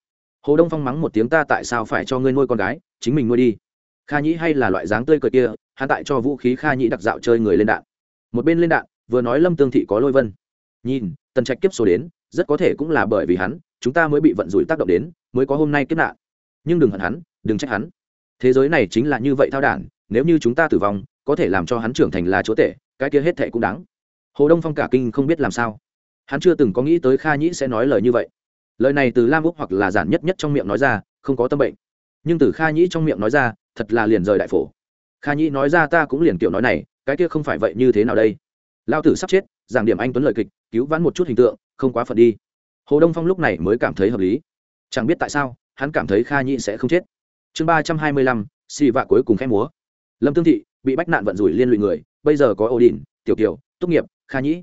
Hồ đông phong mắng một tiếng, ta tại sao phải cho ngươi nuôi con gái? Chính mình nuôi đi. Kha nhĩ hay là loại dáng tươi cười kia, hắn tại cho vũ khí kha nhĩ đặc dạo chơi người lên đạn. Một bên lên đạn, vừa nói lâm tương thị có lôi vân. Nhìn, tần trạch kiếp số đến, rất có thể cũng là bởi vì hắn chúng ta mới bị vận rủi tác động đến, mới có hôm nay kiếp nạn. Nhưng đừng hận hắn, đừng trách hắn. Thế giới này chính là như vậy thao đản, nếu như chúng ta tử vong, có thể làm cho hắn trưởng thành là chúa tể, cái kia hết thệ cũng đáng. Hồ đông phong cả kinh không biết làm sao. Hắn chưa từng có nghĩ tới kha nhĩ sẽ nói lời như vậy. Lời này từ lam úc hoặc là giản nhất nhất trong miệng nói ra, không có tâm bệnh. Nhưng từ kha nhĩ trong miệng nói ra, thật là liền rời đại phổ. Kha nhĩ nói ra ta cũng liền kiểu nói này, cái kia không phải vậy như thế nào đây? Lao tử sắp chết, giảng điểm anh tuấn lời kịch, cứu vãn một chút hình tượng, không quá phận đi hồ đông phong lúc này mới cảm thấy hợp lý. Chẳng biết tại sao hắn cảm thấy kha nhĩ sẽ không chết. Chương ba trăm hai mươi lăm xì vạ cuối cùng khẽ múa. Lâm tương thị bị bách nạn vận rủi liên lụy người bây giờ có ổ Đỉnh, tiểu kiều tốt nghiệp kha nhĩ.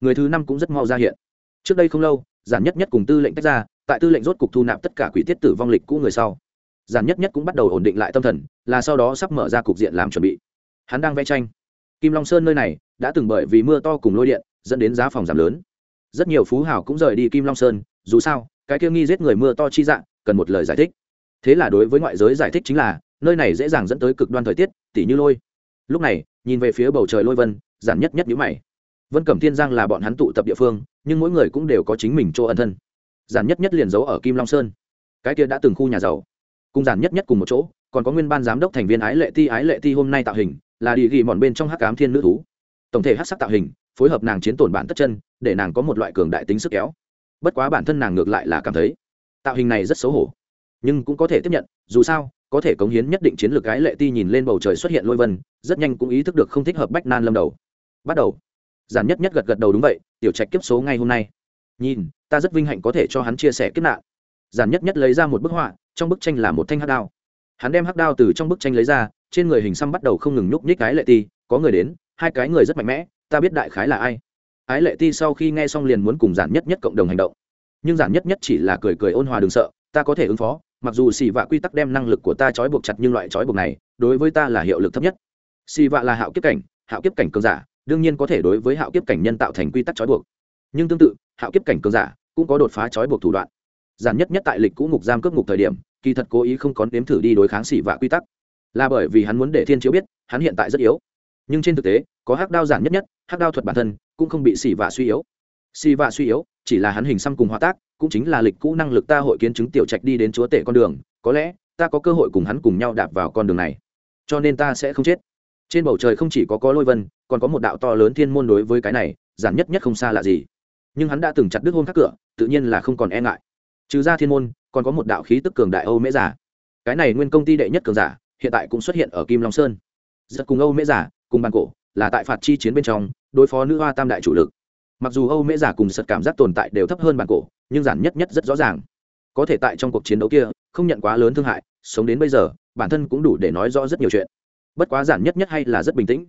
Người thứ năm cũng rất mau ra hiện. Trước đây không lâu giản nhất nhất cùng tư lệnh tách ra tại tư lệnh rốt cục thu nạp tất cả quỷ tiết tử vong lịch cũ người sau. Giản nhất nhất cũng bắt đầu ổn định lại tâm thần là sau đó sắp mở ra cục diện làm chuẩn bị. Hắn đang vẽ tranh. Kim long sơn nơi này đã từng bởi vì mưa to cùng lôi điện dẫn đến giá phòng giảm lớn rất nhiều phú hào cũng rời đi kim long sơn, dù sao, cái kia nghi giết người mưa to chi dạng, cần một lời giải thích. Thế là đối với ngoại giới giải thích chính là, nơi này dễ dàng dẫn tới cực đoan thời tiết, tỉ như lôi. Lúc này, nhìn về phía bầu trời lôi vân giản nhất nhất nhữ mày. Vân cẩm thiên giang là bọn hắn tụ tập địa phương, nhưng mỗi người cũng đều có chính mình chỗ ẩn thân. Giản nhất nhất liền giấu ở kim long sơn. Cái kia đã từng khu nhà giàu. Cùng giản nhất nhất cùng một chỗ, còn có nguyên ban giám đốc thành viên ái lệ ti, ái lệ ti hôm nay tạo hình, là địa ghi mòn bên trong hắc cám thiên nữ thú. Tổng thể hắc sắc tạo hình phối hợp nàng chiến tổn bản tất chân, để nàng có một loại cường đại tính sức kéo. Bất quá bản thân nàng ngược lại là cảm thấy, tạo hình này rất xấu hổ. Nhưng cũng có thể tiếp nhận, dù sao, có thể cống hiến nhất định chiến lược gái lệ ti nhìn lên bầu trời xuất hiện lôi vân, rất nhanh cũng ý thức được không thích hợp bách nan lâm đầu. Bắt đầu. Giản nhất nhất gật gật đầu đúng vậy, tiểu trạch kiếp số ngay hôm nay. Nhìn, ta rất vinh hạnh có thể cho hắn chia sẻ kiếp nạn. Giản nhất nhất lấy ra một bức họa, trong bức tranh là một thanh hắc đao. Hắn đem hắc đao từ trong bức tranh lấy ra, trên người hình xăm bắt đầu không ngừng nhúc nhích cái lệ ti, có người đến, hai cái người rất mạnh mẽ ta biết đại khái là ai. Ái lệ ti sau khi nghe xong liền muốn cùng giản nhất nhất cộng đồng hành động. Nhưng giản nhất nhất chỉ là cười cười ôn hòa đừng sợ, ta có thể ứng phó, mặc dù xì vạ quy tắc đem năng lực của ta trói buộc chặt nhưng loại trói buộc này, đối với ta là hiệu lực thấp nhất. Xì vạ là hạo kiếp cảnh, hạo kiếp cảnh cường giả, đương nhiên có thể đối với hạo kiếp cảnh nhân tạo thành quy tắc trói buộc. Nhưng tương tự, hạo kiếp cảnh cường giả cũng có đột phá trói buộc thủ đoạn. Giản nhất nhất tại lịch cũ ngục giam cướp ngục thời điểm, kỳ thật cố ý không có nếm thử đi đối kháng xì vạ quy tắc. Là bởi vì hắn muốn để thiên chiếu biết, hắn hiện tại rất yếu nhưng trên thực tế, có hắc đao giản nhất nhất, hắc đao thuật bản thân cũng không bị xỉ vạ suy yếu. Xỉ vạ suy yếu, chỉ là hắn hình xăm cùng hóa tác, cũng chính là lịch cũ năng lực ta hội kiến chứng tiểu trạch đi đến chúa tể con đường, có lẽ ta có cơ hội cùng hắn cùng nhau đạp vào con đường này. Cho nên ta sẽ không chết. Trên bầu trời không chỉ có có lôi vân, còn có một đạo to lớn thiên môn đối với cái này, giản nhất nhất không xa lạ gì. Nhưng hắn đã từng chặt đứt hôn các cửa, tự nhiên là không còn e ngại. Trừ ra thiên môn, còn có một đạo khí tức cường đại âu mễ giả. Cái này nguyên công ty đệ nhất cường giả, hiện tại cũng xuất hiện ở kim long sơn. Rất cùng âu mễ giả cùng bàn cổ, là tại phạt chi chiến bên trong, đối phó nữ hoa tam đại chủ lực. Mặc dù âu mễ giả cùng sật cảm giác tồn tại đều thấp hơn bàn cổ, nhưng giản nhất nhất rất rõ ràng. Có thể tại trong cuộc chiến đấu kia, không nhận quá lớn thương hại, sống đến bây giờ, bản thân cũng đủ để nói rõ rất nhiều chuyện. Bất quá giản nhất nhất hay là rất bình tĩnh.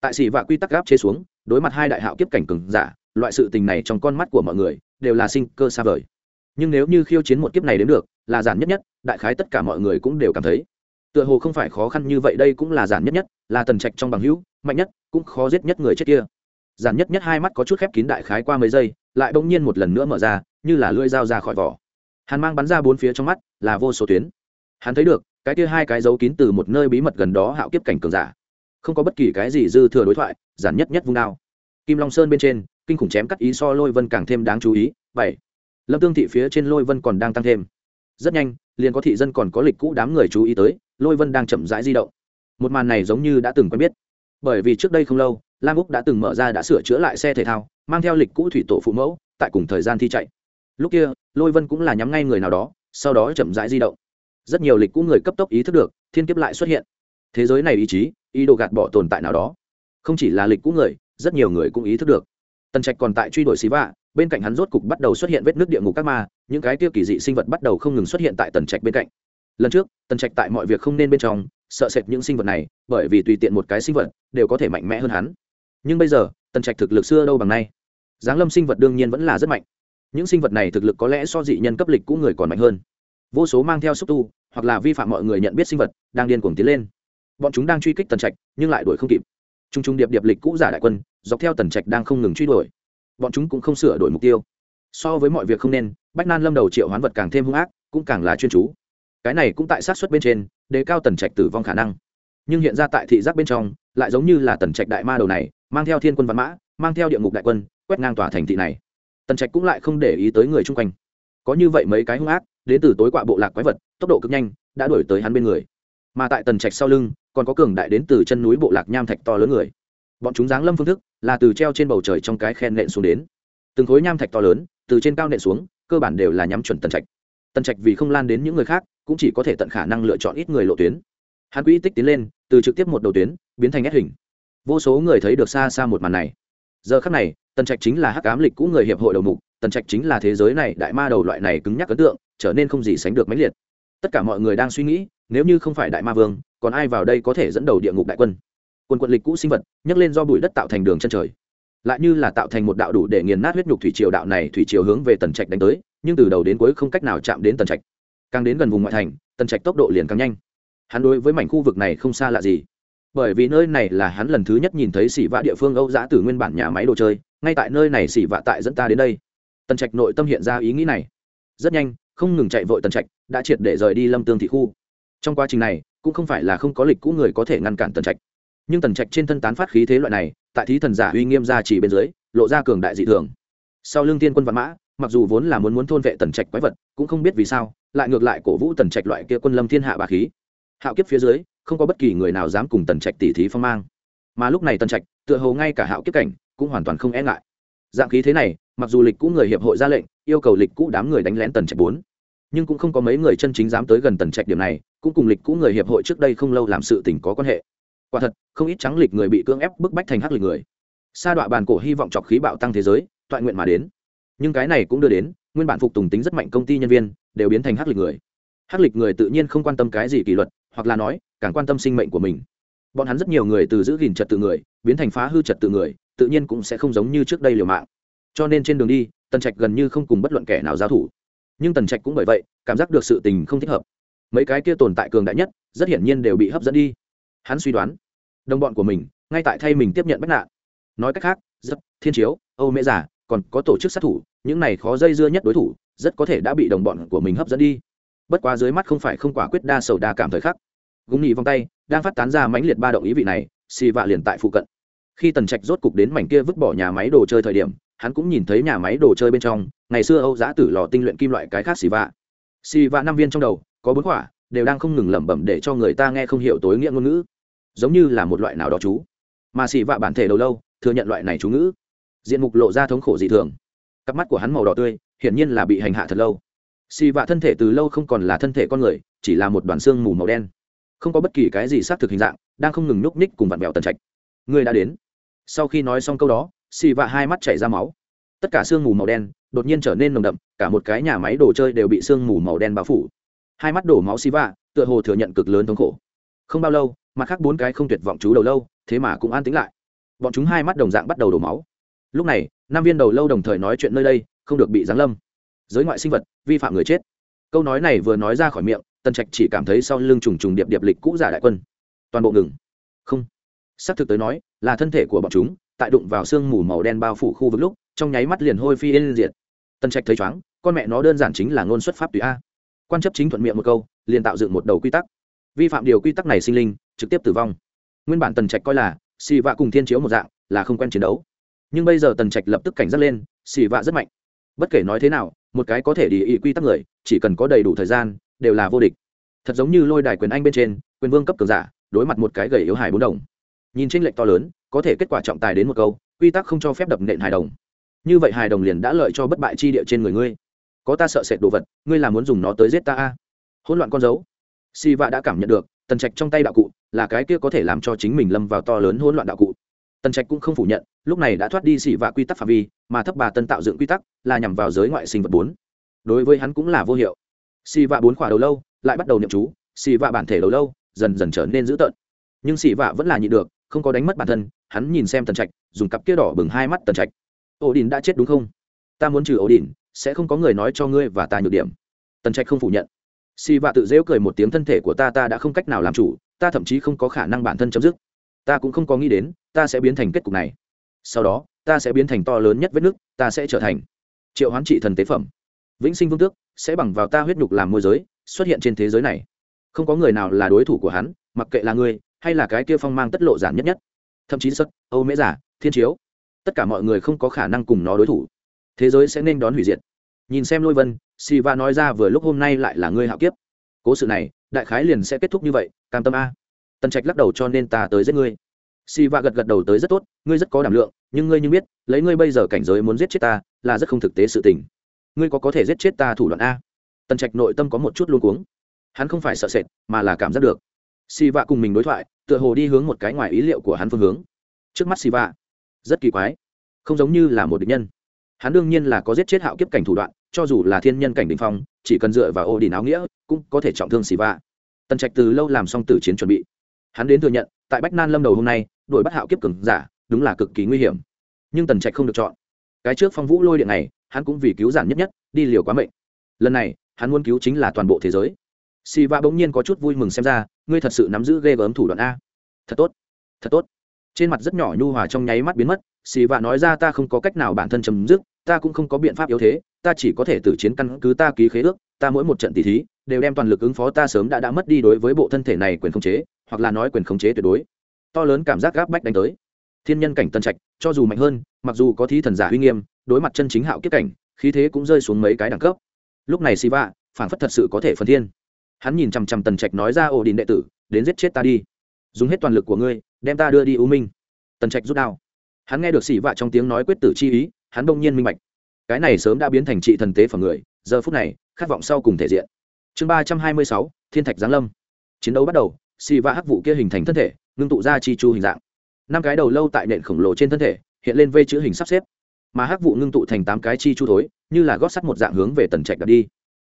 Tại xỉ vạ quy tắc gáp chế xuống, đối mặt hai đại hạo kiếp cảnh cường giả, loại sự tình này trong con mắt của mọi người, đều là sinh cơ xa vời. Nhưng nếu như khiêu chiến một kiếp này đến được, là giản nhất nhất, đại khái tất cả mọi người cũng đều cảm thấy tựa hồ không phải khó khăn như vậy, đây cũng là giản nhất nhất, là tần trạch trong bằng hữu, mạnh nhất, cũng khó giết nhất người chết kia. Giản nhất nhất hai mắt có chút khép kín đại khái qua mấy giây, lại bỗng nhiên một lần nữa mở ra, như là lưỡi dao ra khỏi vỏ. Hàn mang bắn ra bốn phía trong mắt, là vô số tuyến. Hắn thấy được, cái kia hai cái dấu kín từ một nơi bí mật gần đó hạo kiếp cảnh cường giả. Không có bất kỳ cái gì dư thừa đối thoại, giản nhất nhất vung đao. Kim long sơn bên trên, kinh khủng chém cắt ý so lôi vân càng thêm đáng chú ý, bảy. Lâm tương thị phía trên lôi vân còn đang tăng thêm. Rất nhanh, liền có thị dân còn có lịch cũ đám người chú ý tới lôi vân đang chậm rãi di động. Một màn này giống như đã từng quen biết. Bởi vì trước đây không lâu, lam úc đã từng mở ra đã sửa chữa lại xe thể thao, mang theo lịch cũ thủy tổ phụ mẫu, tại cùng thời gian thi chạy. Lúc kia, lôi vân cũng là nhắm ngay người nào đó, sau đó chậm rãi di động. Rất nhiều lịch cũ người cấp tốc ý thức được, thiên kiếp lại xuất hiện. Thế giới này ý chí, ý đồ gạt bỏ tồn tại nào đó. Không chỉ là lịch cũ người, rất nhiều người cũng ý thức được. Tần trạch còn tại truy đuổi xí vạ, bên cạnh hắn rốt cục bắt đầu xuất hiện vết nước địa ngục các ma, những cái tiêu kỳ dị sinh vật bắt đầu không ngừng xuất hiện tại tần trạch bên cạnh lần trước, tần trạch tại mọi việc không nên bên trong, sợ sệt những sinh vật này, bởi vì tùy tiện một cái sinh vật đều có thể mạnh mẽ hơn hắn. Nhưng bây giờ, tần trạch thực lực xưa đâu bằng nay. Giáng lâm sinh vật đương nhiên vẫn là rất mạnh. Những sinh vật này thực lực có lẽ so dị nhân cấp lịch cũ người còn mạnh hơn. Vô số mang theo xúc tu, hoặc là vi phạm mọi người nhận biết sinh vật, đang điên cuồng tiến lên. Bọn chúng đang truy kích tần trạch, nhưng lại đuổi không kịp. T r u n g t r u n g điệp điệp lịch cũ giả đại quân, dọc theo tần trạch đang không ngừng truy đuổi. Bọn chúng cũng không sửa đổi mục tiêu. So với mọi việc không nên, bách nan lâm đầu triệu hoán vật càng thêm hung ác, cũng càng là chuyên chú cái này cũng tại sát xuất bên trên, đề cao tần trạch tử vong khả năng. Nhưng hiện ra tại thị giác bên trong, lại giống như là tần trạch đại ma đầu này, mang theo thiên quân văn mã, mang theo địa ngục đại quân, quét ngang tòa thành thị này. Tần trạch cũng lại không để ý tới người chung quanh. Có như vậy mấy cái hung ác, đến từ tối quạ bộ lạc quái vật, tốc độ cực nhanh, đã đuổi tới hắn bên người. Mà tại tần trạch sau lưng, còn có cường đại đến từ chân núi bộ lạc nham thạch to lớn người. Bọn chúng giáng lâm phương thức là từ treo trên bầu trời trong cái khen nện xuống đến. Từng khối nham thạch to lớn, từ trên cao nện xuống, cơ bản đều là nhắm chuẩn tần trạch tần trạch vì không lan đến những người khác, cũng chỉ có thể tận khả năng lựa chọn ít người lộ tuyến. Hắn quỹ tích tiến lên, từ trực tiếp một đầu tuyến, biến thành ép hình. Vô số người thấy được xa xa một màn này. Giờ khắc này, tần trạch chính là hắc ám lịch cũ người hiệp hội đầu mục, tần trạch chính là thế giới này đại ma đầu loại này cứng nhắc ấn tượng, trở nên không gì sánh được mãnh liệt. Tất cả mọi người đang suy nghĩ, nếu như không phải đại ma vương, còn ai vào đây có thể dẫn đầu địa ngục đại quân? Quân quận lịch cũ sinh vật, nhấc lên do bụi đất tạo thành đường chân trời. Lại như là tạo thành một đạo đủ để nghiền nát huyết nhục thủy triều đạo này thủy triều hướng về tần trạch đánh tới nhưng từ đầu đến cuối không cách nào chạm đến tần trạch. Càng đến gần vùng ngoại thành, tần trạch tốc độ liền càng nhanh. Hắn đối với mảnh khu vực này không xa lạ gì. Bởi vì nơi này là hắn lần thứ nhất nhìn thấy xỉ vạ địa phương âu giã từ nguyên bản nhà máy đồ chơi, ngay tại nơi này xỉ vạ tại dẫn ta đến đây. Tần trạch nội tâm hiện ra ý nghĩ này. Rất nhanh, không ngừng chạy vội tần trạch, đã triệt để rời đi lâm tương thị khu. Trong quá trình này, cũng không phải là không có lịch cũ người có thể ngăn cản tần trạch. Nhưng tần trạch trên thân tán phát khí thế loại này, tại thí thần giả uy nghiêm ra chỉ bên dưới, lộ ra cường đại dị thường. Sau lương tiên quân văn mã mặc dù vốn là muốn muốn thôn vệ tần trạch quái vật, cũng không biết vì sao, lại ngược lại cổ vũ tần trạch loại kia quân lâm thiên hạ bà khí. Hạo kiếp phía dưới, không có bất kỳ người nào dám cùng tần trạch tỉ thí phong mang. Mà lúc này tần trạch, tựa hồ ngay cả hạo kiếp cảnh, cũng hoàn toàn không e ngại. Dạng khí thế này, mặc dù lịch cũ người hiệp hội ra lệnh, yêu cầu lịch cũ đám người đánh lén tần trạch bốn. Nhưng cũng không có mấy người chân chính dám tới gần tần trạch điểm này, cũng cùng lịch cũ người hiệp hội trước đây không lâu làm sự tình có quan hệ. Quả thật, không ít trắng lịch người bị cưỡng ép bức bách thành hắc lịch người. Sa đọa bàn cổ hy vọng chọc khí bạo tăng thế giới, toại nguyện mà đến nhưng cái này cũng đưa đến, nguyên bản phục tùng tính rất mạnh công ty nhân viên, đều biến thành hắc lịch người. Hắc lịch người tự nhiên không quan tâm cái gì kỷ luật, hoặc là nói, càng quan tâm sinh mệnh của mình. Bọn hắn rất nhiều người từ giữ gìn trật tự người, biến thành phá hư trật tự người, tự nhiên cũng sẽ không giống như trước đây liều mạng. Cho nên trên đường đi, tần trạch gần như không cùng bất luận kẻ nào giao thủ. Nhưng tần trạch cũng bởi vậy, cảm giác được sự tình không thích hợp. Mấy cái kia tồn tại cường đại nhất, rất hiển nhiên đều bị hấp dẫn đi. Hắn suy đoán, đồng bọn của mình, ngay tại thay mình tiếp nhận bất nạn. Nói cách khác rất thiên chiếu, âu mễ giả, còn có tổ chức sát thủ những này khó dây dưa nhất đối thủ, rất có thể đã bị đồng bọn của mình hấp dẫn đi. Bất quá dưới mắt không phải không quả quyết đa sầu đa cảm thời khắc. Gúng nhị vòng tay, đang phát tán ra mãnh liệt ba động ý vị này, xì vạ liền tại phụ cận. Khi tần trạch rốt cục đến mảnh kia vứt bỏ nhà máy đồ chơi thời điểm, hắn cũng nhìn thấy nhà máy đồ chơi bên trong, ngày xưa âu giã tử lò tinh luyện kim loại cái khác xì vạ. Xì vạ năm viên trong đầu, có bốn quả, đều đang không ngừng lẩm bẩm để cho người ta nghe không hiểu tối nghĩa ngôn ngữ. Giống như là một loại nào đó chú. Mà xì vạ bản thể đầu lâu, thừa nhận loại này chú ngữ. Diện mục lộ ra thống khổ dị thường cặp mắt của hắn màu đỏ tươi, hiển nhiên là bị hành hạ thật lâu. Xì vạ thân thể từ lâu không còn là thân thể con người, chỉ là một đoàn xương mù màu đen. Không có bất kỳ cái gì xác thực hình dạng, đang không ngừng núp ních cùng vặn vẹo tần trạch. Người đã đến. Sau khi nói xong câu đó, xì vạ hai mắt chảy ra máu. Tất cả sương mù màu đen đột nhiên trở nên nồng đậm, cả một cái nhà máy đồ chơi đều bị sương mù màu đen bao phủ. Hai mắt đổ máu xì vạ, tựa hồ thừa nhận cực lớn thống khổ. Không bao lâu, mặt khác bốn cái không tuyệt vọng chú đầu lâu, thế mà cũng an tính lại. Bọn chúng hai mắt đồng dạng bắt đầu đổ máu lúc này năm viên đầu lâu đồng thời nói chuyện nơi đây, không được bị giáng lâm. Giới ngoại sinh vật, vi phạm người chết. Câu nói này vừa nói ra khỏi miệng, tần trạch chỉ cảm thấy sau lưng trùng trùng điệp điệp lịch cũ giả đại quân. Toàn bộ ngừng. Không. Xác thực tới nói, là thân thể của bọn chúng, tại đụng vào sương mù màu đen bao phủ khu vực lúc, trong nháy mắt liền hôi phi yên diệt. Tần trạch thấy chóng, con mẹ nó đơn giản chính là ngôn xuất pháp tùy a. Quan chấp chính thuận miệng một câu, liền tạo dựng một đầu quy tắc. Vi phạm điều quy tắc này sinh linh, trực tiếp tử vong. Nguyên bản tần trạch coi là, xì vạ cùng thiên chiếu một dạng, là không quen chiến đấu nhưng bây giờ tần trạch lập tức cảnh giác lên, xì vạ rất mạnh. Bất kể nói thế nào, một cái có thể đi ý quy tắc người, chỉ cần có đầy đủ thời gian, đều là vô địch. Thật giống như lôi đài quyền anh bên trên, quyền vương cấp cường giả, đối mặt một cái gầy yếu hài bốn đồng. Nhìn tranh lệch to lớn, có thể kết quả trọng tài đến một câu, quy tắc không cho phép đập nện hài đồng. Như vậy hài đồng liền đã lợi cho bất bại chi địa trên người ngươi. Có ta sợ sệt đồ vật, ngươi là muốn dùng nó tới giết ta a? Hỗn loạn con dấu. Si vạ đã cảm nhận được, tần trạch trong tay đạo cụ là cái kia có thể làm cho chính mình lâm vào to lớn hỗn loạn đạo cụ tần trạch cũng không phủ nhận, lúc này đã thoát đi xỉ vạ quy tắc phạm vi, mà thấp bà tân tạo dựng quy tắc là nhằm vào giới ngoại sinh vật bốn. Đối với hắn cũng là vô hiệu. Xỉ vạ bốn khỏa đầu lâu, lại bắt đầu niệm chú xỉ vạ bản thể đầu lâu dần dần trở nên dữ tợn. Nhưng xỉ vạ vẫn là nhịn được, không có đánh mất bản thân, hắn nhìn xem tần trạch, dùng cặp kia đỏ bừng hai mắt tần trạch. Ổ đình đã chết đúng không? Ta muốn trừ ổ đình, sẽ không có người nói cho ngươi và ta nhược điểm. Tần trạch không phủ nhận. Xì vạ tự dễu cười một tiếng, thân thể của ta ta đã không cách nào làm chủ, ta thậm chí không có khả năng bản thân chấm dứt ta cũng không có nghĩ đến, ta sẽ biến thành kết cục này. Sau đó, ta sẽ biến thành to lớn nhất vết nước ta sẽ trở thành triệu hoán trị thần tế phẩm. Vĩnh sinh vương tước sẽ bằng vào ta huyết nhục làm môi giới, xuất hiện trên thế giới này. Không có người nào là đối thủ của hắn, mặc kệ là ngươi, hay là cái kia phong mang tất lộ giản nhất nhất. Thậm chí sất, âu mễ giả, thiên chiếu, tất cả mọi người không có khả năng cùng nó đối thủ. Thế giới sẽ nên đón hủy diệt. Nhìn xem lôi vân si va nói ra vừa lúc hôm nay lại là ngươi hạo kiếp. Cố sự này, đại khái liền sẽ kết thúc như vậy, cam tâm a tần trạch lắc đầu cho nên ta tới giết ngươi. Si va gật gật đầu tới rất tốt, ngươi rất có đảm lượng, nhưng ngươi như biết, lấy ngươi bây giờ cảnh giới muốn giết chết ta, là rất không thực tế sự tình. Ngươi có có thể giết chết ta thủ đoạn a? Tần trạch nội tâm có một chút luôn cuống. Hắn không phải sợ sệt, mà là cảm giác được. Si va cùng mình đối thoại, tựa hồ đi hướng một cái ngoài ý liệu của hắn phương hướng. Trước mắt si va, rất kỳ quái, không giống như là một địch nhân. Hắn đương nhiên là có giết chết hạo kiếp cảnh thủ đoạn, cho dù là thiên nhân cảnh đình phong, chỉ cần dựa vào ô đình áo nghĩa, cũng có thể trọng thương xì va. Tần trạch từ lâu làm xong tử chiến chuẩn bị hắn đến thừa nhận, tại bách nan lâm đầu hôm nay, đuổi bắt hạo kiếp cường giả, đúng là cực kỳ nguy hiểm. Nhưng tần trạch không được chọn. Cái trước phong vũ lôi điện này, hắn cũng vì cứu giản nhất nhất, đi liều quá mệnh. Lần này, hắn muốn cứu chính là toàn bộ thế giới. Xì va bỗng nhiên có chút vui mừng xem ra, ngươi thật sự nắm giữ ghê gớm thủ đoạn a. Thật tốt thật tốt. Trên mặt rất nhỏ nhu hòa trong nháy mắt biến mất, xì va nói ra ta không có cách nào bản thân chấm dứt, ta cũng không có biện pháp yếu thế, ta chỉ có thể từ chiến căn cứ ta ký khế ước, ta mỗi một trận tỷ thí, đều đem toàn lực ứng phó ta sớm đã đã mất đi đối với bộ thân thể này quyền khống chế hoặc là nói quyền khống chế tuyệt đối. To lớn cảm giác gáp bách đánh tới. Thiên nhân cảnh tân trạch, cho dù mạnh hơn, mặc dù có thí thần giả uy nghiêm, đối mặt chân chính hạo kiếp cảnh, khí thế cũng rơi xuống mấy cái đẳng cấp. Lúc này si va phản phất thật sự có thể phân thiên. Hắn nhìn chằm chằm tần trạch nói ra ổ đình đệ tử, đến giết chết ta đi. Dùng hết toàn lực của ngươi, đem ta đưa đi u minh. Tần trạch rút đao. Hắn nghe được xỉ vạ trong tiếng nói quyết tử chi ý, hắn đông nhiên minh bạch. Cái này sớm đã biến thành trị thần tế phẩm người, giờ phút này, khát vọng sau cùng thể diện. Chương ba trăm hai mươi sáu, thiên thạch giáng lâm. Chiến đấu bắt đầu xì vạ hắc vụ kia hình thành thân thể, ngưng tụ ra chi chu hình dạng. Năm cái đầu lâu tại nện khổng lồ trên thân thể, hiện lên vây chữ hình sắp xếp. Mà hắc vụ ngưng tụ thành tám cái chi chu thối, như là gót sắt một dạng hướng về tần trạch đặt đi.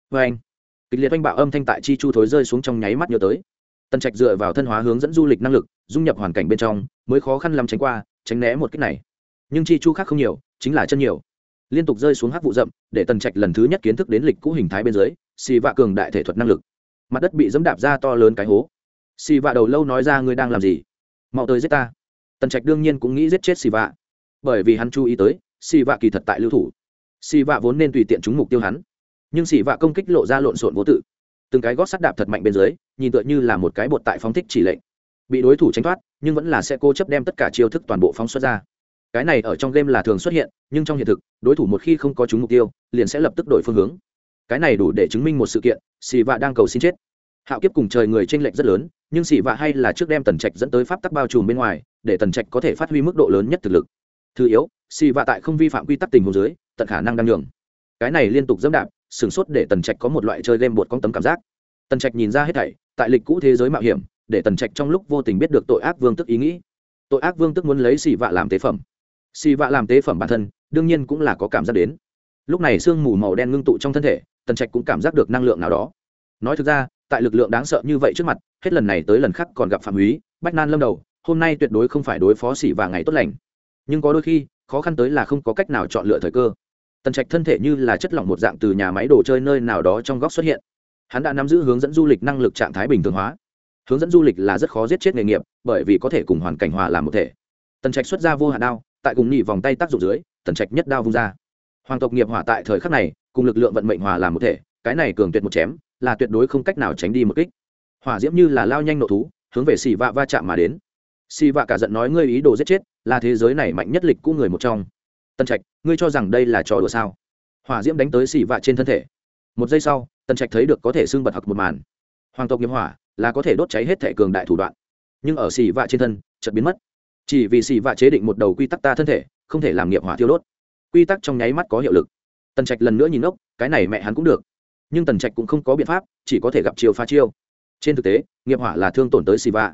Vê anh, kịch liệt oanh bạo âm thanh tại chi chu thối rơi xuống trong nháy mắt nhớ tới. Tần trạch dựa vào thân hóa hướng dẫn du lịch năng lực, dung nhập hoàn cảnh bên trong, mới khó khăn lắm tránh qua, tránh né một cách này. Nhưng chi chu khác không nhiều, chính là chân nhiều. Liên tục rơi xuống hắc vụ rậm, để tần trạch lần thứ nhất kiến thức đến lịch cũ hình thái bên dưới, xì vạ cường đại thể thuật năng lực. Mặt đất bị dẫm đạp ra to lớn cái hố xì vạ đầu lâu nói ra ngươi đang làm gì? Mau tới giết ta. Tần trạch đương nhiên cũng nghĩ giết chết xì vạ. Bởi vì hắn chú ý tới, xì vạ kỳ thật tại lưu thủ. Xì vạ vốn nên tùy tiện trúng mục tiêu hắn. Nhưng xì vạ công kích lộ ra lộn xộn vô tự. Từng cái gót sắt đạp thật mạnh bên dưới, nhìn tựa như là một cái bột tại phóng thích chỉ lệnh. Bị đối thủ tránh thoát, nhưng vẫn là sẽ cố chấp đem tất cả chiêu thức toàn bộ phóng xuất ra. Cái này ở trong game là thường xuất hiện, nhưng trong hiện thực, đối thủ một khi không có trúng mục tiêu, liền sẽ lập tức đổi phương hướng. Cái này đủ để chứng minh một sự kiện, xì vạ đang cầu xin chết hạo kiếp cùng trời người tranh lệch rất lớn, nhưng xì vạ hay là trước đem tần trạch dẫn tới pháp tắc bao trùm bên ngoài, để tần trạch có thể phát huy mức độ lớn nhất thực lực. Thứ yếu xì vạ tại không vi phạm quy tắc tình hồ dưới, tận khả năng đăng nhường. Cái này liên tục dẫm đạp, sửng sốt để tần trạch có một loại chơi game bột con tấm cảm giác. Tần trạch nhìn ra hết thảy, tại lịch cũ thế giới mạo hiểm, để tần trạch trong lúc vô tình biết được tội ác vương tức ý nghĩ. Tội ác vương tức muốn lấy xì vạ làm tế phẩm. Xì vạ làm tế phẩm bản thân, đương nhiên cũng là có cảm giác đến. Lúc này sương mù màu đen ngưng tụ trong thân thể, tần trạch cũng cảm giác được năng lượng nào đó. Nói thực ra tại lực lượng đáng sợ như vậy trước mặt, hết lần này tới lần khác còn gặp phạm húy, bách nan lâm đầu, hôm nay tuyệt đối không phải đối phó xỉ và ngày tốt lành. Nhưng có đôi khi, khó khăn tới là không có cách nào chọn lựa thời cơ. Tần trạch thân thể như là chất lỏng một dạng từ nhà máy đồ chơi nơi nào đó trong góc xuất hiện. Hắn đã nắm giữ hướng dẫn du lịch năng lực trạng thái bình thường hóa. Hướng dẫn du lịch là rất khó giết chết nghề nghiệp, bởi vì có thể cùng hoàn cảnh hòa làm một thể. Tần trạch xuất ra vô hạn đao, tại cùng nhị vòng tay tác dụng dưới, tần trạch nhất đao vung ra. Hoàng tộc nghiệp hỏa tại thời khắc này, cùng lực lượng vận mệnh hòa làm một thể, cái này cường tuyệt một chém là tuyệt đối không cách nào tránh đi một kích. Hỏa diễm như là lao nhanh nộ thú, hướng về xì vạ va chạm mà đến. Xì vạ cả giận nói, ngươi ý đồ giết chết, là thế giới này mạnh nhất lịch cũ người một trong. Tân trạch, ngươi cho rằng đây là trò đùa sao? Hỏa diễm đánh tới xì vạ trên thân thể. Một giây sau tân trạch thấy được có thể xưng bật hặc một màn. Hoàng tộc nghiệp hỏa là có thể đốt cháy hết thể cường đại thủ đoạn, nhưng ở xì vạ trên thân, chợt biến mất. Chỉ vì xì vạ chế định một đầu quy tắc ta thân thể, không thể làm nghiệp hỏa thiêu đốt. Quy tắc trong nháy mắt có hiệu lực. Tần trạch lần nữa nhìn ốc, cái này mẹ hắn cũng được nhưng tần trạch cũng không có biện pháp, chỉ có thể gặp chiêu pha chiêu. Trên thực tế, nghiệp hỏa là thương tổn tới xì vạ.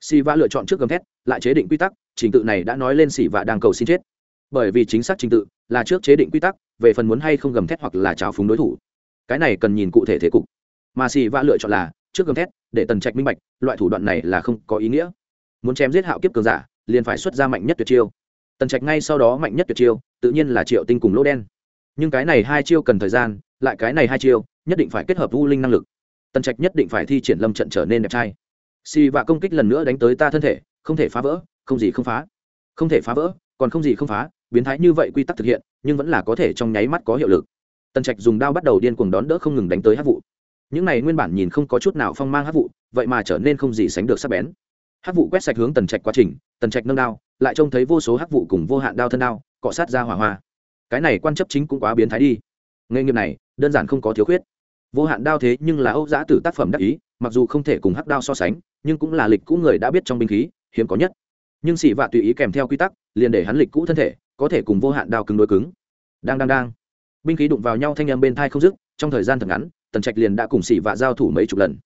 Xì vạ lựa chọn trước gầm thét, lại chế định quy tắc, trình tự này đã nói lên xì vạ đang cầu xin chết. Bởi vì chính xác trình tự là trước chế định quy tắc, về phần muốn hay không gầm thét hoặc là trào phúng đối thủ. Cái này cần nhìn cụ thể thế cục. Mà xì vạ lựa chọn là, trước gầm thét, để tần trạch minh bạch, loại thủ đoạn này là không có ý nghĩa. Muốn chém giết hạo kiếp cường giả, liền phải xuất ra mạnh nhất tuyệt chiêu. Tần trạch ngay sau đó mạnh nhất tuyệt chiêu, tự nhiên là triệu tinh cùng lỗ đen nhưng cái này hai chiêu cần thời gian, lại cái này hai chiêu, nhất định phải kết hợp u linh năng lực. Tần trạch nhất định phải thi triển lâm trận trở nên đẹp trai. Xì vạ công kích lần nữa đánh tới ta thân thể, không thể phá vỡ, không gì không phá. Không thể phá vỡ, còn không gì không phá, biến thái như vậy quy tắc thực hiện, nhưng vẫn là có thể trong nháy mắt có hiệu lực. Tần trạch dùng đao bắt đầu điên cuồng đón đỡ không ngừng đánh tới hát vụ những này nguyên bản nhìn không có chút nào phong mang hát vụ vậy mà trở nên không gì sánh được sắc bén. Hát vụ quét sạch hướng tần trạch quá trình, tần trạch nâng đao, lại trông thấy vô số hát vụ cùng vô hạn đao thân đao, cọ sát ra hỏa hoa cái này quan chấp chính cũng quá biến thái đi. Nghề nghiệp này, đơn giản không có thiếu khuyết. Vô hạn đao thế nhưng là âu giã tử tác phẩm đắc ý, mặc dù không thể cùng hắc đao so sánh, nhưng cũng là lịch cũ người đã biết trong binh khí, hiếm có nhất. Nhưng xỉ vạ tùy ý kèm theo quy tắc, liền để hắn lịch cũ thân thể, có thể cùng vô hạn đao cứng đối cứng. Đang đang đang. Binh khí đụng vào nhau thanh âm bên thai không dứt, trong thời gian thật ngắn, tần trạch liền đã cùng xỉ vạ giao thủ mấy chục lần.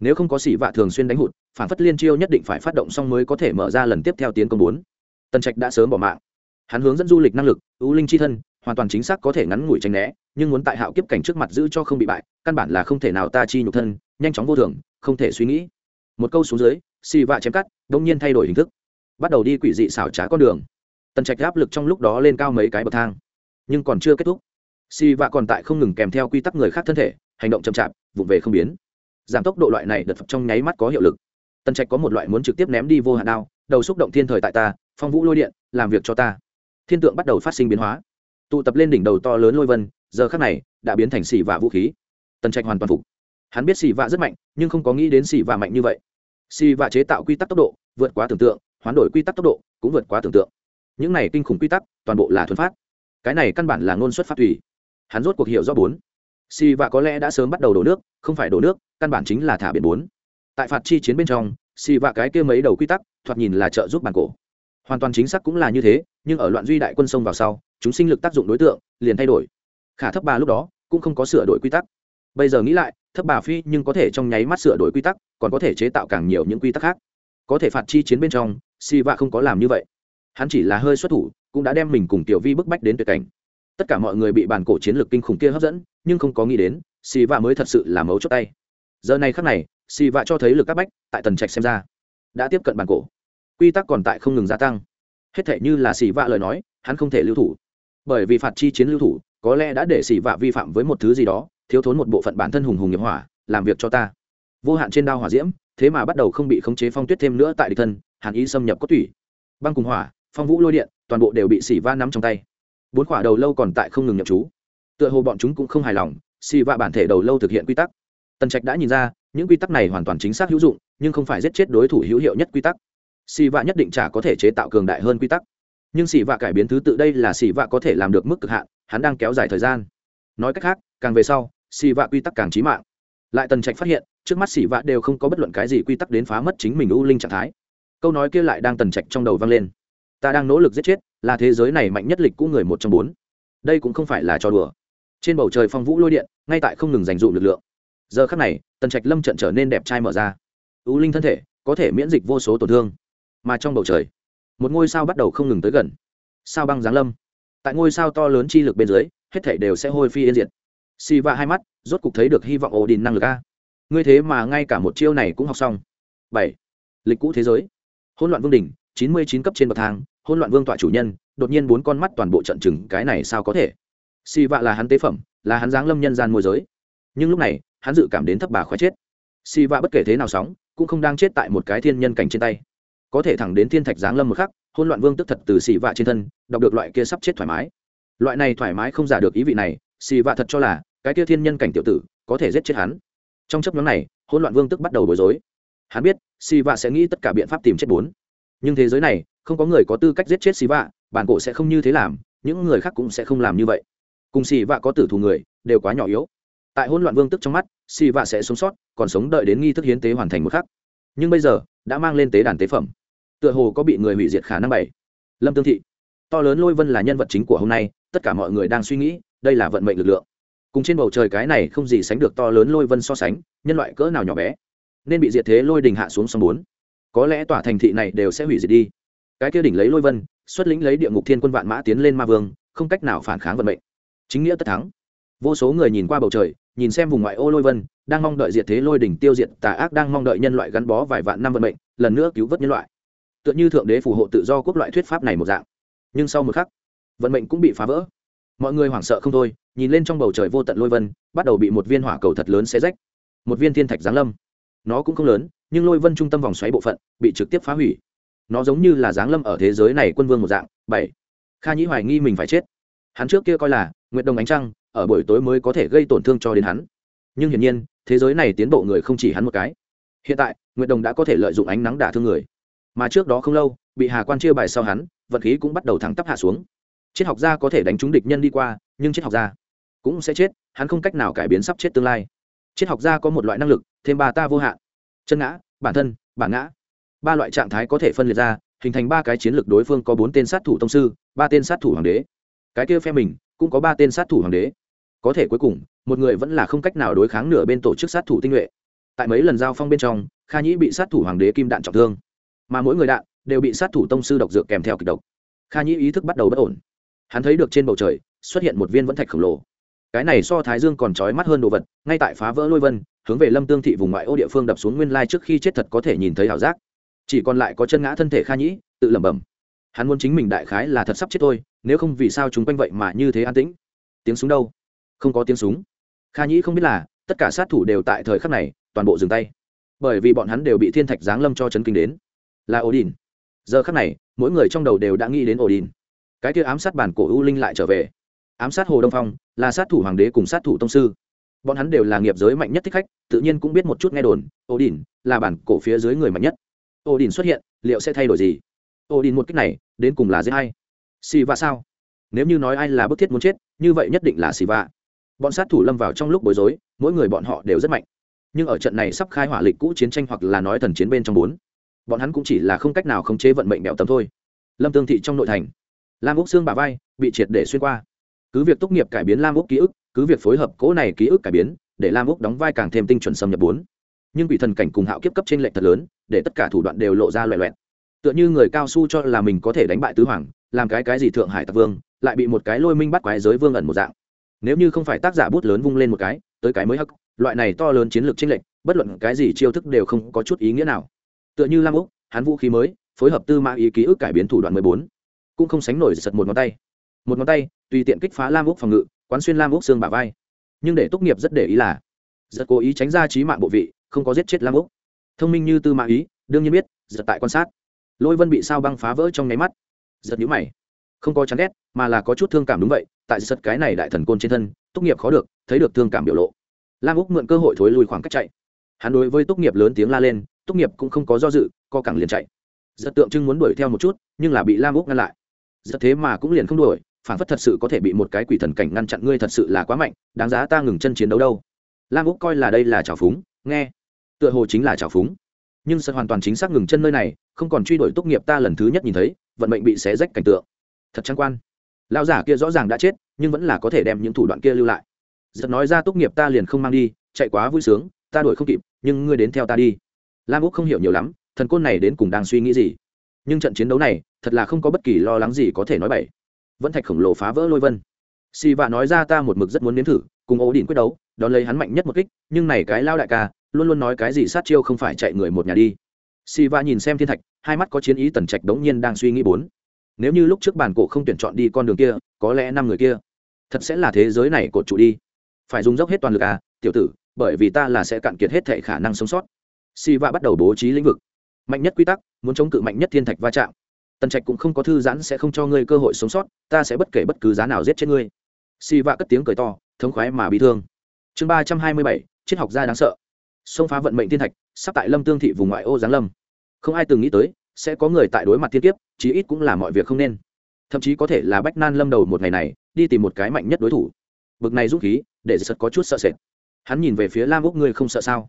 Nếu không có xỉ vạ thường xuyên đánh hụt, phản phất liên chiêu nhất định phải phát động xong mới có thể mở ra lần tiếp theo tiến công bốn. Tần trạch đã sớm bỏ mạng. Hắn hướng dẫn du lịch năng lực, ưu linh c h i thân hoàn toàn chính xác có thể ngắn ngủi tranh né, nhưng muốn tại hạo kiếp cảnh trước mặt giữ cho không bị bại, căn bản là không thể nào ta chi nhục thân, nhanh chóng vô thường, không thể suy nghĩ. Một câu xuống dưới, xì vạ chém cắt đông nhiên thay đổi hình thức. Bắt đầu đi quỷ dị xảo trá con đường. Tần trạch áp lực trong lúc đó lên cao mấy cái bậc thang, nhưng còn chưa kết thúc. Xì vạ còn tại không ngừng kèm theo quy tắc người khác thân thể, hành động chậm chạp, vụng về không biến. Giảm tốc độ loại này đợt trong nháy mắt có hiệu lực. Tần trạch có một loại muốn trực tiếp ném đi vô hạn đao, đầu xúc động thiên thời tại ta, phong vũ lôi điện, làm việc cho ta. Thiên tượng bắt đầu phát sinh biến hóa tụ tập lên đỉnh đầu to lớn lôi vân, giờ khác này, đã biến thành xì vạ vũ khí. Tần trạch hoàn toàn phục. Hắn biết xì vạ rất mạnh, nhưng không có nghĩ đến xì vạ mạnh như vậy. Xì vạ chế tạo quy tắc tốc độ, vượt quá tưởng tượng, hoán đổi quy tắc tốc độ, cũng vượt quá tưởng tượng. Những này kinh khủng quy tắc, toàn bộ là thuần phát. Cái này căn bản là ngôn xuất phát tùy. hắn rốt cuộc hiểu do bốn. Xì vạ có lẽ đã sớm bắt đầu đổ nước, không phải đổ nước, căn bản chính là thả biển bốn. Tại phạt chi chiến bên trong, xì vạ cái kia mấy đầu quy tắc, thoạt nhìn là trợ giúp bản cổ hoàn toàn chính xác cũng là như thế, nhưng ở loạn duy đại quân sông vào sau, chúng sinh lực tác dụng đối tượng liền thay đổi. Khả thấp bà lúc đó cũng không có sửa đổi quy tắc. Bây giờ nghĩ lại, thấp bà phi nhưng có thể trong nháy mắt sửa đổi quy tắc, còn có thể chế tạo càng nhiều những quy tắc khác. Có thể phạt chi chiến bên trong, si vạ không có làm như vậy. Hắn chỉ là hơi xuất thủ, cũng đã đem mình cùng tiểu vi bức bách đến tuyệt cảnh. Tất cả mọi người bị bản cổ chiến lược kinh khủng kia hấp dẫn, nhưng không có nghĩ đến, si vạ mới thật sự là mấu chốt tay. Giờ này khắc này, si vạ cho thấy lực các bách, tại tần trạch xem ra, đã tiếp cận bản cổ quy tắc còn tại không ngừng gia tăng. Hết thể như là xì vạ lời nói, hắn không thể lưu thủ. Bởi vì phạt chi chiến lưu thủ, có lẽ đã để xì vạ vi phạm với một thứ gì đó, thiếu thốn một bộ phận bản thân hùng hùng nghiệp hỏa, làm việc cho ta. Vô hạn trên đao hỏa diễm, thế mà bắt đầu không bị khống chế phong tuyết thêm nữa tại địch thân, hàn ý xâm nhập cốt tủy. Băng cùng hỏa, phong vũ lôi điện, toàn bộ đều bị xì va nắm trong tay. Bốn quả đầu lâu còn tại không ngừng nhập chú tựa hồ bọn chúng cũng không hài lòng xì vạ bản thể đầu lâu thực hiện quy tắc. Tần trạch đã nhìn ra, những quy tắc này hoàn toàn chính xác hữu dụng, nhưng không phải giết chết đối thủ hữu hiệu nhất quy tắc xì vạ nhất định chả có thể chế tạo cường đại hơn quy tắc. Nhưng xì vạ cải biến thứ tự đây là xì vạ có thể làm được mức cực hạn, hắn đang kéo dài thời gian. Nói cách khác, càng về sau, xì vạ quy tắc càng trí mạng. Lại tần trạch phát hiện, trước mắt xì vạ đều không có bất luận cái gì quy tắc đến phá mất chính mình u linh trạng thái. Câu nói kia lại đang tần trạch trong đầu vang lên. Ta đang nỗ lực giết chết, là thế giới này mạnh nhất lịch cũ người một trong bốn. Đây cũng không phải là trò đùa. Trên bầu trời phong vũ lôi điện, ngay tại không ngừng dành dụ lực lượng. Giờ khắc này, tần trạch lâm trận trở nên đẹp trai mở ra. U linh thân thể có thể miễn dịch vô số tổn thương mà trong bầu trời, một ngôi sao bắt đầu không ngừng tới gần. Sao băng giáng lâm. Tại ngôi sao to lớn chi lực bên dưới, hết thảy đều sẽ hôi phi yên diệt. Xì va hai mắt, rốt cục thấy được hy vọng ổ đình năng lực a. Ngươi thế mà ngay cả một chiêu này cũng học xong. Bảy. Lịch cũ thế giới. Hỗn loạn vương đỉnh, chín mươi chín cấp trên bậc thang, hỗn loạn vương tọa chủ nhân, đột nhiên bốn con mắt toàn bộ trận chừng cái này sao có thể? Xì vạ là hắn tế phẩm, là hắn giáng lâm nhân gian môi giới. Nhưng lúc này, hắn dự cảm đến thấp bà khoái chết. Xì vạ bất kể thế nào sóng, cũng không đang chết tại một cái thiên nhân cảnh trên tay có thể thẳng đến thiên thạch giáng lâm một khắc hôn loạn vương tức thật từ xì vạ trên thân, đọc được loại kia sắp chết thoải mái. Loại này thoải mái không giả được ý vị này, xì vạ thật cho là, cái kia thiên nhân cảnh tiểu tử, có thể giết chết hắn. Trong chấp nhóm này hôn loạn vương tức bắt đầu bối rối. Hắn biết, xì vạ sẽ nghĩ tất cả biện pháp tìm chết bốn. Nhưng thế giới này, không có người có tư cách giết chết xì vạ, bản cổ sẽ không như thế làm, những người khác cũng sẽ không làm như vậy. Cùng xì vạ có tử thù người, đều quá nhỏ yếu. Tại hôn loạn vương tức trong mắt, xì vạ sẽ sống sót, còn sống đợi đến nghi thức hiến tế hoàn thành một khắc. Nhưng bây giờ, đã mang lên tế đàn tế phẩm tựa hồ có bị người hủy diệt khả năng bảy. Lâm tương thị. To lớn lôi vân là nhân vật chính của hôm nay, tất cả mọi người đang suy nghĩ, đây là vận mệnh lực lượng. Cùng trên bầu trời cái này không gì sánh được to lớn lôi vân so sánh, nhân loại cỡ nào nhỏ bé, nên bị diệt thế lôi đình hạ xuống sông bốn. Có lẽ tòa thành thị này đều sẽ hủy diệt đi. Cái kia đỉnh lấy lôi vân, xuất lĩnh lấy địa ngục thiên quân vạn mã tiến lên ma vương, không cách nào phản kháng vận mệnh. Chính nghĩa tất thắng. Vô số người nhìn qua bầu trời, nhìn xem vùng ngoại ô lôi vân, đang mong đợi diệt thế lôi đỉnh tiêu diệt tà ác, đang mong đợi nhân loại gắn bó vài vạn năm vận mệnh, lần nữa cứu vớt nhân loại tựa như thượng đế phù hộ tự do quốc loại thuyết pháp này một dạng. Nhưng sau một khắc, vận mệnh cũng bị phá vỡ. Mọi người hoảng sợ không thôi, nhìn lên trong bầu trời vô tận lôi vân, bắt đầu bị một viên hỏa cầu thật lớn xé rách. Một viên thiên thạch giáng lâm. Nó cũng không lớn, nhưng lôi vân trung tâm vòng xoáy bộ phận bị trực tiếp phá hủy. Nó giống như là giáng lâm ở thế giới này quân vương một dạng. Bảy. Kha nhĩ hoài nghi mình phải chết. Hắn trước kia coi là nguyệt đồng ánh trăng, ở buổi tối mới có thể gây tổn thương cho đến hắn. Nhưng hiển nhiên, thế giới này tiến bộ người không chỉ hắn một cái. Hiện tại, nguyệt đồng đã có thể lợi dụng ánh nắng đả thương người mà trước đó không lâu, bị hà quan chia bài sau hắn vật khí cũng bắt đầu thẳng tắp hạ xuống. Triết học gia có thể đánh trúng địch nhân đi qua, nhưng triết học gia cũng sẽ chết, hắn không cách nào cải biến sắp chết tương lai. Triết học gia có một loại năng lực, thêm ba ta vô hạn. Chân ngã, bản thân, bản ngã. Ba loại trạng thái có thể phân liệt ra, hình thành ba cái chiến lược đối phương có bốn tên sát thủ tông sư, ba tên sát thủ hoàng đế. Cái kia phe mình, cũng có ba tên sát thủ hoàng đế. Có thể cuối cùng, một người vẫn là không cách nào đối kháng nửa bên tổ chức sát thủ tinh nhuệ. Tại mấy lần giao phong bên trong, kha nhĩ bị sát thủ hoàng đế kim đạn trọng thương mà mỗi người đạn đều bị sát thủ tông sư độc dược kèm theo kịch độc. Kha nhĩ ý thức bắt đầu bất ổn. Hắn thấy được trên bầu trời xuất hiện một viên vẫn thạch khổng lồ. Cái này so thái dương còn trói mắt hơn đồ vật, ngay tại phá vỡ lôi vân, hướng về lâm tương thị vùng ngoại ô địa phương đập xuống nguyên lai trước khi chết thật có thể nhìn thấy ảo giác. Chỉ còn lại có chân ngã thân thể kha nhĩ, tự lẩm bẩm. Hắn muốn chính mình đại khái là thật sắp chết thôi, nếu không vì sao chúng quanh vậy mà như thế an tĩnh? Tiếng súng đâu? Không có tiếng súng. Kha nhĩ không biết là tất cả sát thủ đều tại thời khắc này toàn bộ dừng tay. Bởi vì bọn hắn đều bị thiên thạch giáng lâm cho chấn kinh đến là Odin. giờ khắc này, mỗi người trong đầu đều đã nghĩ đến Odin. cái kia ám sát bản cổ u linh lại trở về. Ám sát hồ đông phong, là sát thủ hoàng đế cùng sát thủ tông sư. Bọn hắn đều là nghiệp giới mạnh nhất thích khách, tự nhiên cũng biết một chút nghe đồn, Odin là bản cổ phía dưới người mạnh nhất. Odin xuất hiện, liệu sẽ thay đổi gì? Odin một cách này, đến cùng là dễ hay xì vạ sao? Nếu như nói ai là bức thiết muốn chết, như vậy nhất định là xì vạ bọn sát thủ lâm vào trong lúc bối rối, mỗi người bọn họ đều rất mạnh. Nhưng ở trận này sắp khai hỏa lịch cũ chiến tranh hoặc là nói thần chiến bên trong bốn bọn hắn cũng chỉ là không cách nào khống chế vận mệnh bẹo tấm thôi. Lâm tương thị trong nội thành, lam úc xương bà vai, bị triệt để xuyên qua. Cứ việc tốt nghiệp cải biến lam úc ký ức, cứ việc phối hợp cố này ký ức cải biến, để lam úc đóng vai càng thêm tinh chuẩn xâm nhập bốn. Nhưng bị thần cảnh cùng hạo kiếp cấp trên lệnh thật lớn, để tất cả thủ đoạn đều lộ ra loẹ loẹt tựa như người cao su cho là mình có thể đánh bại tứ hoàng, làm cái cái gì thượng hải tặc vương, lại bị một cái lôi minh bắt quái giới vương ẩn một dạng. Nếu như không phải tác giả bút lớn vung lên một cái, tới cái mới hắc, loại này to lớn chiến lược chênh lệch, bất luận cái gì chiêu thức đều không có chút ý nghĩa nào tựa như lam úc, hắn vũ khí mới, phối hợp tư mã ý ký ức cải biến thủ đoạn mười bốn. Cũng không sánh nổi giật một ngón tay. Một ngón tay, tùy tiện kích phá lam úc phòng ngự, quán xuyên lam úc xương bả vai. Nhưng để tốt nghiệp rất để ý là, giật cố ý tránh ra trí mạng bộ vị, không có giết chết lam úc. Thông minh như tư mã ý, đương nhiên biết, giật tại quan sát. Lôi vân bị sao băng phá vỡ trong nháy mắt. Giật nhũ mày. Không có chán ghét, mà là có chút thương cảm đúng vậy, tại giật cái này đại thần côn trên thân tốt nghiệp khó được, thấy được thương cảm biểu lộ. Lam úc mượn cơ hội thối lùi khoảng cách chạy. Hắn đối với tốt nghiệp lớn tiếng la lên tốt nghiệp cũng không có do dự, co cẳng liền chạy. Giật tượng trưng muốn đuổi theo một chút, nhưng là bị lam úc ngăn lại. Giật thế mà cũng liền không đuổi, phản phất thật sự có thể bị một cái quỷ thần cảnh ngăn chặn ngươi thật sự là quá mạnh, đáng giá ta ngừng chân chiến đấu đâu. Lam úc coi là đây là trào phúng, nghe. Tựa hồ chính là trào phúng. Nhưng sợ hoàn toàn chính xác ngừng chân nơi này, không còn truy đuổi tốt nghiệp ta lần thứ nhất nhìn thấy, vận mệnh bị xé rách cảnh tượng. Thật trang quan. Lão giả kia rõ ràng đã chết, nhưng vẫn là có thể đem những thủ đoạn kia lưu lại. Giật nói ra tốt nghiệp ta liền không mang đi, chạy quá vui sướng, ta đuổi không kịp, nhưng ngươi đến theo ta đi lam úc không hiểu nhiều lắm, thần côn này đến cùng đang suy nghĩ gì. Nhưng trận chiến đấu này, thật là không có bất kỳ lo lắng gì có thể nói bậy. Vẫn thạch khổng lồ phá vỡ lôi vân. Si vạ nói ra ta một mực rất muốn nếm thử, cùng ổ đỉnh quyết đấu, đón lấy hắn mạnh nhất một kích, nhưng này cái lao đại ca, luôn luôn nói cái gì sát chiêu không phải chạy người một nhà đi. Si vạ nhìn xem thiên thạch, hai mắt có chiến ý tần trạch đống nhiên đang suy nghĩ bốn. Nếu như lúc trước bàn cổ không tuyển chọn đi con đường kia, có lẽ năm người kia thật sẽ là thế giới này cột trụ đi. Phải dùng dốc hết toàn lực à tiểu tử, bởi vì ta là sẽ cạn kiệt hết thệ khả năng sống sót si va bắt đầu bố trí lĩnh vực. Mạnh nhất quy tắc, muốn chống cự mạnh nhất thiên thạch va chạm. Tần trạch cũng không có thư giãn sẽ không cho ngươi cơ hội sống sót, ta sẽ bất kể bất cứ giá nào giết chết ngươi. Si va cất tiếng cười to, thống khoái mà bị thương. Chương ba trăm hai mươi bảy, triết học gia đáng sợ. Xông phá vận mệnh thiên thạch, sắp tại lâm tương thị vùng ngoại ô giáng lâm. Không ai từng nghĩ tới, sẽ có người tại đối mặt thiên kiếp, chí ít cũng là mọi việc không nên. Thậm chí có thể là bách nan lâm đầu một ngày này, đi tìm một cái mạnh nhất đối thủ. Bực này dũng khí, để giật có chút sợ sệt. Hắn nhìn về phía lam úc, ngươi không sợ sao?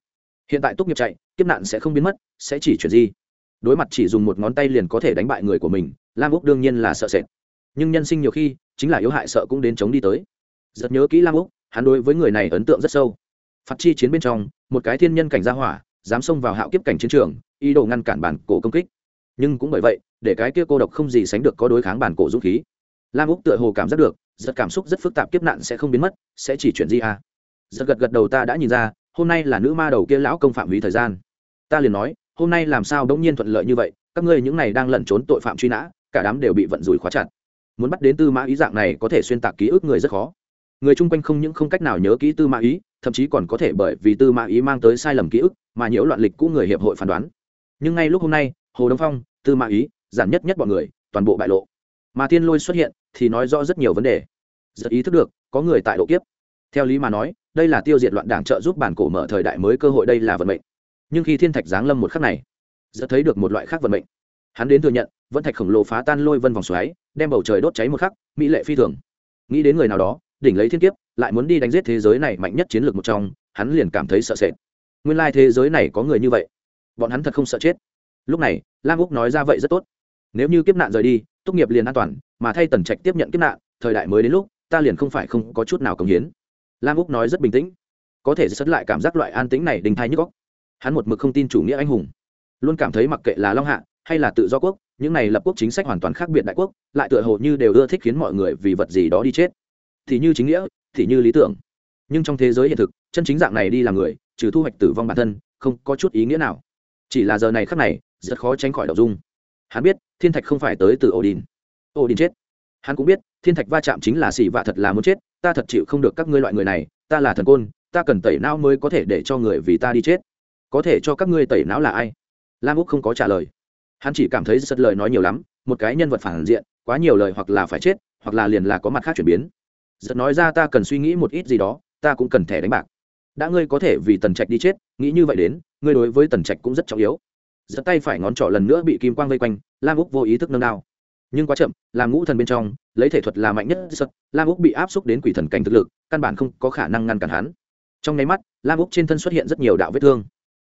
Hiện tại tốt nghiệp chạy, kiếp nạn sẽ không biến mất, sẽ chỉ chuyển di. đối mặt chỉ dùng một ngón tay liền có thể đánh bại người của mình, lam úc đương nhiên là sợ sệt. Nhưng nhân sinh nhiều khi, chính là yếu hại sợ cũng đến chống đi tới. Rất nhớ kỹ lam úc, hắn đối với người này ấn tượng rất sâu. Phạt chi chiến bên trong, một cái thiên nhân cảnh gia hỏa, dám xông vào hạo kiếp cảnh chiến trường, ý đồ ngăn cản bản cổ công kích. Nhưng cũng bởi vậy, để cái kia cô độc không gì sánh được có đối kháng bản cổ dũng khí. Lam úc tựa hồ cảm giác được rất cảm xúc rất phức tạp, kiếp nạn sẽ không biến mất, sẽ chỉ chuyển di a à. rất gật gật đầu ta đã nhìn ra hôm nay là nữ ma đầu kia lão công phạm hủy thời gian. Ta liền nói, hôm nay làm sao đống nhiên thuận lợi như vậy, các ngươi những này đang lẩn trốn tội phạm truy nã, cả đám đều bị vận rủi khóa chặt. Muốn bắt đến tư mã ý dạng này có thể xuyên tạc ký ức người rất khó. Người chung quanh không những không cách nào nhớ kỹ tư mã ý, thậm chí còn có thể bởi vì tư mã ý mang tới sai lầm ký ức mà nhiễu loạn lịch cũ người hiệp hội phán đoán. Nhưng ngay lúc hôm nay, hồ đông phong, tư mã ý, giản nhất nhất bọn người, toàn bộ bại lộ. Mà Thiên lôi xuất hiện thì nói rõ rất nhiều vấn đề. Rất ý thức được, có người tại độ kiếp. Theo lý mà nói đây là tiêu diệt loạn đảng trợ giúp bản cổ mở thời đại mới cơ hội, đây là vận mệnh. Nhưng khi thiên thạch giáng lâm một khắc này, giờ thấy được một loại khác vận mệnh. Hắn đến thừa nhận, vẫn thạch khổng lồ phá tan lôi vân vòng xoáy, đem bầu trời đốt cháy một khắc, mỹ lệ phi thường. Nghĩ đến người nào đó, đỉnh lấy thiên kiếp, lại muốn đi đánh giết thế giới này mạnh nhất chiến lược một trong, hắn liền cảm thấy sợ sệt. Nguyên lai thế giới này có người như vậy. Bọn hắn thật không sợ chết. Lúc này, lam úc nói ra vậy rất tốt. Nếu như kiếp nạn rời đi, tốt nghiệp liền an toàn, mà thay tần trạch tiếp nhận kiếp nạn, thời đại mới đến lúc, ta liền không phải không có chút nào cống hiến lam úc nói rất bình tĩnh. Có thể sất lại cảm giác loại an tĩnh này đình thai nhức góc hắn một mực không tin chủ nghĩa anh hùng. Luôn cảm thấy mặc kệ là long hạ hay là tự do quốc, những này lập quốc chính sách hoàn toàn khác biệt đại quốc, lại tựa hồ như đều ưa thích khiến mọi người vì vật gì đó đi chết. Thì như chính nghĩa, thì như lý tưởng. Nhưng trong thế giới hiện thực, chân chính dạng này đi làm người, trừ thu hoạch tử vong bản thân, không có chút ý nghĩa nào. Chỉ là giờ này khắc này, rất khó tránh khỏi đậu dung. Hắn biết, thiên thạch không phải tới từ ổ đình ổ đình chết hắn cũng biết, thiên thạch va chạm chính là xì vạ thật là muốn chết, ta thật chịu không được các ngươi loại người này, ta là thần côn, ta cần tẩy não mới có thể để cho người vì ta đi chết. Có thể cho các ngươi tẩy não là ai? Lam úc không có trả lời. Hắn chỉ cảm thấy rất lời nói nhiều lắm, một cái nhân vật phản diện, quá nhiều lời hoặc là phải chết, hoặc là liền là có mặt khác chuyển biến. Giật nói ra, ta cần suy nghĩ một ít gì đó, ta cũng cần thẻ đánh bạc. Đã ngươi có thể vì tần trạch đi chết, nghĩ như vậy đến, ngươi đối với tần trạch cũng rất trọng yếu. Giật tay phải ngón trỏ lần nữa bị kim quang vây quanh, lam úc vô ý thức nâng đao nhưng quá chậm, làm ngũ thần bên trong, lấy thể thuật là mạnh nhất sật, lam úc bị áp xúc đến quỷ thần cảnh thực lực, căn bản không có khả năng ngăn cản hắn. Trong nháy mắt, lam úc trên thân xuất hiện rất nhiều đạo vết thương.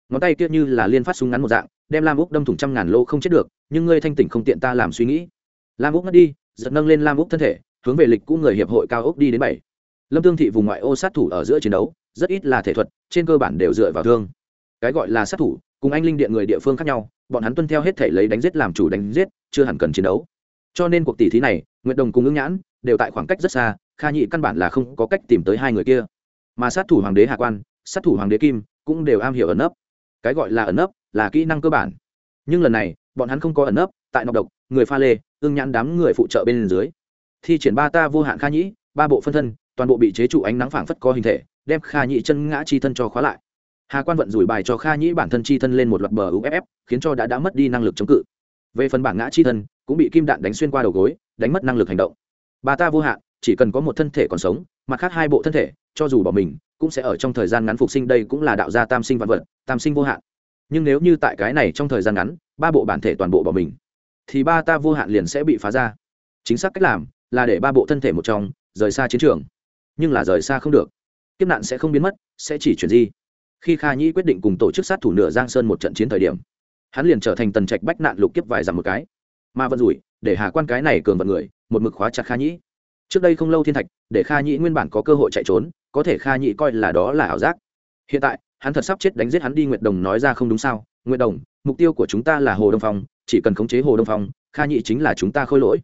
Ngón tay kia như là liên phát súng ngắn một dạng, đem lam úc đâm thủng trăm ngàn lô không chết được, nhưng ngươi thanh tỉnh không tiện ta làm suy nghĩ. Lam úc ngất đi, giật nâng lên lam úc thân thể, hướng về lịch cũ người hiệp hội cao úc đi đến bảy. Lâm tương thị vùng ngoại ô sát thủ ở giữa chiến đấu, rất ít là thể thuật, trên cơ bản đều dựa vào thương. Cái gọi là sát thủ, cùng anh linh điện người địa phương khác nhau, bọn hắn tuân theo hết thể lấy đánh giết làm chủ đánh giết, chưa hẳn cần chiến đấu cho nên cuộc tỷ thí này nguyện đồng cùng ứng nhãn đều tại khoảng cách rất xa, kha nhị căn bản là không có cách tìm tới hai người kia. Mà sát thủ hoàng đế hạ quan, sát thủ hoàng đế kim cũng đều am hiểu ẩn nấp. Cái gọi là ẩn nấp là kỹ năng cơ bản. Nhưng lần này, bọn hắn không có ẩn nấp, tại nọc độc, người pha lê ương nhãn đám người phụ trợ bên dưới. Thi triển ba ta vô hạn kha nhĩ ba bộ phân thân, toàn bộ bị chế trụ ánh nắng phảng phất có hình thể, đem kha nhĩ chân ngã chi thân cho khóa lại. Hà quan vận rủi bài cho kha nhĩ bản thân chi thân lên một loạt bờ uff khiến cho đã đã mất đi năng lực chống cự. Về phần bản ngã chi thân cũng bị kim đạn đánh xuyên qua đầu gối, đánh mất năng lực hành động. Bà ta vô hạn, chỉ cần có một thân thể còn sống, mặt khác hai bộ thân thể, cho dù bỏ mình, cũng sẽ ở trong thời gian ngắn phục sinh. Đây cũng là đạo gia tam sinh vạn vật, tam sinh vô hạn. Nhưng nếu như tại cái này trong thời gian ngắn, ba bộ bản thể toàn bộ bỏ mình, thì ba ta vô hạn liền sẽ bị phá ra. Chính xác cách làm là để ba bộ thân thể một trong, rời xa chiến trường. Nhưng là rời xa không được. Kiếp nạn sẽ không biến mất, sẽ chỉ chuyển di. Khi kha nhĩ quyết định cùng tổ chức sát thủ nửa giang sơn một trận chiến thời điểm, hắn liền trở thành tần trạch bách nạn lục kiếp vài dặm một cái mà vận rủi, để hà quan cái này cường vận người, một mực khóa chặt kha nhĩ. Trước đây không lâu thiên thạch, để kha nhĩ nguyên bản có cơ hội chạy trốn, có thể kha nhĩ coi là đó là ảo giác. Hiện tại, hắn thật sắp chết đánh giết hắn đi nguyệt đồng nói ra không đúng sao? Nguyệt đồng, mục tiêu của chúng ta là hồ đông phong, chỉ cần khống chế hồ đông phong, kha nhĩ chính là chúng ta khôi lỗi.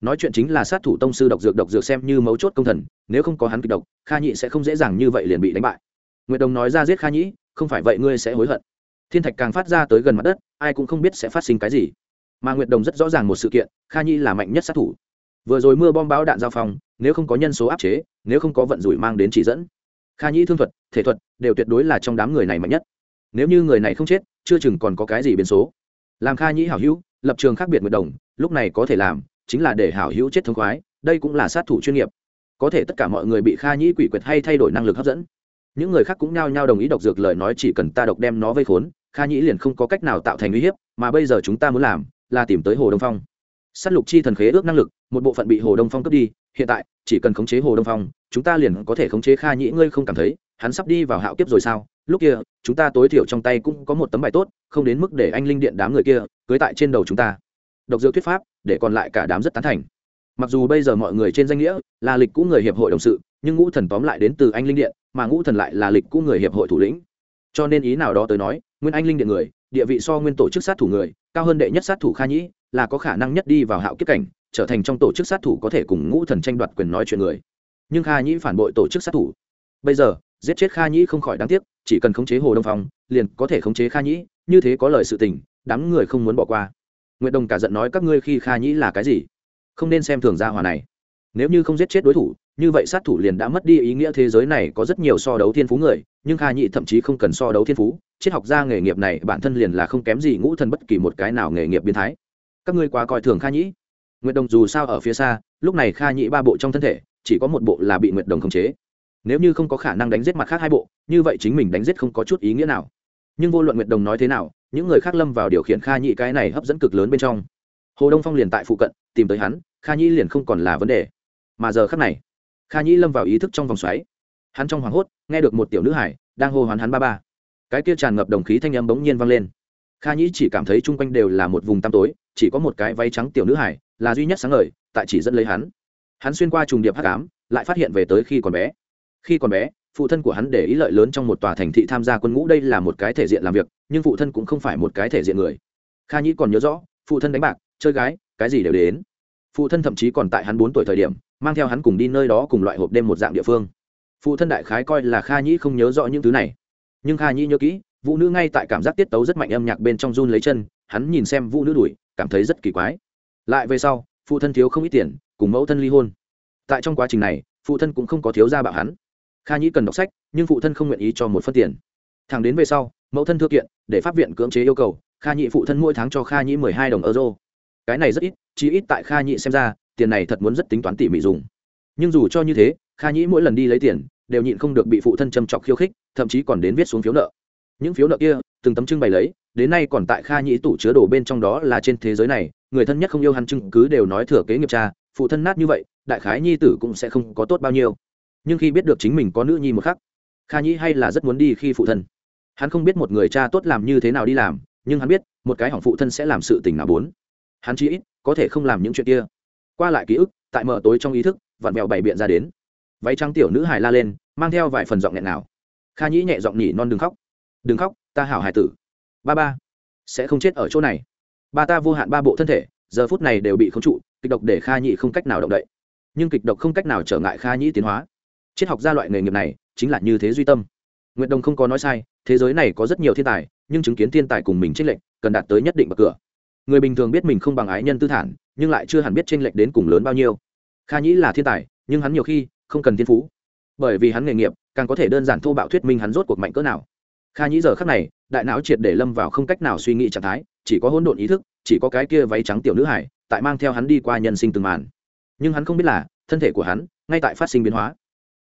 Nói chuyện chính là sát thủ tông sư độc dược độc dược xem như mấu chốt công thần, nếu không có hắn kịch độc, kha nhĩ sẽ không dễ dàng như vậy liền bị đánh bại. Nguyệt đồng nói ra giết kha nhĩ, không phải vậy ngươi sẽ hối hận. Thiên thạch càng phát ra tới gần mặt đất, ai cũng không biết sẽ phát sinh cái gì mà nguyệt đồng rất rõ ràng một sự kiện kha nhi là mạnh nhất sát thủ vừa rồi mưa bom bão đạn giao phong nếu không có nhân số áp chế nếu không có vận rủi mang đến chỉ dẫn kha nhi thương thuật thể thuật đều tuyệt đối là trong đám người này mạnh nhất nếu như người này không chết chưa chừng còn có cái gì biến số làm kha Nhi hảo hữu lập trường khác biệt nguyệt đồng lúc này có thể làm chính là để hảo hữu chết thống khoái đây cũng là sát thủ chuyên nghiệp có thể tất cả mọi người bị kha nhĩ quỷ quyệt hay thay đổi năng lực hấp dẫn những người khác cũng nhao nhao đồng ý độc dược lời nói chỉ cần ta độc đem nó vây khốn kha nhĩ liền không có cách nào tạo thành uy hiếp mà bây giờ chúng ta muốn làm là tìm tới hồ đông phong. S á t lục chi thần khế ước năng lực, một bộ phận bị hồ đông phong cướp đi, hiện tại, chỉ cần khống chế hồ đông phong, chúng ta liền có thể khống chế kha nhĩ, ngươi không cảm thấy, hắn sắp đi vào hạo kiếp rồi sao? Lúc kia, chúng ta tối thiểu trong tay cũng có một tấm bài tốt, không đến mức để anh linh điện đám người kia cưới tại trên đầu chúng ta. Độc dược thuyết pháp, để còn lại cả đám rất tán thành. Mặc dù bây giờ mọi người trên danh nghĩa là lịch cũ người hiệp hội đồng sự, nhưng ngũ thần tóm lại đến từ anh linh điện, mà ngũ thần lại là lịch cũ người hiệp hội thủ lĩnh. Cho nên ý nào đó tới nói, nguyên anh linh điện người, địa vị so nguyên tổ chức sát thủ người cao hơn đệ nhất sát thủ kha nhĩ là có khả năng nhất đi vào hạo kiếp cảnh, trở thành trong tổ chức sát thủ có thể cùng ngũ thần tranh đoạt quyền nói chuyện người. Nhưng kha nhĩ phản bội tổ chức sát thủ. Bây giờ, giết chết kha nhĩ không khỏi đáng tiếc, chỉ cần khống chế hồ đông phong, liền có thể khống chế kha nhĩ, như thế có lời sự tình, đám người không muốn bỏ qua. Nguyệt đồng cả giận nói các ngươi khi kha nhĩ là cái gì? Không nên xem thường gia hòa này. Nếu như không giết chết đối thủ như vậy sát thủ liền đã mất đi ý nghĩa thế giới này có rất nhiều so đấu thiên phú người, nhưng kha nhị thậm chí không cần so đấu thiên phú, triết học gia nghề nghiệp này bản thân liền là không kém gì ngũ thần bất kỳ một cái nào nghề nghiệp biến thái. Các ngươi quá coi thường kha nhĩ nguyệt đồng dù sao ở phía xa, lúc này kha nhĩ ba bộ trong thân thể, chỉ có một bộ là bị nguyệt đồng khống chế. Nếu như không có khả năng đánh giết mặt khác hai bộ, như vậy chính mình đánh giết không có chút ý nghĩa nào. Nhưng vô luận nguyệt đồng nói thế nào, những người khác lâm vào điều khiển kha nhĩ cái này hấp dẫn cực lớn bên trong. Hồ đông phong liền tại phụ cận, tìm tới hắn, kha nhĩ liền không còn là vấn đề. Mà giờ khác này kha nhĩ lâm vào ý thức trong vòng xoáy. Hắn trong hoảng hốt, nghe được một tiểu nữ hải đang hô hoán hắn ba ba. Cái kia tràn ngập đồng khí thanh âm bỗng nhiên vang lên. Kha nhĩ chỉ cảm thấy chung quanh đều là một vùng tăm tối, chỉ có một cái váy trắng tiểu nữ hải là duy nhất sáng ngời, tại chỉ dẫn lấy hắn. Hắn xuyên qua trùng điệp hắc ám, lại phát hiện về tới khi còn bé. Khi còn bé, phụ thân của hắn để ý lợi lớn trong một tòa thành thị tham gia quân ngũ, đây là một cái thể diện làm việc, nhưng phụ thân cũng không phải một cái thể diện người. Kha nhĩ còn nhớ rõ, phụ thân đánh bạc, chơi gái, cái gì đều đến. Phụ thân thậm chí còn tại hắn bốn tuổi thời điểm mang theo hắn cùng đi nơi đó cùng loại hộp đêm một dạng địa phương. Phụ thân đại khái coi là kha nhĩ không nhớ rõ những thứ này. Nhưng kha nhĩ nhớ kỹ, vũ nữ ngay tại cảm giác tiết tấu rất mạnh âm nhạc bên trong run lấy chân, hắn nhìn xem vũ nữ đuổi, cảm thấy rất kỳ quái. Lại về sau, phụ thân thiếu không ít tiền, cùng mẫu thân ly hôn. Tại trong quá trình này, phụ thân cũng không có thiếu gia bạo hắn. Kha nhĩ cần đọc sách, nhưng phụ thân không nguyện ý cho một phân tiền. Thẳng đến về sau, mẫu thân thư kiện, để pháp viện cưỡng chế yêu cầu, kha nhĩ phụ thân mỗi tháng cho kha nhĩ mười hai đồng euro. Cái này rất ít chỉ ít tại kha nhĩ xem ra tiền này thật muốn rất tính toán tỉ mỉ dùng. Nhưng dù cho như thế, kha nhĩ mỗi lần đi lấy tiền, đều nhịn không được bị phụ thân châm chọc khiêu khích, thậm chí còn đến viết xuống phiếu nợ. Những phiếu nợ kia, từng tấm trưng bày lấy, đến nay còn tại kha nhĩ tủ chứa đồ bên trong đó là trên thế giới này, người thân nhất không yêu hắn chứng cứ đều nói thừa kế nghiệp cha, phụ thân nát như vậy, đại khái nhi tử cũng sẽ không có tốt bao nhiêu. Nhưng khi biết được chính mình có nữ nhi một khắc, kha nhĩ hay là rất muốn đi khi phụ thân. Hắn không biết một người cha tốt làm như thế nào đi làm, nhưng hắn biết, một cái hỏng phụ thân sẽ làm sự tình nào bốn. Hắn chỉ ít, có thể không làm những chuyện kia qua lại ký ức tại mở tối trong ý thức vặn vẹo bày biện ra đến. Váy trắng tiểu nữ hài la lên mang theo vài phần giọng nghẹn nào kha nhĩ nhẹ giọng nhỉ non đừng khóc. Đừng khóc ta hảo hải tử. Ba ba sẽ không chết ở chỗ này. Ba ta vô hạn ba bộ thân thể giờ phút này đều bị khống trụ kịch độc để kha nhĩ không cách nào động đậy. Nhưng kịch độc không cách nào trở ngại kha nhĩ tiến hóa. Triết học gia loại nghề nghiệp này chính là như thế duy tâm. Nguyệt đồng không có nói sai thế giới này có rất nhiều thiên tài nhưng chứng kiến thiên tài cùng mình trích lệnh, cần đạt tới nhất định bậc cửa. Người bình thường biết mình không bằng ái nhân tư thản nhưng lại chưa hẳn biết chênh lệch đến cùng lớn bao nhiêu. Kha nhĩ là thiên tài, nhưng hắn nhiều khi không cần thiên phú. Bởi vì hắn nghề nghiệp, càng có thể đơn giản thô bạo thuyết minh hắn rốt cuộc mạnh cỡ nào. Kha nhĩ giờ khắc này, đại não triệt để lâm vào không cách nào suy nghĩ trạng thái, chỉ có hỗn độn ý thức, chỉ có cái kia váy trắng tiểu nữ hải tại mang theo hắn đi qua nhân sinh từng màn. Nhưng hắn không biết là, thân thể của hắn, ngay tại phát sinh biến hóa.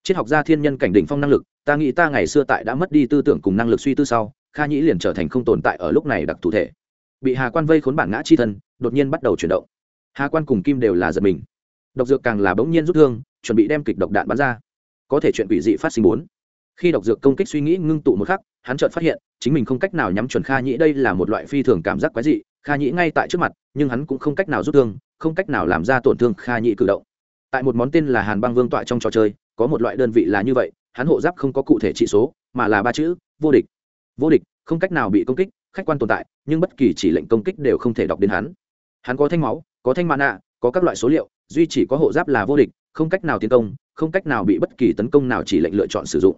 Triết học gia thiên nhân cảnh đỉnh phong năng lực, ta nghĩ ta ngày xưa tại đã mất đi tư tưởng cùng năng lực suy tư sau, kha nhĩ liền trở thành không tồn tại ở lúc này đặc thù thể. Bị hà quan vây khốn bản ngã chi thân, đột nhiên bắt đầu chuyển động hà quan cùng kim đều là giật mình. Độc dược càng là bỗng nhiên rút thương, chuẩn bị đem kịch độc đạn bắn ra. Có thể chuyện quỷ dị phát sinh bốn. Khi độc dược công kích suy nghĩ ngưng tụ một khắc, hắn chợt phát hiện, chính mình không cách nào nhắm chuẩn kha nhĩ, đây là một loại phi thường cảm giác quái dị. Kha nhĩ ngay tại trước mặt, nhưng hắn cũng không cách nào rút thương, không cách nào làm ra tổn thương kha nhĩ cử động. Tại một món tên là hàn băng vương tọa trong trò chơi, có một loại đơn vị là như vậy, hắn hộ giáp không có cụ thể trị số, mà là ba chữ, vô địch. Vô địch, không cách nào bị công kích, khách quan tồn tại, nhưng bất kỳ chỉ lệnh công kích đều không thể đọc đến hắn. Hắn có thanh máu có thanh mạn nạ, có các loại số liệu, duy chỉ có hộ giáp là vô địch, không cách nào tiến công, không cách nào bị bất kỳ tấn công nào chỉ lệnh lựa chọn sử dụng.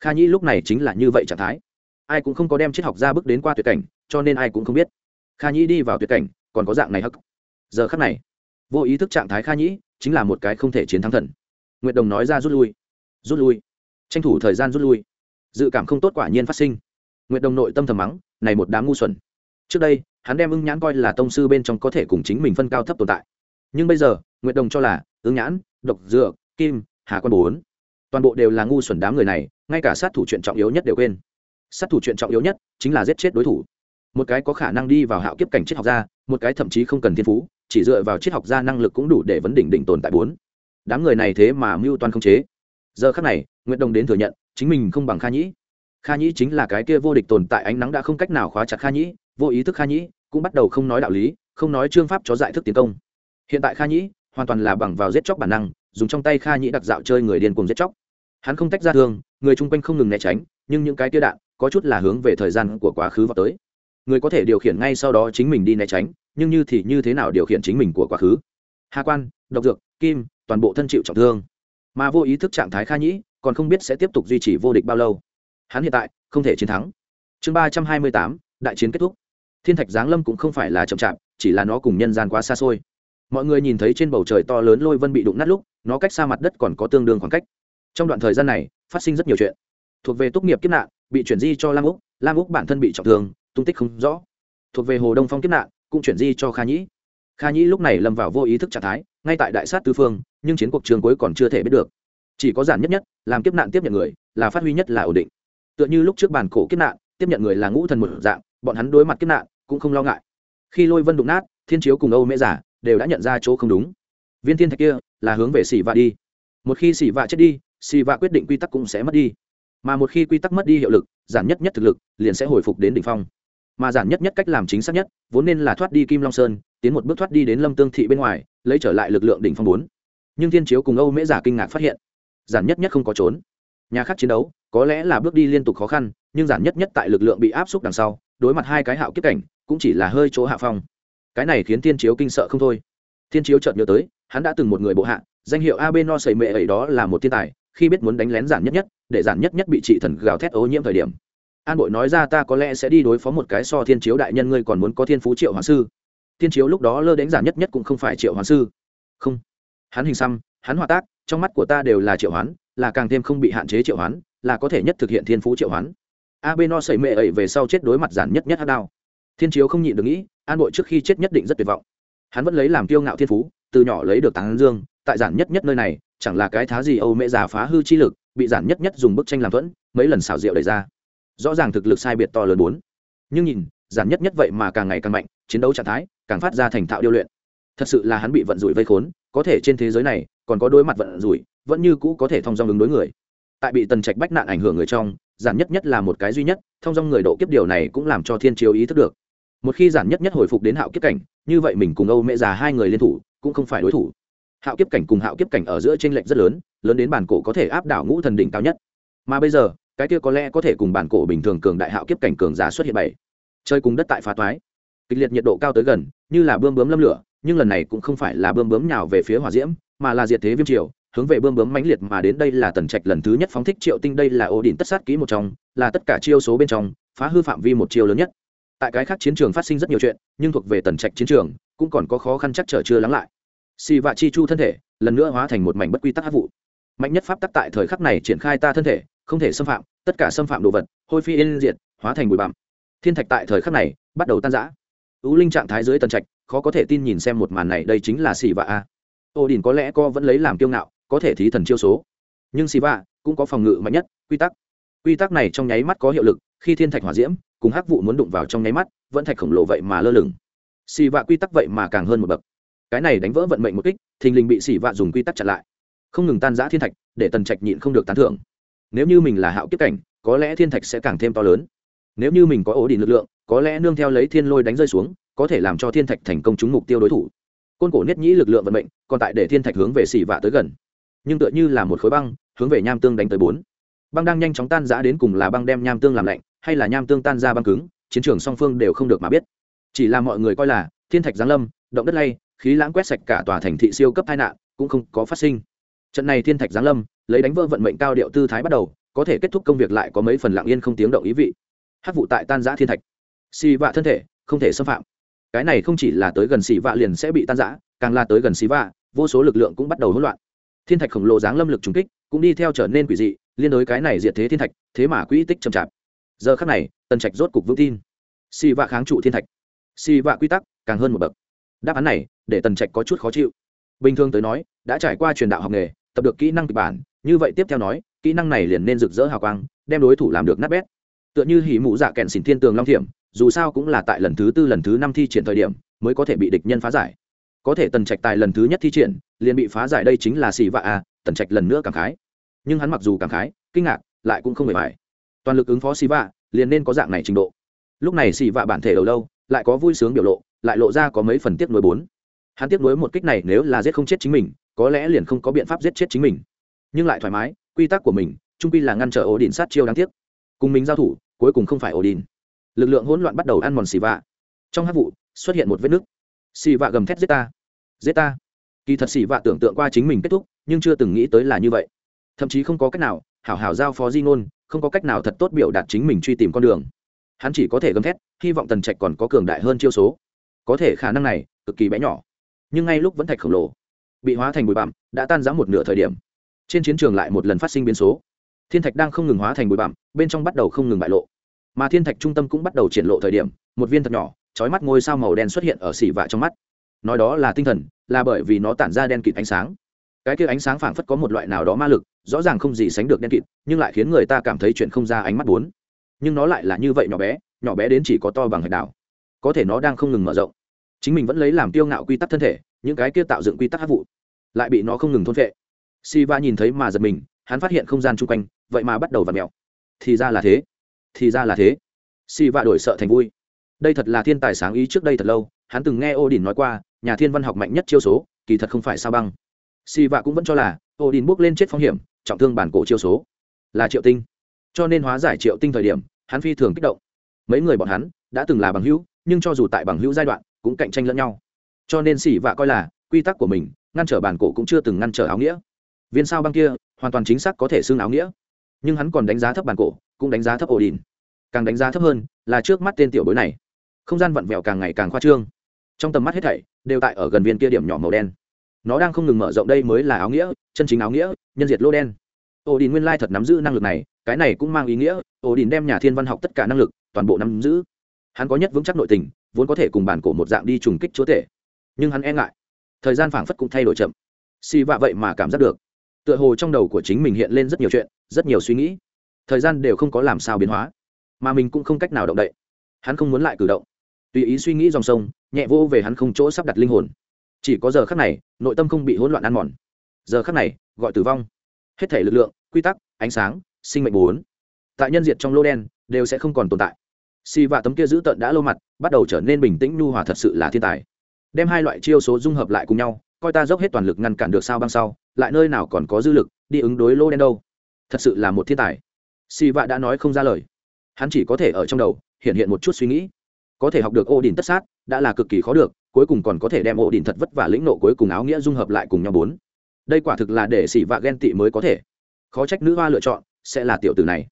Kha nhĩ lúc này chính là như vậy trạng thái. Ai cũng không có đem triết học ra bước đến qua tuyệt cảnh, cho nên ai cũng không biết. Kha nhĩ đi vào tuyệt cảnh, còn có dạng này hắc. Giờ khắc này, vô ý thức trạng thái kha nhĩ chính là một cái không thể chiến thắng thần. Nguyệt đồng nói ra rút lui. Rút lui. Tranh thủ thời gian rút lui. Dự cảm không tốt quả nhiên phát sinh. Nguyệt đồng nội tâm thầm mắng, này một đám ngu xuẩn. Trước đây hắn đem ưng nhãn coi là tông sư bên trong có thể cùng chính mình phân cao thấp tồn tại. Nhưng bây giờ, nguyệt đồng cho là, ưng nhãn, độc, dược, kim, hà quan bốn, toàn bộ đều là ngu xuẩn đám người này, ngay cả sát thủ chuyện trọng yếu nhất đều quên. Sát thủ chuyện trọng yếu nhất chính là giết chết đối thủ. Một cái có khả năng đi vào hạo kiếp cảnh triết học gia, một cái thậm chí không cần thiên phú, chỉ dựa vào triết học gia năng lực cũng đủ để vấn đỉnh đỉnh tồn tại bốn. Đám người này thế mà mưu toan không chế. Giờ khác này nguyễn đồng đến thừa nhận, chính mình không bằng kha nhĩ. Kha nhĩ chính là cái kia vô địch tồn tại, ánh nắng đã không cách nào khóa chặt kha nhĩ, vô ý thức kha nhĩ cũng bắt đầu không nói đạo lý, không nói chương pháp cho giải thức tiến công. Hiện tại kha nhĩ hoàn toàn là bằng vào giết chóc bản năng, dùng trong tay kha nhĩ đặc dạo chơi người điên cùng giết chóc. Hắn không tách ra thương người chung quanh không ngừng né tránh, nhưng những cái tia đạn có chút là hướng về thời gian của quá khứ vào tới. Người có thể điều khiển ngay sau đó chính mình đi né tránh, nhưng như thì như thế nào điều khiển chính mình của quá khứ? Hà quan, độc dược, kim, toàn bộ thân chịu trọng thương. Mà vô ý thức trạng thái kha nhĩ còn không biết sẽ tiếp tục duy trì vô địch bao lâu. Hắn hiện tại không thể chiến thắng. Chương ba trăm hai mươi tám, đại chiến kết thúc thiên thạch giáng lâm cũng không phải là chậm chạp, chỉ là nó cùng nhân gian quá xa xôi. Mọi người nhìn thấy trên bầu trời to lớn lôi vân bị đụng nát lúc, nó cách xa mặt đất còn có tương đương khoảng cách. Trong đoạn thời gian này, phát sinh rất nhiều chuyện. Thuộc về tốt nghiệp kiếp nạn, bị chuyển di cho lam úc lam úc bản thân bị trọng thương, tung tích không rõ. Thuộc về hồ đông phong kiếp nạn, cũng chuyển di cho kha nhĩ. Kha nhĩ lúc này lâm vào vô ý thức trạng thái, ngay tại đại sát tư phương, nhưng chiến cuộc trường cuối còn chưa thể biết được. Chỉ có giản nhất nhất, làm kiếp nạn tiếp nhận người, là phát huy nhất là ổn định. Tựa như lúc trước bàn cổ kiếp nạn, tiếp nhận người là ngũ thần một dạng, bọn hắn đối mặt kiếp nạn cũng không lo ngại. Khi lôi vân đụng nát, thiên chiếu cùng âu mễ giả đều đã nhận ra chỗ không đúng. Viên thiên thạch kia là hướng về xỉ vạ đi. Một khi xỉ vạ chết đi xỉ vạ quyết định quy tắc cũng sẽ mất đi. Mà một khi quy tắc mất đi hiệu lực, giản nhất nhất thực lực liền sẽ hồi phục đến đ ỉ n h phong. Mà giản nhất nhất cách làm chính xác nhất, vốn nên là thoát đi kim long sơn, tiến một bước thoát đi đến lâm tương thị bên ngoài, lấy trở lại lực lượng đỉnh phong bốn. Nhưng thiên chiếu cùng âu mễ giả kinh ngạc phát hiện, giản nhất nhất không có trốn. Nhà khác chiến đấu, có lẽ là bước đi liên tục khó khăn, nhưng giản nhất nhất tại lực lượng bị áp xúc đằng sau đối mặt hai cái hạo kiếp cảnh, cũng chỉ là hơi chỗ hạ phong. Cái này khiến thiên chiếu kinh sợ không thôi. Thiên chiếu chợt nhớ tới, hắn đã từng một người bộ hạ, danh hiệu ab no sầy mệ ấy đó là một thiên tài, khi biết muốn đánh lén giản nhất nhất, để giản nhất nhất bị trị thần gào thét ô nhiễm thời điểm. An bội nói ra ta có lẽ sẽ đi đối phó một cái so thiên chiếu đại nhân ngươi còn muốn có thiên phú triệu hoàng sư. Thiên chiếu lúc đó lơ đánh giản nhất nhất cũng không phải triệu hoán sư. Không. Hắn hình xăm, hắn hòa tác, trong mắt của ta đều là triệu hoán, là càng thêm không bị hạn chế triệu hoán, là có thể nhất thực hiện thiên phú triệu hoán a b no sẩy mệ ẩy về sau chết đối mặt giản nhất nhất hát đao. Thiên chiếu không nhịn được nghĩ, an bội trước khi chết nhất định rất tuyệt vọng. Hắn vẫn lấy làm kiêu ngạo thiên phú, từ nhỏ lấy được tán dương, tại giản nhất nhất nơi này, chẳng là cái thá gì âu mẹ già phá hư chi lực, bị giản nhất nhất dùng bức tranh làm thuẫn, mấy lần xảo diệu đẩy ra. Rõ ràng thực lực sai biệt to lớn bốn. Nhưng nhìn, giản nhất nhất vậy mà càng ngày càng mạnh, chiến đấu trạng thái, càng phát ra thành thạo điêu luyện. Thật sự là hắn bị vận rủi vây khốn, có thể trên thế giới này, còn có đối mặt vận rủi, vẫn như cũ có thể thông dong ứng đối người. Tại bị tần trạch bách nạn ảnh hưởng người trong giản nhất nhất là một cái duy nhất, thông dong người độ kiếp điều này cũng làm cho thiên chiếu ý thức được. Một khi giản nhất nhất hồi phục đến hạo kiếp cảnh, như vậy mình cùng âu mẹ già hai người liên thủ, cũng không phải đối thủ. Hạo kiếp cảnh cùng hạo kiếp cảnh ở giữa t r ê n lệch rất lớn lớn đến bản cổ có thể áp đảo ngũ thần đỉnh cao nhất. Mà bây giờ, cái kia có lẽ có thể cùng bản cổ bình thường cường đại hạo kiếp cảnh cường giả xuất hiện bảy. Chơi cùng đất tại phá toái. Kịch liệt nhiệt độ cao tới gần, như là bươm bướm lâm lửa, nhưng lần này cũng không phải là bươm bướm nhào về phía hỏa diễm, mà là diệt thế viêm triều hướng về bơm bướm mãnh liệt mà đến đây là tần trạch lần thứ nhất phóng thích triệu tinh, đây là ổ đỉnh tất sát kỹ một trong, là tất cả chiêu số bên trong, phá hư phạm vi một chiêu lớn nhất. Tại cái khác chiến trường phát sinh rất nhiều chuyện, nhưng thuộc về tần trạch chiến trường, cũng còn có khó khăn chắc trở chưa lắng lại. Xì vạ chi chu thân thể, lần nữa hóa thành một mảnh bất quy tắc hát vụ. Mạnh nhất pháp tắc tại thời khắc này triển khai ta thân thể, không thể xâm phạm, tất cả xâm phạm đồ vật, hôi phi yên diệt, hóa thành bụi bặm. Thiên thạch tại thời khắc này, bắt đầu tan rã. Ưu linh trạng thái dưới tần trạch, khó có thể tin nhìn xem một màn này, đây chính là xì vạ a. Ô đình có lẽ co vẫn lấy làm kiêu ngạo có thể thí thần chiêu số. Nhưng xì vạ cũng có phòng ngự mạnh nhất, quy tắc. Quy tắc này trong nháy mắt có hiệu lực, khi thiên thạch hỏa diễm cùng hắc vụ muốn đụng vào trong nháy mắt, vẫn thạch khổng lồ vậy mà lơ lửng. Xì vạ quy tắc vậy mà càng hơn một bậc. Cái này đánh vỡ vận mệnh một kích, thình lình bị xì vạ dùng quy tắc chặn lại. Không ngừng tan giã thiên thạch, để tần trạch nhịn không được tán thưởng. Nếu như mình là hạo kiếp cảnh, có lẽ thiên thạch sẽ càng thêm to lớn. Nếu như mình có ổ đỉnh lực lượng, có lẽ nương theo lấy thiên lôi đánh rơi xuống, có thể làm cho thiên thạch thành công trúng mục tiêu đối thủ. Côn cổ nết nhĩ lực lượng vận mệnh, còn tại để thiên thạch hướng về xì vạ tới gần nhưng tựa như là một khối băng, hướng về nham tương đánh tới bốn. Băng đang nhanh chóng tan giã đến cùng là băng đem nham tương làm lạnh, hay là nham tương tan ra băng cứng, chiến trường song phương đều không được mà biết. Chỉ là mọi người coi là, thiên thạch giáng lâm, động đất lay, khí lãng quét sạch cả tòa thành thị siêu cấp tai nạn, cũng không có phát sinh. Trận này thiên thạch giáng lâm, lấy đánh vỡ vận mệnh cao điệu tư thái bắt đầu, có thể kết thúc công việc lại có mấy phần lặng yên không tiếng động ý vị. Hát vụ tại tan giã thiên thạch. Xì vạ thân thể, không thể xâm phạm. Cái này không chỉ là tới gần xì vạ liền sẽ bị tan giã càng là tới gần xì vạ, vô số lực lượng cũng bắt đầu hỗn loạn thiên thạch khổng lồ dáng lâm lực trùng kích, cũng đi theo trở nên quỷ dị, liên đối cái này diệt thế thiên thạch, thế mà quỹ tích chậm chạp. Giờ khắc này, tần trạch rốt cục vững tin. Xì vạ kháng trụ thiên thạch. Xì vạ quy tắc, càng hơn một bậc. Đáp án này, để tần trạch có chút khó chịu. Bình thường tới nói, đã trải qua truyền đạo học nghề, tập được kỹ năng kịch bản, như vậy tiếp theo nói, kỹ năng này liền nên rực rỡ hào quang, đem đối thủ làm được nát bét. Tựa như hỉ mụ dạ kẹn xỉn thiên tường long thiểm, dù sao cũng là tại lần thứ tư lần thứ năm thi triển thời điểm, mới có thể bị địch nhân phá giải có thể tần trạch tài lần thứ nhất thi triển, liền bị phá giải đây chính là xì vạ à tần trạch lần nữa cảm khái. Nhưng hắn mặc dù cảm khái, kinh ngạc, lại cũng không hề phải toàn lực ứng phó xì vạ, liền nên có dạng này trình độ. Lúc này xì vạ bản thể đầu lâu, lại có vui sướng biểu lộ, lại lộ ra có mấy phần tiếc nuối bốn. Hắn tiếc nuối một kích này nếu là giết không chết chính mình, có lẽ liền không có biện pháp giết chết chính mình. Nhưng lại thoải mái, quy tắc của mình, trung pi là ngăn trở ổ đình sát chiêu đáng tiếc. Cùng mình giao thủ, cuối cùng không phải ổ đình lực lượng hỗn loạn bắt đầu ăn mòn xì vạ. Trong hát vụ, xuất hiện một vết nứt. Xì vạ gầm thét giết ta giết ta. Kỳ thật xỉ vạ tưởng tượng qua chính mình kết thúc, nhưng chưa từng nghĩ tới là như vậy. Thậm chí không có cách nào, hảo hảo giao phó di ngôn, không có cách nào thật tốt biểu đạt chính mình truy tìm con đường. Hắn chỉ có thể gầm thét, hy vọng tần trạch còn có cường đại hơn chiêu số. Có thể khả năng này, cực kỳ bé nhỏ. Nhưng ngay lúc vẫn thạch khổng lồ, bị hóa thành bụi bặm, đã tan giá một nửa thời điểm. Trên chiến trường lại một lần phát sinh biến số. Thiên thạch đang không ngừng hóa thành bụi bặm, bên trong bắt đầu không ngừng bại lộ. Mà thiên thạch trung tâm cũng bắt đầu triển lộ thời điểm, một viên thật nhỏ trói mắt ngôi sao màu đen xuất hiện ở xỉ vạ trong mắt nói đó là tinh thần, là bởi vì nó tản ra đen kịt ánh sáng. Cái kia ánh sáng phảng phất có một loại nào đó ma lực, rõ ràng không gì sánh được đen kịt, nhưng lại khiến người ta cảm thấy chuyện không ra ánh mắt bốn. Nhưng nó lại là như vậy nhỏ bé nhỏ bé đến chỉ có to bằng hạch đảo. Có thể nó đang không ngừng mở rộng. Chính mình vẫn lấy làm tiêu ngạo quy tắc thân thể, những cái kia tạo dựng quy tắc hát vụ, lại bị nó không ngừng thôn vệ si va nhìn thấy mà giật mình, hắn phát hiện không gian chung quanh, vậy mà bắt đầu v ặ mẹo thì ra là thế. Thì ra là thế. Si va đổi sợ thành vui. Đây thật là thiên tài sáng ý trước đây thật lâu hắn từng nghe Odin nói qua, nhà thiên văn học mạnh nhất chiêu số, kỳ thật không phải sao băng. Si vạ cũng vẫn cho là, Odin bước lên chết phong hiểm, trọng thương bản cổ chiêu số. Là triệu tinh. Cho nên hóa giải triệu tinh thời điểm, hắn phi thường kích động. Mấy người bọn hắn đã từng là bằng hữu, nhưng cho dù tại bằng hữu giai đoạn, cũng cạnh tranh lẫn nhau. Cho nên sĩ vạ coi là, quy tắc của mình, ngăn trở bản cổ cũng chưa từng ngăn trở áo nghĩa. Viên sao băng kia, hoàn toàn chính xác có thể xưng áo nghĩa. Nhưng hắn còn đánh giá thấp bản cổ, cũng đánh giá thấp Odin. càng đánh giá thấp hơn, là trước mắt tên tiểu bối này. Không gian vặn vẹo càng ngày càng khoa trương trong tầm mắt hết thảy đều tại ở gần viên kia điểm nhỏ màu đen. Nó đang không ngừng mở rộng đây mới là áo nghĩa, chân chính áo nghĩa, nhân diệt lô đen. Ổ đình nguyên lai thật nắm giữ năng lực này, cái này cũng mang ý nghĩa ổ đình đem nhà thiên văn học tất cả năng lực toàn bộ nắm giữ. Hắn có nhất vững chắc nội tình, vốn có thể cùng bản cổ một dạng đi trùng kích chúa tể. Nhưng hắn e ngại. Thời gian phảng phất cũng thay đổi chậm. Xì vạ vậy mà cảm giác được. Tựa hồ trong đầu của chính mình hiện lên rất nhiều chuyện, rất nhiều suy nghĩ. Thời gian đều không có làm sao biến hóa. Mà mình cũng không cách nào động đậy. Hắn không muốn lại cử động. Tùy ý suy nghĩ dòng sông nhẹ vô về hắn không chỗ sắp đặt linh hồn. Chỉ có giờ khắc này, nội tâm không bị hỗn loạn ăn mòn. Giờ khắc này, gọi tử vong. Hết thể lực lượng, quy tắc, ánh sáng, sinh mệnh bốn. Tại nhân diệt trong lô đen, đều sẽ không còn tồn tại. Si và tấm kia giữ tận đã lâu mặt, bắt đầu trở nên bình tĩnh nhu hòa thật sự là thiên tài. Đem hai loại chiêu số dung hợp lại cùng nhau, coi ta dốc hết toàn lực ngăn cản được sao băng sau, lại nơi nào còn có dư lực, đi ứng đối lô đen đâu. Thật sự là một thiên tài. Si vạ đã nói không ra lời. Hắn chỉ có thể ở trong đầu, hiện hiện một chút suy nghĩ. Có thể học được ô đình tất sát đã là cực kỳ khó được, cuối cùng còn có thể đem ổ đình thật vất vả lĩnh nộ cuối cùng áo nghĩa dung hợp lại cùng nhau bốn. Đây quả thực là để xỉ vạ ghen tị mới có thể. Khó trách nữ hoa lựa chọn sẽ là tiểu tử này.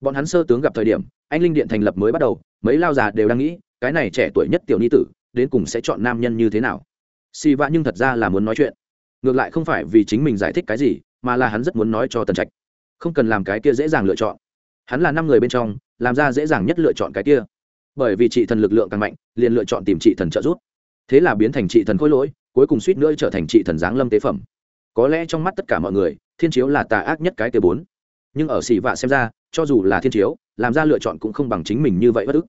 Bọn hắn sơ tướng gặp thời điểm, anh linh điện thành lập mới bắt đầu, mấy lao già đều đang nghĩ, cái này trẻ tuổi nhất tiểu ni tử, đến cùng sẽ chọn nam nhân như thế nào? Xì vạ nhưng thật ra là muốn nói chuyện. Ngược lại không phải vì chính mình giải thích cái gì, mà là hắn rất muốn nói cho tần trạch. Không cần làm cái kia dễ dàng lựa chọn. Hắn là năm người bên trong, làm ra dễ dàng nhất lựa chọn cái kia bởi vì trị thần lực lượng càng mạnh, liền lựa chọn tìm trị thần trợ giúp. Thế là biến thành trị thần khôi lỗi, cuối cùng suýt nữa trở thành trị thần giáng lâm tế phẩm. Có lẽ trong mắt tất cả mọi người, thiên chiếu là tà ác nhất cái tế bốn. Nhưng ở xì vạ xem ra, cho dù là thiên chiếu, làm ra lựa chọn cũng không bằng chính mình như vậy bất ức.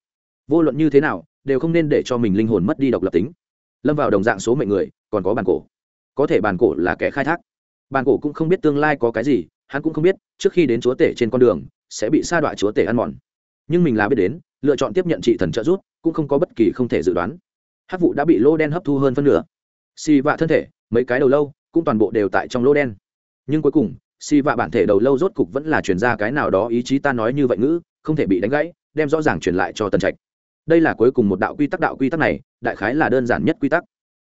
Vô luận như thế nào, đều không nên để cho mình linh hồn mất đi độc lập tính. Lâm vào đồng dạng số mệnh người, còn có bàn cổ. Có thể bàn cổ là kẻ khai thác. Bàn cổ cũng không biết tương lai có cái gì, hắn cũng không biết, trước khi đến chúa tể trên con đường, sẽ bị sa đọa chúa tể ăn mòn nhưng mình là biết đến, lựa chọn tiếp nhận trị thần trợ giúp cũng không có bất kỳ không thể dự đoán. Hát vụ đã bị lô đen hấp thu hơn phân nửa. Xì vạ thân thể, mấy cái đầu lâu cũng toàn bộ đều tại trong lô đen. Nhưng cuối cùng, xì vạ bản thể đầu lâu rốt cục vẫn là chuyển ra cái nào đó ý chí ta nói như vậy ngữ, không thể bị đánh gãy, đem rõ ràng truyền lại cho tần trạch. Đây là cuối cùng một đạo quy tắc, đạo quy tắc này, đại khái là đơn giản nhất quy tắc,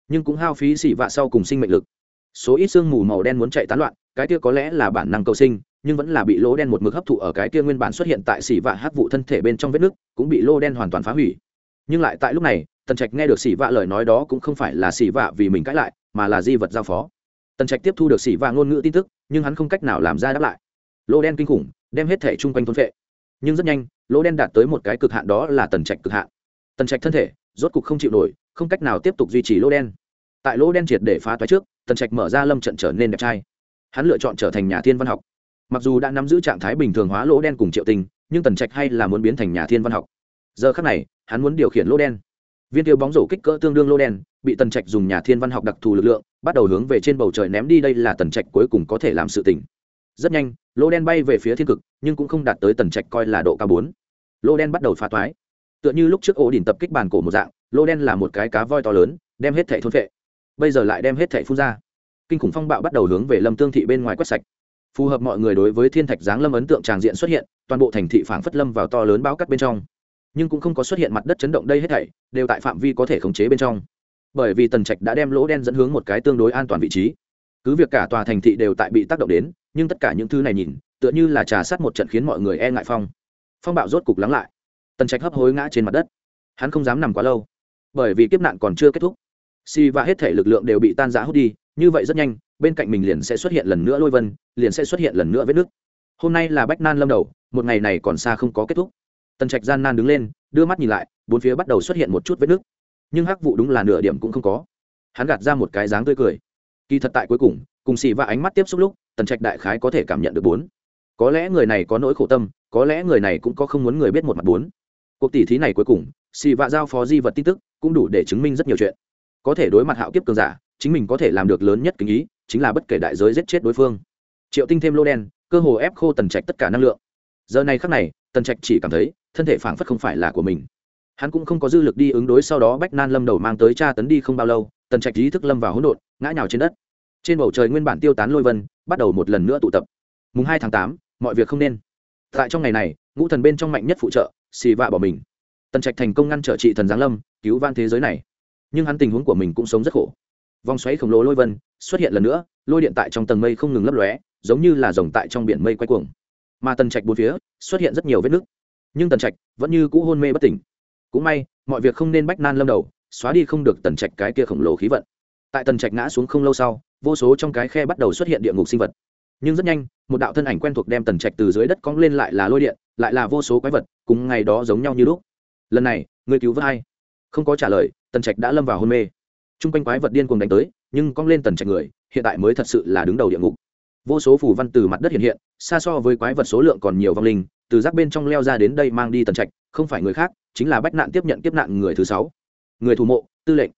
nhưng cũng hao phí xì vạ sau cùng sinh mệnh lực. Số ít sương mù màu đen muốn chạy tán loạn cái kia có lẽ là bản năng cầu sinh, nhưng vẫn là bị lỗ đen một mực hấp thụ ở cái kia nguyên bản xuất hiện tại xỉ vạ hát vụ thân thể bên trong vết nước, cũng bị lô đen hoàn toàn phá hủy. Nhưng lại tại lúc này, tần trạch nghe được xỉ vạ lời nói đó cũng không phải là xỉ vạ vì mình cãi lại, mà là di vật giao phó. Tần trạch tiếp thu được xỉ vạ ngôn ngữ tin tức, nhưng hắn không cách nào làm ra đáp lại. Lô đen kinh khủng, đem hết thể chung quanh thôn vệ nhưng rất nhanh lô đen đạt tới một cái cực hạn đó là tần trạch cực hạn. Tần trạch thân thể, rốt cục không chịu nổi, không cách nào tiếp tục duy trì lô đen. Tại lô đen triệt để phá toái trước, tần trạch mở ra lâm trận trở nên đẹp trai hắn lựa chọn trở thành nhà thiên văn học. Mặc dù đã nắm giữ trạng thái bình thường hóa lỗ đen cùng triệu tình, nhưng tần trạch hay là muốn biến thành nhà thiên văn học. Giờ khác này, hắn muốn điều khiển lỗ đen. Viên tiêu bóng rổ kích cỡ tương đương lỗ đen, bị tần trạch dùng nhà thiên văn học đặc thù lực lượng, bắt đầu hướng về trên bầu trời ném đi, đây là tần trạch cuối cùng có thể làm sự tỉnh rất nhanh, lỗ đen bay về phía thiên cực, nhưng cũng không đạt tới tần trạch coi là độ cao bốn. Lỗ đen bắt đầu phá toái. Tựa như lúc trước ổ đỉnh tập kích bàn cổ một dạng, lỗ đen là một cái cá voi to lớn, đem hết thẻ thôn vệ bây giờ lại đem hết thẻ phun ra kinh khủng phong bạo bắt đầu hướng về lâm tương thị bên ngoài quét sạch. Phù hợp mọi người đối với thiên thạch giáng lâm ấn tượng tràng diện xuất hiện, toàn bộ thành thị phảng phất lâm vào to lớn bao cắt bên trong. Nhưng cũng không có xuất hiện mặt đất chấn động đây hết thảy, đều tại phạm vi có thể khống chế bên trong. Bởi vì tần trạch đã đem lỗ đen dẫn hướng một cái tương đối an toàn vị trí. Cứ việc cả tòa thành thị đều tại bị tác động đến, nhưng tất cả những thứ này nhìn, tựa như là trà sát một trận khiến mọi người e ngại phong. Phong bạo rốt cục lắng lại. Tần trạch hấp hối ngã trên mặt đất. Hắn không dám nằm quá lâu. Bởi vì kiếp nạn còn chưa kết thúc. Si và hết thể lực lượng đều bị tan giã hút đi như vậy rất nhanh, bên cạnh mình liền sẽ xuất hiện lần nữa lôi vân, liền sẽ xuất hiện lần nữa vết nước hôm nay là bách nan lâm đầu, một ngày này còn xa không có kết thúc. Tần trạch gian nan đứng lên, đưa mắt nhìn lại, bốn phía bắt đầu xuất hiện một chút vết nước nhưng hắc vụ đúng là nửa điểm cũng không có. Hắn gạt ra một cái dáng tươi cười. Kỳ thật tại cuối cùng cùng xì và ánh mắt tiếp xúc lúc, tần trạch đại khái có thể cảm nhận được bốn. Có lẽ người này có nỗi khổ tâm, có lẽ người này cũng có không muốn người biết một mặt bốn. Cuộc tỉ thí này cuối cùng xì vạ giao phó di vật tin tức, cũng đủ để chứng minh rất nhiều chuyện. Có thể đối mặt hạo kiếp cường giả chính mình có thể làm được lớn nhất kính ý, chính là bất kể đại giới giết chết đối phương. Triệu tinh thêm lô đen, cơ hồ ép khô tần trạch tất cả năng lượng. Giờ này khắc này, tần trạch chỉ cảm thấy, thân thể phảng phất không phải là của mình. Hắn cũng không có dư lực đi ứng đối sau đó bách nan lâm đầu mang tới tra tấn đi không bao lâu, tần trạch ý thức lâm vào hỗn độn, ngã nhào trên đất. Trên bầu trời nguyên bản tiêu tán lôi vân, bắt đầu một lần nữa tụ tập. Mùng hai tháng tám, mọi việc không nên. Tại trong ngày này, ngũ thần bên trong mạnh nhất phụ trợ, xì vạ bỏ mình. Tần trạch thành công ngăn trở trị thần giáng lâm, cứu van thế giới này. Nhưng hắn tình huống của mình cũng sống rất khổ vòng xoáy khổng lồ lôi vân xuất hiện lần nữa, lôi điện tại trong tầng mây không ngừng lấp lóe, giống như là rồng tại trong biển mây quay cuồng. Mà tần trạch bốn phía xuất hiện rất nhiều vết nứt. Nhưng tần trạch vẫn như cũ hôn mê bất tỉnh. Cũng may, mọi việc không nên bách nan lâm đầu, xóa đi không được tần trạch cái kia khổng lồ khí vận. Tại tần trạch ngã xuống không lâu sau, vô số trong cái khe bắt đầu xuất hiện địa ngục sinh vật. Nhưng rất nhanh, một đạo thân ảnh quen thuộc đem tần trạch từ dưới đất cong lên lại là lôi điện, lại là vô số quái vật, cùng ngày đó giống nhau như lúc. Lần này, người cứu vớt hay không có trả lời, tần trạch đã lâm vào hôn mê t r u n g quanh quái vật điên cuồng đánh tới, nhưng cong lên tần trạch người, hiện tại mới thật sự là đứng đầu địa ngục. Vô số phù văn từ mặt đất hiện hiện, xa so với quái vật số lượng còn nhiều vong linh, từ rác bên trong leo ra đến đây mang đi tần trạch, không phải người khác, chính là bách nạn tiếp nhận tiếp nạn người thứ sáu. Người thủ mộ, tư lệnh.